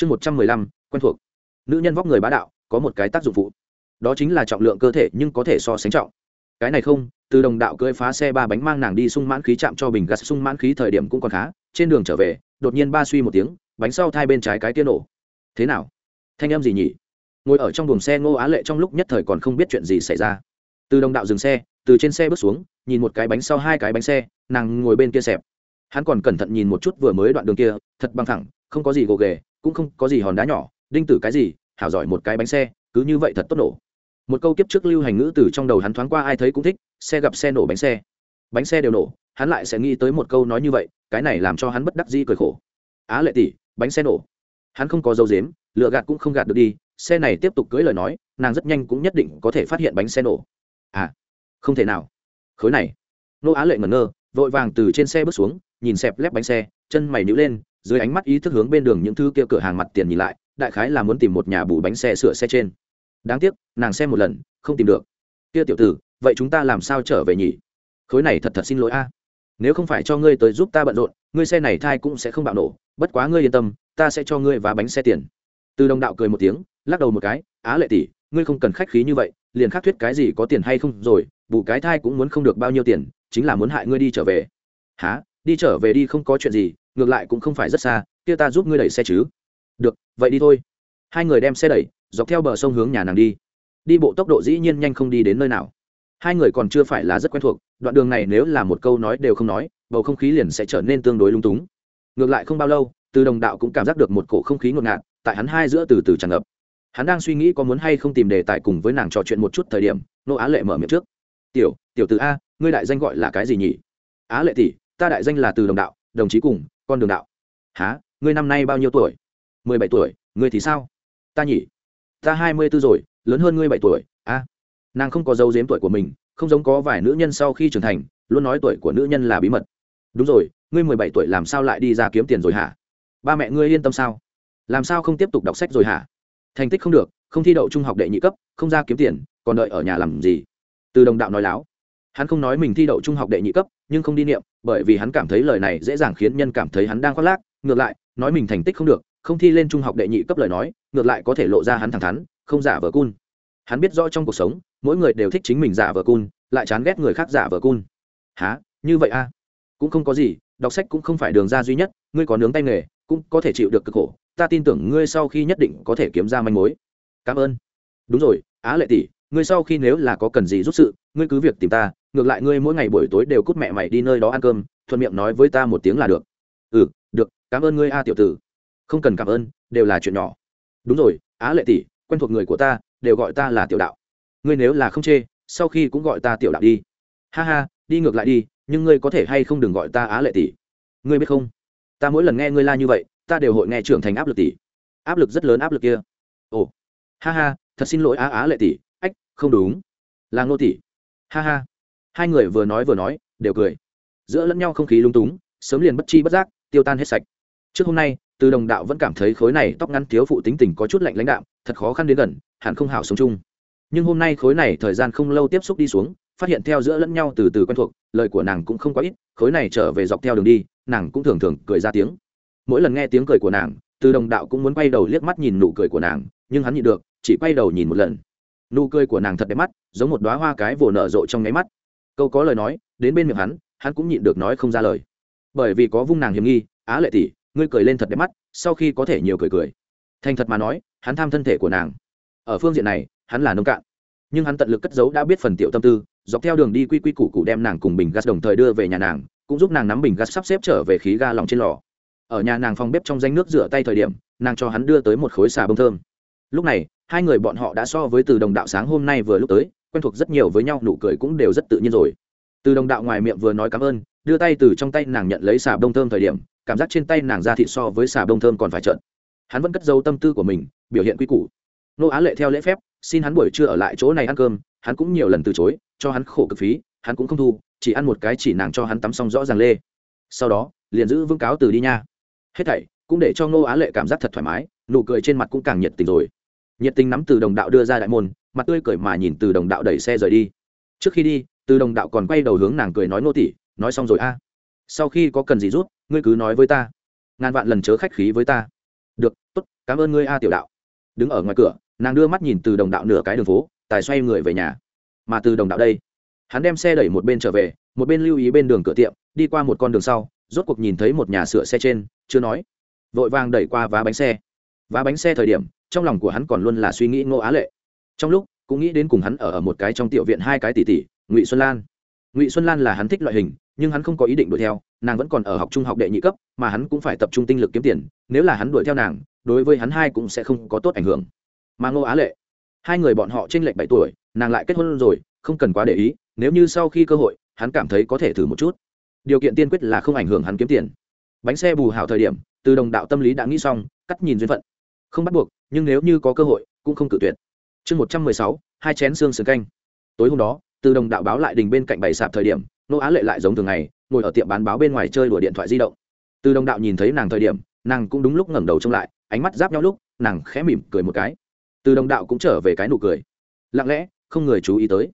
chương một trăm mười lăm, quen thuộc. Nữ nhân vóc người bá đạo, có một cái tác dụng phụ. Đó chính là trọng lượng cơ thể nhưng có thể so sánh trọng. Cái này không, từ đồng đạo cưỡi phá xe ba bánh mang nàng đi sung mãn khí chạm cho bình gas sung mãn khí thời điểm cũng còn khá, trên đường trở về, đột nhiên ba suy một tiếng, bánh sau thai bên trái cái tiên nổ. Thế nào? Thanh em gì nhỉ? Ngồi ở trong buồng xe ngô á lệ trong lúc nhất thời còn không biết chuyện gì xảy ra. Từ đồng đạo dừng xe, từ trên xe bước xuống, nhìn một cái bánh sau hai cái bánh xe, nàng ngồi bên kia xẹp. Hắn còn cẩn thận nhìn một chút vừa mới đoạn đường kia, thật bằng thẳng, không có gì gồ ghề cũng không có gì hòn đá nhỏ, đinh tử cái gì, hảo giỏi một cái bánh xe, cứ như vậy thật tốt nổ. Một câu kiếp trước lưu hành ngữ từ trong đầu hắn thoáng qua ai thấy cũng thích, xe gặp xe nổ bánh xe. Bánh xe đều nổ, hắn lại sẽ nghĩ tới một câu nói như vậy, cái này làm cho hắn bất đắc dĩ cười khổ. Á lệ tỷ, bánh xe nổ. Hắn không có dấu dếm lựa gạt cũng không gạt được đi, xe này tiếp tục cưới lời nói, nàng rất nhanh cũng nhất định có thể phát hiện bánh xe nổ. À không thể nào. Khối này. Nô á lệ ngẩn ngơ, vội vàng từ trên xe bước xuống, nhìn xẹp lép bánh xe, chân mày nhữ lên dưới ánh mắt ý thức hướng bên đường những thứ kia cửa hàng mặt tiền nhìn lại, đại khái là muốn tìm một nhà bù bánh xe sửa xe trên. Đáng tiếc, nàng xem một lần, không tìm được. Kia tiểu tử, vậy chúng ta làm sao trở về nhỉ? Khối này thật thật xin lỗi a. Nếu không phải cho ngươi tới giúp ta bận rộn, ngươi xe này thai cũng sẽ không bạo nổ. Bất quá ngươi yên tâm, ta sẽ cho ngươi và bánh xe tiền. Từ đồng đạo cười một tiếng, lắc đầu một cái, á lệ tỷ, ngươi không cần khách khí như vậy, liền khắc thuyết cái gì có tiền hay không rồi, bù cái thai cũng muốn không được bao nhiêu tiền, chính là muốn hại ngươi đi trở về. Há đi trở về đi không có chuyện gì ngược lại cũng không phải rất xa, kia ta giúp ngươi đẩy xe chứ. Được, vậy đi thôi. Hai người đem xe đẩy, dọc theo bờ sông hướng nhà nàng đi. Đi bộ tốc độ dĩ nhiên nhanh không đi đến nơi nào. Hai người còn chưa phải là rất quen thuộc, đoạn đường này nếu là một câu nói đều không nói, bầu không khí liền sẽ trở nên tương đối lung túng. Ngược lại không bao lâu, từ đồng đạo cũng cảm giác được một cổ không khí ngột ngạt, tại hắn hai giữa từ từ tràn ngập. Hắn đang suy nghĩ có muốn hay không tìm đề tài cùng với nàng trò chuyện một chút thời điểm, nô á lệ mở miệng trước. Tiểu tiểu từ a, ngươi đại danh gọi là cái gì nhỉ? Á lệ tỷ, ta đại danh là từ đồng đạo, đồng chí cùng con đường đạo. Há ngươi năm nay bao nhiêu tuổi? Mười bảy tuổi. Ngươi thì sao? Ta nhỉ? Ta hai mươi b ố rồi, lớn hơn ngươi bảy tuổi. A. Nàng không có dấu dếm tuổi của mình, không giống có vài nữ nhân sau khi trưởng thành, luôn nói tuổi của nữ nhân là bí mật. Đúng rồi, ngươi mười bảy tuổi làm sao lại đi ra kiếm tiền rồi hả? Ba mẹ ngươi yên tâm sao? Làm sao không tiếp tục đọc sách rồi hả? Thành tích không được, không thi đậu trung học đệ nhị cấp, không ra kiếm tiền, còn đợi ở nhà làm gì? Từ đồng đạo nói láo. Hắn không nói mình thi đậu trung học đệ nhị cấp, nhưng không đi niệm bởi vì hắn cảm thấy lời này dễ dàng khiến nhân cảm thấy hắn đang khoác lác, ngược lại, nói mình thành tích không được, không thi lên trung học đệ nhị cấp lời nói, ngược lại có thể lộ ra hắn thẳng thắn, không giả vờ cun. Hắn biết rõ trong cuộc sống, mỗi người đều thích chính mình giả vờ cun, lại chán ghét người khác giả vờ cun. Há như vậy a à? cũng không có gì, đọc sách cũng không phải đường ra duy nhất, ngươi có nướng tay nghề, cũng có thể chịu được cực khổ, ta tin tưởng ngươi sau khi nhất định có thể kiếm ra manh mối. Cảm ơn. Đúng rồi, á lệ tỷ, ngươi sau khi nếu là có cần gì giúp sự, ngươi cứ việc tìm ta ngược lại ngươi mỗi ngày buổi tối đều cút mẹ mày đi nơi đó ăn cơm, thuận miệng nói với ta một tiếng là được. Ừ được, cảm ơn ngươi a tiểu tử. Không cần cảm ơn, đều là chuyện nhỏ. Đúng rồi, á lệ tỷ, quen thuộc người của ta, đều gọi ta là tiểu đạo. Ngươi nếu là không chê, sau khi cũng gọi ta tiểu đạo đi. Ha ha, đi ngược lại đi, nhưng ngươi có thể hay không đừng gọi ta á lệ tỷ. Ngươi biết không? Ta mỗi lần nghe ngươi la như vậy, ta đều hội nghe trưởng thành áp lực tỷ. Áp lực rất lớn áp lực kia. Ồ. Ha ha, thật xin lỗi á á lệ tỷ. Ách, không đúng. Là ngô tỷ. Ha ha hai người vừa nói vừa nói, đều cười. Giữa lẫn nhau không khí lung túng, sớm liền bất chi bất giác, tiêu tan hết sạch. Trước hôm nay, từ đồng đạo vẫn cảm thấy khối này tóc ngắn thiếu phụ tính tình có chút lạnh lãnh đạo thật khó khăn đến gần, hẳn không hảo sống chung. Nhưng hôm nay khối này thời gian không lâu tiếp xúc đi xuống, phát hiện theo giữa lẫn nhau từ từ quen thuộc, lời của nàng cũng không quá ít, khối này trở về dọc theo đường đi, nàng cũng thường thường cười ra tiếng. Mỗi lần nghe tiếng cười của nàng, từ đồng đạo cũng muốn quay đầu liếc mắt nhìn nụ cười của nàng, nhưng hắn nhịn được, chỉ quay đầu nhìn một lần. Nụ cười của nàng thật đẹp mắt, giống một đoá hoa cái vồ nở rộ trong nháy mắt câu có lời nói, đến bên miệng hắn hắn cũng nhịn được nói không ra lời. Bởi vì có vung nàng hiểm nghi, á lệ tỷ, ngươi cười lên thật đẹp mắt, sau khi có thể nhiều cười cười. Thành thật mà nói, hắn tham thân thể của nàng. Ở phương diện này, hắn là nông cạn. Nhưng hắn tận lực cất giấu đã biết phần tiểu tâm tư, dọc theo đường đi quy quy củ cụ đem nàng cùng bình gas đồng thời đưa về nhà nàng, cũng giúp nàng nắm bình gas sắp xếp trở về khí ga lòng trên lò. Ở nhà nàng phòng bếp trong danh nước rửa tay thời điểm, nàng cho hắn đưa tới một khối xà bông thơm. Lúc này, hai người bọn họ đã so với từ đồng đạo sáng hôm nay vừa lúc tới quen thuộc rất nhiều với nhau, nụ cười cũng đều rất tự nhiên rồi. Từ đồng đạo ngoài miệng vừa nói cảm ơn, đưa tay từ trong tay nàng nhận lấy xà bông thơm thời điểm, cảm giác trên tay nàng ra thị so với xà bông thơm còn phải trợn. Hắn vẫn cất dấu tâm tư của mình, biểu hiện quy củ. Nô á lệ theo lễ phép, xin hắn buổi trưa ở lại chỗ này ăn cơm, hắn cũng nhiều lần từ chối, cho hắn khổ cực phí, hắn cũng không thu, chỉ ăn một cái chỉ nàng cho hắn tắm xong rõ ràng lê. Sau đó, liền giữ vương cáo từ đi nha. Hết thảy, cũng để cho Nô á lệ cảm giác thật thoải mái, nụ cười trên mặt cũng càng nhiệt tình rồi. Nhiệt tình nắm từ đồng đạo đưa ra đại môn mặt tươi cười mà nhìn từ đồng đạo đẩy xe rời đi. Trước khi đi, từ đồng đạo còn quay đầu hướng nàng cười nói, nô tỷ nói xong rồi a. Sau khi có cần gì rút, ngươi cứ nói với ta. Ngàn vạn lần chớ khách khí với ta. Được, tốt, cảm ơn ngươi a tiểu đạo. Đứng ở ngoài cửa, nàng đưa mắt nhìn từ đồng đạo nửa cái đường phố, tài xoay người về nhà. Mà từ đồng đạo đây, hắn đem xe đẩy một bên trở về, một bên lưu ý bên đường cửa tiệm, đi qua một con đường sau, rốt cuộc nhìn thấy một nhà sửa xe trên, chưa nói. Vội vàng đẩy qua vá bánh xe. Vá bánh xe thời điểm, trong lòng của hắn còn luôn là suy nghĩ ngô á lệ trong lúc, cũng nghĩ đến cùng hắn ở ở một cái trong tiểu viện hai cái tỷ tỷ, ngụy xuân lan. Ngụy xuân lan là hắn thích loại hình, nhưng hắn không có ý định đuổi theo, nàng vẫn còn ở học trung học đệ nhị cấp, mà hắn cũng phải tập trung tinh lực kiếm tiền, nếu là hắn đuổi theo nàng, đối với hắn hai cũng sẽ không có tốt ảnh hưởng. Mà ngô á lệ, hai người bọn họ t r ê n lệch bảy tuổi, nàng lại kết hôn rồi, không cần quá để ý, nếu như sau khi cơ hội, hắn cảm thấy có thể thử một chút. Điều kiện tiên quyết là không ảnh hưởng hắn kiếm tiền. Bánh xe bù hảo thời điểm, từ đồng đạo tâm lý đã nghĩ xong, cắt nhìn duyên phận. Không bắt buộc, nhưng nếu như có cơ hội, cũng không cự tuyệt chương một trăm mười sáu, hai chén xương sườn canh. Tối hôm đó, từ đồng đạo báo lại đình bên cạnh bày sạp thời điểm, nô á lệ lại giống thường ngày, ngồi ở tiệm bán báo bên ngoài chơi đùa điện thoại di động. Từ đồng đạo nhìn thấy nàng thời điểm, nàng cũng đúng lúc ngẩng đầu trông lại, ánh mắt giáp nhau lúc, nàng khẽ mỉm cười một cái. Từ đồng đạo cũng trở về cái nụ cười. Lặng lẽ, không người chú ý tới.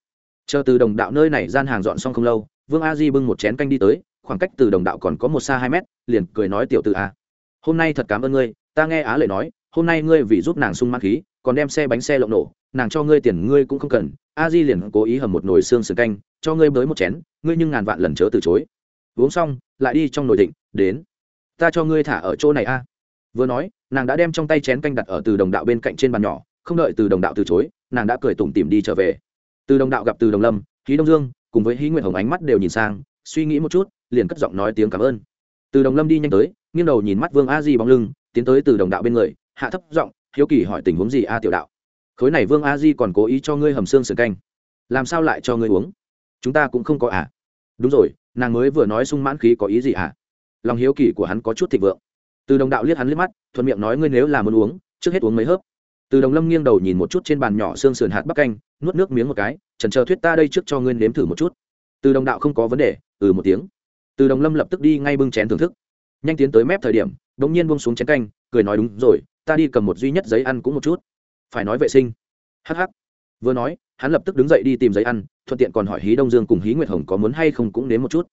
Chờ từ đồng đạo nơi này gian hàng dọn xong không lâu, vương a di bưng một chén canh đi tới, khoảng cách từ đồng đạo còn có một xa hai mét, liền cười nói tiểu tử a hôm nay thật cảm ơn ngươi, ta nghe á lệ nói, hôm nay ngươi vì giúp nàng sung mãn khí còn đem xe bánh xe lộng nổ, nàng cho ngươi tiền ngươi cũng không cần, a di liền cố ý hầm một nồi xương sườn canh, cho ngươi bới một chén, ngươi nhưng ngàn vạn lần chớ từ chối. Uống xong, lại đi trong nồi định đến. Ta cho ngươi thả ở chỗ này a. Vừa nói, nàng đã đem trong tay chén canh đặt ở từ đồng đạo bên cạnh trên bàn nhỏ, không đợi từ đồng đạo từ chối, nàng đã cười tủm tỉm đi trở về. Từ đồng đạo gặp từ đồng lâm Khí đông dương, cùng với hí nguyện hồng ánh mắt đều nhìn sang, suy nghĩ một chút, liền cất giọng nói tiếng cảm ơn. Từ đồng lâm đi nhanh tới, nghiêng đầu nhìn mắt vương a di bóng lưng, tiến tới từ đồng đạo bên người, hạ thấp giọng hiếu kỳ hỏi tình huống gì a tiểu đạo? Khối này vương a di còn cố ý cho ngươi hầm xương sườn canh. Làm sao lại cho ngươi uống? Chúng ta cũng không có à? Đúng rồi, nàng mới vừa nói sung mãn khí có ý gì à? Lòng hiếu kỳ của hắn có chút thịnh vượng. Từ đồng đạo liếc hắn liếc mắt, thuận miệng nói ngươi nếu là muốn uống, trước hết uống mấy hớp. Từ đồng lâm nghiêng đầu nhìn một chút trên bàn nhỏ xương sườn hạt bắc canh, nuốt nước miếng một cái, trần chờ thuyết ta đây trước cho ngươi nếm thử một chút. Từ đồng đạo không có vấn đề ừ một tiếng. Từ đồng lâm lập tức đi ngay bưng chén thưởng thức. Nhanh tiến tới mép thời điểm đ ỗ n g nhiên bông xuống chén canh, cười nói đúng rồi ta đi cầm một duy nhất giấy ăn cũng một chút. Phải nói vệ sinh. Hh vừa nói hắn lập tức đứng dậy đi tìm giấy ăn thuận tiện còn hỏi hí đông dương cùng hí nguyệt hồng có muốn hay không cũng đến một chút.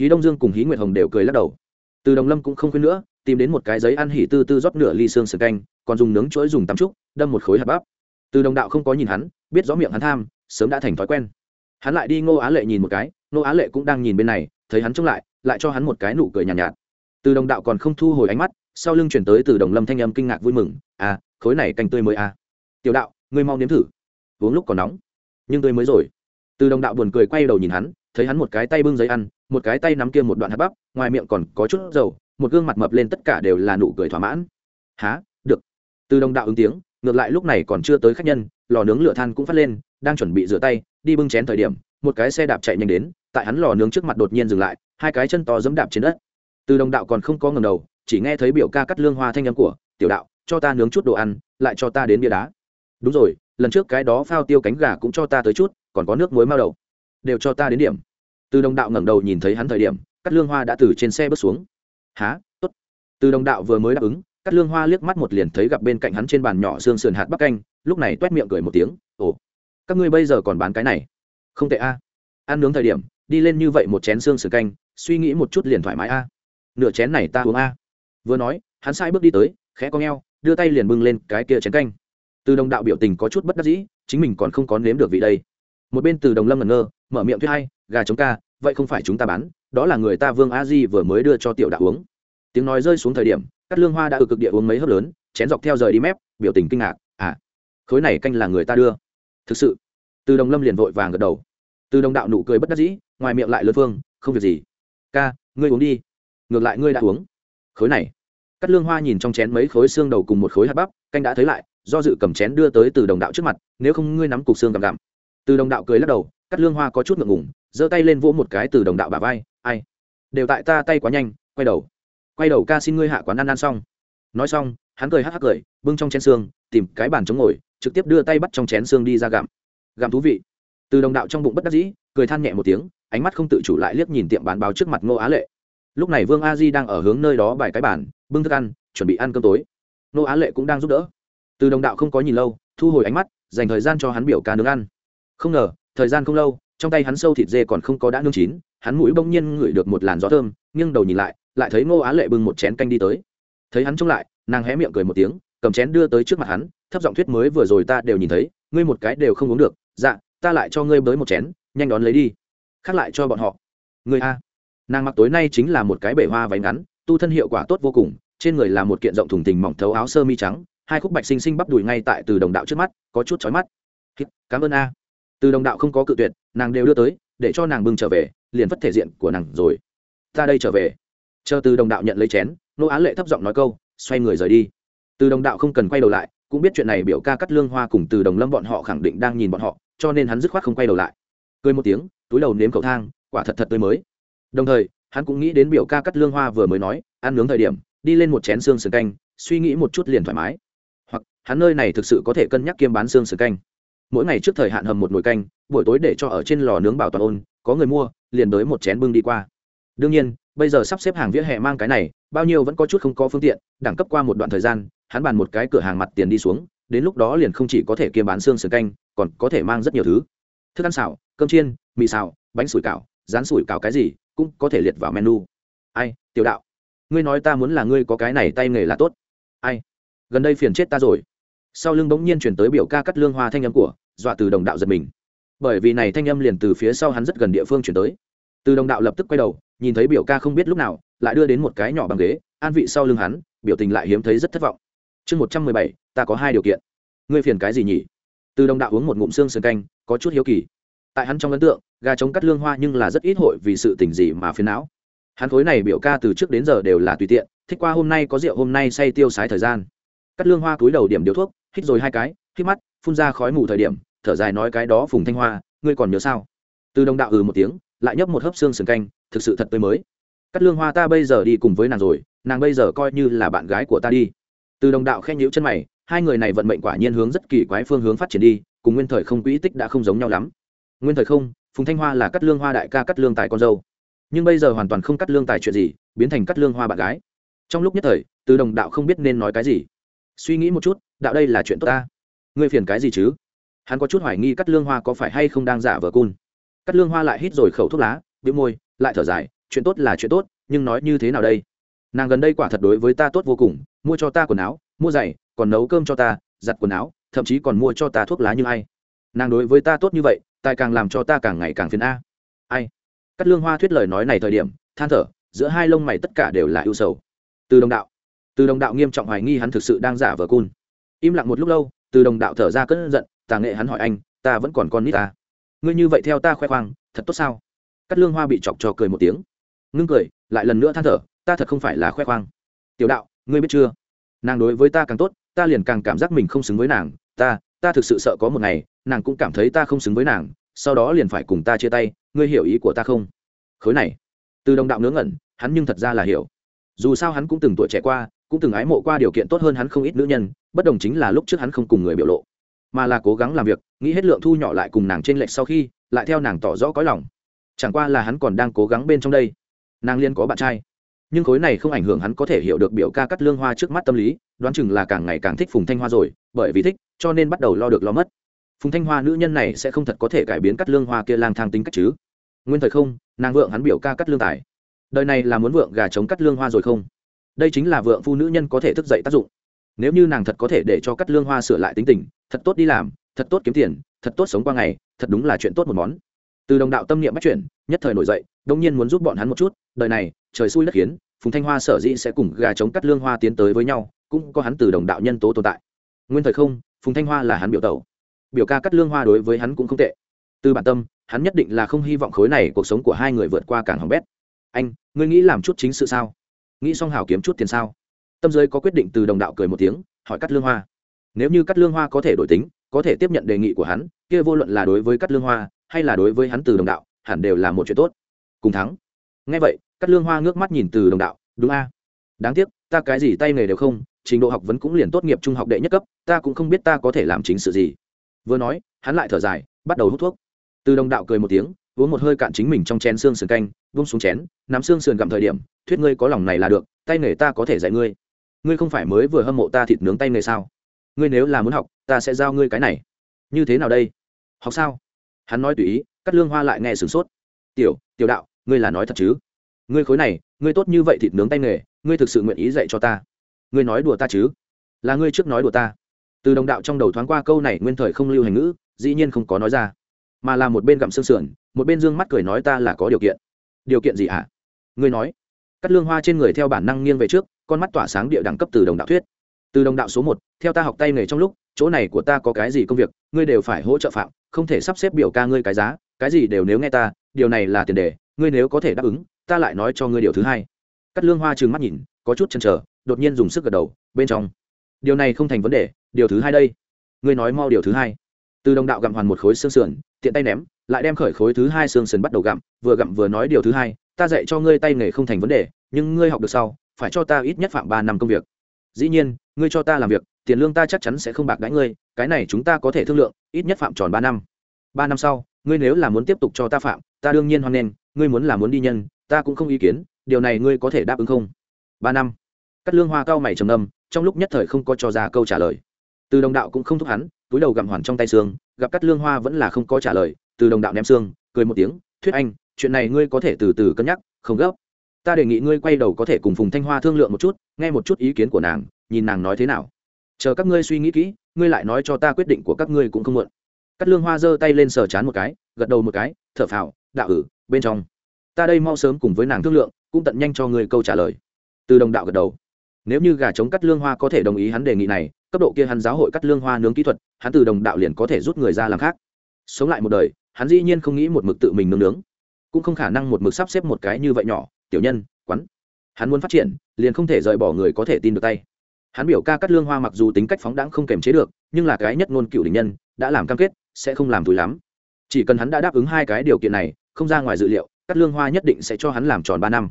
Hí đông dương cùng hí nguyệt hồng đều cười lắc đầu. Từ đồng lâm cũng không khuyên nữa tìm đến một cái giấy ăn hỉ tư tư rót nửa ly xương sườn canh còn dùng nướng chuỗi dùng tắm trúc đâm một khối hạt bắp. Từ đồng đạo không có nhìn hắn biết rõ miệng hắn tham sớm đã thành thói quen. Hắn lại đi ngô á lệ nhìn một cái ngô á lệ cũng đang nhìn bên này thấy hắn trông lại lại cho hắn một cái nụ cười nhàn nhạt, nhạt. Từ đồng đạo còn không thu hồi ánh mắt sau lưng chuyển tới từ đồng lâm thanh âm kinh ngạc vui mừng à khối này canh tươi mới à? Tiểu đạo, ngươi mau nếm thử. Uống lúc còn nóng, nhưng tươi mới rồi. Từ đồng đạo buồn cười quay đầu nhìn hắn, thấy hắn một cái tay bưng giấy ăn, một cái tay nắm kia một đoạn hạt bắp, ngoài miệng còn có chút dầu, một gương mặt mập lên tất cả đều là nụ cười thỏa mãn. Há được. Từ đồng đạo ứng tiếng, ngược lại lúc này còn chưa tới khách nhân, lò nướng lửa than cũng phát lên, đang chuẩn bị rửa tay, đi bưng chén thời điểm, một cái xe đạp chạy nhanh đến, tại hắn lò nướng trước mặt đột nhiên dừng lại, hai cái chân to giẫm đạp trên đất. Từ đồng đạo còn không có ngầm đầu chỉ nghe thấy biểu ca cắt lương hoa thanh âm của, tiểu đạo, cho ta nướng chút đồ ăn, lại cho ta đến bia đá. Đúng rồi, lần trước cái đó phao tiêu cánh gà cũng cho ta tới chút, còn có nước muối mao đầu đều cho ta đến điểm. Từ đồng đạo ngẩng đầu nhìn thấy hắn thời điểm, cắt lương hoa đã từ trên xe bước xuống. Há tốt. Từ đồng đạo vừa mới đáp ứng, cắt lương hoa liếc mắt một liền thấy gặp bên cạnh hắn trên bàn nhỏ xương sườn hạt bắc canh, lúc này t miệng cười một tiếng, ồ, các ngươi bây giờ còn bán cái này? Không tệ a. Ăn nướng thời điểm, đi lên như vậy một chén xương sườn canh, suy nghĩ một chút liền thoải mái a. Nửa chén này ta uống a vừa nói, hắn sai bước đi tới, khẽ con g đưa tay liền bưng lên cái kia chén canh. Từ đồng đạo biểu tình có chút bất đắc dĩ, chính mình còn không có nếm được vị đây. Một bên từ đồng lâm ngẩn ngơ, mở miệng thuyết hay gà chống ca, vậy không phải chúng ta bán, đó là người ta vương a di vừa mới đưa cho tiểu đạo uống. Tiếng nói rơi xuống thời điểm cắt lương hoa đã ở cực địa uống mấy hớp lớn, chén dọc theo rời đi mép, biểu tình kinh ngạc à khối này canh là người ta đưa. Thực sự, từ đồng lâm liền vội vàng gật đầu. Từ đồng đạo nụ cười bất đắc dĩ, ngoài miệng lại lớn phương, không việc gì, ca, ngươi uống đi, ngược lại ngươi đã uống khối này. Cắt lương hoa nhìn trong chén mấy khối xương đầu cùng một khối hạt bắp, canh đã thấy lại, do dự cầm chén đưa tới từ đồng đạo trước mặt, nếu không ngươi nắm cục xương gặm gặm. Từ đồng đạo cười lắc đầu cắt lương hoa có chút ngượng ngùng, giơ tay lên vỗ một cái từ đồng đạo bà vai, ai? Đều tại ta tay quá nhanh, quay đầu. Quay đầu ca xin ngươi hạ quán ăn ăn xong. Nói xong, hắn cười hắc hắc cười, bưng trong chén xương, tìm cái bàn chống ngồi, trực tiếp đưa tay bắt trong chén xương đi ra gặm. Gặm thú vị. Từ đồng đạo trong bụng bất đắc dĩ, cười than nhẹ một tiếng, ánh mắt không tự chủ lại liếc nhìn tiệm bán báo trước mặt ngô á lệ lúc này vương a di đang ở hướng nơi đó bài cái bàn, bưng thức ăn, chuẩn bị ăn cơm tối. Nô á lệ cũng đang giúp đỡ. Từ đồng đạo không có nhìn lâu, thu hồi ánh mắt, dành thời gian cho hắn biểu ca nướng ăn. Không ngờ, thời gian không lâu, trong tay hắn sâu thịt dê còn không có đã nướng chín, hắn mũi bỗng nhiên ngửi được một làn gió thơm, nghiêng đầu nhìn lại lại thấy ngô á lệ bưng một chén canh đi tới. Thấy hắn trông lại, nàng hé miệng cười một tiếng, cầm chén đưa tới trước mặt hắn, thấp giọng thuyết mới vừa rồi ta đều nhìn thấy, ngươi một cái đều không uống được. Dạ ta lại cho ngươi bới một chén, nhanh đón lấy đi. Khác lại cho bọn họ. Người a nàng mặc tối nay chính là một cái bể hoa váy ngắn, tu thân hiệu quả tốt vô cùng, trên người là một kiện rộng thùng tình mỏng thấu áo sơ mi trắng, hai khúc bạch xinh xinh bắp đùi ngay tại từ đồng đạo trước mắt, có chút chói mắt. Cảm ơn a. Từ đồng đạo không có cự tuyệt, nàng đều đưa tới, để cho nàng bưng trở về, liền vất thể diện của nàng rồi. Ta đây trở về. Chờ từ đồng đạo nhận lấy chén, nô á lệ thấp giọng nói câu, xoay người rời đi. Từ đồng đạo không cần quay đầu lại, cũng biết chuyện này biểu ca cắt lương hoa cùng từ đồng lâm bọn họ khẳng định đang nhìn bọn họ, cho nên hắn dứt khoát không quay đầu lại. Cười một tiếng, túi đầu nếm cầu thang, quả thật thật tươi mới đồng thời, hắn cũng nghĩ đến biểu ca cắt lương hoa vừa mới nói, ăn nướng thời điểm, đi lên một chén xương sườn canh, suy nghĩ một chút liền thoải mái. Hoặc, hắn nơi này thực sự có thể cân nhắc kiêm bán xương sườn canh. Mỗi ngày trước thời hạn hầm một nồi canh, buổi tối để cho ở trên lò nướng bảo toàn ôn, có người mua, liền tới một chén bưng đi qua. Đương nhiên, bây giờ sắp xếp hàng vỉa hè mang cái này, bao nhiêu vẫn có chút không có phương tiện, đẳng cấp qua một đoạn thời gian, hắn bàn một cái cửa hàng mặt tiền đi xuống, đến lúc đó liền không chỉ có thể kiêm bán xương sườn canh, còn có thể mang rất nhiều thứ. Thức ăn xào, cơm chiên, mì xào, bánh sủi cảo, rán sủi cảo cái gì cũng có thể liệt vào menu. Ai, tiểu đạo, ngươi nói ta muốn là ngươi có cái này tay nghề là tốt. Ai, gần đây phiền chết ta rồi. Sau lưng bỗng nhiên chuyển tới biểu ca cắt lương hoa thanh âm của, dọa từ đồng đạo giật mình. Bởi vì này thanh âm liền từ phía sau hắn rất gần địa phương chuyển tới. Từ đồng đạo lập tức quay đầu, nhìn thấy biểu ca không biết lúc nào, lại đưa đến một cái nhỏ bằng ghế, an vị sau lưng hắn, biểu tình lại hiếm thấy rất thất vọng. Chương một trăm mười bảy, ta có hai điều kiện. Ngươi phiền cái gì nhỉ? Từ đồng đạo uống một ngụm xương sườn canh, có chút hiếu kỳ tại hắn trong ấn tượng, gà trống cắt lương hoa nhưng là rất ít hội vì sự tình gì mà phiền não. Hắn khối này biểu ca từ trước đến giờ đều là tùy tiện, thích qua hôm nay có rượu, hôm nay say tiêu sái thời gian. Cắt lương hoa cúi đầu điểm điếu thuốc, hít rồi hai cái hít mắt phun ra khói mù thời điểm, thở dài nói cái đó phùng thanh hoa, ngươi còn nhớ sao? Từ đồng đạo ừ một tiếng, lại nhấp một hớp xương sườn canh, thực sự thật tươi mới. Cắt lương hoa ta bây giờ đi cùng với nàng rồi, nàng bây giờ coi như là bạn gái của ta đi. Từ đồng đạo khen nhíu chân mày, hai người này vận mệnh quả nhiên hướng rất kỳ quái phương hướng phát triển đi, cùng nguyên thời không quỹ tích đã không giống nhau lắm nguyên thời không, phùng thanh hoa là cắt lương hoa đại ca cắt lương tài con dâu. Nhưng bây giờ hoàn toàn không cắt lương tài chuyện gì, biến thành cắt lương hoa bạn gái. Trong lúc nhất thời, từ đồng đạo không biết nên nói cái gì. Suy nghĩ một chút, đạo đây là chuyện tốt ta. Ngươi phiền cái gì chứ? Hắn có chút hoài nghi cắt lương hoa có phải hay không đang giả vờ cun. Cắt lương hoa lại hít rồi khẩu thuốc lá, bĩu môi, lại thở dài, chuyện tốt là chuyện tốt, nhưng nói như thế nào đây? Nàng gần đây quả thật đối với ta tốt vô cùng, mua cho ta quần áo, mua giày, còn nấu cơm cho ta, giặt quần áo, thậm chí còn mua cho ta thuốc lá như ai. Nàng đối với ta tốt như vậy tài càng làm cho ta càng ngày càng phiền a. Ai? Cắt lương hoa thuyết lời nói này thời điểm, than thở, giữa hai lông mày tất cả đều là ưu sầu. Từ đồng đạo. Từ đồng đạo nghiêm trọng hoài nghi hắn thực sự đang giả vờ cun. Im lặng một lúc lâu, từ đồng đạo thở ra cơn giận, tà nghệ hắn hỏi anh, ta vẫn còn con nít ta ngươi như vậy theo ta khoe khoang, thật tốt sao? Cắt lương hoa bị chọc cho cười một tiếng. Ngưng cười, lại lần nữa than thở, ta thật không phải là khoe khoang. Tiểu đạo, ngươi biết chưa? Nàng đối với ta càng tốt, ta liền càng cảm giác mình không xứng với nàng. Ta ta thực sự sợ có một ngày, nàng cũng cảm thấy ta không xứng với nàng, sau đó liền phải cùng ta chia tay, ngươi hiểu ý của ta không? Khối này. Từ đồng đạo ngớ ngẩn, hắn nhưng thật ra là hiểu. Dù sao hắn cũng từng tuổi trẻ qua, cũng từng ái mộ qua điều kiện tốt hơn hắn không ít nữ nhân, bất đồng chính là lúc trước hắn không cùng người biểu lộ, mà là cố gắng làm việc, nghĩ hết lượng thu nhỏ lại cùng nàng trên lệch sau khi, lại theo nàng tỏ rõ có lòng. Chẳng qua là hắn còn đang cố gắng bên trong đây. Nàng liên có bạn trai. Nhưng khối này không ảnh hưởng hắn có thể hiểu được biểu ca cắt lương hoa trước mắt tâm lý, đoán chừng là càng ngày càng thích phùng thanh hoa rồi, bởi vì thích cho nên bắt đầu lo được lo mất. Phùng thanh hoa nữ nhân này sẽ không thật có thể cải biến cắt lương hoa kia lang thang tính cách chứ? Nguyên thời không, nàng vượng hắn biểu ca cắt lương tài. Đời này là muốn vượng gà chống cắt lương hoa rồi không? Đây chính là vượng phu nữ nhân có thể thức dậy tác dụng. Nếu như nàng thật có thể để cho cắt lương hoa sửa lại tính tình, thật tốt đi làm, thật tốt kiếm tiền, thật tốt sống qua ngày, thật đúng là chuyện tốt một món. Từ đồng đạo tâm niệm bắt chuyển nhất thời nổi dậy, đông nhiên muốn giúp bọn hắn một chút, đời này, trời xui đất khiến, phùng thanh hoa sở dĩ sẽ cùng gà chống cắt lương hoa tiến tới với nhau, cũng có hắn từ đồng đạo nhân tố tồn tại. Nguyên thời không phùng thanh hoa là hắn biểu tẩu. Biểu ca cắt lương hoa đối với hắn cũng không tệ. Từ bản tâm, hắn nhất định là không hy vọng khối này cuộc sống của hai người vượt qua càng hỏng bét. Anh, ngươi nghĩ làm chút chính sự sao? Nghĩ xong hảo kiếm chút tiền sao? Tâm giới có quyết định từ đồng đạo cười một tiếng, hỏi cắt lương hoa. Nếu như cắt lương hoa có thể đổi tính, có thể tiếp nhận đề nghị của hắn, kia vô luận là đối với cắt lương hoa, hay là đối với hắn từ đồng đạo, hẳn đều là một chuyện tốt. Cùng thắng. Ngay vậy, cắt lương hoa ngước mắt nhìn từ đồng đạo, đúng a? Đáng tiếc, ta cái gì tay nghề đều không trình độ học vấn cũng liền tốt nghiệp trung học đệ nhất cấp, ta cũng không biết ta có thể làm chính sự gì. Vừa nói, hắn lại thở dài, bắt đầu hút thuốc. Từ đồng đạo cười một tiếng, uống một hơi cạn chính mình trong chén xương sườn canh vung xuống chén, nắm xương sườn gặm thời điểm, thuyết ngươi có lòng này là được, tay nghề ta có thể dạy ngươi. Ngươi không phải mới vừa hâm mộ ta thịt nướng tay nghề sao? Ngươi nếu là muốn học, ta sẽ giao ngươi cái này. Như thế nào đây? Học sao? Hắn nói tùy ý, cắt lương hoa lại nghe sửng sốt. Tiểu tiểu đạo, ngươi là nói thật chứ? Ngươi khối này, ngươi tốt như vậy thịt nướng tay nghề, ngươi thực sự nguyện ý dạy cho ta? Ngươi nói đùa ta chứ? Là ngươi trước nói đùa ta. Từ đồng đạo trong đầu thoáng qua câu này nguyên thời không lưu hành ngữ, dĩ nhiên không có nói ra. Mà là một bên gặm xương sườn, một bên dương mắt cười nói ta là có điều kiện. Điều kiện gì hả? À? ngươi nói. Cắt lương hoa trên người theo bản năng nghiêng về trước, con mắt tỏa sáng địa đẳng cấp từ đồng đạo thuyết. Từ đồng đạo số một, theo ta học tay nghề trong lúc, chỗ này của ta có cái gì công việc, ngươi đều phải hỗ trợ phạm, không thể sắp xếp biểu ca ngươi cái giá, cái gì đều nếu nghe ta, điều này là tiền đề, ngươi nếu có thể đáp ứng, ta lại nói cho ngươi điều thứ hai cắt lương hoa trừng mắt nhìn, có chút chần trở đột nhiên dùng sức gật đầu, bên trong. Điều này không thành vấn đề, điều thứ hai đây. Ngươi nói mau điều thứ hai. Từ đồng đạo gặm hoàn một khối xương sườn, tiện tay ném, lại đem khởi khối thứ hai xương sườn bắt đầu gặm, vừa gặm vừa nói điều thứ hai, ta dạy cho ngươi tay nghề không thành vấn đề, nhưng ngươi học được sau, phải cho ta ít nhất phạm ba năm công việc. Dĩ nhiên, ngươi cho ta làm việc, tiền lương ta chắc chắn sẽ không bạc đãi ngươi, cái này chúng ta có thể thương lượng, ít nhất phạm tròn ba năm. Ba năm sau, ngươi nếu là muốn tiếp tục cho ta phạm, ta đương nhiên hoan nghênh, ngươi muốn là muốn đi nhân, ta cũng không ý kiến điều này ngươi có thể đáp ứng không? Ba năm. Cắt lương hoa cao mày trầm âm trong lúc nhất thời không có cho ra câu trả lời. Từ đồng đạo cũng không thúc hắn, túi đầu gặm hoàn trong tay xương, gặp cắt lương hoa vẫn là không có trả lời, từ đồng đạo ném xương, cười một tiếng, thuyết anh, chuyện này ngươi có thể từ từ cân nhắc, không gấp. Ta đề nghị ngươi quay đầu có thể cùng phùng thanh hoa thương lượng một chút, nghe một chút ý kiến của nàng, nhìn nàng nói thế nào. Chờ các ngươi suy nghĩ kỹ, ngươi lại nói cho ta quyết định của các ngươi cũng không muộn. Cắt lương hoa giơ tay lên sờ chán một cái, gật đầu một cái, thở phào, đạo ử bên trong. Ta đây mau sớm cùng với nàng thương lượng cũng tận nhanh cho người câu trả lời. Từ đồng đạo gật đầu. Nếu như gà trống cắt lương hoa có thể đồng ý hắn đề nghị này, cấp độ kia hắn giáo hội cắt lương hoa nướng kỹ thuật, hắn từ đồng đạo liền có thể rút người ra làm khác. Sống lại một đời, hắn dĩ nhiên không nghĩ một mực tự mình nướng nướng. Cũng không khả năng một mực sắp xếp một cái như vậy nhỏ, tiểu nhân quắn hắn muốn phát triển, liền không thể rời bỏ người có thể tin được tay. Hắn biểu ca cắt lương hoa mặc dù tính cách phóng đãng không kềm chế được, nhưng là cái nhất ngôn cựu đình nhân, đã làm cam kết, sẽ không làm túi lắm. Chỉ cần hắn đã đáp ứng hai cái điều kiện này, không ra ngoài dự liệu, cắt lương hoa nhất định sẽ cho hắn làm tròn ba năm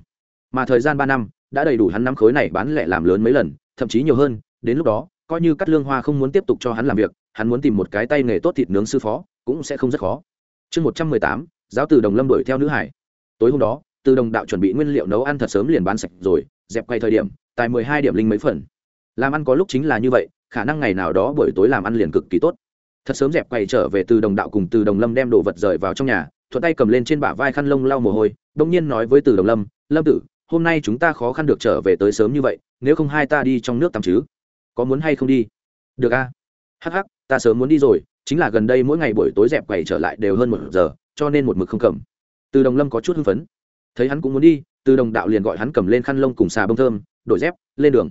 mà thời gian ba năm, đã đầy đủ hắn năm khối này bán lẻ làm lớn mấy lần, thậm chí nhiều hơn, đến lúc đó, coi như cắt lương hoa không muốn tiếp tục cho hắn làm việc, hắn muốn tìm một cái tay nghề tốt thịt nướng sư phó, cũng sẽ không rất khó. Chương một trăm mười tám, giáo từ đồng lâm đuổi theo nữ hải. Tối hôm đó, từ đồng đạo chuẩn bị nguyên liệu nấu ăn thật sớm liền bán sạch rồi, dẹp quay thời điểm tại mười hai điểm linh mấy phần. Làm ăn có lúc chính là như vậy, khả năng ngày nào đó buổi tối làm ăn liền cực kỳ tốt. Thật sớm dẹp quay trở về từ đồng đạo cùng từ đồng lâm đem đồ vật rời vào trong nhà, thuận tay cầm lên trên bả vai khăn lông lau mồ hôi, đông nhiên nói với từ đồng lâm lâm tử hôm nay chúng ta khó khăn được trở về tới sớm như vậy, nếu không hai ta đi trong nước tắm chứ? Có muốn hay không đi? Được a. Hh ta sớm muốn đi rồi, chính là gần đây mỗi ngày buổi tối dẹp quầy trở lại đều hơn một giờ, cho nên một mực không cầm. Từ đồng lâm có chút hưng phấn. Thấy hắn cũng muốn đi, từ đồng đạo liền gọi hắn cầm lên khăn lông cùng xà bông thơm, đổi dép, lên đường.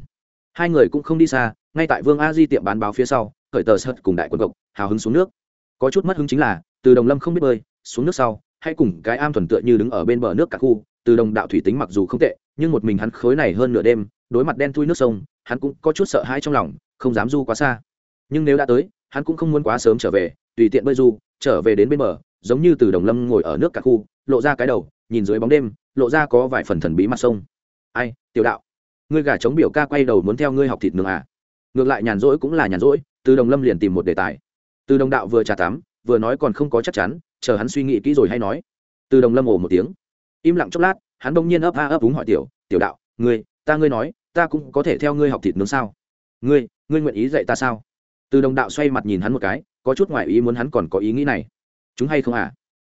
Hai người cũng không đi xa, ngay tại vương a di tiệm bán báo phía sau, khởi tờ sợt cùng đại quân cộc, hào hứng xuống nước. Có chút mất hứng chính là, từ đồng lâm không biết bơi, xuống nước sau hay cùng cái am thuần tựa như đứng ở bên bờ nước cả khu từ đồng đạo thủy tính mặc dù không tệ, nhưng một mình hắn khối này hơn nửa đêm, đối mặt đen thui nước sông, hắn cũng có chút sợ hãi trong lòng, không dám du quá xa. Nhưng nếu đã tới, hắn cũng không muốn quá sớm trở về, tùy tiện bơi du, trở về đến bên bờ, giống như từ đồng lâm ngồi ở nước cả khu, lộ ra cái đầu, nhìn dưới bóng đêm, lộ ra có vài phần thần bí mặt sông. Ai, tiểu đạo, ngươi gà chống biểu ca quay đầu muốn theo ngươi học thịt nướng à? Ngược lại nhàn rỗi cũng là nhàn rỗi, từ đồng lâm liền tìm một đề tài. Từ đồng đạo vừa trà tắm vừa nói còn không có chắc chắn, chờ hắn suy nghĩ kỹ rồi hay nói. Từ đồng lâm ồ một tiếng im lặng chốc lát, hắn bỗng nhiên ấp a ấp úng hỏi tiểu tiểu đạo, ngươi, ta ngươi nói, ta cũng có thể theo ngươi học thịt nướng sao? Ngươi ngươi nguyện ý dạy ta sao? Từ đồng đạo xoay mặt nhìn hắn một cái, có chút ngoại ý muốn hắn còn có ý nghĩ này. Chúng hay không à?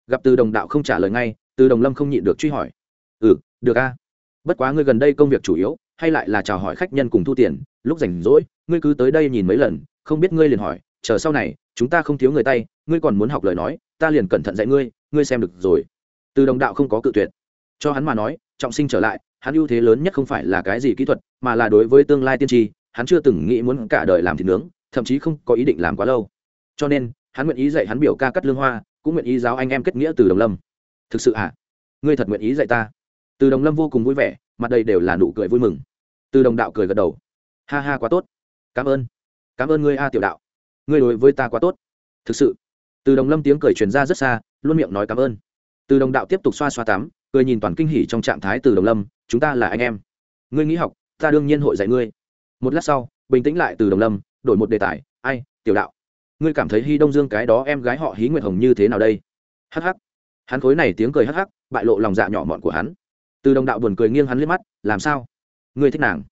Gặp từ đồng đạo không trả lời ngay, từ đồng lâm không nhịn được truy hỏi. Ừ được a. Bất quá ngươi gần đây công việc chủ yếu, hay lại là chào hỏi khách nhân cùng thu tiền, lúc rảnh rỗi, ngươi cứ tới đây nhìn mấy lần, không biết ngươi liền hỏi, chờ sau này, chúng ta không thiếu người tay, ngươi còn muốn học lời nói, ta liền cẩn thận dạy ngươi ngươi xem được rồi từ đồng đạo không có cự tuyệt. Cho hắn mà nói, trọng sinh trở lại, hắn ưu thế lớn nhất không phải là cái gì kỹ thuật, mà là đối với tương lai tiên tri, hắn chưa từng nghĩ muốn cả đời làm thịt nướng, thậm chí không có ý định làm quá lâu. Cho nên, hắn nguyện ý dạy hắn biểu ca cắt lương hoa, cũng nguyện ý giáo anh em kết nghĩa từ đồng lâm. Thực sự à? ngươi thật nguyện ý dạy ta? Từ đồng lâm vô cùng vui vẻ, mặt đây đều là nụ cười vui mừng. Từ đồng đạo cười gật đầu. Ha ha, quá tốt. Cảm ơn. Cảm ơn ngươi a, tiểu đạo. Ngươi đối với ta quá tốt. Thực sự. Từ đồng lâm tiếng cười truyền ra rất xa, luôn miệng nói cảm ơn từ đồng đạo tiếp tục xoa xoa tắm cười nhìn toàn kinh hỉ trong trạng thái từ đồng lâm chúng ta là anh em. Ngươi nghĩ học ta đương nhiên hội dạy ngươi. Một lát sau bình tĩnh lại từ đồng lâm đổi một đề tài ai tiểu đạo ngươi cảm thấy hy đông dương cái đó em gái họ hí nguyệt hồng như thế nào đây? Hắc hắc, hắn khối này tiếng cười hắc hắc, bại lộ lòng dạ nhỏ mọn của hắn. Từ đồng đạo buồn cười nghiêng hắn liếc mắt làm sao? Ngươi thích nàng?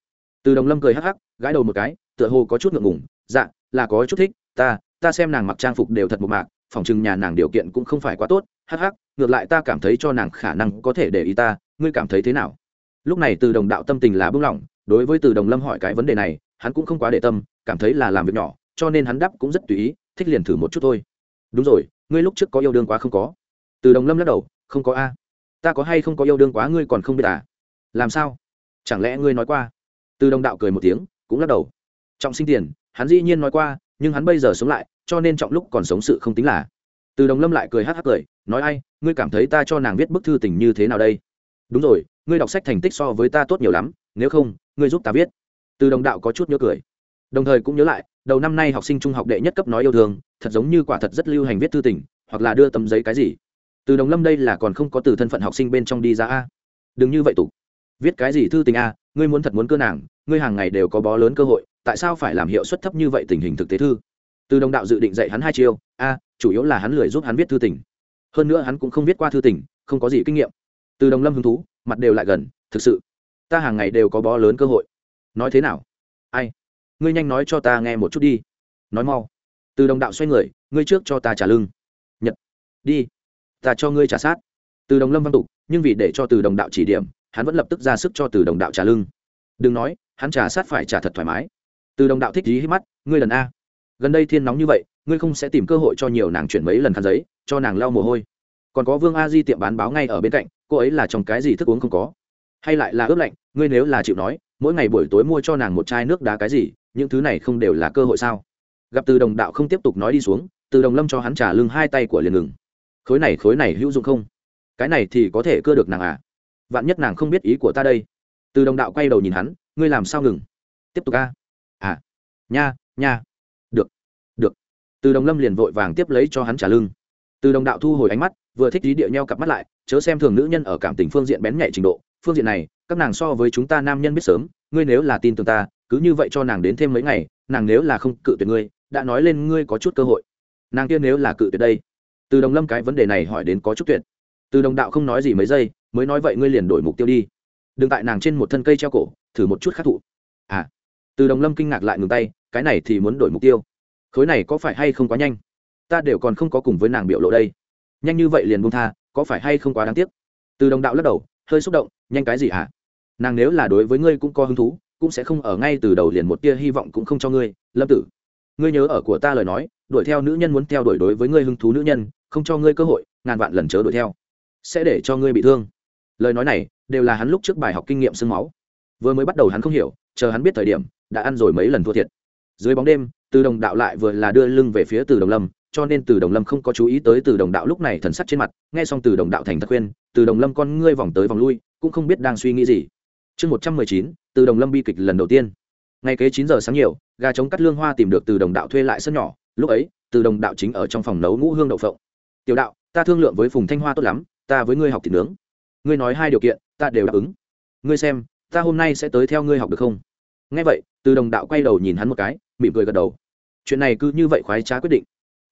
Từ đồng lâm cười hắc hắc, gãi đầu một cái tựa hồ có chút ngượng ngùng dạ là có chút thích ta ta xem nàng mặc trang phục đều thật một mạc phòng chừng nhà nàng điều kiện cũng không phải quá tốt hắc hắc, ngược lại ta cảm thấy cho nàng khả năng có thể để ý ta ngươi cảm thấy thế nào? Lúc này từ đồng đạo tâm tình là bưng lỏng đối với từ đồng lâm hỏi cái vấn đề này hắn cũng không quá để tâm cảm thấy là làm việc nhỏ cho nên hắn đáp cũng rất tùy ý thích liền thử một chút thôi. Đúng rồi ngươi lúc trước có yêu đương quá không có? Từ đồng lâm lắc đầu không có a. Ta có hay không có yêu đương quá ngươi còn không biết à? Làm sao? Chẳng lẽ ngươi nói qua? Từ đồng đạo cười một tiếng cũng lắc đầu. Trọng sinh tiền hắn dĩ nhiên nói qua nhưng hắn bây giờ sống lại cho nên trọng lúc còn sống sự không tính là. Từ đồng lâm lại cười hắc hắc cười, nói ai, ngươi cảm thấy ta cho nàng viết bức thư tình như thế nào đây? Đúng rồi, ngươi đọc sách thành tích so với ta tốt nhiều lắm, nếu không, ngươi giúp ta viết. Từ đồng đạo có chút nhớ cười. Đồng thời cũng nhớ lại, đầu năm nay học sinh trung học đệ nhất cấp nói yêu thương, thật giống như quả thật rất lưu hành viết thư tình, hoặc là đưa tấm giấy cái gì. Từ đồng lâm đây là còn không có từ thân phận học sinh bên trong đi ra a. Đừng như vậy tục. Viết cái gì thư tình a, ngươi muốn thật muốn cơ nàng, ngươi hàng ngày đều có bó lớn cơ hội, tại sao phải làm hiệu suất thấp như vậy tình hình thực tế thư? Từ đồng đạo dự định dạy hắn hai chiêu, a, chủ yếu là hắn lười giúp hắn viết thư tình. Hơn nữa hắn cũng không viết qua thư tình, không có gì kinh nghiệm. Từ đồng lâm hứng thú, mặt đều lại gần, thực sự, ta hàng ngày đều có bó lớn cơ hội. Nói thế nào? Ai? Ngươi nhanh nói cho ta nghe một chút đi. Nói mau. Từ đồng đạo xoay người, ngươi trước cho ta trả lưng nhật. Đi. Ta cho ngươi trả sát. Từ đồng lâm văn tục, nhưng vì để cho từ đồng đạo chỉ điểm, hắn vẫn lập tức ra sức cho từ đồng đạo trả lưng đừng nói, hắn trả sát phải trả thật thoải mái. Từ đồng đạo thích gì hết mắt, ngươi lần a gần đây thiên nóng như vậy, ngươi không sẽ tìm cơ hội cho nhiều nàng chuyển mấy lần khăn giấy, cho nàng lau mồ hôi. Còn có vương a di tiệm bán báo ngay ở bên cạnh, cô ấy là trong cái gì thức uống không có. Hay lại là ướp lạnh, ngươi nếu là chịu nói, mỗi ngày buổi tối mua cho nàng một chai nước đá cái gì, những thứ này không đều là cơ hội sao? Gặp từ đồng đạo không tiếp tục nói đi xuống, từ đồng lâm cho hắn trả lưng hai tay của liền ngừng. Khối này khối này hữu dụng không? Cái này thì có thể cưa được nàng à? Vạn nhất nàng không biết ý của ta đây. Từ đồng đạo quay đầu nhìn hắn, ngươi làm sao ngừng? Tiếp tục a? À nha nha từ đồng lâm liền vội vàng tiếp lấy cho hắn trả lưng. Từ đồng đạo thu hồi ánh mắt, vừa thích ý địa nheo cặp mắt lại, chớ xem thường nữ nhân ở cảm tình phương diện bén nhạy trình độ. Phương diện này, các nàng so với chúng ta nam nhân biết sớm, ngươi nếu là tin tưởng ta, cứ như vậy cho nàng đến thêm mấy ngày, nàng nếu là không cự tuyệt ngươi, đã nói lên ngươi có chút cơ hội. Nàng kia nếu là cự tuyệt đây. Từ đồng lâm cái vấn đề này hỏi đến có chút tuyệt. Từ đồng đạo không nói gì mấy giây, mới nói vậy ngươi liền đổi mục tiêu đi. Đừng tại nàng trên một thân cây treo cổ, thử một chút khắc thụ. À. Từ đồng lâm kinh ngạc lại ngừng tay, cái này thì muốn đổi mục tiêu khối này có phải hay không quá nhanh? Ta đều còn không có cùng với nàng biểu lộ đây. Nhanh như vậy liền buông tha, có phải hay không quá đáng tiếc? Từ đồng đạo lắc đầu, hơi xúc động, nhanh cái gì hả? Nàng nếu là đối với ngươi cũng có hứng thú, cũng sẽ không ở ngay từ đầu liền một tia hy vọng cũng không cho ngươi, lâm tử. Ngươi nhớ ở của ta lời nói, đuổi theo nữ nhân muốn theo đuổi đối với ngươi hứng thú nữ nhân, không cho ngươi cơ hội, ngàn vạn lần chớ đuổi theo. Sẽ để cho ngươi bị thương. Lời nói này, đều là hắn lúc trước bài học kinh nghiệm sương máu. Vừa mới bắt đầu hắn không hiểu, chờ hắn biết thời điểm, đã ăn rồi mấy lần thua thiệt. Dưới bóng đêm từ đồng đạo lại vừa là đưa lưng về phía từ đồng lâm, cho nên từ đồng lâm không có chú ý tới từ đồng đạo lúc này thần sắc trên mặt, nghe xong từ đồng đạo thành thật khuyên, từ đồng lâm con ngươi vòng tới vòng lui, cũng không biết đang suy nghĩ gì. Chương một trăm mười chín, từ đồng lâm bi kịch lần đầu tiên. Ngày kế chín giờ sáng nhiều, gà trống cắt lương hoa tìm được từ đồng đạo thuê lại sân nhỏ, lúc ấy, từ đồng đạo chính ở trong phòng nấu ngũ hương đậu phộng. Tiểu đạo, ta thương lượng với phùng thanh hoa tốt lắm, ta với ngươi học thịt nướng. Ngươi nói hai điều kiện, ta đều đáp ứng. Ngươi xem, ta hôm nay sẽ tới theo ngươi học được không? Nghe vậy, từ đồng đạo quay đầu nhìn hắn một cái, mỉm cười gật đầu chuyện này cứ như vậy khoái trá quyết định.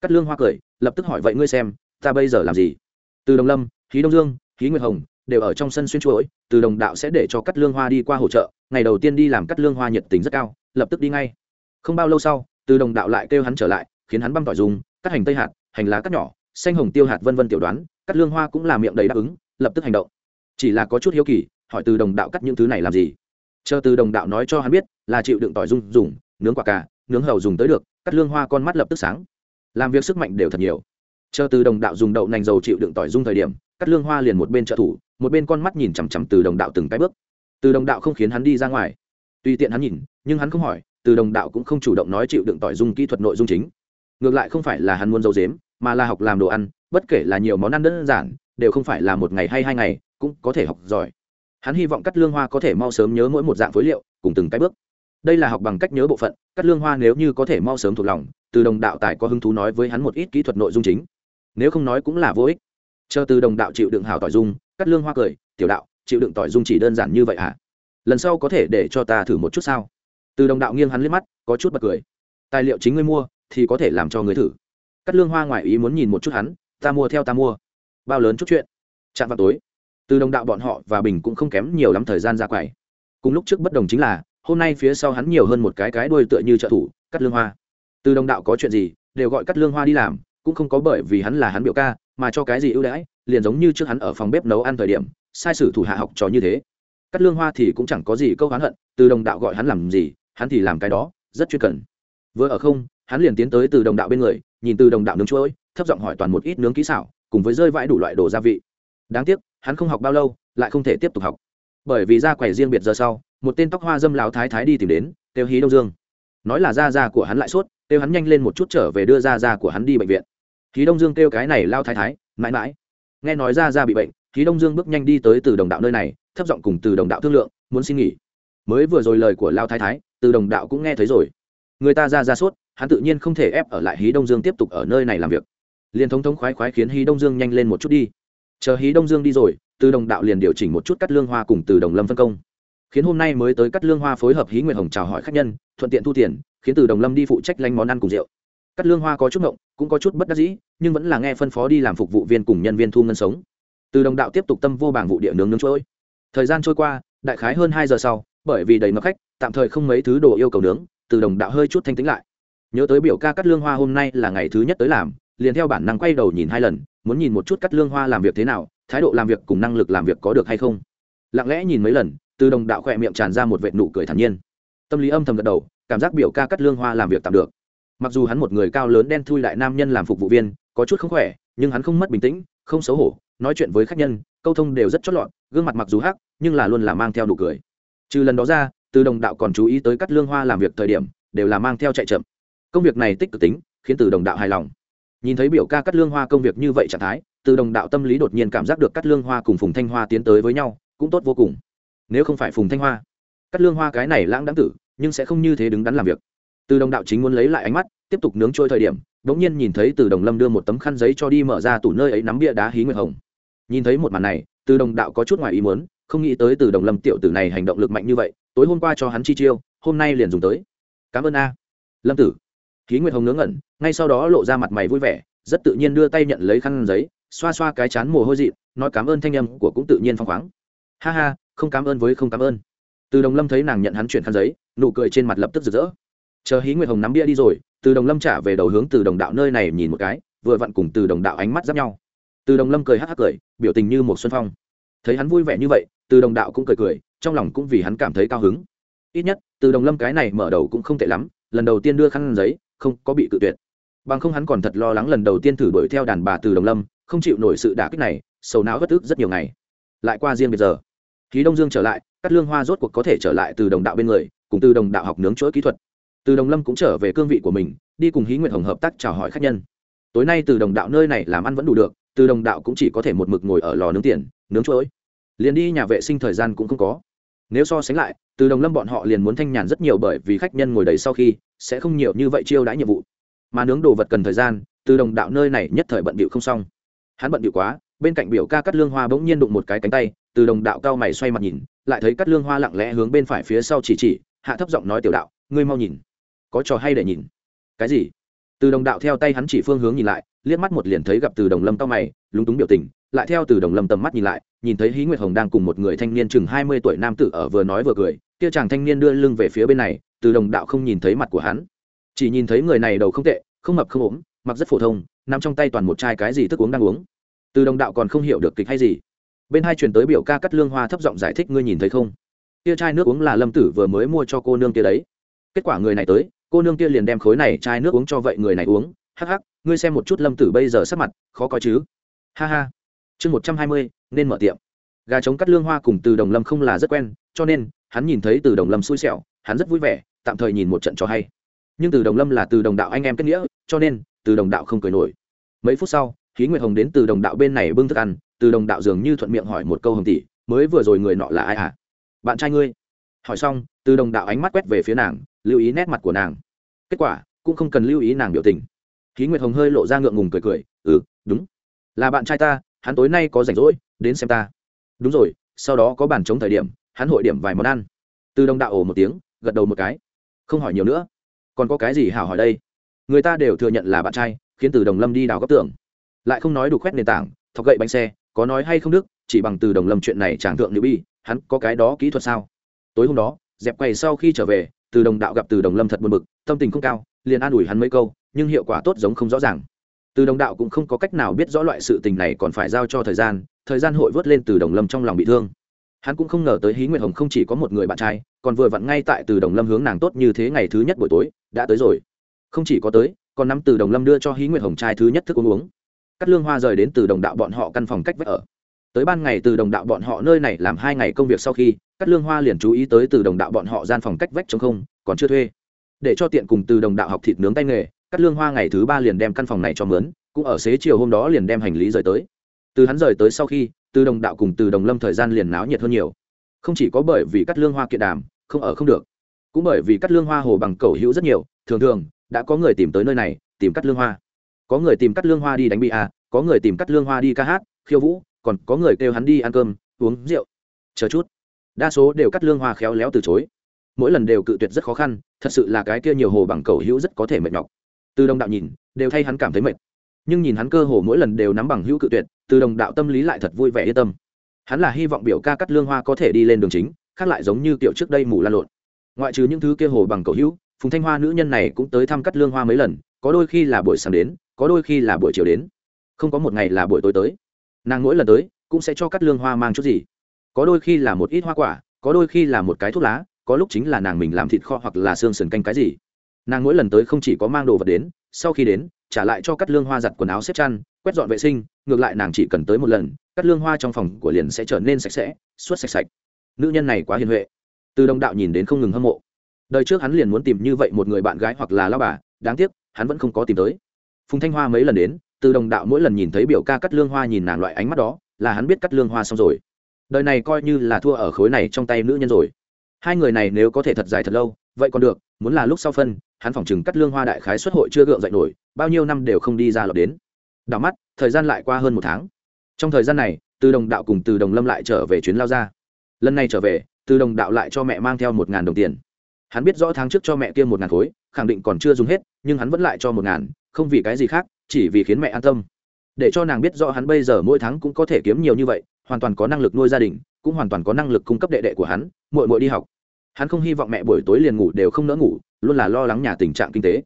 Cắt lương hoa cười, lập tức hỏi, vậy ngươi xem, ta bây giờ làm gì? Từ đồng lâm khí đông dương khí nguyệt hồng đều ở trong sân xuyên chuỗi, từ đồng đạo sẽ để cho cắt lương hoa đi qua hỗ trợ, ngày đầu tiên đi làm cắt lương hoa nhiệt tình rất cao, lập tức đi ngay. Không bao lâu sau, từ đồng đạo lại kêu hắn trở lại, khiến hắn băm tỏi dùng, cắt hành tây hạt, hành lá cắt nhỏ, xanh hồng tiêu hạt vân vân tiểu đoán cắt lương hoa cũng là miệng đầy đáp ứng, lập tức hành động. Chỉ là có chút hiếu kỳ, hỏi từ đồng đạo cắt những thứ này làm gì? Chờ từ đồng đạo nói cho hắn biết là chịu đựng tỏi dung dùng, nướng quả cà, nướng hầu dùng tới được cắt lương hoa con mắt lập tức sáng. Làm việc sức mạnh đều thật nhiều. Chờ từ đồng đạo dùng đậu nành dầu chịu đựng tỏi dung thời điểm, cắt lương hoa liền một bên trợ thủ, một bên con mắt nhìn chằm chằm từ đồng đạo từng cái bước. Từ đồng đạo không khiến hắn đi ra ngoài. Tùy tiện hắn nhìn, nhưng hắn không hỏi, từ đồng đạo cũng không chủ động nói chịu đựng tỏi dung kỹ thuật nội dung chính. Ngược lại không phải là hắn muốn giấu dếm mà là học làm đồ ăn, bất kể là nhiều món ăn đơn giản, đều không phải là một ngày hay hai ngày, cũng có thể học giỏi. Hắn hy vọng cắt lương hoa có thể mau sớm nhớ mỗi một dạng phối liệu, cùng từng cái bước đây là học bằng cách nhớ bộ phận, cắt lương hoa nếu như có thể mau sớm thuộc lòng, từ đồng đạo tài có hứng thú nói với hắn một ít kỹ thuật nội dung chính. Nếu không nói cũng là vô ích. Chờ từ đồng đạo chịu đựng hảo tỏi dung, cắt lương hoa cười, tiểu đạo, chịu đựng tỏi dung chỉ đơn giản như vậy hả? Lần sau có thể để cho ta thử một chút sao? Từ đồng đạo nghiêng hắn liếc mắt, có chút bật cười. Tài liệu chính ngươi mua, thì có thể làm cho ngươi thử. Cắt lương hoa ngoại ý muốn nhìn một chút hắn, ta mua theo ta mua. Bao lớn chút chuyện. Chạm vào tối, từ đồng đạo bọn họ và bình cũng không kém nhiều lắm thời gian ra quầy. Cùng lúc trước bất đồng chính là hôm nay phía sau hắn nhiều hơn một cái cái đuôi tựa như trợ thủ cắt lương hoa. Từ đồng đạo có chuyện gì, đều gọi cắt lương hoa đi làm, cũng không có bởi vì hắn là hắn biểu ca, mà cho cái gì ưu đãi, liền giống như trước hắn ở phòng bếp nấu ăn thời điểm, sai sử thủ hạ học trò như thế. Cắt lương hoa thì cũng chẳng có gì câu hắn hận, từ đồng đạo gọi hắn làm gì, hắn thì làm cái đó, rất chuyên cần. Vừa ở không, hắn liền tiến tới từ đồng đạo bên người, nhìn từ đồng đạo nướng chuỗi thấp giọng hỏi toàn một ít nướng kỹ xảo, cùng với rơi vãi đủ loại đồ gia vị. Đáng tiếc, hắn không học bao lâu, lại không thể tiếp tục học bởi vì ra quầy riêng biệt giờ sau, một tên tóc hoa dâm lão thái thái đi tìm đến Tiêu hí đông dương. Nói là da da của hắn lại sốt Tiêu hắn nhanh lên một chút trở về đưa da da của hắn đi bệnh viện. Hí đông dương kêu cái này lao thái thái, mãi mãi. Nghe nói ra ra bị bệnh, hí đông dương bước nhanh đi tới từ đồng đạo nơi này, thấp giọng cùng từ đồng đạo thương lượng, muốn xin nghỉ. Mới vừa rồi lời của lao thái thái, từ đồng đạo cũng nghe thấy rồi. Người ta ra ra sốt, hắn tự nhiên không thể ép ở lại hí đông dương tiếp tục ở nơi này làm việc. Liền thống thống khoái khoái khiến hí đông dương nhanh lên một chút đi. Chờ hí đông dương đi rồi từ đồng đạo liền điều chỉnh một chút cắt lương hoa cùng từ đồng lâm phân công. Khiến hôm nay mới tới cắt lương hoa phối hợp hí nguyệt hồng chào hỏi khách nhân, thuận tiện thu tiền, khiến từ đồng lâm đi phụ trách lanh món ăn cùng rượu. Cắt lương hoa có chút ngộng, cũng có chút bất đắc dĩ, nhưng vẫn là nghe phân phó đi làm phục vụ viên cùng nhân viên thu ngân sống. Từ đồng đạo tiếp tục tâm vô bảng vụ địa nướng nướng trôi. Thời gian trôi qua, đại khái hơn hai giờ sau, bởi vì đầy ngập khách, tạm thời không mấy thứ đồ yêu cầu nướng, từ đồng đạo hơi chút thanh tĩnh lại. Nhớ tới biểu ca cắt lương hoa hôm nay là ngày thứ nhất tới làm, liền theo bản năng quay đầu nhìn hai lần, muốn nhìn một chút cắt lương hoa làm việc thế nào thái độ làm việc cùng năng lực làm việc có được hay không? Lặng lẽ nhìn mấy lần, từ đồng đạo khỏe miệng tràn ra một vệ nụ cười thản nhiên. Tâm lý âm thầm gật đầu, cảm giác biểu ca cắt lương hoa làm việc tạm được. Mặc dù hắn một người cao lớn đen thui lại nam nhân làm phục vụ viên, có chút không khỏe, nhưng hắn không mất bình tĩnh, không xấu hổ, nói chuyện với khách nhân, câu thông đều rất chót lọt, gương mặt mặc dù hắc, nhưng là luôn là mang theo nụ cười. Trừ lần đó ra, từ đồng đạo còn chú ý tới cắt lương hoa làm việc thời điểm, đều là mang theo chạy chậm. Công việc này tích cực tính, khiến từ đồng đạo hài lòng. Nhìn thấy biểu ca cắt lương hoa công việc như vậy trạng thái từ đồng đạo tâm lý đột nhiên cảm giác được cắt lương hoa cùng phùng thanh hoa tiến tới với nhau, cũng tốt vô cùng. Nếu không phải phùng thanh hoa cắt lương hoa cái này lãng đáng tử, nhưng sẽ không như thế đứng đắn làm việc. Từ đồng đạo chính muốn lấy lại ánh mắt, tiếp tục nướng trôi thời điểm đ ỗ n g nhiên nhìn thấy từ đồng lâm đưa một tấm khăn giấy cho đi mở ra tủ nơi ấy nắm bia đá hí nguyệt hồng. Nhìn thấy một màn này, từ đồng đạo có chút ngoài ý muốn, không nghĩ tới từ đồng lâm tiểu tử này hành động lực mạnh như vậy, tối hôm qua cho hắn chi chiêu, hôm nay liền dùng tới. Cảm ơn a. Lâm tử, hí nguyệt hồng ngớ ngẩn, ngay sau đó lộ ra mặt mày vui vẻ, rất tự nhiên đưa tay nhận lấy khăn giấy xoa xoa cái chán mồ hôi dị, nói cảm ơn thanh âm của cũng tự nhiên phong khoáng. Ha ha, không cảm ơn với không cảm ơn. Từ đồng lâm thấy nàng nhận hắn chuyển khăn giấy, nụ cười trên mặt lập tức rực rỡ. Chờ hí nguyệt hồng nắm bia đi rồi, từ đồng lâm trả về đầu hướng từ đồng đạo nơi này nhìn một cái, vừa vặn cùng từ đồng đạo ánh mắt giáp nhau. Từ đồng lâm cười hắc hắc cười, biểu tình như một xuân phong. Thấy hắn vui vẻ như vậy, từ đồng đạo cũng cười cười, trong lòng cũng vì hắn cảm thấy cao hứng. Ít nhất, từ đồng lâm cái này mở đầu cũng không tệ lắm, lần đầu tiên đưa khăn giấy, không có bị cự tuyệt. Bằng không hắn còn thật lo lắng lần đầu tiên thử đuổi theo đàn bà từ đồng lâm không chịu nổi sự đả kích này, sầu não bất ức rất nhiều ngày. Lại qua riêng bây giờ, khí đông dương trở lại cắt lương hoa rốt cuộc có thể trở lại từ đồng đạo bên người, cùng từ đồng đạo học nướng chuỗi kỹ thuật. Từ đồng lâm cũng trở về cương vị của mình, đi cùng hí nguyệt hồng hợp tác chào hỏi khách nhân. Tối nay từ đồng đạo nơi này làm ăn vẫn đủ được, từ đồng đạo cũng chỉ có thể một mực ngồi ở lò nướng tiền, nướng chuỗi. Liền đi nhà vệ sinh thời gian cũng không có. Nếu so sánh lại, từ đồng lâm bọn họ liền muốn thanh nhàn rất nhiều bởi vì khách nhân ngồi đầy sau khi, sẽ không nhiều như vậy chiêu đãi nhiệm vụ. Mà nướng đồ vật cần thời gian, từ đồng đạo nơi này nhất thời bận bịu không xong hắn bận điệu quá, bên cạnh biểu ca cắt lương hoa bỗng nhiên đụng một cái cánh tay, từ đồng đạo cao mày xoay mặt nhìn, lại thấy cắt lương hoa lặng lẽ hướng bên phải phía sau chỉ chỉ, hạ thấp giọng nói tiểu đạo, ngươi mau nhìn, có trò hay để nhìn. Cái gì? Từ đồng đạo theo tay hắn chỉ phương hướng nhìn lại, liếc mắt một liền thấy gặp từ đồng lâm cao mày, lúng túng biểu tình, lại theo từ đồng lâm tầm mắt nhìn lại, nhìn thấy hí nguyệt hồng đang cùng một người thanh niên chừng hai mươi tuổi nam tử ở vừa nói vừa cười, kia chàng thanh niên đưa lưng về phía bên này, từ đồng đạo không nhìn thấy mặt của hắn, chỉ nhìn thấy người này đầu không tệ, không mập không ốm, mặc rất phổ thông, nằm trong tay toàn một chai cái gì thức uống đang uống từ đồng đạo còn không hiểu được kịch hay gì. Bên hai truyền tới biểu ca cắt lương hoa thấp giọng giải thích ngươi nhìn thấy không? Tia chai nước uống là lâm tử vừa mới mua cho cô nương kia đấy. Kết quả người này tới, cô nương kia liền đem khối này chai nước uống cho vậy người này uống. Hắc hắc, ngươi xem một chút lâm tử bây giờ sắc mặt, khó coi chứ? Ha ha. Chương một trăm hai mươi, nên mở tiệm. Gà trống cắt lương hoa cùng từ đồng lâm không là rất quen, cho nên, hắn nhìn thấy từ đồng lâm xui xẻo, hắn rất vui vẻ, tạm thời nhìn một trận cho hay. Nhưng từ đồng lâm là từ đồng đạo anh em kết nghĩa, cho nên, từ đồng đạo không cười nổi. Mấy phút sau khí nguyệt hồng đến từ đồng đạo bên này bưng thức ăn, từ đồng đạo dường như thuận miệng hỏi một câu hồng tỷ, mới vừa rồi người nọ là ai à? bạn trai ngươi. Hỏi xong, từ đồng đạo ánh mắt quét về phía nàng, lưu ý nét mặt của nàng. Kết quả, cũng không cần lưu ý nàng biểu tình. Khí nguyệt hồng hơi lộ ra ngượng ngùng cười cười ừ đúng. Là bạn trai ta, hắn tối nay có rảnh rỗi, đến xem ta. Đúng rồi, sau đó có bàn chống thời điểm, hắn hội điểm vài món ăn. Từ đồng đạo ồ một tiếng, gật đầu một cái. Không hỏi nhiều nữa. Còn có cái gì hảo hỏi đây? Người ta đều thừa nhận là bạn trai, khiến từ đồng lâm đi đào góc tường lại không nói đủ khoét nền tảng, thọc gậy bánh xe, có nói hay không đức, chỉ bằng từ đồng lâm chuyện này chẳng thượng nữ bi hắn có cái đó kỹ thuật sao? Tối hôm đó, dẹp quầy sau khi trở về, từ đồng đạo gặp từ đồng lâm thật buồn bực, tâm tình không cao, liền an ủi hắn mấy câu, nhưng hiệu quả tốt giống không rõ ràng. Từ đồng đạo cũng không có cách nào biết rõ loại sự tình này còn phải giao cho thời gian thời gian hội vớt lên từ đồng lâm trong lòng bị thương. Hắn cũng không ngờ tới hí nguyệt hồng không chỉ có một người bạn trai, còn vừa vặn ngay tại từ đồng lâm hướng nàng tốt như thế ngày thứ nhất buổi tối, đã tới rồi. Không chỉ có tới, còn nắm từ đồng lâm đưa cho hí nguyệt hồng trai thứ nhất thức uống uống cắt lương hoa rời đến từ đồng đạo bọn họ căn phòng cách vách ở. Tới ban ngày từ đồng đạo bọn họ nơi này làm hai ngày công việc sau khi, cắt lương hoa liền chú ý tới từ đồng đạo bọn họ gian phòng cách vách chống không, còn chưa thuê. Để cho tiện cùng từ đồng đạo học thịt nướng tay nghề, cắt lương hoa ngày thứ ba liền đem căn phòng này cho mướn, cũng ở xế chiều hôm đó liền đem hành lý rời tới. Từ hắn rời tới sau khi, từ đồng đạo cùng từ đồng lâm thời gian liền náo nhiệt hơn nhiều. Không chỉ có bởi vì cắt lương hoa kiện đàm, không ở không được, cũng bởi vì cắt lương hoa hồ bằng cầu hữu rất nhiều, thường thường, đã có người tìm tới nơi này, tìm cắt lương hoa có người tìm cắt lương hoa đi đánh bị có người tìm cắt lương hoa đi ca hát, khiêu vũ, còn có người kêu hắn đi ăn cơm, uống rượu. Chờ chút. Đa số đều cắt lương hoa khéo léo từ chối. Mỗi lần đều cự tuyệt rất khó khăn, thật sự là cái kia nhiều hồ bằng cầu hữu rất có thể mệt nhọc. Từ đồng đạo nhìn, đều thay hắn cảm thấy mệt. Nhưng nhìn hắn cơ hồ mỗi lần đều nắm bằng hữu cự tuyệt, từ đồng đạo tâm lý lại thật vui vẻ yên tâm. Hắn là hy vọng biểu ca cắt lương hoa có thể đi lên đường chính, khác lại giống như kiểu trước đây mù lan lộn. Ngoại trừ những thứ kia hồ bằng cầu hữu, phùng thanh hoa nữ nhân này cũng tới thăm cắt lương hoa mấy lần có đôi khi là buổi sáng đến, có đôi khi là buổi chiều đến. Không có một ngày là buổi tối tới. Nàng mỗi lần tới, cũng sẽ cho cắt lương hoa mang chút gì. Có đôi khi là một ít hoa quả, có đôi khi là một cái thuốc lá, có lúc chính là nàng mình làm thịt kho hoặc là xương sườn canh cái gì. Nàng mỗi lần tới không chỉ có mang đồ vật đến, sau khi đến, trả lại cho cắt lương hoa giặt quần áo xếp chăn, quét dọn vệ sinh, ngược lại nàng chỉ cần tới một lần, cắt lương hoa trong phòng của liền sẽ trở nên sạch sẽ, suốt sạch sạch. Nữ nhân này quá hiền huệ. Từ đồng đạo nhìn đến không ngừng hâm mộ. Đời trước hắn liền muốn tìm như vậy một người bạn gái hoặc là lao bà, đáng tiếc hắn vẫn không có tìm tới. Phùng thanh hoa mấy lần đến, từ đồng đạo mỗi lần nhìn thấy biểu ca cắt lương hoa nhìn nàng loại ánh mắt đó, là hắn biết cắt lương hoa xong rồi. Đời này coi như là thua ở khối này trong tay nữ nhân rồi. Hai người này nếu có thể thật dài thật lâu, vậy còn được, muốn là lúc sau phân, hắn phỏng chừng cắt lương hoa đại khái xuất hội chưa gượng dậy nổi, bao nhiêu năm đều không đi ra lọt đến. Đảo mắt, thời gian lại qua hơn một tháng. Trong thời gian này, từ đồng đạo cùng từ đồng lâm lại trở về chuyến lao ra. Lần này trở về, từ đồng đạo lại cho mẹ mang theo một ngàn đồng tiền hắn biết rõ tháng trước cho mẹ kia một ngàn khối, khẳng định còn chưa dùng hết, nhưng hắn vẫn lại cho một ngàn, không vì cái gì khác, chỉ vì khiến mẹ an tâm. Để cho nàng biết rõ hắn bây giờ mỗi tháng cũng có thể kiếm nhiều như vậy, hoàn toàn có năng lực nuôi gia đình, cũng hoàn toàn có năng lực cung cấp đệ đệ của hắn mội mội đi học. Hắn không hy vọng mẹ buổi tối liền ngủ đều không nỡ ngủ, luôn là lo lắng nhà tình trạng kinh tế.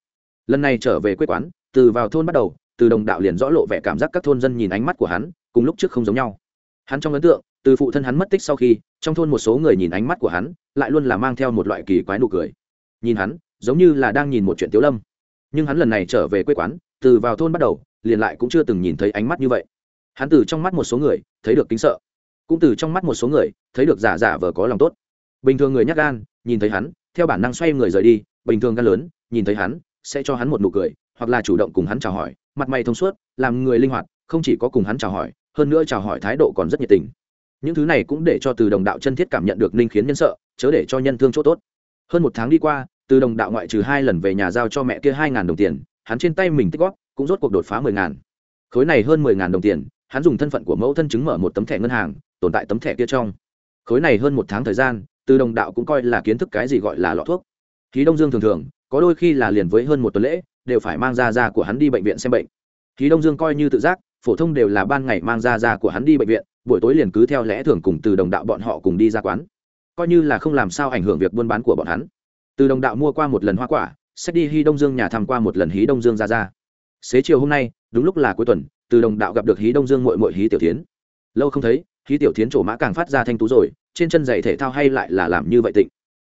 Lần này trở về quê quán, từ vào thôn bắt đầu, từ đồng đạo liền rõ lộ vẻ cảm giác các thôn dân nhìn ánh mắt của hắn, cùng lúc trước không giống nhau. Hắn trong ấn tượng từ phụ thân hắn mất tích sau khi, trong thôn một số người nhìn ánh mắt của hắn, lại luôn là mang theo một loại kỳ quái nụ cười. Nhìn hắn, giống như là đang nhìn một chuyện tiếu lâm. Nhưng hắn lần này trở về quê quán, từ vào thôn bắt đầu, liền lại cũng chưa từng nhìn thấy ánh mắt như vậy. Hắn từ trong mắt một số người, thấy được kính sợ. Cũng từ trong mắt một số người, thấy được giả giả vờ có lòng tốt. Bình thường người nhắc gan, nhìn thấy hắn, theo bản năng xoay người rời đi, bình thường gan lớn, nhìn thấy hắn, sẽ cho hắn một nụ cười, hoặc là chủ động cùng hắn chào hỏi, mặt mày thông suốt, làm người linh hoạt, không chỉ có cùng hắn chào hỏi, hơn nữa chào hỏi thái độ còn rất nhiệt tình những thứ này cũng để cho từ đồng đạo chân thiết cảm nhận được ninh khiến nhân sợ, chớ để cho nhân thương chỗ tốt. Hơn một tháng đi qua, từ đồng đạo ngoại trừ hai lần về nhà giao cho mẹ kia hai ngàn đồng tiền, hắn trên tay mình tích góp cũng rốt cuộc đột phá mười ngàn. Khối này hơn mười ngàn đồng tiền, hắn dùng thân phận của mẫu thân chứng mở một tấm thẻ ngân hàng, tồn tại tấm thẻ kia trong. Khối này hơn một tháng thời gian, từ đồng đạo cũng coi là kiến thức cái gì gọi là lọ thuốc. Khí đông dương thường thường, có đôi khi là liền với hơn một tuần lễ, đều phải mang ra ra của hắn đi bệnh viện xem bệnh. Khí đông dương coi như tự giác phổ thông đều là ban ngày mang ra ra của hắn đi bệnh viện, buổi tối liền cứ theo lẽ thường cùng từ đồng đạo bọn họ cùng đi ra quán. Coi như là không làm sao ảnh hưởng việc buôn bán của bọn hắn. Từ đồng đạo mua qua một lần hoa quả, sẽ đi hy đông dương nhà thăm qua một lần hí đông dương ra ra. Xế chiều hôm nay, đúng lúc là cuối tuần, từ đồng đạo gặp được hí đông dương mội mội hí tiểu tiến lâu không thấy, hí tiểu tiến trổ mã càng phát ra thanh tú rồi, trên chân giày thể thao hay lại là làm như vậy tịnh.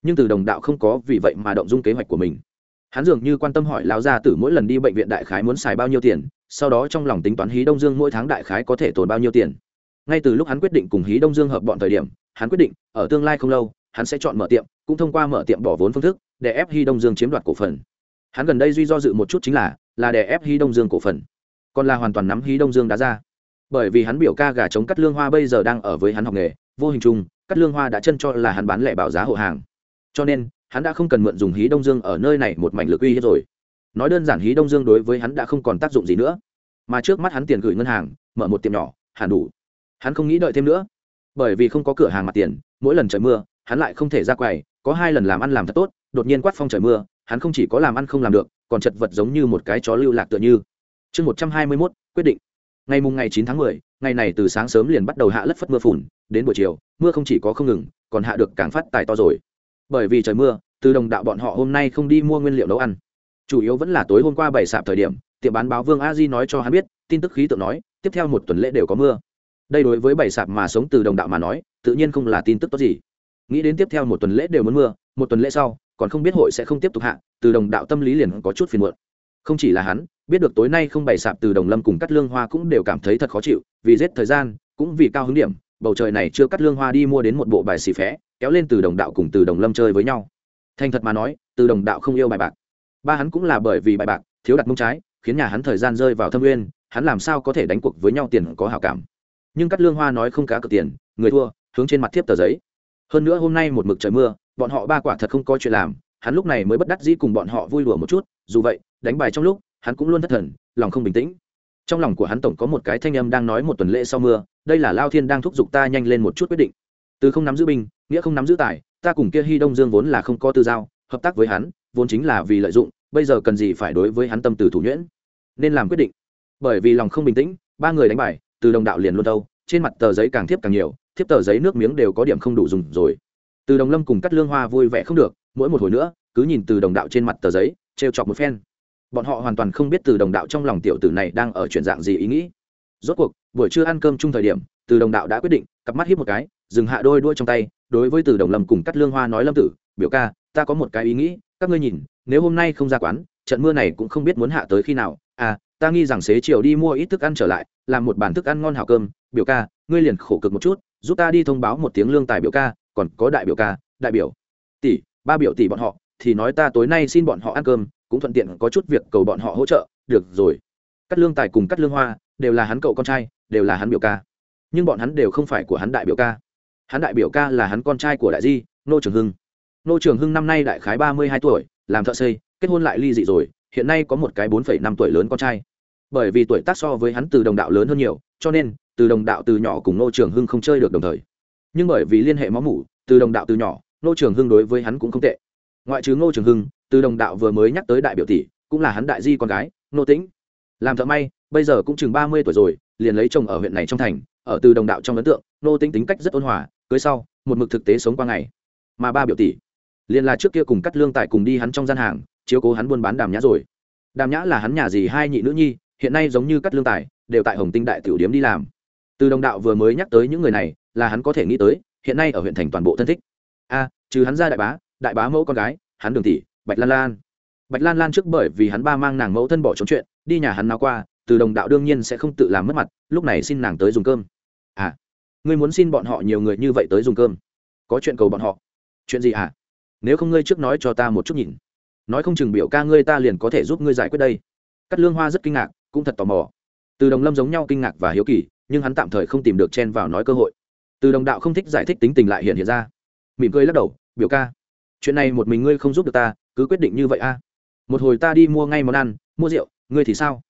Nhưng từ đồng đạo không có vì vậy mà động dung kế hoạch của mình hắn dường như quan tâm hỏi lão gia tử mỗi lần đi bệnh viện đại khái muốn xài bao nhiêu tiền, sau đó trong lòng tính toán hí đông dương mỗi tháng đại khái có thể tồn bao nhiêu tiền. Ngay từ lúc hắn quyết định cùng hí đông dương hợp bọn thời điểm, hắn quyết định, ở tương lai không lâu, hắn sẽ chọn mở tiệm, cũng thông qua mở tiệm bỏ vốn phương thức, để ép hí đông dương chiếm đoạt cổ phần. Hắn gần đây duy do dự một chút chính là là để ép hí đông dương cổ phần. Còn là hoàn toàn nắm hí đông dương đã ra. Bởi vì hắn biểu ca gà chống cắt lương hoa bây giờ đang ở với hắn học nghề, vô hình chung cắt lương hoa đã chân cho là hắn bán lẻ bảo giá hộ hàng. Cho nên hắn đã không cần mượn dùng hí đông dương ở nơi này một mảnh lực uy hiếp rồi. Nói đơn giản hí đông dương đối với hắn đã không còn tác dụng gì nữa. Mà trước mắt hắn tiền gửi ngân hàng, mở một tiệm nhỏ, hẳn đủ. Hắn không nghĩ đợi thêm nữa. Bởi vì không có cửa hàng mặt tiền, mỗi lần trời mưa, hắn lại không thể ra quầy, có hai lần làm ăn làm thật tốt, đột nhiên quát phong trời mưa, hắn không chỉ có làm ăn không làm được, còn chật vật giống như một cái chó lưu lạc tựa như. Chương một trăm hai mươi mốt, quyết định. Ngày mùng ngày chín tháng mười, ngày này từ sáng sớm liền bắt đầu hạ lất phất mưa phùn, đến buổi chiều, mưa không chỉ có không ngừng, còn hạ được càng phát tài to rồi bởi vì trời mưa, từ đồng đạo bọn họ hôm nay không đi mua nguyên liệu nấu ăn. Chủ yếu vẫn là tối hôm qua bảy sạp thời điểm, tiệm bán báo vương a di nói cho hắn biết, tin tức khí tượng nói, tiếp theo một tuần lễ đều có mưa. Đây đối với bảy sạp mà sống từ đồng đạo mà nói, tự nhiên không là tin tức tốt gì. Nghĩ đến tiếp theo một tuần lễ đều muốn mưa, một tuần lễ sau, còn không biết hội sẽ không tiếp tục hạ, từ đồng đạo tâm lý liền có chút phiền muộn. Không chỉ là hắn, biết được tối nay không bày sạp từ đồng lâm cùng cắt lương hoa cũng đều cảm thấy thật khó chịu, vì rét thời gian, cũng vì cao hứng điểm bầu trời này chưa cắt lương hoa đi mua đến một bộ bài xì phé, kéo lên từ đồng đạo cùng từ đồng lâm chơi với nhau. Thành thật mà nói, từ đồng đạo không yêu bài bạc. Ba hắn cũng là bởi vì bài bạc, thiếu đặt mông trái, khiến nhà hắn thời gian rơi vào thâm nguyên hắn làm sao có thể đánh cuộc với nhau tiền có hảo cảm. Nhưng cắt lương hoa nói không cá cược tiền, người thua, hướng trên mặt thiếp tờ giấy. Hơn nữa hôm nay một mực trời mưa, bọn họ ba quả thật không có chuyện làm, hắn lúc này mới bất đắc dĩ cùng bọn họ vui đùa một chút, dù vậy, đánh bài trong lúc, hắn cũng luôn thất thần, lòng không bình tĩnh trong lòng của hắn tổng có một cái thanh âm đang nói một tuần lễ sau mưa, đây là lao thiên đang thúc giục ta nhanh lên một chút quyết định. Từ không nắm giữ binh, nghĩa không nắm giữ tài, ta cùng kia hy đông dương vốn là không có tư giao, hợp tác với hắn, vốn chính là vì lợi dụng, bây giờ cần gì phải đối với hắn tâm từ thủ nhuyễn, nên làm quyết định. Bởi vì lòng không bình tĩnh, ba người đánh bài, từ đồng đạo liền luôn đâu, trên mặt tờ giấy càng thiếp càng nhiều, thiếp tờ giấy nước miếng đều có điểm không đủ dùng rồi. Từ đồng lâm cùng cắt lương hoa vui vẻ không được, mỗi một hồi nữa, cứ nhìn từ đồng đạo trên mặt tờ giấy, trêu chọc một phen bọn họ hoàn toàn không biết từ đồng đạo trong lòng tiểu tử này đang ở chuyện dạng gì ý nghĩ. Rốt cuộc, buổi trưa ăn cơm chung thời điểm, từ đồng đạo đã quyết định, cặp mắt hiếp một cái, dừng hạ đôi đuôi trong tay, đối với từ đồng lâm cùng cắt lương hoa nói lâm tử, biểu ca, ta có một cái ý nghĩ, các ngươi nhìn, nếu hôm nay không ra quán, trận mưa này cũng không biết muốn hạ tới khi nào. À ta nghi rằng xế chiều đi mua ít thức ăn trở lại, làm một bàn thức ăn ngon hào cơm. Biểu ca, ngươi liền khổ cực một chút, giúp ta đi thông báo một tiếng lương tài biểu ca, còn có đại biểu ca, đại biểu tỷ, ba biểu tỷ bọn họ, thì nói ta tối nay xin bọn họ ăn cơm cũng thuận tiện có chút việc cầu bọn họ hỗ trợ, được rồi. Cắt lương tài cùng cắt lương hoa đều là hắn cậu con trai, đều là hắn biểu ca. Nhưng bọn hắn đều không phải của hắn đại biểu ca. Hắn đại biểu ca là hắn con trai của đại di, nô trường hưng. Nô trường hưng năm nay đại khái ba mươi hai tuổi, làm thợ xây, kết hôn lại ly dị rồi, hiện nay có một cái bốn phẩy năm tuổi lớn con trai. Bởi vì tuổi tác so với hắn từ đồng đạo lớn hơn nhiều, cho nên, từ đồng đạo từ nhỏ cùng nô trường hưng không chơi được đồng thời. Nhưng bởi vì liên hệ máu mủ, từ đồng đạo từ nhỏ, nô trường hưng đối với hắn cũng không tệ. Ngoại trừ ngô trường hưng từ đồng đạo vừa mới nhắc tới đại biểu tỷ, cũng là hắn đại di con gái, nô tĩnh. Làm thợ may, bây giờ cũng chừng ba mươi tuổi rồi, liền lấy chồng ở huyện này trong thành, ở từ đồng đạo trong ấn tượng, nô tĩnh tính cách rất ôn hòa, cưới sau, một mực thực tế sống qua ngày. Mà ba biểu tỷ, liền là trước kia cùng cắt lương tại cùng đi hắn trong gian hàng, chiếu cố hắn buôn bán đàm nhã rồi. Đàm nhã là hắn nhà gì hai nhị nữ nhi, hiện nay giống như cắt lương tài, đều tại hồng tinh đại tiểu điếm đi làm. Từ đồng đạo vừa mới nhắc tới những người này, là hắn có thể nghĩ tới, hiện nay ở huyện thành toàn bộ thân thích. A, trừ hắn ra đại bá đại bá mẫu con gái, hắn đường tỷ bạch lan lan. Bạch lan lan trước bởi vì hắn ba mang nàng mẫu thân bỏ trốn chuyện, đi nhà hắn nào qua, từ đồng đạo đương nhiên sẽ không tự làm mất mặt, lúc này xin nàng tới dùng cơm. À ngươi muốn xin bọn họ nhiều người như vậy tới dùng cơm? Có chuyện cầu bọn họ. Chuyện gì à? Nếu không ngươi trước nói cho ta một chút nhìn. Nói không chừng biểu ca ngươi ta liền có thể giúp ngươi giải quyết đây. Cắt lương hoa rất kinh ngạc, cũng thật tò mò. Từ đồng lâm giống nhau kinh ngạc và hiếu kỳ, nhưng hắn tạm thời không tìm được chen vào nói cơ hội. Từ đồng đạo không thích giải thích tính tình lại hiện hiện ra. Mỉm cười lắc đầu, biểu ca chuyện này một mình ngươi không giúp được ta, cứ quyết định như vậy a. Một hồi ta đi mua ngay món ăn, mua rượu, ngươi thì sao?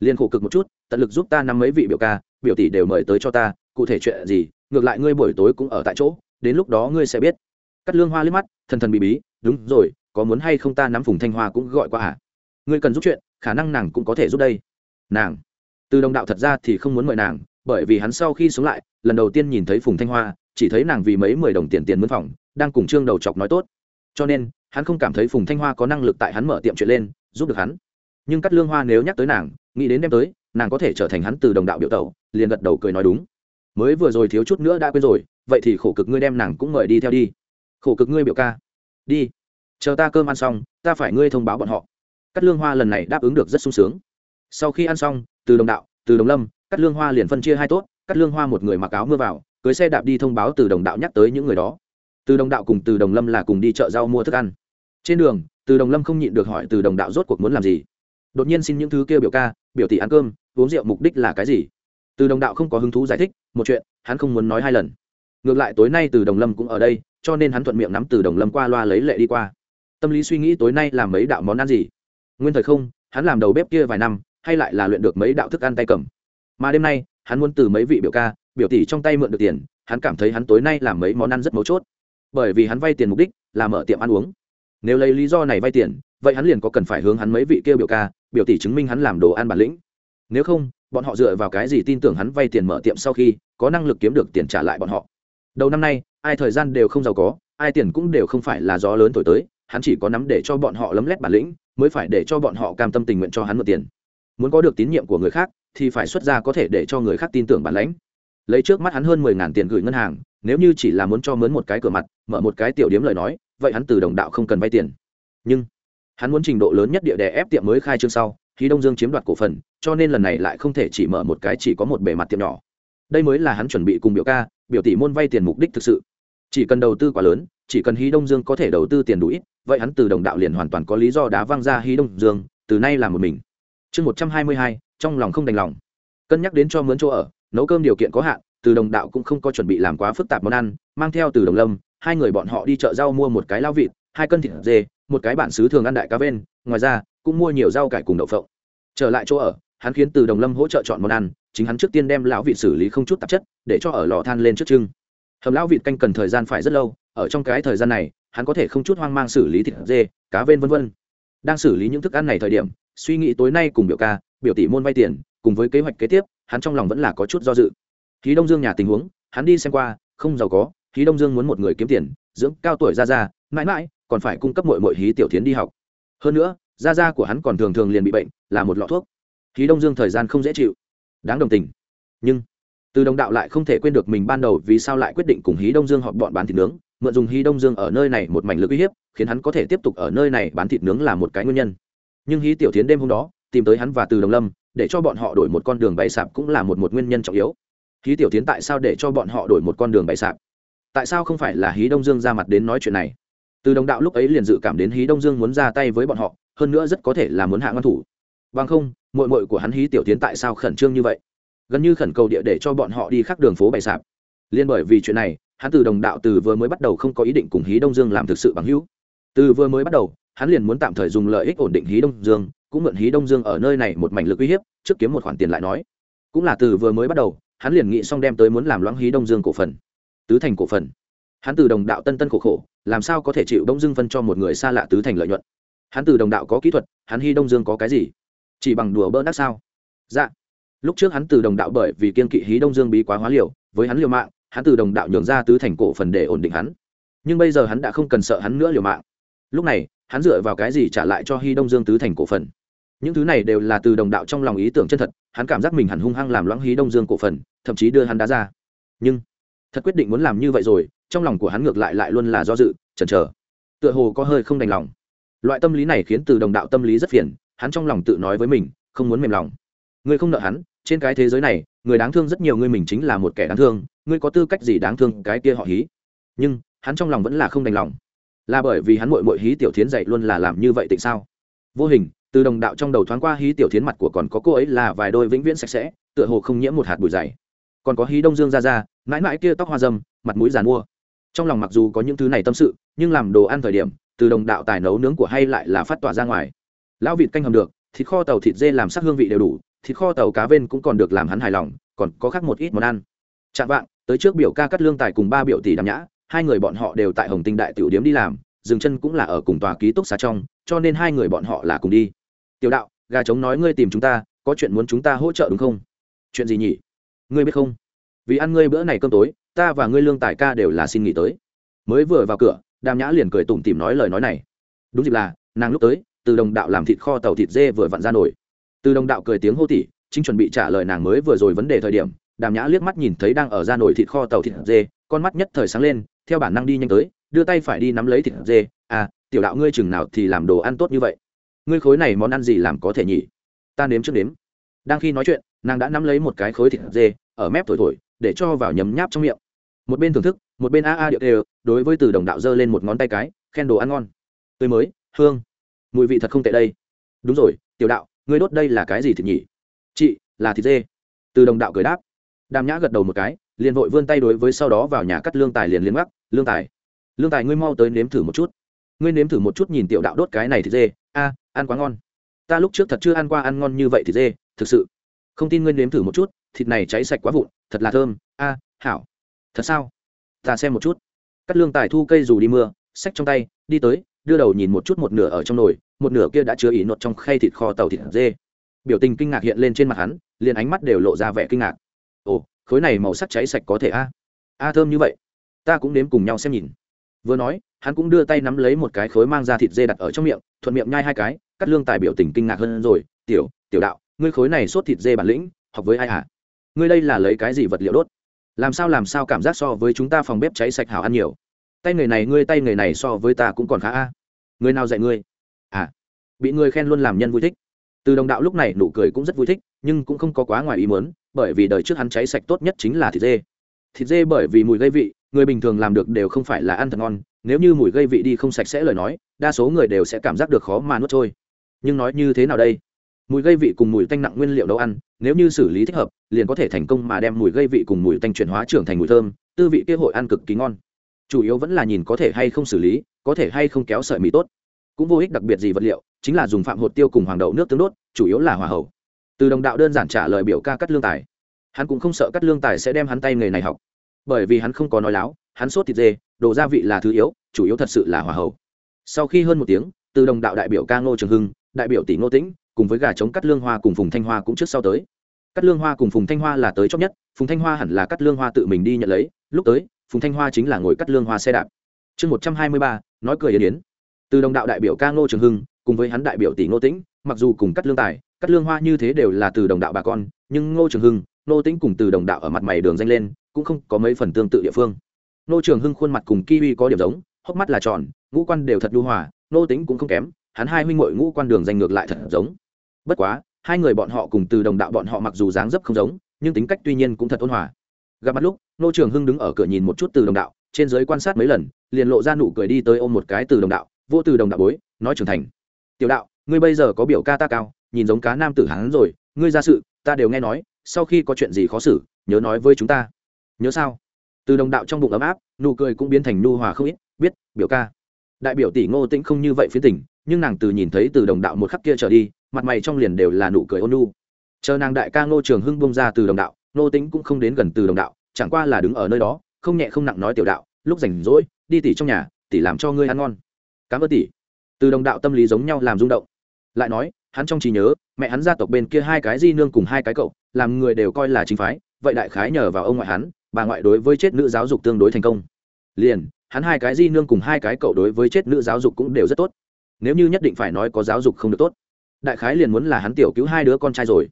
Liền khổ cực một chút, tận lực giúp ta nắm mấy vị biểu ca, biểu tỷ đều mời tới cho ta, cụ thể chuyện gì, ngược lại ngươi buổi tối cũng ở tại chỗ, đến lúc đó ngươi sẽ biết. Cắt lương hoa liếc mắt, thần thần bị bí, đúng rồi, có muốn hay không ta nắm phùng thanh hoa cũng gọi qua à? Ngươi cần giúp chuyện, khả năng nàng cũng có thể giúp đây. Nàng, từ đồng đạo thật ra thì không muốn mời nàng, bởi vì hắn sau khi sống lại, lần đầu tiên nhìn thấy phùng thanh hoa, chỉ thấy nàng vì mấy mười đồng tiền tiền mướn phòng, đang cùng trương đầu chọc nói tốt cho nên, hắn không cảm thấy phùng thanh hoa có năng lực tại hắn mở tiệm chuyện lên, giúp được hắn. Nhưng cắt lương hoa nếu nhắc tới nàng, nghĩ đến đem tới, nàng có thể trở thành hắn từ đồng đạo biểu tẩu, liền gật đầu cười nói đúng. Mới vừa rồi thiếu chút nữa đã quên rồi, vậy thì khổ cực ngươi đem nàng cũng mời đi theo đi. Khổ cực ngươi biểu ca. Đi. Chờ ta cơm ăn xong, ta phải ngươi thông báo bọn họ. Cắt lương hoa lần này đáp ứng được rất sung sướng. Sau khi ăn xong, từ đồng đạo, từ đồng lâm cắt lương hoa liền phân chia hai tốt cắt lương hoa một người mặc áo mưa vào, cưới xe đạp đi thông báo từ đồng đạo nhắc tới những người đó từ đồng đạo cùng từ đồng lâm là cùng đi chợ rau mua thức ăn. Trên đường, từ đồng lâm không nhịn được hỏi từ đồng đạo rốt cuộc muốn làm gì. Đột nhiên xin những thứ kêu biểu ca, biểu tỷ ăn cơm, uống rượu mục đích là cái gì? Từ đồng đạo không có hứng thú giải thích, một chuyện, hắn không muốn nói hai lần. Ngược lại tối nay từ đồng lâm cũng ở đây, cho nên hắn thuận miệng nắm từ đồng lâm qua loa lấy lệ đi qua. Tâm lý suy nghĩ tối nay làm mấy đạo món ăn gì? Nguyên thời không, hắn làm đầu bếp kia vài năm, hay lại là luyện được mấy đạo thức ăn tay cầm. Mà đêm nay, hắn muốn từ mấy vị biểu ca, biểu tỷ trong tay mượn được tiền, hắn cảm thấy hắn tối nay làm mấy món ăn rất mấu chốt bởi vì hắn vay tiền mục đích là mở tiệm ăn uống. Nếu lấy lý do này vay tiền, vậy hắn liền có cần phải hướng hắn mấy vị kêu biểu ca, biểu tỷ chứng minh hắn làm đồ ăn bản lĩnh. Nếu không, bọn họ dựa vào cái gì tin tưởng hắn vay tiền mở tiệm sau khi có năng lực kiếm được tiền trả lại bọn họ? Đầu năm nay, ai thời gian đều không giàu có, ai tiền cũng đều không phải là gió lớn thổi tới, hắn chỉ có nắm để cho bọn họ lấm lét bản lĩnh, mới phải để cho bọn họ cam tâm tình nguyện cho hắn mượn tiền. Muốn có được tín nhiệm của người khác, thì phải xuất ra có thể để cho người khác tin tưởng bản lãnh. Lấy trước mắt hắn hơn mười ngàn tiền gửi ngân hàng nếu như chỉ là muốn cho mướn một cái cửa mặt, mở một cái tiểu điếm lời nói, vậy hắn từ đồng đạo không cần vay tiền. Nhưng, hắn muốn trình độ lớn nhất địa đè ép tiệm mới khai trương sau, khi đông dương chiếm đoạt cổ phần, cho nên lần này lại không thể chỉ mở một cái chỉ có một bề mặt tiệm nhỏ. Đây mới là hắn chuẩn bị cùng biểu ca, biểu tỷ môn vay tiền mục đích thực sự. Chỉ cần đầu tư quá lớn, chỉ cần hí đông dương có thể đầu tư tiền đủ ít, vậy hắn từ đồng đạo liền hoàn toàn có lý do đá văng ra hí đông dương, từ nay là một mình. Chương một trăm hai mươi hai, trong lòng không đành lòng. Cân nhắc đến cho mướn chỗ ở, nấu cơm điều kiện có hạn từ đồng đạo cũng không có chuẩn bị làm quá phức tạp món ăn mang theo từ đồng lâm hai người bọn họ đi chợ rau mua một cái lao vịt hai cân thịt dê một cái bản xứ thường ăn đại cá ven, ngoài ra cũng mua nhiều rau cải cùng đậu phộng. Trở lại chỗ ở hắn khiến từ đồng lâm hỗ trợ chọn món ăn chính hắn trước tiên đem lão vịt xử lý không chút tạp chất để cho ở lò than lên trước trưng. Hầm lão vịt canh cần thời gian phải rất lâu ở trong cái thời gian này hắn có thể không chút hoang mang xử lý thịt dê cá ven vân vân. Đang xử lý những thức ăn này thời điểm suy nghĩ tối nay cùng biểu ca biểu tỷ môn vay tiền cùng với kế hoạch kế tiếp hắn trong lòng vẫn là có chút do dự khí đông dương nhà tình huống, hắn đi xem qua, không giàu có, khí đông dương muốn một người kiếm tiền, dưỡng cao tuổi ra ra mãi mãi, còn phải cung cấp mọi mọi hí tiểu tiến đi học. Hơn nữa da da của hắn còn thường thường liền bị bệnh, là một lọ thuốc. Khí đông dương thời gian không dễ chịu. Đáng đồng tình. Nhưng, từ đồng đạo lại không thể quên được mình ban đầu vì sao lại quyết định cùng hí đông dương họp bọn bán thịt nướng, mượn dùng hí đông dương ở nơi này một mảnh lực uy hiếp, khiến hắn có thể tiếp tục ở nơi này bán thịt nướng là một cái nguyên nhân. Nhưng hí tiểu tiến đêm hôm đó, tìm tới hắn và từ đồng lâm, để cho bọn họ đổi một con đường bày sạp cũng là một một nguyên nhân trọng yếu hí tiểu tiến tại sao để cho bọn họ đổi một con đường bày sạp? Tại sao không phải là hí đông dương ra mặt đến nói chuyện này? Từ đồng đạo lúc ấy liền dự cảm đến hí đông dương muốn ra tay với bọn họ, hơn nữa rất có thể là muốn hạ ngăn thủ. Bằng không mội mội của hắn hí tiểu tiến tại sao khẩn trương như vậy? Gần như khẩn cầu địa để cho bọn họ đi khắc đường phố bày sạp. Liên bởi vì chuyện này, hắn từ đồng đạo từ vừa mới bắt đầu không có ý định cùng hí đông dương làm thực sự bằng hữu. Từ vừa mới bắt đầu, hắn liền muốn tạm thời dùng lợi ích ổn định hí đông dương, cũng mượn hí đông dương ở nơi này một mảnh lực uy hiếp, trước kiếm một khoản tiền lại nói. Cũng là từ vừa mới bắt đầu hắn liền nghĩ xong đem tới muốn làm loãng hí đông dương cổ phần, tứ thành cổ phần. Hắn từ đồng đạo tân tân khổ khổ, làm sao có thể chịu đông dương phân cho một người xa lạ tứ thành lợi nhuận? Hắn từ đồng đạo có kỹ thuật, hắn hy đông dương có cái gì? Chỉ bằng đùa bỡ đắc sao? Dạ. Lúc trước hắn từ đồng đạo bởi vì kiên kỵ hí đông dương bí quá hóa liều, với hắn liều mạng, hắn từ đồng đạo nhường ra tứ thành cổ phần để ổn định hắn. Nhưng bây giờ hắn đã không cần sợ hắn nữa liều mạng. Lúc này, hắn dựa vào cái gì trả lại cho hy đông dương tứ thành cổ phần? Những thứ này đều là từ đồng đạo trong lòng ý tưởng chân thật, hắn cảm giác mình hẳn hung hăng làm loãng hí đông dương cổ phần, thậm chí đưa hắn đá ra. Nhưng, thật quyết định muốn làm như vậy rồi, trong lòng của hắn ngược lại lại luôn là do dự, chần chờ. Tựa hồ có hơi không đành lòng. Loại tâm lý này khiến từ đồng đạo tâm lý rất phiền, hắn trong lòng tự nói với mình, không muốn mềm lòng. Ngươi không nợ hắn, trên cái thế giới này, người đáng thương rất nhiều ngươi mình chính là một kẻ đáng thương, ngươi có tư cách gì đáng thương cái kia họ hí? Nhưng, hắn trong lòng vẫn là không đành lòng. Là bởi vì hắn mội mội hí tiểu thiến dạy luôn là làm như vậy tịnh sao? Vô hình từ đồng đạo trong đầu thoáng qua hí tiểu thiến mặt của còn có cô ấy là vài đôi vĩnh viễn sạch sẽ, tựa hồ không nhiễm một hạt bụi dày. Còn có hí đông dương ra ra, mãi mãi kia tóc hoa dâm, mặt mũi giàn mua. Trong lòng mặc dù có những thứ này tâm sự, nhưng làm đồ ăn thời điểm, từ đồng đạo tài nấu nướng của hay lại là phát tỏa ra ngoài. Lão vịt canh hầm được, thịt kho tàu thịt dê làm sắc hương vị đều đủ, thịt kho tàu cá vên cũng còn được làm hắn hài lòng, còn có khác một ít món ăn. Chạm vạng, tới trước biểu ca cắt lương tài cùng ba biểu tỷ đàm nhã, hai người bọn họ đều tại hồng tinh đại tiểu điếm đi làm, dừng chân cũng là ở cùng tòa ký túc xá trong, cho nên hai người bọn họ là cùng đi tiểu đạo, gà trống nói ngươi tìm chúng ta, có chuyện muốn chúng ta hỗ trợ đúng không? Chuyện gì nhỉ? Ngươi biết không? Vì ăn ngươi bữa này cơm tối, ta và ngươi lương tài ca đều là xin nghỉ tới. Mới vừa vào cửa, đàm nhã liền cười tủm tìm nói lời nói này. Đúng dịp là, nàng lúc tới, từ đồng đạo làm thịt kho tàu thịt dê vừa vặn ra nổi từ đồng đạo cười tiếng hô tỉ, chính chuẩn bị trả lời nàng mới vừa rồi vấn đề thời điểm, đàm nhã liếc mắt nhìn thấy đang ở ra nổi thịt kho tàu thịt dê, con mắt nhất thời sáng lên, theo bản năng đi nhanh tới, đưa tay phải đi nắm lấy thịt dê. À tiểu đạo ngươi chừng nào thì làm đồ ăn tốt như vậy? Ngươi khối này món ăn gì làm có thể nhỉ? Ta nếm trước nếm. Đang khi nói chuyện, nàng đã nắm lấy một cái khối thịt dê, ở mép thổi thổi, để cho vào nhấm nháp trong miệng. Một bên thưởng thức, một bên a a điệu đều, đối với từ đồng đạo giơ lên một ngón tay cái, khen đồ ăn ngon. Tươi mới, hương, mùi vị thật không tệ đây. Đúng rồi, tiểu đạo, ngươi đốt đây là cái gì thịt nhỉ? Chị, là thịt dê. Từ đồng đạo cười đáp. Đàm nhã gật đầu một cái, liền vội vươn tay đối với sau đó vào nhà cắt lương tài liền liền gắt lương tài lương tài ngươi mau tới nếm thử một chút. Ngươi nếm thử một chút nhìn tiểu đạo đốt cái này thịt dê, a ăn quá ngon. Ta lúc trước thật chưa ăn qua ăn ngon như vậy thì dê, thực sự. Không tin ngươi nếm thử một chút, thịt này cháy sạch quá vụn, thật là thơm. A, hảo. Thật sao? Ta xem một chút. Cắt lương tài thu cây dù đi mưa, xách trong tay, đi tới, đưa đầu nhìn một chút một nửa ở trong nồi, một nửa kia đã chứa ỉ nột trong khay thịt kho tàu thịt dê. Biểu tình kinh ngạc hiện lên trên mặt hắn, liền ánh mắt đều lộ ra vẻ kinh ngạc. Ồ, khối này màu sắc cháy sạch có thể a? A thơm như vậy. Ta cũng nếm cùng nhau xem nhìn. Vừa nói hắn cũng đưa tay nắm lấy một cái khối mang ra thịt dê đặt ở trong miệng, thuận miệng nhai hai cái, cắt lương tài biểu tình kinh ngạc hơn rồi. Tiểu tiểu đạo, ngươi khối này sốt thịt dê bản lĩnh, học với ai hả? Ngươi đây là lấy cái gì vật liệu đốt? Làm sao làm sao cảm giác so với chúng ta phòng bếp cháy sạch hảo ăn nhiều? Tay người này ngươi, tay người này so với ta cũng còn khá a. Người nào dạy ngươi? À. Bị người khen luôn làm nhân vui thích. Từ đồng đạo lúc này nụ cười cũng rất vui thích, nhưng cũng không có quá ngoài ý muốn, bởi vì đời trước hắn cháy sạch tốt nhất chính là thịt dê. Thịt dê bởi vì mùi gây vị, người bình thường làm được đều không phải là ăn thật ngon nếu như mùi gây vị đi không sạch sẽ lời nói, đa số người đều sẽ cảm giác được khó mà nuốt trôi. Nhưng nói như thế nào đây? Mùi gây vị cùng mùi tanh nặng nguyên liệu nấu ăn, nếu như xử lý thích hợp, liền có thể thành công mà đem mùi gây vị cùng mùi tanh chuyển hóa trưởng thành mùi thơm, tư vị kế hội ăn cực kỳ ngon. Chủ yếu vẫn là nhìn có thể hay không xử lý, có thể hay không kéo sợi mì tốt. Cũng vô ích đặc biệt gì vật liệu, chính là dùng phạm hột tiêu cùng hoàng đậu nước tương đốt, chủ yếu là hòa hậu. Từ đồng đạo đơn giản trả lời biểu ca cắt lương tài. Hắn cũng không sợ cắt lương tài sẽ đem hắn tay nghề này học. Bởi vì hắn không có nói láo hắn sốt thịt dê, đồ gia vị là thứ yếu, chủ yếu thật sự là hòa hậu sau khi hơn một tiếng, từ đồng đạo đại biểu ca ngô trường hưng, đại biểu tỷ ngô tĩnh, cùng với gà trống cắt lương hoa cùng phùng thanh hoa cũng trước sau tới. Cắt lương hoa cùng phùng thanh hoa là tới chóc nhất, phùng thanh hoa hẳn là cắt lương hoa tự mình đi nhận lấy, lúc tới, phùng thanh hoa chính là ngồi cắt lương hoa xe đạp. Chương một trăm hai mươi ba, nói cười yến yến. Từ đồng đạo đại biểu ca ngô trường hưng, cùng với hắn đại biểu tỷ ngô tĩnh, mặc dù cùng cắt lương tài, cắt lương hoa như thế đều là từ đồng đạo bà con, nhưng ngô trường hưng, ngô tĩnh cùng từ đồng đạo ở mặt mày đường danh lên, cũng không có mấy phần tương tự địa phương. Nô trường hưng khuôn mặt cùng kiwi có điểm giống, hốc mắt là tròn, ngũ quan đều thật lưu hòa, Nô tĩnh cũng không kém, hắn hai huynh mội ngũ quan đường danh ngược lại thật giống. Bất quá, hai người bọn họ cùng từ đồng đạo bọn họ mặc dù dáng dấp không giống, nhưng tính cách tuy nhiên cũng thật ôn hòa. Gặp mặt lúc, nô trường hưng đứng ở cửa nhìn một chút từ đồng đạo, trên giới quan sát mấy lần, liền lộ ra nụ cười đi tới ôm một cái từ đồng đạo, vô từ đồng đạo bối, nói trưởng thành. Tiểu đạo, ngươi bây giờ có biểu ca ta cao, nhìn giống cá nam tử hắn rồi, ngươi ra sự, ta đều nghe nói, sau khi có chuyện gì khó xử, nhớ nói với chúng ta. Nhớ sao? Từ đồng đạo trong bụng ấm áp, nụ cười cũng biến thành nu hòa không ít, biết, biểu ca. Đại biểu tỷ ngô tĩnh không như vậy phía tỉnh nhưng nàng từ nhìn thấy từ đồng đạo một khắc kia trở đi, mặt mày trong liền đều là nụ cười ôn nu chờ nàng đại ca ngô trường hưng bông ra từ đồng đạo, ngô tĩnh cũng không đến gần từ đồng đạo, chẳng qua là đứng ở nơi đó, không nhẹ không nặng nói tiểu đạo, lúc rảnh rỗi, đi tỉ trong nhà, tỉ làm cho ngươi ăn ngon. Cảm ơn tỉ. Từ đồng đạo tâm lý giống nhau làm rung động. Lại nói, hắn trong trí nhớ, mẹ hắn gia tộc bên kia hai cái di nương cùng hai cái cậu, làm người đều coi là chính phái, vậy đại khái nhờ vào ông ngoại hắn bà ngoại đối với chết nữ giáo dục tương đối thành công. Liền, hắn hai cái di nương cùng hai cái cậu đối với chết nữ giáo dục cũng đều rất tốt. Nếu như nhất định phải nói có giáo dục không được tốt, đại khái liền muốn là hắn tiểu cứu hai đứa con trai rồi.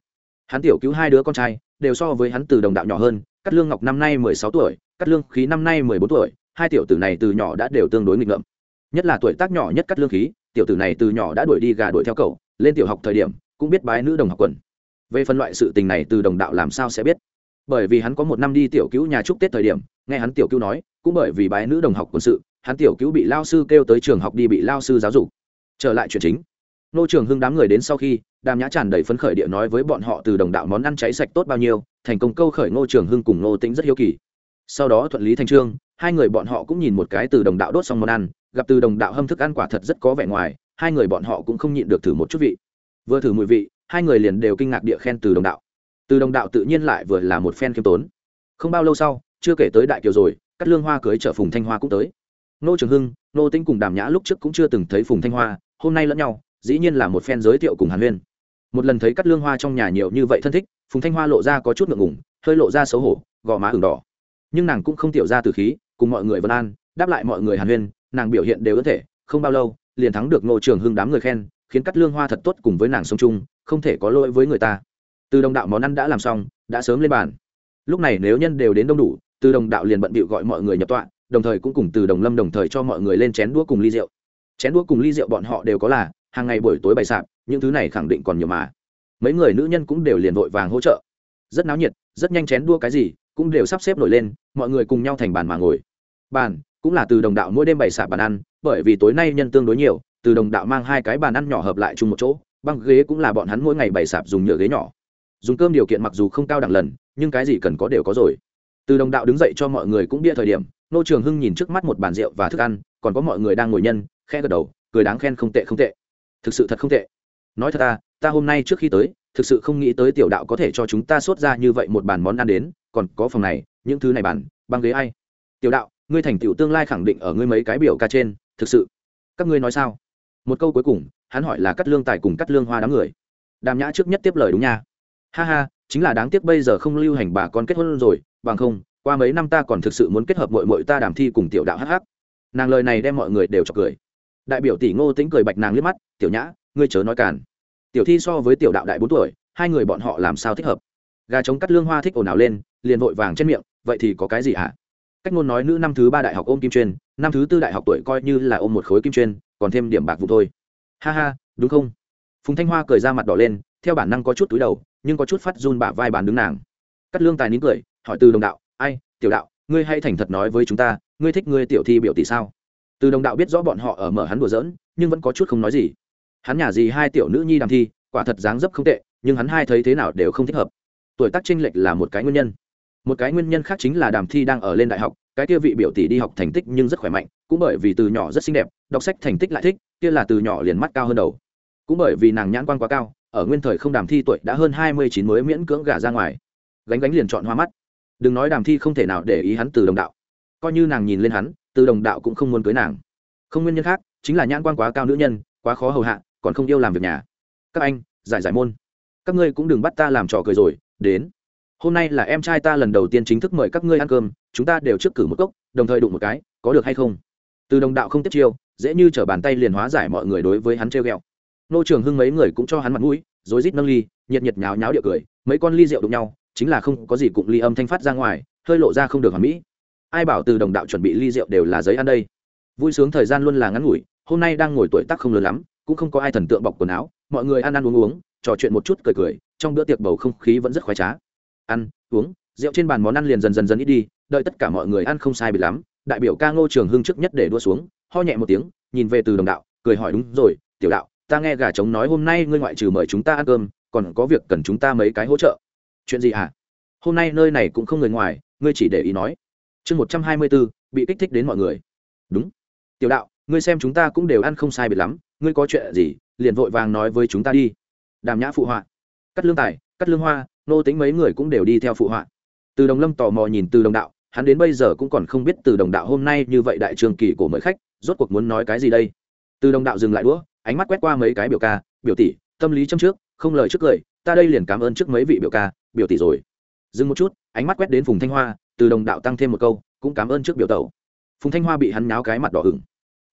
Hắn tiểu cứu hai đứa con trai, đều so với hắn từ đồng đạo nhỏ hơn cắt lương ngọc năm nay mười sáu tuổi cắt lương khí năm nay mười bốn tuổi, hai tiểu tử này từ nhỏ đã đều tương đối nghịch ngợm. Nhất là tuổi tác nhỏ nhất cắt lương khí, tiểu tử này từ nhỏ đã đuổi đi gà đuổi theo cậu, lên tiểu học thời điểm, cũng biết bái nữ đồng học quần. Về phân loại sự tình này từ đồng đạo làm sao sẽ biết? Bởi vì hắn có một năm đi tiểu cứu nhà chúc tết thời điểm, nghe hắn tiểu cứu nói, cũng bởi vì bái nữ đồng học quân sự, hắn tiểu cứu bị lao sư kêu tới trường học đi bị lao sư giáo dục. Trở lại chuyện chính, nô trường hưng đám người đến sau khi, đàm nhã tràn đầy phấn khởi địa nói với bọn họ từ đồng đạo món ăn cháy sạch tốt bao nhiêu, thành công câu khởi ngô trường hưng cùng ngô tĩnh rất hiếu kỳ. Sau đó thuận lý thành trương, hai người bọn họ cũng nhìn một cái từ đồng đạo đốt xong món ăn, gặp từ đồng đạo hâm thức ăn quả thật rất có vẻ ngoài, hai người bọn họ cũng không nhịn được thử một chút vị. Vừa thử mùi vị, hai người liền đều kinh ngạc địa khen từ đồng đạo từ đồng đạo tự nhiên lại vừa là một phen khiêm tốn. Không bao lâu sau, chưa kể tới đại kiều rồi, cắt lương hoa cưới chở phùng thanh hoa cũng tới. Nô trường hưng, nô tĩnh cùng đàm nhã lúc trước cũng chưa từng thấy phùng thanh hoa, hôm nay lẫn nhau, dĩ nhiên là một phen giới thiệu cùng hàn huyên. Một lần thấy cắt lương hoa trong nhà nhiều như vậy thân thích, phùng thanh hoa lộ ra có chút ngượng ngùng, hơi lộ ra xấu hổ, gò má ửng đỏ. Nhưng nàng cũng không tiểu ra từ khí, cùng mọi người vân an, đáp lại mọi người hàn huyên, nàng biểu hiện đều ấn thể, không bao lâu, liền thắng được ngô trường hưng đám người khen, khiến cắt lương hoa thật tốt cùng với nàng sống chung, không thể có lỗi với người ta từ đồng đạo món ăn đã làm xong, đã sớm lên bàn. Lúc này nếu nhân đều đến đông đủ, từ đồng đạo liền bận bịu gọi mọi người nhập tọa, đồng thời cũng cùng từ đồng lâm đồng thời cho mọi người lên chén đũa cùng ly rượu. Chén đũa cùng ly rượu bọn họ đều có là, hàng ngày buổi tối bày sạp, những thứ này khẳng định còn nhiều mà. Mấy người nữ nhân cũng đều liền vội vàng hỗ trợ. Rất náo nhiệt, rất nhanh chén đua cái gì cũng đều sắp xếp nổi lên, mọi người cùng nhau thành bàn mà ngồi. Bàn cũng là từ đồng đạo mỗi đêm bày sạp bàn ăn, bởi vì tối nay nhân tương đối nhiều, từ đồng đạo mang hai cái bàn ăn nhỏ hợp lại chung một chỗ, băng ghế cũng là bọn hắn mỗi ngày bày sạp dùng nhựa ghế nhỏ dùng cơm điều kiện mặc dù không cao đẳng lần, nhưng cái gì cần có đều có rồi. Từ đồng đạo đứng dậy cho mọi người cũng bia thời điểm, nô trường hưng nhìn trước mắt một bàn rượu và thức ăn, còn có mọi người đang ngồi nhân, khe gật đầu, cười đáng khen không tệ không tệ. Thực sự thật không tệ. Nói thật ta ta hôm nay trước khi tới, thực sự không nghĩ tới tiểu đạo có thể cho chúng ta sốt ra như vậy một bàn món ăn đến, còn có phòng này, những thứ này bàn, băng ghế ai? Tiểu đạo, ngươi thành tiểu tương lai khẳng định ở ngươi mấy cái biểu ca trên, thực sự. Các ngươi nói sao? Một câu cuối cùng, hắn hỏi là cắt lương tài cùng cắt lương hoa đám người. Đàm nhã trước nhất tiếp lời đúng nha ha ha, chính là đáng tiếc bây giờ không lưu hành bà con kết hôn rồi, bằng không, qua mấy năm ta còn thực sự muốn kết hợp mội mội ta đàm thi cùng tiểu đạo hh nàng lời này đem mọi người đều chọc cười. Đại biểu tỷ ngô tính cười bạch nàng liếc mắt, tiểu nhã, ngươi chớ nói càn. Tiểu thi so với tiểu đạo đại bốn tuổi, hai người bọn họ làm sao thích hợp? Gà trống cắt lương hoa thích ồn ào lên, liền vội vàng trên miệng, vậy thì có cái gì hả? Cách ngôn nói nữ năm thứ ba đại học ôm kim chuyên, năm thứ tư đại học tuổi coi như là ôm một khối kim chuyên, còn thêm điểm bạc vụ thôi. Ha ha, đúng không? Phùng thanh hoa cười ra mặt đỏ lên theo bản năng có chút túi đầu, nhưng có chút phát run bả vai bàn đứng nàng. Cắt lương tài nín cười, hỏi từ đồng đạo, ai, tiểu đạo, ngươi hay thành thật nói với chúng ta, ngươi thích ngươi tiểu thi biểu tỷ sao? Từ đồng đạo biết rõ bọn họ ở mở hắn đùa giỡn, nhưng vẫn có chút không nói gì. Hắn nhà gì hai tiểu nữ nhi đàm thi, quả thật dáng dấp không tệ, nhưng hắn hai thấy thế nào đều không thích hợp. Tuổi tác chênh lệch là một cái nguyên nhân. Một cái nguyên nhân khác chính là đàm thi đang ở lên đại học, cái kia vị biểu tỷ đi học thành tích nhưng rất khỏe mạnh, cũng bởi vì từ nhỏ rất xinh đẹp, đọc sách thành tích lại thích, kia là từ nhỏ liền mắt cao hơn đầu. Cũng bởi vì nàng nhãn quan quá cao ở nguyên thời không đàm thi tuổi đã hơn hai mươi chín mới miễn cưỡng gả ra ngoài. Gánh gánh liền chọn hoa mắt. Đừng nói đàm thi không thể nào để ý hắn từ đồng đạo. Coi như nàng nhìn lên hắn, từ đồng đạo cũng không muốn cưới nàng. Không nguyên nhân khác, chính là nhãn quan quá cao nữ nhân, quá khó hầu hạ, còn không yêu làm việc nhà. Các anh, giải giải môn. Các ngươi cũng đừng bắt ta làm trò cười rồi, đến. Hôm nay là em trai ta lần đầu tiên chính thức mời các ngươi ăn cơm, chúng ta đều trước cử một cốc, đồng thời đụng một cái, có được hay không? Từ đồng đạo không tiếp chiêu, dễ như t r ở bàn tay liền hóa giải mọi người đối với hắn treo g ẹ o nô trường hưng mấy người cũng cho hắn mặt mũi rối rít nâng ly, nhiệt nhiệt nháo nháo địa cười, mấy con ly rượu đụng nhau, chính là không có gì cụng ly âm thanh phát ra ngoài, hơi lộ ra không được hoàn mỹ. Ai bảo từ đồng đạo chuẩn bị ly rượu đều là giấy ăn đây. Vui sướng thời gian luôn là ngắn ngủi, hôm nay đang ngồi tuổi tác không lớn lắm, cũng không có ai thần tượng bọc quần áo, mọi người ăn ăn uống uống, trò chuyện một chút cười cười, trong bữa tiệc bầu không khí vẫn rất khoái trá. Ăn, uống, rượu trên bàn món ăn liền dần dần dần ít đi, đợi tất cả mọi người ăn không sai bị lắm, đại biểu ca ngô trường hưng trước nhất để đua xuống, ho nhẹ một tiếng, nhìn về từ đồng đạo, cười hỏi đúng rồi, tiểu đạo ta nghe gà trống nói hôm nay ngươi ngoại trừ mời chúng ta ăn cơm, còn có việc cần chúng ta mấy cái hỗ trợ. Chuyện gì hả? À? hôm nay nơi này cũng không người ngoài, ngươi chỉ để ý nói. Chương một trăm hai mươi bốn, bị kích thích đến mọi người. Đúng. Tiểu đạo, ngươi xem chúng ta cũng đều ăn không sai biệt lắm, ngươi có chuyện gì, liền vội vàng nói với chúng ta đi. Đàm nhã phụ họa. Cắt lương tài, cắt lương hoa, nô tính mấy người cũng đều đi theo phụ họa. Từ đồng lâm tò mò nhìn từ đồng đạo, hắn đến bây giờ cũng còn không biết từ đồng đạo hôm nay như vậy đại trường kỳ của mời khách, rốt cuộc muốn nói cái gì đây? Từ đồng đạo dừng lại đũa ánh mắt quét qua mấy cái biểu ca biểu tỷ tâm lý châm trước không lời trước lời, ta đây liền cảm ơn trước mấy vị biểu ca biểu tỷ rồi. Dừng một chút ánh mắt quét đến phùng thanh hoa từ đồng đạo tăng thêm một câu cũng cảm ơn trước biểu tẩu. Phùng thanh hoa bị hắn náo cái mặt đỏ hửng.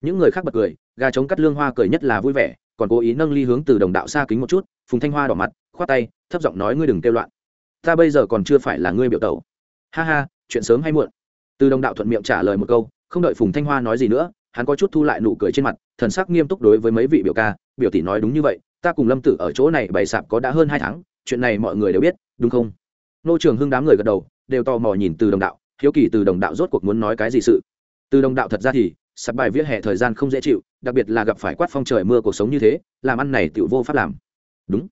những người khác bật cười gà trống cắt lương hoa cười nhất là vui vẻ còn cố ý nâng ly hướng từ đồng đạo xa kính một chút phùng thanh hoa đỏ mặt khoát tay thấp giọng nói ngươi đừng kêu loạn. Ta bây giờ còn chưa phải là ngươi biểu tẩu. Ha ha chuyện sớm hay muộn. Từ đồng đạo thuận miệng trả lời một câu không đợi phùng thanh hoa nói gì nữa hắn có chút thu lại nụ cười trên mặt thần sắc nghiêm túc đối với mấy vị biểu ca, biểu tỷ nói đúng như vậy, ta cùng lâm tử ở chỗ này bày sạp có đã hơn hai tháng, chuyện này mọi người đều biết, đúng không? Nô trường hưng đám người gật đầu, đều tò mò nhìn từ đồng đạo, hiếu kỳ từ đồng đạo rốt cuộc muốn nói cái gì sự. Từ đồng đạo thật ra thì sắp bài viết hè thời gian không dễ chịu, đặc biệt là gặp phải quát phong trời mưa cuộc sống như thế, làm ăn này tự vô pháp làm. Đúng.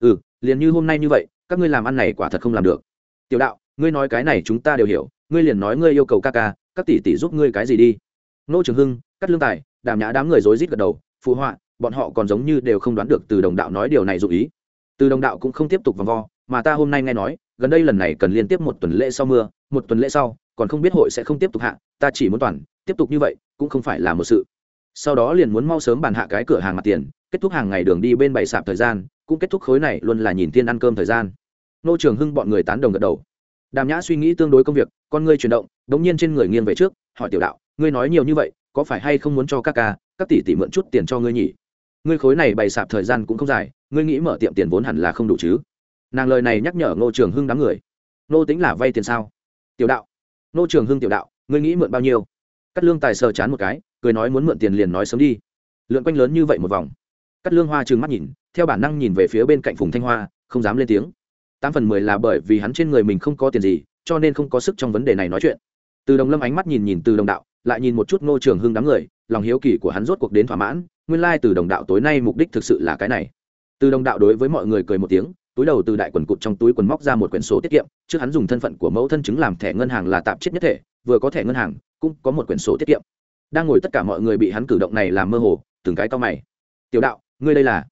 Ừ liền như hôm nay như vậy, các ngươi làm ăn này quả thật không làm được. Tiểu đạo, ngươi nói cái này chúng ta đều hiểu, ngươi liền nói ngươi yêu cầu ca ca, các tỷ tỷ giúp ngươi cái gì đi. Nô trường hưng, cắt lương tài đàm nhã đám người rối rít gật đầu, phụ họa, bọn họ còn giống như đều không đoán được từ đồng đạo nói điều này dụ ý. Từ đồng đạo cũng không tiếp tục vòng vo, mà ta hôm nay nghe nói, gần đây lần này cần liên tiếp một tuần lễ sau mưa, một tuần lễ sau, còn không biết hội sẽ không tiếp tục hạ, ta chỉ muốn toàn, tiếp tục như vậy, cũng không phải là một sự. Sau đó liền muốn mau sớm bàn hạ cái cửa hàng mặt tiền, kết thúc hàng ngày đường đi bên bày sạp thời gian, cũng kết thúc khối này luôn là nhìn tiên ăn cơm thời gian. Nô trường hưng bọn người tán đồng gật đầu. Đàm nhã suy nghĩ tương đối công việc, con ngươi chuyển động đ ỗ n g nhiên trên người nghiêng về trước, hỏi tiểu đạo, ngươi nói nhiều như vậy có phải hay không muốn cho các ca, các tỷ tỷ mượn chút tiền cho ngươi nhỉ? Ngươi khối này bày sạp thời gian cũng không dài, ngươi nghĩ mở tiệm tiền vốn hẳn là không đủ chứ? Nàng lời này nhắc nhở ngô trường hưng đám người. Nô tính là vay tiền sao? Tiểu đạo. Nô trường hưng tiểu đạo, ngươi nghĩ mượn bao nhiêu? Cắt lương tài sờ chán một cái, cười nói muốn mượn tiền liền nói sớm đi. Lượn quanh lớn như vậy một vòng. Cắt lương hoa trừng mắt nhìn, theo bản năng nhìn về phía bên cạnh phùng thanh hoa, không dám lên tiếng. Tám phần mười là bởi vì hắn trên người mình không có tiền gì, cho nên không có sức trong vấn đề này nói chuyện. Từ đồng lâm ánh mắt nhìn nhìn từ đồng đạo lại nhìn một chút ngô trường hưng đám người, lòng hiếu kỳ của hắn rốt cuộc đến thỏa mãn, nguyên lai、like、từ đồng đạo tối nay mục đích thực sự là cái này. Từ đồng đạo đối với mọi người cười một tiếng, túi đầu từ đại quần cụt trong túi quần móc ra một quyển sổ tiết kiệm, trước hắn dùng thân phận của mẫu thân chứng làm thẻ ngân hàng là tạp chết nhất thể, vừa có thẻ ngân hàng, cũng có một quyển sổ tiết kiệm. Đang ngồi tất cả mọi người bị hắn cử động này làm mơ hồ, từng cái to mày. Tiểu đạo, ngươi đây là,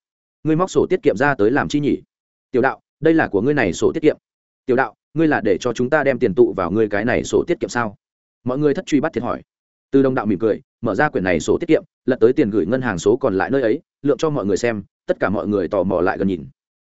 ngươi móc sổ tiết kiệm ra tới làm chi nhỉ? Tiểu đạo, đây là của ngươi này sổ tiết kiệm. Tiểu đạo, ngươi là để cho chúng ta đem tiền tụ vào ngươi cái này sổ tiết kiệm sao? Mọi người thất truy bắt thiệt hỏi từ đồng đạo mỉm cười, mở ra quyển này sổ tiết kiệm, lật tới tiền gửi ngân hàng số còn lại nơi ấy, lượng cho mọi người xem, tất cả mọi người tò mò lại gần nhìn.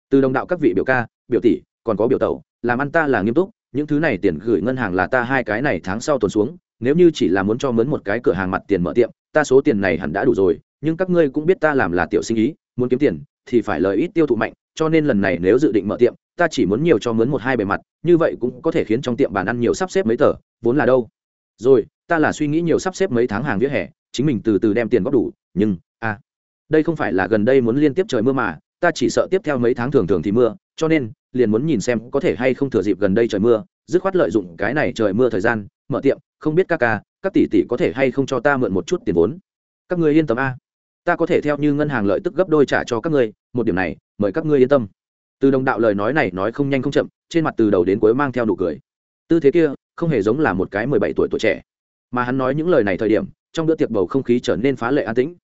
Từ đồng đạo các vị biểu ca, biểu tỷ, còn có biểu tẩu, làm ăn ta là nghiêm túc, những thứ này tiền gửi ngân hàng là ta hai cái này tháng sau tuần xuống, nếu như chỉ là muốn cho mướn một cái cửa hàng mặt tiền mở tiệm, ta số tiền này hẳn đã đủ rồi, nhưng các ngươi cũng biết ta làm là tiểu sinh ý, muốn kiếm tiền thì phải lời ít tiêu thụ mạnh, cho nên lần này nếu dự định mở tiệm, ta chỉ muốn nhiều cho mướn một hai bề mặt, như vậy cũng có thể khiến trong tiệm bàn ăn nhiều sắp xếp mấy tờ, vốn là đâu. Rồi ta là suy nghĩ nhiều sắp xếp mấy tháng hàng vỉa hè chính mình từ từ đem tiền góp đủ nhưng a à, đây không phải là gần đây muốn liên tiếp trời mưa mà ta chỉ sợ tiếp theo mấy tháng thường thường thì mưa cho nên liền muốn nhìn xem có thể hay không thừa dịp gần đây trời mưa dứt khoát lợi dụng cái này trời mưa thời gian mở tiệm không biết các ca các tỷ tỷ có thể hay không cho ta mượn một chút tiền vốn. Các ngươi yên tâm a. Ta có thể theo như ngân hàng lợi tức gấp đôi trả cho các ngươi một điểm này mời các ngươi yên tâm. Từ đồng đạo lời nói này nói không nhanh không chậm trên mặt từ đầu đến cuối mang theo nụ cười. Tư thế kia không hề giống là một cái mười bảy tuổi tuổi trẻ mà hắn nói những lời này thời điểm, trong bữa tiệc bầu không khí trở nên phá lệ an tĩnh.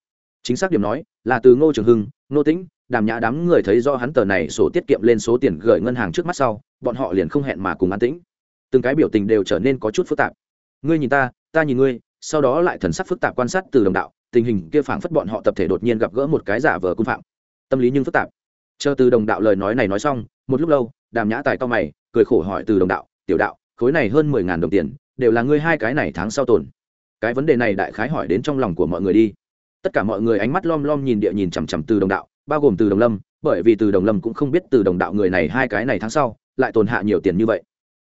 Chính xác điểm nói, là từ ngô trường hưng, ngô tĩnh, đàm nhã đám người thấy do hắn tờ này sổ tiết kiệm lên số tiền gửi ngân hàng trước mắt sau, bọn họ liền không hẹn mà cùng an tĩnh. Từng cái biểu tình đều trở nên có chút phức tạp. Ngươi nhìn ta ta nhìn ngươi, sau đó lại thần sắc phức tạp quan sát từ đồng đạo, tình hình kia phảng phất bọn họ tập thể đột nhiên gặp gỡ một cái giả vờ cung phạm. Tâm lý nhưng phức tạp. Chờ từ đồng đạo lời nói này nói xong, một lúc lâu, đàm nhã tài to mày, cười khổ hỏi từ đồng đạo, tiểu đạo, khối này hơn mười ngàn đồng tiền đều là ngươi hai cái này tháng sau tồn. Cái vấn đề này đại khái hỏi đến trong lòng của mọi người đi. Tất cả mọi người ánh mắt lom lom nhìn địa nhìn chằm chằm từ đồng đạo, bao gồm từ đồng lâm, bởi vì từ đồng lâm cũng không biết từ đồng đạo người này hai cái này tháng sau lại tồn hạ nhiều tiền như vậy.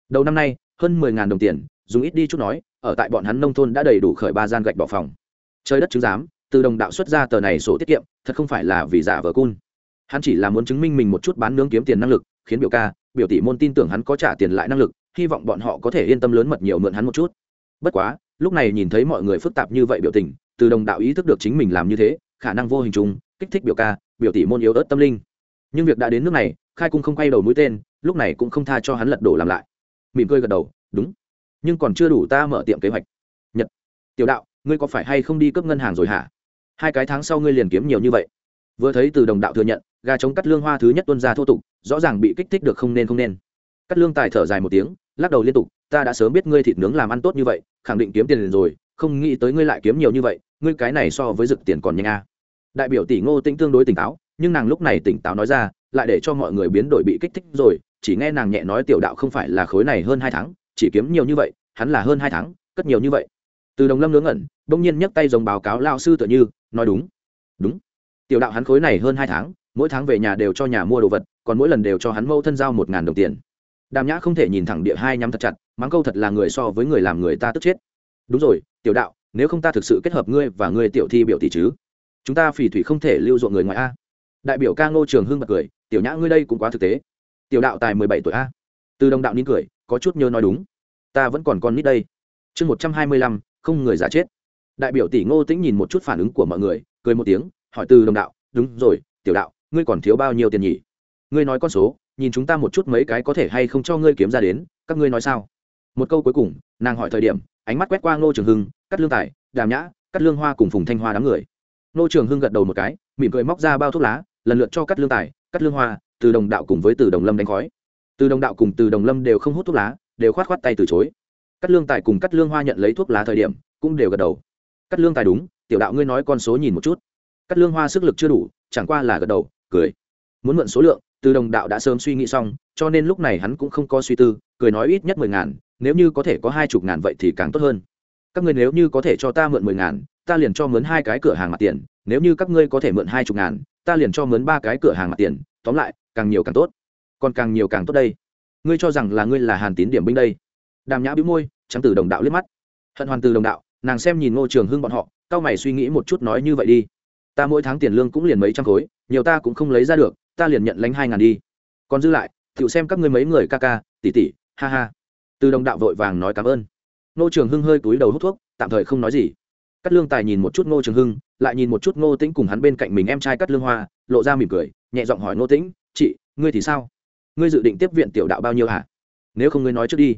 Đầu năm nay, hơn mười ngàn đồng tiền, dùng ít đi chút nói, ở tại bọn hắn nông thôn đã đầy đủ khởi ba gian gạch bỏ phòng. Trời đất chứng giám, từ đồng đạo xuất ra tờ này sổ tiết kiệm, thật không phải là vì giả vờ cun. Hắn chỉ là muốn chứng minh mình một chút bán nướng kiếm tiền năng lực, khiến biểu ca, biểu tỷ môn tin tưởng hắn có trả tiền lại năng lực hy vọng bọn họ có thể yên tâm lớn mật nhiều mượn hắn một chút. Bất quá, lúc này nhìn thấy mọi người phức tạp như vậy biểu tình, từ đồng đạo ý thức được chính mình làm như thế, khả năng vô hình chung, kích thích biểu ca, biểu tỷ môn yếu ớt tâm linh. Nhưng việc đã đến nước này, khai cung không quay đầu mũi tên, lúc này cũng không tha cho hắn lật đổ làm lại. Mỉm cười gật đầu, đúng. Nhưng còn chưa đủ ta mở tiệm kế hoạch. Nhật. Tiểu đạo, ngươi có phải hay không đi cấp ngân hàng rồi hả? Hai cái tháng sau ngươi liền kiếm nhiều như vậy. Vừa thấy từ đồng đạo thừa nhận, gà chống cắt lương hoa thứ nhất tuân ra thô tục, rõ ràng bị kích thích được không nên không nên cắt lương tài thở dài một tiếng, lắc đầu liên tục, ta đã sớm biết ngươi thịt nướng làm ăn tốt như vậy, khẳng định kiếm tiền rồi, không nghĩ tới ngươi lại kiếm nhiều như vậy, ngươi cái này so với rực tiền còn nhanh a. À. đại biểu tỷ ngô tĩnh tương đối tỉnh táo, nhưng nàng lúc này tỉnh táo nói ra, lại để cho mọi người biến đổi bị kích thích rồi, chỉ nghe nàng nhẹ nói tiểu đạo không phải là khối này hơn hai tháng, chỉ kiếm nhiều như vậy, hắn là hơn hai tháng, cất nhiều như vậy. Từ đồng lâm ngớ ngẩn, bỗng nhiên nhấc tay dòng báo cáo lao sư tựa như, nói đúng đúng. Tiểu đạo hắn khối này hơn hai tháng, mỗi tháng về nhà đều cho nhà mua đồ vật, còn mỗi lần đều cho hắn mâu thân giao một ngàn đồng tiền đàm nhã không thể nhìn thẳng địa hai nhắm thật chặt, mắng câu thật là người so với người làm người ta tức chết. Đúng rồi, tiểu đạo, nếu không ta thực sự kết hợp ngươi và ngươi tiểu thi biểu tỷ chứ? Chúng ta phỉ thủy không thể lưu ruộng người ngoài a. Đại biểu ca ngô trường hưng bật cười, tiểu nhã ngươi đây cũng quá thực tế. Tiểu đạo tài mười bảy tuổi a. Từ đồng đạo nín cười, có chút nhớ nói đúng. Ta vẫn còn con nít đây. Chương một trăm hai mươi lăm, không người giả chết. Đại biểu tỷ ngô tĩnh nhìn một chút phản ứng của mọi người, cười một tiếng, hỏi từ đồng đạo, đúng rồi, tiểu đạo, ngươi còn thiếu bao nhiêu tiền nhỉ? Ngươi nói con số nhìn chúng ta một chút mấy cái có thể hay không cho ngươi kiếm ra đến, các ngươi nói sao? Một câu cuối cùng, nàng hỏi thời điểm, ánh mắt quét qua ngô trường hưng, cắt lương tài, đàm nhã, cắt lương hoa cùng phùng thanh hoa đám người. Ngô trường hưng gật đầu một cái, mỉm cười móc ra bao thuốc lá, lần lượt cho cắt lương tài, cắt lương hoa, từ đồng đạo cùng với từ đồng lâm đánh khói. Từ đồng đạo cùng từ đồng lâm đều không hút thuốc lá, đều khoát khoát tay từ chối. Cắt lương tài cùng cắt lương hoa nhận lấy thuốc lá thời điểm, cũng đều gật đầu. Cắt lương tài đúng, tiểu đạo ngươi nói con số nhìn một chút. Cắt lương hoa sức lực chưa đủ, chẳng qua là gật đầu, cười. Muốn mượn số lượng từ đồng đạo đã sớm suy nghĩ xong, cho nên lúc này hắn cũng không có suy tư, cười nói ít nhất mười ngàn, nếu như có thể có hai chục ngàn vậy thì càng tốt hơn. Các ngươi nếu như có thể cho ta mượn mười ngàn, ta liền cho mướn hai cái cửa hàng mặt tiền, nếu như các ngươi có thể mượn hai chục ngàn, ta liền cho mướn ba cái cửa hàng mặt tiền, tóm lại, càng nhiều càng tốt. Còn càng nhiều càng tốt đây. Ngươi cho rằng là ngươi là hàn tín điểm binh đây. Đàm nhã bĩu môi, trắng từ đồng đạo liếc mắt. Hận hoàn từ đồng đạo, nàng xem nhìn ngô trường hưng bọn họ, cao mày suy nghĩ một chút nói như vậy đi. Ta mỗi tháng tiền lương cũng liền mấy trăm khối, nhiều ta cũng không lấy ra được ta liền nhận lánh hai ngàn đi. Còn dư lại tự xem các ngươi mấy người ca ca tỉ tỉ ha ha. Từ đồng đạo vội vàng nói cảm ơn. Nô trường hưng hơi túi đầu hút thuốc, tạm thời không nói gì. Cắt lương tài nhìn một chút ngô trường hưng, lại nhìn một chút ngô tĩnh cùng hắn bên cạnh mình em trai cắt lương hoa, lộ ra mỉm cười, nhẹ giọng hỏi ngô tĩnh, chị, ngươi thì sao? Ngươi dự định tiếp viện tiểu đạo bao nhiêu hả? Nếu không ngươi nói trước đi.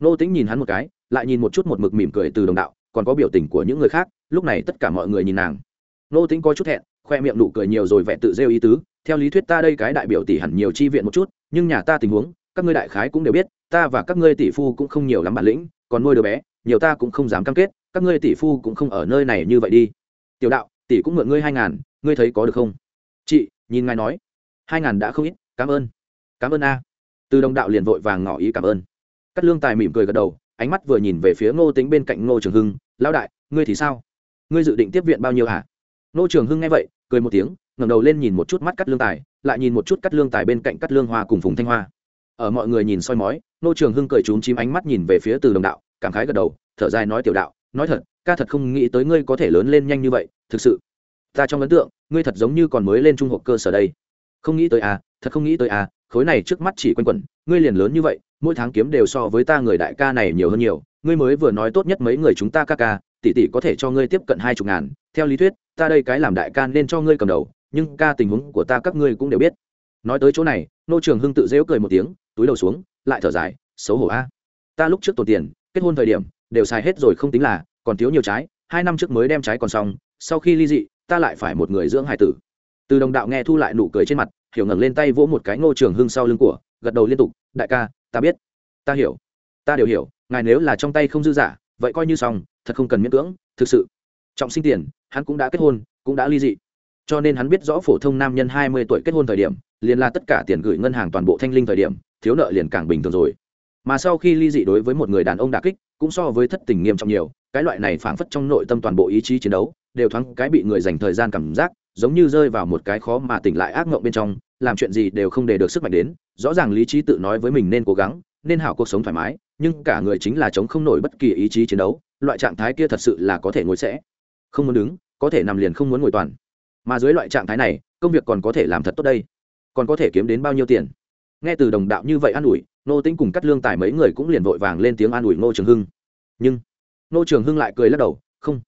Ngô tĩnh nhìn hắn một cái, lại nhìn một chút một mực mỉm cười từ đồng đạo, còn có biểu tình của những người khác, lúc này tất cả mọi người nhìn nàng. Ngô tĩnh có chút thẹn, khoe miệng nụ cười nhiều rồi vẻ tự rêu ý tứ theo lý thuyết ta đây cái đại biểu tỷ hẳn nhiều chi viện một chút, nhưng nhà ta tình huống, các ngươi đại khái cũng đều biết, ta và các ngươi tỷ phu cũng không nhiều lắm bản lĩnh, còn nuôi đứa bé, nhiều ta cũng không dám cam kết, các ngươi tỷ phu cũng không ở nơi này như vậy đi. Tiểu đạo, tỷ cũng mượn ngươi hai ngàn, ngươi thấy có được không? Chị, nhìn ngài nói. Hai ngàn đã không ít, cảm ơn. Cảm ơn a. Từ đồng đạo liền vội vàng ngỏ ý cảm ơn. Cắt lương tài mỉm cười gật đầu, ánh mắt vừa nhìn về phía ngô tính bên cạnh ngô trường hưng, lão đại, ngươi thì sao? Ngươi dự định tiếp viện bao nhiêu hả? Ngô trường hưng nghe vậy, cười một tiếng ngẩng đầu lên nhìn một chút mắt cắt lương tài, lại nhìn một chút cắt lương tài bên cạnh cắt lương hoa cùng phùng thanh hoa. Ở mọi người nhìn soi mói, nô trường hưng cười trúng chím ánh mắt nhìn về phía từ đồng đạo, cảm khái gật đầu, thở dài nói tiểu đạo, nói thật, ca thật không nghĩ tới ngươi có thể lớn lên nhanh như vậy, thực sự. Ta trong ấn tượng, ngươi thật giống như còn mới lên trung học cơ sở đây. Không nghĩ tới à thật không nghĩ tới à khối này trước mắt chỉ quanh quẩn, ngươi liền lớn như vậy, mỗi tháng kiếm đều so với ta người đại ca này nhiều hơn nhiều, ngươi mới vừa nói tốt nhất mấy người chúng ta ca ca, tỷ tỷ có thể cho ngươi tiếp cận hai chục ngàn, theo lý thuyết, ta đây cái làm đại ca nên cho ngươi cầm đầu nhưng ca tình huống của ta các ngươi cũng đều biết. Nói tới chỗ này, nô trường hưng tự dễu cười một tiếng, túi đầu xuống, lại thở dài, xấu hổ a. Ta lúc trước tổ tiền, kết hôn thời điểm, đều xài hết rồi không tính là, còn thiếu nhiều trái, hai năm trước mới đem trái còn xong, sau khi ly dị, ta lại phải một người dưỡng hải tử. Từ đồng đạo nghe thu lại nụ cười trên mặt, hiểu ngẩng lên tay vỗ một cái ngô trường hưng sau lưng của, gật đầu liên tục, đại ca, ta biết, ta hiểu, ta đều hiểu, ngài nếu là trong tay không dư giả, vậy coi như xong, thật không cần miễn cưỡng, thực sự. Trọng sinh tiền, hắn cũng đã kết hôn, cũng đã ly dị cho nên hắn biết rõ phổ thông nam nhân hai mươi tuổi kết hôn thời điểm, liền là tất cả tiền gửi ngân hàng toàn bộ thanh linh thời điểm, thiếu nợ liền càng bình thường rồi. Mà sau khi ly dị đối với một người đàn ông đà kích, cũng so với thất tình nghiêm trọng nhiều, cái loại này phảng phất trong nội tâm toàn bộ ý chí chiến đấu, đều thoáng cái bị người dành thời gian cảm giác, giống như rơi vào một cái khó mà tỉnh lại ác mộng bên trong, làm chuyện gì đều không để được sức mạnh đến, rõ ràng lý trí tự nói với mình nên cố gắng, nên hảo cuộc sống thoải mái, nhưng cả người chính là chống không nổi bất kỳ ý chí chiến đấu, loại trạng thái kia thật sự là có thể ngồi sẽ không muốn đứng, có thể nằm liền không muốn ngồi toàn mà dưới loại trạng thái này, công việc còn có thể làm thật tốt đây. Còn có thể kiếm đến bao nhiêu tiền? Nghe từ đồng đạo như vậy an ủi nô tính cùng cắt lương tài mấy người cũng liền vội vàng lên tiếng an ủi ngô trường hưng. Nhưng, ngô trường hưng lại cười lắc đầu, không,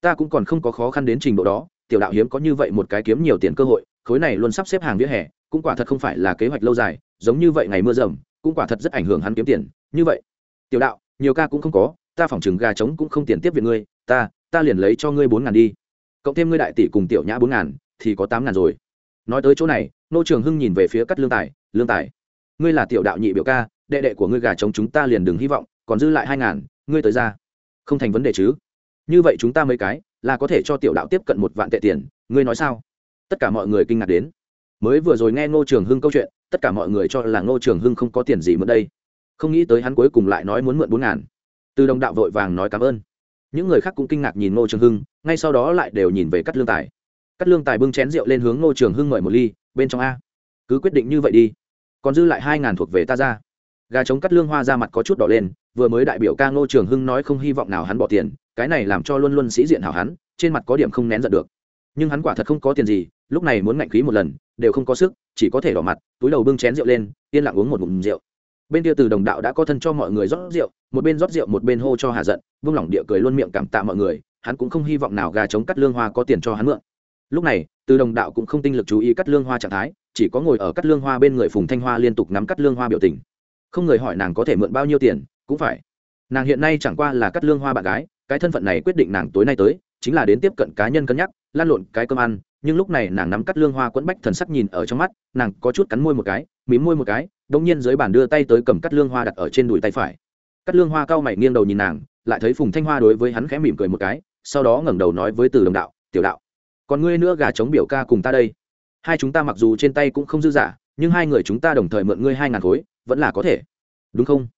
ta cũng còn không có khó khăn đến trình độ đó, tiểu đạo hiếm có như vậy một cái kiếm nhiều tiền cơ hội, khối này luôn sắp xếp hàng vỉa hè, cũng quả thật không phải là kế hoạch lâu dài, giống như vậy ngày mưa rầm, cũng quả thật rất ảnh hưởng hắn kiếm tiền. Như vậy, tiểu đạo, nhiều ca cũng không có, ta phỏng chừng gà trống cũng không tiền tiếp việc ngươi, ta ta liền lấy cho ngươi bốn ngàn đi cộng thêm ngươi đại tỷ cùng tiểu nhã bốn ngàn, thì có tám ngàn rồi. Nói tới chỗ này, nô trường hưng nhìn về phía cắt lương tài lương tài, ngươi là tiểu đạo nhị biểu ca, đệ đệ của ngươi gà chống chúng ta liền đừng hy vọng, còn dư lại hai ngàn, ngươi tới ra. Không thành vấn đề chứ? Như vậy chúng ta mấy cái, là có thể cho tiểu đạo tiếp cận một vạn tệ tiền, ngươi nói sao? Tất cả mọi người kinh ngạc đến. Mới vừa rồi nghe ngô trường hưng câu chuyện, tất cả mọi người cho là ngô trường hưng không có tiền gì mượn đây. Không nghĩ tới hắn cuối cùng lại nói muốn mượn bốn ngàn. Từ đồng đạo vội vàng nói cảm ơn những người khác cũng kinh ngạc nhìn ngô trường hưng, ngay sau đó lại đều nhìn về cắt lương tài. Cắt lương tài bưng chén rượu lên hướng ngô trường hưng mời một ly, bên trong a. Cứ quyết định như vậy đi. Còn dư lại hai ngàn thuộc về ta ra. Gà trống cắt lương hoa ra mặt có chút đỏ lên, vừa mới đại biểu ca ngô trường hưng nói không hy vọng nào hắn bỏ tiền, cái này làm cho luôn luôn sĩ diện hảo hắn, trên mặt có điểm không nén giận được. Nhưng hắn quả thật không có tiền gì, lúc này muốn ngạnh khí một lần, đều không có sức, chỉ có thể đỏ mặt, túi đầu bưng chén rượu lên, yên lặng uống một ngụm rượu bên kia từ đồng đạo đã có thân cho mọi người rót rượu, một bên rót rượu, một bên hô cho hà giận vung lỏng địa cười luôn miệng cảm tạ mọi người, hắn cũng không hy vọng nào gà trống cắt lương hoa có tiền cho hắn mượn. Lúc này, từ đồng đạo cũng không tinh lực chú ý cắt lương hoa trạng thái, chỉ có ngồi ở cắt lương hoa bên người phùng thanh hoa liên tục nắm cắt lương hoa biểu tình. Không người hỏi nàng có thể mượn bao nhiêu tiền, cũng phải. Nàng hiện nay chẳng qua là cắt lương hoa bạn gái, cái thân phận này quyết định nàng tối nay tới, chính là đến tiếp cận cá nhân cân nhắc, lan lộn cái cơm ăn, nhưng lúc này nàng nắm cắt lương hoa quẫn bách thần sắc nhìn ở trong mắt, nàng có chút cắn môi một cái, mím môi một cái đông nhiên dưới bàn đưa tay tới cầm cắt lương hoa đặt ở trên đùi tay phải. Cắt lương hoa cao mày nghiêng đầu nhìn nàng, lại thấy phùng thanh hoa đối với hắn khẽ mỉm cười một cái, sau đó ngẩng đầu nói với từ đồng đạo, tiểu đạo, còn ngươi nữa gà chống biểu ca cùng ta đây. Hai chúng ta mặc dù trên tay cũng không dư giả, nhưng hai người chúng ta đồng thời mượn ngươi hai ngàn khối, vẫn là có thể. Đúng không?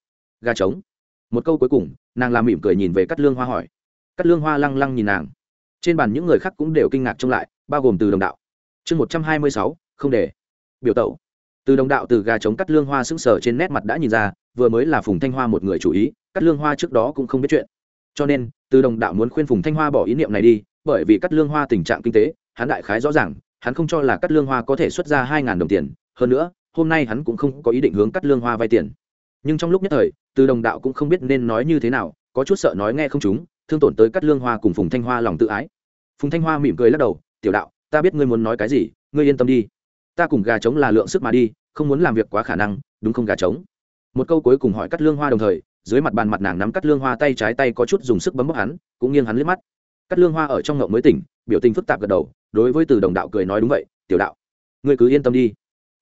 Gà trống. Một câu cuối cùng, nàng làm mỉm cười nhìn về cắt lương hoa hỏi. Cắt lương hoa lăng lăng nhìn nàng. Trên bàn những người khác cũng đều kinh ngạc trông lại, bao gồm từ đồng đạo. Chương một trăm hai mươi sáu, không để. Biểu tẩu từ đồng đạo từ gà chống cắt lương hoa sững sờ trên nét mặt đã nhìn ra, vừa mới là phùng thanh hoa một người chủ ý, cắt lương hoa trước đó cũng không biết chuyện. Cho nên, từ đồng đạo muốn khuyên phùng thanh hoa bỏ ý niệm này đi, bởi vì cắt lương hoa tình trạng kinh tế, hắn đại khái rõ ràng, hắn không cho là cắt lương hoa có thể xuất ra hai đồng tiền. Hơn nữa, hôm nay hắn cũng không có ý định hướng cắt lương hoa vay tiền. Nhưng trong lúc nhất thời, từ đồng đạo cũng không biết nên nói như thế nào, có chút sợ nói nghe không chúng thương tổn tới cắt lương hoa cùng phùng thanh hoa lòng tự ái. Phùng thanh hoa mỉm cười lắc đầu, tiểu đạo, ta biết ngươi muốn nói cái gì, ngươi yên tâm đi ta cùng gà trống là lượng sức mà đi, không muốn làm việc quá khả năng, đúng không gà trống? Một câu cuối cùng hỏi cắt lương hoa đồng thời, dưới mặt bàn mặt nàng nắm cắt lương hoa tay trái tay có chút dùng sức bấm bóc hắn, cũng nghiêng hắn liếc mắt. Cắt lương hoa ở trong ngậu mới tỉnh, biểu tình phức tạp gật đầu, đối với từ đồng đạo cười nói đúng vậy, tiểu đạo, ngươi cứ yên tâm đi.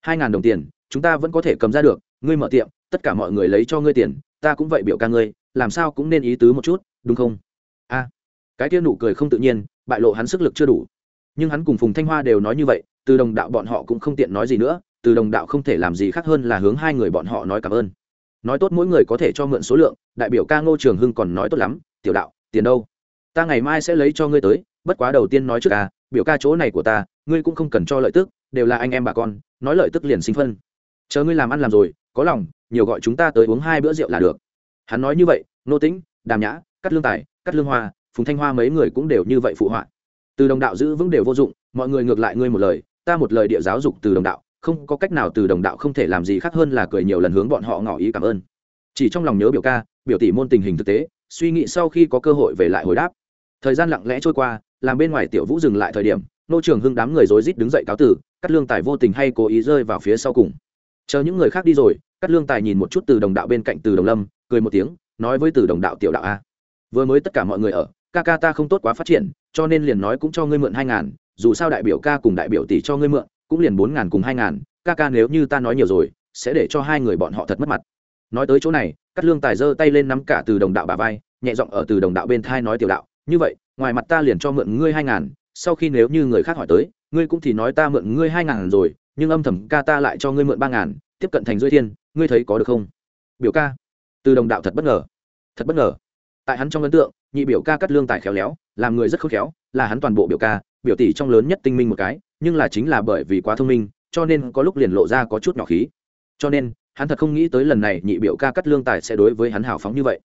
Hai ngàn đồng tiền, chúng ta vẫn có thể cầm ra được, ngươi mở tiệm, tất cả mọi người lấy cho ngươi tiền, ta cũng vậy biểu ca ngươi, làm sao cũng nên ý tứ một chút, đúng không? A. Cái kia nụ cười không tự nhiên, bại lộ hắn sức lực chưa đủ. Nhưng hắn cùng phùng thanh hoa đều nói như vậy từ đồng đạo bọn họ cũng không tiện nói gì nữa, từ đồng đạo không thể làm gì khác hơn là hướng hai người bọn họ nói cảm ơn. Nói tốt mỗi người có thể cho mượn số lượng, đại biểu ca ngô trường hưng còn nói tốt lắm, tiểu đạo, tiền đâu? Ta ngày mai sẽ lấy cho ngươi tới, bất quá đầu tiên nói trước ca biểu ca chỗ này của ta, ngươi cũng không cần cho lợi tức, đều là anh em bà con, nói lợi tức liền sinh phân. Chờ ngươi làm ăn làm rồi, có lòng, nhiều gọi chúng ta tới uống hai bữa rượu là được. Hắn nói như vậy nô tĩnh, đàm nhã cắt lương tài cắt lương hoa, phùng thanh hoa mấy người cũng đều như vậy phụ họa. Từ đồng đạo giữ vững đều vô dụng, mọi người ngược lại ngươi một lời ta một lời địa giáo dục từ đồng đạo, không có cách nào từ đồng đạo không thể làm gì khác hơn là cười nhiều lần hướng bọn họ ngỏ ý cảm ơn. Chỉ trong lòng nhớ biểu ca, biểu tỷ môn tình hình thực tế, suy nghĩ sau khi có cơ hội về lại hồi đáp. Thời gian lặng lẽ trôi qua, làm bên ngoài tiểu vũ dừng lại thời điểm, nô trường hưng đám người rối rít đứng dậy cáo tử, cắt lương tài vô tình hay cố ý rơi vào phía sau cùng. Chờ những người khác đi rồi, cắt lương tài nhìn một chút từ đồng đạo bên cạnh từ đồng lâm, cười một tiếng, nói với từ đồng đạo tiểu đạo a. Vừa mới tất cả mọi người ở, ca ca ta không tốt quá phát triển, cho nên liền nói cũng cho ngươi mượn hai ngàn dù sao đại biểu ca cùng đại biểu tỷ cho ngươi mượn, cũng liền bốn ngàn cùng hai ngàn, ca ca nếu như ta nói nhiều rồi, sẽ để cho hai người bọn họ thật mất mặt. Nói tới chỗ này cắt lương tài giơ tay lên nắm cả từ đồng đạo bà vai, nhẹ giọng ở từ đồng đạo bên thai nói tiểu đạo, như vậy, ngoài mặt ta liền cho mượn ngươi hai ngàn, sau khi nếu như người khác hỏi tới, ngươi cũng thì nói ta mượn ngươi hai ngàn rồi, nhưng âm thầm ca ta lại cho ngươi mượn ba ngàn, tiếp cận thành rưỡi thiên, ngươi thấy có được không? Biểu ca. Từ đồng đạo thật bất ngờ. Thật bất ngờ. Tại hắn trong ấn tượng, nhị biểu ca cắt lương tài khéo léo, làm người rất khôn khéo, là hắn toàn bộ biểu ca biểu tỷ trong lớn nhất tinh minh một cái, nhưng là chính là bởi vì quá thông minh, cho nên có lúc liền lộ ra có chút nhỏ khí. Cho nên, hắn thật không nghĩ tới lần này nhị biểu ca cắt lương tài sẽ đối với hắn hào phóng như vậy.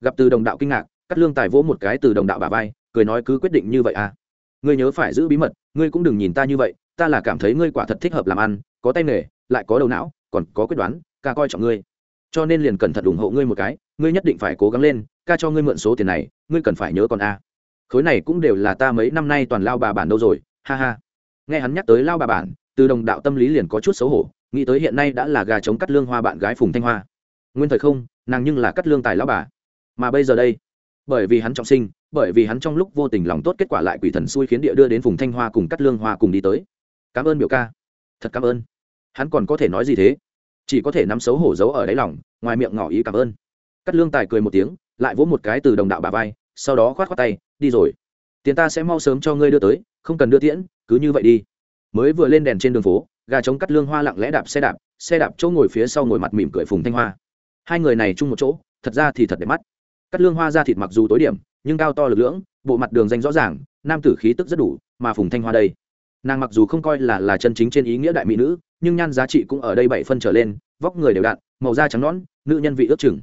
Gặp từ đồng đạo kinh ngạc cắt lương tài vỗ một cái từ đồng đạo bà vai, cười nói cứ quyết định như vậy à. Ngươi nhớ phải giữ bí mật, ngươi cũng đừng nhìn ta như vậy, ta là cảm thấy ngươi quả thật thích hợp làm ăn, có tay nghề, lại có đầu não, còn có quyết đoán, ca coi trọng ngươi. Cho nên liền cẩn thận ủng hộ ngươi một cái, ngươi nhất định phải cố gắng lên, ca cho ngươi mượn số tiền này, ngươi cần phải nhớ còn a khối này cũng đều là ta mấy năm nay toàn lao bà bản đâu rồi, ha ha. Nghe hắn nhắc tới lao bà bản, từ đồng đạo tâm lý liền có chút xấu hổ, nghĩ tới hiện nay đã là gà chống cắt lương hoa bạn gái phùng thanh hoa. Nguyên thời không, nàng nhưng là cắt lương tài lao bà. Mà bây giờ đây, bởi vì hắn trọng sinh, bởi vì hắn trong lúc vô tình lòng tốt kết quả lại quỷ thần xui khiến địa đưa đến phùng thanh hoa cùng cắt lương hoa cùng đi tới. Cảm ơn biểu ca. Thật cảm ơn. Hắn còn có thể nói gì thế? Chỉ có thể nắm xấu hổ giấu ở đáy lòng, ngoài miệng ngỏ ý cảm ơn. Cắt lương tài cười một tiếng, lại vỗ một cái từ đồng đạo bà vai sau đó khoát khoát tay, đi rồi. Tiền ta sẽ mau sớm cho ngươi đưa tới, không cần đưa tiễn, cứ như vậy đi. Mới vừa lên đèn trên đường phố, gà trống cắt lương hoa lặng lẽ đạp xe đạp xe đạp chỗ ngồi phía sau ngồi mặt mỉm cười phùng thanh hoa. Hai người này chung một chỗ, thật ra thì thật đẹp mắt. Cắt lương hoa ra thịt mặc dù tối điểm, nhưng cao to lực lưỡng, bộ mặt đường danh rõ ràng, nam tử khí tức rất đủ, mà phùng thanh hoa đây. Nàng mặc dù không coi là là chân chính trên ý nghĩa đại mỹ nữ, nhưng nhan giá trị cũng ở đây bảy phân trở lên, vóc người đều đặn, màu da trắng nõn, nữ nhân vị ước chừng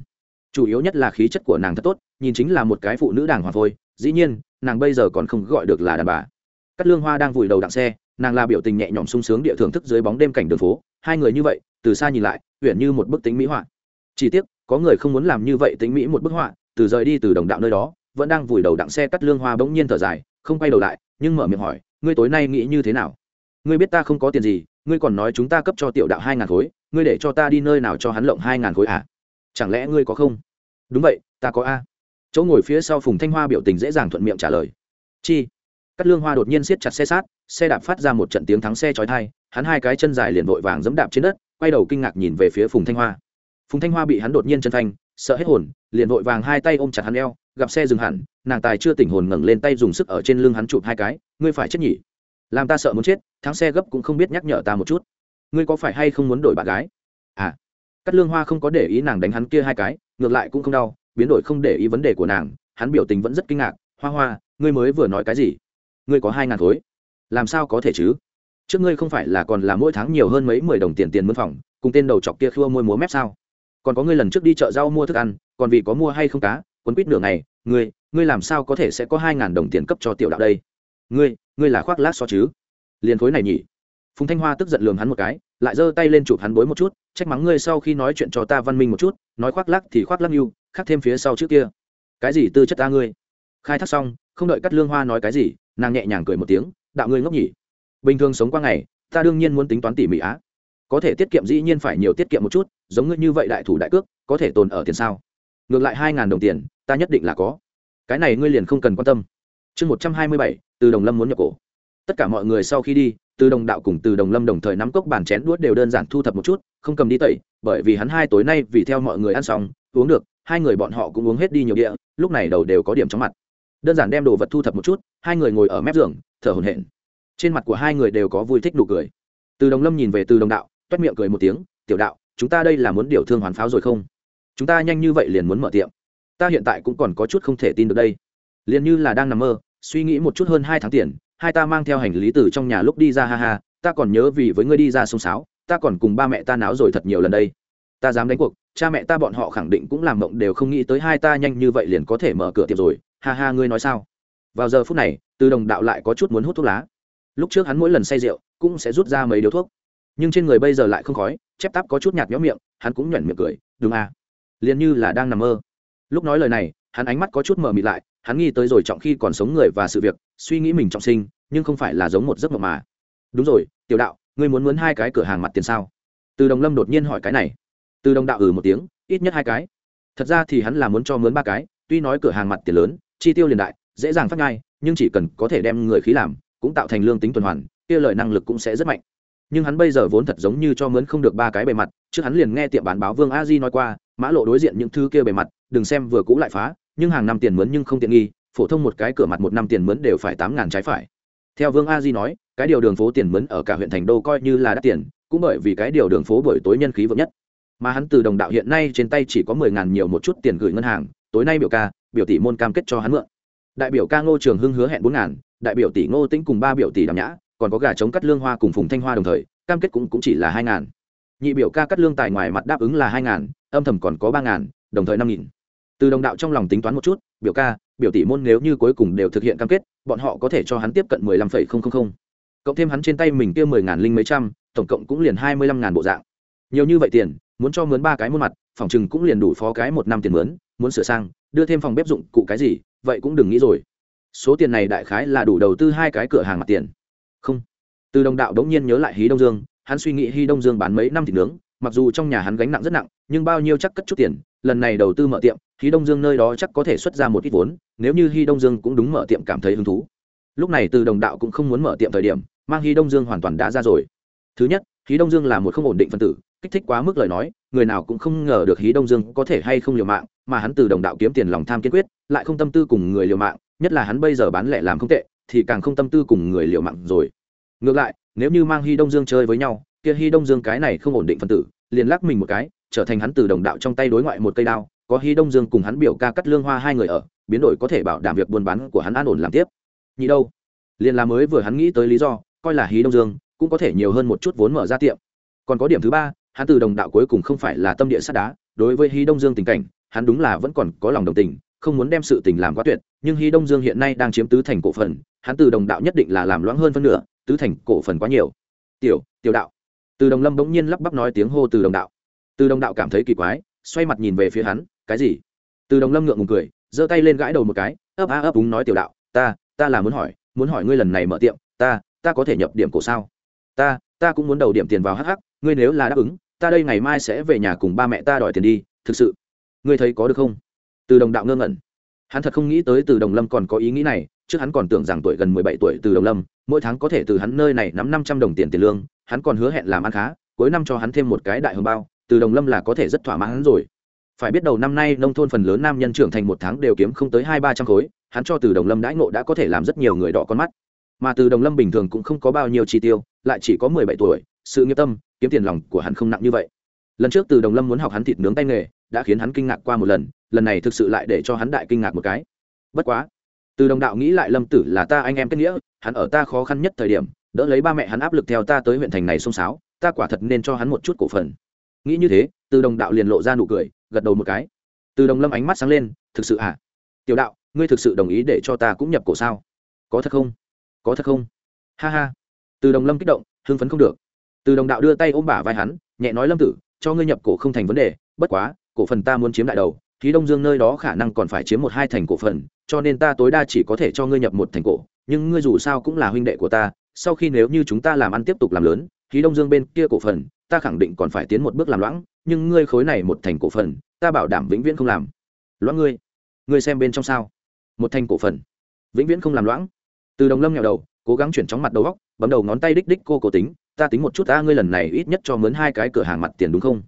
chủ yếu nhất là khí chất của nàng thật tốt, nhìn chính là một cái phụ nữ đàng hoàng thôi, dĩ nhiên, nàng bây giờ còn không gọi được là đàn bà. Cắt lương hoa đang vùi đầu đặng xe, nàng là biểu tình nhẹ nhõm sung sướng địa thưởng thức dưới bóng đêm cảnh đường phố, hai người như vậy, từ xa nhìn lại huyện như một bức tính mỹ họa. Chỉ tiếc, có người không muốn làm như vậy tính mỹ một bức họa, từ rời đi từ đồng đạo nơi đó, vẫn đang vùi đầu đặng xe cắt lương hoa bỗng nhiên thở dài, không quay đầu lại, nhưng mở miệng hỏi, ngươi tối nay nghĩ như thế nào? Ngươi biết ta không có tiền gì, ngươi còn nói chúng ta cấp cho tiểu đạo hai ngàn khối, ngươi để cho ta đi nơi nào cho hắn lộng hai ngàn khối à? Chẳng lẽ ngươi có không? Đúng vậy, ta có a. Chỗ ngồi phía sau phùng thanh hoa biểu tình dễ dàng thuận miệng trả lời. Chi? Cắt lương hoa đột nhiên siết chặt xe sát, xe đạp phát ra một trận tiếng thắng xe chói thai hắn hai cái chân dài liền vội vàng giẫm đạp trên đất, quay đầu kinh ngạc nhìn về phía phùng thanh hoa. Phùng thanh hoa bị hắn đột nhiên chân thanh sợ hết hồn, liền vội vàng hai tay ôm chặt hắn eo, gặp xe dừng hẳn, nàng tài chưa tỉnh hồn ngẩng lên tay dùng sức ở trên lưng hắn chụp hai cái, ngươi phải chết nhỉ? Làm ta sợ muốn chết, thắng xe gấp cũng không biết nhắc nhở ta một chút. Ngươi có phải hay không muốn đổi bạn gái? À cắt lương hoa không có để ý nàng đánh hắn kia hai cái, ngược lại cũng không đau, biến đổi không để ý vấn đề của nàng, hắn biểu tình vẫn rất kinh ngạc. Hoa hoa, ngươi mới vừa nói cái gì? Ngươi có hai ngàn khối. Làm sao có thể chứ? Trước ngươi không phải là còn là mỗi tháng nhiều hơn mấy mười đồng tiền tiền mướn phòng, cùng tên đầu chọc kia khua môi múa mép sao? Còn có ngươi lần trước đi chợ rau mua thức ăn, còn vì có mua hay không cá, quấn quýt nửa ngày, ngươi ngươi làm sao có thể sẽ có hai ngàn đồng tiền cấp cho tiểu đạo đây? Ngươi ngươi là khoác lác so chứ? Liền khối này nhỉ? Phùng thanh hoa tức giận lường hắn một cái, lại giơ tay lên chụp hắn bối một chút, trách mắng ngươi sau khi nói chuyện cho ta văn minh một chút, nói khoác lắc thì khoác lắc yêu khắc thêm phía sau trước kia. Cái gì tư chất ta ngươi? Khai thác xong, không đợi cắt lương hoa nói cái gì, nàng nhẹ nhàng cười một tiếng, đạo ngươi ngốc nhỉ. Bình thường sống qua ngày, ta đương nhiên muốn tính toán tỉ mỉ á. Có thể tiết kiệm dĩ nhiên phải nhiều tiết kiệm một chút, giống ngươi như vậy đại thủ đại cước, có thể tồn ở tiền sao? Ngược lại hai ngàn đồng tiền, ta nhất định là có. Cái này ngươi liền không cần quan tâm. Chương một trăm hai mươi bảy, từ đồng lâm muốn nhập cổ. Tất cả mọi người sau khi đi từ đồng đạo cùng từ đồng lâm đồng thời nắm cốc bàn chén đuốt đều đơn giản thu thập một chút, không cầm đi tẩy, bởi vì hắn hai tối nay vì theo mọi người ăn xong, uống được, hai người bọn họ cũng uống hết đi nhiều địa, lúc này đầu đều có điểm chóng mặt. Đơn giản đem đồ vật thu thập một chút, hai người ngồi ở mép giường, thở hổn hển. Trên mặt của hai người đều có vui thích nụ cười. Từ đồng lâm nhìn về từ đồng đạo, toét miệng cười một tiếng, tiểu đạo, chúng ta đây là muốn điều thương hoàn pháo rồi không? Chúng ta nhanh như vậy liền muốn mở tiệm. Ta hiện tại cũng còn có chút không thể tin được đây. Liền như là đang nằm mơ, suy nghĩ một chút hơn hai tháng tiền hai ta mang theo hành lý từ trong nhà lúc đi ra ha ha, ta còn nhớ vì với ngươi đi ra sông sáo, ta còn cùng ba mẹ ta náo rồi thật nhiều lần đây. Ta dám đánh cuộc, cha mẹ ta bọn họ khẳng định cũng làm mộng đều không nghĩ tới hai ta nhanh như vậy liền có thể mở cửa tiệm rồi. Ha ha, ngươi nói sao? Vào giờ phút này, từ đồng đạo lại có chút muốn hút thuốc lá. Lúc trước hắn mỗi lần say rượu, cũng sẽ rút ra mấy điếu thuốc. Nhưng trên người bây giờ lại không khói, chép tắp có chút nhạt nhó miệng, hắn cũng nhoẻn miệng cười. Đúng à? Liền như là đang nằm mơ. Lúc nói lời này, hắn ánh mắt có chút mở mịt lại hắn nghi tới rồi trọng khi còn sống người và sự việc, suy nghĩ mình trọng sinh, nhưng không phải là giống một giấc mộng mà. Đúng rồi, tiểu đạo, ngươi muốn muốn hai cái cửa hàng mặt tiền sao? Từ đồng lâm đột nhiên hỏi cái này. Từ đồng đạo ừ một tiếng, ít nhất hai cái. Thật ra thì hắn là muốn cho mướn ba cái, tuy nói cửa hàng mặt tiền lớn, chi tiêu liền đại, dễ dàng phát ngay nhưng chỉ cần có thể đem người khí làm, cũng tạo thành lương tính tuần hoàn, kia lợi năng lực cũng sẽ rất mạnh. Nhưng hắn bây giờ vốn thật giống như cho mướn không được ba cái bề mặt, trước hắn liền nghe tiệm bán báo vương a di nói qua, mã lộ đối diện những thứ kia bề mặt, đừng xem vừa cũ lại phá nhưng hàng năm tiền mướn nhưng không tiện nghi phổ thông một cái cửa mặt một năm tiền mướn đều phải tám ngàn trái phải. Theo vương a di nói cái điều đường phố tiền mướn ở cả huyện thành đô coi như là đắt tiền cũng bởi vì cái điều đường phố buổi tối nhân khí vượng nhất. Mà hắn từ đồng đạo hiện nay trên tay chỉ có mười ngàn nhiều một chút tiền gửi ngân hàng tối nay biểu ca biểu tỷ môn cam kết cho hắn mượn. Đại biểu ca ngô trường hưng hứa hẹn bốn ngàn đại biểu tỷ ngô tĩnh cùng ba biểu tỷ đàm nhã còn có gà chống cắt lương hoa cùng phùng thanh hoa đồng thời cam kết cũng, cũng chỉ là hai ngàn. Nhị biểu ca cắt lương tài ngoài mặt đáp ứng là hai ngàn âm thầm còn có ba ngàn đồng thời năm nghìn từ đồng đạo trong lòng tính toán một chút, biểu ca, biểu tỷ môn nếu như cuối cùng đều thực hiện cam kết, bọn họ có thể cho hắn tiếp cận mười lăm phẩy không không không. Cộng thêm hắn trên tay mình kia mười ngàn linh mấy trăm, tổng cộng cũng liền hai mươi lăm ngàn bộ dạng. Nhiều như vậy tiền, muốn cho mướn ba cái muôn mặt, phòng chừng cũng liền đủ phó cái một năm tiền mướn, muốn sửa sang, đưa thêm phòng bếp dụng cụ cái gì, vậy cũng đừng nghĩ rồi. Số tiền này đại khái là đủ đầu tư hai cái cửa hàng mặt tiền. Không. Từ đồng đạo đống nhiên nhớ lại hí đông dương, hắn suy nghĩ Hí đông dương bán mấy năm thịt nướng mặc dù trong nhà hắn gánh nặng rất nặng, nhưng bao nhiêu chắc cất chút tiền, lần này đầu tư mở tiệm khi đông dương nơi đó chắc có thể xuất ra một ít vốn, nếu như hi đông dương cũng đúng mở tiệm cảm thấy hứng thú. Lúc này từ đồng đạo cũng không muốn mở tiệm thời điểm, mang hi đông dương hoàn toàn đã ra rồi. Thứ nhất, hí đông dương là một không ổn định phân tử, kích thích quá mức lời nói, người nào cũng không ngờ được hí đông dương có thể hay không liều mạng, mà hắn từ đồng đạo kiếm tiền lòng tham kiên quyết, lại không tâm tư cùng người liều mạng, nhất là hắn bây giờ bán lẻ làm không tệ, thì càng không tâm tư cùng người liều mạng rồi. Ngược lại, nếu như mang hy đông dương chơi với nhau kia hy đông dương cái này không ổn định phân tử, liền lắc mình một cái, trở thành hắn từ đồng đạo trong tay đối ngoại một cây đao, có hy đông dương cùng hắn biểu ca cắt lương hoa hai người ở, biến đổi có thể bảo đảm việc buôn bán của hắn an ổn làm tiếp. Nhị đâu? Liền là mới vừa hắn nghĩ tới lý do, coi là hí đông dương, cũng có thể nhiều hơn một chút vốn mở ra tiệm. Còn có điểm thứ ba, hắn từ đồng đạo cuối cùng không phải là tâm địa sắt đá, đối với hí đông dương tình cảnh, hắn đúng là vẫn còn có lòng đồng tình, không muốn đem sự tình làm quá tuyệt, nhưng hí đông dương hiện nay đang chiếm tứ thành cổ phần, hắn từ đồng đạo nhất định là làm loãng hơn phân nửa, tứ thành cổ phần quá nhiều. Tiểu tiểu đạo từ đồng lâm bỗng nhiên lắp bắp nói tiếng hô từ đồng đạo. Từ đồng đạo cảm thấy kỳ quái, xoay mặt nhìn về phía hắn, cái gì? Từ đồng lâm ngượng ngùng cười, giơ tay lên gãi đầu một cái, ấp á ấp úng nói tiểu đạo, ta ta là muốn hỏi muốn hỏi ngươi lần này mở tiệm, ta ta có thể nhập điểm cổ sao? Ta ta cũng muốn đầu điểm tiền vào hh ngươi nếu là đáp ứng, ta đây ngày mai sẽ về nhà cùng ba mẹ ta đòi tiền đi, thực sự, ngươi thấy có được không? Từ đồng đạo ngơ ngẩn. Hắn thật không nghĩ tới từ đồng lâm còn có ý nghĩ này, trước hắn còn tưởng rằng tuổi gần mười bảy tuổi từ đồng lâm, mỗi tháng có thể từ hắn nơi này nắm năm trăm đồng tiền tiền lương hắn còn hứa hẹn làm ăn khá, cuối năm cho hắn thêm một cái đại hồng bao, từ đồng lâm là có thể rất thỏa mãn hắn rồi. Phải biết đầu năm nay nông thôn phần lớn nam nhân trưởng thành một tháng đều kiếm không tới hai ba trăm khối, hắn cho từ đồng lâm đãi ngộ đã có thể làm rất nhiều người đỏ con mắt. Mà từ đồng lâm bình thường cũng không có bao nhiêu chi tiêu, lại chỉ có mười bảy tuổi, sự nghiệp tâm, kiếm tiền lòng của hắn không nặng như vậy. Lần trước từ đồng lâm muốn học hắn thịt nướng tay nghề, đã khiến hắn kinh ngạc qua một lần lần này thực sự lại để cho hắn đại kinh ngạc một cái. Bất quá, từ đồng đạo nghĩ lại lâm tử là ta anh em kết nghĩa, hắn ở ta khó khăn nhất thời điểm đỡ lấy ba mẹ hắn áp lực theo ta tới huyện thành này xông xáo, ta quả thật nên cho hắn một chút cổ phần. Nghĩ như thế, từ đồng đạo liền lộ ra nụ cười, gật đầu một cái. Từ đồng lâm ánh mắt sáng lên, thực sự à? Tiểu đạo, ngươi thực sự đồng ý để cho ta cũng nhập cổ sao? Có thật không? Có thật không? Ha ha. Từ đồng lâm kích động, hưng phấn không được. Từ đồng đạo đưa tay ôm bả vai hắn, nhẹ nói, lâm tử, cho ngươi nhập cổ không thành vấn đề, bất quá, cổ phần ta muốn chiếm đại đầu khí đông dương nơi đó khả năng còn phải chiếm một hai thành cổ phần, cho nên ta tối đa chỉ có thể cho ngươi nhập một thành cổ, nhưng ngươi dù sao cũng là huynh đệ của ta sau khi nếu như chúng ta làm ăn tiếp tục làm lớn, khí đông dương bên kia cổ phần, ta khẳng định còn phải tiến một bước làm loãng, nhưng ngươi khối này một thành cổ phần, ta bảo đảm vĩnh viễn không làm. Loãng ngươi. Ngươi xem bên trong sao? Một thành cổ phần. Vĩnh viễn không làm loãng. Từ đồng lâm nghèo đầu, cố gắng chuyển chóng mặt đầu góc, bấm đầu ngón tay đích đích cô cố tính, ta tính một chút ta, ngươi lần này ít nhất cho mướn hai cái cửa hàng mặt tiền đúng không?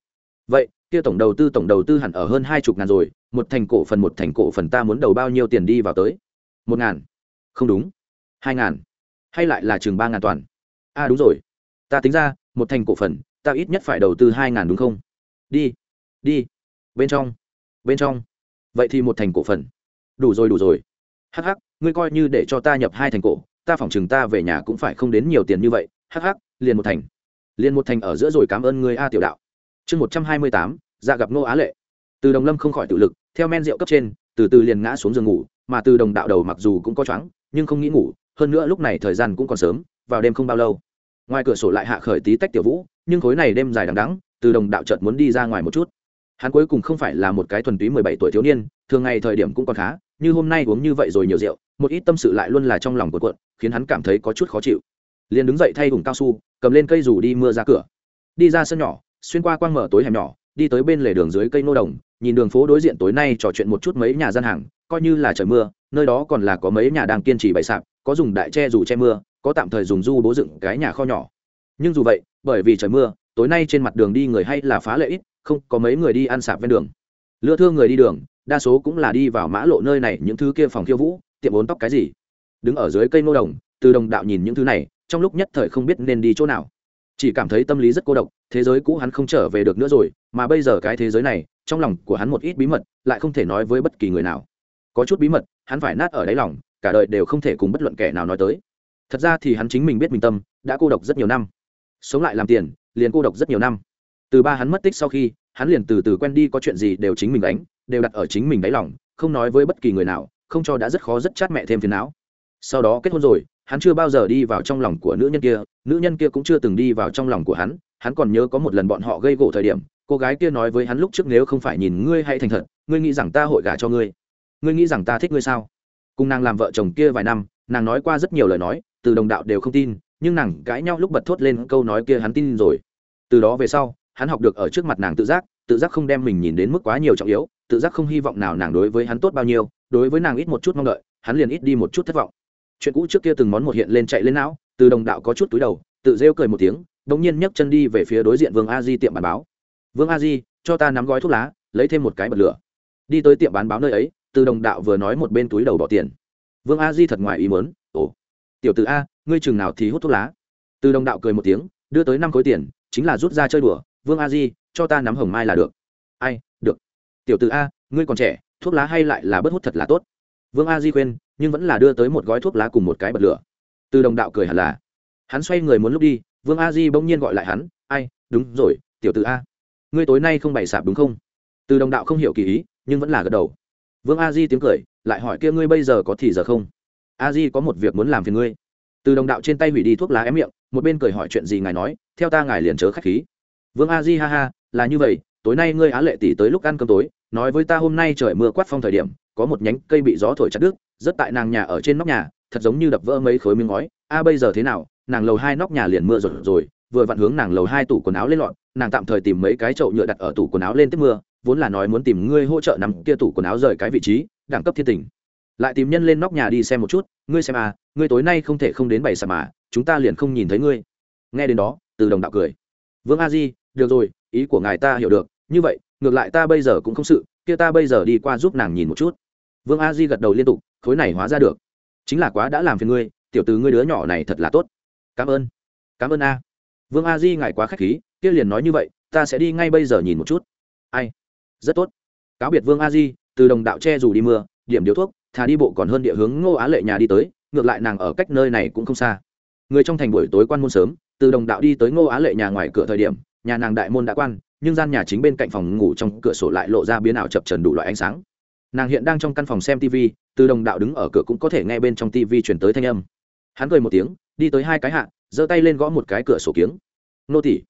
Vậy, kia tổng đầu tư, tổng đầu tư hẳn ở hơn hai chục ngàn rồi, một thành cổ phần, một thành cổ phần ta muốn đầu bao nhiêu tiền đi vào tới? Một ngàn. Không đúng. Hai ngàn hay lại là chừng ba ngàn toàn? A đúng rồi. Ta tính ra, một thành cổ phần, ta ít nhất phải đầu tư hai ngàn đúng không? Đi đi. Bên trong bên trong. Vậy thì một thành cổ phần. Đủ rồi đủ rồi. Hh ngươi coi như để cho ta nhập hai thành cổ, ta phỏng chừng ta về nhà cũng phải không đến nhiều tiền như vậy. Hh liền một thành. Liền một thành ở giữa rồi cảm ơn ngươi a tiểu đạo. Chương một trăm hai mươi tám ra gặp ngô á lệ. Từ đồng lâm không khỏi tự lực, theo men rượu cấp trên, từ từ liền ngã xuống giường ngủ, mà từ đồng đạo đầu mặc dù cũng có choáng, nhưng không nghĩ ngủ hơn nữa lúc này thời gian cũng còn sớm, vào đêm không bao lâu. Ngoài cửa sổ lại hạ khởi tí tách tiểu vũ, nhưng khối này đêm dài đằng đắng từ đồng đạo chợt muốn đi ra ngoài một chút. Hắn cuối cùng không phải là một cái thuần túy mười bảy tuổi thiếu niên, thường ngày thời điểm cũng còn khá, như hôm nay uống như vậy rồi nhiều rượu, một ít tâm sự lại luôn là trong lòng của cuộn, khiến hắn cảm thấy có chút khó chịu. Liền đứng dậy thay vùng cao su, cầm lên cây dù đi mưa ra cửa. Đi ra sân nhỏ, xuyên qua quang mở tối hẻm nhỏ, đi tới bên lề đường dưới cây nô đồng, nhìn đường phố đối diện tối nay trò chuyện một chút mấy nhà gian hàng, coi như là trời mưa, nơi đó còn là có mấy nhà đang kiên trì bày sạp có dùng đại che dù che mưa, có tạm thời dùng du bố dựng cái nhà kho nhỏ. Nhưng dù vậy, bởi vì trời mưa, tối nay trên mặt đường đi người hay là phá lệ ít, không có mấy người đi ăn sạp ven đường. Lựa thương người đi đường, đa số cũng là đi vào mã lộ nơi này những thứ kia phòng khiêu vũ, tiệm bốn tóc cái gì. Đứng ở dưới cây ngô đồng, từ đồng đạo nhìn những thứ này, trong lúc nhất thời không biết nên đi chỗ nào. Chỉ cảm thấy tâm lý rất cô độc, thế giới cũ hắn không trở về được nữa rồi, mà bây giờ cái thế giới này, trong lòng của hắn một ít bí mật, lại không thể nói với bất kỳ người nào. Có chút bí mật, hắn phải nát ở đáy lòng cả đời đều không thể cùng bất luận kẻ nào nói tới. Thật ra thì hắn chính mình biết mình tâm, đã cô độc rất nhiều năm. Sống lại làm tiền, liền cô độc rất nhiều năm. Từ ba hắn mất tích sau khi, hắn liền từ từ quen đi có chuyện gì đều chính mình đánh đều đặt ở chính mình đáy lòng, không nói với bất kỳ người nào, không cho đã rất khó rất chát mẹ thêm phiền não. Sau đó kết hôn rồi, hắn chưa bao giờ đi vào trong lòng của nữ nhân kia, nữ nhân kia cũng chưa từng đi vào trong lòng của hắn hắn còn nhớ có một lần bọn họ gây gỗ thời điểm, cô gái kia nói với hắn lúc trước nếu không phải nhìn ngươi hay thành thật, ngươi nghĩ rằng ta hội gả cho ngươi. Ngươi nghĩ rằng ta thích ngươi sao? Cùng nàng làm vợ chồng kia vài năm, nàng nói qua rất nhiều lời nói, từ đồng đạo đều không tin, nhưng nàng cãi nhau lúc bật thốt lên câu nói kia hắn tin rồi. Từ đó về sau, hắn học được ở trước mặt nàng tự giác tự giác không đem mình nhìn đến mức quá nhiều trọng yếu, tự giác không hy vọng nào nàng đối với hắn tốt bao nhiêu, đối với nàng ít một chút mong đợi, hắn liền ít đi một chút thất vọng. Chuyện cũ trước kia từng món một hiện lên chạy lên não, từ đồng đạo có chút túi đầu, tự rêu cười một tiếng đ ỗ n g nhiên nhấc chân đi về phía đối diện vương a di tiệm bán báo. Vương a di, cho ta nắm gói thuốc lá, lấy thêm một cái bật lửa. Đi tới tiệm bán báo nơi ấy từ đồng đạo vừa nói một bên túi đầu bỏ tiền. Vương a di thật ngoài ý mớn ồ, tiểu t ử a, ngươi chừng nào thì hút thuốc lá? Từ đồng đạo cười một tiếng, đưa tới năm khối tiền, chính là rút ra chơi đùa. Vương a di, cho ta nắm hồng mai là được. Ai, được. Tiểu t ử a, ngươi còn trẻ, thuốc lá hay lại là bất hút thật là tốt. Vương a di khuyên, nhưng vẫn là đưa tới một gói thuốc lá cùng một cái bật lửa. Từ đồng đạo cười hẳn là. Hắn xoay người muốn lúc đi, vương a di bỗng nhiên gọi lại hắn, ai, đúng rồi, tiểu t a, ngươi tối nay không bày sạp đúng không? Từ đồng đạo không hiểu kỳ ý, nhưng vẫn là gật đầu vương a di tiếng cười, lại hỏi kia ngươi bây giờ có thì giờ không? A di có một việc muốn làm phiền ngươi. Từ đồng đạo trên tay hủy đi thuốc lá ém miệng, một bên cười hỏi chuyện gì ngài nói, theo ta ngài liền chớ k h á c h khí. Vương a di ha ha, là như vậy, tối nay ngươi á lệ tỷ tới lúc ăn cơm tối, nói với ta hôm nay trời mưa quát phong thời điểm, có một nhánh cây bị gió thổi chặt đứt, rất tại nàng nhà ở trên nóc nhà, thật giống như đập vỡ mấy khối miếng ngói. A bây giờ thế nào? Nàng lầu hai nóc nhà liền mưa rồi rồi, vừa vặn hướng nàng lầu hai tủ quần áo lên lọn, nàng tạm thời tìm mấy cái chậu nhựa đặt ở tủ quần áo lên tiếp mưa vốn là nói muốn tìm ngươi hỗ trợ nằm kia tủ quần áo rời cái vị trí, đẳng cấp thiên tình. Lại tìm nhân lên nóc nhà đi xem một chút, ngươi xem à ngươi tối nay không thể không đến bảy sạp mà, chúng ta liền không nhìn thấy ngươi. Nghe đến đó, từ đồng đạo cười. Vương a di, được rồi, ý của ngài ta hiểu được, như vậy, ngược lại ta bây giờ cũng không sự, kia ta bây giờ đi qua giúp nàng nhìn một chút. Vương a di gật đầu liên tục, khối này hóa ra được. Chính là quá đã làm phiền ngươi, tiểu từ ngươi đứa nhỏ này thật là tốt. Cảm ơn. Cảm ơn a. Vương a di ngài quá k h á c h khí, kia liền nói như vậy, ta sẽ đi ngay bây giờ nhìn một chút. Ai? Rất tốt. Cáo biệt vương a di, từ đồng đạo che dù đi mưa, điểm điếu thuốc, thà đi bộ còn hơn địa hướng ngô á lệ nhà đi tới, ngược lại nàng ở cách nơi này cũng không xa. Người trong thành buổi tối quan môn sớm, từ đồng đạo đi tới ngô á lệ nhà ngoài cửa thời điểm, nhà nàng đại môn đã quan, nhưng gian nhà chính bên cạnh phòng ngủ trong cửa sổ lại lộ ra biến ảo chập trần đủ loại ánh sáng. Nàng hiện đang trong căn phòng xem tv từ đồng đạo đứng ở cửa cũng có thể nghe bên trong tv chuyển tới thanh âm. Hắn cười một tiếng, đi tới hai cái hạ, giơ tay lên gõ một cái cửa sổ kiếng. Nô tỷ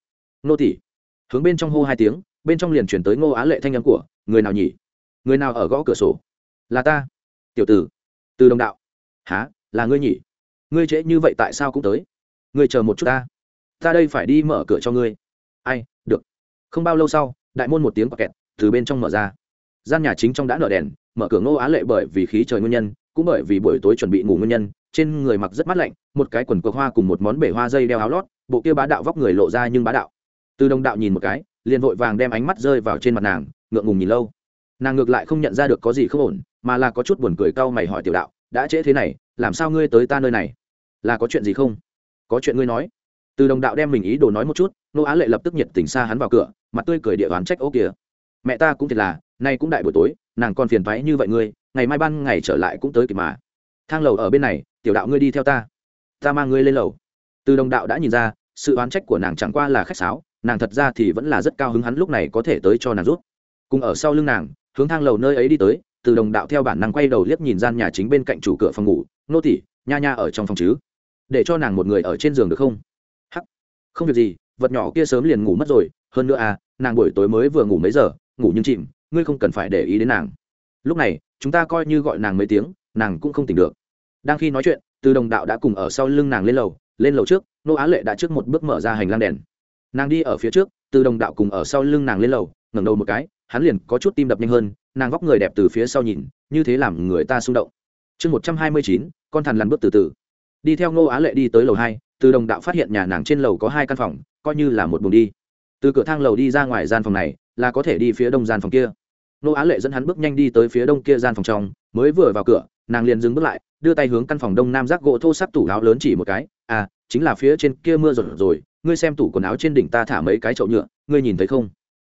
nô tỷ hướng bên trong hô hai tiếng bên trong liền chuyển tới ngô á lệ thanh âm của, người nào nhỉ? Người nào ở gõ cửa sổ? Là ta. Tiểu tử. Từ đồng đạo. Há là ngươi nhỉ? Ngươi trễ như vậy tại sao cũng tới? Ngươi chờ một chút ta. Ta đây phải đi mở cửa cho ngươi. Ai, được. Không bao lâu sau, đại môn một tiếng bọc kẹt, từ bên trong mở ra. Gian nhà chính trong đã nở đèn, mở cửa ngô á lệ bởi vì khí trời nguyên nhân, cũng bởi vì buổi tối chuẩn bị ngủ nguyên nhân, trên người mặc rất mát lạnh, một cái quần cờ hoa cùng một món bể hoa dây đeo áo lót, bộ kia bá đạo vóc người lộ ra nhưng bá đạo. Từ đồng đạo nhìn một cái liền vội vàng đem ánh mắt rơi vào trên mặt nàng, ngượng ngùng nhìn lâu. Nàng ngược lại không nhận ra được có gì không ổn, mà là có chút buồn cười cau mày hỏi tiểu đạo, đã trễ thế này, làm sao ngươi tới ta nơi này? Là có chuyện gì không? Có chuyện ngươi nói. Từ đồng đạo đem mình ý đồ nói một chút, nô á lệ lập tức nhiệt tình xa hắn vào cửa, mặt tươi cười địa đoán trách ô kìa. Mẹ ta cũng thiệt là, nay cũng đại buổi tối, nàng còn phiền thoái như vậy ngươi, ngày mai ban ngày trở lại cũng tới kịp mà. Thang lầu ở bên này, tiểu đạo ngươi đi theo ta. Ta mang ngươi lên lầu. Từ đồng đạo đã nhìn ra, sự oán trách của nàng chẳng qua là khách sáo nàng thật ra thì vẫn là rất cao hứng hắn lúc này có thể tới cho nàng rút cùng ở sau lưng nàng, hướng thang lầu nơi ấy đi tới, từ đồng đạo theo bản năng quay đầu liếc nhìn gian nhà chính bên cạnh chủ cửa phòng ngủ, nô tỉ nha nha ở trong phòng chứ? Để cho nàng một người ở trên giường được không? Hắc, không việc gì, vật nhỏ kia sớm liền ngủ mất rồi, hơn nữa à nàng buổi tối mới vừa ngủ mấy giờ, ngủ nhưng chìm, ngươi không cần phải để ý đến nàng. Lúc này, chúng ta coi như gọi nàng mấy tiếng, nàng cũng không tỉnh được. Đang khi nói chuyện, từ đồng đạo đã cùng ở sau lưng nàng lên lầu lên lầu trước, nô á lệ đã trước một bước mở ra hành lang đèn nàng đi ở phía trước, từ đồng đạo cùng ở sau lưng nàng lên lầu, ngẩng đầu một cái, hắn liền có chút tim đập nhanh hơn, nàng vóc người đẹp từ phía sau nhìn, như thế làm người ta xung động. Chương một trăm hai mươi chín, con thằn lằn bước từ từ. Đi theo Ngô á lệ đi tới lầu hai, từ đồng đạo phát hiện nhà nàng trên lầu có hai căn phòng, coi như là một buồng đi. Từ cửa thang lầu đi ra ngoài gian phòng này, là có thể đi phía đông gian phòng kia. Ngô á lệ dẫn hắn bước nhanh đi tới phía đông kia gian phòng trong, mới vừa vào cửa, nàng liền dừng bước lại, đưa tay hướng căn phòng đông nam rác gỗ thô sắp tủ áo lớn chỉ một cái à chính là phía trên kia mưa rột rồi ngươi xem tủ quần áo trên đỉnh ta thả mấy cái chậu nhựa, ngươi nhìn thấy không?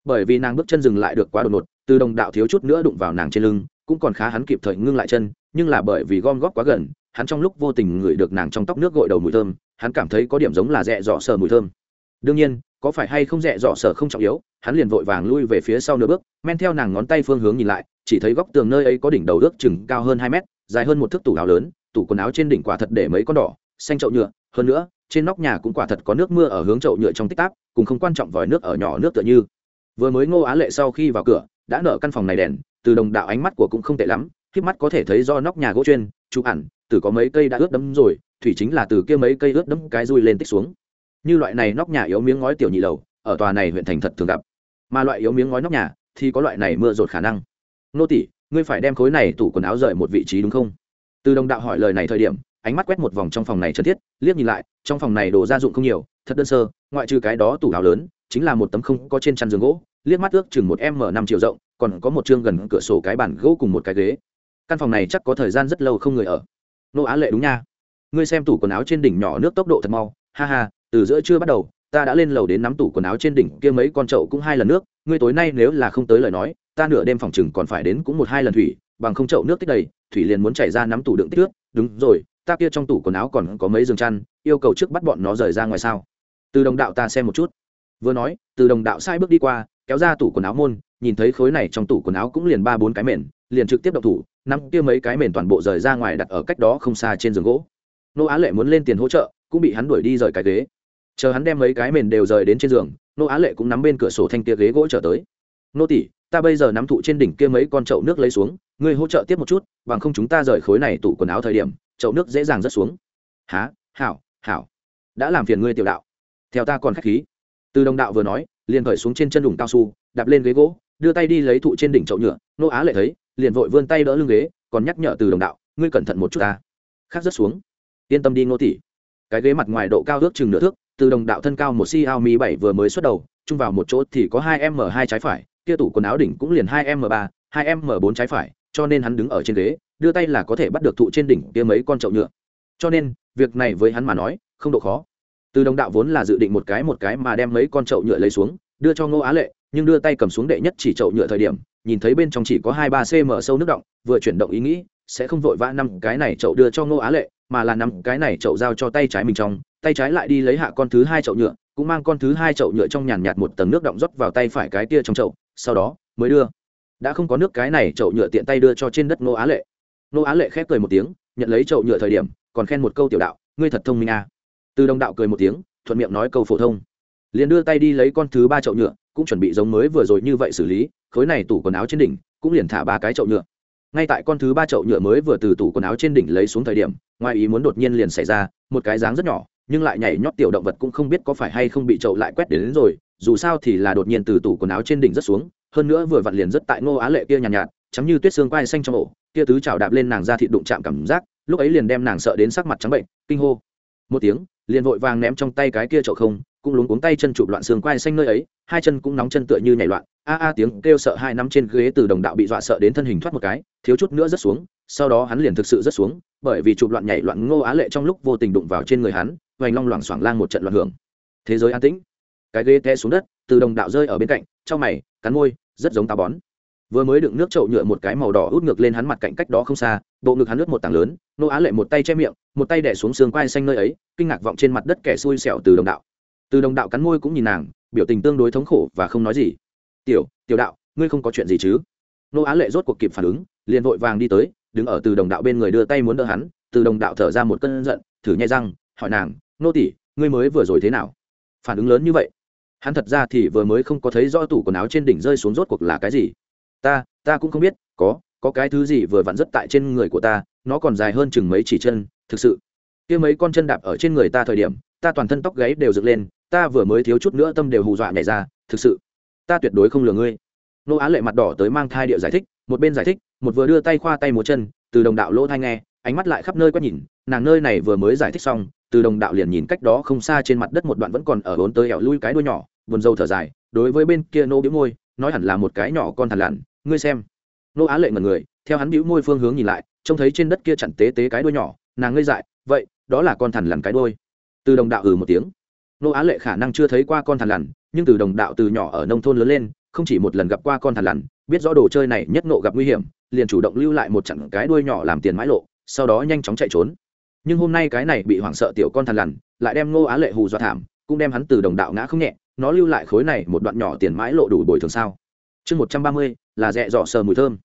Bởi vì nàng bước chân dừng lại được quá đột ngột, từ đồng đạo thiếu chút nữa đụng vào nàng trên lưng, cũng còn khá hắn kịp thời ngưng lại chân, nhưng là bởi vì gom góp quá gần, hắn trong lúc vô tình ngửi được nàng trong tóc nước gội đầu mùi thơm, hắn cảm thấy có điểm giống là rẽ dọ sờ mùi thơm. Đương nhiên, có phải hay không rẽ dọ sờ không trọng yếu, hắn liền vội vàng lui về phía sau nửa bước, men theo nàng ngón tay phương hướng nhìn lại, chỉ thấy góc tường nơi ấy có đỉnh đầu ước chừng cao hơn hai mét, dài hơn một thước tủ áo lớn, tủ quần áo trên đỉnh quả thật để mấy con đỏ, xanh chậu nhựa, hơn nữa trên nóc nhà cũng quả thật có nước mưa ở hướng chậu nhựa trong tích tắc, cùng không quan trọng vòi nước ở nhỏ nước tựa như. Vừa mới ngô á lệ sau khi vào cửa đã nở căn phòng này đèn từ đồng đạo ánh mắt của cũng không tệ lắm khiếp mắt có thể thấy do nóc nhà gỗ chuyên chụp ẩn từ có mấy cây đã ướt đẫm rồi thủy chính là từ kia mấy cây ướt đẫm cái rui lên tích xuống. Như loại này nóc nhà yếu miếng ngói tiểu nhị lầu ở tòa này huyện thành thật thường gặp. Mà loại yếu miếng ngói nóc nhà thì có loại này mưa rột khả năng. Nô tỷ ngươi phải đem khối này tủ quần áo rời một vị trí đúng không? Từ đồng đạo hỏi lời này thời điểm ánh mắt quét một vòng trong phòng này chân thiết, liếc nhìn lại, trong phòng này đồ gia dụng không nhiều, thật đơn sơ, ngoại trừ cái đó tủ áo lớn, chính là một tấm không có trên chăn giường gỗ, liếc mắt ước chừng một m năm triệu rộng, còn có một chương gần cửa sổ cái bàn gỗ cùng một cái ghế. Căn phòng này chắc có thời gian rất lâu không người ở. Nô á lệ đúng nha. Ngươi xem tủ quần áo trên đỉnh nhỏ nước tốc độ thật mau. Ha ha, từ giữa trưa bắt đầu, ta đã lên lầu đến nắm tủ quần áo trên đỉnh kia mấy con trậu cũng hai lần nước. Ngươi tối nay nếu là không tới lời nói, ta nửa đêm phòng chừng còn phải đến cũng một hai lần thủy, bằng không chậu nước tích đầy, thủy liền muốn chảy ra nắm tủ đựng tích nước đúng rồi ta kia trong tủ quần áo còn có mấy giường chăn, yêu cầu trước bắt bọn nó rời ra ngoài sao? Từ đồng đạo ta xem một chút. Vừa nói, từ đồng đạo sai bước đi qua, kéo ra tủ quần áo môn, nhìn thấy khối này trong tủ quần áo cũng liền ba bốn cái mền, liền trực tiếp động thủ, năm kia mấy cái mền toàn bộ rời ra ngoài đặt ở cách đó không xa trên giường gỗ. Nô á lệ muốn lên tiền hỗ trợ, cũng bị hắn đuổi đi rời cái ghế. Chờ hắn đem mấy cái mền đều rời đến trên giường, nô á lệ cũng nắm bên cửa sổ thanh kia ghế gỗ trở tới. Nô tỷ, ta bây giờ nắm thụ trên đỉnh kia mấy con chậu nước lấy xuống, ngươi hỗ trợ tiếp một chút, bằng không chúng ta rời khối này tủ quần áo thời điểm chậu nước dễ dàng rớt xuống. Há hảo hảo. Đã làm phiền ngươi tiểu đạo. Theo ta còn khách khí. Từ đồng đạo vừa nói liền khởi xuống trên chân đủng cao su đạp lên ghế gỗ đưa tay đi lấy thụ trên đỉnh chậu nhựa. Nô á lại thấy liền vội vươn tay đỡ lưng ghế còn nhắc nhở từ đồng đạo ngươi cẩn thận một chút ta. Khác rớt xuống. Yên tâm đi ngô tỷ. Cái ghế mặt ngoài độ cao ước chừng nửa thước từ đồng đạo thân cao một Xiaomi 7 vừa mới xuất đầu, chung vào một chỗ thì có 2M2 trái phải, kia tủ quần áo đỉnh cũng liền 2M3, 2M4 trái phải, cho nên hắn đứng ở trên ghế, đưa tay là có thể bắt được thụ trên đỉnh kia mấy con chậu nhựa. Cho nên, việc này với hắn mà nói, không độ khó. Từ đồng đạo vốn là dự định một cái một cái mà đem mấy con chậu nhựa lấy xuống, đưa cho Ngô Á Lệ, nhưng đưa tay cầm xuống đệ nhất chỉ chậu nhựa thời điểm, nhìn thấy bên trong chỉ có 2-3 cm sâu nước động, vừa chuyển động ý nghĩ, sẽ không vội vã năm cái này chậu đưa cho Ngô Á Lệ, mà là năm cái này chậu giao cho tay trái mình trong, tay trái lại đi lấy hạ con thứ hai chậu nhựa cũng mang con thứ hai chậu nhựa trong nhàn nhạt một tầng nước động rót vào tay phải cái kia trong chậu sau đó mới đưa đã không có nước cái này chậu nhựa tiện tay đưa cho trên đất nô á lệ. Nô á lệ khép cười một tiếng nhận lấy chậu nhựa thời điểm còn khen một câu tiểu đạo ngươi thật thông minh à. từ đồng đạo cười một tiếng thuận miệng nói câu phổ thông. Liền đưa tay đi lấy con thứ ba chậu nhựa cũng chuẩn bị giống mới vừa rồi như vậy xử lý khối này tủ quần áo trên đỉnh cũng liền thả ba cái chậu nhựa. Ngay tại con thứ ba chậu nhựa mới vừa từ tủ quần áo trên đỉnh lấy xuống thời điểm ngoài ý muốn đột nhiên liền xảy ra một cái dáng rất nhỏ nhưng lại nhảy nhót tiểu động vật cũng không biết có phải hay không bị chậu lại quét đến, đến rồi dù sao thì là đột nhiên từ tủ quần áo trên đỉnh rất xuống hơn nữa vừa vặn liền rất tại ngô á lệ kia nhàn nhạt, nhạt như tuyết xương quai xanh trong ổ kia tứ chảo đạp lên nàng ra thịt đụng chạm cảm giác lúc ấy liền đem nàng sợ đến sắc mặt trắng bệnh kinh hô. Một tiếng liền vội vàng ném trong tay cái kia chậu không cũng luống cuống tay chân chụp loạn xương quai xanh nơi ấy hai chân cũng nóng chân tựa như nhảy loạn a a tiếng kêu sợ hai năm trên ghế từ đồng đạo bị dọa sợ đến thân hình thoát một cái thiếu chút nữa rất xuống sau đó hắn liền thực sự rất xuống bởi vì chụp loạn nhảy loạn ngô á lệ trong lúc vô tình đụng vào trên người hắn hoành long loảng xoảng lang một trận loạn hưởng. Thế giới an tĩnh cái ghế té xuống đất, từ đồng đạo rơi ở bên cạnh trong mày, cắn môi, rất giống táo bón. Vừa mới đựng nước trậu nhựa một cái màu đỏ út ngược lên hắn mặt cạnh cách đó không xa, bộ ngực hắn nước một tảng lớn, nô á lệ một tay che miệng, một tay đẻ xuống xương quai xanh nơi ấy, kinh ngạc vọng trên mặt đất kẻ xui xẻo từ đồng đạo. Từ đồng đạo cắn môi cũng nhìn nàng, biểu tình tương đối thống khổ và không nói gì. Tiểu tiểu đạo, ngươi không có chuyện gì chứ? Nô á lệ rốt cuộc kịp phản ứng, liền vội vàng đi tới, đứng ở từ đồng đạo bên người đưa tay muốn đỡ hắn. Từ đồng đạo thở ra một cơn giận, thử nhai răng, hỏi nàng, nô tỷ, ngươi mới vừa rồi thế nào? Phản ứng lớn như vậy hắn thật ra thì vừa mới không có thấy rõ tủ quần áo trên đỉnh rơi xuống rốt cuộc là cái gì. Ta ta cũng không biết, có có cái thứ gì vừa vặn rất tại trên người của ta, nó còn dài hơn chừng mấy chỉ chân, thực sự. Kia mấy con chân đạp ở trên người ta thời điểm, ta toàn thân tóc gáy đều dựng lên, ta vừa mới thiếu chút nữa tâm đều hù dọa nhảy ra, thực sự. Ta tuyệt đối không lừa ngươi. Nô á lệ mặt đỏ tới mang thai điệu giải thích, một bên giải thích, một vừa đưa tay khoa tay múa chân, từ đồng đạo lỗ thai nghe ánh mắt lại khắp nơi quét nhìn, nàng nơi này vừa mới giải thích xong, từ đồng đạo liền nhìn cách đó không xa trên mặt đất một đoạn vẫn còn ở bốn tới ẻo lui cái đuôi nhỏ, buồn râu thở dài, đối với bên kia nô bĩu môi, nói hẳn là một cái nhỏ con thằn lằn, ngươi xem. Nô á lệ ngần người, theo hắn bĩu môi phương hướng nhìn lại, trông thấy trên đất kia chặn tế tế cái đuôi nhỏ, nàng ngây dại, vậy, đó là con thằn lằn cái đuôi. Từ đồng đạo ừ một tiếng. Nô á lệ khả năng chưa thấy qua con thằn lằn, nhưng từ đồng đạo từ nhỏ ở nông thôn lớn lên, không chỉ một lần gặp qua con thằn lằn, biết rõ đồ chơi này nhất nộ gặp nguy hiểm, liền chủ động lưu lại một chặng cái đuôi nhỏ làm tiền mãi lộ sau đó nhanh chóng chạy trốn. Nhưng hôm nay cái này bị hoảng sợ tiểu con thằn lằn, lại đem ngô á lệ hù dọa thảm, cũng đem hắn từ đồng đạo ngã không nhẹ, nó lưu lại khối này một đoạn nhỏ tiền mãi lộ đủ bồi thường sao? Chương một trăm ba mươi, là dẹ dọ sờ mùi thơm.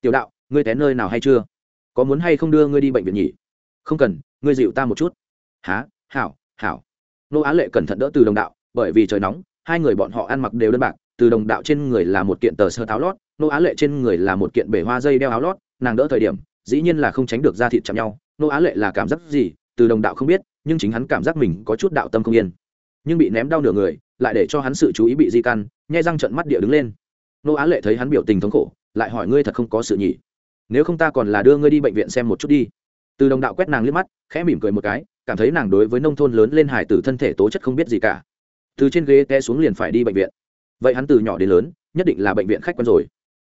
Tiểu đạo, ngươi té nơi nào hay chưa? Có muốn hay không đưa ngươi đi bệnh viện nhỉ? Không cần, ngươi dịu ta một chút. Há hảo hảo. Nô á lệ cẩn thận đỡ từ đồng đạo, bởi vì trời nóng, hai người bọn họ ăn mặc đều đơn bạc, từ đồng đạo trên người là một kiện tờ sơ táo lót nô á lệ trên người là một kiện bể hoa dây đeo áo lót, nàng đỡ thời điểm dĩ nhiên là không tránh được da thịt chạm nhau, nô á lệ là cảm giác gì, từ đồng đạo không biết, nhưng chính hắn cảm giác mình có chút đạo tâm không yên. Nhưng bị ném đau nửa người, lại để cho hắn sự chú ý bị di căn, nhai răng trận mắt địa đứng lên. Nô á lệ thấy hắn biểu tình thống khổ, lại hỏi ngươi thật không có sự nhỉ? Nếu không ta còn là đưa ngươi đi bệnh viện xem một chút đi. Từ đồng đạo quét nàng liếc mắt, khẽ mỉm cười một cái, cảm thấy nàng đối với nông thôn lớn lên hải tử thân thể tố chất không biết gì cả. Từ trên ghế té xuống liền phải đi bệnh viện. Vậy hắn từ nhỏ đến lớn, nhất định là bệnh viện khách quen rồi.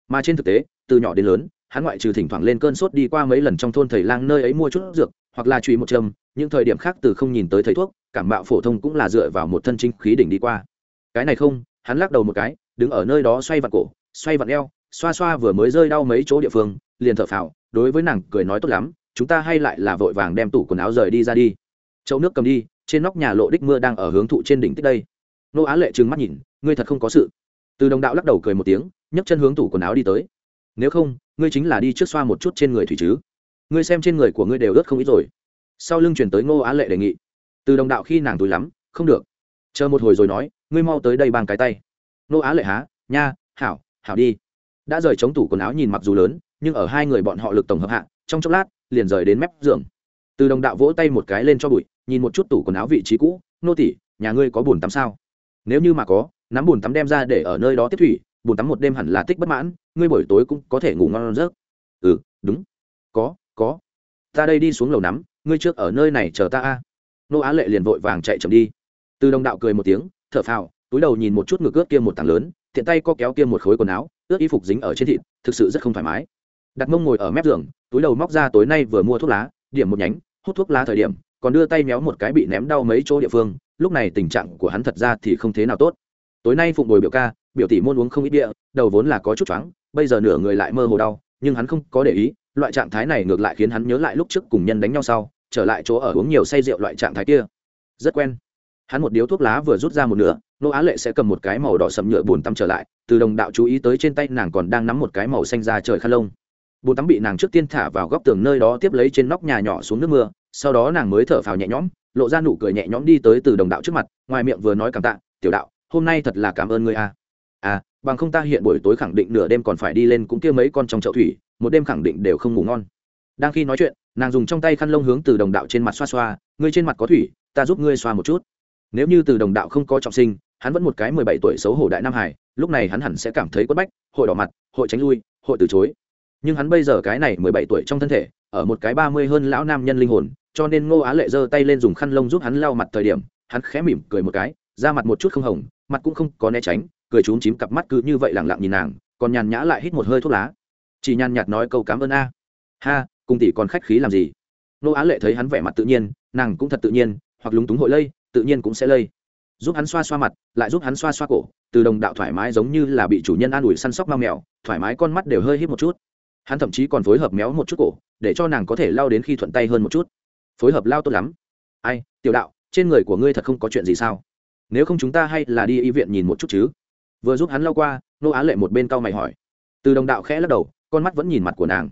Mà trên thực tế, từ nhỏ đến lớn hắn ngoại trừ thỉnh thoảng lên cơn sốt đi qua mấy lần trong thôn thầy lang nơi ấy mua chút dược, hoặc là truy một châm, những thời điểm khác từ không nhìn tới thầy thuốc, cảm bạo phổ thông cũng là dựa vào một thân chính khí đỉnh đi qua. Cái này không, hắn lắc đầu một cái, đứng ở nơi đó xoay vặn cổ, xoay vặn eo, xoa xoa vừa mới rơi đau mấy chỗ địa phương, liền thở phào, đối với nàng cười nói tốt lắm, chúng ta hay lại là vội vàng đem tủ quần áo rời đi ra đi. Chậu nước cầm đi, trên nóc nhà lộ đích mưa đang ở hướng thụ trên đỉnh tích đây. Nô á lệ trừng mắt nhìn, ngươi thật không có sự. Từ đồng đạo lắc đầu cười một tiếng, nhấc chân hướng tủ quần áo đi tới nếu không, ngươi chính là đi trước xoa một chút trên người thủy chứ. Ngươi xem trên người của ngươi đều ướt không ít rồi. Sau lưng chuyển tới ngô á lệ đề nghị. Từ đồng đạo khi nàng túi lắm, không được. Chờ một hồi rồi nói, ngươi mau tới đây bằng cái tay. Ngô á lệ há, nha, hảo hảo đi. Đã rời chống tủ quần áo nhìn mặc dù lớn, nhưng ở hai người bọn họ lực tổng hợp hạ, trong chốc lát, liền rời đến mép giường. Từ đồng đạo vỗ tay một cái lên cho bụi, nhìn một chút tủ quần áo vị trí cũ, nô tỉ, nhà ngươi có bùn tắm sao? Nếu như mà có, nắm bùn tắm đem ra để ở nơi đó tiếp thủy bùn tắm một đêm hẳn là tích bất mãn, ngươi buổi tối cũng có thể ngủ ngon giấc. Ừ đúng. Có có. Ta đây đi xuống lầu nắm, ngươi trước ở nơi này chờ ta a. Nô á lệ liền vội vàng chạy chậm đi. Từ đồng đạo cười một tiếng, thở phào, túi đầu nhìn một chút ngực ướt kia một tảng lớn, tiện tay co kéo kia một khối quần áo, ướt y phục dính ở trên thịt, thực sự rất không thoải mái. Đặt mông ngồi ở mép giường, túi đầu móc ra tối nay vừa mua thuốc lá, điểm một nhánh, hút thuốc lá thời điểm, còn đưa tay méo một cái bị ném đau mấy chỗ địa phương, lúc này tình trạng của hắn thật ra thì không thế nào tốt. Tối nay phụng bồi biểu ca biểu tỷ môn uống không ít địa đầu vốn là có chút choáng, bây giờ nửa người lại mơ hồ đau, nhưng hắn không có để ý, loại trạng thái này ngược lại khiến hắn nhớ lại lúc trước cùng nhân đánh nhau sau, trở lại chỗ ở uống nhiều say rượu loại trạng thái kia. Rất quen. Hắn một điếu thuốc lá vừa rút ra một nửa, nô á lệ sẽ cầm một cái màu đỏ sầm nhựa buồn tắm trở lại, từ đồng đạo chú ý tới trên tay nàng còn đang nắm một cái màu xanh ra trời khăn lông. Bùn tắm bị nàng trước tiên thả vào góc tường nơi đó tiếp lấy trên nóc nhà nhỏ xuống nước mưa, sau đó nàng mới thở phào nhẹ nhõm, lộ ra nụ cười nhẹ nhõm đi tới từ đồng đạo trước mặt, ngoài miệng vừa nói cảm tạ, tiểu đạo, hôm nay thật là cảm ơn ngươi a. à À, bằng không ta hiện buổi tối khẳng định nửa đêm còn phải đi lên cũng kia mấy con trong chậu thủy, một đêm khẳng định đều không ngủ ngon. Đang khi nói chuyện, nàng dùng trong tay khăn lông hướng từ đồng đạo trên mặt xoa xoa, ngươi trên mặt có thủy, ta giúp ngươi xoa một chút. Nếu như từ đồng đạo không có trọng sinh, hắn vẫn một cái mười bảy tuổi xấu hổ đại nam hải lúc này hắn hẳn sẽ cảm thấy quất bách, hội đỏ mặt, hội tránh lui, hội từ chối. Nhưng hắn bây giờ cái này mười bảy tuổi trong thân thể, ở một cái ba mươi hơn lão nam nhân linh hồn, cho nên ngô á lệ giơ tay lên dùng khăn lông giúp hắn lau mặt thời điểm, hắn khẽ mỉm cười một cái, da mặt một chút không hồng, mặt cũng không có né tránh cười trúng chím cặp mắt cứ như vậy lẳng lặng nhìn nàng, còn nhàn nhã lại hít một hơi thuốc lá. Chỉ nhàn nhạt nói câu cảm ơn a. Ha, cùng tỷ còn khách khí làm gì? Nô á lệ thấy hắn vẻ mặt tự nhiên, nàng cũng thật tự nhiên, hoặc lúng túng hội lây, tự nhiên cũng sẽ lây. Giúp hắn xoa xoa mặt, lại giúp hắn xoa xoa cổ, từ đồng đạo thoải mái giống như là bị chủ nhân an ủi săn sóc mau mèo, thoải mái con mắt đều hơi hít một chút. Hắn thậm chí còn phối hợp méo một chút cổ, để cho nàng có thể lao đến khi thuận tay hơn một chút. Phối hợp lao tốt lắm. Ai, tiểu đạo, trên người của ngươi thật không có chuyện gì sao? Nếu không chúng ta hay là đi y viện nhìn một chút chứ? Vừa giúp hắn lao qua, nô á lệ một bên cau mày hỏi. Từ đồng đạo khẽ lắc đầu, con mắt vẫn nhìn mặt của nàng.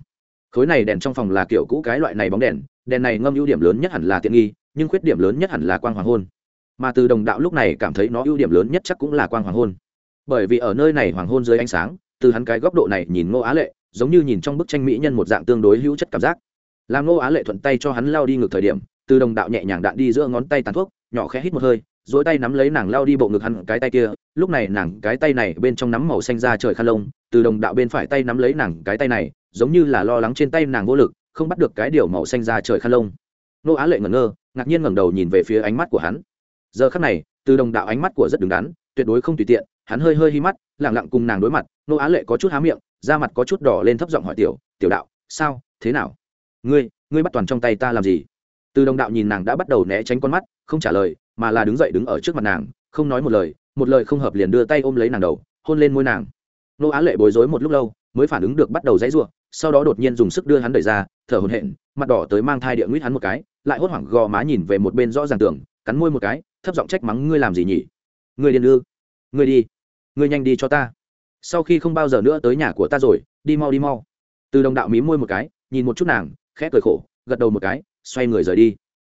Khối này đèn trong phòng là kiểu cũ cái loại này bóng đèn đèn này ngâm ưu điểm lớn nhất hẳn là tiện nghi, nhưng khuyết điểm lớn nhất hẳn là quang hoàng hôn. Mà từ đồng đạo lúc này cảm thấy nó ưu điểm lớn nhất chắc cũng là quang hoàng hôn. Bởi vì ở nơi này hoàng hôn dưới ánh sáng, từ hắn cái góc độ này nhìn ngô á lệ, giống như nhìn trong bức tranh mỹ nhân một dạng tương đối hữu chất cảm giác. Làm ngô á lệ thuận tay cho hắn lao đi ngược thời điểm, từ đồng đạo nhẹ nhàng đạn đi giữa ngón tay tàn thuốc, nhỏ khẽ hít một hơi dỗi tay nắm lấy nàng lao đi bộ ngực hắn cái tay kia, lúc này nàng cái tay này bên trong nắm màu xanh ra trời khăn lông, từ đồng đạo bên phải tay nắm lấy nàng cái tay này, giống như là lo lắng trên tay nàng vô lực, không bắt được cái điều màu xanh ra trời khăn lông. Nô á lệ ngẩn ngơ, ngạc nhiên ngẩng đầu nhìn về phía ánh mắt của hắn. Giờ khắc này, từ đồng đạo ánh mắt của rất đứng đắn, tuyệt đối không tùy tiện, hắn hơi hơi hi mắt lẳng lặng cùng nàng đối mặt, nô á lệ có chút há miệng, da mặt có chút đỏ lên thấp giọng hỏi tiểu tiểu đạo, sao? Thế nào? Ngươi ngươi bắt toàn trong tay ta làm gì? Từ đồng đạo nhìn nàng đã bắt đầu né tránh con mắt không trả lời, mà là đứng dậy đứng ở trước mặt nàng, không nói một lời một lời không hợp liền đưa tay ôm lấy nàng đầu, hôn lên môi nàng. Nô á lệ bối rối một lúc lâu, mới phản ứng được bắt đầu dãy ruộng sau đó đột nhiên dùng sức đưa hắn đẩy ra, thở hổn hển, mặt đỏ tới mang thai địa nguyết hắn một cái, lại hốt hoảng gò má nhìn về một bên rõ ràng tưởng cắn môi một cái, thấp giọng trách mắng, ngươi làm gì nhỉ? Ngươi điên ư? Ngươi đi, ngươi nhanh đi cho ta. Sau khi không bao giờ nữa tới nhà của ta rồi, đi mau đi mau. Từ đồng đạo mí môi một cái, nhìn một chút nàng, khẽ cười khổ, gật đầu một cái, xoay người rời đi.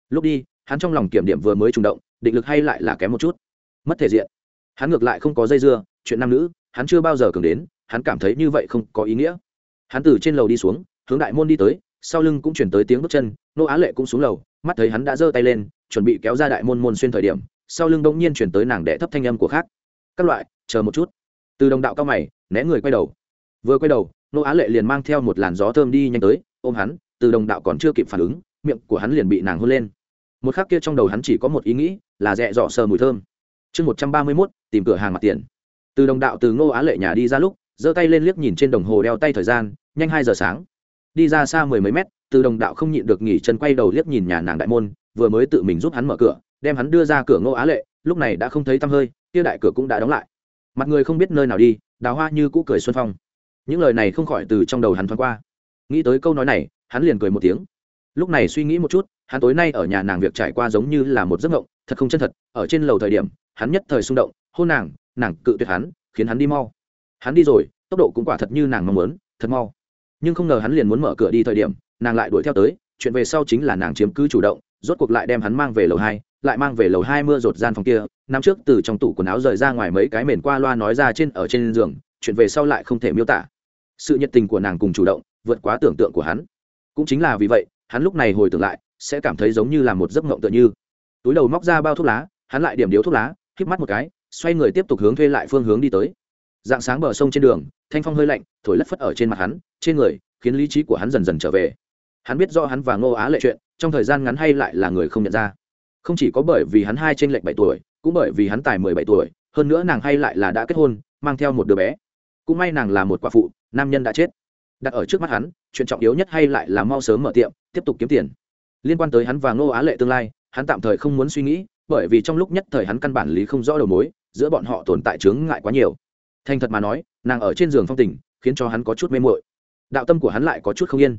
Lúc đi hắn trong lòng kiểm điểm vừa mới trùng động, định lực hay lại là kém một chút. Mất thể diện. Hắn ngược lại không có dây dưa, chuyện nam nữ, hắn chưa bao giờ cường đến, hắn cảm thấy như vậy không có ý nghĩa. Hắn từ trên lầu đi xuống, hướng đại môn đi tới, sau lưng cũng chuyển tới tiếng bước chân, nô á lệ cũng xuống lầu, mắt thấy hắn đã giơ tay lên, chuẩn bị kéo ra đại môn môn xuyên thời điểm, sau lưng đông nhiên chuyển tới nàng đệ thấp thanh âm của khác. Các loại, chờ một chút. Từ đồng đạo cao mày, né người quay đầu. Vừa quay đầu, nô á lệ liền mang theo một làn gió thơm đi nhanh tới, ôm hắn, từ đồng đạo còn chưa kịp phản ứng, miệng của hắn liền bị nàng hôn lên một khắc kia trong đầu hắn chỉ có một ý nghĩ, là dẹ dọ sờ mùi thơm. Chương một trăm ba mươi mốt, tìm cửa hàng mặt tiền. Từ đồng đạo từ ngô á lệ nhà đi ra lúc, giơ tay lên liếc nhìn trên đồng hồ đeo tay thời gian, nhanh hai giờ sáng. Đi ra xa mười mấy mét, từ đồng đạo không nhịn được nghỉ chân quay đầu liếc nhìn nhà nàng đại môn, vừa mới tự mình giúp hắn mở cửa, đem hắn đưa ra cửa ngô á lệ, lúc này đã không thấy tăm hơi, kia đại cửa cũng đã đóng lại. Mặt người không biết nơi nào đi, đào hoa như cũ cười xuân phong. Những lời này không khỏi từ trong đầu hắn thoáng qua. Nghĩ tới câu nói này, hắn liền cười một tiếng. Lúc này suy nghĩ một chút hắn tối nay ở nhà nàng việc trải qua giống như là một giấc mộng, thật không chân thật, ở trên lầu thời điểm, hắn nhất thời xung động hôn nàng nàng cự tuyệt hắn, khiến hắn đi mau. Hắn đi rồi, tốc độ cũng quả thật như nàng mong muốn, thật mau. Nhưng không ngờ hắn liền muốn mở cửa đi thời điểm, nàng lại đuổi theo tới, chuyện về sau chính là nàng chiếm cứ chủ động, rốt cuộc lại đem hắn mang về lầu hai, lại mang về lầu hai mưa rột gian phòng kia, năm trước từ trong tủ quần áo rời ra ngoài mấy cái mền qua loa nói ra trên, ở trên giường, chuyện về sau lại không thể miêu tả. Sự nhiệt tình của nàng cùng chủ động, vượt quá tưởng tượng của hắn. Cũng chính là vì vậy, hắn lúc này hồi tưởng lại sẽ cảm thấy giống như là một giấc mộng tựa như. Túi đầu móc ra bao thuốc lá, hắn lại điểm điếu thuốc lá, híp mắt một cái, xoay người tiếp tục hướng thuê lại phương hướng đi tới. Dạng sáng bờ sông trên đường, thanh phong hơi lạnh, thổi lất phất ở trên mặt hắn, trên người, khiến lý trí của hắn dần dần trở về. Hắn biết do hắn và ngô á lệ chuyện, trong thời gian ngắn hay lại là người không nhận ra. Không chỉ có bởi vì hắn hai t r ê n lệch bảy tuổi, cũng bởi vì hắn tài mười bảy tuổi, hơn nữa nàng hay lại là đã kết hôn, mang theo một đứa bé. Cũng may nàng là một quả phụ, nam nhân đã chết. Đặt ở trước mắt hắn, chuyện trọng yếu nhất hay lại là mau sớm mở tiệm, tiếp tục kiếm tiền liên quan tới hắn và ngô á lệ tương lai, hắn tạm thời không muốn suy nghĩ, bởi vì trong lúc nhất thời hắn căn bản lý không rõ đầu mối, giữa bọn họ tồn tại chướng ngại quá nhiều. Thành thật mà nói, nàng ở trên giường phong tình, khiến cho hắn có chút mê mội đạo tâm của hắn lại có chút không yên.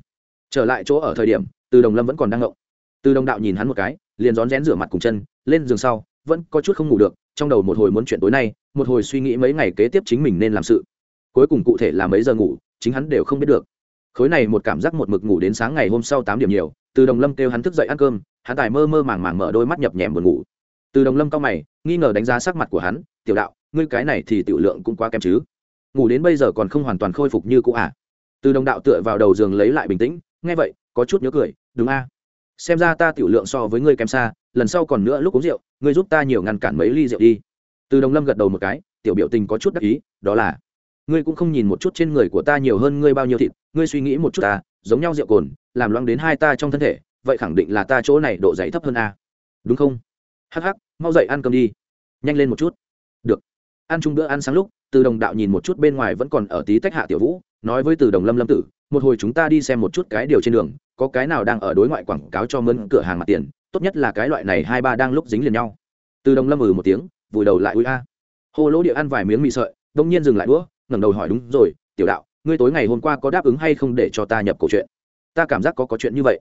Trở lại chỗ ở thời điểm, từ đồng lâm vẫn còn đang ngộng. Từ đồng đạo nhìn hắn một cái, liền rón rén rửa mặt cùng chân, lên giường sau, vẫn có chút không ngủ được, trong đầu một hồi muốn chuyện tối nay, một hồi suy nghĩ mấy ngày kế tiếp chính mình nên làm sự. Cuối cùng cụ thể là mấy giờ ngủ, chính hắn đều không biết được. Khối này một cảm giác một mực ngủ đến sáng ngày hôm sau tám điểm nhiều từ đồng lâm kêu hắn thức dậy ăn cơm, hắn tài mơ mơ màng màng mở đôi mắt nhập nhèm buồn ngủ. Từ đồng lâm cao mày, nghi ngờ đánh giá sắc mặt của hắn, tiểu đạo, ngươi cái này thì tiểu lượng cũng quá kém chứ. Ngủ đến bây giờ còn không hoàn toàn khôi phục như cũ à? Từ đồng đạo tựa vào đầu giường lấy lại bình tĩnh, nghe vậy, có chút nhớ cười, đúng a. Xem ra ta tiểu lượng so với ngươi kém xa, lần sau còn nữa lúc uống rượu, ngươi giúp ta nhiều ngăn cản mấy ly rượu đi. Từ đồng lâm gật đầu một cái, tiểu biểu tình có chút đắc ý, đó là, ngươi cũng không nhìn một chút trên người của ta nhiều hơn ngươi bao nhiêu thịt, ngươi suy nghĩ một chút ta, giống nhau rượu cồn làm loãng đến hai ta trong thân thể, vậy khẳng định là ta chỗ này độ dày thấp hơn a. Đúng không? Hắc hắc, mau dậy ăn cơm đi. Nhanh lên một chút. Được. Ăn chung bữa ăn sáng lúc, từ đồng đạo nhìn một chút bên ngoài vẫn còn ở tí tách hạ tiểu vũ, nói với từ đồng lâm lâm tử, một hồi chúng ta đi xem một chút cái điều trên đường, có cái nào đang ở đối ngoại quảng cáo cho mướn cửa hàng mặt tiền, tốt nhất là cái loại này hai ba đang lúc dính liền nhau. Từ đồng lâm ừ một tiếng, vùi đầu lại ui a. Hồ lỗ địa ăn vài miếng mì sợi, đông nhiên dừng lại đũa, ngẩng đầu hỏi, đúng rồi, tiểu đạo, ngươi tối ngày hôm qua có đáp ứng hay không để cho ta nhập cổ chuyện? Ta cảm giác có có chuyện như vậy.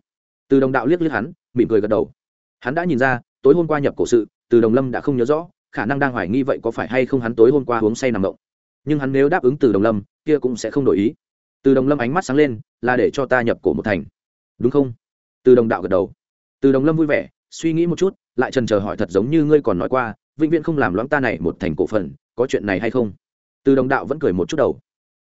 Từ đồng đạo liếc liếc hắn, mỉm cười gật đầu. Hắn đã nhìn ra, tối hôm qua nhập cổ sự, từ đồng lâm đã không nhớ rõ, khả năng đang hoài nghi vậy có phải hay không hắn tối hôm qua uống say nằm động. Nhưng hắn nếu đáp ứng từ đồng lâm, kia cũng sẽ không đổi ý. Từ đồng lâm ánh mắt sáng lên, là để cho ta nhập cổ một thành. Đúng không? Từ đồng đạo gật đầu. Từ đồng lâm vui vẻ, suy nghĩ một chút, lại trần chờ hỏi thật giống như ngươi còn nói qua, vĩnh viễn không làm loãng ta này một thành cổ phần, có chuyện này hay không? Từ đồng đạo vẫn cười một chút đầu.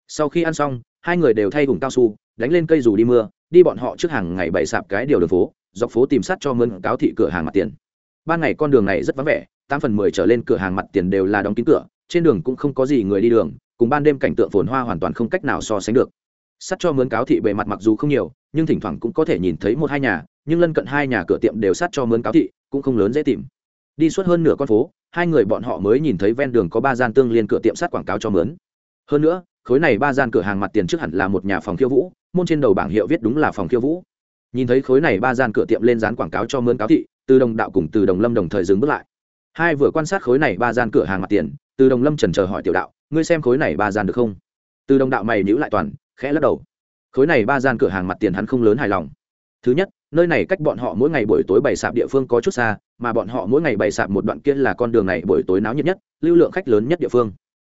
Sau khi ăn xong, hai người đều thay vùng cao su, đánh lên cây dù đi mưa đi bọn họ trước hàng ngày bày sạp cái điều đường phố, dọc phố tìm sát cho mơn cáo thị cửa hàng mặt tiền. Ban ngày con đường này rất vắng vẻ, tám phần mười trở lên cửa hàng mặt tiền đều là đóng kín cửa, trên đường cũng không có gì người đi đường, cùng ban đêm cảnh tượng phồn hoa hoàn toàn không cách nào so sánh được. Sắt cho mướn cáo thị bề mặt mặc dù không nhiều, nhưng thỉnh thoảng cũng có thể nhìn thấy một hai nhà, nhưng lân cận hai nhà cửa tiệm đều sát cho mướn cáo thị, cũng không lớn dễ tìm. Đi suốt hơn nửa con phố, hai người bọn họ mới nhìn thấy ven đường có ba gian tương liên cửa tiệm sát quảng cáo cho mướn. Hơn nữa, khối này ba gian cửa hàng mặt tiền trước hẳn là một nhà phòng khiêu vũ môn trên đầu bảng hiệu viết đúng là phòng khiêu vũ. Nhìn thấy khối này ba gian cửa tiệm lên dán quảng cáo cho mướn cáo thị, từ đồng đạo cùng từ đồng lâm đồng thời dừng bước lại. Hai vừa quan sát khối này ba gian cửa hàng mặt tiền, từ đồng lâm trần chờ hỏi tiểu đạo, ngươi xem khối này ba gian được không? Từ đồng đạo mày nhữ lại toàn, khẽ lắc đầu. Khối này ba gian cửa hàng mặt tiền hắn không lớn hài lòng. Thứ nhất, nơi này cách bọn họ mỗi ngày buổi tối bày sạp địa phương có chút xa, mà bọn họ mỗi ngày bày sạp một đoạn kia là con đường này buổi tối náo nhiệt nhất, lưu lượng khách lớn nhất địa phương.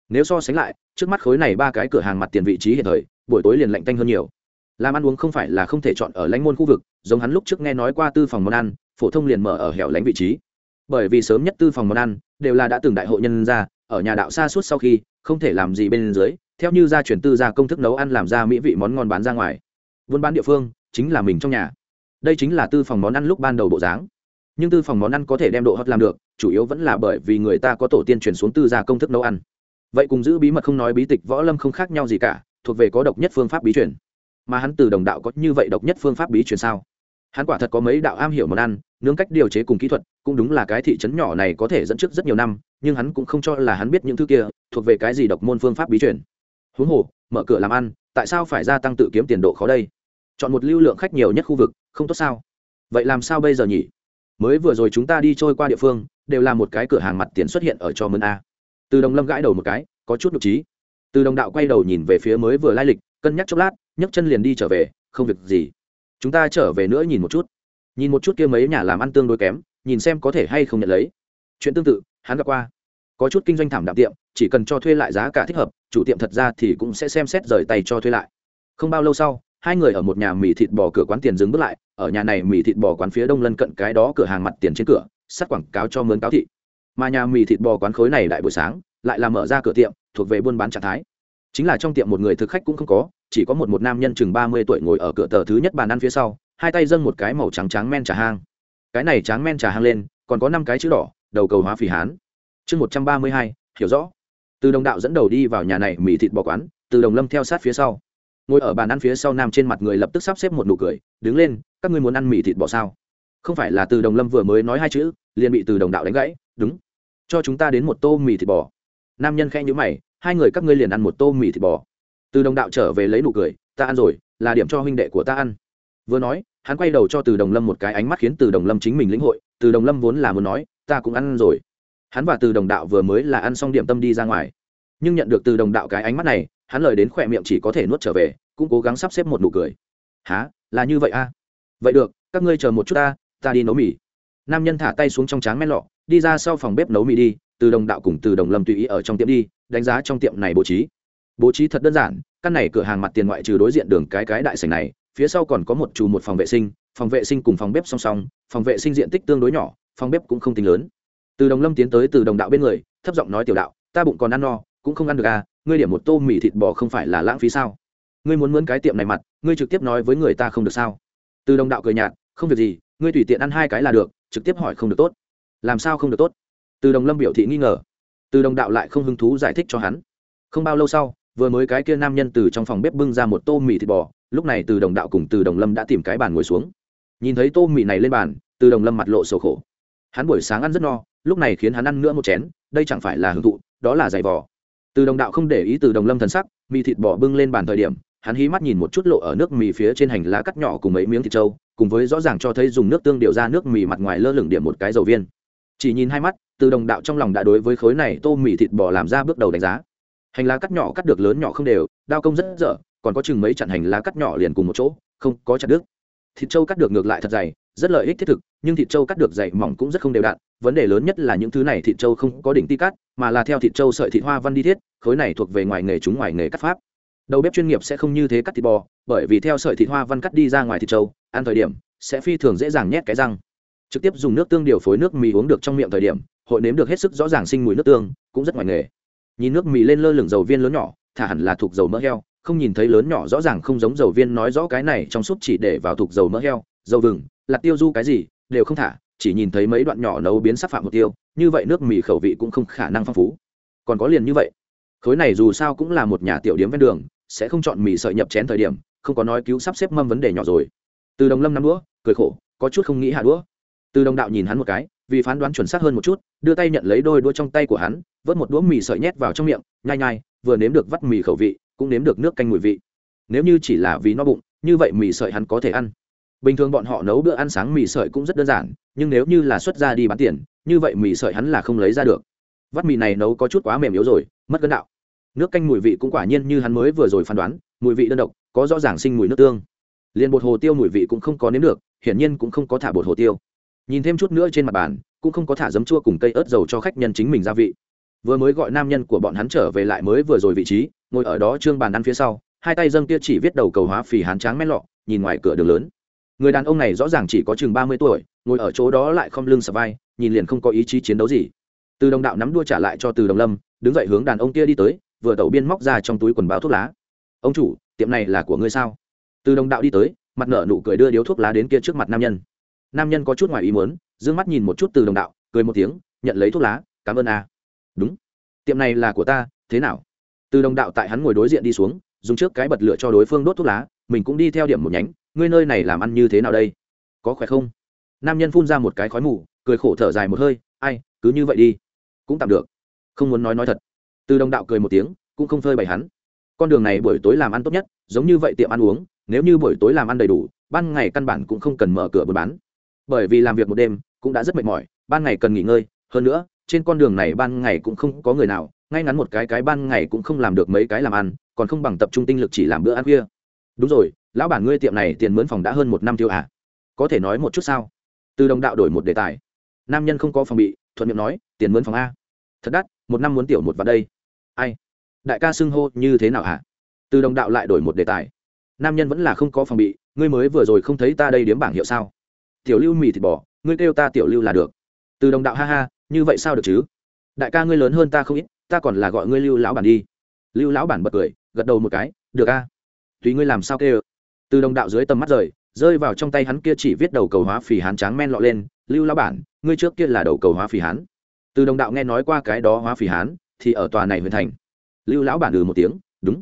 Nếu so sánh lại, trước mắt khối này ba cái cửa hàng mặt tiền vị trí hiện thời, buổi tối liền lạnh tanh hơn nhiều làm ăn uống không phải là không thể chọn ở lãnh môn khu vực, giống hắn lúc trước nghe nói qua tư phòng món ăn, phổ thông liền mở ở hẻo lánh vị trí. Bởi vì sớm nhất tư phòng món ăn đều là đã từng đại hội nhân ra, ở nhà đạo xa suốt sau khi, không thể làm gì bên dưới, theo như gia truyền tư gia công thức nấu ăn làm ra mỹ vị món ngon bán ra ngoài. Buôn bán địa phương chính là mình trong nhà. Đây chính là tư phòng món ăn lúc ban đầu bộ dáng. Nhưng tư phòng món ăn có thể đem độ hấp làm được, chủ yếu vẫn là bởi vì người ta có tổ tiên truyền xuống tư gia công thức nấu ăn. Vậy cùng giữ bí mật không nói bí tịch võ lâm không khác nhau gì cả, thuộc về có độc nhất phương pháp bí truyền mà hắn từ đồng đạo có như vậy độc nhất phương pháp bí truyền sao? Hắn quả thật có mấy đạo am hiểu món ăn, nướng cách điều chế cùng kỹ thuật, cũng đúng là cái thị trấn nhỏ này có thể dẫn trước rất nhiều năm, nhưng hắn cũng không cho là hắn biết những thứ kia thuộc về cái gì độc môn phương pháp bí truyền. Huống hồ, mở cửa làm ăn, tại sao phải gia tăng tự kiếm tiền độ khó đây? Chọn một lưu lượng khách nhiều nhất khu vực, không tốt sao? Vậy làm sao bây giờ nhỉ? Mới vừa rồi chúng ta đi trôi qua địa phương, đều là một cái cửa hàng mặt tiền xuất hiện ở cho mướn a. Từ đồng lâm gãi đầu một cái, có chút nhục trí từ đồng đạo quay đầu nhìn về phía mới vừa lai lịch, cân nhắc chốc lát, nhấc chân liền đi trở về, không việc gì. Chúng ta trở về nữa nhìn một chút. Nhìn một chút kia mấy nhà làm ăn tương đối kém, nhìn xem có thể hay không nhận lấy. Chuyện tương tự, hắn gặp qua. Có chút kinh doanh thảm đạm tiệm, chỉ cần cho thuê lại giá cả thích hợp, chủ tiệm thật ra thì cũng sẽ xem xét rời tay cho thuê lại. Không bao lâu sau, hai người ở một nhà mì thịt bò cửa quán tiền dừng bước lại, ở nhà này mì thịt bò quán phía đông lân cận cái đó cửa hàng mặt tiền trên cửa, sắt quảng cáo cho mướn cáo thị. Mà nhà mì thịt bò quán khối này đại buổi sáng lại là mở ra cửa tiệm, thuộc về buôn bán trạng thái. Chính là trong tiệm một người thực khách cũng không có, chỉ có một một nam nhân chừng ba mươi tuổi ngồi ở cửa tờ thứ nhất bàn ăn phía sau, hai tay dâng một cái màu trắng trắng men trà hang. Cái này trắng men trà hang lên, còn có năm cái chữ đỏ, đầu cầu hóa phỉ hán. Chương một trăm ba mươi hai, hiểu rõ. Từ đồng đạo dẫn đầu đi vào nhà này, mì thịt bò quán, từ đồng lâm theo sát phía sau. Ngồi ở bàn ăn phía sau nam trên mặt người lập tức sắp xếp một nụ cười, đứng lên, các ngươi muốn ăn mì thịt bò sao? Không phải là từ đồng lâm vừa mới nói hai chữ, liền bị từ đồng đạo đánh gãy, đúng. Cho chúng ta đến một tô mì thịt bò nam nhân khẽ nhíu mày, hai người các ngươi liền ăn một tô mì thịt bò. Từ đồng đạo trở về lấy nụ cười, ta ăn rồi, là điểm cho huynh đệ của ta ăn. Vừa nói, hắn quay đầu cho từ đồng lâm một cái ánh mắt khiến từ đồng lâm chính mình lĩnh hội, từ đồng lâm vốn là muốn nói, ta cũng ăn rồi. Hắn và từ đồng đạo vừa mới là ăn xong điểm tâm đi ra ngoài. Nhưng nhận được từ đồng đạo cái ánh mắt này, hắn lời đến khỏe miệng chỉ có thể nuốt trở về, cũng cố gắng sắp xếp một nụ cười. Há là như vậy a à? vậy được, các ngươi chờ một chút ta ta đi nấu mì. Nam nhân thả tay xuống trong tráng men lọ, đi ra sau phòng bếp nấu mì đi từ đồng đạo cùng từ đồng lâm tùy ý ở trong tiệm đi, đánh giá trong tiệm này bố trí. Bố trí thật đơn giản, căn này cửa hàng mặt tiền ngoại trừ đối diện đường cái cái đại sảnh này, phía sau còn có một trù một phòng vệ sinh, phòng vệ sinh cùng phòng bếp song song, phòng vệ sinh diện tích tương đối nhỏ, phòng bếp cũng không tính lớn. Từ đồng lâm tiến tới từ đồng đạo bên người, thấp giọng nói tiểu đạo, ta bụng còn ăn no, cũng không ăn được à ngươi điểm một tô mì thịt bò không phải là lãng phí sao? Ngươi muốn mướn cái tiệm này mặt, ngươi trực tiếp nói với người ta không được sao? Từ đồng đạo cười nhạt, không việc gì, ngươi tùy tiện ăn hai cái là được, trực tiếp hỏi không được tốt. Làm sao không được tốt? Từ đồng lâm biểu thị nghi ngờ. Từ đồng đạo lại không hứng thú giải thích cho hắn. Không bao lâu sau, vừa mới cái kia nam nhân từ trong phòng bếp bưng ra một tô mì thịt bò, lúc này từ đồng đạo cùng từ đồng lâm đã tìm cái bàn ngồi xuống. Nhìn thấy tô mì này lên bàn, từ đồng lâm mặt lộ sầu khổ. Hắn buổi sáng ăn rất no, lúc này khiến hắn ăn nữa một chén, đây chẳng phải là hưởng thụ, đó là giày vò. Từ đồng đạo không để ý từ đồng lâm thần sắc, mì thịt bò bưng lên bàn thời điểm, hắn hí mắt nhìn một chút lộ ở nước mì phía trên hành lá cắt nhỏ cùng mấy miếng thịt trâu, cùng với rõ ràng cho thấy dùng nước tương điệu ra nước mì mặt ngoài lơ lửng điểm một cái dầu viên chỉ nhìn hai mắt, từ đồng đạo trong lòng đã đối với khối này tô mì thịt bò làm ra bước đầu đánh giá. Hành lá cắt nhỏ cắt được lớn nhỏ không đều, đao công rất dở, còn có chừng mấy chặn hành lá cắt nhỏ liền cùng một chỗ, không có chặt đứt. Thịt trâu cắt được ngược lại thật dày, rất lợi ích thiết thực, nhưng thịt trâu cắt được dày mỏng cũng rất không đều đặn. Vấn đề lớn nhất là những thứ này thịt trâu không có đỉnh ti cắt, mà là theo thịt trâu sợi thịt hoa văn đi thiết, khối này thuộc về ngoài nghề chúng ngoài nghề cắt pháp. Đầu bếp chuyên nghiệp sẽ không như thế cắt thịt bò, bởi vì theo sợi thịt hoa văn cắt đi ra ngoài thịt trâu, ăn thời điểm sẽ phi thường dễ dàng nhét cái răng trực tiếp dùng nước tương điều phối nước mì uống được trong miệng thời điểm, hội nếm được hết sức rõ ràng sinh mùi nước tương, cũng rất ngoài nghề. Nhìn nước mì lên lơ lửng dầu viên lớn nhỏ, thả hẳn là thuộc dầu mỡ heo, không nhìn thấy lớn nhỏ rõ ràng không giống dầu viên nói rõ cái này trong súp chỉ để vào thuộc dầu mỡ heo, dầu vừng, là tiêu du cái gì, đều không thả, chỉ nhìn thấy mấy đoạn nhỏ nấu biến sắc phạm một tiêu, như vậy nước mì khẩu vị cũng không khả năng phong phú. Còn có liền như vậy, khối này dù sao cũng là một nhà tiểu điếm ven đường, sẽ không chọn mì sợi nhập chén thời điểm, không có nói cứu sắp xếp mâm vấn đề nhỏ rồi. Từ đồng lâm nắm đũa, cười khổ, có chút không nghĩ hạ đũa từ đồng đạo nhìn hắn một cái, vì phán đoán chuẩn xác hơn một chút, đưa tay nhận lấy đôi đũa trong tay của hắn, vớt một đũa mì sợi nhét vào trong miệng, nhai nhai, vừa nếm được vắt mì khẩu vị, cũng nếm được nước canh mùi vị. Nếu như chỉ là vì no bụng, như vậy mì sợi hắn có thể ăn. Bình thường bọn họ nấu bữa ăn sáng mì sợi cũng rất đơn giản, nhưng nếu như là xuất ra đi bán tiền, như vậy mì sợi hắn là không lấy ra được. Vắt mì này nấu có chút quá mềm yếu rồi, mất cân đạo. Nước canh mùi vị cũng quả nhiên như hắn mới vừa rồi phán đoán, mùi vị đơn độc, có rõ ràng sinh mùi nước tương. Liền bột hồ tiêu mùi vị cũng không có nếm được, hiển nhiên cũng không có thả bột hồ tiêu nhìn thêm chút nữa trên mặt bàn, cũng không có thả giấm chua cùng cây ớt dầu cho khách nhân chính mình gia vị. Vừa mới gọi nam nhân của bọn hắn trở về lại mới vừa rồi vị trí, ngồi ở đó trương bàn ăn phía sau, hai tay dâng kia chỉ viết đầu cầu hóa phì hán tráng men lọ, nhìn ngoài cửa đường lớn. Người đàn ông này rõ ràng chỉ có chừng ba mươi tuổi, ngồi ở chỗ đó lại không lưng sập vai, nhìn liền không có ý chí chiến đấu gì. Từ đồng đạo nắm đua trả lại cho từ đồng lâm, đứng dậy hướng đàn ông kia đi tới, vừa tẩu biên móc ra trong túi quần báo thuốc lá. Ông chủ, tiệm này là của ngươi sao? Từ đồng đạo đi tới, mặt nở nụ cười đưa điếu thuốc lá đến kia trước mặt nam nhân nam nhân có chút ngoài ý muốn d ư ơ n g mắt nhìn một chút từ đồng đạo, cười một tiếng, nhận lấy thuốc lá, cảm ơn a. Đúng. Tiệm này là của ta, thế nào? Từ đồng đạo tại hắn ngồi đối diện đi xuống, dùng trước cái bật lửa cho đối phương đốt thuốc lá, mình cũng đi theo điểm một nhánh, ngươi nơi này làm ăn như thế nào đây? Có khỏe không? Nam nhân phun ra một cái khói mù, cười khổ thở dài một hơi, ai, cứ như vậy đi. Cũng tạm được. Không muốn nói nói thật. Từ đồng đạo cười một tiếng, cũng không phơi bày hắn. Con đường này buổi tối làm ăn tốt nhất, giống như vậy tiệm ăn uống, nếu như buổi tối làm ăn đầy đủ, ban ngày căn bản cũng không cần mở cửa buôn bán bởi vì làm việc một đêm cũng đã rất mệt mỏi, ban ngày cần nghỉ ngơi, hơn nữa, trên con đường này ban ngày cũng không có người nào, ngay ngắn một cái cái ban ngày cũng không làm được mấy cái làm ăn, còn không bằng tập trung tinh lực chỉ làm bữa ăn khuya. Đúng rồi, lão bản ngươi tiệm này tiền mướn phòng đã hơn một năm tiêu à? Có thể nói một chút sao? Từ đồng đạo đổi một đề tài. Nam nhân không có phòng bị, thuận miệng nói, tiền mướn phòng a. Thật đắt, một năm muốn tiểu một vào đây. Ai? Đại ca xưng hô như thế nào hả? Từ đồng đạo lại đổi một đề tài. Nam nhân vẫn là không có phòng bị, ngươi mới vừa rồi không thấy ta đây điếm bảng hiệu sao? Tiểu lưu mì thịt bò, ngươi kêu ta tiểu lưu là được. Từ đồng đạo ha ha, như vậy sao được chứ? Đại ca ngươi lớn hơn ta không ít, ta còn là gọi ngươi lưu lão bản đi. Lưu lão bản bật cười, gật đầu một cái, được a. Tùy ngươi làm sao kêu. Từ đồng đạo dưới tầm mắt rời, rơi vào trong tay hắn kia chỉ viết đầu cầu hóa phì hán tráng men lọ lên, lưu lão bản, ngươi trước kia là đầu cầu hóa phì hán. Từ đồng đạo nghe nói qua cái đó hóa phì hán, thì ở tòa này huyền thành. Lưu lão bản ừ một tiếng, đúng.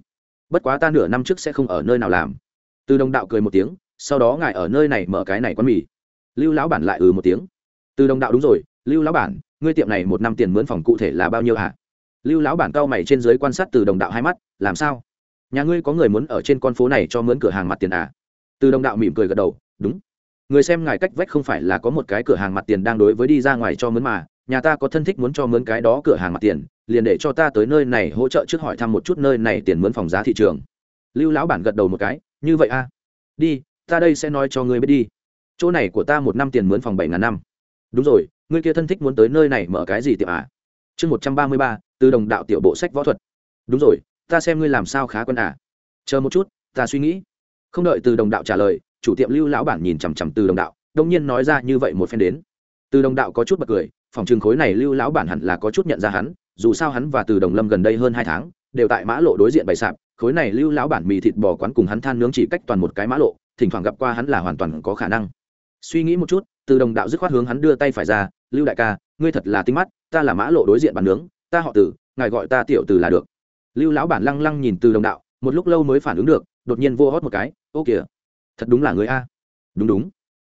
Bất quá ta nửa năm trước sẽ không ở nơi nào làm. Từ đồng đạo cười một tiếng, sau đó ngài ở nơi này mở cái này quán mì lưu lão bản lại ừ một tiếng. Từ đồng đạo đúng rồi, lưu lão bản, ngươi tiệm này một năm tiền mướn phòng cụ thể là bao nhiêu hả? Lưu lão bản cao mày trên dưới quan sát từ đồng đạo hai mắt, làm sao? Nhà ngươi có người muốn ở trên con phố này cho mướn cửa hàng mặt tiền à? Từ đồng đạo mỉm cười gật đầu, đúng. Người xem ngài cách vách không phải là có một cái cửa hàng mặt tiền đang đối với đi ra ngoài cho mướn mà, nhà ta có thân thích muốn cho mướn cái đó cửa hàng mặt tiền, liền để cho ta tới nơi này hỗ trợ trước hỏi thăm một chút nơi này tiền mướn phòng giá thị trường. Lưu lão bản gật đầu một cái, như vậy a đi, ta đây sẽ nói cho ngươi biết đi chỗ này của ta một năm tiền mướn phòng bảy ngàn năm. Đúng rồi, ngươi kia thân thích muốn tới nơi này mở cái gì tiệm à? Chương một trăm ba mươi ba, từ đồng đạo tiểu bộ sách võ thuật. Đúng rồi, ta xem ngươi làm sao khá quân à. Chờ một chút, ta suy nghĩ. Không đợi từ đồng đạo trả lời, chủ tiệm lưu lão bản nhìn chằm chằm từ đồng đạo, đông nhiên nói ra như vậy một phen đến. Từ đồng đạo có chút bật cười, phòng trường khối này lưu lão bản hẳn là có chút nhận ra hắn, dù sao hắn và từ đồng lâm gần đây hơn hai tháng, đều tại mã lộ đối diện bày sạp, khối này lưu lão bản mì thịt bò quán cùng hắn than nướng chỉ cách toàn một cái mã lộ, thỉnh thoảng gặp qua hắn là hoàn toàn có khả năng suy nghĩ một chút từ đồng đạo dứt khoát hướng hắn đưa tay phải ra lưu đại ca ngươi thật là tinh mắt ta là mã lộ đối diện bàn nướng ta họ Tử, ngài gọi ta tiểu Tử là được. Lưu lão bản lăng lăng nhìn từ đồng đạo một lúc lâu mới phản ứng được đột nhiên vô hót một cái ô kìa thật đúng là ngươi a. Đúng đúng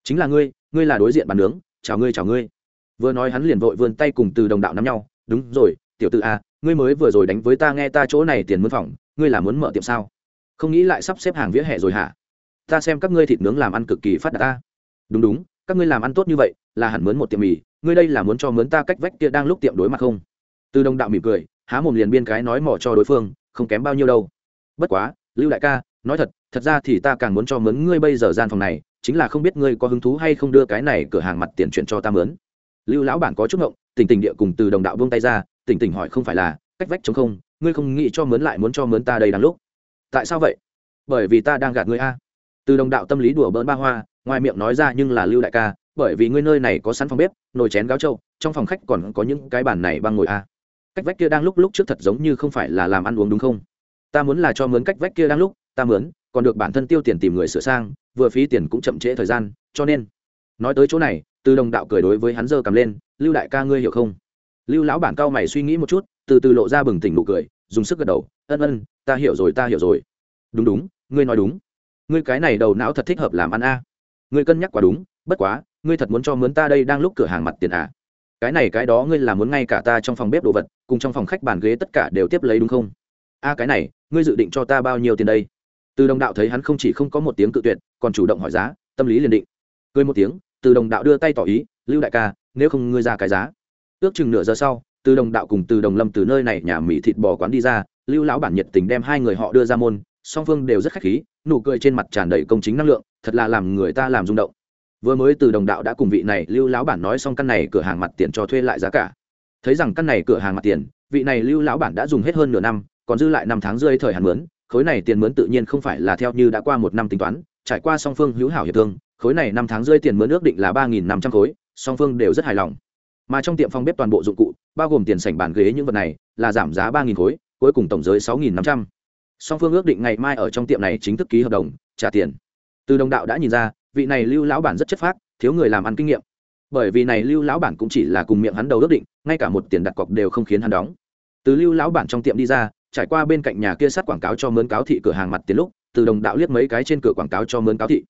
chính là ngươi ngươi là đối diện bàn nướng chào ngươi chào ngươi. Vừa nói hắn liền vội vươn tay cùng từ đồng đạo nắm nhau đúng rồi tiểu Tử a ngươi mới vừa rồi đánh với ta nghe ta chỗ này tiền mướn phòng ngươi là muốn mở tiệm sao? Không nghĩ lại sắp xếp hàng vỉa hè rồi hả? Ta xem các ngươi thịt nướng làm ăn cực kỳ phát đạt ta đúng đúng, các ngươi làm ăn tốt như vậy, là hẳn mướn một tiệm mì, ngươi đây là muốn cho mướn ta cách vách kia đang lúc tiệm đối mặt không? Từ đồng đạo mỉm cười, há mồm liền biên cái nói mỏ cho đối phương, không kém bao nhiêu đâu. Bất quá, lưu đại ca, nói thật thật ra thì ta càng muốn cho mướn ngươi bây giờ gian phòng này, chính là không biết ngươi có hứng thú hay không đưa cái này cửa hàng mặt tiền chuyển cho ta mướn. Lưu lão bản có chút ngộng, tỉnh tỉnh địa cùng từ đồng đạo buông tay ra, tỉnh tỉnh hỏi không phải là, cách vách chống không, ngươi không nghĩ cho mướn lại muốn cho mướn ta đây đang lúc? Tại sao vậy? Bởi vì ta đang gạt ngươi a từ đồng đạo tâm lý đùa bỡn ba hoa, ngoài miệng nói ra nhưng là lưu đại ca, bởi vì ngươi nơi này có sẵn phòng bếp, nồi chén gáo trâu, trong phòng khách còn có những cái bàn này băng ngồi a cách vách kia đang lúc lúc trước thật giống như không phải là làm ăn uống đúng không? Ta muốn là cho mướn cách vách kia đang lúc, ta mướn, còn được bản thân tiêu tiền tìm người sửa sang, vừa phí tiền cũng chậm trễ thời gian, cho nên. Nói tới chỗ này, từ đồng đạo cười đối với hắn giơ cầm lên, lưu đại ca ngươi hiểu không? Lưu lão bản cao mày suy nghĩ một chút, từ từ lộ ra bừng tỉnh nụ cười, dùng sức gật đầu, ân ân, ta hiểu rồi, ta hiểu rồi. Đúng đúng, ngươi nói đúng ngươi cái này đầu não thật thích hợp làm ăn a. Ngươi cân nhắc quá đúng, bất quá, ngươi thật muốn cho mướn ta đây đang lúc cửa hàng mặt tiền à. Cái này cái đó ngươi là muốn ngay cả ta trong phòng bếp đồ vật, cùng trong phòng khách bàn ghế tất cả đều tiếp lấy đúng không? A, cái này, ngươi dự định cho ta bao nhiêu tiền đây? Từ đồng đạo thấy hắn không chỉ không có một tiếng cự tuyệt, còn chủ động hỏi giá, tâm lý liền định. Cười một tiếng, từ đồng đạo đưa tay tỏ ý, lưu đại ca, nếu không ngươi ra cái giá. Ước chừng nửa giờ sau, từ đồng đạo cùng từ đồng lâm từ nơi này nhà mỹ thịt bò quán đi ra, lưu lão bản nhiệt tình đem hai người họ đưa ra môn, song phương đều rất khách khí nụ cười trên mặt tràn đầy công chính năng lượng, thật là làm người ta làm rung động. Vừa mới từ đồng đạo đã cùng vị này lưu lão bản nói xong căn này cửa hàng mặt tiền cho thuê lại giá cả. Thấy rằng căn này cửa hàng mặt tiền, vị này lưu lão bản đã dùng hết hơn nửa năm, còn dư lại năm tháng rơi thời hạn mướn, khối này tiền mướn tự nhiên không phải là theo như đã qua một năm tính toán, trải qua song phương hữu hảo hiệp thương, khối này năm tháng rơi tiền mướn ước định là ba nghìn năm trăm khối, song phương đều rất hài lòng. Mà trong tiệm phòng bếp toàn bộ dụng cụ, bao gồm tiền sảnh bàn ghế những vật này, là giảm giá ba nghìn khối, cuối cùng tổng giới sáu nghìn năm trăm song phương ước định ngày mai ở trong tiệm này chính thức ký hợp đồng, trả tiền. Từ đồng đạo đã nhìn ra, vị này lưu lão bản rất chất phác, thiếu người làm ăn kinh nghiệm. Bởi vì này lưu lão bản cũng chỉ là cùng miệng hắn đầu ước định, ngay cả một tiền đặt cọc đều không khiến hắn đóng. Từ lưu lão bản trong tiệm đi ra, trải qua bên cạnh nhà kia sát quảng cáo cho mướn cáo thị cửa hàng mặt tiền lúc, từ đồng đạo liếc mấy cái trên cửa quảng cáo cho mướn cáo thị.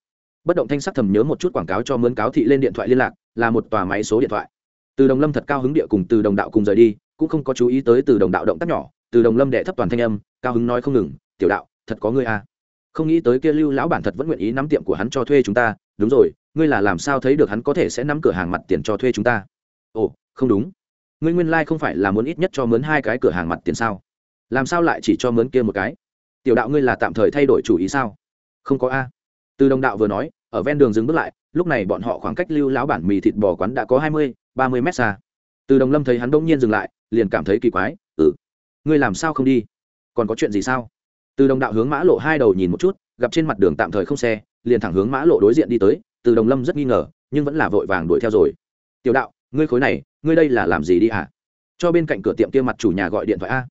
Bất động thanh sắc thầm nhớ một chút quảng cáo cho mướn cáo thị lên điện thoại liên lạc, là một tòa máy số điện thoại. Từ đồng lâm thật cao hứng địa cùng từ đồng đạo cùng rời đi, cũng không có chú ý tới từ đồng đạo động tác nhỏ từ đồng lâm đệ thấp toàn thanh âm, cao hứng nói không ngừng, tiểu đạo, thật có ngươi à. không nghĩ tới kia lưu lão bản thật vẫn nguyện ý nắm tiệm của hắn cho thuê chúng ta. Đúng rồi, ngươi là làm sao thấy được hắn có thể sẽ nắm cửa hàng mặt tiền cho thuê chúng ta? Ồ, không đúng. Ngươi nguyên lai、like、không phải là muốn ít nhất cho mướn hai cái cửa hàng mặt tiền sao? Làm sao lại chỉ cho mướn kia một cái? Tiểu đạo ngươi là tạm thời thay đổi chủ ý sao? Không có a. Từ đồng đạo vừa nói, ở ven đường dừng bước lại, lúc này bọn họ khoảng cách lưu lão bản mì thịt bò quán đã có hai mươi, ba mươi mét xa. Từ đồng lâm thấy hắn đông nhiên dừng lại, liền cảm thấy kỳ quái ừ ngươi làm sao không đi? Còn có chuyện gì sao? Từ đồng đạo hướng mã lộ hai đầu nhìn một chút, gặp trên mặt đường tạm thời không xe, liền thẳng hướng mã lộ đối diện đi tới, từ đồng lâm rất nghi ngờ, nhưng vẫn là vội vàng đuổi theo rồi. Tiểu đạo, ngươi khối này, ngươi đây là làm gì đi hả? Cho bên cạnh cửa tiệm kia mặt chủ nhà gọi điện thoại a.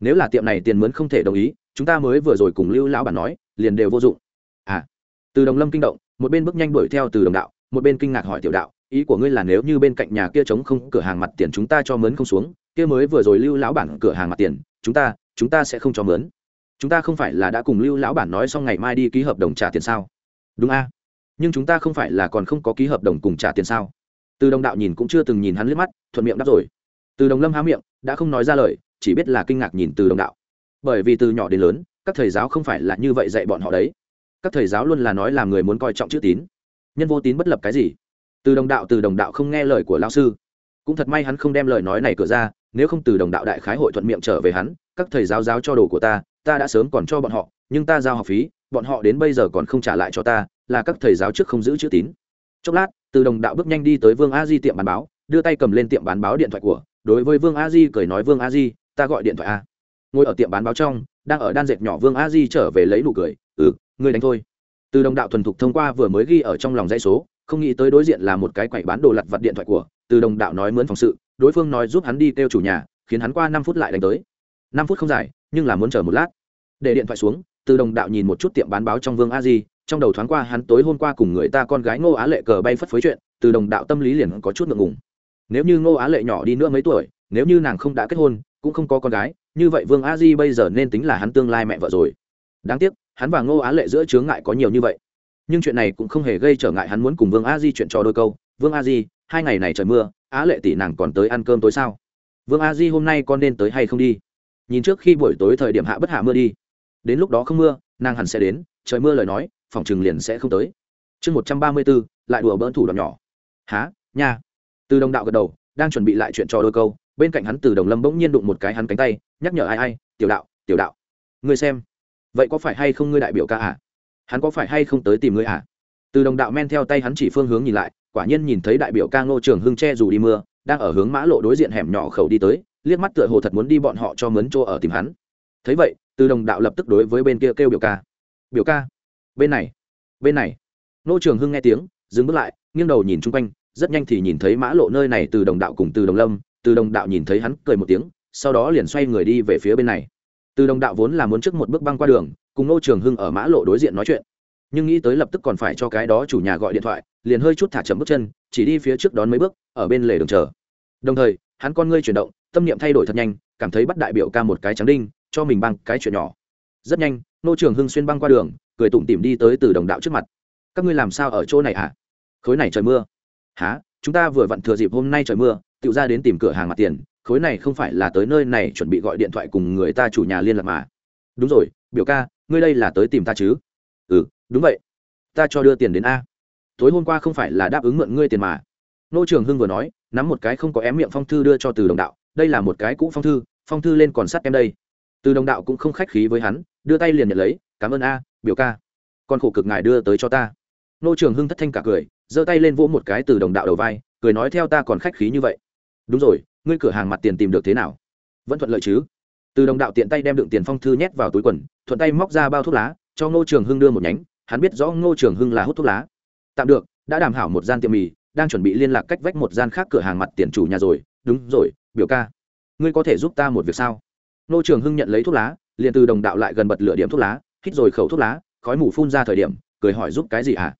Nếu là tiệm này tiền mướn không thể đồng ý, chúng ta mới vừa rồi cùng lưu lão bản nói, liền đều vô dụng. À. Từ đồng lâm kinh động, một bên bước nhanh đuổi theo từ đồng đạo, một bên kinh ngạc hỏi tiểu đạo ý của ngươi là nếu như bên cạnh nhà kia trống không, cửa hàng mặt tiền chúng ta cho mướn không xuống, kia mới vừa rồi lưu lão bản cửa hàng mặt tiền, chúng ta chúng ta sẽ không cho mướn. Chúng ta không phải là đã cùng lưu lão bản nói xong ngày mai đi ký hợp đồng trả tiền sao? Đúng a. Nhưng chúng ta không phải là còn không có ký hợp đồng cùng trả tiền sao? Từ đồng đạo nhìn cũng chưa từng nhìn hắn liếc mắt, thuận miệng đáp rồi. Từ đồng lâm há miệng, đã không nói ra lời, chỉ biết là kinh ngạc nhìn từ đồng đạo. Bởi vì từ nhỏ đến lớn, các thầy giáo không phải là như vậy dạy bọn họ đấy. Các thầy giáo luôn là nói làm người muốn coi trọng chữ tín. Nhân vô tín bất lập cái gì? Từ đồng đạo từ đồng đạo không nghe lời của lao sư. Cũng thật may hắn không đem lời nói này cửa ra, nếu không từ đồng đạo đại khái hội thuận miệng trở về hắn, các thầy giáo giáo cho đồ của ta ta đã sớm còn cho bọn họ, nhưng ta giao học phí, bọn họ đến bây giờ còn không trả lại cho ta, là các thầy giáo trước không giữ chữ tín. Chốc lát, từ đồng đạo bước nhanh đi tới vương a di tiệm bán báo, đưa tay cầm lên tiệm bán báo điện thoại của, đối với vương a di cười nói, vương a di, ta gọi điện thoại a. Ngồi ở tiệm bán báo trong, đang ở đan dệt nhỏ vương a di trở về lấy nụ cười ừ ngươi đánh thôi. Từ đồng đạo thuần thục thông qua vừa mới ghi ở trong lòng dãy số không nghĩ tới đối diện là một cái quậy bán đồ lặt vặt điện thoại của, từ đồng đạo nói mướn phòng sự, đối phương nói giúp hắn đi kêu chủ nhà, khiến hắn qua năm phút lại đánh tới. Năm phút không dài, nhưng là muốn chờ một lát. Để điện thoại xuống, từ đồng đạo nhìn một chút tiệm bán báo trong vương a di, trong đầu thoáng qua hắn tối hôm qua cùng người ta con gái ngô á lệ cờ bay phất phới chuyện, từ đồng đạo tâm lý liền có chút ngượng ngùng. Nếu như ngô á lệ nhỏ đi nữa mấy tuổi, nếu như nàng không đã kết hôn, cũng không có con gái, như vậy vương a di bây giờ nên tính là hắn tương lai mẹ vợ rồi. Đáng tiếc, hắn và ngô á lệ giữa chướng ngại có nhiều như vậy nhưng chuyện này cũng không hề gây trở ngại hắn muốn cùng vương a di chuyện trò đôi câu. Vương a di, hai ngày này trời mưa, á lệ tỷ nàng còn tới ăn cơm tối sao? Vương a di hôm nay con nên tới hay không đi? Nhìn trước khi buổi tối thời điểm hạ bất hạ mưa đi. Đến lúc đó không mưa, nàng hẳn sẽ đến, trời mưa lời nói, phòng chừng liền sẽ không tới. Chương một trăm ba mươi b ố lại đùa bỡn thủ đoạn nhỏ. Há nha. Từ đồng đạo gật đầu, đang chuẩn bị lại chuyện trò đôi câu, bên cạnh hắn từ đồng lâm bỗng nhiên đụng một cái hắn cánh tay, nhắc nhở ai ai, tiểu đạo tiểu đạo, ngươi xem, vậy có phải hay không ngươi đại biểu ca à? Hắn có phải hay không tới tìm ngươi à? Từ đồng đạo men theo tay hắn chỉ phương hướng nhìn lại, quả nhiên nhìn thấy đại biểu ca ngô trường hưng che dù đi mưa, đang ở hướng mã lộ đối diện hẻm nhỏ khẩu đi tới, liếc mắt tựa hồ thật muốn đi bọn họ cho mướn chỗ ở tìm hắn. Thấy vậy, từ đồng đạo lập tức đối với bên kia kêu biểu ca. Biểu ca, bên này bên này. Ngô trường hưng nghe tiếng, dừng bước lại, nghiêng đầu nhìn chung quanh, rất nhanh thì nhìn thấy mã lộ nơi này từ đồng đạo cùng từ đồng lâm. Từ đồng đạo nhìn thấy hắn cười một tiếng, sau đó liền xoay người đi về phía bên này từ đồng đạo vốn là muốn trước một bước băng qua đường, cùng ngô trường hưng ở mã lộ đối diện nói chuyện. Nhưng nghĩ tới lập tức còn phải cho cái đó chủ nhà gọi điện thoại, liền hơi chút thả chậm bước chân, chỉ đi phía trước đón mấy bước, ở bên lề đường chờ. Đồng thời, hắn con ngươi chuyển động, tâm niệm thay đổi thật nhanh, cảm thấy bắt đại biểu ca một cái trắng đinh, cho mình băng cái chuyện nhỏ. Rất nhanh nô trường hưng xuyên băng qua đường, cười tủm tỉm đi tới từ đồng đạo trước mặt. Các ngươi làm sao ở chỗ này hả? Khối này trời mưa. Há chúng ta vừa vặn thừa dịp hôm nay trời mưa tự ra đến tìm cửa hàng mặt tiền khối này không phải là tới nơi này chuẩn bị gọi điện thoại cùng người ta chủ nhà liên lạc mà. Đúng rồi, biểu ca, ngươi đây là tới tìm ta chứ? Ừ đúng vậy. Ta cho đưa tiền đến a. Tối hôm qua không phải là đáp ứng mượn ngươi tiền mà. Nô trường hưng vừa nói, nắm một cái không có ém miệng phong thư đưa cho từ đồng đạo. Đây là một cái cũ phong thư phong thư lên còn sắt em đây. Từ đồng đạo cũng không khách khí với hắn, đưa tay liền nhận lấy, cảm ơn a, biểu ca. Con khổ cực ngài đưa tới cho ta. Nô trường hưng thất thanh cả cười, giơ tay lên vỗ một cái từ đồng đạo đầu vai, cười nói, theo ta còn khách khí như vậy. Đúng rồi ngươi cửa hàng mặt tiền tìm được thế nào? Vẫn thuận lợi chứ? Từ đồng đạo tiện tay đem đựng tiền phong thư nhét vào túi quần, thuận tay móc ra bao thuốc lá, cho ngô trường hưng đưa một nhánh. Hắn biết rõ ngô trường hưng là hút thuốc lá. Tạm được, đã đàm hảo một gian tiệm mì, đang chuẩn bị liên lạc cách vách một gian khác cửa hàng mặt tiền chủ nhà rồi. Đúng rồi, biểu ca. Ngươi có thể giúp ta một việc sao? Ngô trường hưng nhận lấy thuốc lá, liền từ đồng đạo lại gần bật lửa điểm thuốc lá, hít rồi khẩu thuốc lá, khói mù phun ra thời điểm, cười hỏi giúp cái gì hả? À?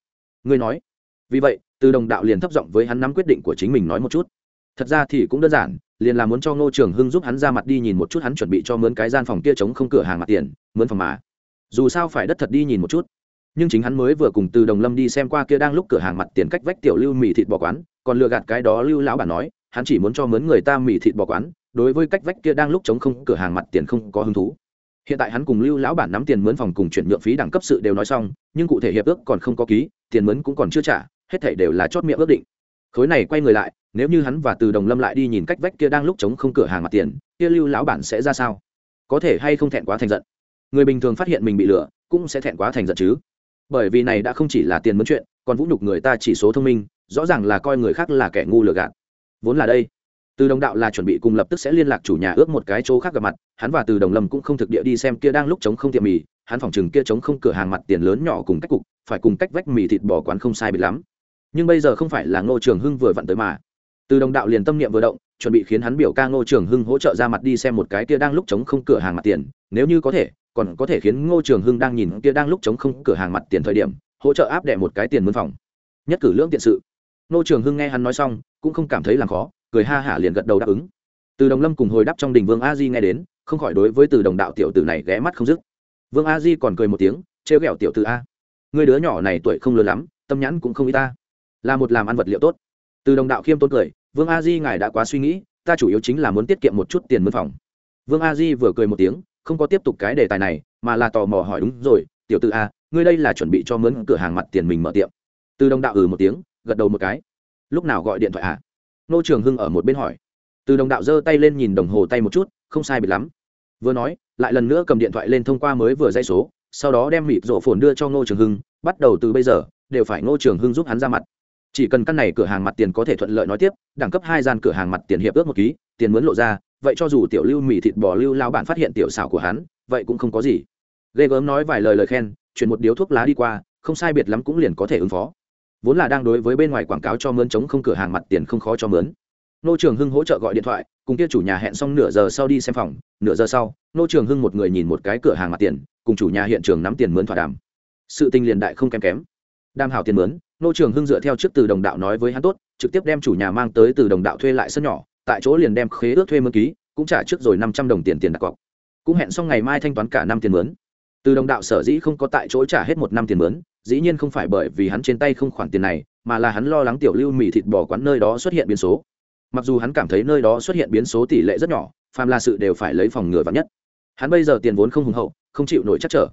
ngươi nói. Vì vậy, từ đồng đạo liền thấp giọng với hắn nắm quyết định của chính mình nói một chút thật ra thì cũng đơn giản, liền là muốn cho ngô trường hưng giúp hắn ra mặt đi nhìn một chút, hắn chuẩn bị cho mướn cái gian phòng kia chống không cửa hàng mặt tiền, mướn phòng mà. Dù sao phải đất thật đi nhìn một chút. Nhưng chính hắn mới vừa cùng từ đồng lâm đi xem qua kia đang lúc cửa hàng mặt tiền cách vách tiểu lưu mì thịt bò quán, còn lừa gạt cái đó lưu lão bản nói, hắn chỉ muốn cho mướn người ta mì thịt bò quán, đối với cách vách kia đang lúc chống không cửa hàng mặt tiền không có hứng thú. Hiện tại hắn cùng lưu lão bản nắm tiền mướn phòng cùng chuyển nhượng phí đẳng cấp sự đều nói xong, nhưng cụ thể hiệp ước còn không có ký, tiền mướn cũng còn chưa trả, hết thảy đều là chót miệng ước định. Khối này quay người lại nếu như hắn và từ đồng lâm lại đi nhìn cách vách kia đang lúc chống không cửa hàng mặt tiền, kia lưu lão bản sẽ ra sao? Có thể hay không thẹn quá thành giận? Người bình thường phát hiện mình bị lừa, cũng sẽ thẹn quá thành giận chứ. Bởi vì này đã không chỉ là tiền mướn chuyện, còn vũ nhục người ta chỉ số thông minh, rõ ràng là coi người khác là kẻ ngu lừa gạt. Vốn là đây, từ đồng đạo là chuẩn bị cùng lập tức sẽ liên lạc chủ nhà ước một cái chỗ khác gặp mặt, hắn và từ đồng lâm cũng không thực địa đi xem kia đang lúc chống không tiệm mì, hắn phòng chừng kia chống không cửa hàng mặt tiền lớn nhỏ cùng cách cục, phải cùng cách vách mì thịt bò quán không sai bị lắm. Nhưng bây giờ không phải là ngô trường hưng vừa vặn tới mà từ đồng đạo liền tâm niệm vừa động, chuẩn bị khiến hắn biểu ca ngô trường hưng hỗ trợ ra mặt đi xem một cái kia đang lúc chống không cửa hàng mặt tiền. Nếu như có thể, còn có thể khiến ngô trường hưng đang nhìn kia đang lúc chống không cửa hàng mặt tiền thời điểm, hỗ trợ áp đẻ một cái tiền mướn phòng. Nhất cử lưỡng tiện sự. Ngô trường hưng nghe hắn nói xong, cũng không cảm thấy làm khó, cười ha hả liền gật đầu đáp ứng. Từ đồng lâm cùng hồi đáp trong đình vương a di nghe đến, không khỏi đối với từ đồng đạo tiểu tử này ghé mắt không dứt. Vương a di còn cười một tiếng, trêu ghẹo tiểu tử a. Người đứa nhỏ này tuổi không lớn lắm, tâm nhãn cũng không y ta. Là một làm ăn vật liệu tốt từ đồng đạo khiêm tốn cười, vương a di, ngài đã quá suy nghĩ, ta chủ yếu chính là muốn tiết kiệm một chút tiền mướn phòng. Vương a di vừa cười một tiếng, không có tiếp tục cái đề tài này, mà là tò mò hỏi, đúng rồi, tiểu t a, ngươi đây là chuẩn bị cho mướn cửa hàng mặt tiền mình mở tiệm? Từ đồng đạo ừ một tiếng, gật đầu một cái. Lúc nào gọi điện thoại à? Nô trường hưng ở một bên hỏi. Từ đồng đạo giơ tay lên nhìn đồng hồ tay một chút, không sai biệt lắm. Vừa nói, lại lần nữa cầm điện thoại lên thông qua mới vừa dây số, sau đó đem mịp rộ phồn đưa cho ngô trường hưng, bắt đầu từ bây giờ, đều phải ngô trường hưng giúp hắn ra mặt chỉ cần căn này cửa hàng mặt tiền có thể thuận lợi nói tiếp, đẳng cấp hai gian cửa hàng mặt tiền hiệp ước một ký, tiền mướn lộ ra, vậy cho dù tiểu lưu mì thịt bò lưu lao bản phát hiện tiểu xảo của hắn, vậy cũng không có gì. Ghê gớm nói vài lời lời khen, chuyển một điếu thuốc lá đi qua, không sai biệt lắm cũng liền có thể ứng phó. Vốn là đang đối với bên ngoài quảng cáo cho mướn chống không cửa hàng mặt tiền không khó cho mướn. Nô trường hưng hỗ trợ gọi điện thoại, cùng kia chủ nhà hẹn xong nửa giờ sau đi xem phòng. Nửa giờ sau, nô trường hưng một người nhìn một cái cửa hàng mặt tiền, cùng chủ nhà hiện trường nắm tiền mướn thỏa đàm. Sự tình liền đại không kém kém. Đam hảo tiền mướn nô trường hưng dựa theo trước từ đồng đạo nói với hắn tốt, trực tiếp đem chủ nhà mang tới từ đồng đạo thuê lại sân nhỏ, tại chỗ liền đem khế ước thuê mướn ký, cũng trả trước rồi năm trăm đồng tiền tiền đặt cọc. Cũng hẹn xong ngày mai thanh toán cả năm tiền mướn. Từ đồng đạo sở dĩ không có tại chỗ trả hết một năm tiền mướn, dĩ nhiên không phải bởi vì hắn trên tay không khoản tiền này, mà là hắn lo lắng tiểu lưu mì thịt bò quán nơi đó xuất hiện biến số. Mặc dù hắn cảm thấy nơi đó xuất hiện biến số tỷ lệ rất nhỏ, phàm là sự đều phải lấy phòng ngừa vắn nhất. Hắn bây giờ tiền vốn không hùng hậu, không chịu nổi chắc trở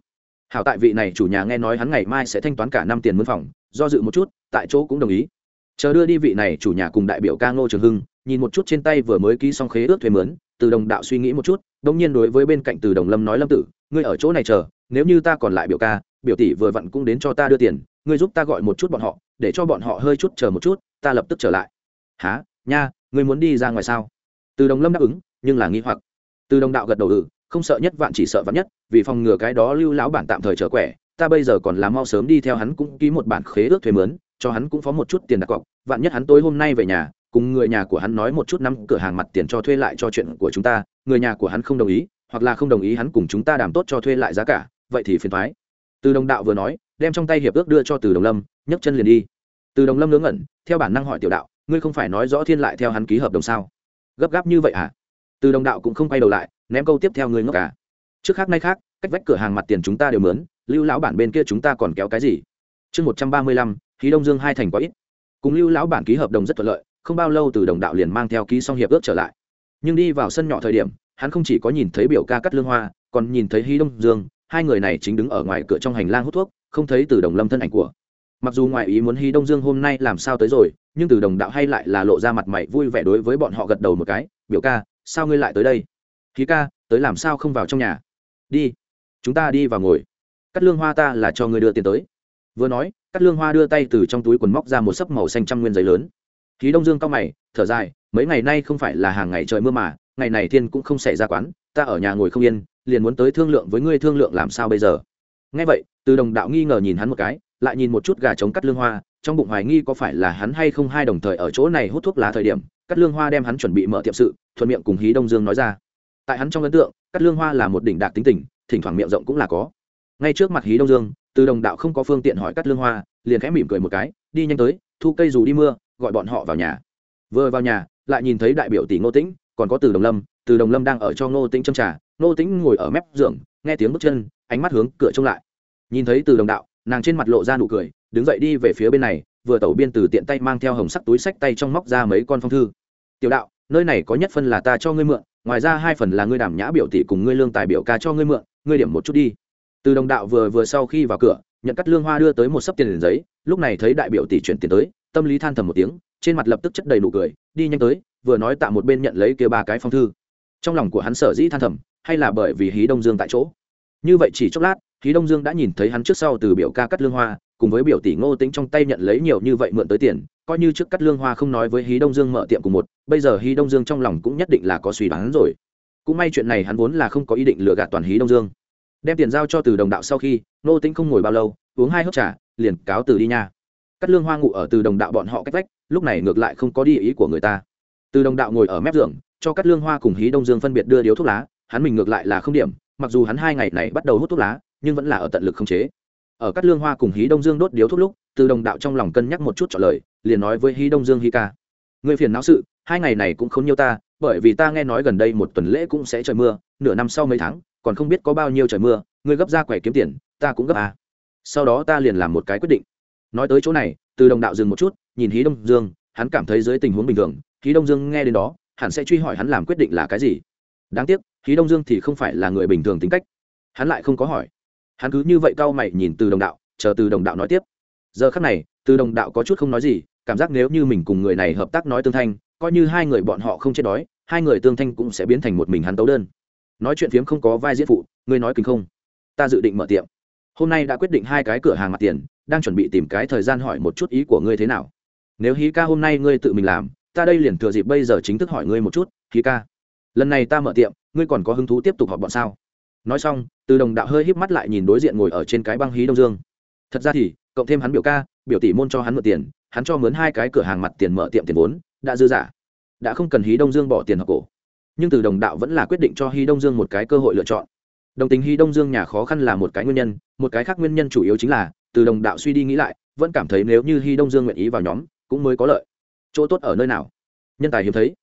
hảo tại vị này chủ nhà nghe nói hắn ngày mai sẽ thanh toán cả năm tiền mướn phòng, do dự một chút, tại chỗ cũng đồng ý. Chờ đưa đi vị này chủ nhà cùng đại biểu ca ngô trường hưng, nhìn một chút trên tay vừa mới ký xong khế ước thuê mướn, từ đồng đạo suy nghĩ một chút đông nhiên đối với bên cạnh từ đồng lâm nói, lâm tử, ngươi ở chỗ này chờ, nếu như ta còn lại biểu ca, biểu tỷ vừa vặn cũng đến cho ta đưa tiền, ngươi giúp ta gọi một chút bọn họ, để cho bọn họ hơi chút chờ một chút, ta lập tức trở lại. Há nha, ngươi muốn đi ra ngoài sao? Từ đồng lâm đáp ứng, nhưng là nghi hoặc. Từ đồng đạo gật đầu ừ không sợ nhất vạn chỉ sợ vạn nhất, vì phòng ngừa cái đó lưu lão bản tạm thời trở quẻ, ta bây giờ còn là mau sớm đi theo hắn cũng ký một bản khế ước thuê mướn, cho hắn cũng phó một chút tiền đặt cọc, vạn nhất hắn tối hôm nay về nhà, cùng người nhà của hắn nói một chút năm cửa hàng mặt tiền cho thuê lại cho chuyện của chúng ta, người nhà của hắn không đồng ý, hoặc là không đồng ý hắn cùng chúng ta đảm tốt cho thuê lại giá cả, vậy thì phiền thoái từ đồng đạo vừa nói, đem trong tay hiệp ước đưa cho từ đồng lâm, nhấc chân liền đi. Từ đồng lâm ngớ ngẩn, theo bản năng hỏi tiểu đạo, ngươi không phải nói rõ thiên lại theo hắn ký hợp đồng sao? Gấp gáp như vậy à từ đồng đạo cũng không quay đầu lại, ném câu tiếp theo người ngốc cả. Trước khác nay khác, cách vách cửa hàng mặt tiền chúng ta đều mướn, lưu lão bản bên kia chúng ta còn kéo cái gì? Chương một trăm ba mươi lăm, khí đông dương hai thành quá ít. Cùng lưu lão bản ký hợp đồng rất thuận lợi, không bao lâu từ đồng đạo liền mang theo ký xong hiệp ước trở lại. Nhưng đi vào sân nhỏ thời điểm, hắn không chỉ có nhìn thấy biểu ca cắt lương hoa, còn nhìn thấy hí đông dương, hai người này chính đứng ở ngoài cửa trong hành lang hút thuốc, không thấy từ đồng lâm thân ảnh của. Mặc dù ngoại ý muốn hí đông dương hôm nay làm sao tới rồi, nhưng từ đồng đạo hay lại là lộ ra mặt mày vui vẻ đối với bọn họ gật đầu một cái, biểu ca sao ngươi lại tới đây? Khí ca, tới làm sao không vào trong nhà? Đi, chúng ta đi vào ngồi. Cắt lương hoa ta là cho ngươi đưa tiền tới. Vừa nói cắt lương hoa đưa tay từ trong túi quần móc ra một sấp màu xanh trăm nguyên giấy lớn. Khí đông dương cao mày, thở dài, mấy ngày nay không phải là hàng ngày trời mưa mà, ngày này thiên cũng không xảy ra quán, ta ở nhà ngồi không yên, liền muốn tới thương lượng với ngươi thương lượng làm sao bây giờ. Ngay vậy, từ đồng đạo nghi ngờ nhìn hắn một cái, lại nhìn một chút gà trống cắt lương hoa, trong bụng hoài nghi có phải là hắn hay không hai đồng thời ở chỗ này hút thuốc lá thời điểm cắt lương hoa đem hắn chuẩn bị mở tiệm sự thuận miệng cùng hí đông dương nói ra. Tại hắn trong ấn tượng cắt lương hoa là một đỉnh đạc tính tình, thỉnh thoảng miệng rộng cũng là có. Ngay trước mặt hí đông dương, từ đồng đạo không có phương tiện hỏi cắt lương hoa, liền khẽ mỉm cười một cái, đi nhanh tới, thu cây dù đi mưa, gọi bọn họ vào nhà. Vừa vào nhà, lại nhìn thấy đại biểu tỷ ngô tĩnh, còn có từ đồng lâm, từ đồng lâm đang ở cho ngô tĩnh châm trà. Ngô tĩnh ngồi ở mép giường, nghe tiếng bước chân, ánh mắt hướng cửa trông lại. Nhìn thấy từ đồng đạo, nàng trên mặt lộ ra nụ cười, đứng dậy đi về phía bên này, vừa tẩu biên từ tiện tay mang theo hồng sắc túi sách tay trong móc ra mấy con phong thư. Tiểu đạo nơi này có nhất phần là ta cho ngươi mượn, ngoài ra hai phần là ngươi đảm nhã biểu tỷ cùng ngươi lương tài biểu ca cho ngươi mượn, ngươi điểm một chút đi. Từ đồng đạo vừa vừa sau khi vào cửa nhận cắt lương hoa đưa tới một sấp tiền giấy, lúc này thấy đại biểu tỷ chuyển tiền tới, tâm lý than thầm một tiếng, trên mặt lập tức chất đầy nụ cười, đi nhanh tới, vừa nói tạ một bên nhận lấy kia ba cái phong thư. Trong lòng của hắn sở dĩ than thầm, hay là bởi vì hí đông dương tại chỗ. Như vậy chỉ chốc lát, hí đông dương đã nhìn thấy hắn trước sau từ biểu ca cắt lương hoa cùng với biểu tỷ ngô tính trong tay nhận lấy nhiều như vậy mượn tới tiền, coi như trước cắt lương hoa không nói với hí đông dương mở tiệm cùng một, bây giờ hí đông dương trong lòng cũng nhất định là có suy đoán rồi. Cũng may chuyện này hắn vốn là không có ý định lừa gạt toàn hí đông dương. Đem tiền giao cho từ đồng đạo sau khi, ngô tính không ngồi bao lâu, uống hai hớp trà, liền cáo từ đi nha. Cắt lương hoa ngủ ở từ đồng đạo bọn họ cách vách, lúc này ngược lại không có đi ý của người ta. Từ đồng đạo ngồi ở mép giường, cho cắt lương hoa cùng hí đông dương phân biệt đưa điếu thuốc lá, hắn mình ngược lại là không điểm, mặc dù hắn hai ngày này bắt đầu hút thuốc lá, nhưng vẫn là ở tận lực không chế ở cắt lương hoa cùng hí đông dương đốt điếu thuốc lúc, từ đồng đạo trong lòng cân nhắc một chút trả lời, liền nói với hí đông dương hi ca người phiền não sự, hai ngày này cũng không nhiều ta, bởi vì ta nghe nói gần đây một tuần lễ cũng sẽ trời mưa, nửa năm sau mấy tháng, còn không biết có bao nhiêu trời mưa người gấp ra quẻ kiếm tiền, ta cũng gấp à. sau đó ta liền làm một cái quyết định. Nói tới chỗ này, từ đồng đạo dừng một chút, nhìn hí đông dương, hắn cảm thấy dưới tình huống bình thường, hí đông dương nghe đến đó, hẳn sẽ truy hỏi hắn làm quyết định là cái gì. Đáng tiếc, hí đông dương thì không phải là người bình thường tính cách. Hắn lại không có hỏi hắn cứ như vậy cau mày nhìn từ đồng đạo, chờ từ đồng đạo nói tiếp. Giờ khắc này, từ đồng đạo có chút không nói gì, cảm giác nếu như mình cùng người này hợp tác nói tương thanh, coi như hai người bọn họ không chết đói, hai người tương thanh cũng sẽ biến thành một mình hắn tấu đơn. Nói chuyện phiếm không có vai diễn phụ, ngươi nói kính không? Ta dự định mở tiệm. Hôm nay đã quyết định hai cái cửa hàng mặt tiền, đang chuẩn bị tìm cái thời gian hỏi một chút ý của ngươi thế nào. Nếu hí ca hôm nay ngươi tự mình làm, ta đây liền thừa dịp bây giờ chính thức hỏi ngươi một chút, hí ca. Lần này ta mở tiệm, ngươi còn có hứng thú tiếp tục họp bọn sao? Nói xong, từ đồng đạo hơi híp mắt lại nhìn đối diện ngồi ở trên cái băng hí đông dương. Thật ra thì, cộng thêm hắn biểu ca, biểu tỷ môn cho hắn mượn tiền, hắn cho mướn hai cái cửa hàng mặt tiền mở tiệm tiền vốn, đã dư giả đã không cần hí đông dương bỏ tiền học cổ. Nhưng từ đồng đạo vẫn là quyết định cho hí đông dương một cái cơ hội lựa chọn. Đồng tình hí đông dương nhà khó khăn là một cái nguyên nhân, một cái khác nguyên nhân chủ yếu chính là, từ đồng đạo suy đi nghĩ lại, vẫn cảm thấy nếu như hí đông dương nguyện ý vào nhóm, cũng mới có lợi. Chỗ tốt ở nơi nào? Nhân tài hiếm thấy.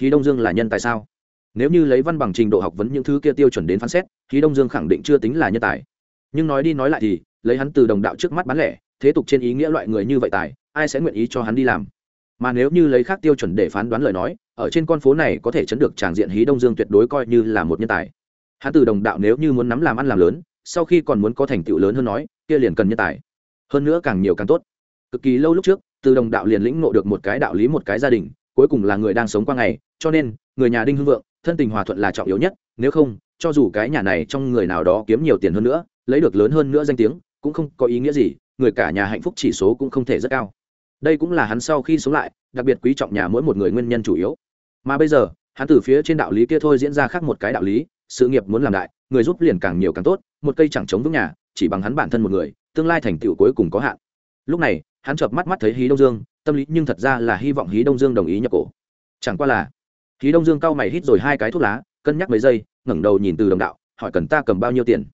Hí đông dương là nhân tài sao? Nếu như lấy văn bằng trình độ học vấn những thứ kia tiêu chuẩn đến phán xét, hí đông dương khẳng định chưa tính là nhân tài. Nhưng nói đi nói lại thì, lấy hắn từ đồng đạo trước mắt bán lẻ, thế tục trên ý nghĩa loại người như vậy tài, ai sẽ nguyện ý cho hắn đi làm? Mà nếu như lấy khác tiêu chuẩn để phán đoán lời nói, ở trên con phố này có thể chấn được tràng diện hí đông dương tuyệt đối coi như là một nhân tài. Hắn từ đồng đạo nếu như muốn nắm làm ăn làm lớn, sau khi còn muốn có thành tựu lớn hơn nói, kia liền cần nhân tài. Hơn nữa càng nhiều càng tốt. Cực kỳ lâu lúc trước, từ đồng đạo liền lĩnh ngộ được một cái đạo lý một cái gia đình, cuối cùng là người đang sống qua ngày, cho nên, người nhà đinh hưng vượng thân tình hòa thuận là trọng yếu nhất, nếu không, cho dù cái nhà này trong người nào đó kiếm nhiều tiền hơn nữa, lấy được lớn hơn nữa danh tiếng, cũng không có ý nghĩa gì, người cả nhà hạnh phúc chỉ số cũng không thể rất cao. Đây cũng là hắn sau khi sống lại, đặc biệt quý trọng nhà mỗi một người nguyên nhân chủ yếu. Mà bây giờ, hắn từ phía trên đạo lý kia thôi diễn ra khác một cái đạo lý, sự nghiệp muốn làm đại, người giúp liền càng nhiều càng tốt, một cây chẳng chống vững nhà, chỉ bằng hắn bản thân một người, tương lai thành tựu cuối cùng có hạn. Lúc này, hắn chợp mắt mắt thấy hí đông dương, tâm lý nhưng thật ra là hy vọng hí đông dương đồng ý nhập cổ. Chẳng qua là hí đông dương cao mày hít rồi hai cái thuốc lá, cân nhắc mấy giây, ngẩng đầu nhìn từ đồng đạo, hỏi cần ta cầm bao nhiêu tiền?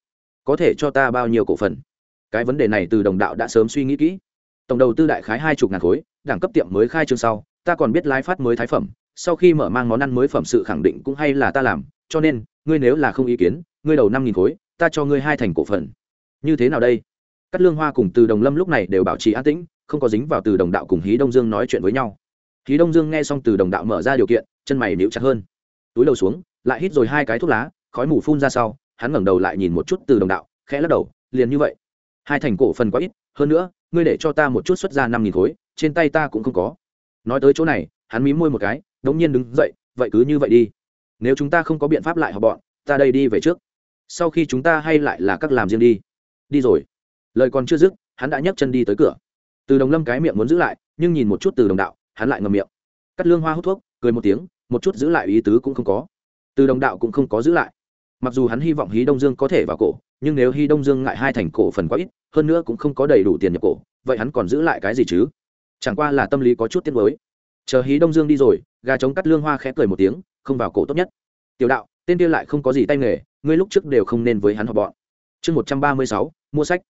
Có thể cho ta bao nhiêu cổ phần? Cái vấn đề này từ đồng đạo đã sớm suy nghĩ kỹ. Tổng đầu tư đại khái hai chục ngàn khối, đẳng cấp tiệm mới khai trương sau, ta còn biết lái phát mới thái phẩm, sau khi mở mang món ăn mới phẩm sự khẳng định cũng hay là ta làm, cho nên, ngươi nếu là không ý kiến, ngươi đầu năm nghìn khối, ta cho ngươi hai thành cổ phần. Như thế nào đây? Cắt lương hoa cùng từ đồng lâm lúc này đều bảo trì an tĩnh, không có dính vào từ đồng đạo cùng hí đông dương nói chuyện với nhau khí đông dương nghe xong từ đồng đạo mở ra điều kiện, chân mày níu chặt hơn. Túi đầu xuống, lại hít rồi hai cái thuốc lá, khói mù phun ra sau, hắn ngẩng đầu lại nhìn một chút từ đồng đạo, khẽ lắc đầu, liền như vậy. Hai thành cổ phần quá ít, hơn nữa, ngươi để cho ta một chút xuất ra năm nghìn khối, trên tay ta cũng không có. Nói tới chỗ này, hắn mí môi một cái, đống nhiên đứng dậy, vậy cứ như vậy đi. Nếu chúng ta không có biện pháp lại họ bọn, ta đây đi về trước. Sau khi chúng ta hay lại là các làm riêng đi. Đi rồi. Lời còn chưa dứt, hắn đã nhấc chân đi tới cửa. Từ đồng lâm cái miệng muốn giữ lại, nhưng nhìn một chút từ đồng đạo hắn lại ngậm miệng. Cắt lương hoa hút thuốc, cười một tiếng, một chút giữ lại ý tứ cũng không có. Từ đồng đạo cũng không có giữ lại. Mặc dù hắn hy vọng hí đông dương có thể vào cổ, nhưng nếu hí đông dương ngại hai thành cổ phần quá ít, hơn nữa cũng không có đầy đủ tiền nhập cổ, vậy hắn còn giữ lại cái gì chứ? Chẳng qua là tâm lý có chút tiếc mới chờ hí đông dương đi rồi, gà trống cắt lương hoa khẽ cười một tiếng, không vào cổ tốt nhất. Tiểu đạo, tên kia lại không có gì tay nghề, ngươi lúc trước đều không nên với hắn họ bọn. Chương một trăm ba mươi sáu, mua sách.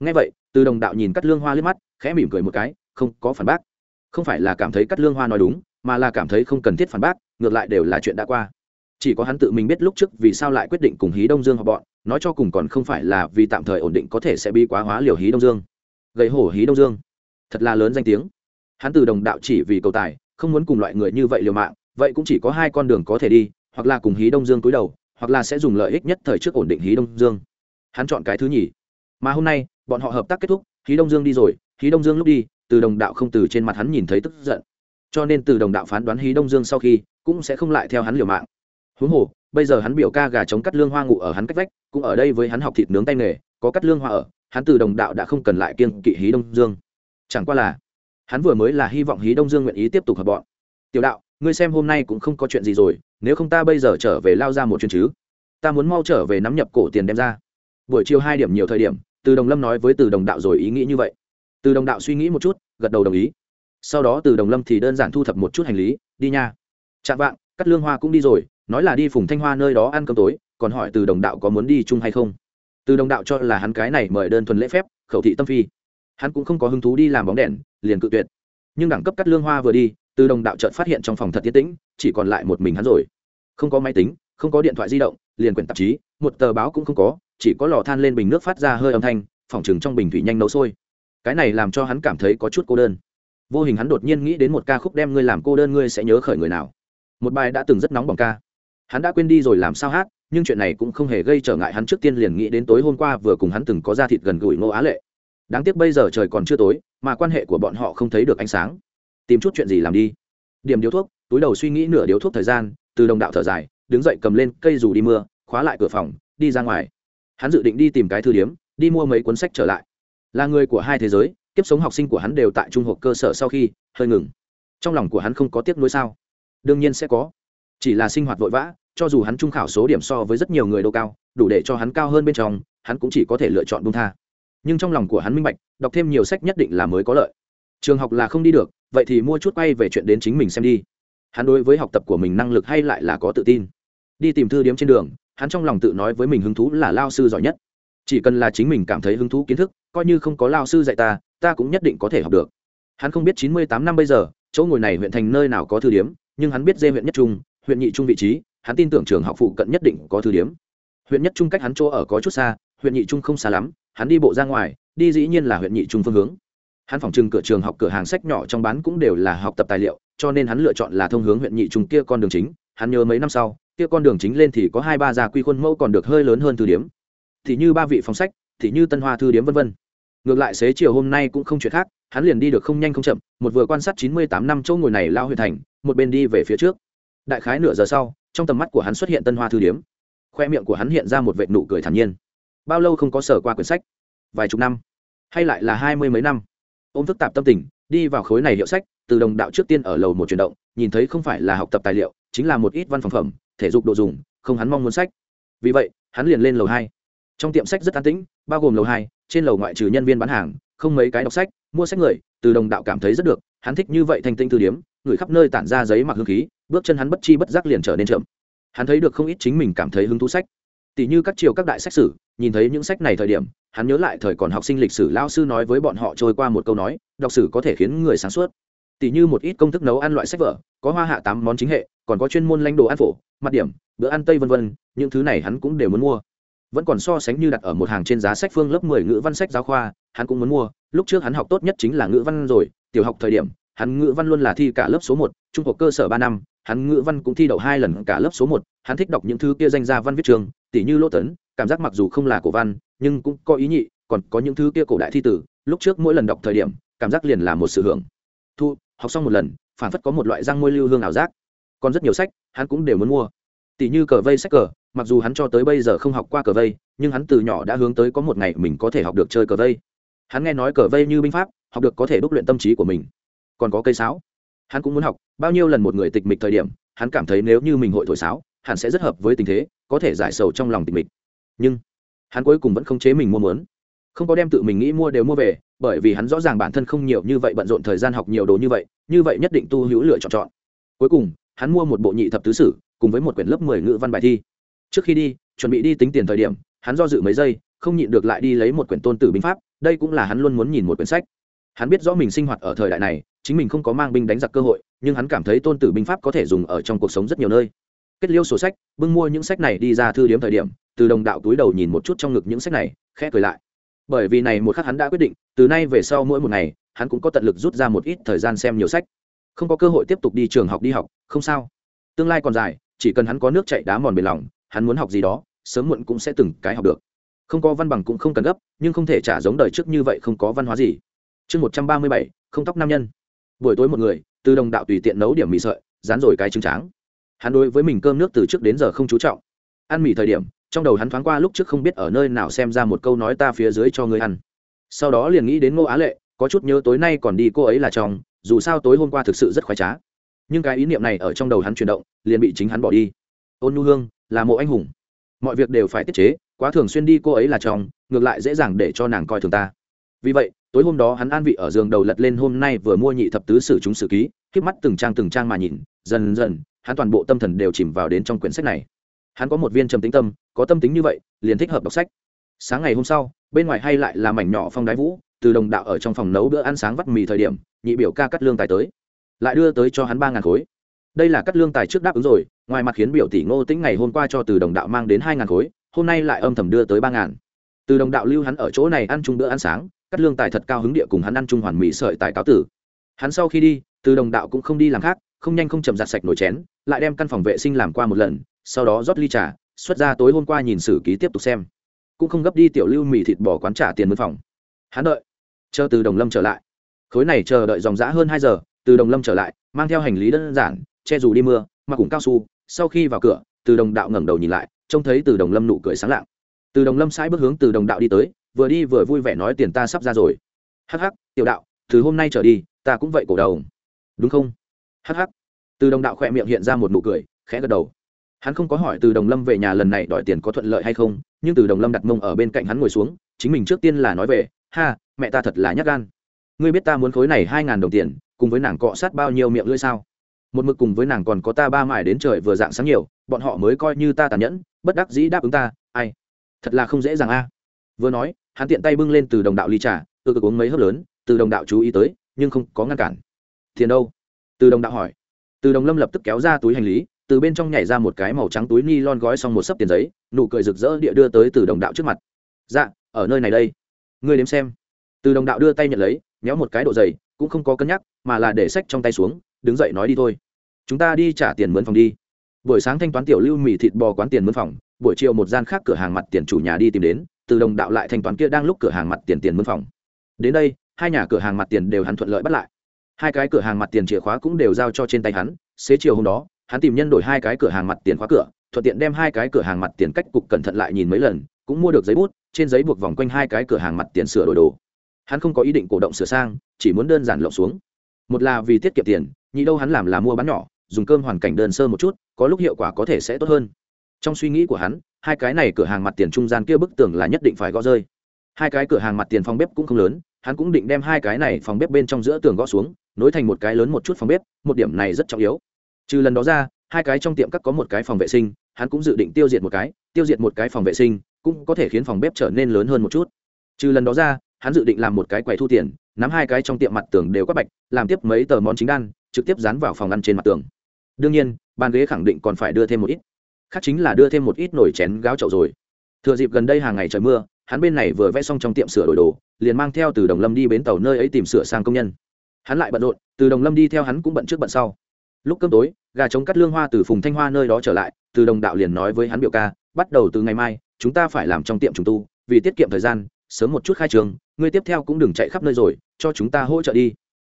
Ngay vậy, từ đồng đạo nhìn cắt lương hoa liếc mắt, khẽ mỉm cười một cái, không có phản bác không phải là cảm thấy cắt lương hoa nói đúng, mà là cảm thấy không cần thiết phản bác, ngược lại đều là chuyện đã qua. Chỉ có hắn tự mình biết lúc trước vì sao lại quyết định cùng hí đông dương họ bọn, nói cho cùng còn không phải là vì tạm thời ổn định có thể sẽ bi quá hóa liều hí đông dương. Gầy hổ hí đông dương. Thật là lớn danh tiếng. Hắn từ đồng đạo chỉ vì cầu tài, không muốn cùng loại người như vậy liều mạng, vậy cũng chỉ có hai con đường có thể đi, hoặc là cùng hí đông dương cúi đầu, hoặc là sẽ dùng lợi ích nhất thời trước ổn định hí đông dương. Hắn chọn cái thứ nhì. Mà hôm nay, bọn họ hợp tác kết thúc, hí đông dương đi rồi, hí đông dương lúc đi từ đồng đạo không từ trên mặt hắn nhìn thấy tức giận. Cho nên từ đồng đạo phán đoán hí đông dương sau khi, cũng sẽ không lại theo hắn liều mạng. Huống hồ, bây giờ hắn biểu ca gà chống cắt lương hoa ngủ ở hắn cách vách, cũng ở đây với hắn học thịt nướng tay nghề, có cắt lương hoa ở, hắn từ đồng đạo đã không cần lại kiêng kỵ hí đông dương. Chẳng qua là, hắn vừa mới là hy vọng hí đông dương nguyện ý tiếp tục hợp bọn. Tiểu đạo, ngươi xem hôm nay cũng không có chuyện gì rồi, nếu không ta bây giờ trở về lao ra một chuyện chứ? Ta muốn mau trở về nắm nhập cổ tiền đem ra. Buổi chiều hai điểm nhiều thời điểm, từ đồng lâm nói với từ đồng đạo rồi ý nghĩ như vậy từ đồng đạo suy nghĩ một chút, gật đầu đồng ý. Sau đó từ đồng lâm thì đơn giản thu thập một chút hành lý, đi nha. Chạm vạng, cắt lương hoa cũng đi rồi, nói là đi phùng thanh hoa nơi đó ăn cơm tối, còn hỏi từ đồng đạo có muốn đi chung hay không. Từ đồng đạo cho là hắn cái này mời đơn thuần lễ phép, khẩu thị tâm phi. Hắn cũng không có hứng thú đi làm bóng đèn, liền cự tuyệt. Nhưng đẳng cấp cắt lương hoa vừa đi, từ đồng đạo chợt phát hiện trong phòng thật tiến tĩnh, chỉ còn lại một mình hắn rồi. Không có máy tính, không có điện thoại di động, liền quyển tạp chí, một tờ báo cũng không có, chỉ có lò than lên bình nước phát ra hơi âm thanh, phòng chừng trong bình thủy nhanh nấu sôi cái này làm cho hắn cảm thấy có chút cô đơn. Vô hình hắn đột nhiên nghĩ đến một ca khúc đem ngươi làm cô đơn, ngươi sẽ nhớ khởi người nào? Một bài đã từng rất nóng bỏng ca. Hắn đã quên đi rồi làm sao hát, nhưng chuyện này cũng không hề gây trở ngại hắn trước tiên liền nghĩ đến tối hôm qua vừa cùng hắn từng có ra thịt gần gũi ngô á lệ. Đáng tiếc bây giờ trời còn chưa tối, mà quan hệ của bọn họ không thấy được ánh sáng. Tìm chút chuyện gì làm đi. Điểm điếu thuốc, túi đầu suy nghĩ nửa điếu thuốc thời gian, từ đồng đạo thở dài, đứng dậy cầm lên cây dù đi mưa, khóa lại cửa phòng, đi ra ngoài. Hắn dự định đi tìm cái thư điếm, đi mua mấy cuốn sách trở lại là người của hai thế giới, kiếp sống học sinh của hắn đều tại trung học cơ sở sau khi, hơi ngừng. Trong lòng của hắn không có tiếc nuối sao? Đương nhiên sẽ có. Chỉ là sinh hoạt vội vã, cho dù hắn trung khảo số điểm so với rất nhiều người đâu cao, đủ để cho hắn cao hơn bên trong, hắn cũng chỉ có thể lựa chọn bung tha. Nhưng trong lòng của hắn minh bạch, đọc thêm nhiều sách nhất định là mới có lợi. Trường học là không đi được, vậy thì mua chút quay về chuyện đến chính mình xem đi. Hắn đối với học tập của mình năng lực hay lại là có tự tin. Đi tìm thư điếm trên đường, hắn trong lòng tự nói với mình hứng thú là lao sư giỏi nhất chỉ cần là chính mình cảm thấy hứng thú kiến thức, coi như không có lao sư dạy ta ta cũng nhất định có thể học được. Hắn không biết chín mươi tám năm bây giờ, chỗ ngồi này huyện thành nơi nào có thư điếm, nhưng hắn biết dê huyện nhất trung, huyện nhị trung vị trí, hắn tin tưởng trường học phụ cận nhất định có thư điếm. Huyện nhất trung cách hắn chỗ ở có chút xa, huyện nhị trung không xa lắm, hắn đi bộ ra ngoài, đi dĩ nhiên là huyện nhị trung phương hướng. Hắn phòng trưng cửa trường học, cửa hàng sách nhỏ trong bán cũng đều là học tập tài liệu, cho nên hắn lựa chọn là thông hướng huyện nhị trung kia con đường chính. Hắn nhớ mấy năm sau, kia con đường chính lên thì có hai ba gia quy khuôn mẫu còn được hơi lớn hơn thư điếm thì như ba vị phòng sách, thì như tân hoa thư điếm vân vân. Ngược lại xế chiều hôm nay cũng không chuyện khác, hắn liền đi được không nhanh không chậm, một vừa quan sát chín mươi tám năm chỗ ngồi này lao huyện thành, một bên đi về phía trước. Đại khái nửa giờ sau, trong tầm mắt của hắn xuất hiện tân hoa thư điếm. Khoe miệng của hắn hiện ra một vệ nụ cười thản nhiên. Bao lâu không có sở qua quyển sách? Vài chục năm. Hay lại là hai mươi mấy năm? Ôm phức tạp tâm tình, đi vào khối này hiệu sách, từ đồng đạo trước tiên ở lầu một chuyển động, nhìn thấy không phải là học tập tài liệu, chính là một ít văn phòng phẩm, thể dục đồ dùng, không hắn mong muốn sách. Vì vậy, hắn liền lên lầu hai trong tiệm sách rất an tĩnh, bao gồm lầu hai, trên lầu ngoại trừ nhân viên bán hàng, không mấy cái đọc sách, mua sách người, từ đồng đạo cảm thấy rất được, hắn thích như vậy thành tinh từ điếm, người khắp nơi tản ra giấy mặc hương khí, bước chân hắn bất chi bất giác liền trở nên chậm. Hắn thấy được không ít chính mình cảm thấy hứng thú sách. Tỷ như các triều các đại sách sử, nhìn thấy những sách này thời điểm, hắn nhớ lại thời còn học sinh lịch sử lao sư nói với bọn họ trôi qua một câu nói, đọc sử có thể khiến người sáng suốt. Tỷ như một ít công thức nấu ăn loại sách vở, có hoa hạ tám món chính hệ, còn có chuyên môn lãnh đồ ăn phổ, mặt điểm, bữa ăn tây vân vân, những thứ này hắn cũng đều muốn mua vẫn còn so sánh như đặt ở một hàng trên giá sách phương lớp mười ngữ văn sách giáo khoa, hắn cũng muốn mua. Lúc trước hắn học tốt nhất chính là ngữ văn rồi. Tiểu học thời điểm, hắn ngữ văn luôn là thi cả lớp số một, trung học cơ sở ba năm, hắn ngữ văn cũng thi đậu hai lần cả lớp số một. Hắn thích đọc những thứ kia danh gia văn viết trường tỷ như lỗ tấn, cảm giác mặc dù không là cổ văn, nhưng cũng có ý nhị, còn có những thứ kia cổ đại thi tử. Lúc trước mỗi lần đọc thời điểm, cảm giác liền là một sự hưởng. Thu, học xong một lần, phản phất có một loại răng môi lưu hương ảo giác. Còn rất nhiều sách, hắn cũng đều muốn mua. Tỷ như cờ vây sách cờ mặc dù hắn cho tới bây giờ không học qua cờ vây, nhưng hắn từ nhỏ đã hướng tới có một ngày mình có thể học được chơi cờ vây. Hắn nghe nói cờ vây như binh pháp, học được có thể đúc luyện tâm trí của mình. Còn có cây sáo. Hắn cũng muốn học, bao nhiêu lần một người tịch mịch thời điểm, hắn cảm thấy nếu như mình hội thổi sáo hắn sẽ rất hợp với tình thế, có thể giải sầu trong lòng tịch mịch. Nhưng, hắn cuối cùng vẫn không chế mình mua muốn. Không có đem tự mình nghĩ mua đều mua về, bởi vì hắn rõ ràng bản thân không nhiều như vậy bận rộn thời gian học nhiều đồ như vậy như vậy nhất định tu hữu lựa chọn chọn. Cuối cùng, hắn mua một bộ nhị thập tứ sử, cùng với một quyển lớp mười ngữ văn bài thi trước khi đi, chuẩn bị đi tính tiền thời điểm, hắn do dự mấy giây, không nhịn được lại đi lấy một quyển tôn tử binh pháp, đây cũng là hắn luôn muốn nhìn một quyển sách. Hắn biết rõ mình sinh hoạt ở thời đại này, chính mình không có mang binh đánh giặc cơ hội, nhưng hắn cảm thấy tôn tử binh pháp có thể dùng ở trong cuộc sống rất nhiều nơi. Kết liêu sổ sách, bưng mua những sách này đi ra thư điếm thời điểm, từ đồng đạo túi đầu nhìn một chút trong ngực những sách này, khẽ cười lại. Bởi vì này một khắc hắn đã quyết định, từ nay về sau mỗi một ngày, hắn cũng có tận lực rút ra một ít thời gian xem nhiều sách. Không có cơ hội tiếp tục đi trường học đi học, không sao. Tương lai còn dài, chỉ cần hắn có nước chạy đá mòn bề lòng hắn muốn học gì đó, sớm muộn cũng sẽ từng cái học được. Không có văn bằng cũng không cần gấp, nhưng không thể trả giống đời trước như vậy không có văn hóa gì. Chương một trăm ba mươi bảy, không tóc nam nhân. Buổi tối một người, từ đồng đạo tùy tiện nấu điểm mì sợi, dán rồi cái trứng tráng. Hắn đối với mình cơm nước từ trước đến giờ không chú trọng. Ăn mì thời điểm, trong đầu hắn thoáng qua lúc trước không biết ở nơi nào xem ra một câu nói ta phía dưới cho người ăn. Sau đó liền nghĩ đến ngô á lệ, có chút nhớ tối nay còn đi cô ấy là chồng, dù sao tối hôm qua thực sự rất khoái trá. Nhưng cái ý niệm này ở trong đầu hắn chuyển động, liền bị chính hắn bỏ đi. Ôn nhu hương là mộ anh hùng. Mọi việc đều phải tiết chế, quá thường xuyên đi cô ấy là chồng, ngược lại dễ dàng để cho nàng coi thường ta. Vì vậy, tối hôm đó hắn an vị ở giường đầu lật lên hôm nay vừa mua nhị thập tứ sử chúng sử ký k mắt từng trang từng trang mà nhìn, dần dần, hắn toàn bộ tâm thần đều chìm vào đến trong quyển sách này. Hắn có một viên trầm tính tâm, có tâm tính như vậy, liền thích hợp đọc sách. Sáng ngày hôm sau, bên ngoài hay lại là mảnh nhỏ phong đái vũ, từ đồng đạo ở trong phòng nấu bữa ăn sáng vắt mì thời điểm, nhị biểu ca cắt lương tài tới. Lại đưa tới cho hắn ba ngàn khối. Đây là cắt lương tài trước đáp ứng rồi ngoài mặt khiến biểu tỷ ngô tĩnh ngày hôm qua cho từ đồng đạo mang đến hai ngàn khối, hôm nay lại âm thầm đưa tới ba ngàn. Từ đồng đạo lưu hắn ở chỗ này ăn chung bữa ăn sáng, cắt lương tài thật cao hứng địa cùng hắn ăn chung hoàn mỹ sợi tài cáo tử. Hắn sau khi đi, từ đồng đạo cũng không đi làm khác, không nhanh không chậm giặt sạch nồi chén, lại đem căn phòng vệ sinh làm qua một lần, sau đó rót ly trà, xuất ra tối hôm qua nhìn sử ký tiếp tục xem. Cũng không gấp đi tiểu lưu mì thịt bò quán trả tiền mướn phòng. Hắn đợi, chờ từ đồng lâm trở lại. Khối này chờ đợi dòng dã hơn hai giờ, từ đồng lâm trở lại, mang theo hành lý đơn giản, che dù đi mưa, mặc cùng cao su sau khi vào cửa, từ đồng đạo ngẩng đầu nhìn lại, trông thấy từ đồng lâm nụ cười sáng lạng. Từ đồng lâm sai bước hướng từ đồng đạo đi tới, vừa đi vừa vui vẻ nói tiền ta sắp ra rồi. Hắc hắc, tiểu đạo, từ hôm nay trở đi, ta cũng vậy cổ đầu đúng không? Hắc hắc. Từ đồng đạo khỏe miệng hiện ra một nụ cười, khẽ gật đầu. Hắn không có hỏi từ đồng lâm về nhà lần này đòi tiền có thuận lợi hay không, nhưng từ đồng lâm đặt mông ở bên cạnh hắn ngồi xuống, chính mình trước tiên là nói về, ha, mẹ ta thật là nhát gan. Ngươi biết ta muốn khối này hai ngàn đồng tiền, cùng với nàng cọ sát bao nhiêu miệng lưỡi sao? Một mực cùng với nàng còn có ta ba mải đến trời vừa dạng sáng nhiều, bọn họ mới coi như ta tàn nhẫn, bất đắc dĩ đáp ứng ta, ai? Thật là không dễ dàng a. Vừa nói, hắn tiện tay bưng lên từ đồng đạo ly trà tự cực uống mấy hớp lớn, từ đồng đạo chú ý tới, nhưng không có ngăn cản. Tiền đâu? Từ đồng đạo hỏi. Từ đồng lâm lập tức kéo ra túi hành lý, từ bên trong nhảy ra một cái màu trắng túi ni lon gói xong một sấp tiền giấy, nụ cười rực rỡ địa đưa tới từ đồng đạo trước mặt. Dạ ở nơi này đây. Ngươi đếm xem. Từ đồng đạo đưa tay nhận lấy nhéo một cái độ dày, cũng không có cân nhắc, mà là để sách trong tay xuống đứng dậy nói đi thôi. Chúng ta đi trả tiền mướn phòng đi. Buổi sáng thanh toán tiểu lưu mì thịt bò quán tiền mướn phòng, buổi chiều một gian khác cửa hàng mặt tiền chủ nhà đi tìm đến, từ đồng đạo lại thanh toán kia đang lúc cửa hàng mặt tiền tiền mướn phòng. Đến đây, hai nhà cửa hàng mặt tiền đều hắn thuận lợi bắt lại. Hai cái cửa hàng mặt tiền chìa khóa cũng đều giao cho trên tay hắn, xế chiều hôm đó, hắn tìm nhân đổi hai cái cửa hàng mặt tiền khóa cửa, thuận tiện đem hai cái cửa hàng mặt tiền cách cục cẩn thận lại nhìn mấy lần, cũng mua được giấy bút, trên giấy buộc vòng quanh hai cái cửa hàng mặt tiền sửa đổi đồ. Hắn không có ý định cổ động sửa sang, chỉ muốn đơn giản lộng xuống. Một là vì tiết kiệm tiền nhị đâu hắn làm là mua bán nhỏ, dùng cơm hoàn cảnh đơn sơ một chút, có lúc hiệu quả có thể sẽ tốt hơn. Trong suy nghĩ của hắn, hai cái này cửa hàng mặt tiền trung gian kia bức tường là nhất định phải gõ rơi. Hai cái cửa hàng mặt tiền phòng bếp cũng không lớn, hắn cũng định đem hai cái này phòng bếp bên trong giữa tường gõ xuống, nối thành một cái lớn một chút phòng bếp, một điểm này rất trọng yếu. Trừ lần đó ra, hai cái trong tiệm các có một cái phòng vệ sinh, hắn cũng dự định tiêu diệt một cái, tiêu diệt một cái phòng vệ sinh cũng có thể khiến phòng bếp trở nên lớn hơn một chút. Trừ lần đó ra, hắn dự định làm một cái quầy thu tiền, nắm hai cái trong tiệm mặt tường đều có bạch, làm tiếp mấy tờ món chính đan trực tiếp dán vào phòng ăn trên mặt tường. Đương nhiên, bàn ghế khẳng định còn phải đưa thêm một ít. Khác chính là đưa thêm một ít nồi chén gáo chậu rồi. Thừa dịp gần đây hàng ngày trời mưa, hắn bên này vừa vẽ xong trong tiệm sửa đổi đồ, liền mang theo từ đồng lâm đi bến tàu nơi ấy tìm sửa sang công nhân. Hắn lại bận rộn, từ đồng lâm đi theo hắn cũng bận trước bận sau. Lúc cơm tối, gà trống cắt lương hoa từ phùng thanh hoa nơi đó trở lại, từ đồng đạo liền nói với hắn biểu ca, bắt đầu từ ngày mai, chúng ta phải làm trong tiệm chúng tu, vì tiết kiệm thời gian, sớm một chút khai trường, ngươi tiếp theo cũng đừng chạy khắp nơi rồi, cho chúng ta hỗ trợ đi.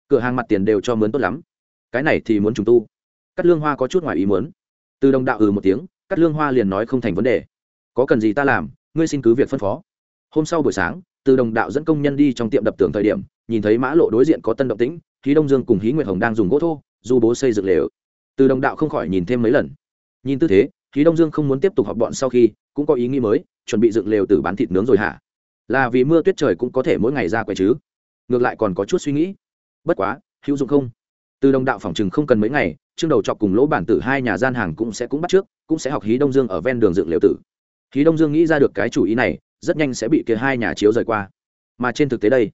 Cửa hàng mặt tiền đều cho mướn tốt lắm cái này thì muốn trùng tu. Cắt lương hoa có chút ngoài ý muốn. Từ đồng đạo ừ một tiếng cắt lương hoa liền nói không thành vấn đề. Có cần gì ta làm, ngươi xin cứ việc phân phó. Hôm sau buổi sáng, từ đồng đạo dẫn công nhân đi trong tiệm đập tường thời điểm, nhìn thấy mã lộ đối diện có tân động tĩnh khí đông dương cùng hí nguyệt hồng đang dùng gỗ thô, du bố xây dựng lều. Từ đồng đạo không khỏi nhìn thêm mấy lần. Nhìn tư thế khí đông dương không muốn tiếp tục họp bọn sau khi, cũng có ý nghĩ mới, chuẩn bị dựng lều từ bán thịt nướng rồi hả? Là vì mưa tuyết trời cũng có thể mỗi ngày ra quay chứ. Ngược lại còn có chút suy nghĩ. Bất quá, hữu dụng không? Từ đồng đạo phòng chừng không cần mấy ngày chương đầu chọc cùng lỗ bản tử hai nhà gian hàng cũng sẽ cũng bắt trước, cũng sẽ học hí đông dương ở ven đường dựng liệu tử. Hí đông dương nghĩ ra được cái chủ ý này, rất nhanh sẽ bị kia hai nhà chiếu rời qua. Mà trên thực tế đây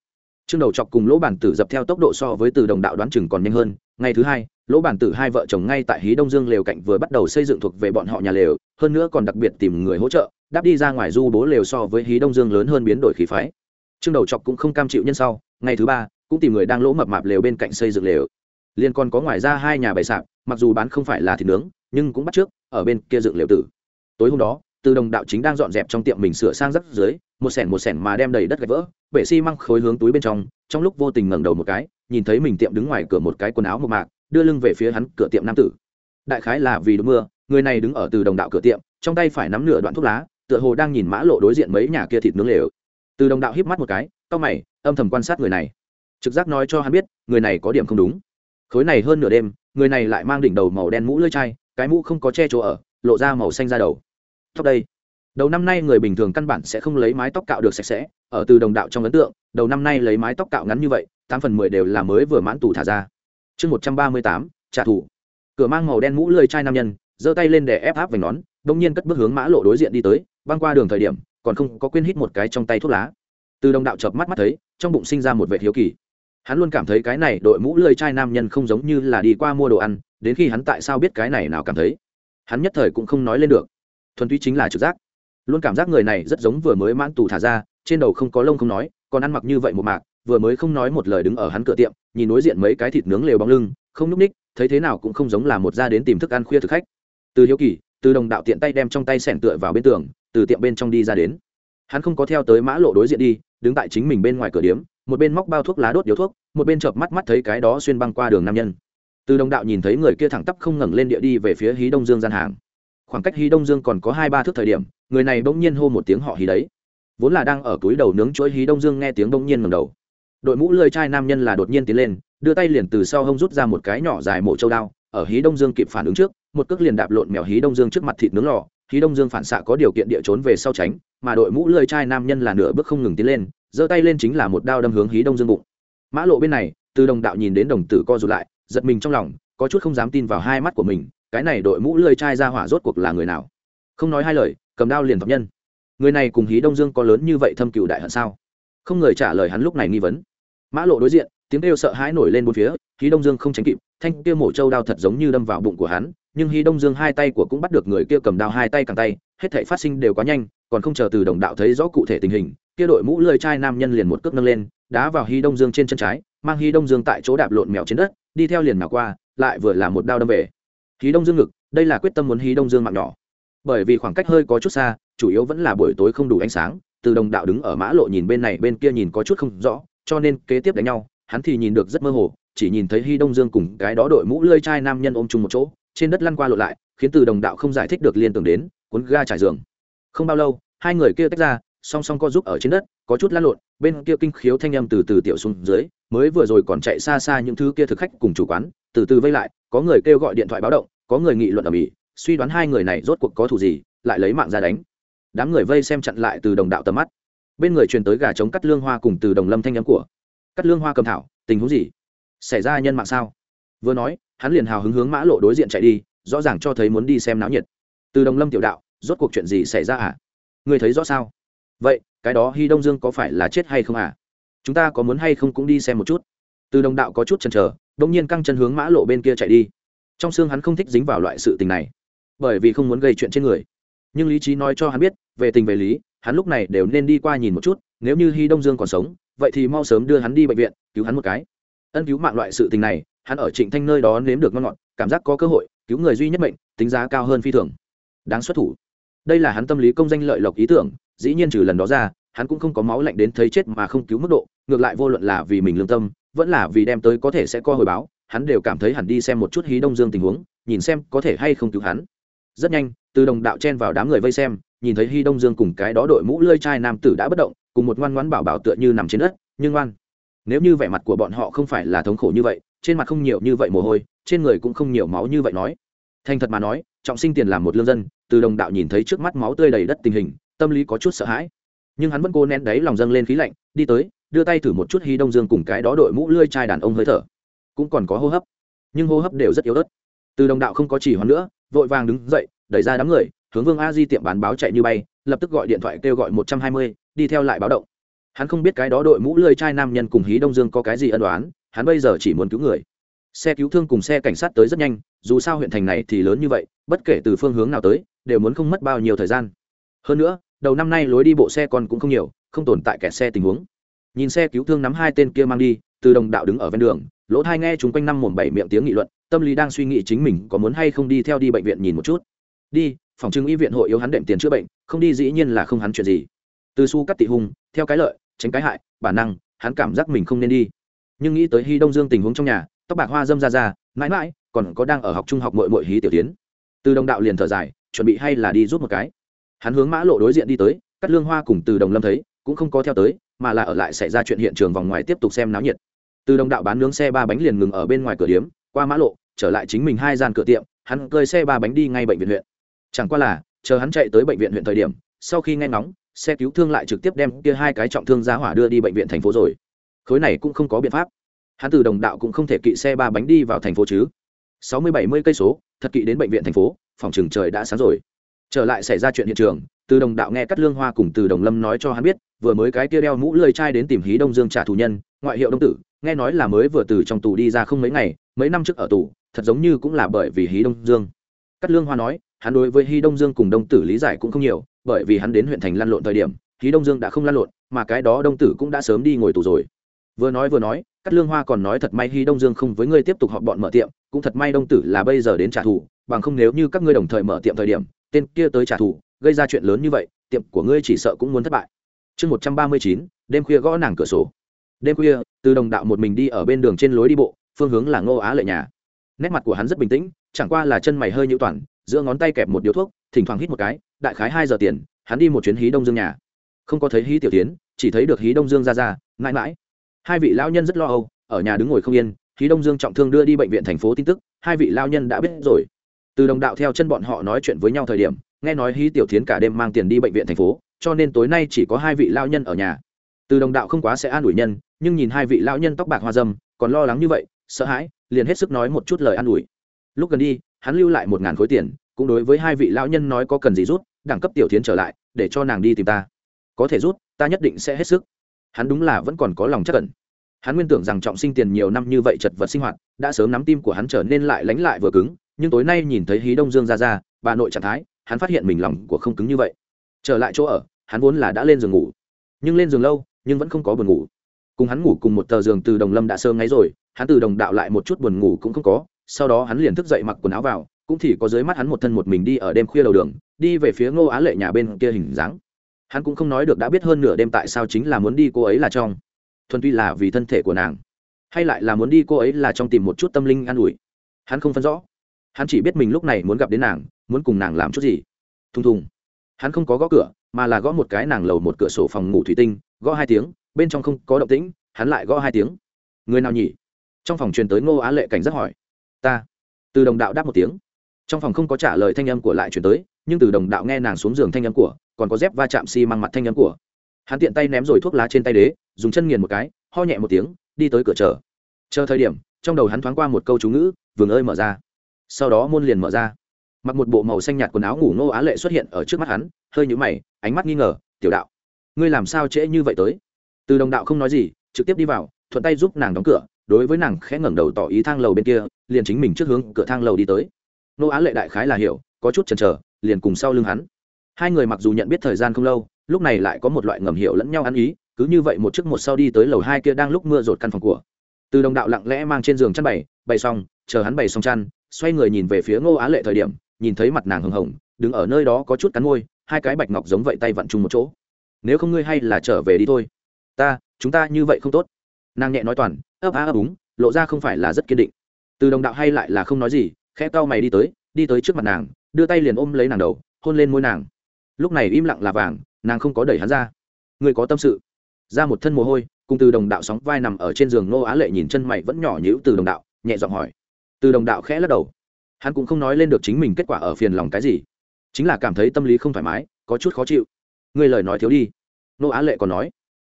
chương đầu chọc cùng lỗ bản tử dập theo tốc độ so với từ đồng đạo đoán chừng còn nhanh hơn. Ngày thứ hai, lỗ bản tử hai vợ chồng ngay tại hí đông dương lều cạnh vừa bắt đầu xây dựng thuộc về bọn họ nhà lều, hơn nữa còn đặc biệt tìm người hỗ trợ, đáp đi ra ngoài du bố lều so với hí đông dương lớn hơn biến đổi khí phái. Chương đầu chọc cũng không cam chịu nhân sau, ngày thứ ba, cũng tìm người đang lỗ mập mạp lều bên cạnh xây dựng lều liên còn có ngoài ra hai nhà bày sạp, mặc dù bán không phải là thịt nướng, nhưng cũng bắt trước, ở bên kia dựng lều tử. Tối hôm đó, từ đồng đạo chính đang dọn dẹp trong tiệm mình sửa sang rất dưới, một sẻn một sẻn mà đem đầy đất gạch vỡ bể xi măng khối hướng túi bên trong trong lúc vô tình ngẩng đầu một cái, nhìn thấy mình tiệm đứng ngoài cửa một cái quần áo một mạc, đưa lưng về phía hắn cửa tiệm nam tử. Đại khái là vì đúng mưa, người này đứng ở từ đồng đạo cửa tiệm, trong tay phải nắm nửa đoạn thuốc lá, tựa hồ đang nhìn mã lộ đối diện mấy nhà kia thịt nướng lều. Từ đồng đạo híp mắt một cái, cau mày, âm thầm quan sát người này. Trực giác nói cho hắn biết, người này có điểm không đúng khối này hơn nửa đêm, người này lại mang đỉnh đầu màu đen mũ lưỡi chai, cái mũ không có che chỗ ở, lộ ra màu xanh ra đầu. Tóc đây. Đầu năm nay người bình thường căn bản sẽ không lấy mái tóc cạo được sạch sẽ, ở từ đồng đạo trong ấn tượng, đầu năm nay lấy mái tóc cạo ngắn như vậy, tám phần mười đều là mới vừa mãn tù thả ra. Chương một trăm ba mươi tám, trả thù. Cửa mang màu đen mũ lưỡi chai nam nhân, giơ tay lên để ép áp vành nón đông nhiên cất bước hướng mã lộ đối diện đi tới, băng qua đường thời điểm, còn không có quên hít một cái trong tay thuốc lá. Từ đồng đạo chợp mắt mắt thấy, trong bụng sinh ra một vệ thiếu kỳ hắn luôn cảm thấy cái này đội mũ lưỡi chai nam nhân không giống như là đi qua mua đồ ăn, đến khi hắn tại sao biết cái này nào cảm thấy. Hắn nhất thời cũng không nói lên được. Thuần túy chính là trực giác. Luôn cảm giác người này rất giống vừa mới mãn tù thả ra, trên đầu không có lông không nói, còn ăn mặc như vậy một mạc, vừa mới không nói một lời đứng ở hắn cửa tiệm, nhìn đối diện mấy cái thịt nướng lều bóng lưng, không nhúc ních, thấy thế nào cũng không giống là một gia đến tìm thức ăn khuya thực khách. Từ hiếu kỳ, từ đồng đạo tiện tay đem trong tay sẻn tựa vào bên tường, từ tiệm bên trong đi ra đến. Hắn không có theo tới mã lộ đối diện đi, đứng tại chính mình bên ngoài cửa điếm một bên móc bao thuốc lá đốt điếu thuốc, một bên chợp mắt mắt thấy cái đó xuyên băng qua đường nam nhân. Từ đồng đạo nhìn thấy người kia thẳng tắp không ngẩng lên địa đi về phía hí đông dương gian hàng. Khoảng cách hí đông dương còn có hai ba thước thời điểm, người này bỗng nhiên hô một tiếng họ hí đấy. Vốn là đang ở túi đầu nướng chuỗi hí đông dương nghe tiếng bỗng nhiên ngẩng đầu. Đội mũ lơi chai nam nhân là đột nhiên tiến lên, đưa tay liền từ sau hông rút ra một cái nhỏ dài mổ châu đao, ở hí đông dương kịp phản ứng trước, một cước liền đạp lộn mèo hí đông dương trước mặt thịt nướng lò. Hí đông dương phản xạ có điều kiện địa trốn về sau tránh, mà đội mũ lơi chai nam nhân là nửa bước không ngừng tiến lên giơ tay lên chính là một đao đâm hướng hí đông dương bụng. Mã lộ bên này, từ đồng đạo nhìn đến đồng tử co rụt lại, giật mình trong lòng, có chút không dám tin vào hai mắt của mình, cái này đội mũ lơi chai ra hỏa rốt cuộc là người nào? Không nói hai lời, cầm đao liền thập nhân. Người này cùng hí đông dương có lớn như vậy thâm cựu đại hận sao? Không người trả lời hắn lúc này nghi vấn. Mã lộ đối diện, tiếng kêu sợ hãi nổi lên bốn phía, hí đông dương không tránh kịp, thanh kia mổ trâu đao thật giống như đâm vào bụng của hắn, nhưng hí đông dương hai tay của cũng bắt được người kia cầm đao hai tay càng tay, hết thể phát sinh đều quá nhanh còn không chờ từ đồng đạo thấy rõ cụ thể tình hình, kia đội mũ lơi chai nam nhân liền một cước nâng lên, đá vào hí đông dương trên chân trái, mang hí đông dương tại chỗ đạp lộn mèo trên đất, đi theo liền nào qua, lại vừa là một đao đâm về. Hí đông dương ngực, đây là quyết tâm muốn hí đông dương mạng nhỏ. Bởi vì khoảng cách hơi có chút xa, chủ yếu vẫn là buổi tối không đủ ánh sáng, từ đồng đạo đứng ở mã lộ nhìn bên này bên kia nhìn có chút không rõ, cho nên kế tiếp đánh nhau, hắn thì nhìn được rất mơ hồ, chỉ nhìn thấy hy đông dương cùng cái đó đội mũ lơi chai nam nhân ôm chung một chỗ, trên đất lăn qua lộ lại, khiến từ đồng đạo không giải thích được liên tưởng đến, cuốn ga trải giường không bao lâu, hai người kia tách ra, song song co giúp ở trên đất, có chút lăn lộn, bên kia kinh khiếu thanh âm từ từ tiểu xuống dưới, mới vừa rồi còn chạy xa xa những thứ kia thực khách cùng chủ quán, từ từ vây lại, có người kêu gọi điện thoại báo động, có người nghị luận ở mỹ, suy đoán hai người này rốt cuộc có thủ gì, lại lấy mạng ra đánh. Đám người vây xem chặn lại từ đồng đạo tầm mắt. Bên người truyền tới gà trống cắt lương hoa cùng từ đồng lâm thanh âm của, cắt lương hoa cầm thảo, tình huống gì? Xảy ra nhân mạng sao? Vừa nói, hắn liền hào hứng hướng mã lộ đối diện chạy đi, rõ ràng cho thấy muốn đi xem náo nhiệt. Từ đồng lâm tiểu đạo rốt cuộc chuyện gì xảy ra à? Người thấy rõ sao? Vậy, cái đó hy đông dương có phải là chết hay không à? Chúng ta có muốn hay không cũng đi xem một chút. Từ đồng đạo có chút chần chờ đông nhiên căng chân hướng mã lộ bên kia chạy đi. Trong xương hắn không thích dính vào loại sự tình này, bởi vì không muốn gây chuyện trên người. Nhưng lý trí nói cho hắn biết, về tình về lý, hắn lúc này đều nên đi qua nhìn một chút, nếu như hy đông dương còn sống, vậy thì mau sớm đưa hắn đi bệnh viện, cứu hắn một cái. Ân cứu mạng loại sự tình này, hắn ở trịnh thanh nơi đó nếm được ngon ngọt, cảm giác có cơ hội, cứu người duy nhất mệnh, tính giá cao hơn phi thường. Đáng xuất thủ đây là hắn tâm lý công danh lợi lộc ý tưởng, dĩ nhiên trừ lần đó ra, hắn cũng không có máu lạnh đến thấy chết mà không cứu mức độ, ngược lại vô luận là vì mình lương tâm, vẫn là vì đem tới có thể sẽ co hồi báo, hắn đều cảm thấy hẳn đi xem một chút hí đông dương tình huống, nhìn xem có thể hay không cứu hắn. Rất nhanh, từ đồng đạo chen vào đám người vây xem, nhìn thấy hí đông dương cùng cái đó đội mũ lơi chai nam tử đã bất động, cùng một ngoan ngoãn bảo bảo tựa như nằm trên đất, nhưng ngoan. Nếu như vẻ mặt của bọn họ không phải là thống khổ như vậy, trên mặt không nhiều như vậy mồ hôi, trên người cũng không nhiều máu như vậy nói. Thành thật mà nói, trọng sinh tiền làm một lương dân từ đồng đạo nhìn thấy trước mắt máu tươi đầy đất tình hình, tâm lý có chút sợ hãi. Nhưng hắn vẫn cố nén đáy lòng dâng lên khí lạnh, đi tới, đưa tay thử một chút hy đông dương cùng cái đó đội mũ lươi chai đàn ông hơi thở. Cũng còn có hô hấp. Nhưng hô hấp đều rất yếu ớt. Từ đồng đạo không có chỉ hoãn nữa, vội vàng đứng dậy, đẩy ra đám người, hướng vương a di tiệm bán báo chạy như bay, lập tức gọi điện thoại kêu gọi một trăm hai mươi, đi theo lại báo động. Hắn không biết cái đó đội mũ lươi chai nam nhân cùng hí đông dương có cái gì ân đoán hắn bây giờ chỉ muốn cứu người. Xe cứu thương cùng xe cảnh sát tới rất nhanh, dù sao huyện thành này thì lớn như vậy, bất kể từ phương hướng nào tới đều muốn không mất bao nhiêu thời gian. Hơn nữa, đầu năm nay lối đi bộ xe còn cũng không nhiều, không tồn tại kẹt xe tình huống. Nhìn xe cứu thương nắm hai tên kia mang đi, từ đồng đạo đứng ở ven đường, lỗ thai nghe chúng quanh năm mồm bảy miệng tiếng nghị luận, tâm lý đang suy nghĩ chính mình có muốn hay không đi theo đi bệnh viện nhìn một chút. Đi, phòng trưng y viện hội yếu hắn đệm tiền chữa bệnh, không đi dĩ nhiên là không hắn chuyện gì. Từ su cắt tị hung, theo cái lợi, tránh cái hại, bản năng, hắn cảm giác mình không nên đi. Nhưng nghĩ tới hy đông dương tình huống trong nhà, tóc bạc hoa dâm ra ra, mãi mãi, còn có đang ở học trung học mội mội hí tiểu tiến. Từ đồng đạo liền thở dài chuẩn bị hay là đi rút một cái. Hắn hướng mã lộ đối diện đi tới, cắt lương hoa cùng từ đồng lâm thấy, cũng không có theo tới, mà là ở lại xảy ra chuyện hiện trường vòng ngoài tiếp tục xem náo nhiệt. Từ đồng đạo bán nướng xe ba bánh liền ngừng ở bên ngoài cửa điếm, qua mã lộ, trở lại chính mình hai gian cửa tiệm, hắn cơi xe ba bánh đi ngay bệnh viện huyện. Chẳng qua là, chờ hắn chạy tới bệnh viện huyện thời điểm, sau khi nghe ngóng, xe cứu thương lại trực tiếp đem kia hai cái trọng thương giá hỏa đưa đi bệnh viện thành phố rồi. Khối này cũng không có biện pháp. Hắn từ đồng đạo cũng không thể kỵ xe ba bánh đi vào thành phố chứ. Sáu mươi bảy mươi cây số, thật kỵ đến bệnh viện thành phố phòng trường trời đã sáng rồi. Trở lại xảy ra chuyện hiện trường, từ đồng đạo nghe cắt lương hoa cùng từ đồng lâm nói cho hắn biết, vừa mới cái kia đeo mũ lơi chai đến tìm hí đông dương trả thù nhân, ngoại hiệu đông tử, nghe nói là mới vừa từ trong tù đi ra không mấy ngày, mấy năm trước ở tù, thật giống như cũng là bởi vì hí đông dương. Cắt lương hoa nói, hắn đối với hí đông dương cùng đông tử lý giải cũng không nhiều, bởi vì hắn đến huyện thành lăn lộn thời điểm, hí đông dương đã không lăn lộn, mà cái đó đông tử cũng đã sớm đi ngồi tù rồi. Vừa nói vừa nói cắt lương hoa còn nói thật may hí đông dương không với ngươi tiếp tục họp bọn mở tiệm, cũng thật may đông tử là bây giờ đến trả thù bằng không nếu như các ngươi đồng thời mở tiệm thời điểm, tên kia tới trả thù, gây ra chuyện lớn như vậy, tiệm của ngươi chỉ sợ cũng muốn thất bại. Chương một trăm ba mươi chín, đêm khuya gõ nàng cửa sổ. Đêm khuya, từ đồng đạo một mình đi ở bên đường trên lối đi bộ, phương hướng là ngô á lệ nhà. Nét mặt của hắn rất bình tĩnh, chẳng qua là chân mày hơi nhũ toàn, giữa ngón tay kẹp một điếu thuốc, thỉnh thoảng hít một cái, đại khái hai giờ tiền, hắn đi một chuyến hí đông dương nhà. Không có thấy hí tiểu tiến, chỉ thấy được hí đông dương ra ra, mãi mãi. Hai vị lão nhân rất lo âu, ở nhà đứng ngồi không yên, hí đông dương trọng thương đưa đi bệnh viện thành phố tin tức, hai vị lão nhân đã biết rồi từ đồng đạo theo chân bọn họ nói chuyện với nhau thời điểm, nghe nói hí tiểu tiến cả đêm mang tiền đi bệnh viện thành phố, cho nên tối nay chỉ có hai vị lão nhân ở nhà. Từ đồng đạo không quá sẽ an ủi nhân, nhưng nhìn hai vị lão nhân tóc bạc hoa dâm, còn lo lắng như vậy, sợ hãi, liền hết sức nói một chút lời an ủi. Lúc gần đi, hắn lưu lại một ngàn khối tiền, cũng đối với hai vị lão nhân nói có cần gì rút, đẳng cấp tiểu tiến trở lại, để cho nàng đi tìm ta. Có thể rút, ta nhất định sẽ hết sức. Hắn đúng là vẫn còn có lòng chắc cẩn hắn nguyên tưởng rằng trọng sinh tiền nhiều năm như vậy chật vật sinh hoạt, đã sớm nắm tim của hắn trở nên lại lánh lại vừa cứng nhưng tối nay nhìn thấy hí đông dương ra ra, bà nội trạng thái, hắn phát hiện mình lòng của không cứng như vậy. Trở lại chỗ ở, hắn vốn là đã lên giường ngủ, nhưng lên giường lâu, nhưng vẫn không có buồn ngủ. Cùng hắn ngủ cùng một tờ giường từ đồng lâm đã sớm ngáy rồi, hắn từ đồng đạo lại một chút buồn ngủ cũng không có, sau đó hắn liền thức dậy mặc quần áo vào, cũng thì có dưới mắt hắn một thân một mình đi ở đêm khuya đầu đường, đi về phía ngô á lệ nhà bên kia hình dáng. Hắn cũng không nói được đã biết hơn nửa đêm tại sao chính là muốn đi cô ấy là trong. Thuần tuy là vì thân thể của nàng, hay lại là muốn đi cô ấy là trong tìm một chút tâm linh an ủi. Hắn không phân rõ hắn chỉ biết mình lúc này muốn gặp đến nàng, muốn cùng nàng làm chút gì. Thùng thùng. Hắn không có gõ cửa, mà là gõ một cái nàng lầu một cửa sổ phòng ngủ thủy tinh, gõ hai tiếng, bên trong không có động tĩnh, hắn lại gõ hai tiếng. Người nào nhỉ? Trong phòng truyền tới ngô á lệ cảnh giác hỏi. Ta. Từ đồng đạo đáp một tiếng. Trong phòng không có trả lời thanh âm của lại chuyển tới, nhưng từ đồng đạo nghe nàng xuống giường thanh âm của, còn có dép va chạm xi、si、măng mặt thanh âm của. Hắn tiện tay ném rồi thuốc lá trên tay đế, dùng chân nghiền một cái, ho nhẹ một tiếng, đi tới cửa chờ. Chờ thời điểm, trong đầu hắn thoáng qua một câu chú ngữ vườn ơi mở ra sau đó môn liền mở ra. Mặc một bộ màu xanh nhạt quần áo ngủ nô á lệ xuất hiện ở trước mắt hắn, hơi nhũ mày, ánh mắt nghi ngờ, tiểu đạo, ngươi làm sao trễ như vậy tới? Từ đồng đạo không nói gì, trực tiếp đi vào, thuận tay giúp nàng đóng cửa, đối với nàng khẽ ngẩng đầu tỏ ý thang lầu bên kia, liền chính mình trước hướng cửa thang lầu đi tới. Nô á lệ đại khái là hiểu, có chút chần chờ, liền cùng sau lưng hắn. Hai người mặc dù nhận biết thời gian không lâu, lúc này lại có một loại ngầm hiểu lẫn nhau ăn ý, cứ như vậy một chiếc một sau đi tới lầu hai kia đang lúc mưa rột căn phòng của. Từ đồng đạo lặng lẽ mang trên giường chăn bày bày xong, chờ hắn bày xong chăn xoay người nhìn về phía ngô á lệ thời điểm, nhìn thấy mặt nàng hồng hồng, đứng ở nơi đó có chút cắn môi, hai cái bạch ngọc giống vậy tay vặn chung một chỗ. Nếu không ngươi hay là trở về đi thôi. Ta, chúng ta như vậy không tốt. Nàng nhẹ nói toàn, ấp á ấp úng, lộ ra không phải là rất kiên định. Từ đồng đạo hay lại là không nói gì, khẽ cau mày đi tới đi tới trước mặt nàng, đưa tay liền ôm lấy nàng đầu, hôn lên môi nàng. Lúc này im lặng là vàng, nàng không có đẩy hắn ra. Người có tâm sự. Ra một thân mồ hôi, cùng từ đồng đạo sóng vai nằm ở trên giường nô á lệ nhìn chân mày vẫn nhỏ nhữ từ đồng đạo, nhẹ giọng hỏi từ đồng đạo khẽ lắc đầu. Hắn cũng không nói lên được chính mình kết quả ở phiền lòng cái gì. Chính là cảm thấy tâm lý không thoải mái có chút khó chịu. Ngươi lời nói thiếu đi. Nô á lệ còn nói.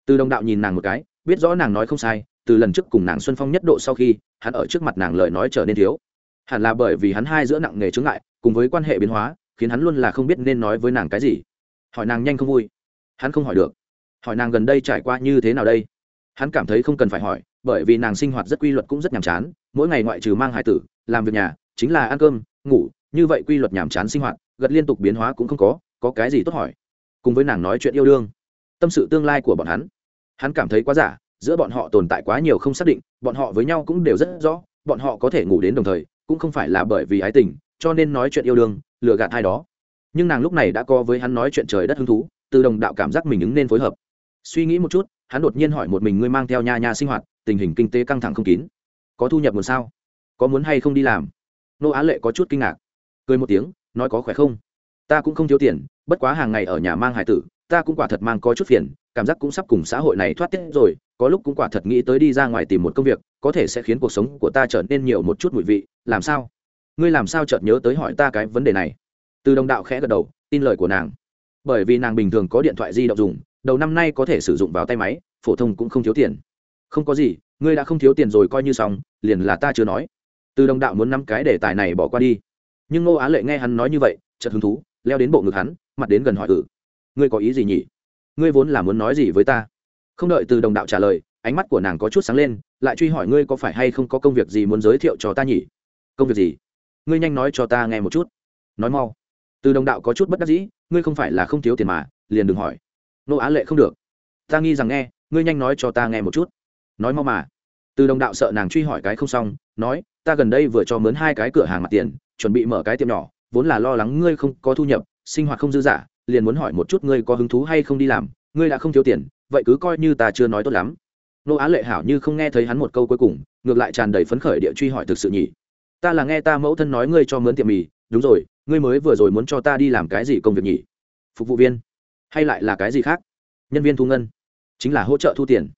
Từ đồng đạo nhìn nàng một cái biết rõ nàng nói không sai từ lần trước cùng nàng xuân phong nhất độ sau khi hắn ở trước mặt nàng lời nói trở nên thiếu. Hẳn là bởi vì hắn hai giữa nặng nghề chướng lại, cùng với quan hệ biến hóa khiến hắn luôn là không biết nên nói với nàng cái gì. Hỏi nàng nhanh không vui. Hắn không hỏi được. Hỏi nàng gần đây trải qua như thế nào đây? Hắn cảm thấy không cần phải hỏi bởi vì nàng sinh hoạt rất quy luật cũng rất nhàm chán, mỗi ngày ngoại trừ mang hải tử, làm việc nhà, chính là ăn cơm, ngủ, như vậy quy luật nhàm chán sinh hoạt, gật liên tục biến hóa cũng không có có cái gì tốt hỏi. Cùng với nàng nói chuyện yêu đương, tâm sự tương lai của bọn hắn. Hắn cảm thấy quá giả, giữa bọn họ tồn tại quá nhiều không xác định, bọn họ với nhau cũng đều rất rõ, bọn họ có thể ngủ đến đồng thời, cũng không phải là bởi vì ái tình, cho nên nói chuyện yêu đương, lừa gạt hai đó. Nhưng nàng lúc này đã có với hắn nói chuyện trời đất hứng thú, từ đồng đạo cảm giác mình ứng nên phối hợp. Suy nghĩ một chút hắn đột nhiên hỏi một mình ngươi mang theo nha nha sinh hoạt, tình hình kinh tế căng thẳng không kín. Có thu nhập nguồn sao? Có muốn hay không đi làm? Nô á lệ có chút kinh ngạc. Cười một tiếng, nói có khỏe không? Ta cũng không thiếu tiền, bất quá hàng ngày ở nhà mang hải tử, ta cũng quả thật mang có chút phiền, cảm giác cũng sắp cùng xã hội này thoát tiết rồi, có lúc cũng quả thật nghĩ tới đi ra ngoài tìm một công việc, có thể sẽ khiến cuộc sống của ta trở nên nhiều một chút mùi vị, làm sao? Ngươi làm sao chợt nhớ tới hỏi ta cái vấn đề này? Từ đồng đạo khẽ gật đầu, tin lời của nàng. Bởi vì nàng bình thường có điện thoại di động dùng đầu năm nay có thể sử dụng vào tay máy, phổ thông cũng không thiếu tiền. Không có gì, ngươi đã không thiếu tiền rồi coi như xong, liền là ta chưa nói. Từ đồng đạo muốn năm cái đề tài này bỏ qua đi. Nhưng ngô á lệ nghe hắn nói như vậy, chợt hứng thú, leo đến bộ ngực hắn, mặt đến gần hỏi ừ ngươi có ý gì nhỉ? Ngươi vốn là muốn nói gì với ta? Không đợi từ đồng đạo trả lời, ánh mắt của nàng có chút sáng lên, lại truy hỏi ngươi có phải hay không có công việc gì muốn giới thiệu cho ta nhỉ? Công việc gì? Ngươi nhanh nói cho ta nghe một chút. Nói mau. Từ đồng đạo có chút bất đắc dĩ, ngươi không phải là không thiếu tiền mà, liền đừng hỏi nô á lệ không được. Ta nghi rằng nghe, ngươi nhanh nói cho ta nghe một chút. Nói mau mà. Từ đồng đạo sợ nàng truy hỏi cái không xong, nói, ta gần đây vừa cho mướn hai cái cửa hàng mặt tiền, chuẩn bị mở cái tiệm nhỏ, vốn là lo lắng ngươi không có thu nhập, sinh hoạt không dư dả, liền muốn hỏi một chút ngươi có hứng thú hay không đi làm, ngươi đã không thiếu tiền, vậy cứ coi như ta chưa nói tốt lắm. Nô á lệ hảo như không nghe thấy hắn một câu cuối cùng, ngược lại tràn đầy phấn khởi địa truy hỏi thực sự nhỉ. Ta là nghe ta mẫu thân nói ngươi cho mướn tiệm mì, đúng rồi, ngươi mới vừa rồi muốn cho ta đi làm cái gì công việc nhỉ? Phục vụ viên hay lại là cái gì khác? Nhân viên thu ngân. Chính là hỗ trợ thu tiền.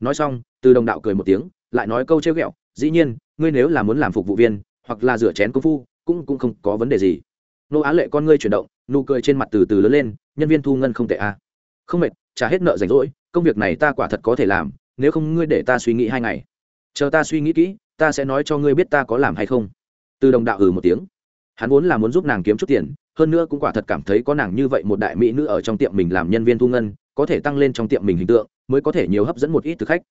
Nói xong, từ đồng đạo cười một tiếng, lại nói câu trêu ghẹo, dĩ nhiên, ngươi nếu là muốn làm phục vụ viên, hoặc là rửa chén công phu, cũng cũng không có vấn đề gì. Nô á lệ con ngươi chuyển động, nụ cười trên mặt từ từ lớn lên, nhân viên thu ngân không tệ à. không mệt, trả hết nợ rảnh rỗi, công việc này ta quả thật có thể làm, nếu không ngươi để ta suy nghĩ hai ngày. Chờ ta suy nghĩ kỹ, ta sẽ nói cho ngươi biết ta có làm hay không. Từ đồng đạo ừ một tiếng. Hắn vốn là muốn giúp nàng kiếm chút tiền hơn nữa cũng quả thật cảm thấy có nàng như vậy một đại mỹ nữ ở trong tiệm mình làm nhân viên thu ngân, có thể tăng lên trong tiệm mình hình tượng, mới có thể nhiều hấp dẫn một ít thực khách.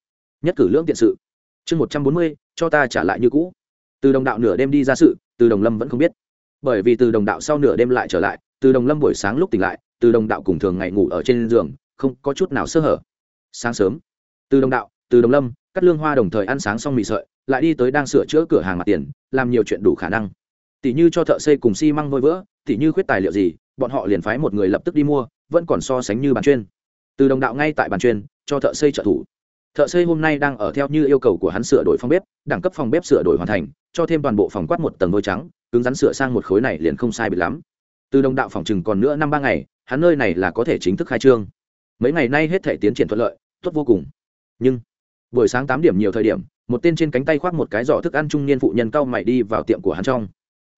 Nhất cử lưỡng tiện sự. Chương một trăm bốn mươi, cho ta trả lại như cũ. Từ đồng đạo nửa đêm đi ra sự, từ đồng lâm vẫn không biết. Bởi vì từ đồng đạo sau nửa đêm lại trở lại, từ đồng lâm buổi sáng lúc tỉnh lại, từ đồng đạo cùng thường ngày ngủ ở trên giường, không có chút nào sơ hở. Sáng sớm, từ đồng đạo, từ đồng lâm cắt lương hoa đồng thời ăn sáng xong mì sợi, lại đi tới đang sửa chữa cửa hàng mặt tiền, làm nhiều chuyện đủ khả năng tỷ như cho thợ xây cùng xi、si、măng vôi vữa tỷ như khuyết tài liệu gì, bọn họ liền phái một người lập tức đi mua, vẫn còn so sánh như bàn chuyên. Từ đồng đạo ngay tại bàn chuyên, cho thợ xây trợ thủ. Thợ xây hôm nay đang ở theo như yêu cầu của hắn sửa đổi phòng bếp, đẳng cấp phòng bếp sửa đổi hoàn thành, cho thêm toàn bộ phòng quát một tầng vôi trắng, cứng rắn sửa sang một khối này liền không sai bị lắm. Từ đồng đạo phòng chừng còn nữa năm ba ngày, hắn nơi này là có thể chính thức khai trương. Mấy ngày nay hết thể tiến triển thuận lợi, tốt vô cùng. Nhưng, buổi sáng tám điểm nhiều thời điểm, một tên trên cánh tay khoác một cái giỏ thức ăn trung niên phụ nhân cao mày đi vào tiệm của hắn trong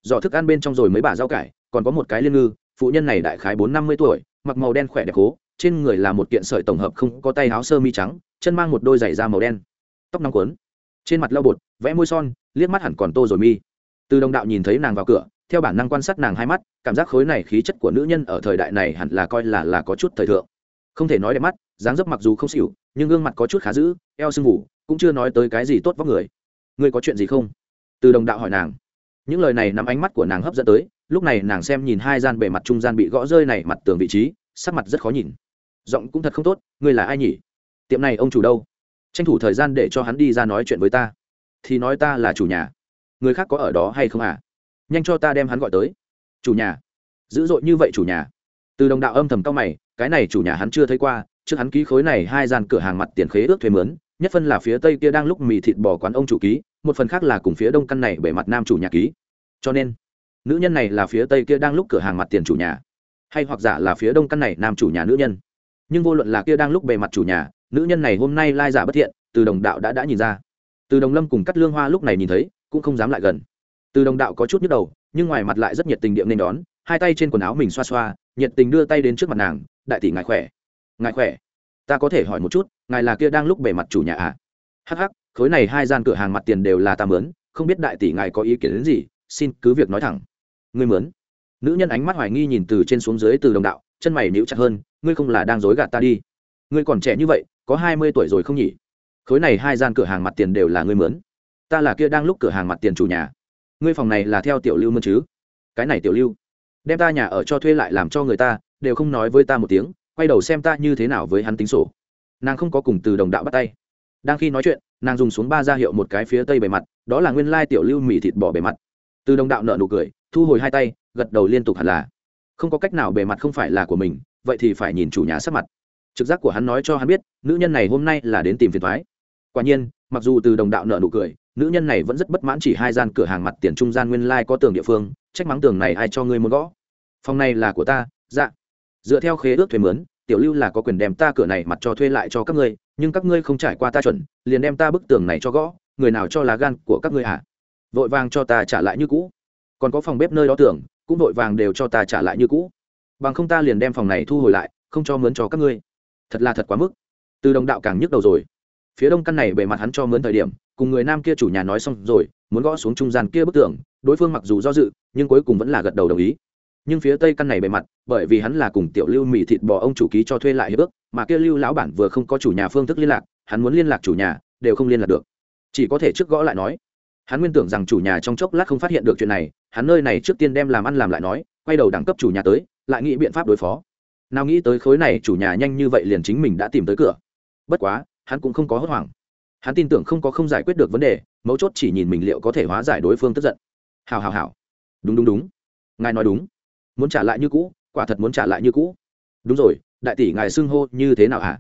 giỏ thức ăn bên trong rồi mấy bà rau cải, còn có một cái liên ngư, phụ nhân này đại khái bốn năm mươi tuổi, mặc màu đen khỏe đẹp cố, trên người là một kiện sợi tổng hợp không có tay áo sơ mi trắng, chân mang một đôi giày da màu đen. Tóc nóng cuốn, trên mặt lau bột, vẽ môi son, liếc mắt hẳn còn tô rồi mi. Từ đồng đạo nhìn thấy nàng vào cửa, theo bản năng quan sát nàng hai mắt, cảm giác khối này khí chất của nữ nhân ở thời đại này hẳn là coi là là có chút thời thượng. Không thể nói đẹp mắt, dáng dấp mặc dù không xỉu, nhưng gương mặt có chút khá dữ, eo sưng ngủ cũng chưa nói tới cái gì tốt vóc người. Ngươi có chuyện gì không? Từ đồng đạo hỏi nàng những lời này nắm ánh mắt của nàng hấp dẫn tới, lúc này nàng xem nhìn hai gian bề mặt trung gian bị gõ rơi này mặt tường vị trí, sắc mặt rất khó nhìn. Giọng cũng thật không tốt, ngươi là ai nhỉ? Tiệm này ông chủ đâu? Tranh thủ thời gian để cho hắn đi ra nói chuyện với ta. Thì nói ta là chủ nhà. Người khác có ở đó hay không à? Nhanh cho ta đem hắn gọi tới. Chủ nhà? Dữ dội như vậy chủ nhà? Từ đồng đạo âm thầm cao mày, cái này chủ nhà hắn chưa thấy qua, trước hắn ký khối này hai gian cửa hàng mặt tiền khế ước thuê mướn, nhất phân là phía tây kia đang lúc mì thịt bò quán ông chủ ký một phần khác là cùng phía đông căn này bề mặt nam chủ nhà ký. Cho nên, nữ nhân này là phía tây kia đang lúc cửa hàng mặt tiền chủ nhà, hay hoặc giả là phía đông căn này nam chủ nhà nữ nhân. Nhưng vô luận là kia đang lúc bề mặt chủ nhà, nữ nhân này hôm nay lai giả bất thiện, từ đồng đạo đã đã nhìn ra. Từ đồng lâm cùng cắt lương hoa lúc này nhìn thấy, cũng không dám lại gần. Từ đồng đạo có chút nhức đầu, nhưng ngoài mặt lại rất nhiệt tình điệm nên đón, hai tay trên quần áo mình xoa xoa, nhiệt tình đưa tay đến trước mặt nàng, đại tỷ ngài khỏe. Ngài khỏe? Ta có thể hỏi một chút, ngài là kia đang lúc bề mặt chủ nhà à? Hh khối này hai gian cửa hàng mặt tiền đều là ta mướn, không biết đại tỷ ngài có ý kiến đến gì, xin cứ việc nói thẳng. Ngươi mướn? Nữ nhân ánh mắt hoài nghi nhìn từ trên xuống dưới từ đồng đạo, chân mày níu chặt hơn, ngươi không là đang dối gạt ta đi. Ngươi còn trẻ như vậy, có hai mươi tuổi rồi không nhỉ? Khối này hai gian cửa hàng mặt tiền đều là ngươi mướn. Ta là kia đang lúc cửa hàng mặt tiền chủ nhà. Ngươi phòng này là theo tiểu lưu mướn chứ? Cái này tiểu lưu, đem ta nhà ở cho thuê lại làm cho người ta, đều không nói với ta một tiếng, quay đầu xem ta như thế nào với hắn tính sổ. Nàng không có cùng từ đồng đạo bắt tay. Đang khi nói chuyện nàng dùng xuống ba ra hiệu một cái phía tây bề mặt, đó là nguyên lai tiểu lưu mì thịt bỏ bề mặt. Từ đồng đạo nợ nụ cười, thu hồi hai tay, gật đầu liên tục hẳn là. Không có cách nào bề mặt không phải là của mình, vậy thì phải nhìn chủ nhà sắp mặt. Trực giác của hắn nói cho hắn biết, nữ nhân này hôm nay là đến tìm phiền thoái quả nhiên, mặc dù từ đồng đạo nợ nụ cười, nữ nhân này vẫn rất bất mãn chỉ hai gian cửa hàng mặt tiền trung gian nguyên lai、like、có tường địa phương, trách mắng tường này ai cho ngươi muốn gõ. Phòng này là của ta dạ. Dựa theo khế ước thuê mướn, tiểu lưu là có quyền đem ta cửa này mặt cho thuê lại cho các ngươi nhưng các ngươi không trải qua ta chuẩn, liền đem ta bức tường này cho gõ, người nào cho lá gan của các ngươi hả? Vội vàng cho ta trả lại như cũ. Còn có phòng bếp nơi đó tưởng, cũng vội vàng đều cho ta trả lại như cũ. Bằng không ta liền đem phòng này thu hồi lại, không cho mướn cho các ngươi. Thật là thật quá mức. Từ đồng đạo càng nhức đầu rồi. Phía đông căn này bề mặt hắn cho mướn thời điểm, cùng người nam kia chủ nhà nói xong rồi, muốn gõ xuống trung gian kia bức tường, đối phương mặc dù do dự, nhưng cuối cùng vẫn là gật đầu đồng ý. Nhưng phía tây căn này bề mặt, bởi vì hắn là cùng tiểu lưu mì thịt bò ông chủ ký cho thuê lại hiệp ước mà kia lưu lão bản vừa không có chủ nhà phương thức liên lạc, hắn muốn liên lạc chủ nhà, đều không liên lạc được. Chỉ có thể trước gõ lại nói. Hắn nguyên tưởng rằng chủ nhà trong chốc lát không phát hiện được chuyện này, hắn nơi này trước tiên đem làm ăn làm lại nói, quay đầu đẳng cấp chủ nhà tới, lại nghĩ biện pháp đối phó. Nào nghĩ tới khối này chủ nhà nhanh như vậy liền chính mình đã tìm tới cửa. Bất quá, hắn cũng không có hốt hoảng. Hắn tin tưởng không có không giải quyết được vấn đề, mấu chốt chỉ nhìn mình liệu có thể hóa giải đối phương tức giận. Hào hào hào. Đúng đúng đúng. Ngài nói đúng. Muốn trả lại như cũ, quả thật muốn trả lại như cũ. Đúng rồi đại tỷ ngài xưng hô như thế nào hả?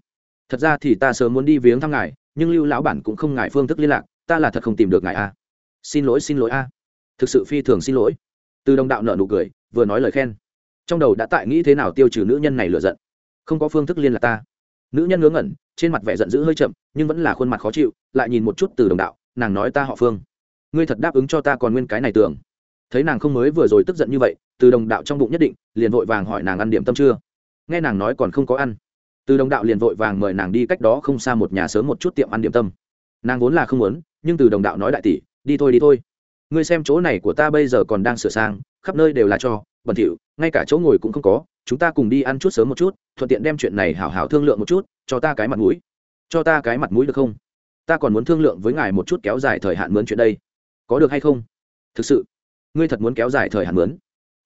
Thật ra thì ta sớm muốn đi viếng thăm ngài, nhưng lưu lão bản cũng không ngại phương thức liên lạc, ta là thật không tìm được ngài a. Xin lỗi xin lỗi a. Thực sự phi thường xin lỗi. Từ đồng đạo nợ nụ cười, vừa nói lời khen. Trong đầu đã tại nghĩ thế nào tiêu trừ nữ nhân này lựa giận. Không có phương thức liên lạc ta. Nữ nhân ngớ ngẩn, trên mặt vẻ giận dữ hơi chậm, nhưng vẫn là khuôn mặt khó chịu, lại nhìn một chút từ đồng đạo, nàng nói ta họ phương. Ngươi thật đáp ứng cho ta còn nguyên cái này tưởng. Thấy nàng không mới vừa rồi tức giận như vậy, từ đồng đạo trong bụng nhất định, liền vội vàng hỏi nàng ăn điểm tâm chưa nghe nàng nói còn không có ăn. Từ đồng đạo liền vội vàng mời nàng đi cách đó không xa một nhà sớm một chút tiệm ăn điểm tâm. Nàng vốn là không muốn, nhưng từ đồng đạo nói đại tỷ, đi thôi đi thôi. Ngươi xem chỗ này của ta bây giờ còn đang sửa sang, khắp nơi đều là cho, bẩn thỉu, ngay cả chỗ ngồi cũng không có, chúng ta cùng đi ăn chút sớm một chút, thuận tiện đem chuyện này hảo hảo thương lượng một chút, cho ta cái mặt mũi. Cho ta cái mặt mũi được không? Ta còn muốn thương lượng với ngài một chút kéo dài thời hạn mướn chuyện đây. Có được hay không? Thực sự, ngươi thật muốn kéo dài thời hạn mướn?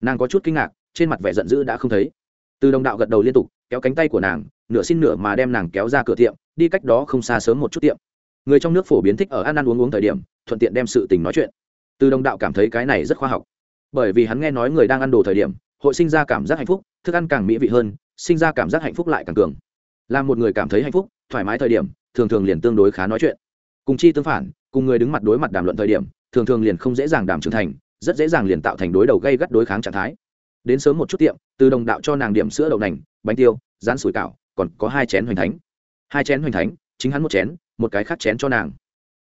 Nàng có chút kinh ngạc, trên mặt vẻ giận dữ đã không thấy từ đồng đạo gật đầu liên tục, kéo cánh tay của nàng, nửa xin nửa mà đem nàng kéo ra cửa tiệm, đi cách đó không xa sớm một chút tiệm. Người trong nước phổ biến thích ở ăn ăn uống uống thời điểm, thuận tiện đem sự tình nói chuyện. Từ đồng đạo cảm thấy cái này rất khoa học. Bởi vì hắn nghe nói người đang ăn đồ thời điểm, hội sinh ra cảm giác hạnh phúc, thức ăn càng mỹ vị hơn, sinh ra cảm giác hạnh phúc lại càng cường. Làm một người cảm thấy hạnh phúc, thoải mái thời điểm, thường thường liền tương đối khá nói chuyện. Cùng chi tương phản, cùng người đứng mặt đối mặt đàm luận thời điểm, thường thường liền không dễ dàng đàm trưởng thành, rất dễ dàng liền tạo thành đối đầu gây gắt đối kháng trạng thái đến sớm một chút tiệm, từ đồng đạo cho nàng điểm sữa đậu nành, bánh tiêu, rán sủi cảo, còn có hai chén hoành thánh. Hai chén hoành thánh, chính hắn một chén, một cái khác chén cho nàng.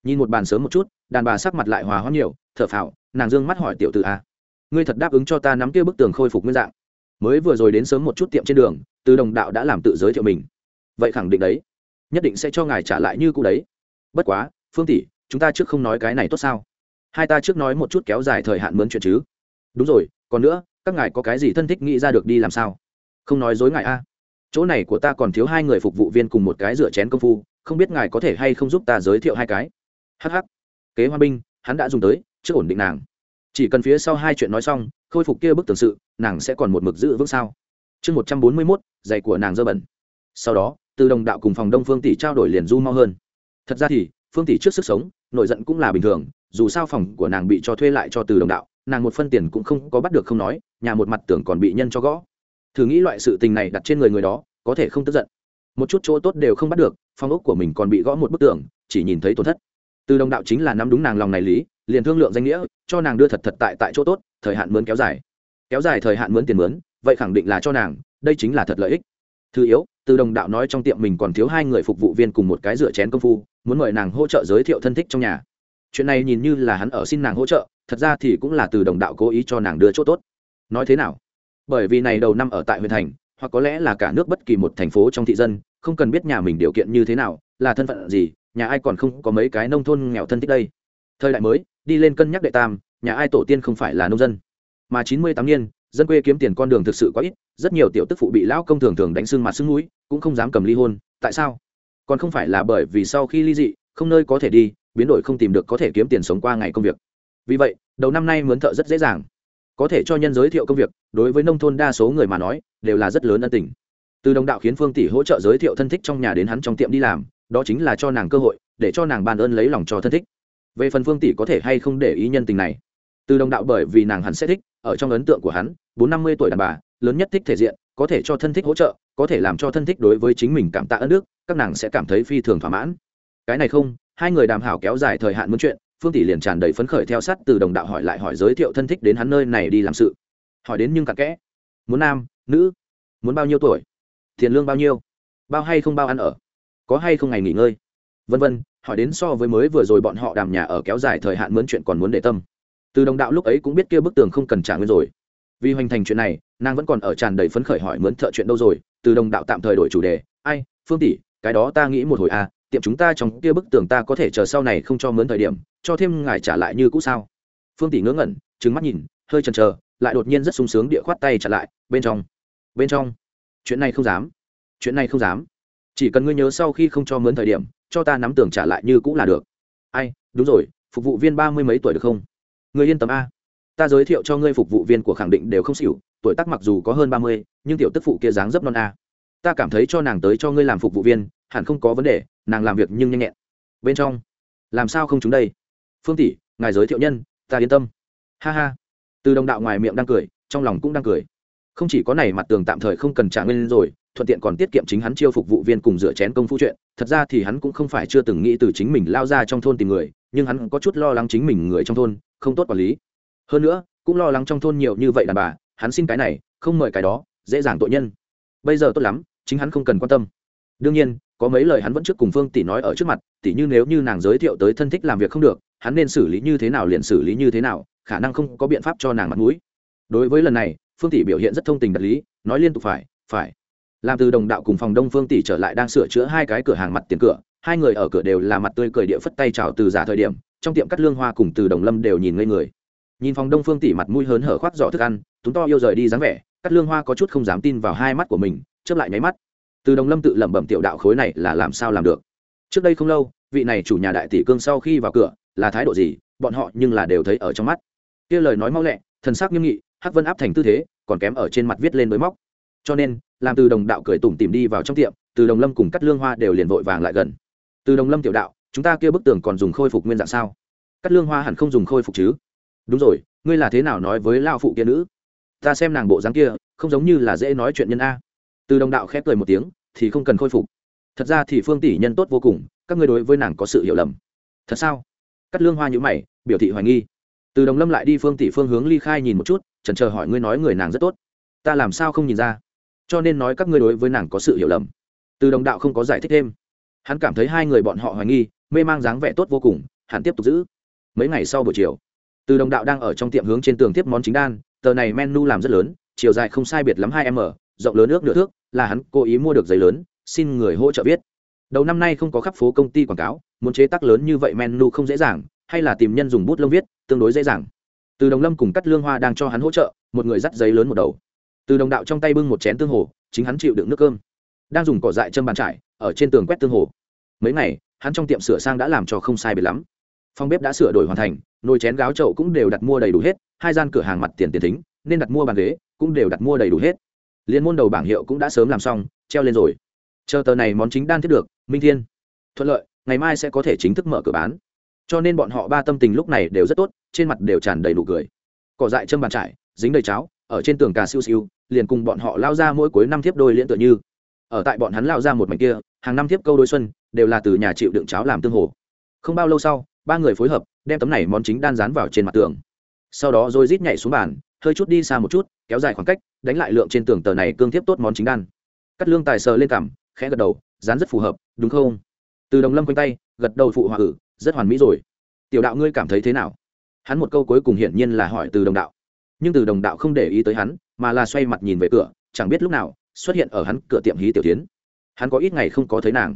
Nhìn một bàn sớm một chút, đàn bà sắc mặt lại hòa hoa nhiều, thở phào, nàng dương mắt hỏi tiểu t a, ngươi thật đáp ứng cho ta nắm kia bức tường khôi phục nguyên dạng. Mới vừa rồi đến sớm một chút tiệm trên đường, từ đồng đạo đã làm tự giới thiệu mình. Vậy khẳng định đấy, nhất định sẽ cho ngài trả lại như cũ đấy. Bất quá, phương tỷ, chúng ta trước không nói cái này tốt sao? Hai ta trước nói một chút kéo dài thời hạn mướn chuyện chứ. Đúng rồi, còn nữa các ngài có cái gì thân thích nghĩ ra được đi làm sao? Không nói dối ngài a. Chỗ này của ta còn thiếu hai người phục vụ viên cùng một cái rửa chén công phu, không biết ngài có thể hay không giúp ta giới thiệu hai cái? Hh kế hoa binh, hắn đã dùng tới, chưa ổn định nàng. Chỉ cần phía sau hai chuyện nói xong, khôi phục kia bức tường sự, nàng sẽ còn một mực giữ vững sao? Chương một trăm bốn mươi mốt, giày của nàng dơ bẩn. Sau đó, từ đồng đạo cùng phòng đông phương tỷ trao đổi liền du mau hơn. Thật ra thì, phương tỷ trước sức sống, nội giận cũng là bình thường, dù sao phòng của nàng bị cho thuê lại cho từ đồng đạo nàng một phân tiền cũng không có bắt được không nói, nhà một mặt tưởng còn bị nhân cho gõ. Thử nghĩ loại sự tình này đặt trên người người đó, có thể không tức giận. Một chút chỗ tốt đều không bắt được, phong ốc của mình còn bị gõ một bức tường, chỉ nhìn thấy tổn thất. Từ đồng đạo chính là nắm đúng nàng lòng này lý, liền thương lượng danh nghĩa, cho nàng đưa thật thật tại tại chỗ tốt, thời hạn mướn kéo dài. Kéo dài thời hạn mướn tiền mướn, vậy khẳng định là cho nàng, đây chính là thật lợi ích. Thứ yếu, từ đồng đạo nói trong tiệm mình còn thiếu hai người phục vụ viên cùng một cái rửa chén công phu, muốn mời nàng hỗ trợ giới thiệu thân thích trong nhà chuyện này nhìn như là hắn ở xin nàng hỗ trợ, thật ra thì cũng là từ đồng đạo cố ý cho nàng đưa chỗ tốt. Nói thế nào? Bởi vì này đầu năm ở tại huyện thành, hoặc có lẽ là cả nước bất kỳ một thành phố trong thị dân, không cần biết nhà mình điều kiện như thế nào, là thân phận gì, nhà ai còn không có mấy cái nông thôn nghèo thân thích đây. Thời đại mới, đi lên cân nhắc đệ tam, nhà ai tổ tiên không phải là nông dân. Mà chín mươi tám niên, dân quê kiếm tiền con đường thực sự quá ít, rất nhiều tiểu tức phụ bị lão công thường thường đánh xương mặt xương núi cũng không dám cầm ly hôn, tại sao? Còn không phải là bởi vì sau khi ly dị, không nơi có thể đi biến đổi không tìm được có thể kiếm tiền sống qua ngày công việc. Vì vậy, đầu năm nay mướn thợ rất dễ dàng. Có thể cho nhân giới thiệu công việc, đối với nông thôn đa số người mà nói, đều là rất lớn ân tình. Từ đồng đạo khiến phương tỷ hỗ trợ giới thiệu thân thích trong nhà đến hắn trong tiệm đi làm, đó chính là cho nàng cơ hội, để cho nàng ban ơn lấy lòng cho thân thích. Về phần phương tỷ có thể hay không để ý nhân tình này? Từ đồng đạo bởi vì nàng hắn sẽ thích, ở trong ấn tượng của hắn, bốn năm mươi tuổi đàn bà, lớn nhất thích thể diện, có thể cho thân thích hỗ trợ, có thể làm cho thân thích đối với chính mình cảm tạ ơn đức, các nàng sẽ cảm thấy phi thường thỏa mãn. Cái này không hai người đàm hảo kéo dài thời hạn muốn chuyện, phương tỷ liền tràn đầy phấn khởi theo sát từ đồng đạo hỏi lại hỏi giới thiệu thân thích đến hắn nơi này đi làm sự. Hỏi đến nhưng cặn kẽ, muốn nam, nữ, muốn bao nhiêu tuổi? Tiền lương bao nhiêu? Bao hay không bao ăn ở? Có hay không ngày nghỉ ngơi? Vân vân, hỏi đến so với mới vừa rồi bọn họ đàm nhà ở kéo dài thời hạn mướn chuyện còn muốn để tâm. Từ đồng đạo lúc ấy cũng biết kia bức tường không cần trả nguyên rồi. Vì hoành thành chuyện này, nàng vẫn còn ở tràn đầy phấn khởi hỏi mướn thợ chuyện đâu rồi? Từ đồng đạo tạm thời đổi chủ đề. Ai, phương tỷ, cái đó ta nghĩ một hồi à tiệm chúng ta trong kia bức tường ta có thể chờ sau này không cho mướn thời điểm, cho thêm ngài trả lại như cũ sao? Phương tỷ ngớ ngẩn trứng mắt nhìn, hơi chần chờ, lại đột nhiên rất sung sướng địa khoát tay trả lại, bên trong bên trong. Chuyện này không dám, chuyện này không dám. Chỉ cần ngươi nhớ sau khi không cho mướn thời điểm, cho ta nắm tường trả lại như cũ là được. Ai, đúng rồi, phục vụ viên ba mươi mấy tuổi được không? Ngươi yên tâm a. Ta giới thiệu cho ngươi phục vụ viên của khẳng định đều không xỉu, tuổi tác mặc dù có hơn ba mươi, nhưng tiểu tức phụ kia dáng dấp non a. Ta cảm thấy cho nàng tới cho ngươi làm phục vụ viên, hẳn không có vấn đề nàng làm việc nhưng nhanh nhẹn. Bên trong, làm sao không chúng đây? Phương tỷ, ngài giới thiệu nhân, ta yên tâm. Ha ha. Từ đồng đạo ngoài miệng đang cười, trong lòng cũng đang cười. Không chỉ có này mặt tường tạm thời không cần trả nguyên rồi, thuận tiện còn tiết kiệm chính hắn chiêu phục vụ viên cùng rửa chén công phu chuyện. Thật ra thì hắn cũng không phải chưa từng nghĩ từ chính mình lao ra trong thôn tìm người, nhưng hắn có chút lo lắng chính mình người trong thôn, không tốt quản lý. Hơn nữa, cũng lo lắng trong thôn nhiều như vậy đàn bà, hắn xin cái này, không mời cái đó, dễ dàng tội nhân. Bây giờ tốt lắm, chính hắn không cần quan tâm. Đương nhiên có mấy lời hắn vẫn trước cùng phương tỷ nói ở trước mặt tỷ như nếu như nàng giới thiệu tới thân thích làm việc không được, hắn nên xử lý như thế nào liền xử lý như thế nào, khả năng không có biện pháp cho nàng mặt mũi. Đối với lần này, phương tỷ biểu hiện rất thông tình đạt lý, nói liên tục phải phải. Làm từ đồng đạo cùng phòng đông phương tỷ trở lại đang sửa chữa hai cái cửa hàng mặt tiền cửa, hai người ở cửa đều là mặt tươi cười địa phất tay chào từ giả thời điểm, trong tiệm cắt lương hoa cùng từ đồng lâm đều nhìn ngây người. Nhìn phòng đông phương tỷ mặt mũi hớn hở khoác giỏ thức ăn túng to yêu rời đi dáng vẻ, cắt lương hoa có chút không dám tin vào hai mắt của mình, chớp lại nháy mắt từ đồng lâm tự lẩm bẩm tiểu đạo khối này là làm sao làm được? Trước đây không lâu, vị này chủ nhà đại tỷ cương sau khi vào cửa, là thái độ gì? Bọn họ nhưng là đều thấy ở trong mắt. Kia lời nói mau lẹ, thần sắc nghiêm nghị, hắc vân áp thành tư thế, còn kém ở trên mặt viết lên mới móc. Cho nên, làm từ đồng đạo cười tủm tìm đi vào trong tiệm, từ đồng lâm cùng cắt lương hoa đều liền vội vàng lại gần. Từ đồng lâm tiểu đạo, chúng ta kia bức tường còn dùng khôi phục nguyên dạng sao? Cắt lương hoa hẳn không dùng khôi phục chứ? Đúng rồi, ngươi là thế nào nói với lao phụ kia nữ? Ta xem nàng bộ dáng kia, không giống như là dễ nói chuyện nhân a từ đồng đạo khép cười một tiếng, thì không cần khôi phục. Thật ra thì phương tỷ nhân tốt vô cùng, các ngươi đối với nàng có sự hiểu lầm. Thật sao? Cắt lương hoa nhữ mày, biểu thị hoài nghi. Từ đồng lâm lại đi phương tỷ phương hướng ly khai nhìn một chút trần chờ hỏi ngươi nói người nàng rất tốt. Ta làm sao không nhìn ra? Cho nên nói các ngươi đối với nàng có sự hiểu lầm. Từ đồng đạo không có giải thích thêm. Hắn cảm thấy hai người bọn họ hoài nghi, mê mang dáng vẻ tốt vô cùng, hắn tiếp tục giữ. Mấy ngày sau buổi chiều, từ đồng đạo đang ở trong tiệm hướng trên tường tiếp món chính đan, tờ này menu làm rất lớn, chiều dài không sai biệt lắm hai m, rộng lớn ước nửa thước là hắn cố ý mua được giấy lớn, xin người hỗ trợ viết. Đầu năm nay không có khắp phố công ty quảng cáo, muốn chế tác lớn như vậy menu không dễ dàng, hay là tìm nhân dùng bút lông viết, tương đối dễ dàng. Từ đồng lâm cùng cắt lương hoa đang cho hắn hỗ trợ, một người dắt giấy lớn một đầu. Từ đồng đạo trong tay bưng một chén tương hồ, chính hắn chịu đựng nước cơm. Đang dùng cỏ dại châm bàn trải, ở trên tường quét tương hồ. Mấy ngày, hắn trong tiệm sửa sang đã làm cho không sai biệt lắm. Phòng bếp đã sửa đổi hoàn thành, nồi chén gáo chậu cũng đều đặt mua đầy đủ hết, hai gian cửa hàng mặt tiền tiền thính, nên đặt mua bàn ghế, cũng đều đặt mua đầy đủ hết liên môn đầu bảng hiệu cũng đã sớm làm xong, treo lên rồi. Chờ tờ này món chính đan thiết được, minh thiên. Thuận lợi, ngày mai sẽ có thể chính thức mở cửa bán. Cho nên bọn họ ba tâm tình lúc này đều rất tốt, trên mặt đều tràn đầy nụ cười. Cỏ dại châm bàn trải, dính đầy cháo, ở trên tường cà siêu siêu, liền cùng bọn họ lao ra mỗi cuối năm thiếp đôi liễn tựa như. Ở tại bọn hắn lao ra một mảnh kia, hàng năm thiếp câu đôi xuân, đều là từ nhà chịu đựng cháo làm tương hồ. Không bao lâu sau, ba người phối hợp, đem tấm này món chính đan dán vào trên mặt tường. Sau đó rồi rít nhảy xuống bàn hơi chút đi xa một chút kéo dài khoảng cách đánh lại lượng trên tường tờ này cương thiếp tốt món chính đan. Cắt lương tài sờ lên cảm, khẽ gật đầu dán rất phù hợp đúng không? Từ đồng lâm quanh tay gật đầu phụ hòa ử ừ, rất hoàn mỹ rồi. Tiểu đạo ngươi cảm thấy thế nào? Hắn một câu cuối cùng hiển nhiên là hỏi từ đồng đạo. Nhưng từ đồng đạo không để ý tới hắn mà là xoay mặt nhìn về cửa chẳng biết lúc nào xuất hiện ở hắn cửa tiệm hí tiểu tiến hắn có ít ngày không có thấy nàng.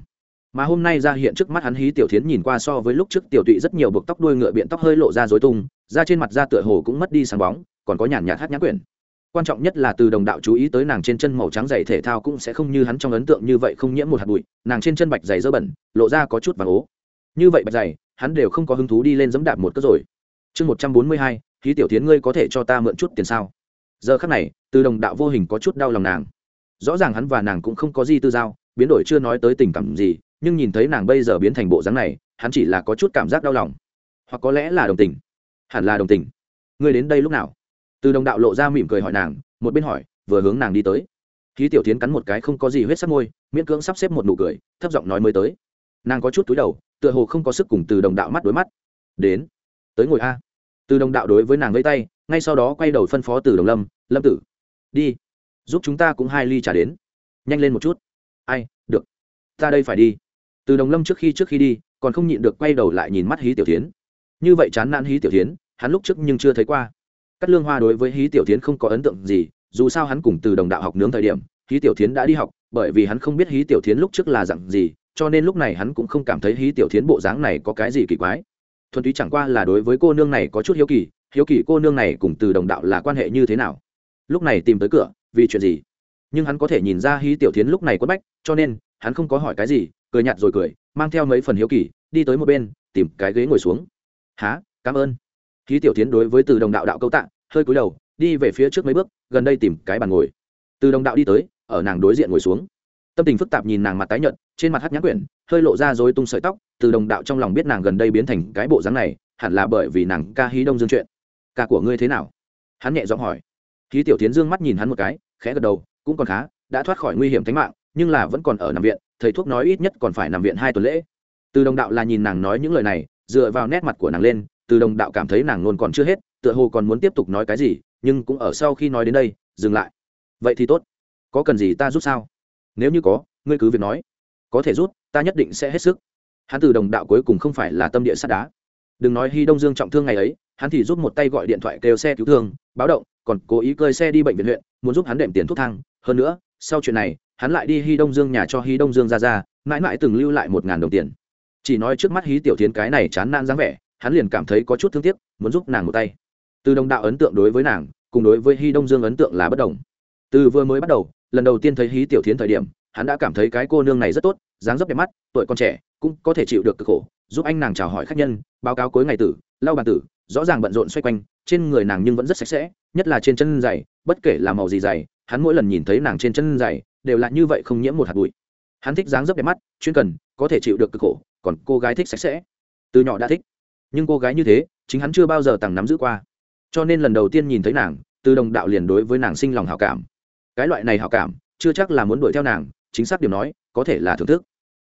Mà hôm nay ra hiện trước mắt hắn hí tiểu tiến nhìn qua so với lúc trước tiểu tụy rất nhiều buộc tóc đuôi ngựa biện tóc hơi lộ ra dối tung da trên mặt da tựa hồ cũng mất đi sáng bóng còn có nhàn nhạt hát nhã quyển. Quan trọng nhất là từ đồng đạo chú ý tới nàng trên chân màu trắng dày thể thao cũng sẽ không như hắn trong ấn tượng như vậy không nhiễm một hạt bụi, nàng trên chân bạch dày dơ bẩn, lộ ra có chút vàng ố. Như vậy bạch dày, hắn đều không có hứng thú đi lên dẫm đạp một cất rồi. Chương một trăm bốn mươi hai khí tiểu tiến ngươi có thể cho ta mượn chút tiền sao? Giờ khắc này, từ đồng đạo vô hình có chút đau lòng nàng. Rõ ràng hắn và nàng cũng không có gì tư giao, biến đổi chưa nói tới tình cảm gì, nhưng nhìn thấy nàng bây giờ biến thành bộ dáng này, hắn chỉ là có chút cảm giác đau lòng. Hoặc có lẽ là đồng tình. Hẳn là đồng tình. Ngươi đến đây lúc nào? Từ đồng đạo lộ ra mỉm cười hỏi nàng, một bên hỏi, vừa hướng nàng đi tới. Khí tiểu tiến cắn một cái không có gì huyết sắc môi, miễn cưỡng sắp xếp một nụ cười, thấp giọng nói mới tới. Nàng có chút túi đầu, tựa hồ không có sức cùng từ đồng đạo mắt đối mắt. Đến, tới ngồi a. Từ đồng đạo đối với nàng lấy tay, ngay sau đó quay đầu phân phó từ đồng lâm lâm tử, đi, giúp chúng ta cũng hai ly trả đến. Nhanh lên một chút. Ai, được, ta đây phải đi. Từ đồng lâm trước khi trước khi đi, còn không nhịn được quay đầu lại nhìn mắt hí tiểu tiến như vậy chán nản hí tiểu tiến hắn lúc trước nhưng chưa thấy qua cắt lương hoa đối với hí tiểu tiến không có ấn tượng gì, dù sao hắn cùng từ đồng đạo học nướng thời điểm, hí tiểu tiến đã đi học, bởi vì hắn không biết hí tiểu tiến lúc trước là dặn gì, cho nên lúc này hắn cũng không cảm thấy hí tiểu tiến bộ dáng này có cái gì kỳ quái. Thuần túy chẳng qua là đối với cô nương này có chút hiếu kỳ hiếu kỳ cô nương này cùng từ đồng đạo là quan hệ như thế nào. Lúc này tìm tới cửa, vì chuyện gì? Nhưng hắn có thể nhìn ra hí tiểu tiến lúc này quất bách, cho nên, hắn không có hỏi cái gì, cười nhạt rồi cười, mang theo mấy phần hiếu kỳ, đi tới một bên, tìm cái ghế ngồi xuống. Há cảm ơn khí tiểu tiến đối với từ đồng đạo đạo câu tạ, hơi cúi đầu, đi về phía trước mấy bước, gần đây tìm cái bàn ngồi. Từ đồng đạo đi tới, ở nàng đối diện ngồi xuống. Tâm tình phức tạp nhìn nàng mặt tái nhợt, trên mặt hát nhãn quyển, hơi lộ ra dối tung sợi tóc, từ đồng đạo trong lòng biết nàng gần đây biến thành cái bộ dáng này, hẳn là bởi vì nàng ca hí đông dương chuyện. Ca của ngươi thế nào? Hắn nhẹ giọng hỏi. Khí tiểu tiến dương mắt nhìn hắn một cái, khẽ gật đầu, cũng còn khá, đã thoát khỏi nguy hiểm tính mạng, nhưng là vẫn còn ở nằm viện, thầy thuốc nói ít nhất còn phải nằm viện hai tuần lễ. Từ đồng đạo là nhìn nàng nói những lời này, dựa vào nét mặt của nàng lên từ đồng đạo cảm thấy nàng nôn còn chưa hết, tựa hồ còn muốn tiếp tục nói cái gì, nhưng cũng ở sau khi nói đến đây, dừng lại. Vậy thì tốt. Có cần gì ta giúp sao? Nếu như có, ngươi cứ việc nói. Có thể rút ta nhất định sẽ hết sức. Hắn từ đồng đạo cuối cùng không phải là tâm địa sắt đá. Đừng nói hy đông dương trọng thương ngày ấy, hắn thì rút một tay gọi điện thoại kêu xe cứu thương, báo động, còn cố ý cơi xe đi bệnh viện huyện, muốn giúp hắn đệm tiền thuốc thang. Hơn nữa, sau chuyện này, hắn lại đi hy đông dương nhà cho hy đông dương ra ra, mãi mãi từng lưu lại một ngàn đồng tiền. Chỉ nói trước mắt hí tiểu tiến cái này chán nan dáng vẻ hắn liền cảm thấy có chút thương tiếc, muốn giúp nàng một tay. Từ đồng đạo ấn tượng đối với nàng, cùng đối với hy đông dương ấn tượng là bất đồng. Từ vừa mới bắt đầu, lần đầu tiên thấy hí tiểu tiến thời điểm, hắn đã cảm thấy cái cô nương này rất tốt, dáng dấp đẹp mắt, tuổi còn trẻ, cũng có thể chịu được cực khổ, giúp anh nàng chào hỏi khách nhân, báo cáo cuối ngày tử, lau bàn tử, rõ ràng bận rộn xoay quanh, trên người nàng nhưng vẫn rất sạch sẽ, nhất là trên chân giày, bất kể là màu gì giày, hắn mỗi lần nhìn thấy nàng trên chân giày, đều là như vậy không nhiễm một hạt bụi. Hắn thích dáng dấp đẹp mắt, chuyên cần, có thể chịu được cực khổ, còn cô gái thích sạch sẽ. Từ nhỏ đã thích nhưng cô gái như thế, chính hắn chưa bao giờ tằng nắm giữ qua. Cho nên lần đầu tiên nhìn thấy nàng, từ đồng đạo liền đối với nàng sinh lòng hảo cảm. Cái loại này hảo cảm, chưa chắc là muốn đuổi theo nàng, chính xác điểm nói, có thể là thưởng thức.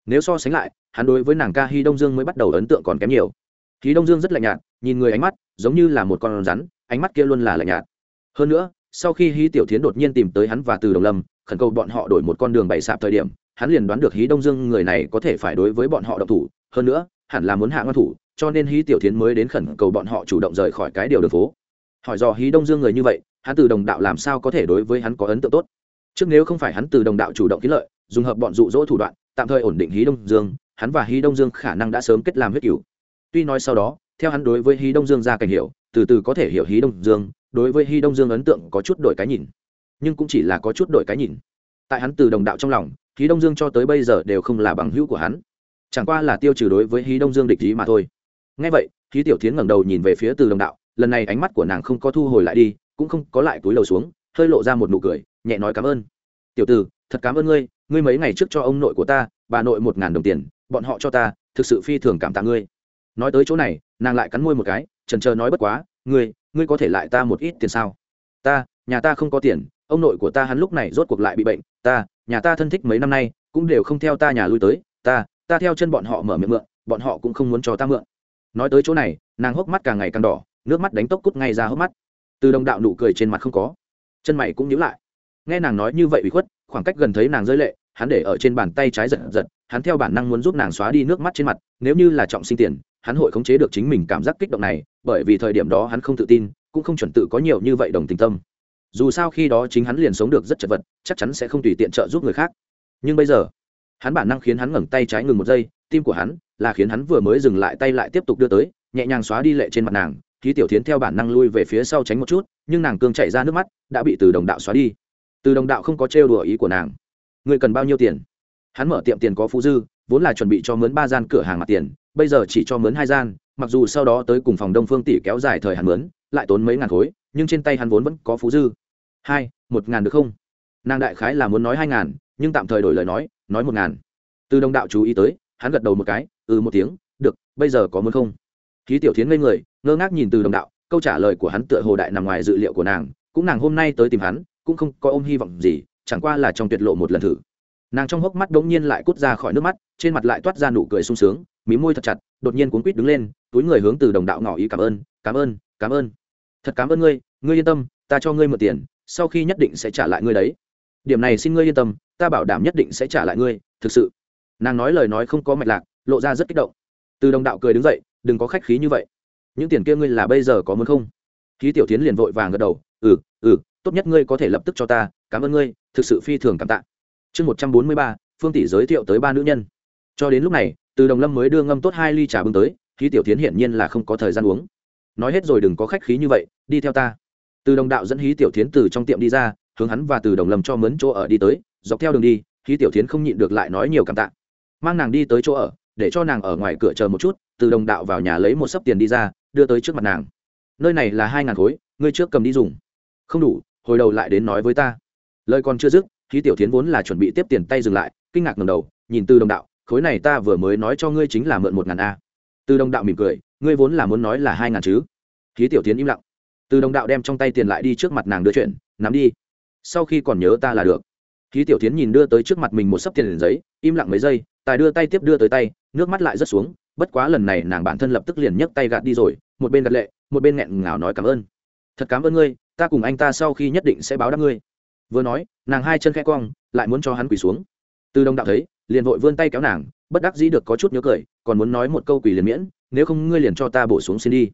Nếu so sánh lại, hắn đối với nàng ca hy đông dương mới bắt đầu ấn tượng còn kém nhiều. Hy đông dương rất lạnh nhạt, nhìn người ánh mắt, giống như là một con rắn, ánh mắt kia luôn là lạnh nhạt. Hơn nữa, sau khi hí tiểu tiến đột nhiên tìm tới hắn và từ đồng lâm, khẩn cầu bọn họ đổi một con đường bày sạp thời điểm, hắn liền đoán được hí đông dương người này có thể phải đối với bọn họ độc thủ, hơn nữa, hẳn là muốn hạ ngăn thủ cho nên hí tiểu tiến mới đến khẩn cầu bọn họ chủ động rời khỏi cái điều đường phố. Hỏi dò hí đông dương người như vậy, hắn từ đồng đạo làm sao có thể đối với hắn có ấn tượng tốt? Trước nếu không phải hắn từ đồng đạo chủ động ký lợi, dùng hợp bọn dụ dỗ thủ đoạn, tạm thời ổn định hí đông dương, hắn và hí đông dương khả năng đã sớm kết làm huyết cửu. Tuy nói sau đó, theo hắn đối với hí đông dương ra cảnh hiểu, từ từ có thể hiểu hí đông dương, đối với hí đông dương ấn tượng có chút đổi cái nhìn. Nhưng cũng chỉ là có chút đổi cái nhìn. Tại hắn từ đồng đạo trong lòng, hí đông dương cho tới bây giờ đều không là bằng hữu của hắn. Chẳng qua là tiêu trừ đối với hí đông dương địch ý mà thôi ngay vậy khí tiểu tiến ngẩng đầu nhìn về phía từ đồng đạo, lần này ánh mắt của nàng không có thu hồi lại đi, cũng không có lại túi lầu xuống, hơi lộ ra một nụ cười, nhẹ nói cảm ơn. Tiểu từ, thật cảm ơn ngươi ngươi mấy ngày trước cho ông nội của ta, bà nội một ngàn đồng tiền, bọn họ cho ta, thực sự phi thường cảm tạ ngươi. Nói tới chỗ này, nàng lại cắn môi một cái trần trờ nói bất quá, ngươi ngươi có thể lại ta một ít tiền sao? Ta, nhà ta không có tiền, ông nội của ta hắn lúc này rốt cuộc lại bị bệnh, ta, nhà ta thân thích mấy năm nay, cũng đều không theo ta nhà lui tới, ta ta theo chân bọn họ mở miệng mượn, bọn họ cũng không muốn cho ta mượn nói tới chỗ này, nàng hốc mắt càng ngày càng đỏ, nước mắt đánh tốc cút ngay ra hốc mắt. Từ đồng đạo nụ cười trên mặt không có. Chân mày cũng nhíu lại. Nghe nàng nói như vậy bị khuất, khoảng cách gần thấy nàng rơi lệ, hắn để ở trên bàn tay trái giật giật, hắn theo bản năng muốn giúp nàng xóa đi nước mắt trên mặt, nếu như là trọng sinh tiền, hắn hội khống chế được chính mình cảm giác kích động này, bởi vì thời điểm đó hắn không tự tin, cũng không chuẩn tự có nhiều như vậy đồng tình tâm. Dù sao khi đó chính hắn liền sống được rất chật vật, chắc chắn sẽ không tùy tiện trợ giúp người khác. Nhưng bây giờ hắn bản năng khiến hắn ngẩng tay trái ngừng một giây, tim của hắn là khiến hắn vừa mới dừng lại tay lại tiếp tục đưa tới, nhẹ nhàng xóa đi lệ trên mặt nàng khí tiểu tiến theo bản năng lui về phía sau tránh một chút, nhưng nàng cương chạy ra nước mắt, đã bị từ đồng đạo xóa đi. Từ đồng đạo không có trêu đùa ý của nàng. Người cần bao nhiêu tiền? Hắn mở tiệm tiền có phú dư, vốn là chuẩn bị cho mướn ba gian cửa hàng mặt tiền, bây giờ chỉ cho mướn hai gian, mặc dù sau đó tới cùng phòng đông phương tỷ kéo dài thời hạn mướn, lại tốn mấy ngàn khối, nhưng trên tay hắn vốn vẫn có phú dư. Hai, một ngàn được không? Nàng đại khái là muốn nói hai ngàn, nhưng tạm thời đổi lời nói nói một ngàn. Từ đồng đạo chú ý tới, hắn gật đầu một cái ừ một tiếng, được, bây giờ có muốn không? Khí tiểu thiến ngây người, ngơ ngác nhìn từ đồng đạo, câu trả lời của hắn tựa hồ đại nằm ngoài dự liệu của nàng, cũng nàng hôm nay tới tìm hắn, cũng không có ôm hy vọng gì, chẳng qua là trong tuyệt lộ một lần thử. Nàng trong hốc mắt đ ố n g nhiên lại cút ra khỏi nước mắt, trên mặt lại toát ra nụ cười sung sướng, mí môi thật chặt, đột nhiên cuốn quýt đứng lên, túi người hướng từ đồng đạo ngỏ ý cảm ơn cảm ơn cảm ơn. Thật cảm ơn ngươi ngươi yên tâm, ta cho ngươi mượn tiền, sau khi nhất định sẽ trả lại ngươi đấy điểm này xin ngươi yên tâm, ta bảo đảm nhất định sẽ trả lại ngươi, thực sự. Nàng nói lời nói không có mạch lạc, lộ ra rất kích động. Từ đồng đạo cười đứng dậy, đừng có khách khí như vậy. Những tiền kia ngươi là bây giờ có muốn không? Khí tiểu tiến liền vội vàng gật đầu ừ ừ tốt nhất ngươi có thể lập tức cho ta, cảm ơn ngươi, thực sự phi thường cảm tạ. Chương một trăm bốn mươi ba, phương tỷ giới thiệu tới ba nữ nhân. Cho đến lúc này, từ đồng lâm mới đưa ngâm tốt hai ly trà bưng tới khí tiểu tiến hiển nhiên là không có thời gian uống. Nói hết rồi đừng có khách khí như vậy, đi theo ta. Từ đồng đạo dẫn hí tiểu tiến từ trong tiệm đi ra hướng hắn và từ đồng lâm cho mướn chỗ ở đi tới, dọc theo đường đi, khi tiểu tiến không nhịn được lại nói nhiều cảm tạ. Mang nàng đi tới chỗ ở, để cho nàng ở ngoài cửa chờ một chút, từ đồng đạo vào nhà lấy một sấp tiền đi ra, đưa tới trước mặt nàng. Nơi này là hai ngàn khối, ngươi trước cầm đi dùng. Không đủ, hồi đầu lại đến nói với ta. Lời còn chưa dứt khí tiểu tiến vốn là chuẩn bị tiếp tiền tay dừng lại, kinh ngạc ngầm đầu, nhìn từ đồng đạo, khối này ta vừa mới nói cho ngươi chính là mượn một ngàn a. Từ đồng đạo mỉm cười, ngươi vốn là muốn nói là hai ngàn chứ? Khí tiểu tiến im lặng, từ đồng đạo đem trong tay tiền lại đi trước mặt nàng đưa chuyện, nắm đi sau khi còn nhớ ta là được. Khí tiểu tiến nhìn đưa tới trước mặt mình một sấp tiền giấy, im lặng mấy giây, tài đưa tay tiếp đưa tới tay, nước mắt lại rất xuống, bất quá lần này nàng bản thân lập tức liền nhấc tay gạt đi rồi, một bên gạt lệ, một bên nghẹn ngào nói cảm ơn. Thật cảm ơn ngươi, ta cùng anh ta sau khi nhất định sẽ báo đáp ngươi. Vừa nói, nàng hai chân khẽ cong lại muốn cho hắn quỳ xuống. Từ đồng đạo thấy, liền vội vươn tay kéo nàng, bất đắc dĩ được có chút nhớ cười, còn muốn nói một câu quỳ liền miễn, nếu không ngươi liền cho ta bổ xuống xin đi.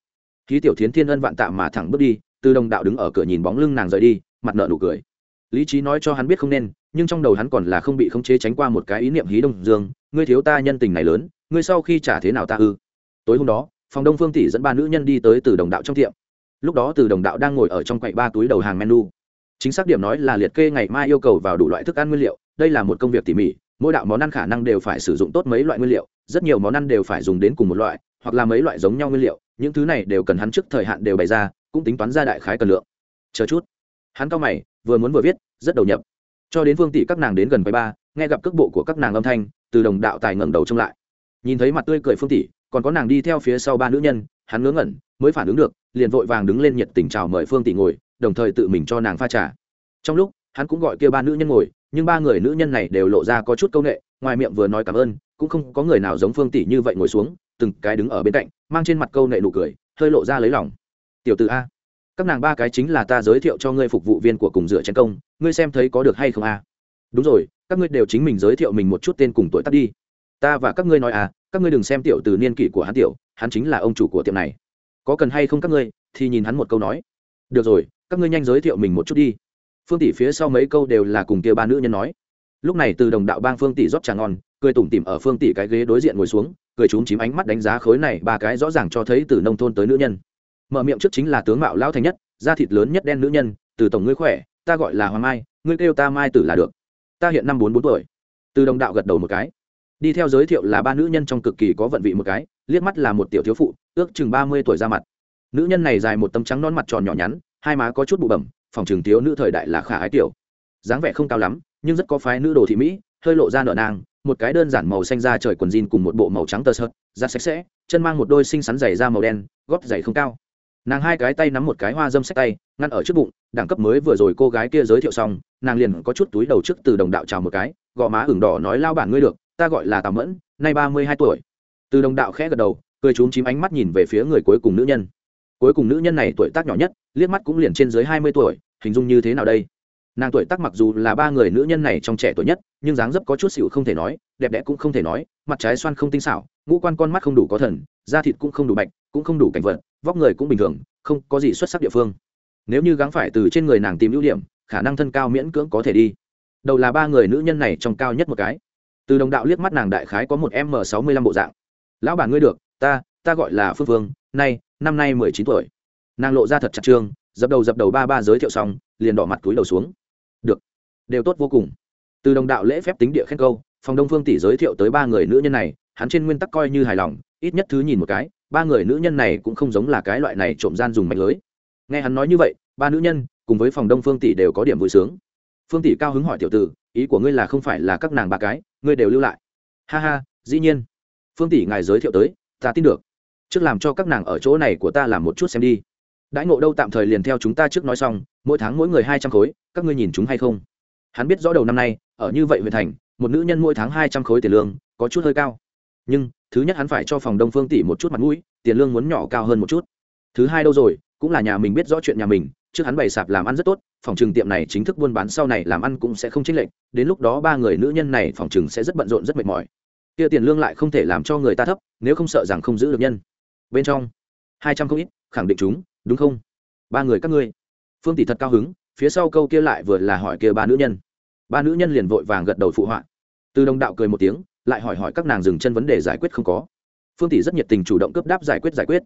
Khí tiểu thiến thiên ân vạn tạ mà thẳng bước đi, từ đồng đạo đứng ở cửa nhìn bóng lưng nàng rời đi, mặt nợ nụ cười lý trí nói cho hắn biết không nên, nhưng trong đầu hắn còn là không bị khống chế tránh qua một cái ý niệm hí đông dương, ngươi thiếu ta nhân tình này lớn, ngươi sau khi trả thế nào ta ư? Tối hôm đó, phòng đông phương tỷ dẫn ba nữ nhân đi tới từ đồng đạo trong tiệm. Lúc đó từ đồng đạo đang ngồi ở trong quậy ba túi đầu hàng menu. Chính xác điểm nói là liệt kê ngày mai yêu cầu vào đủ loại thức ăn nguyên liệu, đây là một công việc tỉ mỉ, mỗi đạo món ăn khả năng đều phải sử dụng tốt mấy loại nguyên liệu, rất nhiều món ăn đều phải dùng đến cùng một loại, hoặc là mấy loại giống nhau nguyên liệu, những thứ này đều cần hắn trước thời hạn đều bày ra, cũng tính toán ra đại khái cần lượng. Chờ chút. Hắn cao mày vừa muốn vừa viết, rất đầu nhập. Cho đến phương tỷ các nàng đến gần quầy ba, nghe gặp cước bộ của các nàng âm thanh, từ đồng đạo tài ngẩng đầu trông lại. Nhìn thấy mặt tươi cười phương tỷ, còn có nàng đi theo phía sau ba nữ nhân, hắn ngớ ngẩn, mới phản ứng được, liền vội vàng đứng lên nhiệt tình chào mời phương tỷ ngồi, đồng thời tự mình cho nàng pha trà. Trong lúc, hắn cũng gọi kia ba nữ nhân ngồi, nhưng ba người nữ nhân này đều lộ ra có chút công nghệ ngoài miệng vừa nói cảm ơn, cũng không có người nào giống phương tỷ như vậy ngồi xuống, từng cái đứng ở bên cạnh, mang trên mặt câu nệ nụ cười, hơi lộ ra lấy lòng. Tiểu t a các nàng ba cái chính là ta giới thiệu cho ngươi phục vụ viên của cùng dựa chén công, ngươi xem thấy có được hay không à đúng rồi, các ngươi đều chính mình giới thiệu mình một chút tên cùng tuổi tác đi. Ta và các ngươi nói à các ngươi đừng xem tiểu từ niên kỷ của hắn tiểu, hắn chính là ông chủ của tiệm này. Có cần hay không các ngươi, thì nhìn hắn một câu nói. Được rồi, các ngươi nhanh giới thiệu mình một chút đi. Phương tỷ phía sau mấy câu đều là cùng kia ba nữ nhân nói. Lúc này từ đồng đạo bang phương tỷ rót trà ngon, cười tủm tỉm ở phương tỷ cái ghế đối diện ngồi xuống, cười trúng chím ánh mắt đánh giá khối này, ba cái rõ ràng cho thấy từ nông thôn tới nữ nhân mở miệng trước chính là tướng mạo lão thành nhất, da thịt lớn nhất đen nữ nhân, từ tổng ngươi khỏe, ta gọi là hoàng mai, ngươi kêu ta mai tử là được. Ta hiện năm bốn bốn tuổi. Từ đồng đạo gật đầu một cái. Đi theo giới thiệu là ba nữ nhân trong cực kỳ có vận vị một cái, liếc mắt là một tiểu thiếu phụ, ước chừng ba mươi tuổi ra mặt. Nữ nhân này dài một tấm trắng non mặt tròn nhỏ nhắn, hai má có chút bụ bẩm, phòng trường thiếu nữ thời đại là khả ái tiểu. Dáng vẻ không cao lắm, nhưng rất có phái nữ đồ thị mỹ, hơi lộ ra nợ nang, một cái đơn giản màu xanh da trời quần jean cùng một bộ màu trắng tơ sợt, da sạch sẽ, chân mang một đôi xinh xắn giày da màu đen, gót giày không cao nàng hai cái tay nắm một cái hoa dâm sách tay, ngăn ở trước bụng, đẳng cấp mới vừa rồi cô gái kia giới thiệu xong, nàng liền có chút túi đầu trước từ đồng đạo chào một cái, gò má ửng đỏ nói, lao bản ngươi được, ta gọi là tào mẫn, nay ba mươi hai tuổi. Từ đồng đạo khẽ gật đầu, cười trúng chím ánh mắt nhìn về phía người cuối cùng nữ nhân. Cuối cùng nữ nhân này tuổi tác nhỏ nhất, liếc mắt cũng liền trên dưới hai mươi tuổi, hình dung như thế nào đây? Nàng tuổi tác mặc dù là ba người nữ nhân này trong trẻ tuổi nhất, nhưng dáng dấp có chút xịu không thể nói, đẹp đẽ cũng không thể nói, mặt trái xoan không tinh xảo, ngũ quan con mắt không đủ có thần, da thịt cũng không đủ bạch, cũng không đủ cảnh vật vóc người cũng bình thường, không có gì xuất sắc địa phương. Nếu như gắng phải từ trên người nàng tìm ưu điểm, khả năng thân cao miễn cưỡng có thể đi. Đầu là ba người nữ nhân này trong cao nhất một cái. Từ đồng đạo liếc mắt nàng đại khái có một m sáu mươi lăm bộ dạng. Lão bản ngươi được, ta ta gọi là phương phương, nay, năm nay mười chín tuổi. Nàng lộ ra thật chặt trương, dập đầu dập đầu ba ba giới thiệu xong, liền đỏ mặt túi đầu xuống. Được, đều tốt vô cùng. Từ đồng đạo lễ phép tính địa khen câu, phòng đông phương tỷ giới thiệu tới ba người nữ nhân này, hắn trên nguyên tắc coi như hài lòng, ít nhất thứ nhìn một cái ba người nữ nhân này cũng không giống là cái loại này trộm gian dùng mạch lưới. Nghe hắn nói như vậy, ba nữ nhân cùng với phòng đông phương tỷ đều có điểm vui sướng. Phương tỷ cao hứng hỏi tiểu tử, ý của ngươi là không phải là các nàng ba cái, ngươi đều lưu lại. Ha ha, dĩ nhiên. Phương tỷ ngài giới thiệu tới, ta tin được. Trước làm cho các nàng ở chỗ này của ta làm một chút xem đi. Đãi ngộ đâu tạm thời liền theo chúng ta trước nói xong, mỗi tháng mỗi người hai trăm khối, các ngươi nhìn chúng hay không? Hắn biết rõ đầu năm nay, ở như vậy huyện thành, một nữ nhân mỗi tháng hai trăm khối tiền lương, có chút hơi cao nhưng thứ nhất hắn phải cho phòng đông phương tỷ một chút mặt mũi, tiền lương muốn nhỏ cao hơn một chút. Thứ hai đâu rồi, cũng là nhà mình biết rõ chuyện nhà mình, trước hắn bày sạp làm ăn rất tốt, phòng trừng tiệm này chính thức buôn bán sau này làm ăn cũng sẽ không chênh lệch, đến lúc đó ba người nữ nhân này phòng trừng sẽ rất bận rộn rất mệt mỏi. Kia tiền lương lại không thể làm cho người ta thấp, nếu không sợ rằng không giữ được nhân. Bên trong, hai trăm không ít, khẳng định chúng, đúng không? Ba người các ngươi. Phương tỷ thật cao hứng, phía sau câu kia lại vừa là hỏi kia ba nữ nhân. Ba nữ nhân liền vội vàng gật đầu phụ họa. Từ đồng đạo cười một tiếng lại hỏi hỏi các nàng dừng chân vấn đề giải quyết không có. Phương tỷ rất nhiệt tình chủ động cấp đáp giải quyết giải quyết.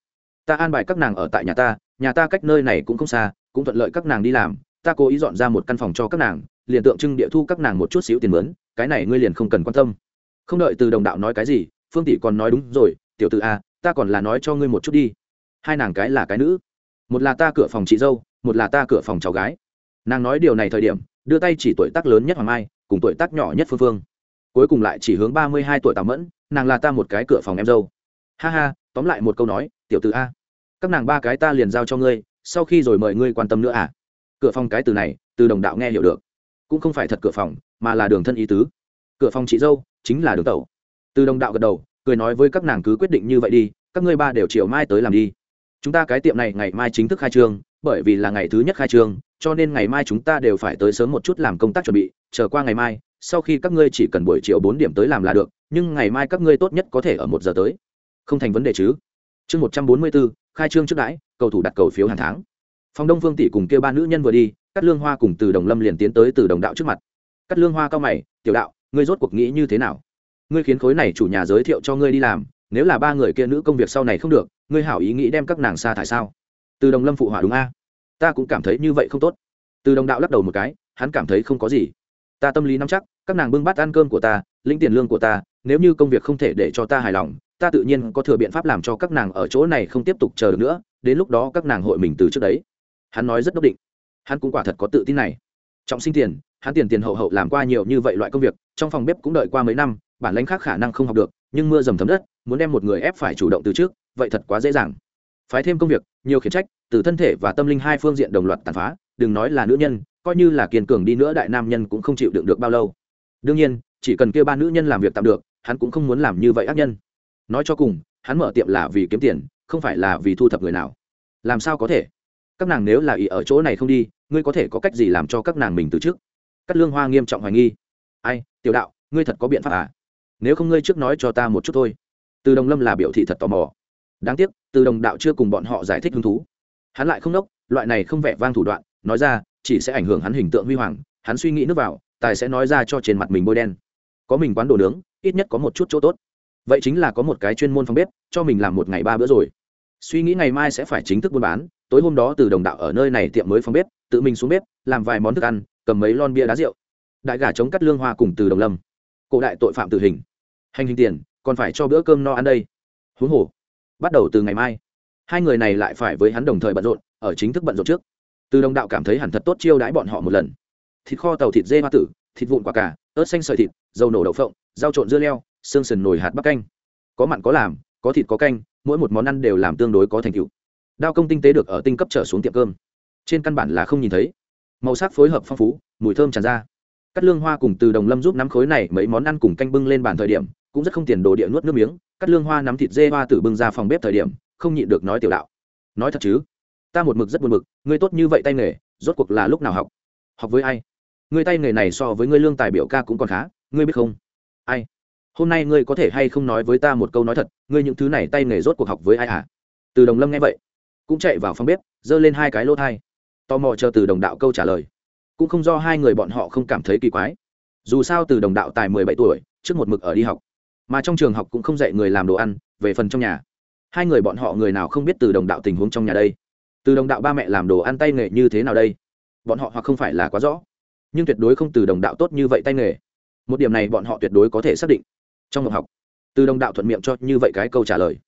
Ta an bài các nàng ở tại nhà ta nhà ta cách nơi này cũng không xa, cũng thuận lợi các nàng đi làm. Ta cố ý dọn ra một căn phòng cho các nàng, liền tượng trưng địa thu các nàng một chút xíu tiền mướn, cái này ngươi liền không cần quan tâm. Không đợi từ đồng đạo nói cái gì, phương tỷ còn nói đúng rồi, tiểu t a, ta còn là nói cho ngươi một chút đi. Hai nàng cái là cái nữ. Một là ta cửa phòng chị dâu, một là ta cửa phòng cháu gái. Nàng nói điều này thời điểm, đưa tay chỉ tuổi tác lớn nhất hoàng mai, cùng tuổi tác nhỏ nhất phương phương cuối cùng lại chỉ hướng ba mươi hai tuổi tào mẫn, nàng là ta một cái cửa phòng em dâu. Ha ha, tóm lại một câu nói, tiểu t a. Các nàng ba cái ta liền giao cho ngươi, sau khi rồi mời ngươi quan tâm nữa à? Cửa phòng cái từ này, từ đồng đạo nghe hiểu được. Cũng không phải thật cửa phòng, mà là đường thân ý tứ. Cửa phòng chị dâu, chính là đường tẩu. Từ đồng đạo gật đầu, cười nói với các nàng cứ quyết định như vậy đi, các ngươi ba đều chiều mai tới làm đi. Chúng ta cái tiệm này ngày mai chính thức khai trương, bởi vì là ngày thứ nhất khai trương, cho nên ngày mai chúng ta đều phải tới sớm một chút làm công tác chuẩn bị, chờ qua ngày mai sau khi các ngươi chỉ cần buổi chiều bốn điểm tới làm là được, nhưng ngày mai các ngươi tốt nhất có thể ở một giờ tới. Không thành vấn đề chứ. Chương một trăm bốn mươi bốn, khai trương trước đãi, cầu thủ đặt cầu phiếu hàng tháng. Phòng đông phương tỷ cùng kêu ba nữ nhân vừa đi cắt lương hoa cùng từ đồng lâm liền tiến tới từ đồng đạo trước mặt. Cắt lương hoa cao mày, tiểu đạo, ngươi rốt cuộc nghĩ như thế nào? Ngươi khiến khối này chủ nhà giới thiệu cho ngươi đi làm, nếu là ba người kia nữ công việc sau này không được, ngươi hảo ý nghĩ đem các nàng xa thải sao? Từ đồng lâm phụ họa đúng a. Ta cũng cảm thấy như vậy không tốt. Từ đồng đạo lắc đầu một cái, hắn cảm thấy không có gì ta tâm lý nắm chắc, các nàng bưng bát ăn cơm của ta, lĩnh tiền lương của ta, nếu như công việc không thể để cho ta hài lòng, ta tự nhiên có thừa biện pháp làm cho các nàng ở chỗ này không tiếp tục chờ được nữa, đến lúc đó các nàng hội mình từ trước đấy. Hắn nói rất đốc định. Hắn cũng quả thật có tự tin này. Trọng sinh tiền, hắn tiền tiền hậu hậu làm qua nhiều như vậy loại công việc, trong phòng bếp cũng đợi qua mấy năm, bản lãnh khác khả năng không học được, nhưng mưa dầm thấm đất, muốn đem một người ép phải chủ động từ trước, vậy thật quá dễ dàng. Phái thêm công việc, nhiều khiển trách, từ thân thể và tâm linh hai phương diện đồng loạt tàn phá, đừng nói là nữ nhân coi như là kiên cường đi nữa đại nam nhân cũng không chịu đựng được bao lâu. Đương nhiên, chỉ cần kêu ba nữ nhân làm việc tạm được, hắn cũng không muốn làm như vậy ác nhân. Nói cho cùng, hắn mở tiệm là vì kiếm tiền, không phải là vì thu thập người nào. Làm sao có thể? Các nàng nếu là ý ở chỗ này không đi, ngươi có thể có cách gì làm cho các nàng mình từ trước? Cắt lương hoa nghiêm trọng hoài nghi. Ai, tiểu đạo, ngươi thật có biện pháp à? Nếu không ngươi trước nói cho ta một chút thôi. Từ đồng lâm là biểu thị thật tò mò. Đáng tiếc, từ đồng đạo chưa cùng bọn họ giải thích hứng thú. Hắn lại không đốc, loại này không vẻ vang thủ đoạn, nói ra chỉ sẽ ảnh hưởng hắn hình tượng huy hoàng, hắn suy nghĩ nước vào, tài sẽ nói ra cho trên mặt mình bôi đen. Có mình quán đồ nướng, ít nhất có một chút chỗ tốt. Vậy chính là có một cái chuyên môn phòng bếp, cho mình làm một ngày ba bữa rồi. Suy nghĩ ngày mai sẽ phải chính thức buôn bán, tối hôm đó từ đồng đạo ở nơi này tiệm mới phòng bếp, tự mình xuống bếp, làm vài món thức ăn, cầm mấy lon bia đá rượu. Đại gà chống cắt lương hoa cùng từ đồng lâm. Cổ đại tội phạm tử hình. Hành hình tiền, còn phải cho bữa cơm no ăn đây. Huống hồ, bắt đầu từ ngày mai, hai người này lại phải với hắn đồng thời bận rộn, ở chính thức bận rộn trước từ đồng đạo cảm thấy hẳn thật tốt chiêu đãi bọn họ một lần. Thịt kho tàu thịt dê hoa tử, thịt vụn quả cà, ớt xanh sợi thịt, dầu nổ đậu phộng, rau trộn dưa leo, xương sườn nồi hạt bắc canh. Có mặn có làm, có thịt có canh, mỗi một món ăn đều làm tương đối có thành tựu. Đao công tinh tế được ở tinh cấp trở xuống tiệm cơm. Trên căn bản là không nhìn thấy. Màu sắc phối hợp phong phú, mùi thơm tràn ra. Cắt lương hoa cùng từ đồng lâm giúp nắm khối này mấy món ăn cùng canh bưng lên bàn thời điểm, cũng rất không tiền đồ địa nuốt nước miếng. Cắt lương hoa nắm thịt dê hoa tử bưng ra phòng bếp thời điểm, không nhịn được nói tiểu đạo. Nói thật chứ ta một mực rất buồn mực, ngươi tốt như vậy tay nghề, rốt cuộc là lúc nào học? Học với ai? Ngươi tay nghề này so với ngươi lương tài biểu ca cũng còn khá, ngươi biết không? Ai? Hôm nay ngươi có thể hay không nói với ta một câu nói thật, ngươi những thứ này tay nghề rốt cuộc học với ai à? Từ đồng lâm nghe vậy, cũng chạy vào phòng bếp, giơ lên hai cái lỗ thai, tò mò chờ từ đồng đạo câu trả lời. Cũng không do hai người bọn họ không cảm thấy kỳ quái. Dù sao từ đồng đạo tài mười bảy tuổi, trước một mực ở đi học. Mà trong trường học cũng không dạy người làm đồ ăn, về phần trong nhà. Hai người bọn họ người nào không biết từ đồng đạo tình huống trong nhà đây? Từ đồng đạo ba mẹ làm đồ ăn tay nghề như thế nào đây? Bọn họ hoặc không phải là quá rõ, nhưng tuyệt đối không từ đồng đạo tốt như vậy tay nghề. Một điểm này bọn họ tuyệt đối có thể xác định. Trong ngọc học, từ đồng đạo thuận miệng cho như vậy cái câu trả lời.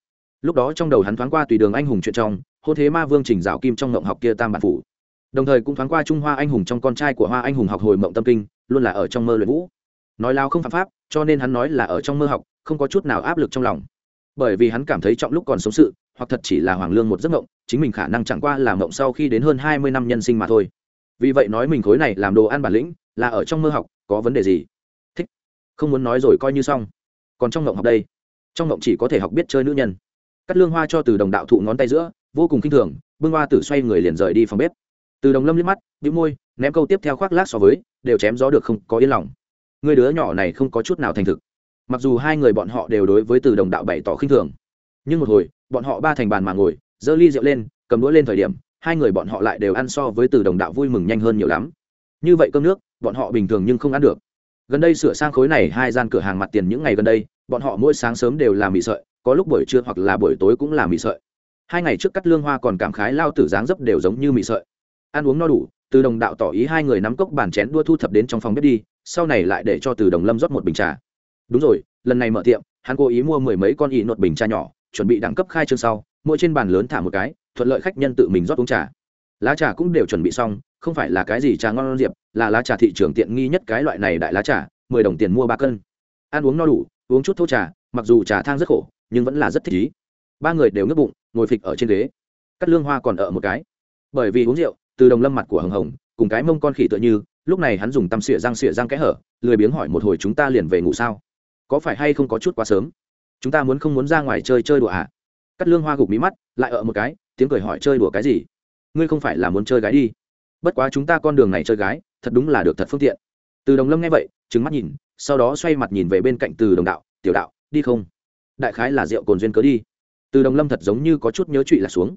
Lúc đó trong đầu hắn thoáng qua tùy đường anh hùng chuyện trong, hôn thế ma vương trình rào kim trong ngộng học kia tam bản phủ. Đồng thời cũng thoáng qua trung hoa anh hùng trong con trai của hoa anh hùng học hồi mộng tâm kinh, luôn là ở trong mơ luyện vũ. Nói lao không phạm pháp, cho nên hắn nói là ở trong mơ học, không có chút nào áp lực trong lòng. Bởi vì hắn cảm thấy trọng lúc còn sống sự hoặc thật chỉ là hoàng lương một giấc mộng, chính mình khả năng chẳng qua là mộng sau khi đến hơn hai mươi năm nhân sinh mà thôi. Vì vậy nói mình khối này làm đồ ăn bản lĩnh, là ở trong mơ học, có vấn đề gì? Thích. Không muốn nói rồi coi như xong. Còn trong mộng học đây? Trong mộng chỉ có thể học biết chơi nữ nhân. Cắt lương hoa cho từ đồng đạo thụ ngón tay giữa, vô cùng k i n h thường, bưng hoa tử xoay người liền rời đi phòng bếp. Từ đồng lâm liếc mắt bị môi, ném câu tiếp theo khoác lác so với, đều chém gió được không có yên lòng. Người đứa nhỏ này không có chút nào thành thực. Mặc dù hai người bọn họ đều đối với từ đồng đạo bày tỏ khinh thường, nhưng một hồi bọn họ ba thành bàn mà ngồi, giơ ly rượu lên, cầm đũa lên thời điểm, hai người bọn họ lại đều ăn so với từ đồng đạo vui mừng nhanh hơn nhiều lắm. Như vậy cơm nước, bọn họ bình thường nhưng không ăn được. Gần đây sửa sang khối này, hai gian cửa hàng mặt tiền những ngày gần đây, bọn họ mỗi sáng sớm đều làm mì sợi, có lúc buổi trưa hoặc là buổi tối cũng làm mì sợi. Hai ngày trước cắt lương hoa còn cảm khái lao tử dáng dấp đều giống như mì sợi. Ăn uống no đủ, từ đồng đạo tỏ ý hai người nắm cốc bàn chén đua thu thập đến trong phòng bếp đi, sau này lại để cho từ đồng lâm rót một bình trà. Đúng rồi, lần này mở tiệm, hắn cố ý mua mười mấy con ỉ nột bình trà nhỏ chuẩn bị đẳng cấp khai trương sau, mỗi trên bàn lớn thả một cái, thuận lợi khách nhân tự mình rót uống trà. Lá trà cũng đều chuẩn bị xong, không phải là cái gì trà ngon diệp, là lá trà thị trường tiện nghi nhất cái loại này đại lá trà, mười đồng tiền mua ba cân. Ăn uống no đủ, uống chút thô trà, mặc dù trà thang rất khổ, nhưng vẫn là rất thích ý. Ba người đều ngất bụng, ngồi phịch ở trên ghế. Cắt lương hoa còn ở một cái. Bởi vì uống rượu, từ đồng lâm mặt của hồng hồng, cùng cái mông con khỉ tựa như, lúc này hắn dùng tăm xỉa răng xỉa răng kẽ hở, lười biếng hỏi một hồi chúng ta liền về ngủ sao? Có phải hay không có chút quá sớm? Chúng ta muốn không muốn ra ngoài chơi chơi đùa à? Cắt lương hoa gục mí mắt, lại ở một cái, tiếng cười hỏi chơi đùa cái gì? Ngươi không phải là muốn chơi gái đi. Bất quá chúng ta con đường này chơi gái, thật đúng là được thật phương tiện. Từ đồng lâm nghe vậy trứng mắt nhìn, sau đó xoay mặt nhìn về bên cạnh từ đồng đạo, tiểu đạo, đi không? Đại khái là rượu cồn duyên cớ đi. Từ đồng lâm thật giống như có chút nhớ trụy là xuống.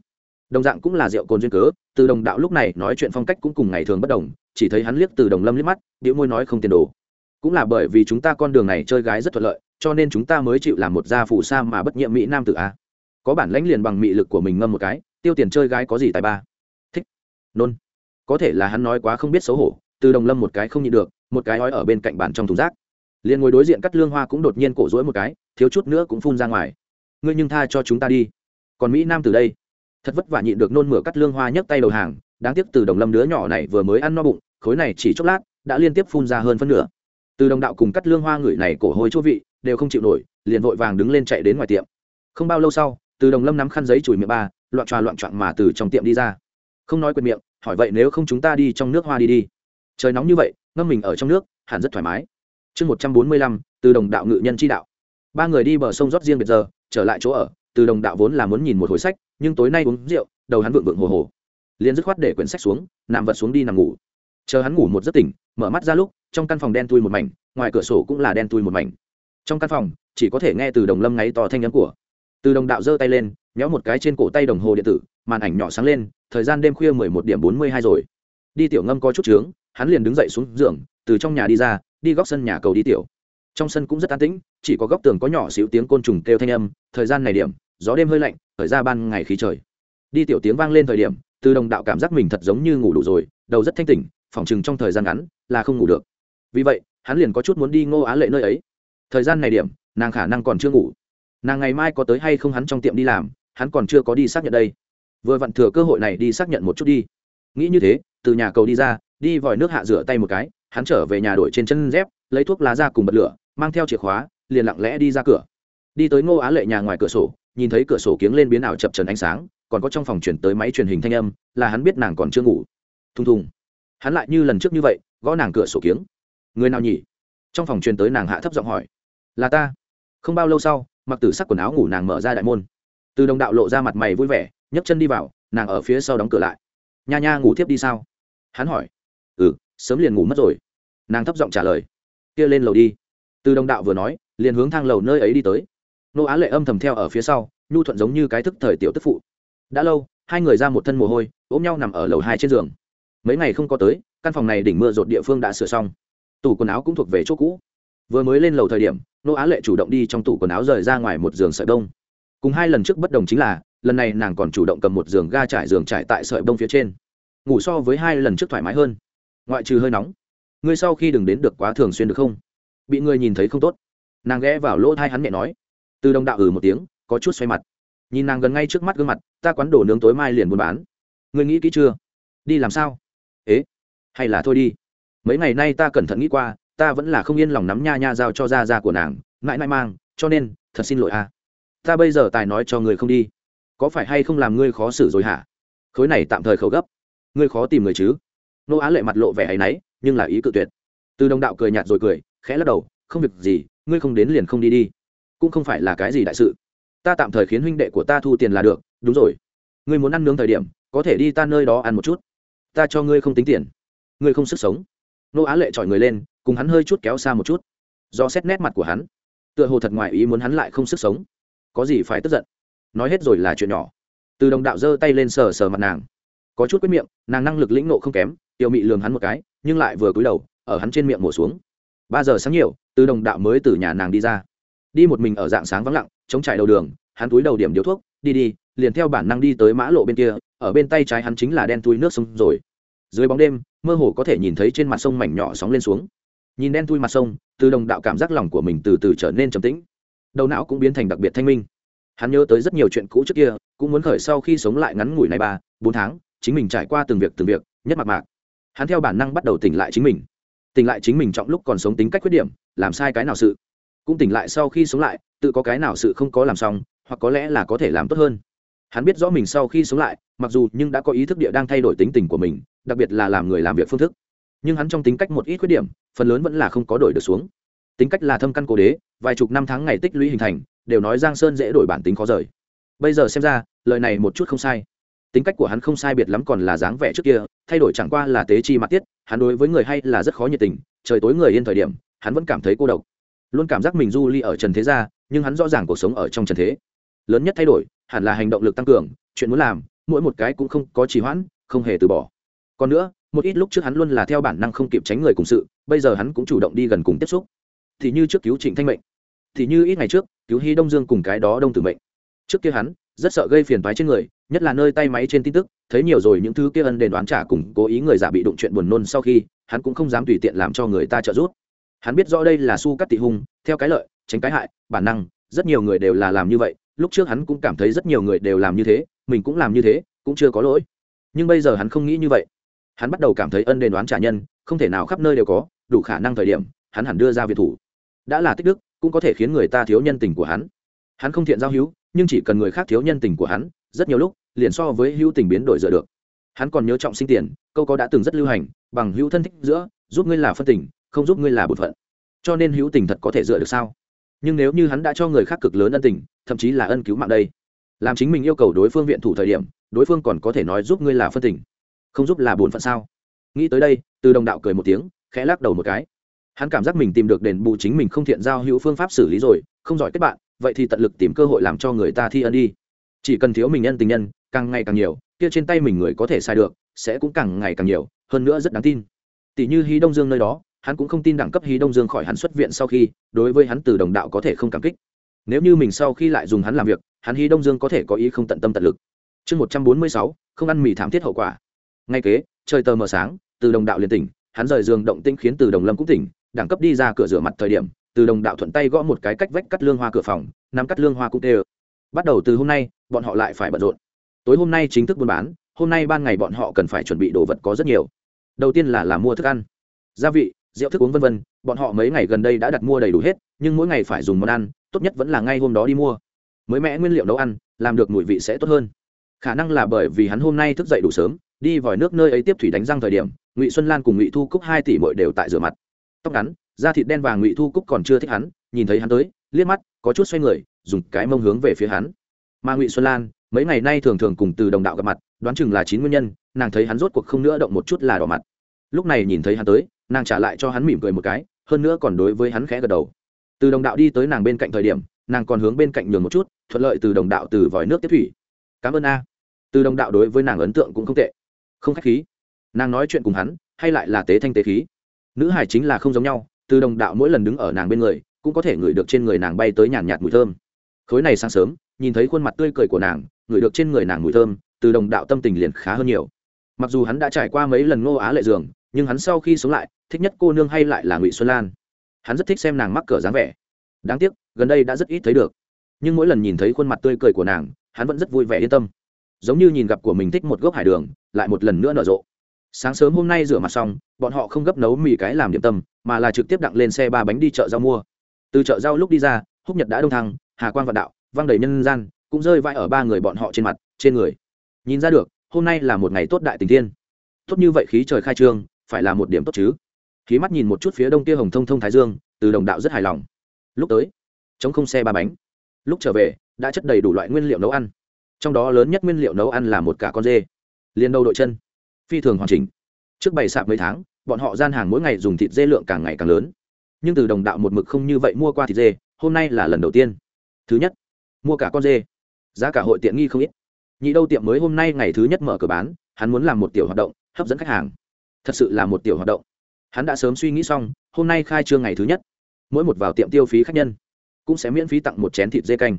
Đồng dạng cũng là rượu cồn duyên cớ, từ đồng đạo lúc này nói chuyện phong cách cũng cùng ngày thường bất đồng, chỉ thấy hắn liếc từ đồng lâm liếc mắt điệu môi nói không tiền đồ. Cũng là bởi vì chúng ta con đường này chơi gái rất thuận lợi cho nên chúng ta mới chịu làm một gia phù sa mà bất nhiệm mỹ nam tử a. Có bản lãnh liền bằng mị lực của mình ngâm một cái, tiêu tiền chơi gái có gì tài ba? Thích. Nôn. Có thể là hắn nói quá không biết xấu hổ, từ đồng lâm một cái không nhịn được, một cái ói ở bên cạnh bàn trong thùng rác. Liền ngồi đối diện cắt lương hoa cũng đột nhiên cổ rỗi một cái, thiếu chút nữa cũng phun ra ngoài. Ngươi nhưng tha cho chúng ta đi. Còn mỹ nam từ đây. Thật vất vả nhịn được nôn mửa cắt lương hoa nhấc tay đầu hàng, đáng tiếc từ đồng lâm đứa nhỏ này vừa mới ăn no bụng, khối này chỉ chốc lát, đã liên tiếp phun ra hơn phân nửa. Từ đồng đạo cùng cắt lương hoa người này cổ hôi chỗ vị đều không chịu nổi, liền vội vàng đứng lên chạy đến ngoài tiệm. Không bao lâu sau, từ đồng lâm nắm khăn giấy chùi miệng ba, loạn tròa loạn trọn mà từ trong tiệm đi ra. Không nói quyền miệng, hỏi vậy nếu không chúng ta đi trong nước hoa đi đi. Trời nóng như vậy, ngâm mình ở trong nước, hẳn rất thoải mái. Chương một trăm bốn mươi lăm, từ đồng đạo ngự nhân chi đạo. Ba người đi bờ sông rót riêng biệt giờ, trở lại chỗ ở, từ đồng đạo vốn là muốn nhìn một hồi sách, nhưng tối nay uống rượu, đầu hắn vượng vượng hồ hồ. Liền dứt khoát để quyển sách xuống, nằm vật xuống đi nằm ngủ. Chờ hắn ngủ một giấc tỉnh, mở mắt ra lúc, trong căn phòng đen tui một mảnh, ngoài cửa sổ cũng là đen tui một mảnh trong căn phòng, chỉ có thể nghe từ đồng lâm ngáy to thanh nhắn của. Từ đồng đạo giơ tay lên nhéo một cái trên cổ tay đồng hồ điện tử, màn ảnh nhỏ sáng lên, thời gian đêm khuya mười một điểm bốn mươi hai rồi. Đi tiểu ngâm có chút trướng hắn liền đứng dậy xuống giường, từ trong nhà đi ra, đi góc sân nhà cầu đi tiểu. Trong sân cũng rất an tĩnh, chỉ có góc tường có nhỏ xíu tiếng côn trùng kêu thanh âm, thời gian này điểm, gió đêm hơi lạnh thời ra ban ngày khí trời. Đi tiểu tiếng vang lên thời điểm, từ đồng đạo cảm giác mình thật giống như ngủ đủ rồi, đầu rất thanh tỉnh phỏng chừng trong thời gian ngắn là không ngủ được. Vì vậy, hắn liền có chút muốn đi ngô á lệ nơi ấy thời gian này điểm, nàng khả năng còn chưa ngủ. Nàng ngày mai có tới hay không hắn trong tiệm đi làm, hắn còn chưa có đi xác nhận đây. Vừa vặn thừa cơ hội này đi xác nhận một chút đi. Nghĩ như thế, từ nhà cầu đi ra, đi vòi nước hạ rửa tay một cái, hắn trở về nhà đổi trên chân dép, lấy thuốc lá ra cùng bật lửa, mang theo chìa khóa, liền lặng lẽ đi ra cửa. Đi tới ngô á lệ nhà ngoài cửa sổ, nhìn thấy cửa sổ kiếng lên biến ảo chập trần ánh sáng, còn có trong phòng chuyển tới máy truyền hình thanh âm, là hắn biết nàng còn chưa ngủ. Thùng thùng. Hắn lại như lần trước như vậy, gõ nàng cửa sổ kiếng. Người nào nhỉ? Trong phòng truyền tới nàng hạ thấp giọng hỏi là ta. Không bao lâu sau, mặc tử sắc quần áo ngủ nàng mở ra đại môn. Từ đồng đạo lộ ra mặt mày vui vẻ, nhấc chân đi vào, nàng ở phía sau đóng cửa lại. Nha nha ngủ tiếp đi sao? Hắn hỏi. Ừ sớm liền ngủ mất rồi. Nàng thấp giọng trả lời. Kia lên lầu đi. Từ đồng đạo vừa nói, liền hướng thang lầu nơi ấy đi tới. Nô á lệ âm thầm theo ở phía sau, nhu thuận giống như cái thức thời tiểu tức phụ. Đã lâu, hai người ra một thân mồ hôi, ôm nhau nằm ở lầu hai trên giường. Mấy ngày không có tới, căn phòng này đỉnh mưa rột địa phương đã sửa xong. Tủ quần áo cũng thuộc về chỗ cũ vừa mới lên lầu thời điểm, nô á lệ chủ động đi trong tủ quần áo rời ra ngoài một giường sợi đông cùng hai lần trước bất đồng chính là, lần này nàng còn chủ động cầm một giường ga trải giường trải tại sợi đông phía trên. Ngủ so với hai lần trước thoải mái hơn. Ngoại trừ hơi nóng. Ngươi sau khi đừng đến được quá thường xuyên được không? Bị ngươi nhìn thấy không tốt. Nàng ghé vào lỗ thai hắn nhẹ nói. Từ đồng đạo ừ một tiếng, có chút xoay mặt. Nhìn nàng gần ngay trước mắt gương mặt, ta quán đổ nướng tối mai liền buôn bán. Ngươi nghĩ kỹ chưa? Đi làm sao? Ế? Hay là thôi đi. Mấy ngày nay ta cẩn thận nghĩ qua ta vẫn là không yên lòng nắm nha nha giao cho gia gia của nàng, mãi mãi mang, cho nên, thật xin lỗi a. Ta bây giờ tài nói cho người không đi. Có phải hay không làm ngươi khó xử rồi hả? Khối này tạm thời khẩu gấp. Ngươi khó tìm người chứ? Nô á lệ mặt lộ vẻ hay náy, nhưng là ý cự tuyệt. Từ đồng đạo cười nhạt rồi cười, khẽ lắc đầu, không việc gì, ngươi không đến liền không đi đi. Cũng không phải là cái gì đại sự. Ta tạm thời khiến huynh đệ của ta thu tiền là được, đúng rồi. Ngươi muốn ăn nướng thời điểm, có thể đi ta nơi đó ăn một chút. Ta cho ngươi không tính tiền. Ngươi không sức sống. Nô á lệ chọi người lên cùng hắn hơi chút kéo xa một chút. Do xét nét mặt của hắn, tựa hồ thật ngoài ý muốn hắn lại không sức sống. Có gì phải tức giận? Nói hết rồi là chuyện nhỏ. Từ đồng đạo giơ tay lên sờ sờ mặt nàng. Có chút quyết miệng, nàng năng lực lĩnh nộ không kém, tiểu mị lường hắn một cái, nhưng lại vừa cúi đầu, ở hắn trên miệng mổ xuống. Ba giờ sáng nhiều, từ đồng đạo mới từ nhà nàng đi ra. Đi một mình ở dạng sáng vắng lặng, chống trải đầu đường, hắn túi đầu điểm điếu thuốc, đi đi, liền theo bản năng đi tới mã lộ bên kia, ở bên tay trái hắn chính là đen túi nước sông rồi. Dưới bóng đêm, mơ hồ có thể nhìn thấy trên mặt sông mảnh nhỏ sóng lên xuống nhìn đen thui mặt sông, từ đồng đạo cảm giác lòng của mình từ từ trở nên trầm tĩnh. Đầu não cũng biến thành đặc biệt thanh minh. Hắn nhớ tới rất nhiều chuyện cũ trước kia, cũng muốn khởi sau khi sống lại ngắn ngủi này ba, bốn tháng, chính mình trải qua từng việc từng việc, nhất mặt mạc. Hắn theo bản năng bắt đầu tỉnh lại chính mình. Tỉnh lại chính mình trọng lúc còn sống tính cách khuyết điểm, làm sai cái nào sự. Cũng tỉnh lại sau khi sống lại, tự có cái nào sự không có làm xong, hoặc có lẽ là có thể làm tốt hơn. Hắn biết rõ mình sau khi sống lại, mặc dù nhưng đã có ý thức địa đang thay đổi tính tình của mình, đặc biệt là làm người làm việc phương thức nhưng hắn trong tính cách một ít khuyết điểm, phần lớn vẫn là không có đổi được xuống. Tính cách là thâm căn cố đế, vài chục năm tháng ngày tích lũy hình thành, đều nói giang sơn dễ đổi bản tính khó rời. Bây giờ xem ra, lời này một chút không sai. Tính cách của hắn không sai biệt lắm còn là dáng vẻ trước kia, thay đổi chẳng qua là tế chi mặt tiết, hắn đối với người hay là rất khó nhiệt tình, trời tối người yên thời điểm, hắn vẫn cảm thấy cô độc. Luôn cảm giác mình du ly ở trần thế gia, nhưng hắn rõ ràng cuộc sống ở trong trần thế. Lớn nhất thay đổi, hẳn là hành động lực tăng cường, chuyện muốn làm, mỗi một cái cũng không có trì hoãn, không hề từ bỏ. Còn nữa một ít lúc trước hắn luôn là theo bản năng không kịp tránh người cùng sự, bây giờ hắn cũng chủ động đi gần cùng tiếp xúc. Thì như trước cứu trịnh thanh mệnh, thì như ít ngày trước cứu hy đông dương cùng cái đó đông tử mệnh. Trước kia hắn rất sợ gây phiền toái trên người, nhất là nơi tay máy trên tin tức, thấy nhiều rồi những thứ kia ân đền đoán trả cùng cố ý người giả bị đụng chuyện buồn nôn sau khi, hắn cũng không dám tùy tiện làm cho người ta trợ giúp. Hắn biết rõ đây là su cắt tị hung, theo cái lợi, tránh cái hại, bản năng, rất nhiều người đều là làm như vậy, lúc trước hắn cũng cảm thấy rất nhiều người đều làm như thế, mình cũng làm như thế, cũng chưa có lỗi. Nhưng bây giờ hắn không nghĩ như vậy hắn bắt đầu cảm thấy ân đền đoán trả nhân, không thể nào khắp nơi đều có, đủ khả năng thời điểm, hắn hẳn đưa ra việt thủ. Đã là tích đức, cũng có thể khiến người ta thiếu nhân tình của hắn. Hắn không thiện giao hữu, nhưng chỉ cần người khác thiếu nhân tình của hắn, rất nhiều lúc, liền so với hữu tình biến đổi dựa được. Hắn còn nhớ trọng sinh tiền, câu có đã từng rất lưu hành, bằng hữu thân thích giữa, giúp ngươi là phân tình, không giúp ngươi là bột phận. Cho nên hữu tình thật có thể dựa được sao? Nhưng nếu như hắn đã cho người khác cực lớn ân tình, thậm chí là ân cứu mạng đây, làm chính mình yêu cầu đối phương viện thủ thời điểm, đối phương còn có thể nói giúp ngươi là phân tình không giúp là bổn phận sao? Nghĩ tới đây, từ đồng đạo cười một tiếng, khẽ lắc đầu một cái. Hắn cảm giác mình tìm được đền bù chính mình không thiện giao hữu phương pháp xử lý rồi, không giỏi kết bạn, vậy thì tận lực tìm cơ hội làm cho người ta thi ân đi. Chỉ cần thiếu mình nhân tình nhân, càng ngày càng nhiều, kia trên tay mình người có thể sai được, sẽ cũng càng ngày càng nhiều, hơn nữa rất đáng tin. Tỷ như hí đông dương nơi đó, hắn cũng không tin đẳng cấp hí đông dương khỏi hắn xuất viện sau khi, đối với hắn từ đồng đạo có thể không cảm kích. Nếu như mình sau khi lại dùng hắn làm việc, hắn hí đông dương có thể có ý không tận tâm tận lực. Chương một trăm bốn mươi sáu, không ăn mì thảm thiết hậu quả ngay kế, trời tờ mờ sáng, từ đồng đạo liền tỉnh, hắn rời giường động tĩnh khiến từ đồng lâm cũng tỉnh, đẳng cấp đi ra cửa rửa mặt thời điểm, từ đồng đạo thuận tay gõ một cái cách vách cắt lương hoa cửa phòng, nắm cắt lương hoa cũng tê bắt đầu từ hôm nay, bọn họ lại phải bận rộn. Tối hôm nay chính thức buôn bán, hôm nay ban ngày bọn họ cần phải chuẩn bị đồ vật có rất nhiều. Đầu tiên là làm mua thức ăn. Gia vị, rượu thức uống vân vân, bọn họ mấy ngày gần đây đã đặt mua đầy đủ hết, nhưng mỗi ngày phải dùng món ăn, tốt nhất vẫn là ngay hôm đó đi mua. Mới mẽ nguyên liệu nấu ăn, làm được mùi vị sẽ tốt hơn. Khả năng là bởi vì hắn hôm nay thức dậy đủ sớm đi vòi nước nơi ấy tiếp thủy đánh răng thời điểm, ngụy xuân lan cùng ngụy thu cúc hai tỷ mội đều tại rửa mặt. Tóc ngắn, da thịt đen vàng ngụy thu cúc còn chưa thích hắn, nhìn thấy hắn tới, liếc mắt, có chút xoay người, dùng cái mông hướng về phía hắn. Mà ngụy xuân lan, mấy ngày nay thường thường cùng từ đồng đạo gặp mặt, đoán chừng là chín nguyên nhân, nàng thấy hắn rốt cuộc không nữa động một chút là đỏ mặt. Lúc này nhìn thấy hắn tới, nàng trả lại cho hắn mỉm cười một cái, hơn nữa còn đối với hắn khẽ gật đầu. Từ đồng đạo đi tới nàng bên cạnh thời điểm, nàng còn hướng bên cạnh nhường một chút, thuận lợi từ đồng đạo từ vòi nước tiếp thủy. Cảm ơn a. Từ đồng đạo đối với nàng ấn tượng cũng không tệ không khách khí. Nàng nói chuyện cùng hắn, hay lại là tế thanh tế khí. Nữ hải chính là không giống nhau, từ đồng đạo mỗi lần đứng ở nàng bên người, cũng có thể ngửi được trên người nàng bay tới nhàn nhạt mùi thơm. Khối này sáng sớm, nhìn thấy khuôn mặt tươi cười của nàng, ngửi được trên người nàng mùi thơm, từ đồng đạo tâm tình liền khá hơn nhiều. Mặc dù hắn đã trải qua mấy lần ngô á lệ giường, nhưng hắn sau khi sống lại, thích nhất cô nương hay lại là ngụy xuân lan. Hắn rất thích xem nàng mắc cỡ dáng vẻ. Đáng tiếc, gần đây đã rất ít thấy được. Nhưng mỗi lần nhìn thấy khuôn mặt tươi cười của nàng, hắn vẫn rất vui vẻ yên tâm giống như nhìn gặp của mình thích một gốc hải đường, lại một lần nữa nở rộ. Sáng sớm hôm nay rửa mặt xong, bọn họ không gấp nấu mì cái làm điểm tâm, mà là trực tiếp đặng lên xe ba bánh đi chợ rau mua. Từ chợ rau lúc đi ra, húc nhật đã đông thăng, hà quan vạn đạo, văng đầy nhân gian, cũng rơi vãi ở ba người bọn họ trên mặt, trên người. Nhìn ra được, hôm nay là một ngày tốt đại tình thiên. Tốt như vậy khí trời khai trương, phải là một điểm tốt chứ. Khí mắt nhìn một chút phía đông kia hồng thông thông thái dương, từ đồng đạo rất hài lòng. Lúc tới chống không xe ba bánh. Lúc trở về, đã chất đầy đủ loại nguyên liệu nấu ăn trong đó lớn nhất nguyên liệu nấu ăn là một cả con dê. Liền đầu đội chân. Phi thường hoàn chỉnh. Trước bày sạp mấy tháng, bọn họ gian hàng mỗi ngày dùng thịt dê lượng càng ngày càng lớn. Nhưng từ đồng đạo một mực không như vậy mua qua thịt dê, hôm nay là lần đầu tiên. Thứ nhất, mua cả con dê. Giá cả hội tiện nghi không ít. Nhị đâu tiệm mới hôm nay ngày thứ nhất mở cửa bán, hắn muốn làm một tiểu hoạt động, hấp dẫn khách hàng. Thật sự là một tiểu hoạt động. Hắn đã sớm suy nghĩ xong, hôm nay khai trương ngày thứ nhất. Mỗi một vào tiệm tiêu phí khách nhân cũng sẽ miễn phí tặng một chén thịt dê canh.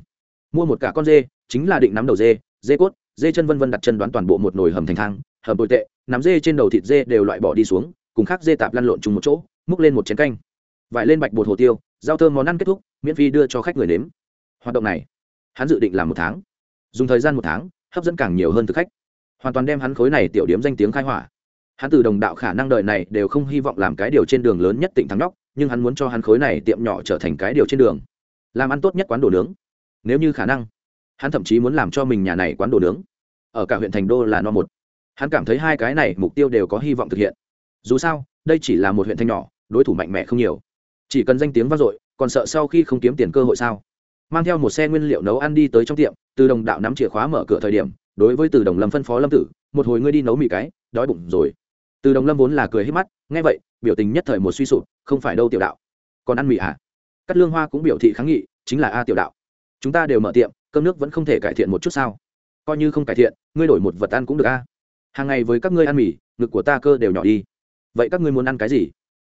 Mua một cả con dê chính là định nắm đầu dê dê cốt, dê chân vân vân đặt chân đoán toàn bộ một nồi hầm thành thang, hầm tồi tệ, nắm dê trên đầu thịt dê đều loại bỏ đi xuống, cùng khác dê tạp lăn lộn chung một chỗ, múc lên một chén canh. Vải lên bạch bột hồ tiêu, rau thơm món ăn kết thúc, miễn phí đưa cho khách người nếm. Hoạt động này, hắn dự định làm một tháng. Dùng thời gian một tháng, hấp dẫn càng nhiều hơn thực khách. Hoàn toàn đem hắn khối này tiểu điếm danh tiếng khai hỏa. Hắn từ đồng đạo khả năng đời này đều không hy vọng làm cái điều trên đường lớn nhất tỉnh thắng nóc nhưng hắn muốn cho hắn khối này tiệm nhỏ trở thành cái điều trên đường. Làm ăn tốt nhất quán đồ nướng. Nếu như khả năng hắn thậm chí muốn làm cho mình nhà này quán đồ nướng. Ở cả huyện thành đô là no một. Hắn cảm thấy hai cái này mục tiêu đều có hy vọng thực hiện. Dù sao, đây chỉ là một huyện thành nhỏ, đối thủ mạnh mẽ không nhiều. Chỉ cần danh tiếng vang dội, còn sợ sau khi không kiếm tiền cơ hội sao? Mang theo một xe nguyên liệu nấu ăn đi tới trong tiệm, từ đồng đạo nắm chìa khóa mở cửa thời điểm, đối với từ đồng lâm phân phó lâm tử, một hồi ngươi đi nấu mì cái, đói bụng rồi. Từ đồng lâm vốn là cười hết mắt, nghe vậy, biểu tình nhất thời một suy sụp, không phải đâu tiểu đạo. Còn ăn mì à? Cắt lương hoa cũng biểu thị kháng nghị, chính là a tiểu đạo. Chúng ta đều mở tiệm cơm nước vẫn không thể cải thiện một chút sao? Coi như không cải thiện, ngươi đổi một vật ăn cũng được a. Hàng ngày với các ngươi ăn mì, ngực của ta cơ đều nhỏ đi. Vậy các ngươi muốn ăn cái gì?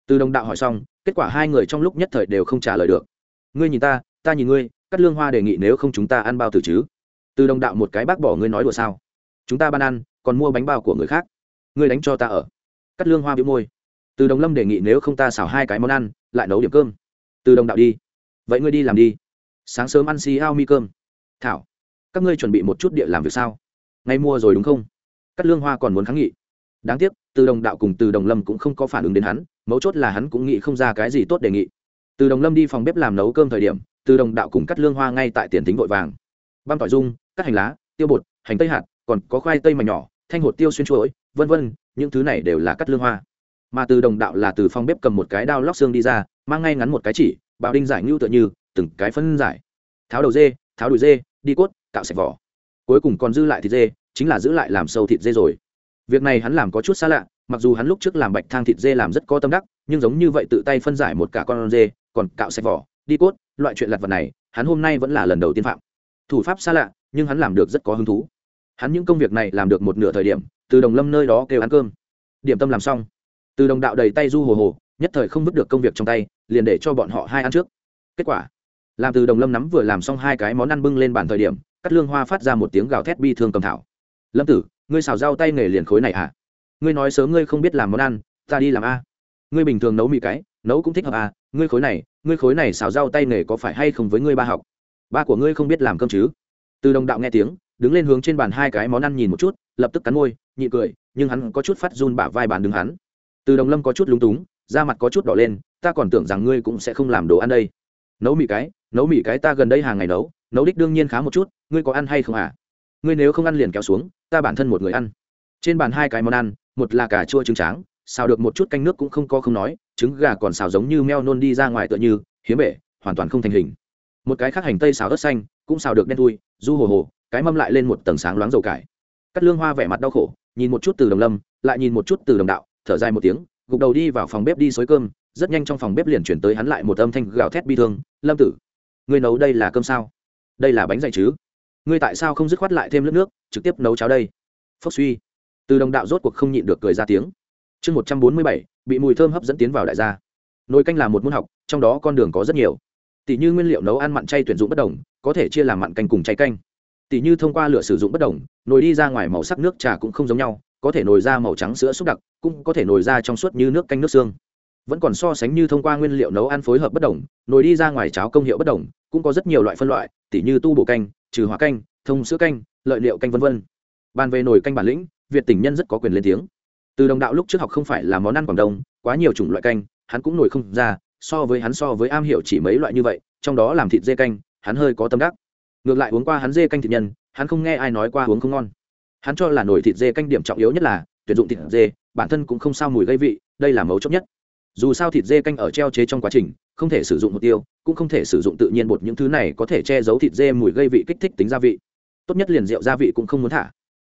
Từ đồng đạo hỏi xong, kết quả hai người trong lúc nhất thời đều không trả lời được. Ngươi nhìn ta ta nhìn ngươi cắt lương hoa đề nghị nếu không chúng ta ăn bao tử chứ? Từ đồng đạo một cái bác bỏ ngươi nói đùa sao? Chúng ta ban ăn, còn mua bánh bao của người khác. Ngươi đánh cho ta ở. Cắt lương hoa bị môi. Từ đồng lâm đề nghị nếu không ta xào hai cái món ăn, lại nấu điểm cơm. Từ đồng đạo đi. Vậy ngươi đi làm đi. Sáng sớm ăn xì ao mi cơm thảo, các ngươi chuẩn bị một chút địa làm việc sao? Ngay mua rồi đúng không? Cắt lương hoa còn muốn kháng nghị. Đáng tiếc, từ đồng đạo cùng từ đồng lâm cũng không có phản ứng đến hắn, mấu chốt là hắn cũng nghĩ không ra cái gì tốt đề nghị. Từ đồng lâm đi phòng bếp làm nấu cơm thời điểm, từ đồng đạo cùng cắt lương hoa ngay tại tiền tính vội vàng. Băm tỏi dung cắt hành lá, tiêu bột, hành tây hạt, còn có khoai tây mà nhỏ, thanh hột tiêu xuyên chuỗi, vân vân, những thứ này đều là cắt lương hoa. Mà từ đồng đạo là từ phòng bếp cầm một cái đao lóc xương đi ra, mang ngay ngắn một cái chỉ, bảo đinh giải ngưu tựa như, từng cái phân giải. Tháo đầu dê, tháo đùi dê đi cốt, cạo sạch vỏ. Cuối cùng còn dư lại thịt dê, chính là giữ lại làm sâu thịt dê rồi. Việc này hắn làm có chút xa lạ, mặc dù hắn lúc trước làm bạch thang thịt dê làm rất có tâm đắc, nhưng giống như vậy tự tay phân giải một cả con dê, còn cạo sạch vỏ, đi cốt, loại chuyện lặt vật này, hắn hôm nay vẫn là lần đầu tiên phạm. Thủ pháp xa lạ, nhưng hắn làm được rất có hứng thú. Hắn những công việc này làm được một nửa thời điểm, từ đồng lâm nơi đó kêu ăn cơm. Điểm tâm làm xong. Từ đồng đạo đầy tay du hồ hồ, nhất thời không vứt được công việc trong tay, liền để cho bọn họ hai ăn trước. Kết quả làm từ đồng lâm nắm vừa làm xong hai cái món ăn bưng lên bàn thời điểm, cắt lương hoa phát ra một tiếng gào thét bi thương cầm thảo. Lâm tử, ngươi xào rau tay nghề liền khối này à ngươi nói sớm ngươi không biết làm món ăn, ta đi làm a. Ngươi bình thường nấu mì cái, nấu cũng thích hợp à ngươi khối này, ngươi khối này xào rau tay nghề có phải hay không với ngươi ba học? Ba của ngươi không biết làm cơm chứ? Từ đồng đạo nghe tiếng, đứng lên hướng trên bàn hai cái món ăn nhìn một chút, lập tức cắn môi, nhị cười, nhưng hắn có chút phát run bả vai bàn đứng hắn. Từ đồng lâm có chút lúng túng, da mặt có chút đỏ lên, ta còn tưởng rằng ngươi cũng sẽ không làm đồ ăn đây nấu mì cái, nấu mì cái ta gần đây hàng ngày nấu nấu đích đương nhiên khá một chút, ngươi có ăn hay không à? Ngươi nếu không ăn liền kéo xuống, ta bản thân một người ăn. Trên bàn hai cái món ăn, một là cà chua trứng tráng, xào được một chút canh nước cũng không có không nói, trứng gà còn xào giống như meo nôn đi ra ngoài tựa như, hiếm bể, hoàn toàn không thành hình. Một cái khác hành tây xào ớt xanh, cũng xào được đen thui, du hồ hồ, cái mâm lại lên một tầng sáng loáng dầu cải. Cắt lương hoa vẻ mặt đau khổ, nhìn một chút từ đồng lâm, lại nhìn một chút từ đồng đạo, thở dài một tiếng, gục đầu đi vào phòng bếp đi xới cơm rất nhanh trong phòng bếp liền chuyển tới hắn lại một âm thanh gào thét bi thương, lâm tử, ngươi nấu đây là cơm sao? Đây là bánh dày chứ? Ngươi tại sao không dứt khoát lại thêm nước nước, trực tiếp nấu cháo đây? Phốc suy. Từ đồng đạo rốt cuộc không nhịn được cười ra tiếng. Chương một trăm bốn mươi bảy, bị mùi thơm hấp dẫn tiến vào đại gia. Nồi canh là một môn học, trong đó con đường có rất nhiều. Tỷ như nguyên liệu nấu ăn mặn chay tuyển dụng bất đồng, có thể chia làm mặn canh cùng chay canh. Tỷ như thông qua lửa sử dụng bất đồng, nồi đi ra ngoài màu sắc nước trà cũng không giống nhau, có thể nồi ra màu trắng sữa xúc đặc, cũng có thể nồi ra trong suốt như nước canh nước xương vẫn còn so sánh như thông qua nguyên liệu nấu ăn phối hợp bất đồng, nồi đi ra ngoài cháo công hiệu bất đồng, cũng có rất nhiều loại phân loại, tỉ như tu bổ canh, trừ hóa canh, thông sữa canh, lợi liệu canh v v bàn về nồi canh bản lĩnh, việt tỉnh nhân rất có quyền lên tiếng. Từ đồng đạo lúc trước học không phải là món ăn quảng đông, quá nhiều chủng loại canh, hắn cũng nổi không ra, so với hắn so với am hiểu chỉ mấy loại như vậy, trong đó làm thịt dê canh, hắn hơi có tâm đắc. Ngược lại uống qua hắn dê canh thịt nhân, hắn không nghe ai nói qua uống không ngon. Hắn cho là nồi thịt dê canh điểm trọng yếu nhất là tuyển dụng thịt dê, bản thân cũng không sao mùi gây vị, đây là mấu chốt nhất dù sao thịt dê canh ở treo chế trong quá trình, không thể sử dụng hột tiêu, cũng không thể sử dụng tự nhiên bột những thứ này có thể che giấu thịt dê mùi gây vị kích thích tính gia vị. Tốt nhất liền rượu gia vị cũng không muốn thả.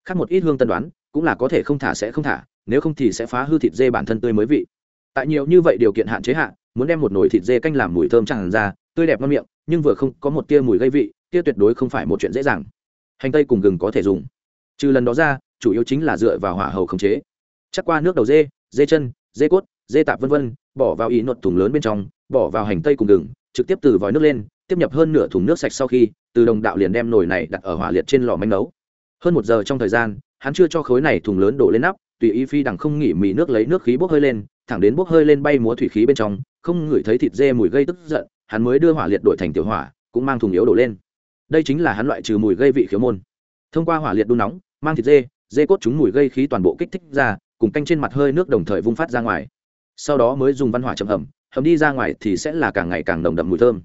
Khác một ít hương tân đoán, cũng là có thể không thả sẽ không thả, nếu không thì sẽ phá hư thịt dê bản thân tươi mới vị. Tại nhiều như vậy điều kiện hạn chế hạn muốn đem một nồi thịt dê canh làm mùi thơm tràn ra, tươi đẹp ngon miệng, nhưng vừa không có một tia mùi gây vị tia tuyệt đối không phải một chuyện dễ dàng. Hành tây cùng gừng có thể dùng. Trừ lần đó ra, chủ yếu chính là dựa vào hỏa hầu khống chế. Chắc qua nước đầu dê dê chân, dê cốt dê tạp vân vân, bỏ vào ý nột thùng lớn bên trong, bỏ vào hành tây cùng gừng, trực tiếp từ vòi nước lên, tiếp nhập hơn nửa thùng nước sạch sau khi, từ đồng đạo liền đem nồi này đặt ở hỏa liệt trên lò manh nấu. Hơn một giờ trong thời gian, hắn chưa cho khối này thùng lớn đổ lên nắp, tùy ý phi đằng không nghỉ mì nước lấy nước khí bốc hơi lên, thẳng đến bốc hơi lên bay múa thủy khí bên trong, không ngửi thấy thịt dê mùi gây tức giận, hắn mới đưa hỏa liệt đổi thành tiểu hỏa, cũng mang thùng yếu đổ lên. Đây chính là hắn loại trừ mùi gây vị khiếu môn. Thông qua hỏa liệt đun nóng, mang thịt dê dê cốt chúng mùi gây khí toàn bộ kích thích ra, cùng canh trên mặt hơi nước đồng thời vung phát ra ngoài sau đó mới dùng văn hỏa chậm hầm hầm đi ra ngoài thì sẽ là càng ngày càng nồng đậm mùi thơm.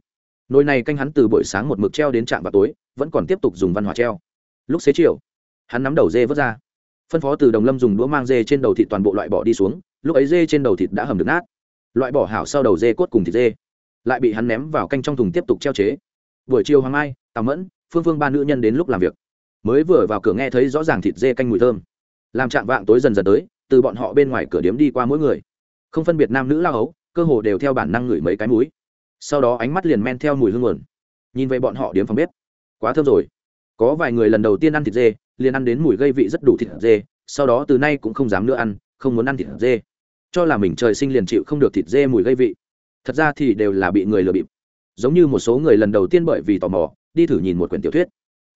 Nồi này canh hắn từ buổi sáng một mực treo đến trạm vào tối, vẫn còn tiếp tục dùng văn hỏa treo. Lúc xế chiều, hắn nắm đầu dê vớt ra. Phân phó từ đồng lâm dùng đũa mang dê trên đầu thịt toàn bộ loại bỏ đi xuống, lúc ấy dê trên đầu thịt đã hầm được nát. Loại bỏ hảo sau đầu dê cốt cùng thịt dê, lại bị hắn ném vào canh trong thùng tiếp tục treo chế. Buổi chiều hoàng mai, tào mẫn, phương phương ba nữ nhân đến lúc làm việc, mới vừa vào cửa nghe thấy rõ ràng thịt dê canh mùi thơm. Làm chạm vạng tối dần dần tới, từ bọn họ bên ngoài cửa điếm đi qua mỗi người không phân biệt nam nữ lao hấu cơ hồ đều theo bản năng ngửi mấy cái mũi. Sau đó ánh mắt liền men theo mùi hương nguồn. Nhìn về bọn họ điếm phòng bếp. Quá thơm rồi. Có vài người lần đầu tiên ăn thịt dê, liền ăn đến mùi gây vị rất đủ thịt dê, sau đó từ nay cũng không dám nữa ăn, không muốn ăn thịt dê. Cho là mình trời sinh liền chịu không được thịt dê mùi gây vị. Thật ra thì đều là bị người lừa bịp. Giống như một số người lần đầu tiên bởi vì tò mò, đi thử nhìn một quyển tiểu thuyết.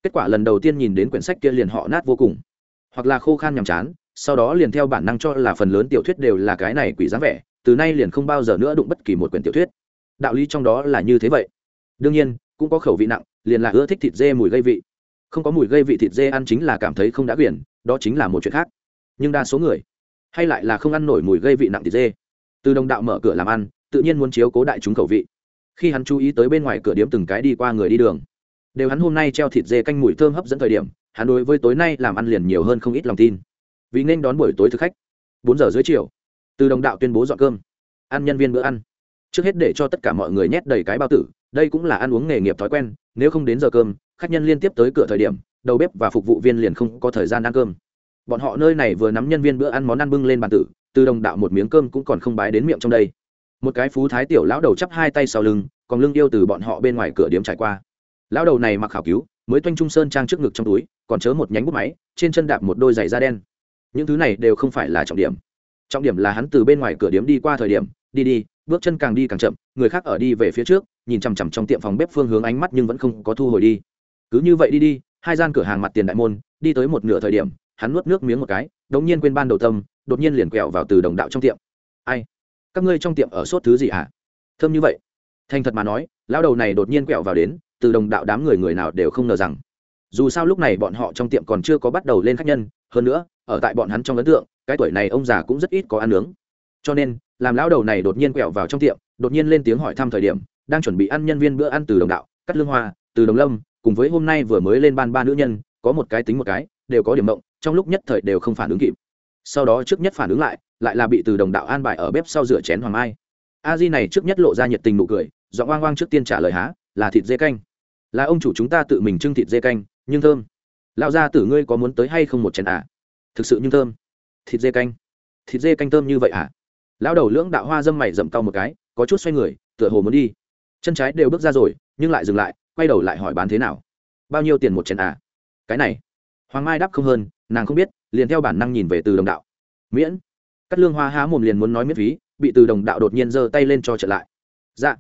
Kết quả lần đầu tiên nhìn đến quyển sách kia liền họ nát vô cùng. Hoặc là khô khan nhàm chán sau đó liền theo bản năng cho là phần lớn tiểu thuyết đều là cái này quỷ dáng vẻ, từ nay liền không bao giờ nữa đụng bất kỳ một quyển tiểu thuyết. Đạo lý trong đó là như thế vậy. Đương nhiên, cũng có khẩu vị nặng, liền là ưa thích thịt dê mùi gây vị. Không có mùi gây vị thịt dê ăn chính là cảm thấy không đã quyển, đó chính là một chuyện khác. Nhưng đa số người, hay lại là không ăn nổi mùi gây vị nặng thịt dê. Từ đồng đạo mở cửa làm ăn, tự nhiên muốn chiếu cố đại chúng khẩu vị. Khi hắn chú ý tới bên ngoài cửa điếm từng cái đi qua người đi đường, đều hắn hôm nay treo thịt dê canh mùi thơm hấp dẫn thời điểm, hắn đối với tối nay làm ăn liền nhiều hơn không ít lòng tin vì nên đón buổi tối thực khách. Bốn giờ dưới chiều, từ đồng đạo tuyên bố dọn cơm, ăn nhân viên bữa ăn. Trước hết để cho tất cả mọi người nhét đầy cái bao tử, đây cũng là ăn uống nghề nghiệp thói quen, nếu không đến giờ cơm, khách nhân liên tiếp tới cửa thời điểm, đầu bếp và phục vụ viên liền không có thời gian ăn cơm. Bọn họ nơi này vừa nắm nhân viên bữa ăn món ăn bưng lên bàn tử, từ đồng đạo một miếng cơm cũng còn không bái đến miệng trong đây. Một cái phú thái tiểu lão đầu chắp hai tay sau lưng, còn lưng yêu từ bọn họ bên ngoài cửa điếm trải qua. Lão đầu này mặc khảo cứu, mới toanh trung sơn trang trước ngực trong túi, còn chớ một nhánh bút máy, trên chân đạp một đôi giày da đen những thứ này đều không phải là trọng điểm. Trọng điểm là hắn từ bên ngoài cửa điếm đi qua thời điểm, đi đi, bước chân càng đi càng chậm, người khác ở đi về phía trước, nhìn chằm chằm trong tiệm phòng bếp phương hướng ánh mắt nhưng vẫn không có thu hồi đi. Cứ như vậy đi đi, hai gian cửa hàng mặt tiền đại môn, đi tới một nửa thời điểm, hắn nuốt nước miếng một cái đống nhiên quên ban đầu tâm, đột nhiên liền quẹo vào từ đồng đạo trong tiệm. Ai? Các ngươi trong tiệm ở sốt thứ gì hả? Thơm như vậy. Thành thật mà nói, lão đầu này đột nhiên quẹo vào đến, từ đồng đạo đám người người nào đều không ngờ rằng, dù sao lúc này bọn họ trong tiệm còn chưa có bắt đầu lên khách nhân hơn nữa, ở tại bọn hắn trong ấn tượng, cái tuổi này ông già cũng rất ít có ăn nướng. Cho nên, làm lão đầu này đột nhiên quẹo vào trong tiệm, đột nhiên lên tiếng hỏi thăm thời điểm, đang chuẩn bị ăn nhân viên bữa ăn từ đồng đạo, cắt lương hoa, từ đồng lâm, cùng với hôm nay vừa mới lên ban ba nữ nhân, có một cái tính một cái, đều có điểm mộng trong lúc nhất thời đều không phản ứng kịp. Sau đó trước nhất phản ứng lại lại là bị từ đồng đạo an bài ở bếp sau rửa chén hoàng mai. A di này trước nhất lộ ra nhiệt tình nụ cười dọn oang oang trước tiên trả lời há, là thịt dê canh. Là ông chủ chúng ta tự mình trưng thịt dê canh, nhưng thơm lão gia tử ngươi có muốn tới hay không một chén à? Thực sự nhưng thơm. Thịt dê canh. Thịt dê canh thơm như vậy à? Lão đầu lưỡng đạo hoa dâm mày dậm cau một cái, có chút xoay người, tựa hồ muốn đi. Chân trái đều bước ra rồi, nhưng lại dừng lại, quay đầu lại hỏi bán thế nào? Bao nhiêu tiền một chén à? Cái này. Hoàng mai đáp không hơn, nàng không biết, liền theo bản năng nhìn về từ đồng đạo. Miễn. Cắt lương hoa há mồm liền muốn nói miễn phí, bị từ đồng đạo đột nhiên giơ tay lên cho trở lại. Dạ.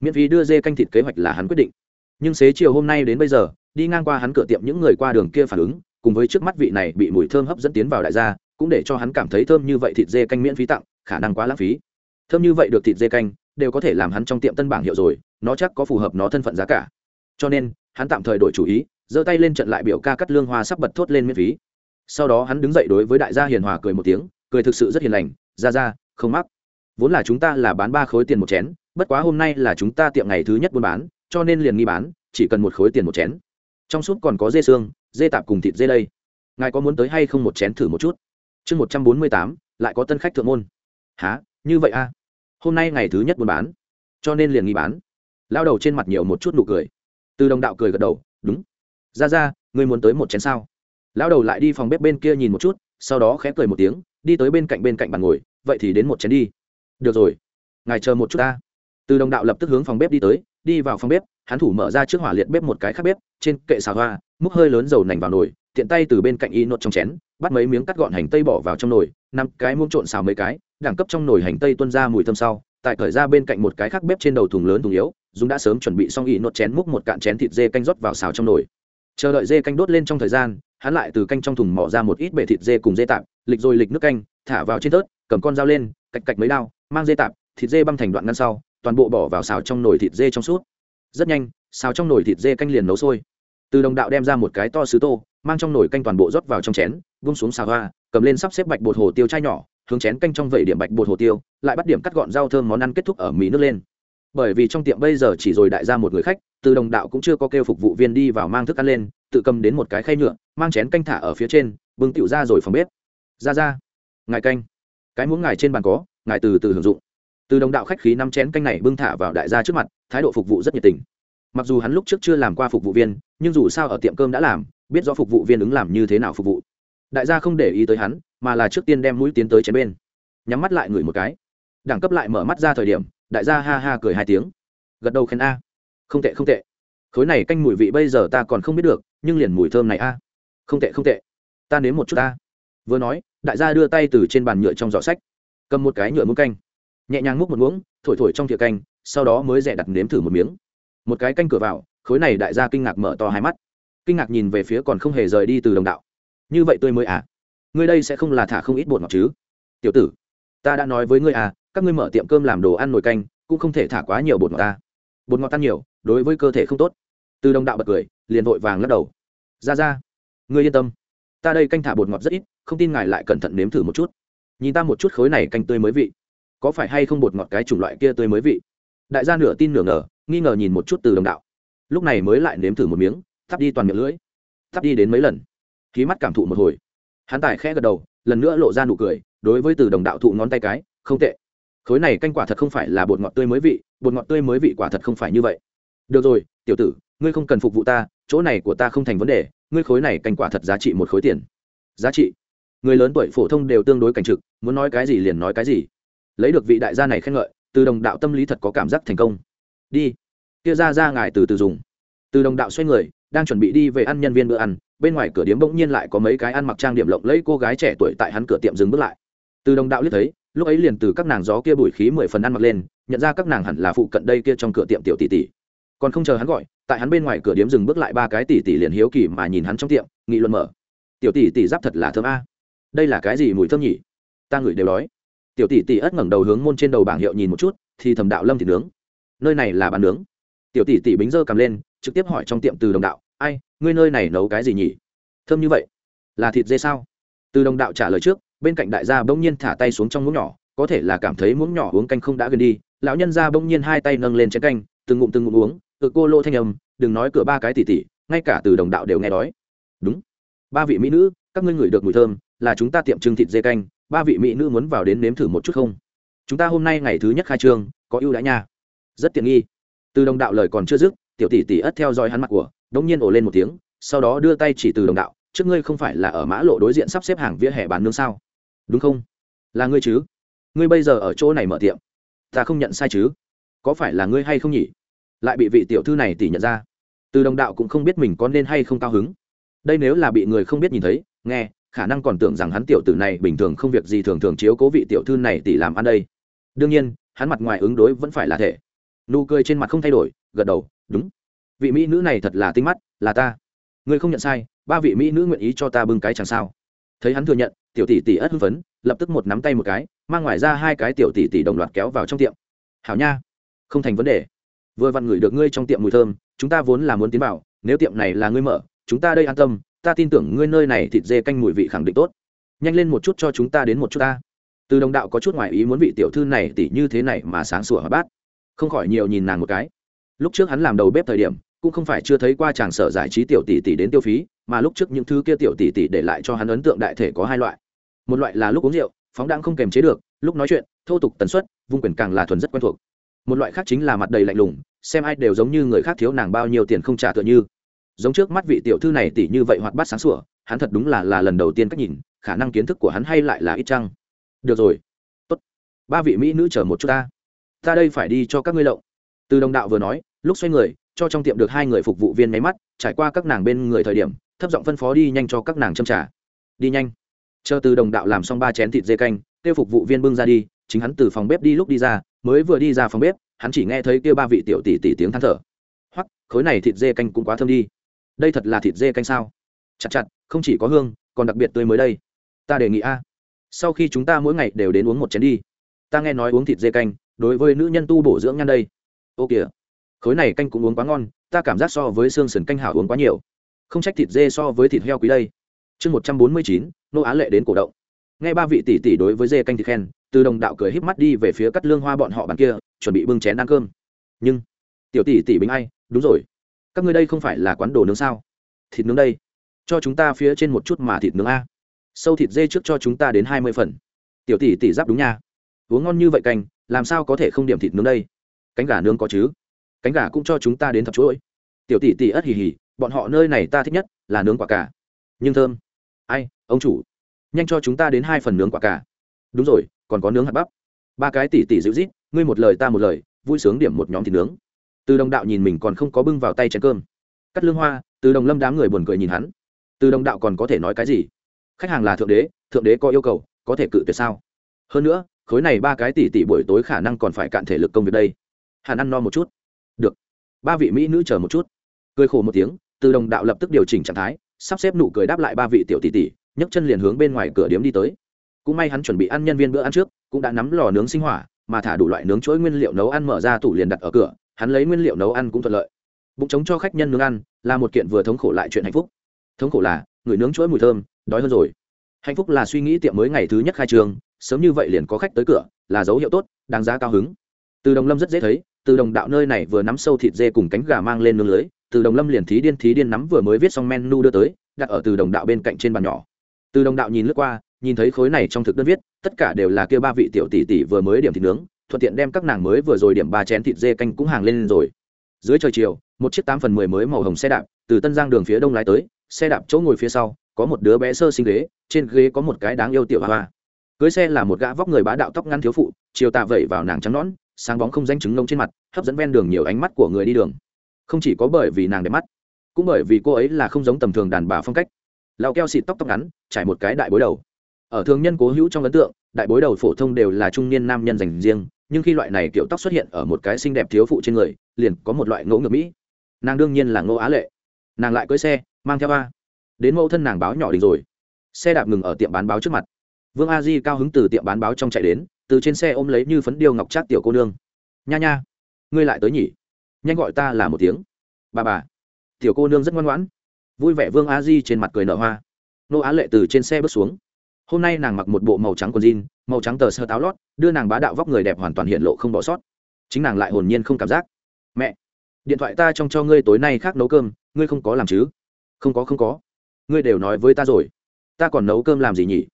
Miễn phí đưa dê canh thịt kế hoạch là hắn quyết định. Nhưng xế chiều hôm nay đến bây giờ đi ngang qua hắn cửa tiệm những người qua đường kia phản ứng, cùng với trước mắt vị này bị mùi thơm hấp dẫn tiến vào đại gia, cũng để cho hắn cảm thấy thơm như vậy thịt dê canh miễn phí tặng, khả năng quá lãng phí. Thơm như vậy được thịt dê canh, đều có thể làm hắn trong tiệm tân bảng hiệu rồi, nó chắc có phù hợp nó thân phận giá cả. Cho nên, hắn tạm thời đổi chủ ý, giơ tay lên trận lại biểu ca cắt lương hoa sắp bật thốt lên miễn phí. Sau đó hắn đứng dậy đối với đại gia hiền hòa cười một tiếng, cười thực sự rất hiền lành ra ra không mắc. Vốn là chúng ta là bán ba khối tiền một chén, bất quá hôm nay là chúng ta tiệm ngày thứ nhất buôn bán, cho nên liền nghi bán, chỉ cần một khối tiền một chén trong suốt còn có dê xương, dê tạp cùng thịt dê đây ngài có muốn tới hay không một chén thử một chút? Chương một trăm bốn mươi tám, lại có tân khách thượng môn. Há như vậy a à? hôm nay ngày thứ nhất buôn bán. Cho nên liền nghi bán. Lao đầu trên mặt nhiều một chút nụ cười. Từ đồng đạo cười gật đầu, đúng. Ra ra, ngươi muốn tới một chén sao? Lao đầu lại đi phòng bếp bên kia nhìn một chút, sau đó khẽ cười một tiếng, đi tới bên cạnh bên cạnh bàn ngồi, vậy thì đến một chén đi. Được rồi. Ngài chờ một chút ta từ đồng đạo lập tức hướng phòng bếp đi tới, đi vào phòng bếp, hắn thủ mở ra trước hỏa liệt bếp một cái khác bếp, trên kệ xào hoa, múc hơi lớn dầu nành vào nồi, tiện tay từ bên cạnh y nốt trong chén, bắt mấy miếng cắt gọn hành tây bỏ vào trong nồi, năm cái muỗng trộn xào mấy cái, đẳng cấp trong nồi hành tây tuôn ra mùi thơm sau, tại thời ra bên cạnh một cái khác bếp trên đầu thùng lớn thùng yếu, Dũng đã sớm chuẩn bị xong y nốt chén múc một cạn chén thịt dê canh rót vào xào trong nồi. Chờ đợi dê canh đốt lên trong thời gian, hắn lại từ canh trong thùng mỏ ra một ít bể thịt dê cùng dê tạp, lịch rồi lịch nước canh, thả vào trên tớt cầm con dao lên, cạch cạch mấy đao, mang dê tạp, thịt dê băm thành đoạn ngăn sau toàn bộ bỏ vào xào trong nồi thịt dê trong suốt. Rất nhanh, xào trong nồi thịt dê canh liền nấu sôi. Từ đồng đạo đem ra một cái to sứ tô, mang trong nồi canh toàn bộ rót vào trong chén, vung xuống xào hoa, cầm lên sắp xếp bạch bột hồ tiêu chai nhỏ, hướng chén canh trong vẩy điểm bạch bột hồ tiêu, lại bắt điểm cắt gọn rau thơm món ăn kết thúc ở mì nước lên. Bởi vì trong tiệm bây giờ chỉ rồi đại ra một người khách, từ đồng đạo cũng chưa có kêu phục vụ viên đi vào mang thức ăn lên, tự cầm đến một cái khay nhựa, mang chén canh thả ở phía trên, bưng tiểu ra rồi phòng bếp. Ra ra, ngài canh. Cái muỗng ngài trên bàn có, ngài từ từ hưởng dụng từ đồng đạo khách khí năm chén canh này bưng thả vào đại gia trước mặt, thái độ phục vụ rất nhiệt tình. Mặc dù hắn lúc trước chưa làm qua phục vụ viên, nhưng dù sao ở tiệm cơm đã làm, biết rõ phục vụ viên ứng làm như thế nào phục vụ. Đại gia không để ý tới hắn, mà là trước tiên đem mũi tiến tới chén bên. Nhắm mắt lại ngửi một cái. Đẳng cấp lại mở mắt ra thời điểm, đại gia ha ha cười hai tiếng. Gật đầu khen a. Không tệ không tệ. Khối này canh mùi vị bây giờ ta còn không biết được, nhưng liền mùi thơm này a. Không tệ không tệ. Ta nếm một chút ta. Vừa nói, đại gia đưa tay từ trên bàn nhựa trong giỏ sách. Cầm một cái nhựa muỗng canh nhẹ nhàng múc một muỗng, thổi thổi trong thìa canh, sau đó mới rẻ đặt nếm thử một miếng. Một cái canh cửa vào, khối này đại gia kinh ngạc mở to hai mắt. Kinh ngạc nhìn về phía còn không hề rời đi từ đồng đạo. Như vậy tôi mới à? Ngươi đây sẽ không là thả không ít bột ngọt chứ? Tiểu tử, ta đã nói với ngươi à các ngươi mở tiệm cơm làm đồ ăn nồi canh, cũng không thể thả quá nhiều bột ngọt ta. Bột ngọt tan nhiều, đối với cơ thể không tốt. Từ đồng đạo bật cười, liền vội vàng lắc đầu. Ra ra, ngươi yên tâm. Ta đây canh thả bột ngọt rất ít, không tin ngài lại cẩn thận nếm thử một chút. Nhìn ta một chút khối này canh tươi mới vị có phải hay không bột ngọt cái chủng loại kia tươi mới vị? Đại gia nửa tin nửa ngờ, nghi ngờ nhìn một chút từ đồng đạo. Lúc này mới lại nếm thử một miếng, thắp đi toàn miệng lưỡi. Thắp đi đến mấy lần. Khí mắt cảm thụ một hồi. Hắn tài khẽ gật đầu, lần nữa lộ ra nụ cười, đối với từ đồng đạo thụ ngón tay cái, không tệ. Khối này canh quả thật không phải là bột ngọt tươi mới vị, bột ngọt tươi mới vị quả thật không phải như vậy. Được rồi, tiểu tử, ngươi không cần phục vụ ta, chỗ này của ta không thành vấn đề, ngươi khối này canh quả thật giá trị một khối tiền. Giá trị? Người lớn tuổi phổ thông đều tương đối cảnh trực, muốn nói cái gì liền nói cái gì lấy được vị đại gia này khen ngợi, từ đồng đạo tâm lý thật có cảm giác thành công. Đi. Kia ra ra ngài từ từ dùng. Từ đồng đạo xoay người, đang chuẩn bị đi về ăn nhân viên bữa ăn, bên ngoài cửa điếm bỗng nhiên lại có mấy cái ăn mặc trang điểm lộng lẫy cô gái trẻ tuổi tại hắn cửa tiệm dừng bước lại. Từ đồng đạo liếc thấy, lúc ấy liền từ các nàng gió kia bụi khí mười phần ăn mặc lên, nhận ra các nàng hẳn là phụ cận đây kia trong cửa tiệm tiểu tỷ tỷ. Còn không chờ hắn gọi, tại hắn bên ngoài cửa điếm dừng bước lại ba cái tỷ tỷ liền hiếu kỳ mà nhìn hắn trong tiệm, nghị luận mở. Tiểu tỷ tỷ giáp thật là thơm a. Đây là cái gì mùi thơm nhỉ? Ta ngửi đều đói tiểu tỷ tỷ ất ngẩng đầu hướng môn trên đầu bảng hiệu nhìn một chút, thì thầm đạo lâm thịt nướng. Nơi này là bán nướng. Tiểu tỷ tỷ bính dơ cầm lên, trực tiếp hỏi trong tiệm từ đồng đạo, ai, ngươi nơi này nấu cái gì nhỉ? Thơm như vậy. Là thịt dê sao? Từ đồng đạo trả lời trước, bên cạnh đại gia bỗng nhiên thả tay xuống trong muỗng nhỏ, có thể là cảm thấy muỗng nhỏ uống canh không đã gần đi, lão nhân ra bỗng nhiên hai tay nâng lên chén canh, từng ngụm từng ngụm uống tự cô lô thanh âm, đừng nói cửa ba cái tỉ tỉ ngay cả từ đồng đạo đều nghe đói. Đúng. Ba vị mỹ nữ, các ngươi ngửi được mùi thơm là chúng ta tiệm trưng thịt dê canh, ba vị mỹ nữ muốn vào đến nếm thử một chút không? Chúng ta hôm nay ngày thứ nhất khai trương, có ưu đãi nha. Rất tiện nghi. Từ đồng đạo lời còn chưa dứt, tiểu tỷ tỷ ất theo dõi hắn mặt của, đống nhiên ổ lên một tiếng, sau đó đưa tay chỉ từ đồng đạo, trước ngươi không phải là ở mã lộ đối diện sắp xếp hàng vỉa hè bán nướng sao? Đúng không? Là ngươi chứ? Ngươi bây giờ ở chỗ này mở tiệm. Ta không nhận sai chứ? Có phải là ngươi hay không nhỉ? Lại bị vị tiểu thư này tỷ nhận ra. Từ đồng đạo cũng không biết mình có nên hay không cao hứng. Đây nếu là bị người không biết nhìn thấy, nghe khả năng còn tưởng rằng hắn tiểu tử này bình thường không việc gì thường thường chiếu cố vị tiểu thư này tỷ làm ăn đây. Đương nhiên, hắn mặt ngoài ứng đối vẫn phải là thể. Nụ cười trên mặt không thay đổi, gật đầu, đúng. Vị mỹ nữ này thật là tinh mắt, là ta. Ngươi không nhận sai, ba vị mỹ nữ nguyện ý cho ta bưng cái chẳng sao. Thấy hắn thừa nhận, tiểu tỷ tỷ ất hưng phấn, lập tức một nắm tay một cái, mang ngoài ra hai cái tiểu tỷ tỷ đồng loạt kéo vào trong tiệm. Hảo nha, không thành vấn đề. Vừa vặn ngửi được ngươi trong tiệm mùi thơm, chúng ta vốn là muốn tiến vào, nếu tiệm này là ngươi mở, chúng ta đây an tâm ta tin tưởng ngươi nơi này thịt dê canh mùi vị khẳng định tốt. Nhanh lên một chút cho chúng ta đến một chút ta. Từ đồng đạo có chút ngoài ý muốn vị tiểu thư này tỉ như thế này mà sáng sủa hóa bát. Không khỏi nhiều nhìn nàng một cái. Lúc trước hắn làm đầu bếp thời điểm, cũng không phải chưa thấy qua chàng sở giải trí tiểu tỷ tỷ đến tiêu phí, mà lúc trước những thứ kia tiểu tỷ tỷ để lại cho hắn ấn tượng đại thể có hai loại. Một loại là lúc uống rượu, phóng đang không kềm chế được, lúc nói chuyện, thô tục tần suất, vung quyền càng là thuần rất quen thuộc. Một loại khác chính là mặt đầy lạnh lùng, xem ai đều giống như người khác thiếu nàng bao nhiêu tiền không trả tựa như giống trước mắt vị tiểu thư này tỷ như vậy hoạt bát sáng sủa, hắn thật đúng là là lần đầu tiên cách nhìn, khả năng kiến thức của hắn hay lại là ít chăng? Được rồi. Tốt. Ba vị mỹ nữ chờ một chút ta. Ta đây phải đi cho các ngươi lộng từ đồng đạo vừa nói, lúc xoay người, cho trong tiệm được hai người phục vụ viên máy mắt, trải qua các nàng bên người thời điểm, thấp giọng phân phó đi nhanh cho các nàng châm trả đi nhanh. Chờ từ đồng đạo làm xong ba chén thịt dê canh, kêu phục vụ viên bưng ra đi, chính hắn từ phòng bếp đi lúc đi ra, mới vừa đi ra phòng bếp, hắn chỉ nghe thấy kêu ba vị tiểu tỷ tỷ tiếng than thở. Hoặc khối này thịt dê canh cũng quá thơm đi đây thật là thịt dê canh sao? Chặt chặt, không chỉ có hương, còn đặc biệt tươi mới đây. Ta đề nghị a. Sau khi chúng ta mỗi ngày đều đến uống một chén đi. Ta nghe nói uống thịt dê canh, đối với nữ nhân tu bổ dưỡng nhan đây. Ô kìa, khối này canh cũng uống quá ngon, ta cảm giác so với xương sườn canh hảo uống quá nhiều. Không trách thịt dê so với thịt heo quý đây. Chương một trăm bốn mươi chín, nô á lệ đến cổ động. Nghe ba vị tỷ tỷ đối với dê canh thịt khen, từ đồng đạo cười híp mắt đi về phía cắt lương hoa bọn họ bàn kia, chuẩn bị bưng chén ăn cơm. Nhưng, tiểu tỷ tỷ bình ai? Đúng rồi các ngươi đây không phải là quán đồ nướng sao? Thịt nướng đây. Cho chúng ta phía trên một chút mà thịt nướng a. Sâu thịt dê trước cho chúng ta đến hai mươi phần. Tiểu tỷ tỷ giáp đúng nha. Uống ngon như vậy canh, làm sao có thể không điểm thịt nướng đây? Cánh gà nướng có chứ? Cánh gà cũng cho chúng ta đến thập chuỗi. Tiểu tỷ tỷ ất hì hì, bọn họ nơi này ta thích nhất là nướng quả cà. Nhưng thơm. Ai, ông chủ. Nhanh cho chúng ta đến hai phần nướng quả cà. Đúng rồi, còn có nướng hạt bắp. Ba cái tỷ tỷ dịu rít ngươi một lời ta một lời, vui sướng điểm một nhóm thịt nướng từ đồng đạo nhìn mình còn không có bưng vào tay chén cơm. Cắt lương hoa, từ đồng lâm đám người buồn cười nhìn hắn. Từ đồng đạo còn có thể nói cái gì? Khách hàng là thượng đế thượng đế có yêu cầu, có thể cự tuyệt sao? Hơn nữa, khối này ba cái tỷ tỷ buổi tối khả năng còn phải cạn thể lực công việc đây. Hàn ăn no một chút. Được. Ba vị mỹ nữ chờ một chút. Cười khổ một tiếng, từ đồng đạo lập tức điều chỉnh trạng thái, sắp xếp nụ cười đáp lại ba vị tiểu tỷ tỷ, nhấc chân liền hướng bên ngoài cửa điếm đi tới. Cũng may hắn chuẩn bị ăn nhân viên bữa ăn trước, cũng đã nắm lò nướng sinh hỏa, mà thả đủ loại nướng chuỗi nguyên liệu nấu ăn mở ra tủ liền đặt ở cửa hắn lấy nguyên liệu nấu ăn cũng thuận lợi. Bụng trống cho khách nhân nướng ăn là một kiện vừa thống khổ lại chuyện hạnh phúc. Thống khổ là người nướng chuỗi mùi thơm đói hơn rồi. Hạnh phúc là suy nghĩ tiệm mới ngày thứ nhất khai trường, sớm như vậy liền có khách tới cửa là dấu hiệu tốt đáng giá cao hứng. Từ đồng lâm rất dễ thấy từ đồng đạo nơi này vừa nắm sâu thịt dê cùng cánh gà mang lên nướng lưới từ đồng lâm liền thí điên thí điên nắm vừa mới viết xong menu đưa tới đặt ở từ đồng đạo bên cạnh trên bàn nhỏ. Từ đồng đạo nhìn lướt qua nhìn thấy khối này trong thực đơn viết tất cả đều là kia ba vị tiểu tỷ tỷ vừa mới điểm thịt nướng thuận tiện đem các nàng mới vừa rồi điểm ba chén thịt dê canh cũng hàng lên rồi. Dưới trời chiều, một chiếc tám phần mười mới màu hồng xe đạp từ tân giang đường phía đông lái tới, xe đạp chỗ ngồi phía sau, có một đứa bé sơ sinh ghế, trên ghế có một cái đáng yêu tiểu hoa hoa. Cưới xe là một gã vóc người bá đạo tóc ngắn thiếu phụ, chiều tạ vẩy vào nàng trắng nõn, sáng bóng không danh chứng nông trên mặt, hấp dẫn ven đường nhiều ánh mắt của người đi đường. Không chỉ có bởi vì nàng đẹp mắt, cũng bởi vì cô ấy là không giống tầm thường đàn bà phong cách. Lao keo xịt tóc tóc ngắn, trải một cái đại bối đầu. Ở thường nhân cố hữu trong ấn tượng, đại bối đầu phổ thông đều là trung niên nam nhân dành riêng nhưng khi loại này kiểu tóc xuất hiện ở một cái xinh đẹp thiếu phụ trên người, liền có một loại ngỗ ngược mỹ. Nàng đương nhiên là ngô á lệ. Nàng lại cưới xe, mang theo ba đến mẫu thân nàng báo nhỏ đình rồi. Xe đạp ngừng ở tiệm bán báo trước mặt. Vương a di cao hứng từ tiệm bán báo trong chạy đến, từ trên xe ôm lấy như phấn điêu ngọc trác tiểu cô nương. Nha nha, ngươi lại tới nhỉ? Nhanh gọi ta là một tiếng. Bà bà. Tiểu cô nương rất ngoan ngoãn. Vui vẻ vương a di trên mặt cười nở hoa. Nô á lệ từ trên xe bước xuống hôm nay nàng mặc một bộ màu trắng quần jean, màu trắng tờ sơ táo lót, đưa nàng bá đạo vóc người đẹp hoàn toàn hiện lộ không bỏ sót. Chính nàng lại hồn nhiên không cảm giác. Mẹ, điện thoại ta trong cho ngươi tối nay khác nấu cơm, ngươi không có làm chứ? Không có không có. Ngươi đều nói với ta rồi. Ta còn nấu cơm làm gì nhỉ?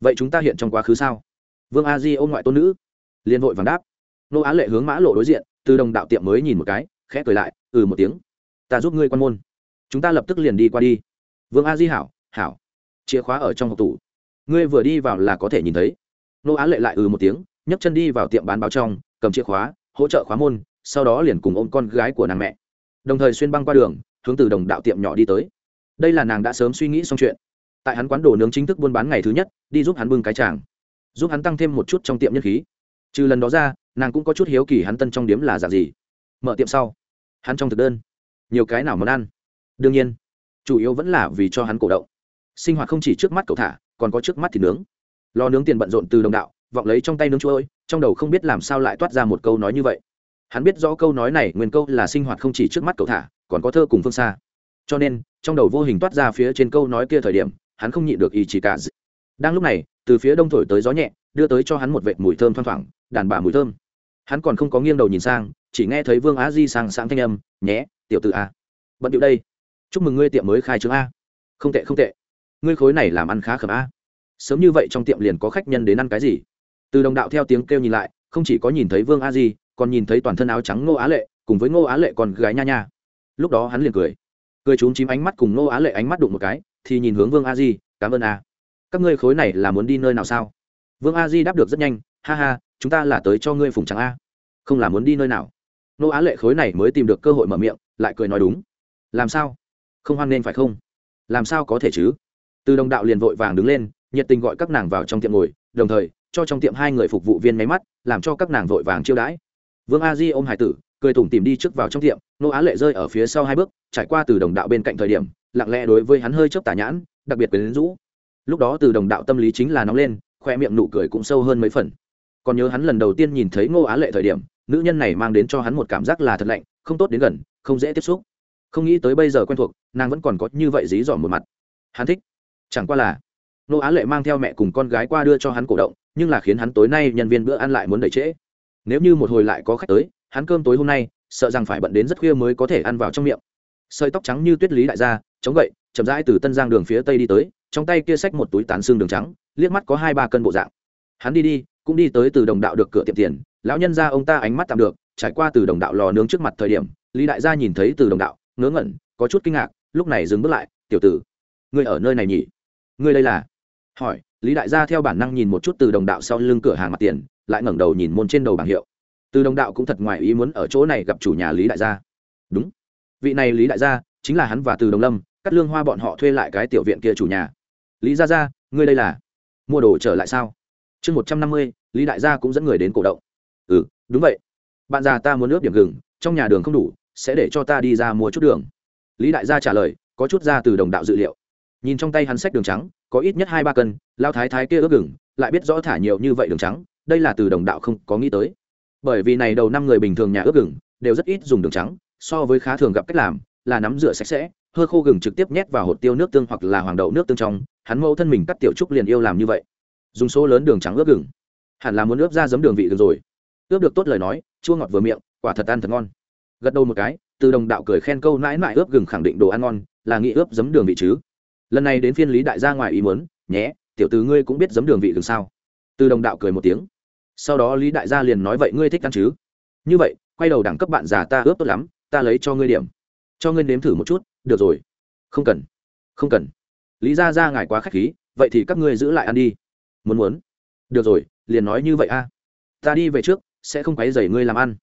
Vậy chúng ta hiện trong quá khứ sao? Vương a di ôm ngoại tôn nữ liên hội vàng đáp. Nô á lệ hướng mã lộ đối diện, từ đồng đạo tiệm mới nhìn một cái, khẽ cười lại ừ một tiếng. Ta giúp ngươi quan môn. Chúng ta lập tức liền đi qua đi. Vương a di hảo hảo. Chìa khóa ở trong hộp tủ ngươi vừa đi vào là có thể nhìn thấy. Nô á lệ lại ừ một tiếng, nhấc chân đi vào tiệm bán báo trong, cầm chìa khóa, hỗ trợ khóa môn, sau đó liền cùng ôm con gái của nàng mẹ. Đồng thời xuyên băng qua đường, hướng từ đồng đạo tiệm nhỏ đi tới. Đây là nàng đã sớm suy nghĩ xong chuyện. Tại hắn quán đồ nướng chính thức buôn bán ngày thứ nhất, đi giúp hắn bưng cái tràng giúp hắn tăng thêm một chút trong tiệm nhân khí. Trừ lần đó ra, nàng cũng có chút hiếu kỳ hắn tân trong điếm là giả gì. Mở tiệm sau, hắn trong thực đơn, nhiều cái nào món ăn. Đương nhiên, chủ yếu vẫn là vì cho hắn cổ động. Sinh hoạt không chỉ trước mắt cậu thả còn có trước mắt thì nướng. Lò nướng tiền bận rộn từ đồng đạo, vọng lấy trong tay nướng trôi trong đầu không biết làm sao lại toát ra một câu nói như vậy. Hắn biết rõ câu nói này nguyên câu là sinh hoạt không chỉ trước mắt cậu thả, còn có thơ cùng phương xa. Cho nên, trong đầu vô hình toát ra phía trên câu nói kia thời điểm, hắn không nhịn được ý chỉ cả đang lúc này, từ phía đông thổi tới gió nhẹ, đưa tới cho hắn một vệt mùi thơm thoang thoảng, đàn bà mùi thơm. Hắn còn không có nghiêng đầu nhìn sang, chỉ nghe thấy vương á di sang sáng thanh âm, nhé, tiểu t a. Bận điệu đây. Chúc mừng ngươi tiệm mới khai trương a. Không tệ không tệ ngươi khối này làm ăn khá khẩm a. Sớm như vậy trong tiệm liền có khách nhân đến ăn cái gì? Từ đồng đạo theo tiếng kêu nhìn lại, không chỉ có nhìn thấy vương a di, còn nhìn thấy toàn thân áo trắng ngô á lệ, cùng với ngô á lệ còn gái nha nha. Lúc đó hắn liền cười. Cười trúng chím ánh mắt cùng ngô á lệ ánh mắt đụng một cái, thì nhìn hướng vương a di, cảm ơn a. Các ngươi khối này là muốn đi nơi nào sao? Vương a di đáp được rất nhanh, ha ha, chúng ta là tới cho ngươi phùng trắng a. Không là muốn đi nơi nào. Nô á lệ khối này mới tìm được cơ hội mở miệng, lại cười nói đúng. Làm sao? Không hoan nên phải không? Làm sao có thể chứ? Từ đồng đạo liền vội vàng đứng lên, nhiệt tình gọi các nàng vào trong tiệm ngồi, đồng thời, cho trong tiệm hai người phục vụ viên máy mắt, làm cho các nàng vội vàng chiêu đãi. Vương a di ôm hải tử, cười tủm tìm đi trước vào trong tiệm, nô á lệ rơi ở phía sau hai bước, trải qua từ đồng đạo bên cạnh thời điểm, lặng lẽ đối với hắn hơi chớp tả nhãn, đặc biệt quyến rũ. Lúc đó từ đồng đạo tâm lý chính là nóng lên, khoe miệng nụ cười cũng sâu hơn mấy phần. Còn nhớ hắn lần đầu tiên nhìn thấy ngô á lệ thời điểm, nữ nhân này mang đến cho hắn một cảm giác là thật lạnh, không tốt đến gần, không dễ tiếp xúc. Không nghĩ tới bây giờ quen thuộc, nàng vẫn còn có như vậy dí dỏm một mặt. Hắn thích chẳng qua là nô á lệ mang theo mẹ cùng con gái qua đưa cho hắn cổ động, nhưng là khiến hắn tối nay nhân viên bữa ăn lại muốn đẩy trễ. Nếu như một hồi lại có khách tới, hắn cơm tối hôm nay, sợ rằng phải bận đến rất khuya mới có thể ăn vào trong miệng. Sợi tóc trắng như tuyết lý đại gia, chống gậy, chậm rãi từ tân giang đường phía tây đi tới, trong tay kia xách một túi tán xương đường trắng, liếc mắt có hai ba cân bộ dạng. Hắn đi đi, cũng đi tới từ đồng đạo được cửa tiệm tiền, lão nhân ra ông ta ánh mắt tạm được, trải qua từ đồng đạo lò nướng trước mặt thời điểm, lý đại gia nhìn thấy từ đồng đạo, ngớ ngẩn, có chút kinh ngạc, lúc này dừng bước lại, tiểu tử, ngươi ở nơi này nhỉ? Ngươi đây là? Hỏi, lý đại gia theo bản năng nhìn một chút từ đồng đạo sau lưng cửa hàng mặt tiền, lại ngẩng đầu nhìn môn trên đầu bảng hiệu. Từ đồng đạo cũng thật ngoài ý muốn ở chỗ này gặp chủ nhà lý đại gia. Đúng. Vị này lý đại gia chính là hắn và từ đồng lâm, cắt lương hoa bọn họ thuê lại cái tiểu viện kia chủ nhà. Lý gia gia, ngươi đây là? Mua đồ trở lại sao? Chương một trăm năm mươi, lý đại gia cũng dẫn người đến cổ động. Ừ đúng vậy. Bạn già ta muốn nước điểm gừng, trong nhà đường không đủ, sẽ để cho ta đi ra mua chút đường. Lý đại gia trả lời, có chút ra từ đồng đạo dự liệu nhìn trong tay hắn sách đường trắng, có ít nhất hai ba cân lao thái thái kia ướp gừng, lại biết rõ thả nhiều như vậy đường trắng, đây là từ đồng đạo không có nghĩ tới. Bởi vì này đầu năm người bình thường nhà ướp gừng, đều rất ít dùng đường trắng, so với khá thường gặp cách làm, là nắm rửa sạch sẽ, hơ khô gừng trực tiếp nhét vào hột tiêu nước tương hoặc là hoàng đậu nước tương trong, hắn mẫu thân mình cắt tiểu trúc liền yêu làm như vậy. Dùng số lớn đường trắng ướp gừng. Hẳn là muốn ướp ra giấm đường vị gừng rồi. Ướp được tốt lời nói, chua ngọt vừa miệng, quả thật ăn thật ngon. Gật đầu một cái, từ đồng đạo cười khen câu mãi mãi ướp gừng khẳng định đồ ăn ngon, là nghĩ ướp giấm đường vị chứ lần này đến phiên lý đại gia ngoài ý muốn, nhé, tiểu từ ngươi cũng biết giấm đường vị gừng sao. Từ đồng đạo cười một tiếng. Sau đó lý đại gia liền nói vậy ngươi thích ăn chứ? Như vậy, quay đầu đẳng cấp bạn già ta ướp tốt lắm, ta lấy cho ngươi điểm. Cho ngươi nếm thử một chút, được rồi. Không cần. Không cần. Lý ra ra ngài quá k h á c h khí, vậy thì các ngươi giữ lại ăn đi. Muốn muốn. Được rồi, liền nói như vậy a. Ta đi về trước, sẽ không quấy dày ngươi làm ăn.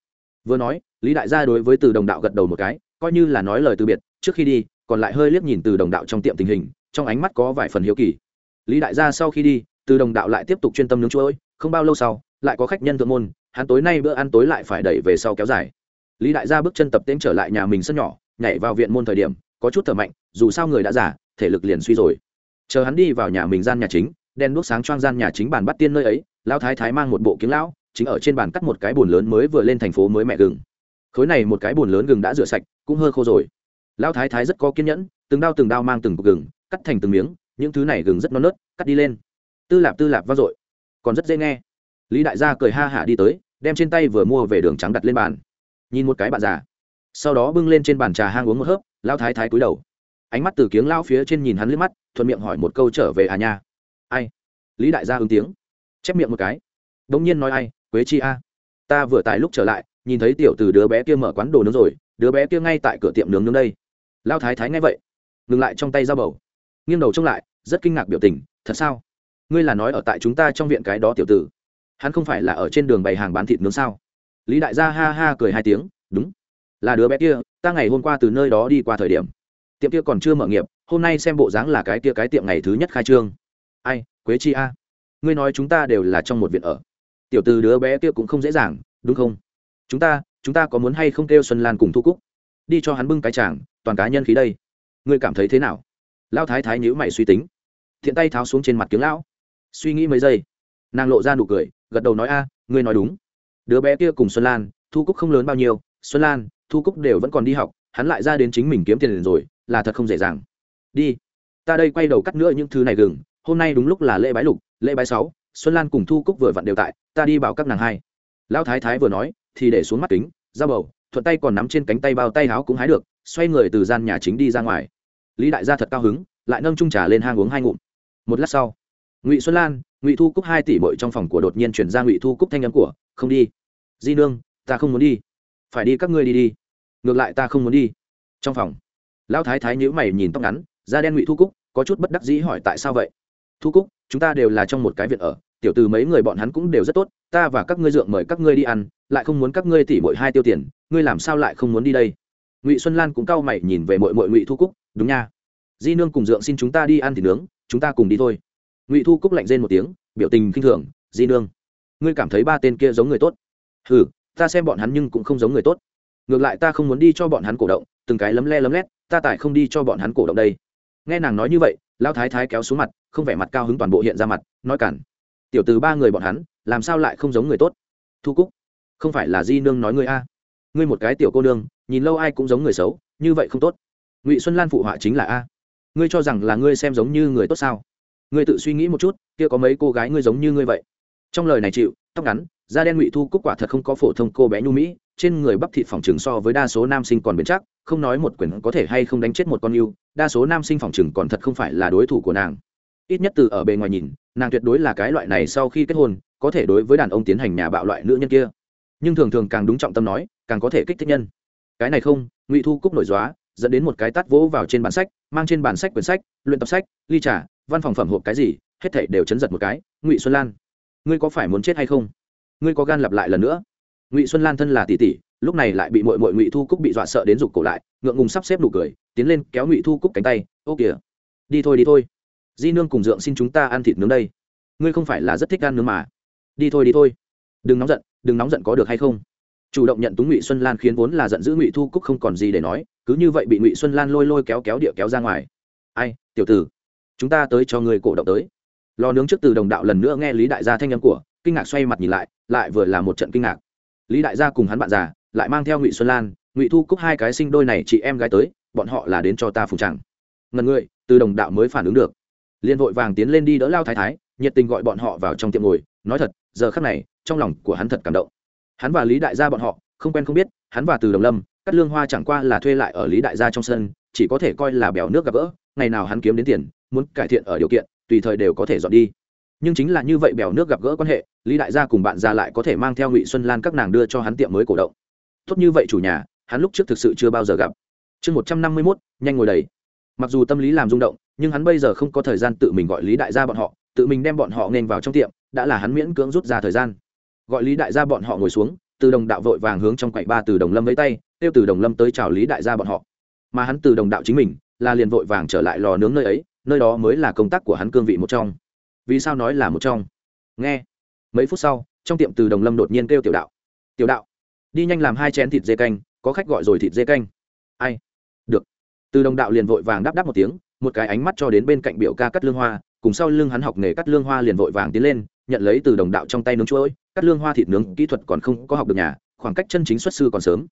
Vừa nói, lý đại gia đối với từ đồng đạo gật đầu một cái, coi như là nói lời từ biệt, trước khi đi, còn lại hơi liếc nhìn từ đồng đạo trong tiệm tình hình trong ánh mắt có vài phần hiếu kỳ. Lý đại gia sau khi đi, từ đồng đạo lại tiếp tục chuyên tâm nướng chuỗi không bao lâu sau, lại có khách nhân thượng môn, hắn tối nay bữa ăn tối lại phải đẩy về sau kéo dài. Lý đại gia bước chân tập tễnh trở lại nhà mình sân nhỏ, nhảy vào viện môn thời điểm, có chút thở mạnh, dù sao người đã giả thể lực liền suy rồi. Chờ hắn đi vào nhà mình gian nhà chính, đèn đuốc sáng choang gian nhà chính bàn bắt tiên nơi ấy, lão thái thái mang một bộ kiếng lão, chính ở trên bàn cắt một cái bồn lớn mới vừa lên thành phố mới mẹ gừng. Khối này một cái bồn lớn gừng đã rửa sạch, cũng hơi khô rồi. Lão thái thái rất có kiên nhẫn, từng đao từng đao mang từng cục gừng cắt thành từng miếng, những thứ này gừng rất non nớt, cắt đi lên. Tư lạp tư lạp vang dội. Còn rất dễ nghe. Lý đại gia cười ha hả đi tới, đem trên tay vừa mua về đường trắng đặt lên bàn. Nhìn một cái bạn già. Sau đó bưng lên trên bàn trà hang uống một hớp lao thái thái cúi đầu. Ánh mắt từ kiếng lao phía trên nhìn hắn liếc mắt, thuận miệng hỏi một câu trở về à nha. Ai? Lý đại gia ứng tiếng. Chép miệng một cái. Đ ỗ n g nhiên nói ai, quế chi a. Ta vừa tại lúc trở lại, nhìn thấy tiểu từ đứa bé kia mở quán đồ nướng rồi, đứa bé kia ngay tại cửa tiệm nướng nướng đây. Lao thái thái nghe vậy, ngừng lại trong tay dao bầu nghiêng đầu trông lại, rất kinh ngạc biểu tình, thật sao? Ngươi là nói ở tại chúng ta trong viện cái đó tiểu tử? Hắn không phải là ở trên đường bày hàng bán thịt nướng sao? Lý đại gia ha ha cười hai tiếng, đúng, là đứa bé kia, ta ngày hôm qua từ nơi đó đi qua thời điểm. Tiệm kia còn chưa mở nghiệp, hôm nay xem bộ dáng là cái kia cái tiệm ngày thứ nhất khai trương. Ai, quế chi a, ngươi nói chúng ta đều là trong một viện ở. Tiểu từ đứa bé kia cũng không dễ dàng, đúng không? Chúng ta chúng ta có muốn hay không kêu xuân lan cùng thu cúc? Đi cho hắn bưng cái chàng, toàn cá nhân khí đây. Ngươi cảm thấy thế nào? Lão thái thái nhữ mày suy tính. Thiện tay tháo xuống trên mặt kiếng lão. Suy nghĩ mấy giây, nàng lộ ra nụ cười, gật đầu nói, a, ngươi nói đúng. Đứa bé kia cùng xuân lan, thu cúc không lớn bao nhiêu. Xuân lan, thu cúc đều vẫn còn đi học, hắn lại ra đến chính mình kiếm tiền rồi, là thật không dễ dàng. Đi, ta đây quay đầu cắt nữa những thứ này gừng. Hôm nay đúng lúc là lễ bái lục, lễ bái sáu, xuân lan cùng thu cúc vừa vặn đều tại, ta đi bảo các nàng hai. Lão thái thái vừa nói, thì để xuống mắt kính, ra bầu, thuận tay còn nắm trên cánh tay bao tay áo cũng hái được, xoay người từ gian nhà chính đi ra ngoài lý đại gia thật cao hứng, lại nâng trung trà lên hang uống hai ngụm. Một lát sau, ngụy xuân lan, ngụy thu cúc hai tỷ bội trong phòng của đột nhiên chuyển ra ngụy thu cúc thanh nhắn của, không đi. Di nương, ta không muốn đi. Phải đi, các ngươi đi đi. Ngược lại, ta không muốn đi. Trong phòng, lão thái thái nhữ mày nhìn tóc ngắn, da đen ngụy thu cúc, có chút bất đắc dĩ hỏi tại sao vậy? Thu cúc, chúng ta đều là trong một cái viện ở, tiểu từ mấy người bọn hắn cũng đều rất tốt, ta và các ngươi dượng mời các ngươi đi ăn, lại không muốn các ngươi tỉ mỗi hai tiêu tiền, ngươi làm sao lại không muốn đi đây? Ngụy xuân lan cũng cau mày nhìn về mội mội ngụy thu cúc đúng nha. Di nương cùng dượng xin chúng ta đi ăn thịt nướng, chúng ta cùng đi thôi. Ngụy thu cúc lạnh rên một tiếng, biểu tình khinh thường, di nương, ngươi cảm thấy ba tên kia giống người tốt. Ừ ta xem bọn hắn nhưng cũng không giống người tốt. Ngược lại ta không muốn đi cho bọn hắn cổ động, từng cái lấm le lấm lét, ta tại không đi cho bọn hắn cổ động đây. Nghe nàng nói như vậy lao thái thái kéo xuống mặt, không vẻ mặt cao hứng toàn bộ hiện ra mặt, nói cản. Tiểu từ ba người bọn hắn, làm sao lại không giống người tốt? Thu cúc, không phải là di nương nói ngươi a? Ngươi một cái tiểu cô nương, nhìn lâu ai cũng giống người xấu, như vậy không tốt ngụy xuân lan phụ họa chính là a ngươi cho rằng là ngươi xem giống như người tốt sao ngươi tự suy nghĩ một chút kia có mấy cô gái ngươi giống như ngươi vậy trong lời này chịu tóc ngắn da đen ngụy thu cúc quả thật không có phổ thông cô bé nhu mỹ trên người bắp thịt phòng trừng so với đa số nam sinh còn bền chắc không nói một quyền có thể hay không đánh chết một con yêu đa số nam sinh phòng trừng còn thật không phải là đối thủ của nàng ít nhất từ ở bề ngoài nhìn nàng tuyệt đối là cái loại này sau khi kết hôn có thể đối với đàn ông tiến hành nhà bạo loại nữ nhân kia nhưng thường thường càng đúng trọng tâm nói càng có thể kích thích nhân cái này không ngụy thu cúc nổi dóa dẫn đến một cái tát vỗ vào trên bản sách, mang trên bản sách quyển sách, luyện tập sách, ly trà, văn phòng phẩm hộp cái gì, hết thảy đều chấn giật một cái. Ngụy xuân lan, ngươi có phải muốn chết hay không? Ngươi có gan lặp lại lần nữa? Ngụy xuân lan thân là tỷ tỷ, lúc này lại bị mội mội ngụy thu cúc bị dọa sợ đến rụt cổ lại, ngượng ngùng sắp xếp nụ cười, tiến lên kéo ngụy thu cúc cánh tay. Ô kìa, đi thôi đi thôi. Di nương cùng dượng xin chúng ta ăn thịt nướng đây. Ngươi không phải là rất thích ăn nướng mà. Đi thôi đi thôi. Đừng nóng giận, đừng nóng giận có được hay không? Chủ động nhận túng ngụy xuân lan khiến vốn là giận dữ ngụy thu cúc không còn gì để nói, cứ như vậy bị ngụy xuân lan lôi lôi kéo kéo địa kéo ra ngoài. Ai, tiểu tử, chúng ta tới cho người cổ động tới. Lò nướng trước từ đồng đạo lần nữa nghe lý đại gia thanh âm của, kinh ngạc xoay mặt nhìn lại lại vừa là một trận kinh ngạc. Lý đại gia cùng hắn bạn già, lại mang theo ngụy xuân lan, ngụy thu cúc hai cái sinh đôi này chị em gái tới, bọn họ là đến cho ta phùng chẳng. Ngần người, từ đồng đạo mới phản ứng được. Liên vội vàng tiến lên đi đỡ lao thái thái, nhiệt tình gọi bọn họ vào trong tiệm ngồi, nói thật, giờ khắc này, trong lòng của hắn thật cảm động hắn và lý đại gia bọn họ, không quen không biết, hắn và từ đồng lâm, cắt lương hoa chẳng qua là thuê lại ở lý đại gia trong sân, chỉ có thể coi là bèo nước gặp gỡ, ngày nào hắn kiếm đến tiền, muốn cải thiện ở điều kiện, tùy thời đều có thể dọn đi. Nhưng chính là như vậy bèo nước gặp gỡ quan hệ, lý đại gia cùng bạn già lại có thể mang theo ngụy xuân lan các nàng đưa cho hắn tiệm mới cổ động. Tốt như vậy chủ nhà, hắn lúc trước thực sự chưa bao giờ gặp. Chương một trăm năm mươi mốt, nhanh ngồi đầy. Mặc dù tâm lý làm rung động, nhưng hắn bây giờ không có thời gian tự mình gọi lý đại gia bọn họ, tự mình đem bọn họ nên vào trong tiệm, đã là hắn miễn cưỡng rút ra thời gian gọi lý đại gia bọn họ ngồi xuống, từ đồng đạo vội vàng hướng trong quậy ba từ đồng lâm lấy tay, kêu từ đồng lâm tới chào lý đại gia bọn họ. Mà hắn từ đồng đạo chính mình, là liền vội vàng trở lại lò nướng nơi ấy, nơi đó mới là công tác của hắn cương vị một trong. Vì sao nói là một trong? Nghe. Mấy phút sau, trong tiệm từ đồng lâm đột nhiên kêu tiểu đạo. Tiểu đạo, đi nhanh làm hai chén thịt dê canh, có khách gọi rồi thịt dê canh. Ai? Được. Từ đồng đạo liền vội vàng đáp đáp một tiếng, một cái ánh mắt cho đến bên cạnh biểu ca cắt lương hoa, cùng sau lưng hắn học nghề cắt lương hoa liền vội vàng tiến lên nhận lấy từ đồng đạo trong tay nướng chuối, cắt lương hoa thịt nướng kỹ thuật còn không có học được nhà khoảng cách chân chính xuất sư còn sớm.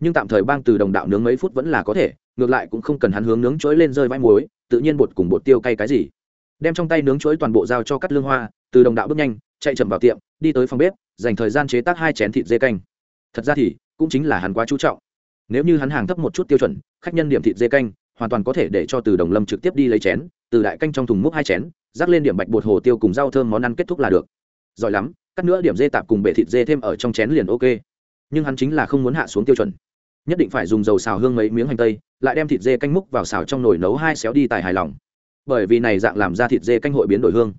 Nhưng tạm thời bang từ đồng đạo nướng mấy phút vẫn là có thể ngược lại cũng không cần hắn hướng nướng chuối lên rơi vãi muối tự nhiên bột cùng bột tiêu cay cái gì. Đem trong tay nướng chuối toàn bộ giao cho cắt lương hoa từ đồng đạo bước nhanh chạy chậm vào tiệm đi tới phòng bếp dành thời gian chế tác hai chén thịt dê canh. Thật ra thì cũng chính là hắn quá chú trọng. Nếu như hắn hàng thấp một chút tiêu chuẩn khách nhân điểm thịt dê canh hoàn toàn có thể để cho từ đồng lâm trực tiếp đi lấy chén từ đại canh trong thùng múc hai chén rắc lên điểm bạch bột hồ tiêu cùng rau thơm món ăn kết thúc là được. Giỏi lắm, cắt nữa điểm dê tạp cùng bể thịt dê thêm ở trong chén liền ok. Nhưng hắn chính là không muốn hạ xuống tiêu chuẩn. Nhất định phải dùng dầu xào hương mấy miếng hành tây, lại đem thịt dê canh múc vào xào trong nồi nấu hai xéo đi tài hài lòng. Bởi vì này dạng làm ra thịt dê canh hội biến đổi hương.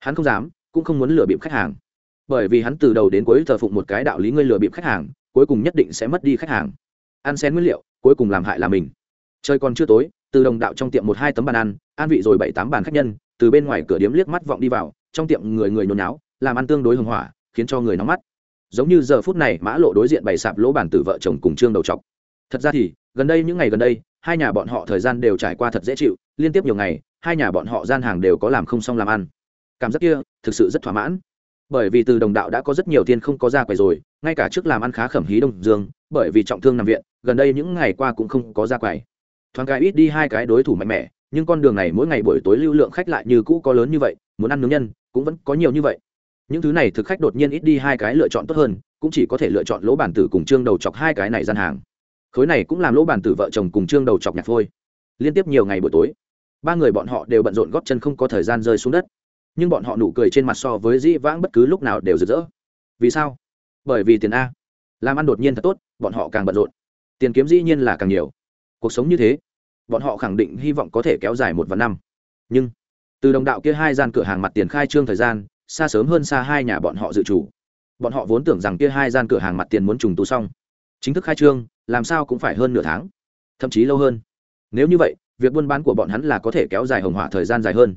Hắn không dám, cũng không muốn lừa bịp khách hàng. Bởi vì hắn từ đầu đến cuối thờ phụng một cái đạo lý ngươi lừa bịp khách hàng, cuối cùng nhất định sẽ mất đi khách hàng. Ăn xén nguyên liệu, cuối cùng làm hại là mình. Trời còn chưa tối từ đồng đạo trong tiệm một hai tấm bàn ăn, an vị rồi bảy tám bàn khách nhân, từ bên ngoài cửa điếm liếc mắt vọng đi vào, trong tiệm người người nhồi náo làm ăn tương đối hưng hỏa, khiến cho người nóng mắt. Giống như giờ phút này, mã lộ đối diện bày sạp lỗ bản tử vợ chồng cùng trương đầu chọc. thật ra thì, gần đây những ngày gần đây, hai nhà bọn họ thời gian đều trải qua thật dễ chịu, liên tiếp nhiều ngày, hai nhà bọn họ gian hàng đều có làm không xong làm ăn. Cảm giác kia, thực sự rất thỏa mãn. Bởi vì từ đồng đạo đã có rất nhiều tiền không có ra quầy rồi, ngay cả trước làm ăn khá khẩm hí đông dương, bởi vì trọng thương nằm viện, gần đây những ngày qua cũng không có ra quầy thoáng cái ít đi hai cái đối thủ mạnh mẽ, nhưng con đường này mỗi ngày buổi tối lưu lượng khách lại như cũ có lớn như vậy, muốn ăn nướng nhân cũng vẫn có nhiều như vậy. Những thứ này thực khách đột nhiên ít đi hai cái lựa chọn tốt hơn, cũng chỉ có thể lựa chọn lỗ bản tử cùng trương đầu chọc hai cái này gian hàng. Khối này cũng làm lỗ bản tử vợ chồng cùng trương đầu chọc nhạc phôi. Liên tiếp nhiều ngày buổi tối, ba người bọn họ đều bận rộn góp chân không có thời gian rơi xuống đất. Nhưng bọn họ nụ cười trên mặt so với dĩ vãng bất cứ lúc nào đều rực rỡ. Vì sao? Bởi vì tiền a. Làm ăn đột nhiên thật tốt, bọn họ càng bận rộn. Tiền kiếm dĩ nhiên là càng nhiều cuộc sống như thế, bọn họ khẳng định hy vọng có thể kéo dài một vạn năm. Nhưng, từ đồng đạo kia hai gian cửa hàng mặt tiền khai trương thời gian, xa sớm hơn xa hai nhà bọn họ dự chủ bọn họ vốn tưởng rằng kia hai gian cửa hàng mặt tiền muốn trùng tu xong. Chính thức khai trương, làm sao cũng phải hơn nửa tháng, thậm chí lâu hơn. Nếu như vậy, việc buôn bán của bọn hắn là có thể kéo dài hồng hỏa thời gian dài hơn.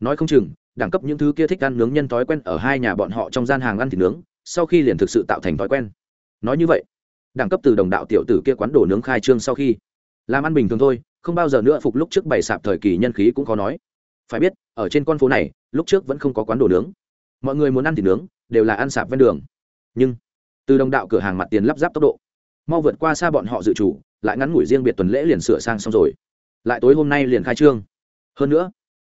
Nói không chừng, đẳng cấp những thứ kia thích ăn nướng nhân thói quen ở hai nhà bọn họ trong gian hàng ăn thịt nướng, sau khi liền thực sự tạo thành thói quen. Nói như vậy, đẳng cấp từ đồng đạo tiểu tử kia quán đồ nướng khai trương sau khi làm ăn bình thường thôi, không bao giờ nữa phục lúc trước bày sạp thời kỳ nhân khí cũng khó nói. Phải biết, ở trên con phố này, lúc trước vẫn không có quán đồ nướng. Mọi người muốn ăn thịt nướng, đều là ăn sạp ven đường. Nhưng, từ đồng đạo cửa hàng mặt tiền lắp ráp tốc độ, mau vượt qua xa bọn họ dự chủ, lại ngắn ngủi riêng biệt tuần lễ liền sửa sang xong rồi. Lại tối hôm nay liền khai trương. Hơn nữa,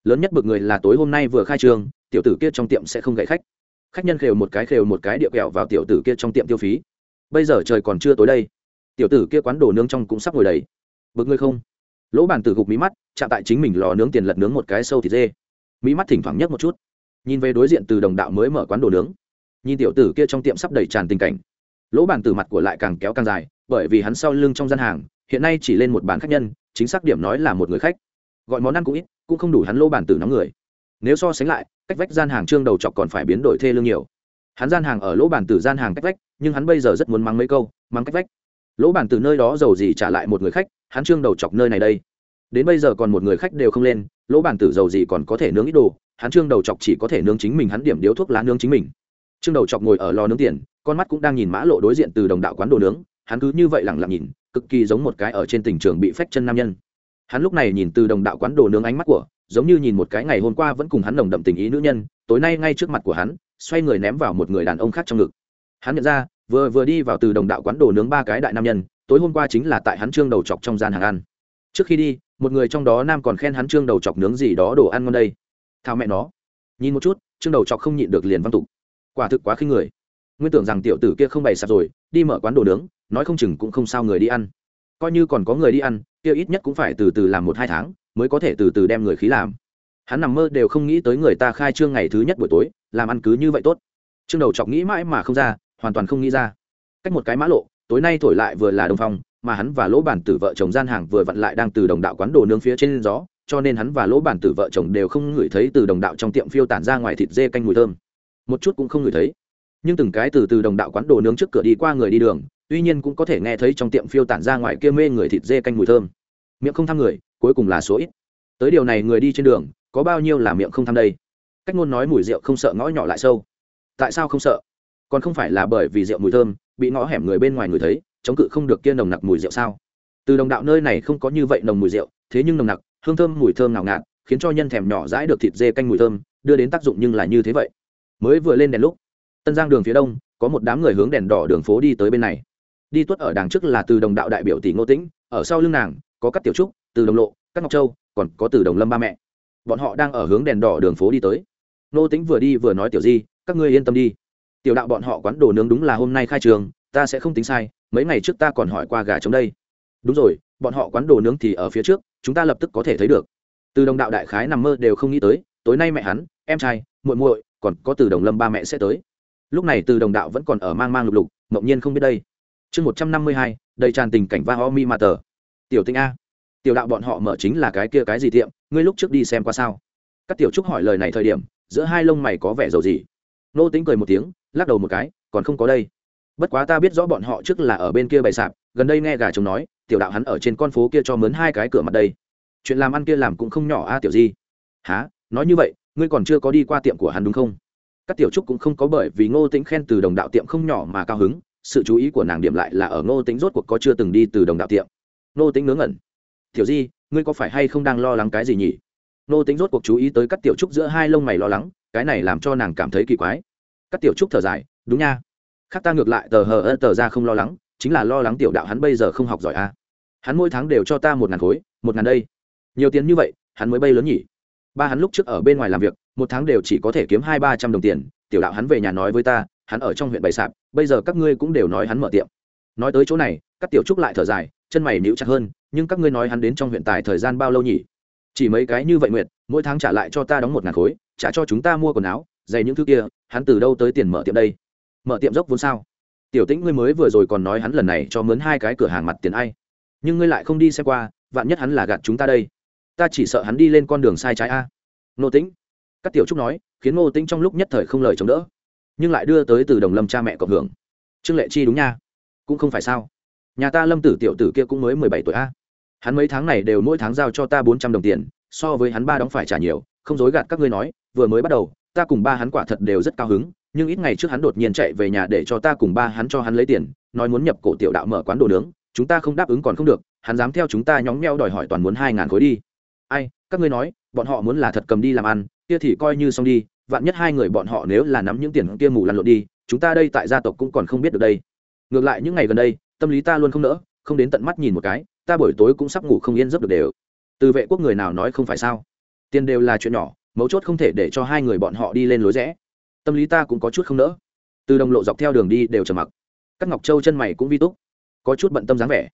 lớn nhất bực người là tối hôm nay vừa khai trương, tiểu tử kia trong tiệm sẽ không gậy khách. Khách nhân khều một cái khều một cái địa kẹo vào tiểu tử kia trong tiệm tiêu phí. Bây giờ trời còn chưa tối đây, tiểu tử kia quán đồ nướng trong cũng sắp ngồi đầy bực ngươi không? Lỗ bản tử gục mí mắt, chạm tại chính mình lò nướng tiền lật nướng một cái sâu thịt dê. Mí mắt thỉnh thoảng nhấc một chút. Nhìn về đối diện từ đồng đạo mới mở quán đồ nướng. Nhìn tiểu tử kia trong tiệm sắp đầy tràn tình cảnh. Lỗ bản tử mặt của lại càng kéo càng dài, bởi vì hắn sau lưng trong gian hàng, hiện nay chỉ lên một bàn khách nhân, chính xác điểm nói là một người khách. Gọi món ăn cũng ít, cũng không đủ hắn lỗ bản tử nóng người. Nếu so sánh lại, cách vách gian hàng trương đầu chọc còn phải biến đổi thê lương nhiều. Hắn gian hàng ở lỗ bản tử gian hàng cách vách, nhưng hắn bây giờ rất muốn mắng mấy câu, mắng cách vách. Lỗ bản tử nơi đó giàu gì trả lại một người khách hắn trương đầu chọc nơi này đây. Đến bây giờ còn một người khách đều không lên, lỗ bản tử giàu gì còn có thể nướng ít đồ, hắn trương đầu chọc chỉ có thể nướng chính mình, hắn điểm điếu thuốc lá nướng chính mình. Trương đầu chọc ngồi ở lò nướng tiền, con mắt cũng đang nhìn mã lộ đối diện từ đồng đạo quán đồ nướng, hắn cứ như vậy lẳng lặng nhìn, cực kỳ giống một cái ở trên tỉnh trường bị phách chân nam nhân. Hắn lúc này nhìn từ đồng đạo quán đồ nướng ánh mắt của, giống như nhìn một cái ngày hôm qua vẫn cùng hắn đồng đậm tình ý nữ nhân, tối nay ngay trước mặt của hắn, xoay người ném vào một người đàn ông khác trong ngực. Hắn nhận ra, vừa vừa đi vào từ đồng đạo quán đồ nướng ba cái đại nam nhân tối hôm qua chính là tại hắn trương đầu chọc trong gian hàng ăn. Trước khi đi, một người trong đó nam còn khen hắn trương đầu chọc nướng gì đó đồ ăn ngon đây. Thao mẹ nó. Nhìn một chút, trương đầu chọc không nhịn được liền văn tục. Quả thực quá khinh người. Nguyên tưởng rằng tiểu tử kia không bày sạp rồi, đi mở quán đồ nướng, nói không chừng cũng không sao người đi ăn. Coi như còn có người đi ăn, kia ít nhất cũng phải từ từ làm một hai tháng, mới có thể từ từ đem người khí làm. Hắn nằm mơ đều không nghĩ tới người ta khai trương ngày thứ nhất buổi tối, làm ăn cứ như vậy tốt. Trương đầu chọc nghĩ mãi mà không ra, hoàn toàn không nghĩ ra. Cách một cái mã lộ tối nay thổi lại vừa là đồng phong, mà hắn và lỗ bản tử vợ chồng gian hàng vừa vặn lại đang từ đồng đạo quán đồ nướng phía trên gió, cho nên hắn và lỗ bản tử vợ chồng đều không ngửi thấy từ đồng đạo trong tiệm phiêu tản ra ngoài thịt dê canh mùi thơm. Một chút cũng không ngửi thấy. Nhưng từng cái từ từ đồng đạo quán đồ nướng trước cửa đi qua người đi đường, tuy nhiên cũng có thể nghe thấy trong tiệm phiêu tản ra ngoài kia mê người thịt dê canh mùi thơm. Miệng không thăm người, cuối cùng là số ít. Tới điều này người đi trên đường, có bao nhiêu là miệng không thăm đây? Cách ngôn nói mùi rượu không sợ ngõ nhỏ lại sâu. Tại sao không sợ? Còn không phải là bởi vì rượu mùi thơm bị ngõ hẻm người bên ngoài người thấy, chống cự không được kia nồng nặc mùi rượu sao? Từ đồng đạo nơi này không có như vậy nồng mùi rượu, thế nhưng nồng nặc, hương thơm mùi thơm ngào ngạt, khiến cho nhân thèm nhỏ dãi được thịt dê canh mùi thơm, đưa đến tác dụng nhưng là như thế vậy. Mới vừa lên đèn lúc, tân giang đường phía đông, có một đám người hướng đèn đỏ đường phố đi tới bên này. Đi tuất ở đằng trước là từ đồng đạo đại biểu tỷ ngô tĩnh, ở sau lưng nàng, có các tiểu trúc, từ đồng lộ, các ngọc châu, còn có từ đồng lâm ba mẹ. Bọn họ đang ở hướng đèn đỏ đường phố đi tới. Nô tĩnh vừa đi vừa nói, tiểu di, các ngươi yên tâm đi tiểu đạo bọn họ quán đồ nướng đúng là hôm nay khai trường, ta sẽ không tính sai, mấy ngày trước ta còn hỏi qua gà chống đây. Đúng rồi, bọn họ quán đồ nướng thì ở phía trước, chúng ta lập tức có thể thấy được. Từ đồng đạo đại khái nằm mơ đều không nghĩ tới, tối nay mẹ hắn, em trai, muội muội, còn có từ đồng lâm ba mẹ sẽ tới. Lúc này từ đồng đạo vẫn còn ở mang mang lục lục, mộng nhiên không biết đây. Chương một trăm năm mươi hai, đầy tràn tình cảnh va ho mi ma tờ. Tiểu tinh a. Tiểu đạo bọn họ mở chính là cái kia cái gì tiệm, ngươi lúc trước đi xem qua sao? Các tiểu trúc hỏi lời này thời điểm, giữa hai lông mày có vẻ giàu gì nô tính cười một tiếng lắc đầu một cái, còn không có đây. Bất quá ta biết rõ bọn họ trước là ở bên kia bày sạp, gần đây nghe gà chồng nói, tiểu đạo hắn ở trên con phố kia cho mướn hai cái cửa mặt đây. Chuyện làm ăn kia làm cũng không nhỏ a, tiểu di. Há nói như vậy, ngươi còn chưa có đi qua tiệm của hắn đúng không? Các tiểu trúc cũng không có bởi vì ngô tĩnh khen từ đồng đạo tiệm không nhỏ mà cao hứng, sự chú ý của nàng điểm lại là ở ngô tĩnh rốt cuộc có chưa từng đi từ đồng đạo tiệm. Ngô tĩnh ngớ ngẩn. Tiểu di, ngươi có phải hay không đang lo lắng cái gì nhỉ? Ngô tĩnh rốt cuộc chú ý tới các tiểu trúc giữa hai lông mày lo lắng, cái này làm cho nàng cảm thấy kỳ quái các tiểu trúc thở dài, đúng nha. Khác ta ngược lại, tờ hờ ơ, tờ ra không lo lắng, chính là lo lắng tiểu đạo hắn bây giờ không học giỏi a. Hắn mỗi tháng đều cho ta một ngàn khối, một ngàn đây. Nhiều tiền như vậy, hắn mới bay lớn nhỉ? Ba hắn lúc trước ở bên ngoài làm việc, một tháng đều chỉ có thể kiếm hai ba trăm đồng tiền, tiểu đạo hắn về nhà nói với ta, hắn ở trong huyện bày sạp, bây giờ các ngươi cũng đều nói hắn mở tiệm. Nói tới chỗ này, các tiểu trúc lại thở dài, chân mày níu chặt hơn, nhưng các ngươi nói hắn đến trong huyện tài thời gian bao lâu nhỉ? Chỉ mấy cái như vậy nguyệt mỗi tháng trả lại cho ta đóng một ngàn khối, trả cho chúng ta mua quần áo dày những thứ kia, hắn từ đâu tới tiền mở tiệm đây? Mở tiệm dốc vốn sao? Tiểu tĩnh, ngươi mới vừa rồi còn nói hắn lần này cho mướn hai cái cửa hàng mặt tiền ai. Nhưng ngươi lại không đi xem qua, vạn nhất hắn là gạt chúng ta đây. Ta chỉ sợ hắn đi lên con đường sai trái a. Nô tĩnh, các tiểu trúc nói, khiến ngô tĩnh trong lúc nhất thời không lời chống đỡ, nhưng lại đưa tới từ đồng lâm cha mẹ cộng hưởng. Trương lệ chi đúng nha, cũng không phải sao. Nhà ta lâm tử tiểu tử kia cũng mới mười bảy tuổi a. Hắn mấy tháng này đều mỗi tháng giao cho ta bốn trăm đồng tiền, so với hắn ba đóng phải trả nhiều, không dối gạt các ngươi nói, vừa mới bắt đầu ta cùng ba hắn quả thật đều rất cao hứng, nhưng ít ngày trước hắn đột nhiên chạy về nhà để cho ta cùng ba hắn cho hắn lấy tiền, nói muốn nhập cổ tiểu đạo mở quán đồ nướng, chúng ta không đáp ứng còn không được, hắn dám theo chúng ta nhóng nheo đòi hỏi toàn muốn hai ngàn khối đi. Ai, các ngươi nói, bọn họ muốn là thật cầm đi làm ăn, kia thì coi như xong đi, vạn nhất hai người bọn họ nếu là nắm những tiền kia mù lăn lộn đi, chúng ta đây tại gia tộc cũng còn không biết được đây. Ngược lại những ngày gần đây, tâm lý ta luôn không nỡ, không đến tận mắt nhìn một cái, ta buổi tối cũng sắp ngủ không yên giấc được đều. Từ vệ quốc người nào nói không phải sao? Tiền đều là chuyện nhỏ mấu chốt không thể để cho hai người bọn họ đi lên lối rẽ. Tâm lý ta cũng có chút không nỡ. Từ đồng lộ dọc theo đường đi đều trầm mặc. Các ngọc châu chân mày cũng vi túc, có chút bận tâm dáng vẻ.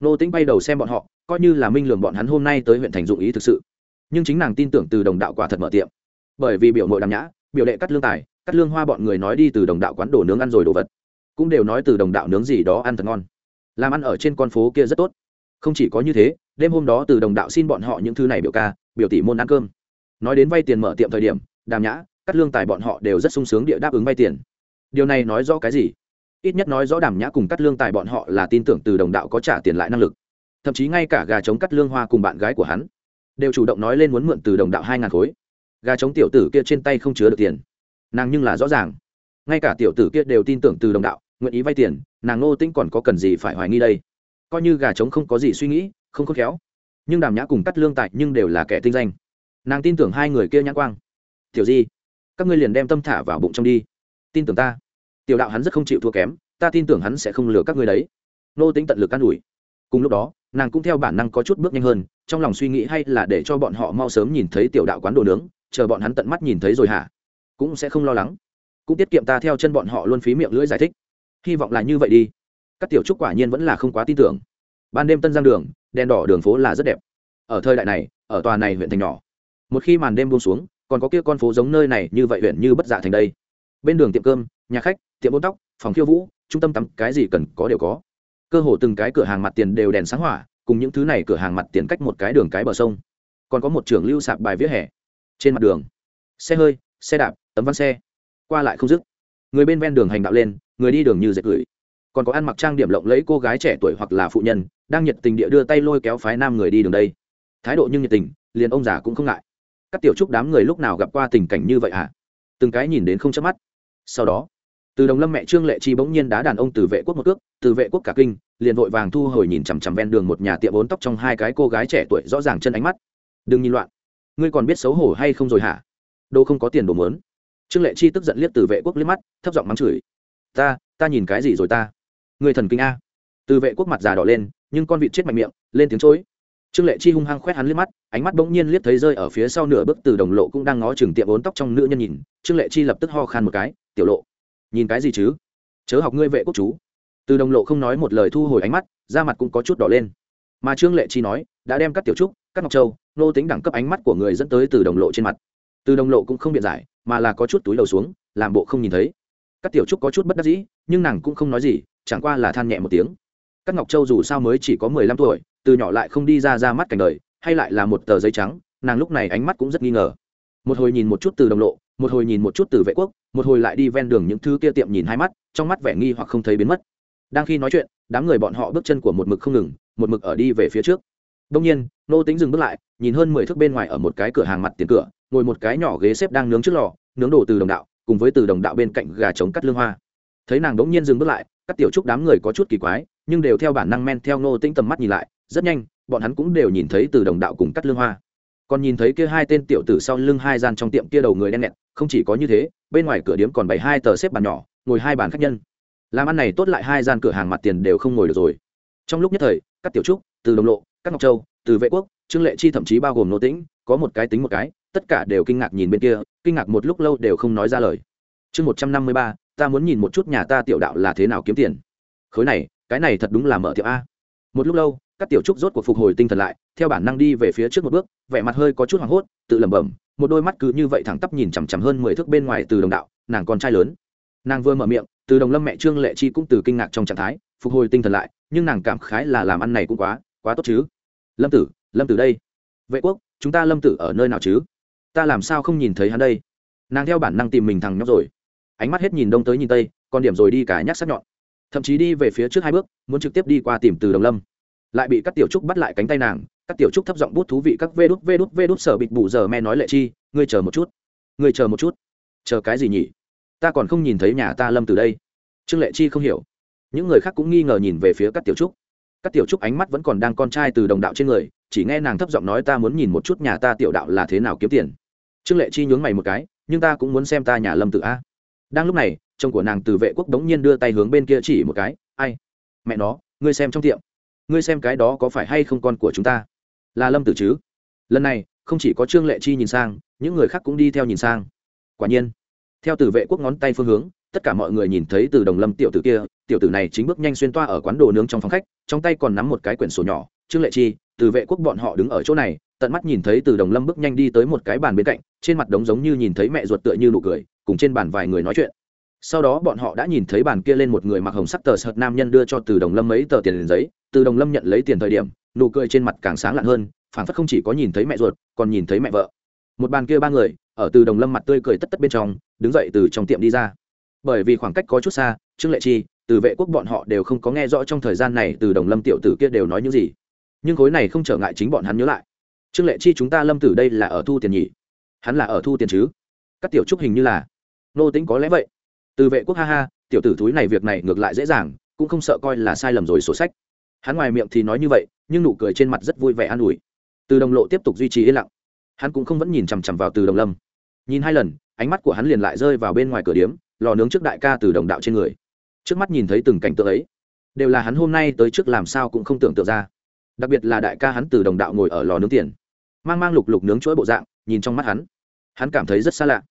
Nô tính bay đầu xem bọn họ, coi như là minh lường bọn hắn hôm nay tới huyện thành dụng ý thực sự. Nhưng chính nàng tin tưởng từ đồng đạo quả thật mở tiệm. Bởi vì biểu mội đàm nhã, biểu đệ cắt lương tài, cắt lương hoa bọn người nói đi từ đồng đạo quán đồ nướng ăn rồi đồ vật. Cũng đều nói từ đồng đạo nướng gì đó ăn thật ngon. Làm ăn ở trên con phố kia rất tốt. Không chỉ có như thế, đêm hôm đó từ đồng đạo xin bọn họ những thứ này biểu ca, biểu tỷ môn ăn cơm nói đến vay tiền mở tiệm thời điểm, đàm nhã cắt lương tài bọn họ đều rất sung sướng địa đáp ứng vay tiền. Điều này nói rõ cái gì? Ít nhất nói rõ đàm nhã cùng cắt lương tài bọn họ là tin tưởng từ đồng đạo có trả tiền lại năng lực. Thậm chí ngay cả gà chống cắt lương hoa cùng bạn gái của hắn đều chủ động nói lên muốn mượn từ đồng đạo hai ngàn khối. Gà chống tiểu tử kia trên tay không chứa được tiền. Nàng nhưng là rõ ràng. Ngay cả tiểu tử kia đều tin tưởng từ đồng đạo, nguyện ý vay tiền, nàng ngô tĩnh còn có cần gì phải hoài nghi đây? Coi như gà trống không có gì suy nghĩ, không khôn khéo. Nhưng đàm nhã cùng cắt lương tại nhưng đều là kẻ tinh danh nàng tin tưởng hai người kia nhãn quang. Tiểu di, các ngươi liền đem tâm thả vào bụng trong đi. Tin tưởng ta. Tiểu đạo hắn rất không chịu thua kém, ta tin tưởng hắn sẽ không lừa các ngươi đấy. Nô tính tận lực an ủi. Cùng lúc đó, nàng cũng theo bản năng có chút bước nhanh hơn, trong lòng suy nghĩ hay là để cho bọn họ mau sớm nhìn thấy tiểu đạo quán đồ nướng, chờ bọn hắn tận mắt nhìn thấy rồi hả? Cũng sẽ không lo lắng. Cũng tiết kiệm ta theo chân bọn họ luôn phí miệng lưỡi giải thích. Hy vọng là như vậy đi. Các tiểu trúc quả nhiên vẫn là không quá tin tưởng. Ban đêm tân giang đường, đèn đỏ đường phố là rất đẹp. Ở thời đại này, ở tòa này huyện thành nhỏ một khi màn đêm buông xuống, còn có kia con phố giống nơi này như vậy huyện như bất dạ thành đây. Bên đường tiệm cơm, nhà khách, tiệm bôn tóc, phòng khiêu vũ, trung tâm tắm, cái gì cần có đều có. Cơ hồ từng cái cửa hàng mặt tiền đều đèn sáng hỏa, cùng những thứ này cửa hàng mặt tiền cách một cái đường cái bờ sông. Còn có một trưởng lưu sạp bài viết hè. Trên mặt đường, xe hơi, xe đạp, tấm ván xe. Qua lại không dứt, người bên ven đường hành đạo lên, người đi đường như dệt gửi. Còn có ăn mặc trang điểm lộng lẫy cô gái trẻ tuổi hoặc là phụ nhân, đang nhiệt tình địa đưa tay lôi kéo phái nam người đi đường đây. Thái độ nhưng nhiệt tình, liền ông già cũng không ngại các tiểu trúc đám người lúc nào gặp qua tình cảnh như vậy hả? À? từng cái nhìn đến không chớp mắt. Sau đó, từ đồng lâm mẹ trương lệ chi bỗng nhiên đá đàn ông từ vệ quốc một cước, từ vệ quốc cả kinh, liền vội vàng thu hồi nhìn chằm chằm ven đường một nhà tiệm bốn tóc trong hai cái cô gái trẻ tuổi rõ ràng chân ánh mắt. Đừng nhìn loạn. Ngươi còn biết xấu hổ hay không rồi hả? Đâu không có tiền đồ mớn trương lệ chi tức giận liếc từ vệ quốc liếc mắt, thấp giọng mắng chửi. Ta ta nhìn cái gì rồi ta? Người thần kinh a. Từ vệ quốc mặt già đỏ lên, nhưng con vịt chết mạnh miệng, lên tiếng chối trương lệ chi hung hăng khoét hắn liếc mắt, ánh mắt bỗng nhiên liếc thấy rơi ở phía sau nửa bước từ đồng lộ cũng đang ngó chừng tiệm bốn tóc trong nữ nhân nhìn. Trương lệ chi lập tức ho khan một cái, tiểu lộ, nhìn cái gì chứ? Chớ học ngươi vệ quốc chú. Từ đồng lộ không nói một lời thu hồi ánh mắt, da mặt cũng có chút đỏ lên. Mà trương lệ chi nói, đã đem các tiểu trúc, các ngọc châu, nô tính đẳng cấp ánh mắt của người dẫn tới từ đồng lộ trên mặt. Từ đồng lộ cũng không biện giải, mà là có chút túi đầu xuống, làm bộ không nhìn thấy. Các tiểu trúc có chút bất đắc dĩ, nhưng nàng cũng không nói gì, chẳng qua là than nhẹ một tiếng. Các ngọc châu dù sao mới chỉ có mười lăm tuổi từ nhỏ lại không đi ra ra mắt cảnh đời, hay lại là một tờ giấy trắng, nàng lúc này ánh mắt cũng rất nghi ngờ. Một hồi nhìn một chút từ đồng lộ, một hồi nhìn một chút từ vệ quốc, một hồi lại đi ven đường những thứ kia tiệm nhìn hai mắt, trong mắt vẻ nghi hoặc không thấy biến mất. Đang khi nói chuyện, đám người bọn họ bước chân của một mực không ngừng, một mực ở đi về phía trước. Đông nhiên, nô tính dừng bước lại, nhìn hơn mười thước bên ngoài ở một cái cửa hàng mặt tiền cửa, ngồi một cái nhỏ ghế xếp đang nướng trước lò, nướng đồ từ đồng đạo, cùng với từ đồng đạo bên cạnh gà trống cắt lương hoa. Thấy nàng đống nhiên dừng bước lại, các tiểu trúc đám người có chút kỳ quái, nhưng đều theo bản năng men theo nô tĩnh tầm mắt nhìn lại rất nhanh, bọn hắn cũng đều nhìn thấy từ đồng đạo cùng cắt lương hoa. Còn nhìn thấy kia hai tên tiểu tử sau lưng hai gian trong tiệm kia đầu người đen nghẹt, không chỉ có như thế, bên ngoài cửa điếm còn bày hai tờ xếp bàn nhỏ, ngồi hai bàn khách nhân. Làm ăn này tốt lại hai gian cửa hàng mặt tiền đều không ngồi được rồi. Trong lúc nhất thời, các tiểu trúc, từ đồng lộ, các ngọc châu, từ vệ quốc, trương lệ chi thậm chí bao gồm nô tĩnh, có một cái tính một cái, tất cả đều kinh ngạc nhìn bên kia, kinh ngạc một lúc lâu đều không nói ra lời. Chương một trăm năm mươi ba, ta muốn nhìn một chút nhà ta tiểu đạo là thế nào kiếm tiền. Khối này, cái này thật đúng là mở tiệm a. Một lúc lâu các tiểu trúc rốt cuộc phục hồi tinh thần lại, theo bản năng đi về phía trước một bước, vẻ mặt hơi có chút hoảng hốt, tự lẩm bẩm, một đôi mắt cứ như vậy thẳng tắp nhìn chằm chằm hơn mười thước bên ngoài từ đồng đạo, nàng con trai lớn. Nàng vừa mở miệng, từ đồng lâm mẹ trương lệ chi cũng từ kinh ngạc trong trạng thái, phục hồi tinh thần lại, nhưng nàng cảm khái là làm ăn này cũng quá quá tốt chứ. Lâm tử lâm tử đây. Vệ quốc, chúng ta lâm tử ở nơi nào chứ? Ta làm sao không nhìn thấy hắn đây? Nàng theo bản năng tìm mình thằng nhóc rồi. Ánh mắt hết nhìn đông tới nhìn tây, còn điểm rồi đi cả nhắc sắc nhọn. Thậm chí đi về phía trước hai bước, muốn trực tiếp đi qua tìm từ đồng lâm lại bị các tiểu trúc bắt lại cánh tay nàng, các tiểu trúc thấp giọng bút thú vị các vê đút vê đút vê đút sở bịt bù giờ me nói lệ chi, ngươi chờ một chút, ngươi chờ một chút. Chờ cái gì nhỉ? Ta còn không nhìn thấy nhà ta lâm từ đây. Trương lệ chi không hiểu. Những người khác cũng nghi ngờ nhìn về phía các tiểu trúc. Các tiểu trúc ánh mắt vẫn còn đang con trai từ đồng đạo trên người, chỉ nghe nàng thấp giọng nói ta muốn nhìn một chút nhà ta tiểu đạo là thế nào kiếm tiền. Trương lệ chi nhướng mày một cái, nhưng ta cũng muốn xem ta nhà lâm tự a. Đang lúc này, chồng của nàng từ vệ quốc đống nhiên đưa tay hướng bên kia chỉ một cái, ai? Mẹ nó, ngươi xem trong tiệm ngươi xem cái đó có phải hay không con của chúng ta? Là lâm tử chứ? Lần này, không chỉ có trương lệ chi nhìn sang, những người khác cũng đi theo nhìn sang. Quả nhiên, theo từ vệ quốc ngón tay phương hướng, tất cả mọi người nhìn thấy từ đồng lâm tiểu tử kia, tiểu tử này chính bước nhanh xuyên toa ở quán đồ nướng trong phòng khách, trong tay còn nắm một cái quyển sổ nhỏ. Trương lệ chi, từ vệ quốc bọn họ đứng ở chỗ này, tận mắt nhìn thấy từ đồng lâm bước nhanh đi tới một cái bàn bên cạnh, trên mặt đống giống như nhìn thấy mẹ ruột tựa như nụ cười, cùng trên bàn vài người nói chuyện sau đó bọn họ đã nhìn thấy bàn kia lên một người mặc hồng sắc tờ sợt nam nhân đưa cho từ đồng lâm mấy tờ tiền liền giấy. Từ đồng lâm nhận lấy tiền thời điểm, nụ cười trên mặt càng sáng lạn hơn phản phất không chỉ có nhìn thấy mẹ ruột, còn nhìn thấy mẹ vợ. Một bàn kia ba người, ở từ đồng lâm mặt tươi cười tất tất bên trong, đứng dậy từ trong tiệm đi ra. Bởi vì khoảng cách có chút xa, trương lệ chi, từ vệ quốc bọn họ đều không có nghe rõ trong thời gian này từ đồng lâm tiểu tử kia đều nói những gì. Nhưng khối này không trở ngại chính bọn hắn nhớ lại. Trương lệ chi chúng ta lâm tử đây là ở thu tiền nhỉ? Hắn là ở thu tiền chứ? Các tiểu trúc hình như là. Nô tính có lẽ vậy từ vệ quốc ha ha, tiểu tử thúi này việc này ngược lại dễ dàng, cũng không sợ coi là sai lầm rồi sổ sách. Hắn ngoài miệng thì nói như vậy, nhưng nụ cười trên mặt rất vui vẻ an ủi. Từ đồng lộ tiếp tục duy trì yên lặng. Hắn cũng không vẫn nhìn chằm chằm vào từ đồng lâm. Nhìn hai lần, ánh mắt của hắn liền lại rơi vào bên ngoài cửa điếm, lò nướng trước đại ca từ đồng đạo trên người. Trước mắt nhìn thấy từng cảnh tượng ấy, đều là hắn hôm nay tới trước làm sao cũng không tưởng tượng ra. Đặc biệt là đại ca hắn từ đồng đạo ngồi ở lò nướng tiền. Mang mang lục lục nướng chuỗi bộ dạng, nhìn trong mắt hắn. Hắn cảm thấy rất xa lạ.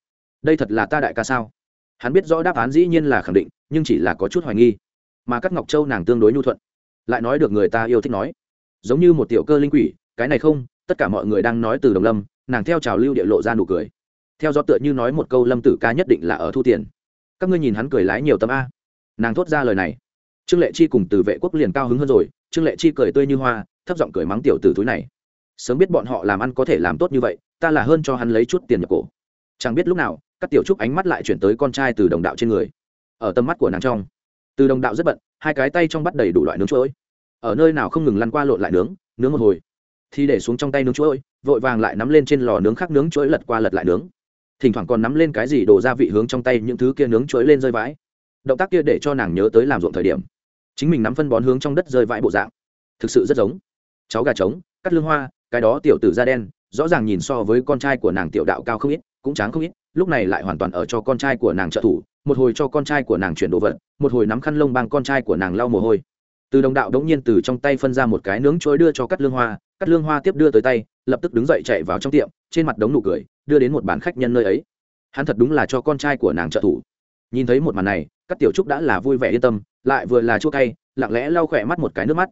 Đây thật là ta đại ca sao? Hắn biết rõ đáp án dĩ nhiên là khẳng định, nhưng chỉ là có chút hoài nghi. Mà các ngọc châu nàng tương đối nhu thuận, lại nói được người ta yêu thích nói. Giống như một tiểu cơ linh quỷ, cái này không, tất cả mọi người đang nói từ đồng lâm, nàng theo trào lưu địa lộ ra nụ cười. Theo do tựa như nói một câu lâm tử ca nhất định là ở thu tiền. Các ngươi nhìn hắn cười lái nhiều tấm a. Nàng thốt ra lời này. Trương lệ chi cùng từ vệ quốc liền cao hứng hơn rồi, trương lệ chi cười tươi như hoa, thấp giọng cười mắng tiểu tử túi này. Sớm biết bọn họ làm ăn có thể làm tốt như vậy, ta là hơn cho hắn lấy chút tiền nhập cổ. Chẳng biết lúc nào các tiểu trúc ánh mắt lại chuyển tới con trai từ đồng đạo trên người. Ở tầm mắt của nàng trong, từ đồng đạo rất bận, hai cái tay trong bắt đầy đủ loại nướng chuỗi ở nơi nào không ngừng lăn qua lộn lại nướng nướng một hồi. Thì để xuống trong tay nướng chuỗi vội vàng lại nắm lên trên lò nướng khác nướng chuỗi lật qua lật lại nướng. Thỉnh thoảng còn nắm lên cái gì đổ gia vị hướng trong tay những thứ kia nướng chuỗi lên rơi vãi. Động tác kia để cho nàng nhớ tới làm ruộng thời điểm. Chính mình nắm phân bón hướng trong đất rơi vãi bộ dạng. Thực sự rất giống. Cháu gà trống, cắt lương hoa, cái đó tiểu tử da đen, rõ ràng nhìn so với con trai của nàng tiểu đạo cao không ít, cũng tráng không ít lúc này lại hoàn toàn ở cho con trai của nàng trợ thủ, một hồi cho con trai của nàng chuyển đồ vật, một hồi nắm khăn lông bằng con trai của nàng lau mồ hôi. Từ đồng đạo đống nhiên từ trong tay phân ra một cái nướng trôi đưa cho cắt lương hoa cắt lương hoa tiếp đưa tới tay, lập tức đứng dậy chạy vào trong tiệm, trên mặt đống nụ cười, đưa đến một bàn khách nhân nơi ấy. Hắn thật đúng là cho con trai của nàng trợ thủ. Nhìn thấy một màn này các tiểu trúc đã là vui vẻ yên tâm, lại vừa là chua cay, lặng lẽ lau khỏe mắt một cái nước mắt.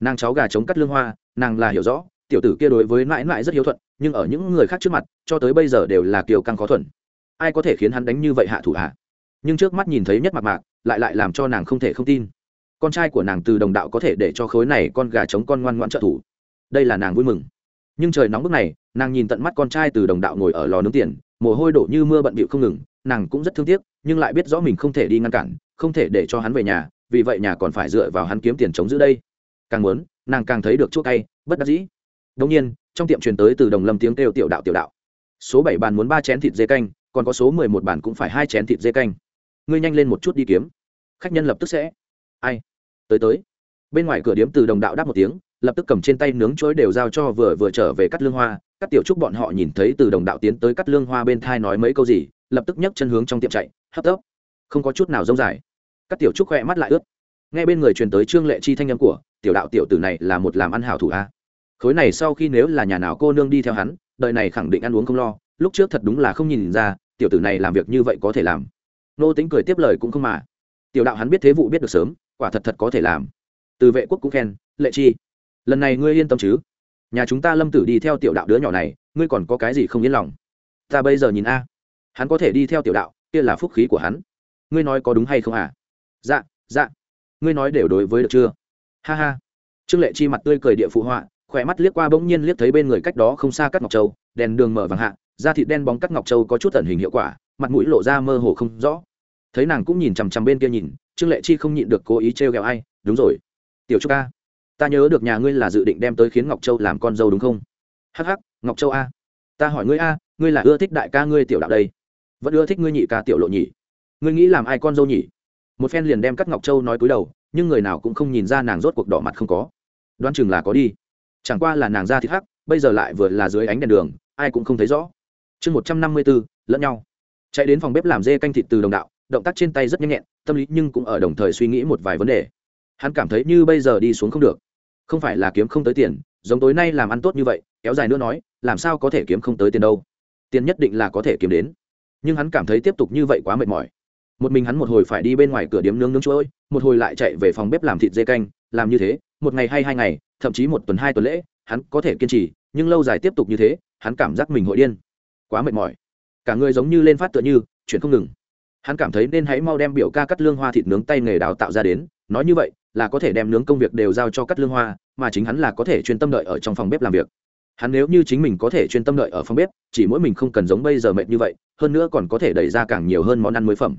Nàng cháu gà chống cắt lương hoa, nàng là hiểu rõ, tiểu tử kia đối với mãi mãi rất hiếu thuận, nhưng ở những người khác trước mặt, cho tới bây giờ đều là kiều căng khó thuận ai có thể khiến hắn đánh như vậy hạ thủ hạ nhưng trước mắt nhìn thấy nhất mặt mạc, lại lại làm cho nàng không thể không tin. Con trai của nàng từ đồng đạo có thể để cho khối này con gà chống con ngoan ngoãn trợ thủ. Đây là nàng vui mừng. Nhưng trời nóng bức này, nàng nhìn tận mắt con trai từ đồng đạo ngồi ở lò nướng tiền, mồ hôi đổ như mưa bận bịu không ngừng, nàng cũng rất thương tiếc, nhưng lại biết rõ mình không thể đi ngăn cản, không thể để cho hắn về nhà, vì vậy nhà còn phải dựa vào hắn kiếm tiền chống giữ đây. Càng muốn, nàng càng thấy được chuốc cay, bất đắc dĩ. Đông nhiên, trong tiệm truyền tới từ đồng lâm tiếng kêu tiểu đạo tiểu đạo. Số bảy bàn muốn ba chén thịt dê canh còn có số mười một bàn cũng phải hai chén thịt dê canh. Ngươi nhanh lên một chút đi kiếm. Khách nhân lập tức sẽ. Ai? Tới tới. Bên ngoài cửa điếm từ đồng đạo đáp một tiếng, lập tức cầm trên tay nướng chuối đều giao cho vừa vừa trở về cắt lương hoa. Các tiểu trúc bọn họ nhìn thấy từ đồng đạo tiến tới cắt lương hoa bên thai nói mấy câu gì, lập tức nhấc chân hướng trong tiệm chạy, hấp tấp. Không có chút nào rông dài. Các tiểu trúc khỏe mắt lại ướt. Nghe bên người truyền tới trương lệ chi thanh âm của, tiểu đạo tiểu tử này là một làm ăn hảo thủ a. Khối này sau khi nếu là nhà nào cô nương đi theo hắn, đời này khẳng định ăn uống không lo, lúc trước thật đúng là không nhìn ra tiểu tử này làm việc như vậy có thể làm. Nô tính cười tiếp lời cũng không mà. Tiểu đạo hắn biết thế vụ biết được sớm, quả thật thật có thể làm. Từ vệ quốc cũng khen, lệ chi, lần này ngươi yên tâm chứ? Nhà chúng ta lâm tử đi theo tiểu đạo đứa nhỏ này, ngươi còn có cái gì không yên lòng? Ta bây giờ nhìn a, hắn có thể đi theo tiểu đạo, kia là phúc khí của hắn. Ngươi nói có đúng hay không à? Dạ dạ. Ngươi nói đều đối với được chưa? Ha ha. Trương lệ chi mặt tươi cười địa phụ họa, khỏe mắt liếc qua bỗng nhiên liếc thấy bên người cách đó không xa cắt ngọc châu, đèn đường mở vàng hạ da thịt đen bóng cắt ngọc châu có chút tẩn hình hiệu quả, mặt mũi lộ ra mơ hồ không rõ. Thấy nàng cũng nhìn chằm chằm bên kia nhìn, trương lệ chi không nhịn được cố ý trêu ghẹo ai, đúng rồi, tiểu trúc ca ta nhớ được nhà ngươi là dự định đem tới khiến ngọc châu làm con dâu đúng không? Hh ngọc châu a, ta hỏi ngươi a, ngươi là ưa thích đại ca ngươi tiểu đạo đây? Vẫn ưa thích ngươi nhị ca tiểu lộ nhỉ ngươi nghĩ làm ai con dâu nhỉ một phen liền đem cắt ngọc châu nói cúi đầu, nhưng người nào cũng không nhìn ra nàng rốt cuộc đỏ mặt không có. Đoán chừng là có đi. Chẳng qua là nàng ra thịt hắc, bây giờ lại vừa là dưới ánh đèn đường, ai cũng không thấy rõ chương một trăm năm mươi bốn, lẫn nhau. Chạy đến phòng bếp làm dê canh thịt từ đồng đạo, động tác trên tay rất nhanh nhẹn, tâm lý nhưng cũng ở đồng thời suy nghĩ một vài vấn đề. Hắn cảm thấy như bây giờ đi xuống không được. Không phải là kiếm không tới tiền, giống tối nay làm ăn tốt như vậy, kéo dài nữa nói, làm sao có thể kiếm không tới tiền đâu. Tiền nhất định là có thể kiếm đến. Nhưng hắn cảm thấy tiếp tục như vậy quá mệt mỏi. Một mình hắn một hồi phải đi bên ngoài cửa điếm nướng nướng chuỗi một hồi lại chạy về phòng bếp làm thịt dê canh, làm như thế, một ngày hay hai ngày, thậm chí một tuần hai tuần lễ, hắn có thể kiên trì, nhưng lâu dài tiếp tục như thế, hắn cảm giác mình hội điên quá mệt mỏi. Cả người giống như lên phát tựa như, chuyện không ngừng. Hắn cảm thấy nên hãy mau đem biểu ca cắt lương hoa thịt nướng tay nghề đào tạo ra đến, nói như vậy, là có thể đem nướng công việc đều giao cho cắt lương hoa, mà chính hắn là có thể chuyên tâm đợi ở trong phòng bếp làm việc. Hắn nếu như chính mình có thể chuyên tâm đợi ở phòng bếp, chỉ mỗi mình không cần giống bây giờ mệt như vậy, hơn nữa còn có thể đẩy ra càng nhiều hơn món ăn mới phẩm.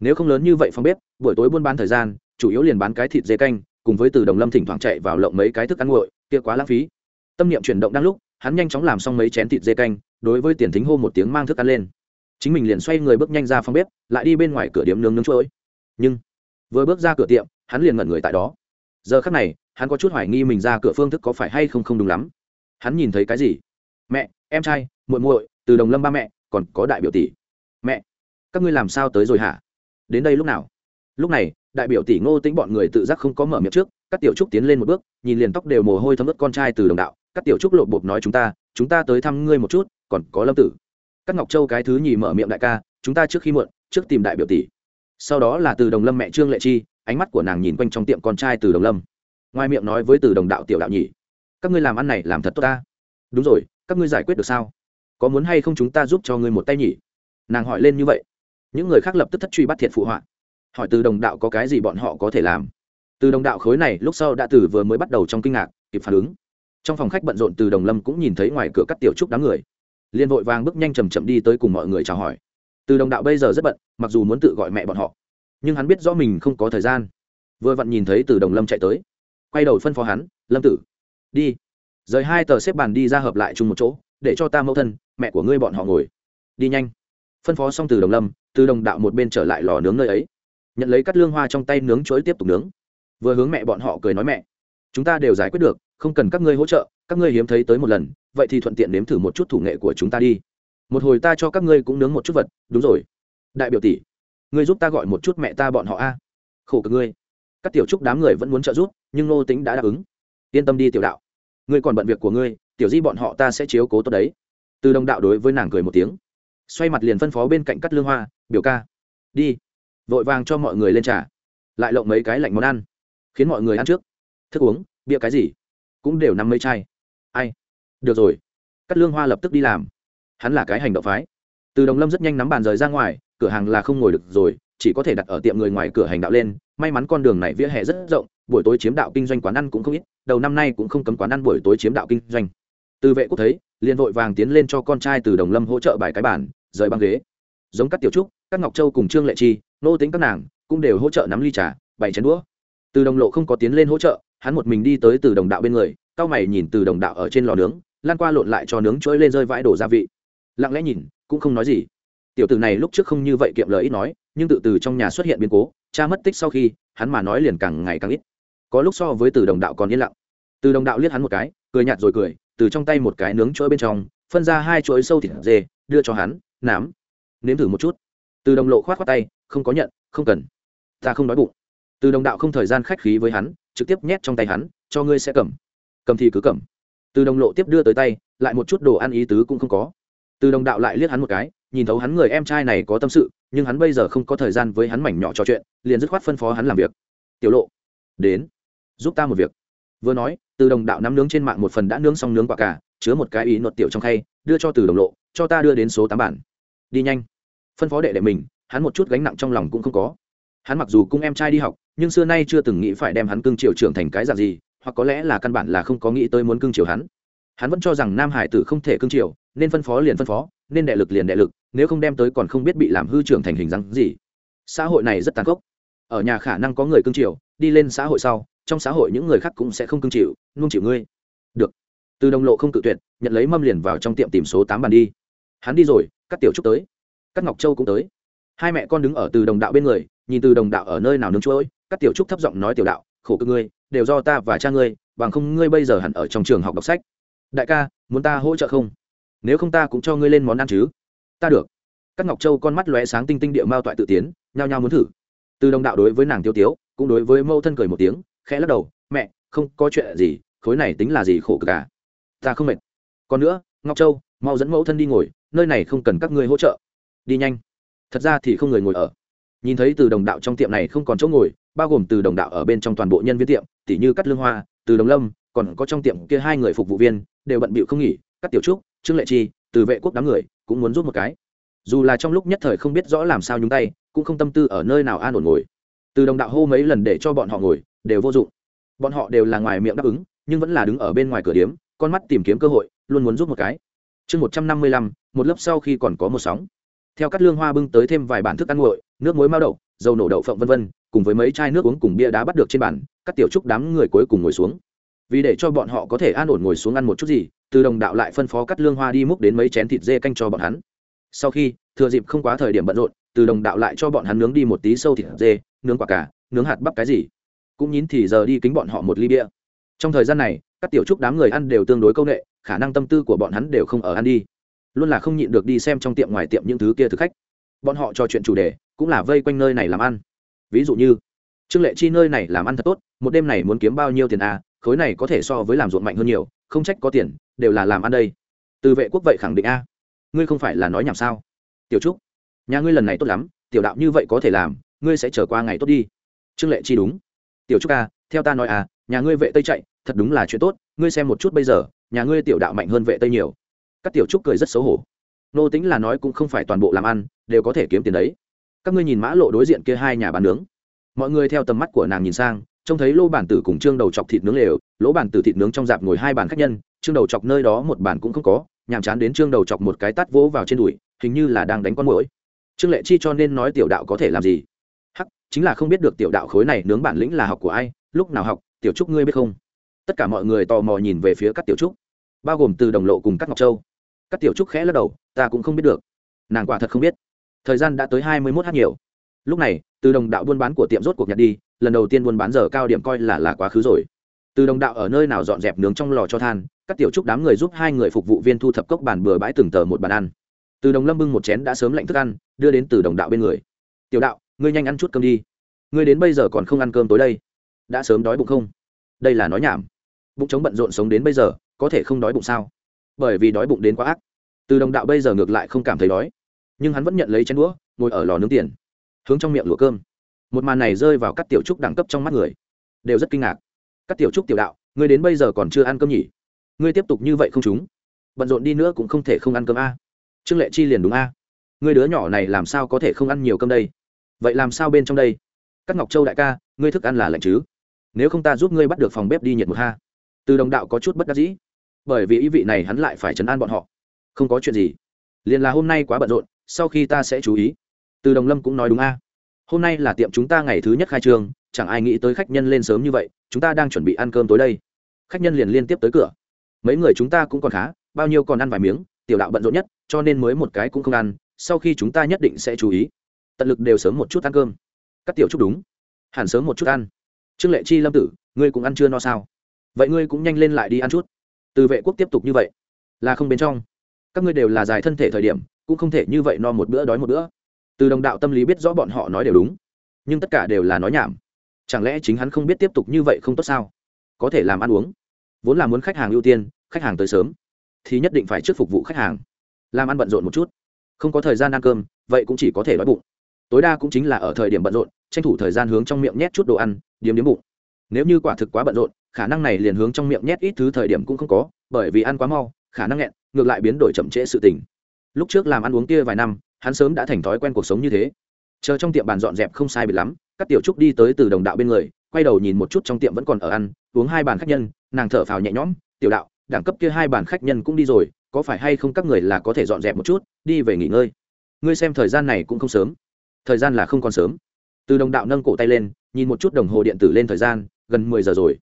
Nếu không lớn như vậy phòng bếp, buổi tối buôn bán thời gian, chủ yếu liền bán cái thịt dê canh, cùng với từ đồng lâm thỉnh thoảng chạy vào lộng mấy cái thức ăn nguội, kia quá lãng phí. Tâm niệm chuyển động đang lúc hắn nhanh chóng làm xong mấy chén thịt dê canh, đối với tiền thính hô một tiếng mang thức ăn lên. Chính mình liền xoay người bước nhanh ra phòng bếp, lại đi bên ngoài cửa điếm nướng nướng chuỗi nhưng, vừa bước ra cửa tiệm, hắn liền ngẩn người tại đó. Giờ khắc này, hắn có chút hoài nghi mình ra cửa phương thức có phải hay không không đúng lắm. Hắn nhìn thấy cái gì? Mẹ, em trai, muội muội, từ đồng lâm ba mẹ, còn có đại biểu tỷ. Mẹ, các ngươi làm sao tới rồi hả? Đến đây lúc nào? Lúc này, đại biểu tỷ ngô tính bọn người tự giác không có mở miệng trước, các tiểu trúc tiến lên một bước, nhìn liền tóc đều mồ hôi thấm ướt con trai từ đồng đạo các tiểu trúc lộ bột nói chúng ta chúng ta tới thăm ngươi một chút, còn có lâm tử. Các ngọc châu cái thứ nhì mở miệng đại ca, chúng ta trước khi muộn, trước tìm đại biểu tỷ. Sau đó là từ đồng lâm mẹ trương lệ chi, ánh mắt của nàng nhìn quanh trong tiệm con trai từ đồng lâm. Ngoài miệng nói với từ đồng đạo tiểu đạo nhỉ các ngươi làm ăn này làm thật tốt ta. Đúng rồi, các ngươi giải quyết được sao? Có muốn hay không chúng ta giúp cho ngươi một tay nhỉ? Nàng hỏi lên như vậy. Những người khác lập tức thất truy bắt thiệt phụ họa. Hỏi từ đồng đạo có cái gì bọn họ có thể làm. Từ đồng đạo khối này lúc sau đã từ vừa mới bắt đầu trong kinh ngạc, kịp phản ứng trong phòng khách bận rộn từ đồng lâm cũng nhìn thấy ngoài cửa cắt tiểu trúc đám người. Liền vội vàng bước nhanh chầm chậm đi tới cùng mọi người chào hỏi. Từ đồng đạo bây giờ rất bận, mặc dù muốn tự gọi mẹ bọn họ, nhưng hắn biết rõ mình không có thời gian. Vừa vặn nhìn thấy từ đồng lâm chạy tới. Quay đầu phân phó hắn, lâm tử, đi. Rời hai tờ xếp bàn đi ra hợp lại chung một chỗ, để cho ta mẫu thân, mẹ của ngươi bọn họ ngồi. Đi nhanh. Phân phó xong từ đồng lâm, từ đồng đạo một bên trở lại lò nướng nơi ấy. Nhận lấy cắt lương hoa trong tay nướng chuối tiếp tục nướng. Vừa hướng mẹ bọn họ cười nói mẹ, chúng ta đều giải quyết được không cần các ngươi hỗ trợ, các ngươi hiếm thấy tới một lần, vậy thì thuận tiện nếm thử một chút thủ nghệ của chúng ta đi. Một hồi ta cho các ngươi cũng nướng một chút vật, đúng rồi. Đại biểu tỷ, ngươi giúp ta gọi một chút mẹ ta bọn họ a. Khổ cực ngươi. Các tiểu trúc đám người vẫn muốn trợ giúp, nhưng nô tính đã đáp ứng. Yên tâm đi tiểu đạo. Ngươi còn bận việc của ngươi, tiểu di bọn họ ta sẽ chiếu cố tốt đấy. Từ đồng đạo đối với nàng cười một tiếng. Xoay mặt liền phân phó bên cạnh cắt lương hoa, biểu ca. Đi. Vội vàng cho mọi người lên trả lại lộng mấy cái lạnh món ăn, khiến mọi người ăn trước. Thức uống, bia cái gì? Cũng đều năm mấy chai. Ai? Được rồi. Cắt lương hoa lập tức đi làm. Hắn là cái hành động phái. Từ đồng lâm rất nhanh nắm bàn rời ra ngoài, cửa hàng là không ngồi được rồi, chỉ có thể đặt ở tiệm người ngoài cửa hành đạo lên. May mắn con đường này vỉa hè rất rộng, buổi tối chiếm đạo kinh doanh quán ăn cũng không ít, đầu năm nay cũng không cấm quán ăn buổi tối chiếm đạo kinh doanh. Từ vệ quốc thấy, liền vội vàng tiến lên cho con trai từ đồng lâm hỗ trợ bài cái bản rời băng ghế. Giống các tiểu trúc các ngọc châu cùng trương lệ chi, nô tính các nàng cũng đều hỗ trợ nắm ly trà, bày chén đũa. Từ đồng lộ không có tiến lên hỗ trợ hắn một mình đi tới từ đồng đạo bên người cao mày nhìn từ đồng đạo ở trên lò nướng, lan qua lộn lại cho nướng trôi lên rơi vãi đổ gia vị. Lặng lẽ nhìn, cũng không nói gì. Tiểu tử này lúc trước không như vậy kiệm lời ít nói, nhưng tự từ trong nhà xuất hiện biến cố, cha mất tích sau khi, hắn mà nói liền càng ngày càng ít. Có lúc so với từ đồng đạo còn yên lặng. Từ đồng đạo liếc hắn một cái, cười nhạt rồi cười, từ trong tay một cái nướng chuỗi bên trong, phân ra hai chuỗi sâu thịt dê, đưa cho hắn nám nếm thử một chút. Từ đồng lộ khoát khoát tay, không có nhận, không cần. Ta không đói bụng. Từ đồng đạo không thời gian khách khí với hắn trực tiếp nhét trong tay hắn, cho ngươi sẽ cầm. Cầm thì cứ cầm. Từ đồng lộ tiếp đưa tới tay, lại một chút đồ ăn ý tứ cũng không có. Từ đồng đạo lại liếc hắn một cái, nhìn thấu hắn người em trai này có tâm sự, nhưng hắn bây giờ không có thời gian với hắn mảnh nhỏ trò chuyện, liền dứt khoát phân phó hắn làm việc. Tiểu lộ, đến, giúp ta một việc. Vừa nói, từ đồng đạo nắm nướng trên mạng một phần đã nướng xong nướng quả cả chứa một cái ý nột tiểu trong khay, đưa cho từ đồng lộ, cho ta đưa đến số tám bản. Đi nhanh. Phân phó đệ đệ mình, hắn một chút gánh nặng trong lòng cũng không có. Hắn mặc dù cung em trai đi học nhưng xưa nay chưa từng nghĩ phải đem hắn cưng triều trưởng thành cái dạng gì, hoặc có lẽ là căn bản là không có nghĩ tới muốn cưng triều hắn. Hắn vẫn cho rằng nam hải tử không thể cưng triều nên phân phó liền phân phó, nên đệ lực liền đệ lực, nếu không đem tới còn không biết bị làm hư trưởng thành hình dáng gì. Xã hội này rất tàn khốc. Ở nhà khả năng có người cưng triều đi lên xã hội sau, trong xã hội những người khác cũng sẽ không cưng chịu nung chịu ngươi. Được. Từ đồng lộ không cự tuyệt, nhận lấy mâm liền vào trong tiệm tìm số tám bàn đi. Hắn đi rồi các tiểu trúc tới. Các ngọc châu cũng tới. Hai mẹ con đứng ở từ đồng đạo bên người, nhìn từ đồng đạo ở nơi nào nướng chuỗi các tiểu trúc thấp giọng nói tiểu đạo, khổ cực ngươi, đều do ta và cha ngươi, bằng không ngươi bây giờ hẳn ở trong trường học đọc sách. Đại ca, muốn ta hỗ trợ không? Nếu không ta cũng cho ngươi lên món ăn chứ. Ta được. Các ngọc châu con mắt lóe sáng tinh tinh địa mao toại tự tiến, nhao nhao muốn thử. Từ đồng đạo đối với nàng tiêu tiếu, cũng đối với mâu thân cười một tiếng, khẽ lắc đầu, mẹ, không có chuyện gì, khối này tính là gì khổ cực cả ta không mệt. Còn nữa, ngọc châu, mau dẫn mẫu thân đi ngồi, nơi này không cần các ngươi hỗ trợ. Đi nhanh. Thật ra thì không người ngồi ở nhìn thấy từ đồng đạo trong tiệm này không còn chỗ ngồi, bao gồm từ đồng đạo ở bên trong toàn bộ nhân viên tiệm tỷ như cắt lương hoa, từ đồng lâm, còn có trong tiệm kia hai người phục vụ viên, đều bận bịu không nghỉ cắt tiểu trúc, trương lệ chi, từ vệ quốc đám người, cũng muốn giúp một cái. Dù là trong lúc nhất thời không biết rõ làm sao nhúng tay, cũng không tâm tư ở nơi nào an ổn ngồi. Từ đồng đạo hô mấy lần để cho bọn họ ngồi, đều vô dụng. Bọn họ đều là ngoài miệng đáp ứng, nhưng vẫn là đứng ở bên ngoài cửa điếm, con mắt tìm kiếm cơ hội, luôn muốn giúp một cái. Chương một trăm năm mươi lăm, một lớp sau khi còn có một sóng theo cắt lương hoa bưng tới thêm vài bản thức ăn nguội, nước muối mao đậu, dầu nổ đậu phộng vân vân, cùng với mấy chai nước uống cùng bia đá bắt được trên bàn, các tiểu trúc đám người cuối cùng ngồi xuống. Vì để cho bọn họ có thể an ổn ngồi xuống ăn một chút gì, từ đồng đạo lại phân phó cắt lương hoa đi múc đến mấy chén thịt dê canh cho bọn hắn. Sau khi, thừa dịp không quá thời điểm bận rộn, từ đồng đạo lại cho bọn hắn nướng đi một tí sâu thịt dê, nướng quả cả nướng hạt bắp cái gì. Cũng nhín thì giờ đi kính bọn họ một ly bia. Trong thời gian này, các tiểu trúc đám người ăn đều tương đối công nghệ, khả năng tâm tư của bọn hắn đều không ở ăn đi luôn là không nhịn được đi xem trong tiệm ngoài tiệm những thứ kia thực khách. Bọn họ trò chuyện chủ đề cũng là vây quanh nơi này làm ăn. Ví dụ như, trương lệ chi nơi này làm ăn thật tốt, một đêm này muốn kiếm bao nhiêu tiền à khối này có thể so với làm ruộng mạnh hơn nhiều, không trách có tiền, đều là làm ăn đây. Từ vệ quốc vậy khẳng định a. Ngươi không phải là nói nhảm sao? Tiểu trúc, nhà ngươi lần này tốt lắm, tiểu đạo như vậy có thể làm, ngươi sẽ trở qua ngày tốt đi. Trương lệ chi đúng. Tiểu trúc a theo ta nói à nhà ngươi vệ tây chạy, thật đúng là chuyện tốt, ngươi xem một chút bây giờ, nhà ngươi tiểu đạo mạnh hơn vệ tây nhiều các tiểu trúc cười rất xấu hổ. Nô tính là nói cũng không phải toàn bộ làm ăn, đều có thể kiếm tiền đấy. Các ngươi nhìn mã lộ đối diện kia hai nhà bán nướng. Mọi người theo tầm mắt của nàng nhìn sang, trông thấy lô bản tử cùng trương đầu chọc thịt nướng lều, lỗ bản tử thịt nướng trong dạp ngồi hai bàn khách nhân, trương đầu chọc nơi đó một bàn cũng không có, nhàm chán đến trương đầu chọc một cái tát vỗ vào trên đùi, hình như là đang đánh con mũi trương lệ chi cho nên nói tiểu đạo có thể làm gì? Hắc, chính là không biết được tiểu đạo khối này nướng bản lĩnh là học của ai, lúc nào học, tiểu trúc ngươi biết không? Tất cả mọi người tò mò nhìn về phía các tiểu trúc, bao gồm từ đồng lộ cùng các ngọc châu các tiểu trúc khẽ lắc đầu, ta cũng không biết được. Nàng quả thật không biết. Thời gian đã tới hai mươi mốt h nhiều. Lúc này, từ đồng đạo buôn bán của tiệm rốt cuộc nhặt đi, lần đầu tiên buôn bán giờ cao điểm coi là là quá khứ rồi. Từ đồng đạo ở nơi nào dọn dẹp nướng trong lò cho than, các tiểu trúc đám người giúp hai người phục vụ viên thu thập cốc bàn bừa bãi từng tờ một bàn ăn. Từ đồng lâm bưng một chén đã sớm lạnh thức ăn, đưa đến từ đồng đạo bên người. Tiểu đạo, ngươi nhanh ăn chút cơm đi. Ngươi đến bây giờ còn không ăn cơm tối đây. Đã sớm đói bụng không? Đây là nói nhảm. Bụng chống bận rộn sống đến bây giờ, có thể không đói bụng sao? Bởi vì đói bụng đến quá ác. Từ đồng đạo bây giờ ngược lại không cảm thấy đói, nhưng hắn vẫn nhận lấy chén đũa, ngồi ở lò nướng tiền, hướng trong miệng lụa cơm. Một màn này rơi vào các tiểu trúc đẳng cấp trong mắt người, đều rất kinh ngạc. Các tiểu trúc tiểu đạo, ngươi đến bây giờ còn chưa ăn cơm nhỉ? Ngươi tiếp tục như vậy không chúng, bận rộn đi nữa cũng không thể không ăn cơm a. Trương lệ chi liền đúng a. Ngươi đứa nhỏ này làm sao có thể không ăn nhiều cơm đây? Vậy làm sao bên trong đây? Các ngọc châu đại ca, ngươi thức ăn là lạnh chứ? Nếu không ta giúp ngươi bắt được phòng bếp đi nhiệt một ha. Từ đồng đạo có chút bất đắc dĩ bởi vì ý vị này hắn lại phải chấn an bọn họ. Không có chuyện gì. Liền là hôm nay quá bận rộn, sau khi ta sẽ chú ý. Từ đồng lâm cũng nói đúng a. Hôm nay là tiệm chúng ta ngày thứ nhất khai trương, chẳng ai nghĩ tới khách nhân lên sớm như vậy, chúng ta đang chuẩn bị ăn cơm tối đây. Khách nhân liền liên tiếp tới cửa. Mấy người chúng ta cũng còn khá, bao nhiêu còn ăn vài miếng, tiểu đạo bận rộn nhất, cho nên mới một cái cũng không ăn, sau khi chúng ta nhất định sẽ chú ý. Tận lực đều sớm một chút ăn cơm. Các tiểu chúc đúng. Hẳn sớm một chút ăn. Trương lệ chi lâm tử, ngươi cũng ăn chưa no sao? Vậy ngươi cũng nhanh lên lại đi ăn chút từ vệ quốc tiếp tục như vậy, là không bên trong. Các ngươi đều là dài thân thể thời điểm, cũng không thể như vậy no một bữa đói một bữa. Từ đồng đạo tâm lý biết rõ bọn họ nói đều đúng, nhưng tất cả đều là nói nhảm. Chẳng lẽ chính hắn không biết tiếp tục như vậy không tốt sao? Có thể làm ăn uống, vốn là muốn khách hàng ưu tiên, khách hàng tới sớm, thì nhất định phải trước phục vụ khách hàng, làm ăn bận rộn một chút. Không có thời gian ăn cơm, vậy cũng chỉ có thể đói bụng. Tối đa cũng chính là ở thời điểm bận rộn, tranh thủ thời gian hướng trong miệng nhét chút đồ ăn, điếm điếm bụng. Nếu như quả thực quá bận rộn khả năng này liền hướng trong miệng nhét ít thứ thời điểm cũng không có, bởi vì ăn quá mau, khả năng nghẹn, ngược lại biến đổi chậm trễ sự tình. Lúc trước làm ăn uống kia vài năm, hắn sớm đã thành thói quen cuộc sống như thế. Chờ trong tiệm bàn dọn dẹp không sai bị lắm, các tiểu trúc đi tới từ đồng đạo bên người, quay đầu nhìn một chút trong tiệm vẫn còn ở ăn, uống hai bàn khách nhân, nàng thở phào nhẹ nhõm, tiểu đạo, đẳng cấp kia hai bàn khách nhân cũng đi rồi, có phải hay không các người là có thể dọn dẹp một chút, đi về nghỉ ngơi? Ngươi xem thời gian này cũng không sớm. Thời gian là không còn sớm. Từ đồng đạo nâng cổ tay lên, nhìn một chút đồng hồ điện tử lên thời gian, gần mười giờ rồi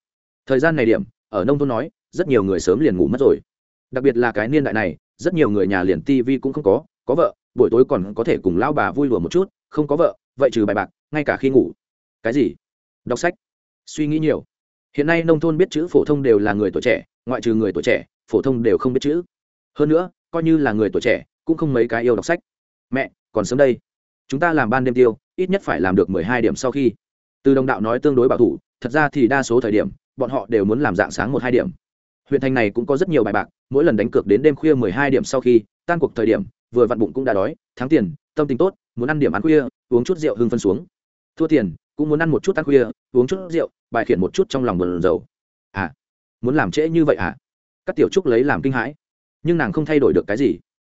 thời gian này điểm, ở nông thôn nói, rất nhiều người sớm liền ngủ mất rồi. Đặc biệt là cái niên đại này, rất nhiều người nhà liền tivi cũng không có có vợ, buổi tối còn có thể cùng lao bà vui lùa một chút, không có vợ, vậy trừ bài bạc, ngay cả khi ngủ. Cái gì? Đọc sách. Suy nghĩ nhiều. Hiện nay nông thôn biết chữ phổ thông đều là người tuổi trẻ, ngoại trừ người tuổi trẻ, phổ thông đều không biết chữ. Hơn nữa, coi như là người tuổi trẻ, cũng không mấy cái yêu đọc sách. Mẹ, còn sớm đây. Chúng ta làm ban đêm tiêu, ít nhất phải làm được mười hai điểm sau khi. Từ đồng đạo nói tương đối bảo thủ, thật ra thì đa số thời điểm bọn họ đều muốn làm dạng sáng một hai điểm. Huyện thành này cũng có rất nhiều bài bạc, mỗi lần đánh cược đến đêm khuya mười hai điểm sau khi, tan cuộc thời điểm, vừa vặn bụng cũng đã đói, thắng tiền, tâm tình tốt, muốn ăn điểm ăn khuya, uống chút rượu hưng phân xuống. Thua tiền, cũng muốn ăn một chút ăn khuya, uống chút rượu, bài khiển một chút trong lòng bờn dầu à muốn làm trễ như vậy à? Các tiểu trúc lấy làm kinh hãi. Nhưng nàng không thay đổi được cái gì.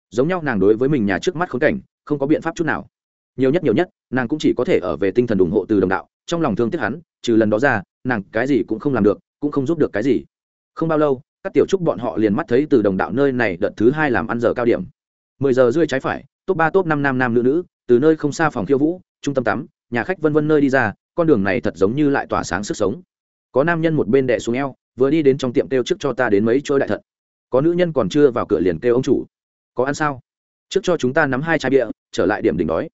Giống nhau nàng đối với mình nhà trước mắt khốn cảnh, không có biện pháp chút nào. Nhiều nhất nhiều nhất, nàng cũng chỉ có thể ở về tinh thần ủng hộ từ đồng đạo, trong lòng thương tiếc hắn, trừ lần đó ra nàng cái gì cũng không làm được, cũng không giúp được cái gì. Không bao lâu, các tiểu trúc bọn họ liền mắt thấy từ đồng đạo nơi này đợt thứ hai làm ăn giờ cao điểm. Mười giờ rưỡi trái phải, top ba, top năm nam nam nữ nữ, từ nơi không xa phòng khiêu vũ, trung tâm tắm, nhà khách vân vân nơi đi ra, con đường này thật giống như lại tỏa sáng sức sống. Có nam nhân một bên đè xuống eo, vừa đi đến trong tiệm kêu trước cho ta đến mấy chỗ đại thận. Có nữ nhân còn chưa vào cửa liền kêu ông chủ. Có ăn sao? Trước cho chúng ta nắm hai chai bia, trở lại điểm đỉnh đói.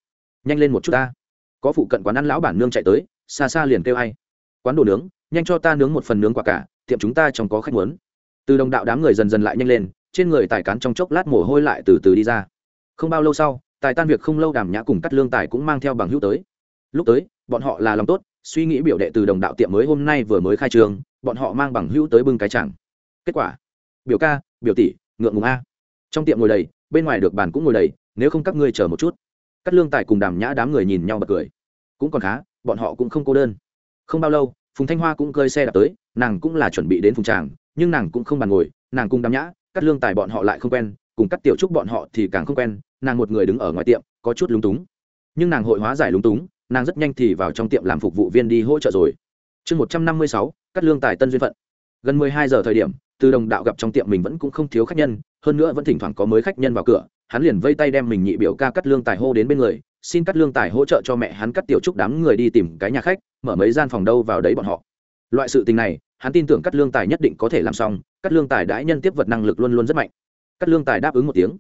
Nhanh lên một chút ta. Có phụ cận quán ăn lão bản nương chạy tới, xa xa liền kêu hay quán đồ nướng, nhanh cho ta nướng một phần nướng quả cả, tiệm chúng ta trong có khách muốn. Từ đồng đạo đám người dần dần lại nhanh lên, trên người tài cán trong chốc lát mồ hôi lại từ từ đi ra. Không bao lâu sau, tài tan việc không lâu đàm nhã cùng cắt lương tài cũng mang theo bằng hữu tới. Lúc tới, bọn họ là lòng tốt, suy nghĩ biểu đệ từ đồng đạo tiệm mới hôm nay vừa mới khai trường, bọn họ mang bằng hữu tới bưng cái chẳng kết quả, biểu ca, biểu tỷ, ngượng ngùng a. Trong tiệm ngồi đầy, bên ngoài được bàn cũng ngồi đầy, nếu không các ngươi chờ một chút. Cắt lương tài cùng đàm nhã đám người nhìn nhau bật cười. Cũng còn khá, bọn họ cũng không cô đơn không bao lâu, phùng thanh hoa cũng cơi xe đạp tới, nàng cũng là chuẩn bị đến phùng tràng, nhưng nàng cũng không bàn ngồi, nàng cùng đám nhã cắt lương tài bọn họ lại không quen, cùng cắt tiểu trúc bọn họ thì càng không quen, nàng một người đứng ở ngoài tiệm, có chút lúng túng. Nhưng nàng hội hóa giải lúng túng, nàng rất nhanh thì vào trong tiệm làm phục vụ viên đi hỗ trợ rồi. Chương một trăm năm mươi sáu cắt lương tài tân duyên phận. Gần mười hai giờ thời điểm, từ đồng đạo gặp trong tiệm mình vẫn cũng không thiếu khách nhân, hơn nữa vẫn thỉnh thoảng có mới khách nhân vào cửa, hắn liền vây tay đem mình nhị biểu ca cắt lương tài hô đến bên người xin cắt lương tài hỗ trợ cho mẹ hắn cắt tiểu trúc đám người đi tìm cái nhà khách, mở mấy gian phòng đâu vào đấy bọn họ. Loại sự tình này, hắn tin tưởng cắt lương tài nhất định có thể làm xong, cắt lương tài đãi nhân tiếp vật năng lực luôn luôn rất mạnh. Cắt lương tài đáp ứng một tiếng.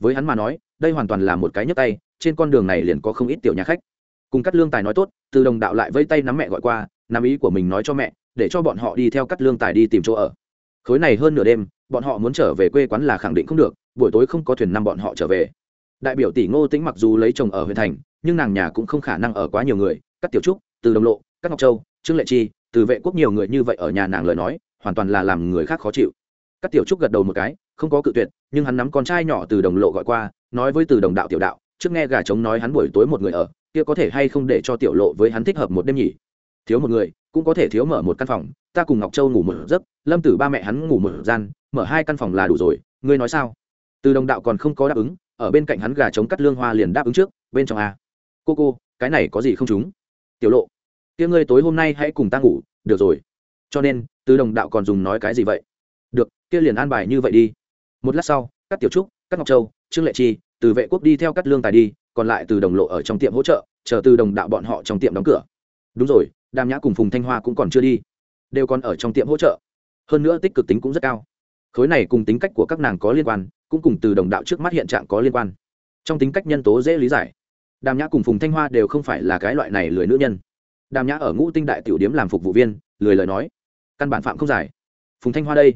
Với hắn mà nói, đây hoàn toàn là một cái nhấp tay, trên con đường này liền có không ít tiểu nhà khách. Cùng cắt lương tài nói tốt, từ đồng đạo lại vây tay nắm mẹ gọi qua, nắm ý của mình nói cho mẹ, để cho bọn họ đi theo cắt lương tài đi tìm chỗ ở. Khối này hơn nửa đêm, bọn họ muốn trở về quê quán là khẳng định không được, buổi tối không có thuyền năm bọn họ trở về đại biểu tỷ ngô tĩnh mặc dù lấy chồng ở huyện thành, nhưng nàng nhà cũng không khả năng ở quá nhiều người, các tiểu trúc, từ đồng lộ, các ngọc châu, trương lệ chi, từ vệ quốc nhiều người như vậy ở nhà nàng lời nói, hoàn toàn là làm người khác khó chịu. Các tiểu trúc gật đầu một cái, không có cự tuyệt, nhưng hắn nắm con trai nhỏ từ đồng lộ gọi qua, nói với từ đồng đạo tiểu đạo, trước nghe gà trống nói hắn buổi tối một người ở, kia có thể hay không để cho tiểu lộ với hắn thích hợp một đêm nhỉ? Thiếu một người, cũng có thể thiếu mở một căn phòng, ta cùng ngọc châu ngủ một giấc, lâm tử ba mẹ hắn ngủ một gian, mở hai căn phòng là đủ rồi, ngươi nói sao? Từ đồng đạo còn không có đáp ứng ở bên cạnh hắn gà trống cắt lương hoa liền đáp ứng trước, bên trong a. Cô cô, cái này có gì không chúng? Tiểu lộ tiếng ngươi tối hôm nay hãy cùng ta ngủ, được rồi. Cho nên, từ đồng đạo còn dùng nói cái gì vậy? Được, kia liền an bài như vậy đi. Một lát sau các tiểu trúc các ngọc châu, trương lệ chi từ vệ quốc đi theo cắt lương tài đi, còn lại từ đồng lộ ở trong tiệm hỗ trợ, chờ từ đồng đạo bọn họ trong tiệm đóng cửa. Đúng rồi, đàm nhã cùng phùng thanh hoa cũng còn chưa đi, đều còn ở trong tiệm hỗ trợ. Hơn nữa tích cực tính cũng rất cao. Khối này cùng tính cách của các nàng có liên quan cũng cùng từ đồng đạo trước mắt hiện trạng có liên quan. Trong tính cách nhân tố dễ lý giải. Đàm nhã cùng phùng thanh hoa đều không phải là cái loại này lười nữ nhân. Đàm nhã ở ngũ tinh đại tiểu điếm làm phục vụ viên, lười lời nói. Căn bản phạm không giải. Phùng thanh hoa đây.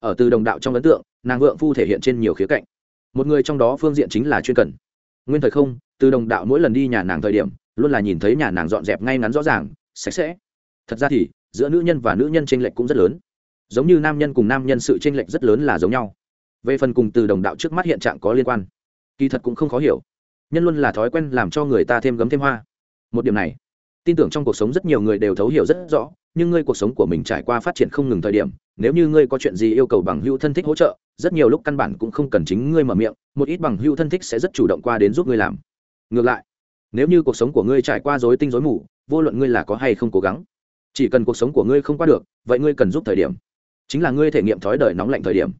Ở từ đồng đạo trong ấn tượng, nàng vượng phu thể hiện trên nhiều khía cạnh. Một người trong đó phương diện chính là chuyên cần. Nguyên thời không, từ đồng đạo mỗi lần đi nhà nàng thời điểm, luôn là nhìn thấy nhà nàng dọn dẹp ngay ngắn rõ ràng, sạch sẽ. Thật ra thì, giữa nữ nhân và nữ nhân tranh lệch cũng rất lớn. Giống như nam nhân cùng nam nhân sự tranh lệch rất lớn là giống nhau về phần cùng từ đồng đạo trước mắt hiện trạng có liên quan, kỳ thật cũng không khó hiểu. Nhân luôn là thói quen làm cho người ta thêm gấm thêm hoa. Một điểm này, tin tưởng trong cuộc sống rất nhiều người đều thấu hiểu rất rõ, nhưng ngươi cuộc sống của mình trải qua phát triển không ngừng thời điểm, nếu như ngươi có chuyện gì yêu cầu bằng hữu thân thích hỗ trợ, rất nhiều lúc căn bản cũng không cần chính ngươi mở miệng, một ít bằng hữu thân thích sẽ rất chủ động qua đến giúp ngươi làm. Ngược lại, nếu như cuộc sống của ngươi trải qua dối tinh dối mù, vô luận ngươi là có hay không cố gắng, chỉ cần cuộc sống của ngươi không qua được, vậy ngươi cần giúp thời điểm, chính là ngươi thể nghiệm thói đời nóng lạnh thời điểm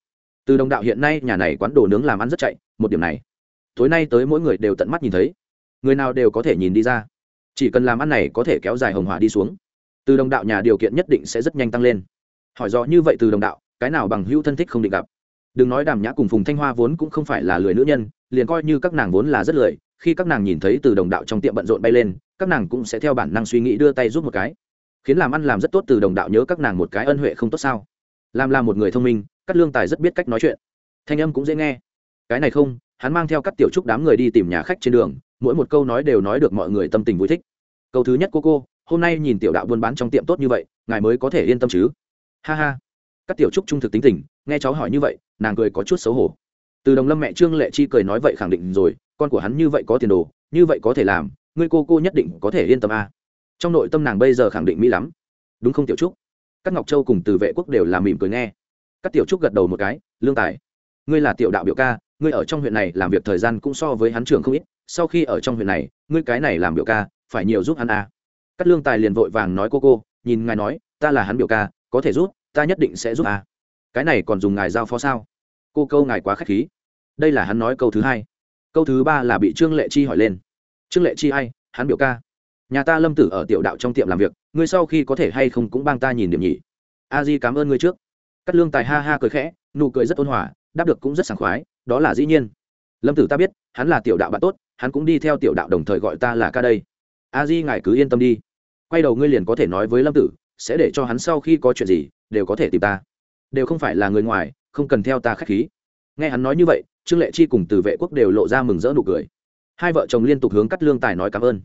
từ đồng đạo hiện nay, nhà này quán đồ nướng làm ăn rất chạy, một điểm này, tối nay tới mỗi người đều tận mắt nhìn thấy. Người nào đều có thể nhìn đi ra. Chỉ cần làm ăn này có thể kéo dài hồng hỏa đi xuống. Từ đồng đạo nhà điều kiện nhất định sẽ rất nhanh tăng lên. Hỏi rõ như vậy từ đồng đạo, cái nào bằng hữu thân thích không định gặp? Đừng nói đàm nhã cùng phùng thanh hoa vốn cũng không phải là lười nữ nhân, liền coi như các nàng vốn là rất lười, khi các nàng nhìn thấy từ đồng đạo trong tiệm bận rộn bay lên, các nàng cũng sẽ theo bản năng suy nghĩ đưa tay giúp một cái. Khiến làm ăn làm rất tốt từ đồng đạo nhớ các nàng một cái ân huệ không tốt sao? Làm là một người thông minh, cắt lương tài rất biết cách nói chuyện. Thanh âm cũng dễ nghe. Cái này không, hắn mang theo các tiểu trúc đám người đi tìm nhà khách trên đường, mỗi một câu nói đều nói được mọi người tâm tình vui thích. Câu thứ nhất, cô cô, hôm nay nhìn tiểu đạo buôn bán trong tiệm tốt như vậy, ngài mới có thể yên tâm chứ? Ha ha. Các tiểu trúc trung thực tính tình, nghe cháu hỏi như vậy, nàng cười có chút xấu hổ. Từ đồng lâm mẹ trương lệ chi cười nói vậy khẳng định rồi, con của hắn như vậy có tiền đồ, như vậy có thể làm ngươi cô cô nhất định có thể yên tâm à. trong nội tâm nàng bây giờ khẳng định mỹ lắm. Đúng không tiểu trúc? Các ngọc châu cùng từ vệ quốc đều làm mỉm cười nghe. Các tiểu trúc gật đầu một cái, lương tài, ngươi là tiểu đạo biểu ca, ngươi ở trong huyện này làm việc thời gian cũng so với hắn trường không ít, sau khi ở trong huyện này, ngươi cái này làm biểu ca, phải nhiều giúp hắn à. các lương tài liền vội vàng nói cô cô, nhìn ngài nói, ta là hắn biểu ca, có thể giúp, ta nhất định sẽ giúp à. cái này còn dùng ngài giao phó sao? Cô câu ngài quá k h á c h khí. Đây là hắn nói câu thứ hai. Câu thứ ba là bị trương lệ chi hỏi lên. Trương lệ chi ai? Hắn biểu ca nhà ta lâm tử ở tiểu đạo trong tiệm làm việc, ngươi sau khi có thể hay không cũng bang ta nhìn điểm nhỉ? A di cảm ơn ngươi trước. Cắt lương tài ha ha cười khẽ, nụ cười rất ôn hòa, đáp được cũng rất sảng khoái, đó là dĩ nhiên. Lâm tử ta biết, hắn là tiểu đạo bạn tốt, hắn cũng đi theo tiểu đạo đồng thời gọi ta là ca đây. A di ngài cứ yên tâm đi. Quay đầu ngươi liền có thể nói với lâm tử, sẽ để cho hắn sau khi có chuyện gì, đều có thể tìm ta. Đều không phải là người ngoài, không cần theo ta k h á c h khí. Nghe hắn nói như vậy, trương lệ chi cùng từ vệ quốc đều lộ ra mừng rỡ nụ cười. Hai vợ chồng liên tục hướng cắt lương tài nói cảm ơn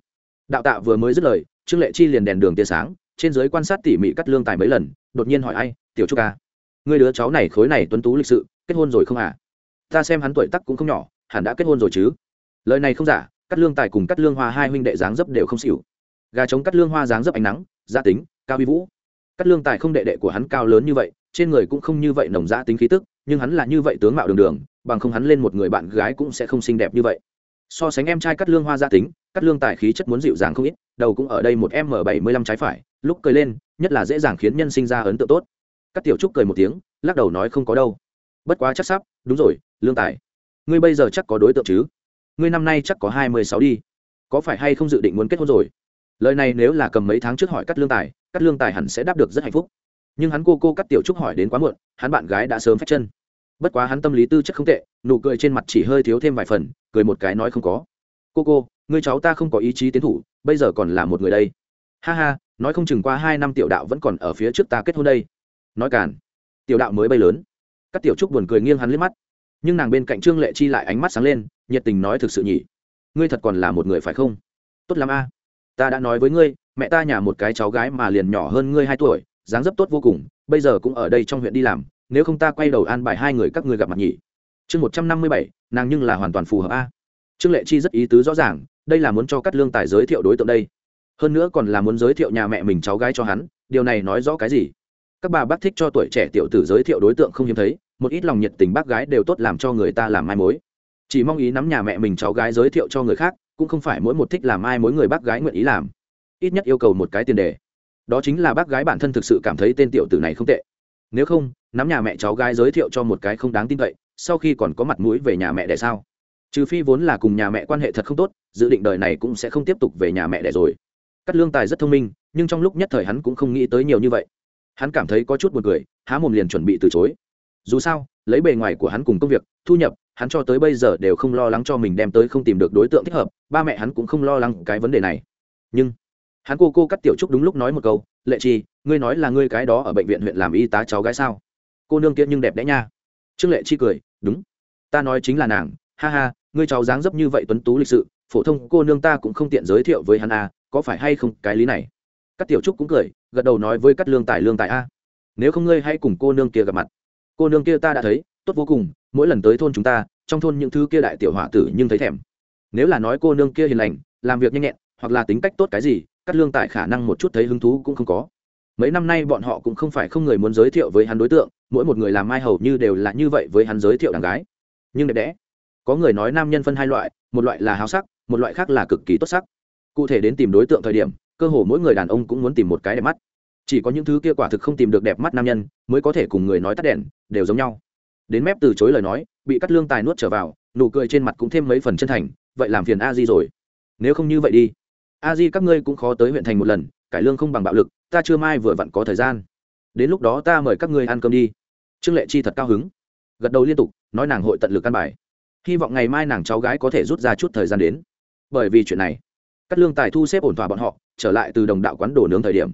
đạo tạ vừa mới dứt lời, trương lệ chi liền đèn đường tia sáng, trên giới quan sát tỉ mỉ cắt lương tài mấy lần, đột nhiên hỏi ai, tiểu trúc à, ca người đứa cháu này khối này tuấn tú lịch sự, kết hôn rồi không à? Ta xem hắn tuổi tắc cũng không nhỏ, hẳn đã kết hôn rồi chứ? Lời này không giả, cắt lương tài cùng cắt lương hoa hai huynh đệ dáng dấp đều không xỉu. Gà trống cắt lương hoa dáng dấp ánh nắng, gia tính, cao vi vũ. Cắt lương tài không đệ đệ của hắn cao lớn như vậy, trên người cũng không như vậy nồng gia tính khí tức, nhưng hắn là như vậy tướng mạo đường đường, bằng không hắn lên một người bạn gái cũng sẽ không xinh đẹp như vậy. So sánh em trai cắt lương hoa gia tính cắt lương tài khí chất muốn dịu dàng không ít, đầu cũng ở đây một m bảy mươi lăm trái phải, lúc cười lên, nhất là dễ dàng khiến nhân sinh ra ấn tượng tốt. Các tiểu trúc cười một tiếng, lắc đầu nói không có đâu. Bất quá chắc sắp, đúng rồi, lương tài. Ngươi bây giờ chắc có đối tượng chứ? Ngươi năm nay chắc có hai mươi sáu đi. Có phải hay không dự định muốn kết hôn rồi? Lời này nếu là cầm mấy tháng trước hỏi cắt lương tài, cắt lương tài hẳn sẽ đáp được rất hạnh phúc. Nhưng hắn cô cô cắt tiểu trúc hỏi đến quá muộn, hắn bạn gái đã sớm phách chân. Bất quá hắn tâm lý tư chất không tệ, nụ cười trên mặt chỉ hơi thiếu thêm vài phần, cười một cái nói không có. Cô cô người cháu ta không có ý chí tiến thủ, bây giờ còn là một người đây. Ha ha, nói không chừng qua hai năm tiểu đạo vẫn còn ở phía trước ta kết hôn đây. Nói càn. Tiểu đạo mới bay lớn. Các tiểu trúc buồn cười nghiêng hắn liếc mắt. Nhưng nàng bên cạnh trương lệ chi lại ánh mắt sáng lên, nhiệt tình nói thực sự nhỉ. Ngươi thật còn là một người phải không? Tốt lắm a. Ta đã nói với ngươi, mẹ ta nhà một cái cháu gái mà liền nhỏ hơn ngươi hai tuổi, dáng dấp tốt vô cùng, bây giờ cũng ở đây trong huyện đi làm, nếu không ta quay đầu an bài hai người các ngươi gặp mặt nhỉ. Chương một trăm năm mươi bảy, nàng nhưng là hoàn toàn phù hợp a. Trương lệ chi rất ý tứ rõ ràng đây là muốn cho cắt lương tài giới thiệu đối tượng đây. Hơn nữa còn là muốn giới thiệu nhà mẹ mình cháu gái cho hắn, điều này nói rõ cái gì? Các bà bác thích cho tuổi trẻ tiểu tử giới thiệu đối tượng không hiếm thấy, một ít lòng nhiệt tình bác gái đều tốt làm cho người ta làm mai mối. Chỉ mong ý nắm nhà mẹ mình cháu gái giới thiệu cho người khác, cũng không phải mỗi một thích làm ai mỗi người bác gái nguyện ý làm. Ít nhất yêu cầu một cái tiền đề. Đó chính là bác gái bản thân thực sự cảm thấy tên tiểu tử này không tệ. Nếu không, nắm nhà mẹ cháu gái giới thiệu cho một cái không đáng tin cậy, sau khi còn có mặt mũi về nhà mẹ đẻ sao? Trừ phi vốn là cùng nhà mẹ quan hệ thật không tốt, dự định đời này cũng sẽ không tiếp tục về nhà mẹ đẻ rồi. Cắt lương tài rất thông minh, nhưng trong lúc nhất thời hắn cũng không nghĩ tới nhiều như vậy. Hắn cảm thấy có chút b u ồ n cười, há mồm liền chuẩn bị từ chối. Dù sao, lấy bề ngoài của hắn cùng công việc, thu nhập, hắn cho tới bây giờ đều không lo lắng cho mình đem tới không tìm được đối tượng thích hợp, ba mẹ hắn cũng không lo lắng cái vấn đề này. Nhưng, hắn cô cô cắt tiểu trúc đúng lúc nói một câu, lệ chi ngươi nói là ngươi cái đó ở bệnh viện huyện làm y tá cháu gái sao? Cô nương kia nhưng đẹp đẽ nha. Trương lệ chi cười, đúng. Ta nói chính là nàng. Ha ha ngươi cháu dáng dấp như vậy tuấn tú lịch sự, phổ thông cô nương ta cũng không tiện giới thiệu với hắn a có phải hay không cái lý này? Các tiểu trúc cũng cười, gật đầu nói với các lương tài lương tài a, nếu không ngươi hãy cùng cô nương kia gặp mặt. Cô nương kia ta đã thấy, tốt vô cùng, mỗi lần tới thôn chúng ta, trong thôn những thứ kia đại tiểu họa tử nhưng thấy thèm. Nếu là nói cô nương kia hiền lành, làm việc nhanh nhẹn, hoặc là tính cách tốt cái gì các lương tài khả năng một chút thấy hứng thú cũng không có. Mấy năm nay bọn họ cũng không phải không người muốn giới thiệu với hắn đối tượng, mỗi một người làm mai hầu như đều là như vậy với hắn giới thiệu đàn gái. Nhưng đẹp đẽ có người nói nam nhân phân hai loại, một loại là háo sắc, một loại khác là cực kỳ tốt sắc. Cụ thể đến tìm đối tượng thời điểm, cơ hồ mỗi người đàn ông cũng muốn tìm một cái đẹp mắt. Chỉ có những thứ kia quả thực không tìm được đẹp mắt nam nhân, mới có thể cùng người nói tắt đèn, đều giống nhau. Đến mép từ chối lời nói, bị cắt lương tài nuốt trở vào, nụ cười trên mặt cũng thêm mấy phần chân thành, vậy làm phiền a di rồi. Nếu không như vậy đi. A di các ngươi cũng khó tới huyện thành một lần, cải lương không bằng bạo lực, ta chưa mai vừa vặn có thời gian. Đến lúc đó ta mời các ngươi ăn cơm đi. Trương lệ chi thật cao hứng. Gật đầu liên tục, nói nàng hội tận lực ăn bài hy vọng ngày mai nàng cháu gái có thể rút ra chút thời gian đến. Bởi vì chuyện này cắt lương tài thu xếp ổn thỏa bọn họ, trở lại từ đồng đạo quán đồ nướng thời điểm.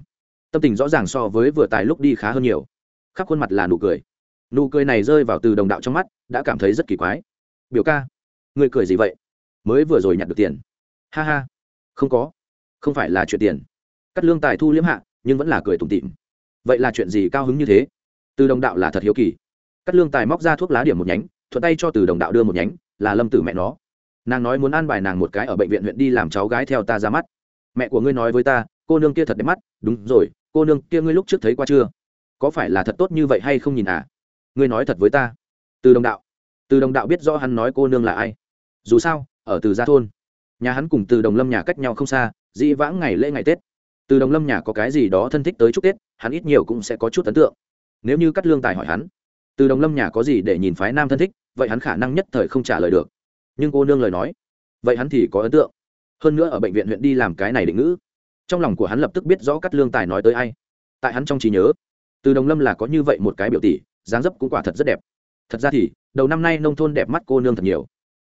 Tâm tình rõ ràng so với vừa tài lúc đi khá hơn nhiều. Khắp khuôn mặt là nụ cười. Nụ cười này rơi vào từ đồng đạo trong mắt, đã cảm thấy rất kỳ quái. Biểu ca người cười gì vậy? Mới vừa rồi nhặt được tiền. Ha ha, không có. Không phải là chuyện tiền. Cắt lương tài thu liếm hạ, nhưng vẫn là cười tủm tịm vậy là chuyện gì cao hứng như thế? Từ đồng đạo là thật hiếu kỳ. Cắt lương tài móc ra thuốc lá điểm một nhánh thuận tay cho từ đồng đạo đưa một nhánh, là lâm tử mẹ nó. Nàng nói muốn an bài nàng một cái ở bệnh viện huyện đi làm cháu gái theo ta ra mắt. Mẹ của ngươi nói với ta, cô nương kia thật đẹp mắt. Đúng rồi, cô nương kia ngươi lúc trước thấy qua chưa? Có phải là thật tốt như vậy hay không nhìn à? Ngươi nói thật với ta. Từ đồng đạo. Từ đồng đạo biết rõ hắn nói cô nương là ai. Dù sao, ở từ gia thôn, nhà hắn cùng từ đồng lâm nhà cách nhau không xa, dĩ vãng ngày lễ ngày tết. Từ đồng lâm nhà có cái gì đó thân thích tới chúc tết, hắn ít nhiều cũng sẽ có chút ấn tượng. Nếu như cắt lương tài hỏi hắn từ đồng lâm nhà có gì để nhìn phái nam thân thích, vậy hắn khả năng nhất thời không trả lời được. Nhưng cô nương lời nói, vậy hắn thì có ấn tượng. Hơn nữa ở bệnh viện huyện đi làm cái này định ngữ. Trong lòng của hắn lập tức biết rõ cắt lương tài nói tới ai. Tại hắn trong trí nhớ, từ đồng lâm là có như vậy một cái biểu tỷ, dáng dấp cũng quả thật rất đẹp. Thật ra thì, đầu năm nay nông thôn đẹp mắt cô nương thật nhiều.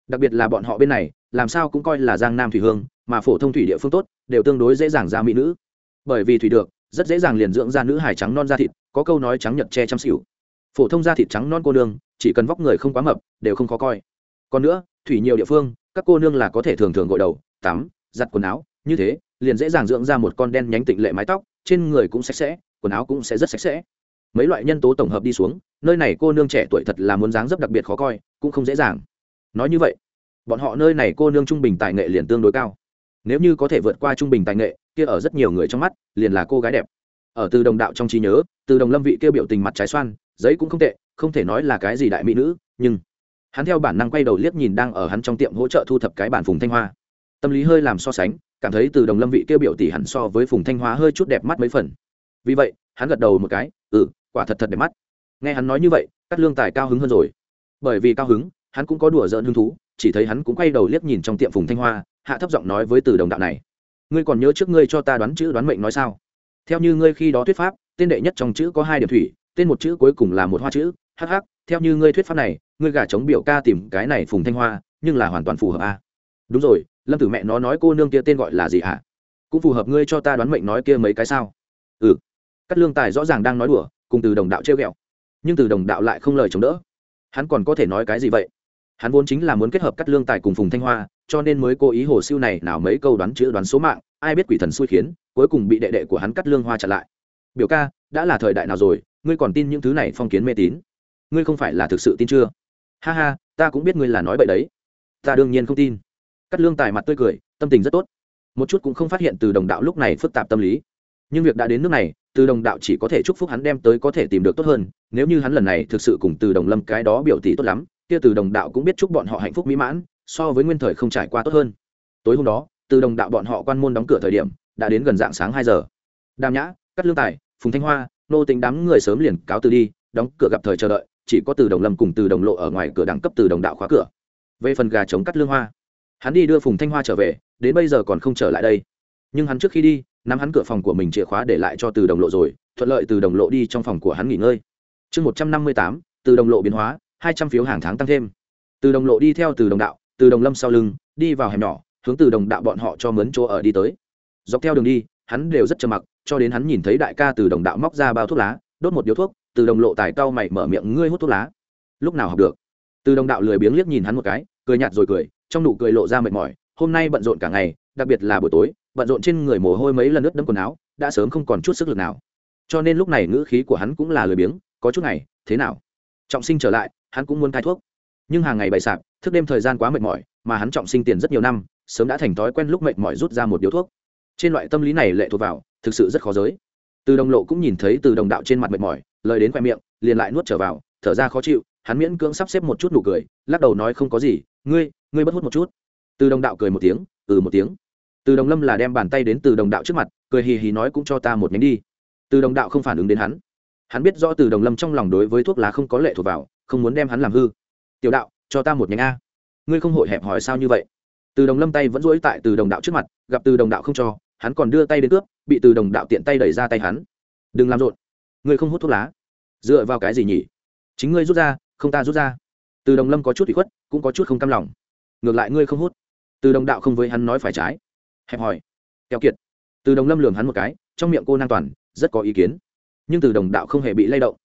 Đặc biệt là bọn họ bên này, làm sao cũng coi là giang nam thủy hương, mà phổ thông thủy địa phương tốt, đều tương đối dễ dàng ra mỹ nữ. Bởi vì thủy được, rất dễ dàng liền dưỡng ra nữ hài trắng non da thịt, có câu nói trắng nhật che chăm xỉu phổ thông da thịt trắng non cô nương, chỉ cần vóc người không quá mập, đều không khó coi. Còn nữa, thủy nhiều địa phương, các cô nương là có thể thường thường gội đầu, tắm, giặt quần áo, như thế, liền dễ dàng dưỡng ra một con đen nhánh tịnh lệ mái tóc, trên người cũng sạch sẽ, quần áo cũng sẽ rất sạch sẽ. Mấy loại nhân tố tổng hợp đi xuống, nơi này cô nương trẻ tuổi thật là muốn dáng dấp đặc biệt khó coi, cũng không dễ dàng. Nói như vậy, bọn họ nơi này cô nương trung bình tài nghệ liền tương đối cao. Nếu như có thể vượt qua trung bình tài nghệ, kia ở rất nhiều người trong mắt, liền là cô gái đẹp. Ở từ đồng đạo trong trí nhớ, từ đồng lâm vị kêu biểu tình mặt trái xoan giấy cũng không tệ, không thể nói là cái gì đại mỹ nữ, nhưng hắn theo bản năng quay đầu liếc nhìn đang ở hắn trong tiệm hỗ trợ thu thập cái bản phùng thanh hoa. Tâm lý hơi làm so sánh, cảm thấy từ đồng lâm vị kêu biểu tỷ hẳn so với phùng thanh hoa hơi chút đẹp mắt mấy phần. Vì vậy, hắn gật đầu một cái ừ quả thật thật đẹp mắt. Nghe hắn nói như vậy cắt lương tài cao hứng hơn rồi. Bởi vì cao hứng, hắn cũng có đùa giỡn hứng thú, chỉ thấy hắn cũng quay đầu liếc nhìn trong tiệm phùng thanh hoa, hạ thấp giọng nói với từ đồng đạo này, ngươi còn nhớ trước ngươi cho ta đoán chữ đoán mệnh nói sao? Theo như ngươi khi đó thuyết pháp, tên đệ nhất trong chữ có hai điểm thủy tên một chữ cuối cùng là một hoa chữ hh theo như ngươi thuyết pháp này, ngươi gả chống biểu ca tìm cái này phùng thanh hoa, nhưng là hoàn toàn phù hợp a đúng rồi, lâm tử mẹ nó nói cô nương kia tên gọi là gì hả? Cũng phù hợp ngươi cho ta đoán mệnh nói kia mấy cái sao? Ừ. Cắt lương tài rõ ràng đang nói đùa, cùng từ đồng đạo treo ghẹo. Nhưng từ đồng đạo lại không lời chống đỡ. Hắn còn có thể nói cái gì vậy? Hắn vốn chính là muốn kết hợp cắt lương tài cùng phùng thanh hoa, cho nên mới cố ý hồ siêu này nào mấy câu đoán chữ đoán số mạng, ai biết quỷ thần xui khiến, cuối cùng bị đệ đệ của hắn cắt lương hoa trả lại. Biểu ca, đã là thời đại nào rồi ngươi còn tin những thứ này phong kiến mê tín? Ngươi không phải là thực sự tin chưa? Ha ha, ta cũng biết ngươi là nói vậy đấy. Ta đương nhiên không tin. Cắt lương tài mặt tươi cười, tâm tình rất tốt. Một chút cũng không phát hiện từ đồng đạo lúc này phức tạp tâm lý. Nhưng việc đã đến nước này, từ đồng đạo chỉ có thể chúc phúc hắn đem tới có thể tìm được tốt hơn. Nếu như hắn lần này thực sự cùng từ đồng lâm cái đó biểu tỷ tốt lắm, kia từ đồng đạo cũng biết chúc bọn họ hạnh phúc mỹ mãn, so với nguyên thời không trải qua tốt hơn. Tối hôm đó, từ đồng đạo bọn họ quan môn đóng cửa thời điểm, đã đến gần dạng sáng hai giờ. Đàm nhã cắt lương tài, phùng thanh hoa nô tính đám người sớm liền cáo từ đi đóng cửa gặp thời chờ đợi chỉ có từ đồng lâm cùng từ đồng lộ ở ngoài cửa đẳng cấp từ đồng đạo khóa cửa về phần gà chống cắt lương hoa hắn đi đưa phùng thanh hoa trở về đến bây giờ còn không trở lại đây nhưng hắn trước khi đi nắm hắn cửa phòng của mình chìa khóa để lại cho từ đồng lộ rồi thuận lợi từ đồng lộ đi trong phòng của hắn nghỉ ngơi chương một trăm năm mươi tám từ đồng lộ biến hóa hai trăm phiếu hàng tháng tăng thêm từ đồng lộ đi theo từ đồng đạo từ đồng lâm sau lưng đi vào hẻm nhỏ hướng từ đồng đạo bọn họ cho mướn chỗ ở đi tới dọc theo đường đi hắn đều rất trầm mặc, cho đến hắn nhìn thấy đại ca từ đồng đạo móc ra bao thuốc lá, đốt một điếu thuốc, từ đồng lộ tài cau mày mở miệng, ngươi hút thuốc lá? Lúc nào học được? Từ đồng đạo lười biếng liếc nhìn hắn một cái, cười nhạt rồi cười, trong nụ cười lộ ra mệt mỏi, hôm nay bận rộn cả ngày, đặc biệt là buổi tối, bận rộn trên người mồ hôi mấy lần ướt đẫm quần áo, đã sớm không còn chút sức lực nào. Cho nên lúc này ngữ khí của hắn cũng là lười biếng, có chút ngày, thế nào? Trọng sinh trở lại, hắn cũng muốn cai thuốc. Nhưng hàng ngày bày sạp, thức đêm thời gian quá mệt mỏi, mà hắn trọng sinh tiền rất nhiều năm, sớm đã thành thói quen lúc mệt mỏi rút ra một điếu thuốc trên loại tâm lý này lệ thuộc vào, thực sự rất khó giới. Từ đồng lộ cũng nhìn thấy từ đồng đạo trên mặt mệt mỏi, lời đến khoe miệng, liền lại nuốt trở vào, thở ra khó chịu, hắn miễn cưỡng sắp xếp một chút nụ cười, lắc đầu nói không có gì, ngươi ngươi bất hút một chút. Từ đồng đạo cười một tiếng ừ một tiếng. Từ đồng lâm là đem bàn tay đến từ đồng đạo trước mặt, cười hì hì nói cũng cho ta một nhánh đi. Từ đồng đạo không phản ứng đến hắn. Hắn biết rõ từ đồng lâm trong lòng đối với thuốc lá không có lệ thuộc vào, không muốn đem hắn làm hư. Tiểu đạo, cho ta một nhánh a. Ngươi không hội hẹp hỏi sao như vậy? Từ đồng lâm tay vẫn rỗi tại từ đồng đạo trước mặt gặp từ đồng đạo không cho hắn còn đưa tay đến cướp bị từ đồng đạo tiện tay đẩy ra tay hắn đừng làm rộn ngươi không hút thuốc lá dựa vào cái gì nhỉ chính ngươi rút ra không ta rút ra từ đồng lâm có chút bị khuất cũng có chút không cam lòng ngược lại ngươi không hút từ đồng đạo không với hắn nói phải trái hẹp hỏi keo kiệt từ đồng lâm lường hắn một cái trong miệng cô nan toàn rất có ý kiến nhưng từ đồng đạo không hề bị lay động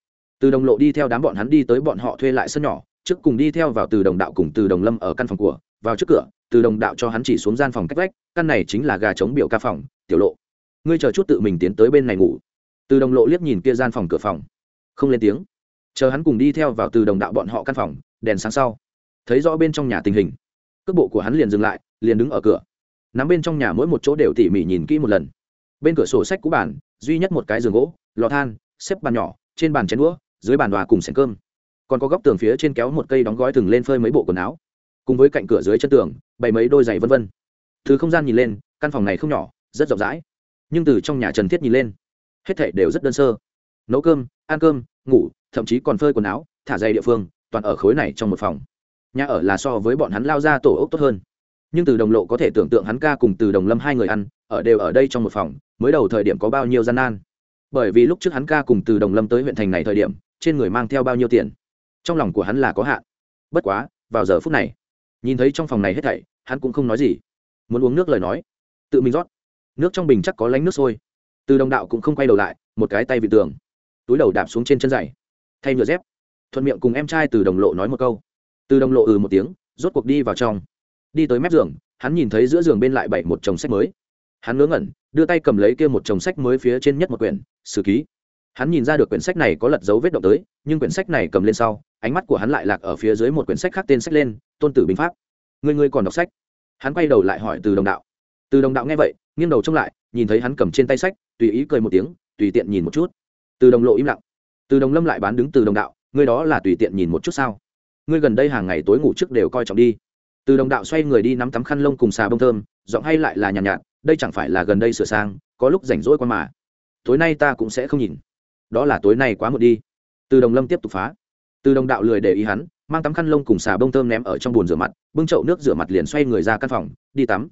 từ đồng lộ đi theo đám bọn hắn đi tới bọn họ thuê lại sân nhỏ trước cùng đi theo vào từ đồng đạo cùng từ đồng lâm ở căn phòng của vào trước cửa, từ đồng đạo cho hắn chỉ xuống gian phòng cách vách, căn này chính là gà chống biểu ca phòng, tiểu lộ. Ngươi chờ chút tự mình tiến tới bên này ngủ. Từ đồng lộ liếc nhìn kia gian phòng cửa phòng. Không lên tiếng. Chờ hắn cùng đi theo vào từ đồng đạo bọn họ căn phòng, đèn sáng sau. Thấy rõ bên trong nhà tình hình. Cước bộ của hắn liền dừng lại, liền đứng ở cửa. Nắm bên trong nhà mỗi một chỗ đều tỉ mỉ nhìn kỹ một lần. Bên cửa sổ sách cũ bản, duy nhất một cái giường gỗ, lò than, xếp bàn nhỏ, trên bàn chén đũa, dưới bàn đòa cùng sẻng cơm. Còn có góc tường phía trên kéo một cây đóng gói thừng lên phơi mấy bộ quần áo cùng với cạnh cửa dưới chân tường, bày mấy đôi giày vân vân. Từ không gian nhìn lên, căn phòng này không nhỏ, rất rộng rãi. Nhưng từ trong nhà trần thiết nhìn lên, hết thảy đều rất đơn sơ. Nấu cơm, ăn cơm, ngủ, thậm chí còn phơi quần áo, thả giày địa phương, toàn ở khối này trong một phòng. Nhà ở là so với bọn hắn lao ra tổ ốc tốt hơn. Nhưng từ đồng lộ có thể tưởng tượng hắn ca cùng từ đồng lâm hai người ăn, ở đều ở đây trong một phòng, mới đầu thời điểm có bao nhiêu gian nan. Bởi vì lúc trước hắn ca cùng từ đồng lâm tới huyện thành này thời điểm, trên người mang theo bao nhiêu tiền. Trong lòng của hắn là có hạn. Bất quá, vào giờ phút này nhìn thấy trong phòng này hết thảy, hắn cũng không nói gì. Muốn uống nước lời nói, tự mình rót. Nước trong bình chắc có lánh nước sôi. Từ đồng đạo cũng không quay đầu lại, một cái tay vị tường, túi đầu đạp xuống trên chân dày thay nhựa dép, thuận miệng cùng em trai từ đồng lộ nói một câu. Từ đồng lộ ừ một tiếng, rốt cuộc đi vào trong. Đi tới mép giường, hắn nhìn thấy giữa giường bên lại bảy một chồng sách mới. Hắn ngớ ngẩn, đưa tay cầm lấy kia một chồng sách mới phía trên nhất một quyển, sử ký hắn nhìn ra được quyển sách này có lật dấu vết động tới nhưng quyển sách này cầm lên sau ánh mắt của hắn lại lạc ở phía dưới một quyển sách khác tên sách lên tôn tử binh pháp. Người người còn đọc sách? Hắn quay đầu lại hỏi từ đồng đạo. Từ đồng đạo nghe vậy nghiêng đầu trông lại nhìn thấy hắn cầm trên tay sách tùy ý cười một tiếng tùy tiện nhìn một chút. Từ đồng lộ im lặng. Từ đồng lâm lại bán đứng từ đồng đạo người đó là tùy tiện nhìn một chút sao? Ngươi gần đây hàng ngày tối ngủ trước đều coi trọng đi. Từ đồng đạo xoay người đi nắm tắm khăn lông cùng xà bông thơm giọng hay lại là nhàn nhạt, nhạt đây chẳng phải là gần đây sửa sang có lúc rảnh rỗi qua mà. Tối nay ta cũng sẽ không nhìn đó là tối nay quá muộn đi. Từ đồng lâm tiếp tục phá. Từ đồng đạo lười để ý hắn, mang tắm khăn lông cùng xà bông thơm ném ở trong bồn rửa mặt, bưng chậu nước rửa mặt liền xoay người ra căn phòng, đi tắm.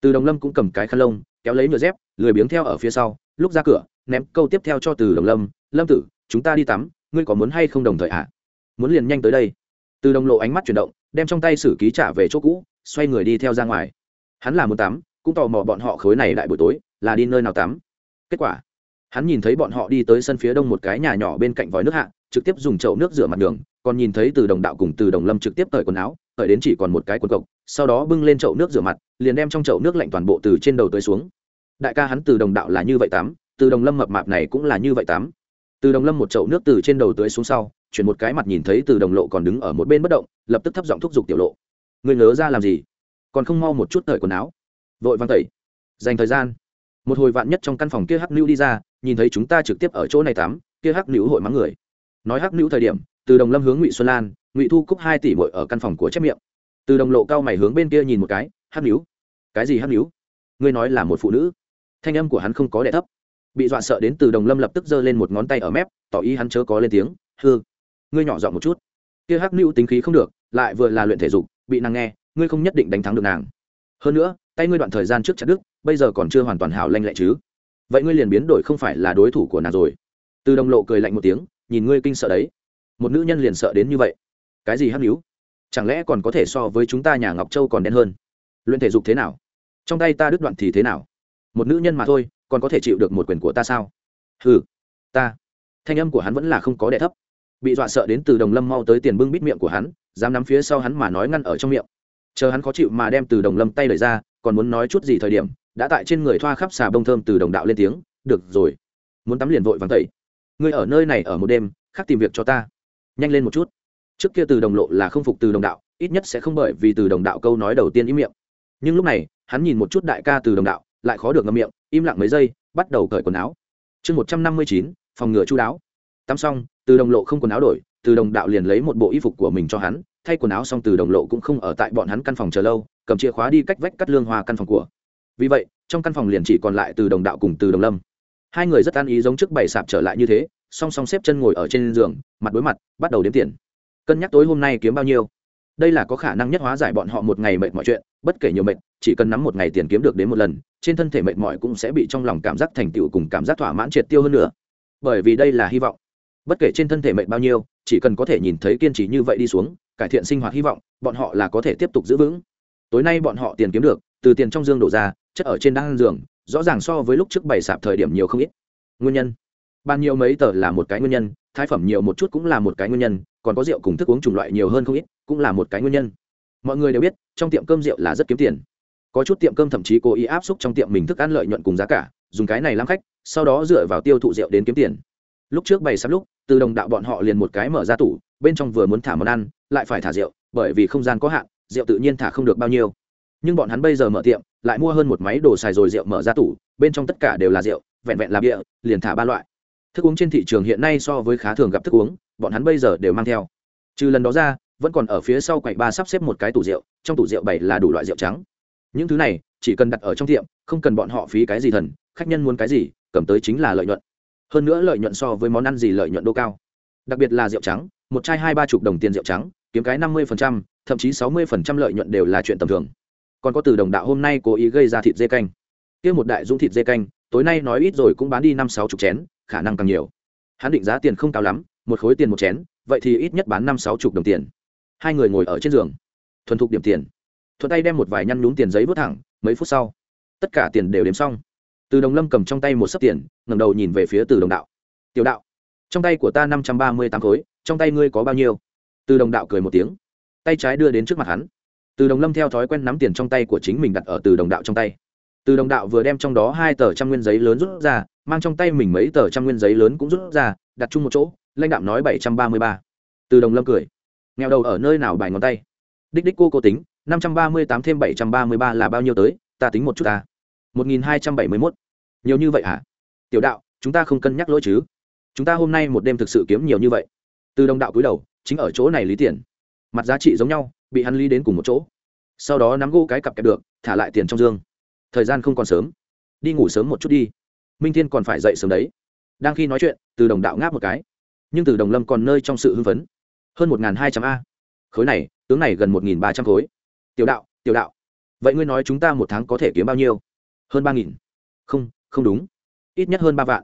Từ đồng lâm cũng cầm cái khăn lông, kéo lấy nhựa dép, lười biếng theo ở phía sau, lúc ra cửa, ném câu tiếp theo cho từ đồng lâm lâm tử, chúng ta đi tắm, ngươi có muốn hay không đồng thời ạ? À? muốn liền nhanh tới đây. Từ đồng lộ ánh mắt chuyển động, đem trong tay sử ký trả về chỗ cũ, xoay người đi theo ra ngoài. Hắn là muốn tắm, cũng tò mò bọn họ khối này đại buổi tối, là đi nơi nào tắm. Kết quả hắn nhìn thấy bọn họ đi tới sân phía đông một cái nhà nhỏ bên cạnh vòi nước hạ, trực tiếp dùng chậu nước rửa mặt đường, còn nhìn thấy từ đồng đạo cùng từ đồng lâm trực tiếp cởi quần áo, cởi đến chỉ còn một cái quần cộc, sau đó bưng lên chậu nước rửa mặt, liền đem trong chậu nước lạnh toàn bộ từ trên đầu tới xuống. Đại ca hắn từ đồng đạo là như vậy tắm, từ đồng lâm mập mạp này cũng là như vậy tắm. Từ đồng lâm một chậu nước từ trên đầu tới xuống sau, chuyển một cái mặt nhìn thấy từ đồng lộ còn đứng ở một bên bất động, lập tức thấp giọng thúc giục tiểu lộ. Người ngớ ra làm gì? Còn không mau một chút cởi quần áo. Vội văng tẩy. Dành thời gian một hồi vạn nhất trong căn phòng kia hắc lưu đi ra, nhìn thấy chúng ta trực tiếp ở chỗ này tắm, kia hắc lưu hội mắng người. Nói hắc lưu thời điểm, từ đồng lâm hướng ngụy xuân lan, ngụy thu cúc hai tỷ mội ở căn phòng của chép miệng. Từ đồng lộ cao mày hướng bên kia nhìn một cái, hắc lưu cái gì hắc lưu ngươi nói là một phụ nữ. Thanh âm của hắn không có đẻ thấp. Bị dọa sợ đến từ đồng lâm lập tức giơ lên một ngón tay ở mép, tỏ ý hắn chớ có lên tiếng hư ngươi nhỏ giọng một chút. Kia hắc lưu tính khí không được, lại vừa là luyện thể dục, bị nàng nghe, ngươi không nhất định đánh thắng được nàng. Hơn nữa tay ngươi đoạn thời gian trước chặt đức bây giờ còn chưa hoàn toàn hảo lanh lẹ chứ? Vậy ngươi liền biến đổi không phải là đối thủ của nàng rồi. Từ đồng lộ cười lạnh một tiếng nhìn ngươi kinh sợ đấy. Một nữ nhân liền sợ đến như vậy. Cái gì hắc níu? Chẳng lẽ còn có thể so với chúng ta nhà ngọc châu còn đen hơn? Luyện thể dục thế nào? Trong tay ta đứt đoạn thì thế nào? Một nữ nhân mà thôi còn có thể chịu được một quyền của ta sao? Hừ, ta. Thanh âm của hắn vẫn là không có đẻ thấp. Bị dọa sợ đến từ đồng lâm mau tới tiền bưng bít miệng của hắn dám nắm phía sau hắn mà nói ngăn ở trong miệng. Chờ hắn khó chịu mà đem từ đồng lâm tay lời ra còn muốn nói chút gì thời điểm, đã tại trên người thoa khắp xà bông thơm từ đồng đạo lên tiếng, được rồi, muốn tắm liền vội vàng tẩy. Ngươi ở nơi này ở một đêm, khác tìm việc cho ta. Nhanh lên một chút. Trước kia từ đồng lộ là không phục từ đồng đạo, ít nhất sẽ không bởi vì từ đồng đạo câu nói đầu tiên ý miệng. Nhưng lúc này, hắn nhìn một chút đại ca từ đồng đạo, lại khó được ngậm miệng, im lặng mấy giây, bắt đầu cởi quần áo. Chương một trăm năm mươi chín, phòng ngừa chú đáo. Tắm xong, từ đồng lộ không quần áo đổi, từ đồng đạo liền lấy một bộ y phục của mình cho hắn, thay quần áo xong từ đồng lộ cũng không ở tại bọn hắn căn phòng chờ lâu cầm chìa khóa đi cách vách cắt lương hoa căn phòng của. Vì vậy, trong căn phòng liền chỉ còn lại từ đồng đạo cùng từ đồng lâm. Hai người rất an ý giống trước bày sạp trở lại như thế, song song xếp chân ngồi ở trên giường, mặt đối mặt, bắt đầu đếm tiền. Cân nhắc tối hôm nay kiếm bao nhiêu. Đây là có khả năng nhất hóa giải bọn họ một ngày mệt mọi chuyện, bất kể nhiều mệt, chỉ cần nắm một ngày tiền kiếm được đến một lần, trên thân thể mệt mỏi cũng sẽ bị trong lòng cảm giác thành tựu cùng cảm giác thỏa mãn triệt tiêu hơn nữa. Bởi vì đây là hy vọng. Bất kể trên thân thể mệt bao nhiêu, chỉ cần có thể nhìn thấy kiên trì như vậy đi xuống, cải thiện sinh hoạt hy vọng, bọn họ là có thể tiếp tục giữ vững tối nay bọn họ tiền kiếm được, từ tiền trong dương đổ ra, chất ở trên đan giường, rõ ràng so với lúc trước bày sạp thời điểm nhiều không ít. Nguyên nhân? Ban nhiều mấy tờ là một cái nguyên nhân, thái phẩm nhiều một chút cũng là một cái nguyên nhân, còn có rượu cùng thức uống chủng loại nhiều hơn không ít, cũng là một cái nguyên nhân. Mọi người đều biết, trong tiệm cơm rượu là rất kiếm tiền. Có chút tiệm cơm thậm chí cố ý áp xúc trong tiệm mình thức ăn lợi nhuận cùng giá cả, dùng cái này làm khách, sau đó dựa vào tiêu thụ rượu đến kiếm tiền. Lúc trước bày sắp lúc, từ đồng đạo bọn họ liền một cái mở ra tủ, bên trong vừa muốn thả món ăn, lại phải thả rượu, bởi vì không gian có hạn rượu tự nhiên thả không được bao nhiêu. Nhưng bọn hắn bây giờ mở tiệm, lại mua hơn một máy đồ xài rồi rượu mở ra tủ, bên trong tất cả đều là rượu, vẹn vẹn là bia, liền thả ba loại. Thức uống trên thị trường hiện nay so với khá thường gặp thức uống, bọn hắn bây giờ đều mang theo. Trừ lần đó ra, vẫn còn ở phía sau quầy ba sắp xếp một cái tủ rượu, trong tủ rượu bảy là đủ loại rượu trắng. Những thứ này, chỉ cần đặt ở trong tiệm, không cần bọn họ phí cái gì thần, khách nhân muốn cái gì, cầm tới chính là lợi nhuận. Hơn nữa lợi nhuận so với món ăn gì lợi nhuận đô cao. Đặc biệt là rượu trắng, một chai hai ba chục đồng tiền rượu trắng, kiếm cái năm mươi thậm chí sáu mươi lợi nhuận đều là chuyện tầm thường. Còn có từ đồng đạo hôm nay cố ý gây ra thịt dê canh. Kia một đại dũng thịt dê canh, tối nay nói ít rồi cũng bán đi năm sáu chục chén, khả năng càng nhiều. Hắn định giá tiền không cao lắm, một khối tiền một chén, vậy thì ít nhất bán năm sáu chục đồng tiền. Hai người ngồi ở trên giường, thuần thục điểm tiền. Thuận tay đem một vài nhăn nhúm tiền giấy vớt thẳng, mấy phút sau, tất cả tiền đều đếm xong. Từ đồng lâm cầm trong tay một sấp tiền, ngẩng đầu nhìn về phía từ đồng đạo. Tiểu đạo, trong tay của ta năm trăm ba mươi tám khối, trong tay ngươi có bao nhiêu? Từ đồng đạo cười một tiếng tay trái đưa đến trước mặt hắn. Từ đồng lâm theo thói quen nắm tiền trong tay của chính mình đặt ở từ đồng đạo trong tay. Từ đồng đạo vừa đem trong đó hai tờ trăm nguyên giấy lớn rút ra, mang trong tay mình mấy tờ trăm nguyên giấy lớn cũng rút ra, đặt chung một chỗ, lãnh đạo nói bảy trăm ba mươi ba. Từ đồng lâm cười. Nghèo đầu ở nơi nào bài ngón tay? Đích đích cô cô tính, năm trăm ba mươi tám thêm bảy trăm ba mươi ba là bao nhiêu tới? Ta tính một chút ta. một nghìn hai trăm bảy mươi mốt. Nhiều như vậy hả? Tiểu đạo, chúng ta không cân nhắc lỗi chứ. Chúng ta hôm nay một đêm thực sự kiếm nhiều như vậy. Từ đồng đạo cúi đầu, chính ở chỗ này lý tiền mặt giá trị giống nhau, bị hắn lý đến cùng một chỗ. Sau đó nắm gỗ cái cặp kẹp được, thả lại tiền trong dương. Thời gian không còn sớm. Đi ngủ sớm một chút đi. Minh thiên còn phải dậy sớm đấy. Đang khi nói chuyện, từ đồng đạo ngáp một cái. Nhưng từ đồng lâm còn nơi trong sự hưng phấn. Hơn một hai trăm a. Khối này, tướng này gần một ba trăm khối. Tiểu đạo tiểu đạo. Vậy ngươi nói chúng ta một tháng có thể kiếm bao nhiêu? Hơn ba nghìn. Không không đúng. Ít nhất hơn ba vạn.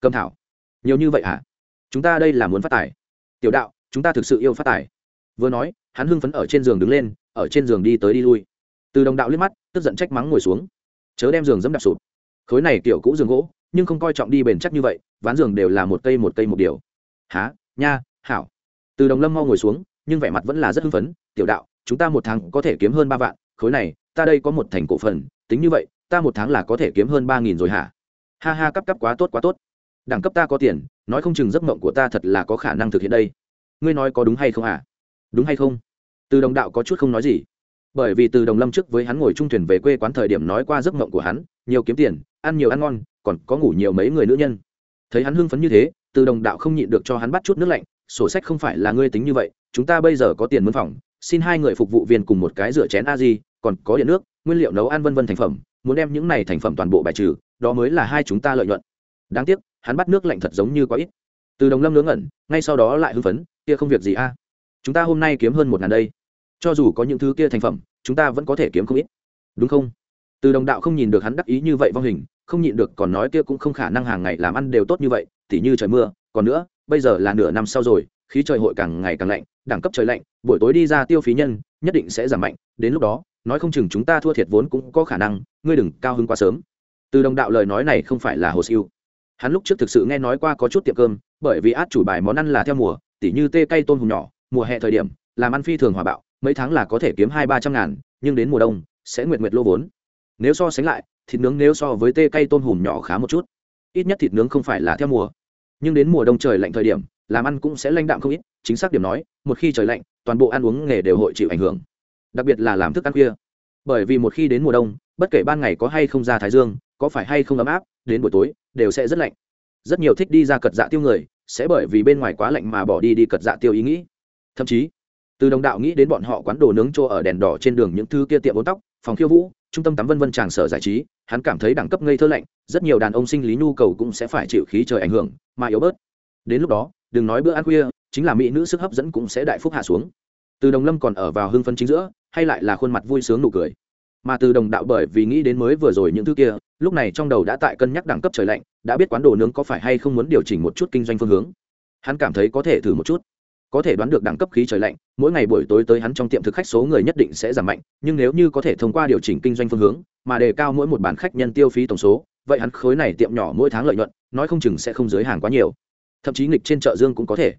Cầm thảo. Nhiều như vậy hả? Chúng ta đây là muốn phát tài. Tiểu đạo, chúng ta thực sự yêu phát tài vừa nói, hắn hưng phấn ở trên giường đứng lên, ở trên giường đi tới đi lui. Từ đồng đạo liếc mắt, tức giận trách mắng ngồi xuống. Chớ đem giường dẫm đạp sụp. Khối này kiểu cũ giường gỗ, nhưng không coi trọng đi bền chắc như vậy, ván giường đều là một cây một cây một điều. Há nha, hảo. Từ đồng lâm mau ngồi xuống, nhưng vẻ mặt vẫn là rất hưng phấn. Tiểu đạo, chúng ta một tháng có thể kiếm hơn ba vạn, khối này, ta đây có một thành cổ phần, tính như vậy, ta một tháng là có thể kiếm hơn ba nghìn rồi hả? Ha ha, cấp cấp quá tốt quá tốt. Đẳng cấp ta có tiền, nói không chừng giấc mộng của ta thật là có khả năng thực hiện đây. Ngươi nói có đúng hay không à đúng hay không? Từ đồng đạo có chút không nói gì. Bởi vì từ đồng lâm trước với hắn ngồi trung thuyền về quê quán thời điểm nói qua giấc mộng của hắn, nhiều kiếm tiền, ăn nhiều ăn ngon, còn có ngủ nhiều mấy người nữ nhân. Thấy hắn hưng phấn như thế, từ đồng đạo không nhịn được cho hắn bắt chút nước lạnh, sổ sách không phải là ngươi tính như vậy, chúng ta bây giờ có tiền mân phòng, xin hai người phục vụ viên cùng một cái rửa chén a di, còn có điện nước, nguyên liệu nấu ăn vân vân thành phẩm, muốn đem những này thành phẩm toàn bộ bài trừ, đó mới là hai chúng ta lợi nhuận. Đáng tiếc, hắn bắt nước lạnh thật giống như quá ít. Từ đồng lâm ngớ ngẩn, ngay sau đó lại hưng phấn, kia không việc gì a chúng ta hôm nay kiếm hơn một ngàn đây. Cho dù có những thứ kia thành phẩm, chúng ta vẫn có thể kiếm không ít. Đúng không? Từ đồng đạo không nhìn được hắn đắc ý như vậy vong hình, không nhịn được còn nói kia cũng không khả năng hàng ngày làm ăn đều tốt như vậy, tỉ như trời mưa. Còn nữa, bây giờ là nửa năm sau rồi, khí trời hội càng ngày càng lạnh, đẳng cấp trời lạnh, buổi tối đi ra tiêu phí nhân, nhất định sẽ giảm mạnh. Đến lúc đó, nói không chừng chúng ta thua thiệt vốn cũng có khả năng, ngươi đừng cao hứng quá sớm. Từ đồng đạo lời nói này không phải là hồ siêu. Hắn lúc trước thực sự nghe nói qua có chút tiệm cơm, bởi vì át chủ bài món ăn là theo mùa, tỉ như tê cây tôm hùm nhỏ mùa hè thời điểm, làm ăn phi thường hòa bạo, mấy tháng là có thể kiếm hai ba trăm ngàn, nhưng đến mùa đông, sẽ nguyệt nguyệt lô vốn. Nếu so sánh lại, thịt nướng nếu so với tê cây tôm hùm nhỏ khá một chút. Ít nhất thịt nướng không phải là theo mùa. Nhưng đến mùa đông trời lạnh thời điểm, làm ăn cũng sẽ lanh đạm không ít, chính xác điểm nói, một khi trời lạnh, toàn bộ ăn uống nghề đều hội chịu ảnh hưởng. Đặc biệt là làm thức ăn khuya. Bởi vì một khi đến mùa đông, bất kể ban ngày có hay không ra thái dương, có phải hay không ấm áp, đến buổi tối, đều sẽ rất lạnh. Rất nhiều thích đi ra cật dạ tiêu người, sẽ bởi vì bên ngoài quá lạnh mà bỏ đi đi cật dạ tiêu ý nghĩ thậm chí, từ đồng đạo nghĩ đến bọn họ quán đồ nướng chỗ ở đèn đỏ trên đường những thứ kia tiệm bốn tóc, phòng khiêu vũ, trung tâm tắm vân vân tràng sở giải trí, hắn cảm thấy đẳng cấp ngây thơ lạnh, rất nhiều đàn ông sinh lý nhu cầu cũng sẽ phải chịu khí trời ảnh hưởng, mà yếu bớt. Đến lúc đó, đừng nói bữa ăn khuya, chính là mỹ nữ sức hấp dẫn cũng sẽ đại phúc hạ xuống. Từ đồng lâm còn ở vào hưng phân chính giữa, hay lại là khuôn mặt vui sướng nụ cười. Mà từ đồng đạo bởi vì nghĩ đến mới vừa rồi những thứ kia, lúc này trong đầu đã tại cân nhắc đẳng cấp trời lạnh, đã biết quán đồ nướng có phải hay không muốn điều chỉnh một chút kinh doanh phương hướng. Hắn cảm thấy có thể thử một chút có thể đoán được đẳng cấp khí trời lạnh, mỗi ngày buổi tối tới hắn trong tiệm thực khách số người nhất định sẽ giảm mạnh, nhưng nếu như có thể thông qua điều chỉnh kinh doanh phương hướng, mà đề cao mỗi một bản khách nhân tiêu phí tổng số, vậy hắn khối này tiệm nhỏ mỗi tháng lợi nhuận, nói không chừng sẽ không giới hàng quá nhiều. Thậm chí nghịch trên chợ dương cũng có thể.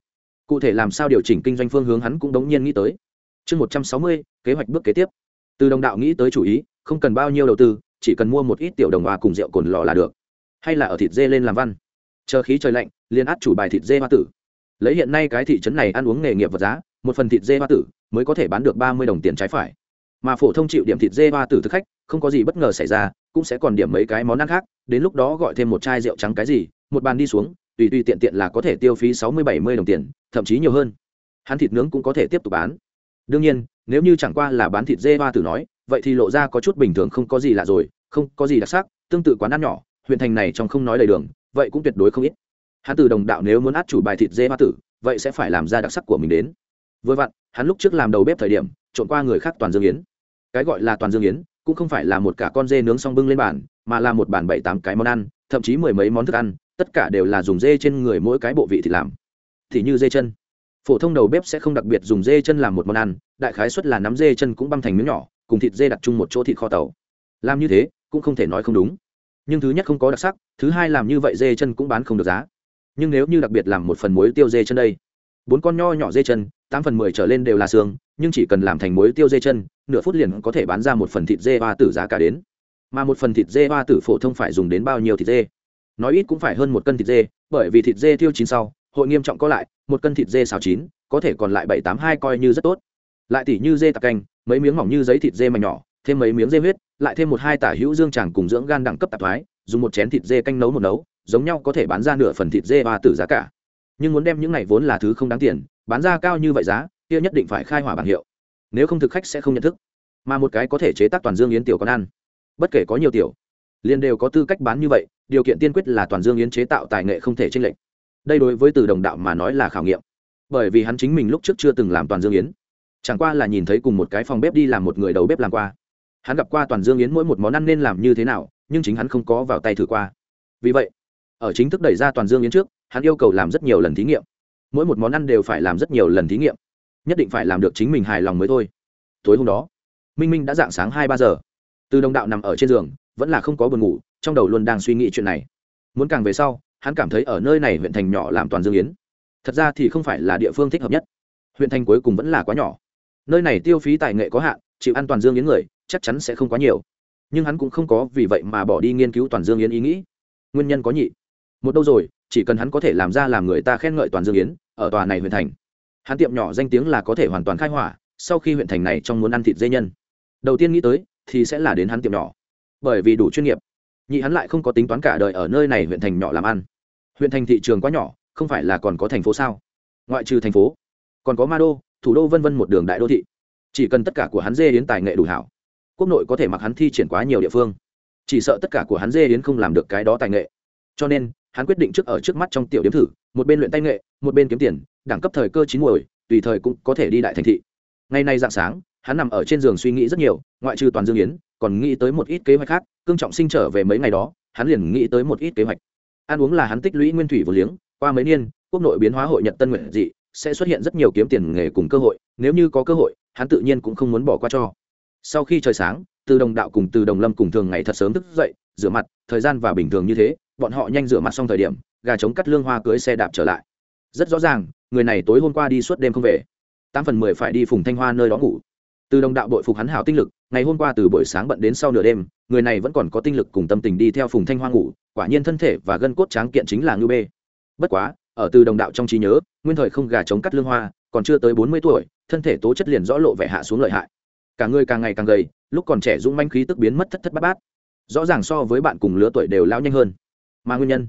Cụ thể làm sao điều chỉnh kinh doanh phương hướng hắn cũng đống nhiên nghĩ tới. Chương một trăm sáu mươi, kế hoạch bước kế tiếp. Từ đồng đạo nghĩ tới chủ ý, không cần bao nhiêu đầu tư, chỉ cần mua một ít tiểu đồng hòa cùng rượu cồn lò là được. Hay là ở thịt dê lên làm văn. Chờ khí trời lạnh, liền át chủ bài thịt dê hoa tử lấy hiện nay cái thị trấn này ăn uống nghề nghiệp vật giá, một phần thịt dê hoa tử mới có thể bán được ba mươi đồng tiền trái phải. Mà phổ thông chịu điểm thịt dê hoa tử thực khách, không có gì bất ngờ xảy ra, cũng sẽ còn điểm mấy cái món ăn khác, đến lúc đó gọi thêm một chai rượu trắng cái gì, một bàn đi xuống, tùy tùy tiện tiện là có thể tiêu phí sáu mươi bảy mươi đồng tiền, thậm chí nhiều hơn. Hắn thịt nướng cũng có thể tiếp tục bán. Đương nhiên, nếu như chẳng qua là bán thịt dê hoa tử nói, vậy thì lộ ra có chút bình thường không có gì lạ rồi, không có gì đặc sắc, tương tự quán ăn nhỏ, huyện thành này trong không nói đầy đường, vậy cũng tuyệt đối không ít hắn từ đồng đạo nếu muốn át chủ bài thịt dê ma tử, vậy sẽ phải làm ra đặc sắc của mình đến. Vừa vặn, hắn lúc trước làm đầu bếp thời điểm, trộn qua người khác toàn dương yến. Cái gọi là toàn dương yến, cũng không phải là một cả con dê nướng xong bưng lên bàn, mà là một bàn bảy tám cái món ăn, thậm chí mười mấy món thức ăn, tất cả đều là dùng dê trên người mỗi cái bộ vị thịt làm. Thì như dê chân. Phổ thông đầu bếp sẽ không đặc biệt dùng dê chân làm một món ăn, đại khái suất là nắm dê chân cũng băm thành miếng nhỏ, cùng thịt dê đặt chung một chỗ thịt kho tàu. Làm như thế, cũng không thể nói không đúng. Nhưng thứ nhất không có đặc sắc, thứ hai làm như vậy dê chân cũng bán không được giá nhưng nếu như đặc biệt làm một phần muối tiêu dê chân đây, bốn con nho nhỏ dê chân, tám phần mười trở lên đều là xương, nhưng chỉ cần làm thành muối tiêu dê chân, nửa phút liền có thể bán ra một phần thịt dê ba tử giá cả đến. Mà một phần thịt dê ba tử phổ thông phải dùng đến bao nhiêu thịt dê? Nói ít cũng phải hơn một cân thịt dê, bởi vì thịt dê tiêu chín sau, hội nghiêm trọng có lại, một cân thịt dê xào chín, có thể còn lại bảy, tám, hai coi như rất tốt. Lại tỉ như dê tạc canh, mấy miếng mỏng như giấy thịt dê mảnh nhỏ, thêm mấy miếng dê huyết, lại thêm một, hai tả hữu dương tràng cùng dưỡng gan đẳng cấp tạp thoái, dùng một chén thịt dê canh nấu một nấu giống nhau có thể bán ra nửa phần thịt dê ba tử giá cả. Nhưng muốn đem những này vốn là thứ không đáng tiền, bán ra cao như vậy giá, kia nhất định phải khai hỏa bảng hiệu. Nếu không thực khách sẽ không nhận thức. Mà một cái có thể chế tác toàn dương yến tiểu con ăn. Bất kể có nhiều tiểu, liền đều có tư cách bán như vậy, điều kiện tiên quyết là toàn dương yến chế tạo tài nghệ không thể tranh lệch. Đây đối với từ đồng đạo mà nói là khảo nghiệm. Bởi vì hắn chính mình lúc trước chưa từng làm toàn dương yến. Chẳng qua là nhìn thấy cùng một cái phòng bếp đi làm một người đầu bếp làm qua. Hắn gặp qua toàn dương yến mỗi một món ăn nên làm như thế nào, nhưng chính hắn không có vào tay thử qua. Vì vậy ở chính thức đẩy ra toàn dương yến trước, hắn yêu cầu làm rất nhiều lần thí nghiệm. Mỗi một món ăn đều phải làm rất nhiều lần thí nghiệm. Nhất định phải làm được chính mình hài lòng mới thôi. Tối hôm đó, minh minh đã dạng sáng hai ba giờ. Từ đồng đạo nằm ở trên giường, vẫn là không có buồn ngủ, trong đầu luôn đang suy nghĩ chuyện này. Muốn càng về sau, hắn cảm thấy ở nơi này huyện thành nhỏ làm toàn dương yến. Thật ra thì không phải là địa phương thích hợp nhất. Huyện thành cuối cùng vẫn là quá nhỏ. Nơi này tiêu phí tài nghệ có hạn, chịu ăn toàn dương yến người, chắc chắn sẽ không quá nhiều. Nhưng hắn cũng không có vì vậy mà bỏ đi nghiên cứu toàn dương yến ý nghĩ. Nguyên nhân có nhị một đâu rồi, chỉ cần hắn có thể làm ra làm người ta khen ngợi toàn dương yến, ở tòa này huyện thành. Hắn tiệm nhỏ danh tiếng là có thể hoàn toàn khai hỏa, sau khi huyện thành này trong muốn ăn thịt dây nhân. Đầu tiên nghĩ tới, thì sẽ là đến hắn tiệm nhỏ. Bởi vì đủ chuyên nghiệp. Nhị hắn lại không có tính toán cả đời ở nơi này huyện thành nhỏ làm ăn. Huyện thành thị trường quá nhỏ, không phải là còn có thành phố sao? Ngoại trừ thành phố, còn có ma đô, thủ đô vân vân một đường đại đô thị. Chỉ cần tất cả của hắn dê đến tài nghệ đủ hảo, quốc nội có thể mặc hắn thi triển quá nhiều địa phương. Chỉ sợ tất cả của hắn dê đến không làm được cái đó tài nghệ. Cho nên hắn quyết định trước ở trước mắt trong tiểu điểm thử, một bên luyện tay nghệ, một bên kiếm tiền, đẳng cấp thời cơ chín muồi, tùy thời cũng có thể đi đại thành thị. Ngày nay dạng sáng, hắn nằm ở trên giường suy nghĩ rất nhiều, ngoại trừ toàn dương yến, còn nghĩ tới một ít kế hoạch khác, cương trọng sinh trở về mấy ngày đó, hắn liền nghĩ tới một ít kế hoạch. Ăn uống là hắn tích lũy nguyên thủy vô liếng, qua mấy niên, quốc nội biến hóa hội nhật tân nguyện dị, sẽ xuất hiện rất nhiều kiếm tiền nghề cùng cơ hội, nếu như có cơ hội, hắn tự nhiên cũng không muốn bỏ qua cho. Sau khi trời sáng, từ đồng đạo cùng từ đồng lâm cùng thường ngày thật sớm thức dậy, rửa mặt, thời gian và bình thường như thế bọn họ nhanh rửa mặt xong thời điểm, gà trống cắt lương hoa cưới xe đạp trở lại. Rất rõ ràng, người này tối hôm qua đi suốt đêm không về. Tám phần mười phải đi phùng thanh hoa nơi đó ngủ. Từ đồng đạo bội phục hắn hảo tinh lực, ngày hôm qua từ buổi sáng bận đến sau nửa đêm, người này vẫn còn có tinh lực cùng tâm tình đi theo phùng thanh hoa ngủ, quả nhiên thân thể và gân cốt tráng kiện chính là ngư bê. Bất quá, ở từ đồng đạo trong trí nhớ, nguyên thời không gà chống cắt lương hoa, còn chưa tới bốn mươi tuổi, thân thể tố chất liền rõ lộ vẻ hạ xuống lợi hại. Cả người càng ngày càng gầy, lúc còn trẻ dũng manh khí tức biến mất thất thất bát bát. Rõ ràng so với bạn cùng lứa tuổi đều lao nhanh hơn mà nguyên nhân.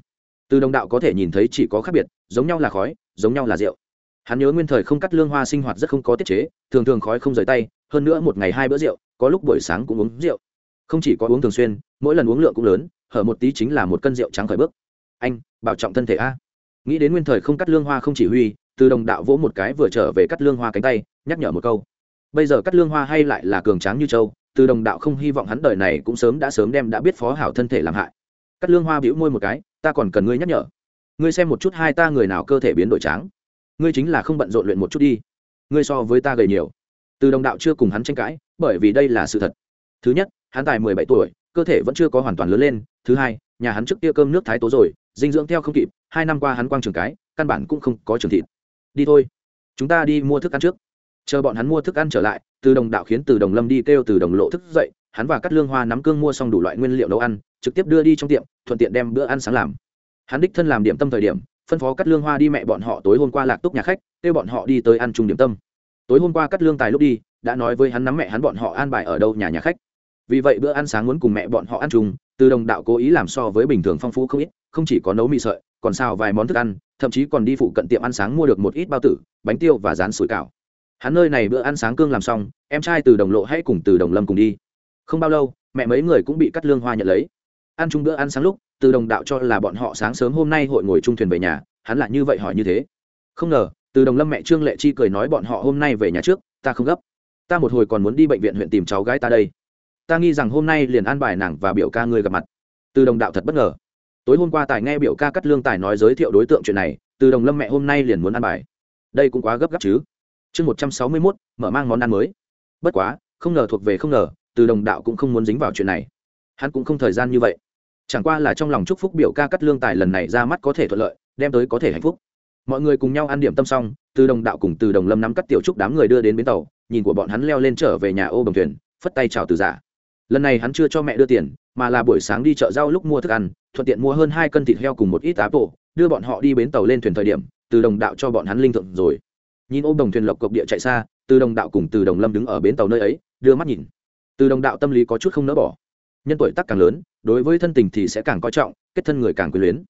Từ đồng đạo có thể nhìn thấy chỉ có khác biệt, giống nhau là khói, giống nhau là rượu. Hắn nhớ nguyên thời không cắt lương hoa sinh hoạt rất không có tiết chế, thường thường khói không rời tay, hơn nữa một ngày hai bữa rượu, có lúc buổi sáng cũng uống rượu. Không chỉ có uống thường xuyên, mỗi lần uống lượng cũng lớn, hở một tí chính là một cân rượu trắng khởi bước. Anh, bảo trọng thân thể a. Nghĩ đến nguyên thời không cắt lương hoa không chỉ huy, từ đồng đạo vỗ một cái vừa trở về cắt lương hoa cánh tay, nhắc nhở một câu. Bây giờ cắt lương hoa hay lại là cường tráng như châu, từ đồng đạo không hy vọng hắn đời này cũng sớm đã sớm đem đã biết phó hảo thân thể làm hại cắt lương hoa bĩu môi một cái, ta còn cần ngươi nhắc nhở. Ngươi xem một chút hai ta người nào cơ thể biến đổi tráng. Ngươi chính là không bận rộn luyện một chút đi. Ngươi so với ta gầy nhiều. Từ đồng đạo chưa cùng hắn tranh cãi, bởi vì đây là sự thật. Thứ nhất, hắn tài mười bảy tuổi, cơ thể vẫn chưa có hoàn toàn lớn lên. Thứ hai, nhà hắn trước kia cơm nước thái tố rồi, dinh dưỡng theo không kịp, hai năm qua hắn quang trường cái, căn bản cũng không có trường thịt. Đi thôi, chúng ta đi mua thức ăn trước. Chờ bọn hắn mua thức ăn trở lại, từ đồng đạo khiến từ đồng lâm đi kêu từ đồng lộ thức dậy, hắn và cắt lương hoa nắm cương mua xong đủ loại nguyên liệu nấu ăn trực tiếp đưa đi trong tiệm, thuận tiện đem bữa ăn sáng làm. Hắn đích thân làm điểm tâm thời điểm, phân phó cắt lương hoa đi mẹ bọn họ tối hôm qua lạc túc nhà khách, kêu bọn họ đi tới ăn chung điểm tâm. Tối hôm qua cắt lương tài lúc đi, đã nói với hắn nắm mẹ hắn bọn họ an bài ở đâu nhà nhà khách. Vì vậy bữa ăn sáng muốn cùng mẹ bọn họ ăn chung, từ đồng đạo cố ý làm so với bình thường phong phú không ít, không chỉ có nấu mì sợi, còn xào vài món thức ăn, thậm chí còn đi phụ cận tiệm ăn sáng mua được một ít bao tử, bánh tiêu và rán sủi cảo. Hắn nơi này bữa ăn sáng cương làm xong, em trai từ đồng lộ hãy cùng từ đồng lâm cùng đi. Không bao lâu, mẹ mấy người cũng bị cắt lương hoa nhận lấy ăn chung bữa ăn sáng lúc, từ đồng đạo cho là bọn họ sáng sớm hôm nay hội ngồi chung thuyền về nhà, hắn lại như vậy hỏi như thế. Không ngờ, từ đồng lâm mẹ trương lệ chi cười nói bọn họ hôm nay về nhà trước, ta không gấp. Ta một hồi còn muốn đi bệnh viện huyện tìm cháu gái ta đây. Ta nghi rằng hôm nay liền an bài nàng và biểu ca ngươi gặp mặt. Từ đồng đạo thật bất ngờ. Tối hôm qua tài nghe biểu ca cắt lương tài nói giới thiệu đối tượng chuyện này, từ đồng lâm mẹ hôm nay liền muốn ăn bài. Đây cũng quá gấp gáp chứ. Chương một trăm sáu mươi mốt, mở mang món ăn mới. Bất quá, không ngờ thuộc về không ngờ, từ đồng đạo cũng không muốn dính vào chuyện này. Hắn cũng không thời gian như vậy chẳng qua là trong lòng chúc phúc biểu ca cắt lương tài lần này ra mắt có thể thuận lợi, đem tới có thể hạnh phúc. Mọi người cùng nhau ăn điểm tâm xong, từ đồng đạo cùng từ đồng lâm nắm cắt tiểu trúc đám người đưa đến bến tàu, nhìn của bọn hắn leo lên trở về nhà ô đồng thuyền, phất tay chào từ giả. Lần này hắn chưa cho mẹ đưa tiền, mà là buổi sáng đi chợ rau lúc mua thức ăn, thuận tiện mua hơn hai cân thịt heo cùng một ít áp bộ, đưa bọn họ đi bến tàu lên thuyền thời điểm, từ đồng đạo cho bọn hắn linh thượng rồi. Nhìn ô đồng thuyền lộc cộc địa chạy xa, từ đồng đạo cùng từ đồng lâm đứng ở bến tàu nơi ấy, đưa mắt nhìn. Từ đồng đạo tâm lý có chút không nỡ bỏ. Nhân tuổi tác càng lớn đối với thân tình thì sẽ càng coi trọng, kết thân người càng quyền luyến.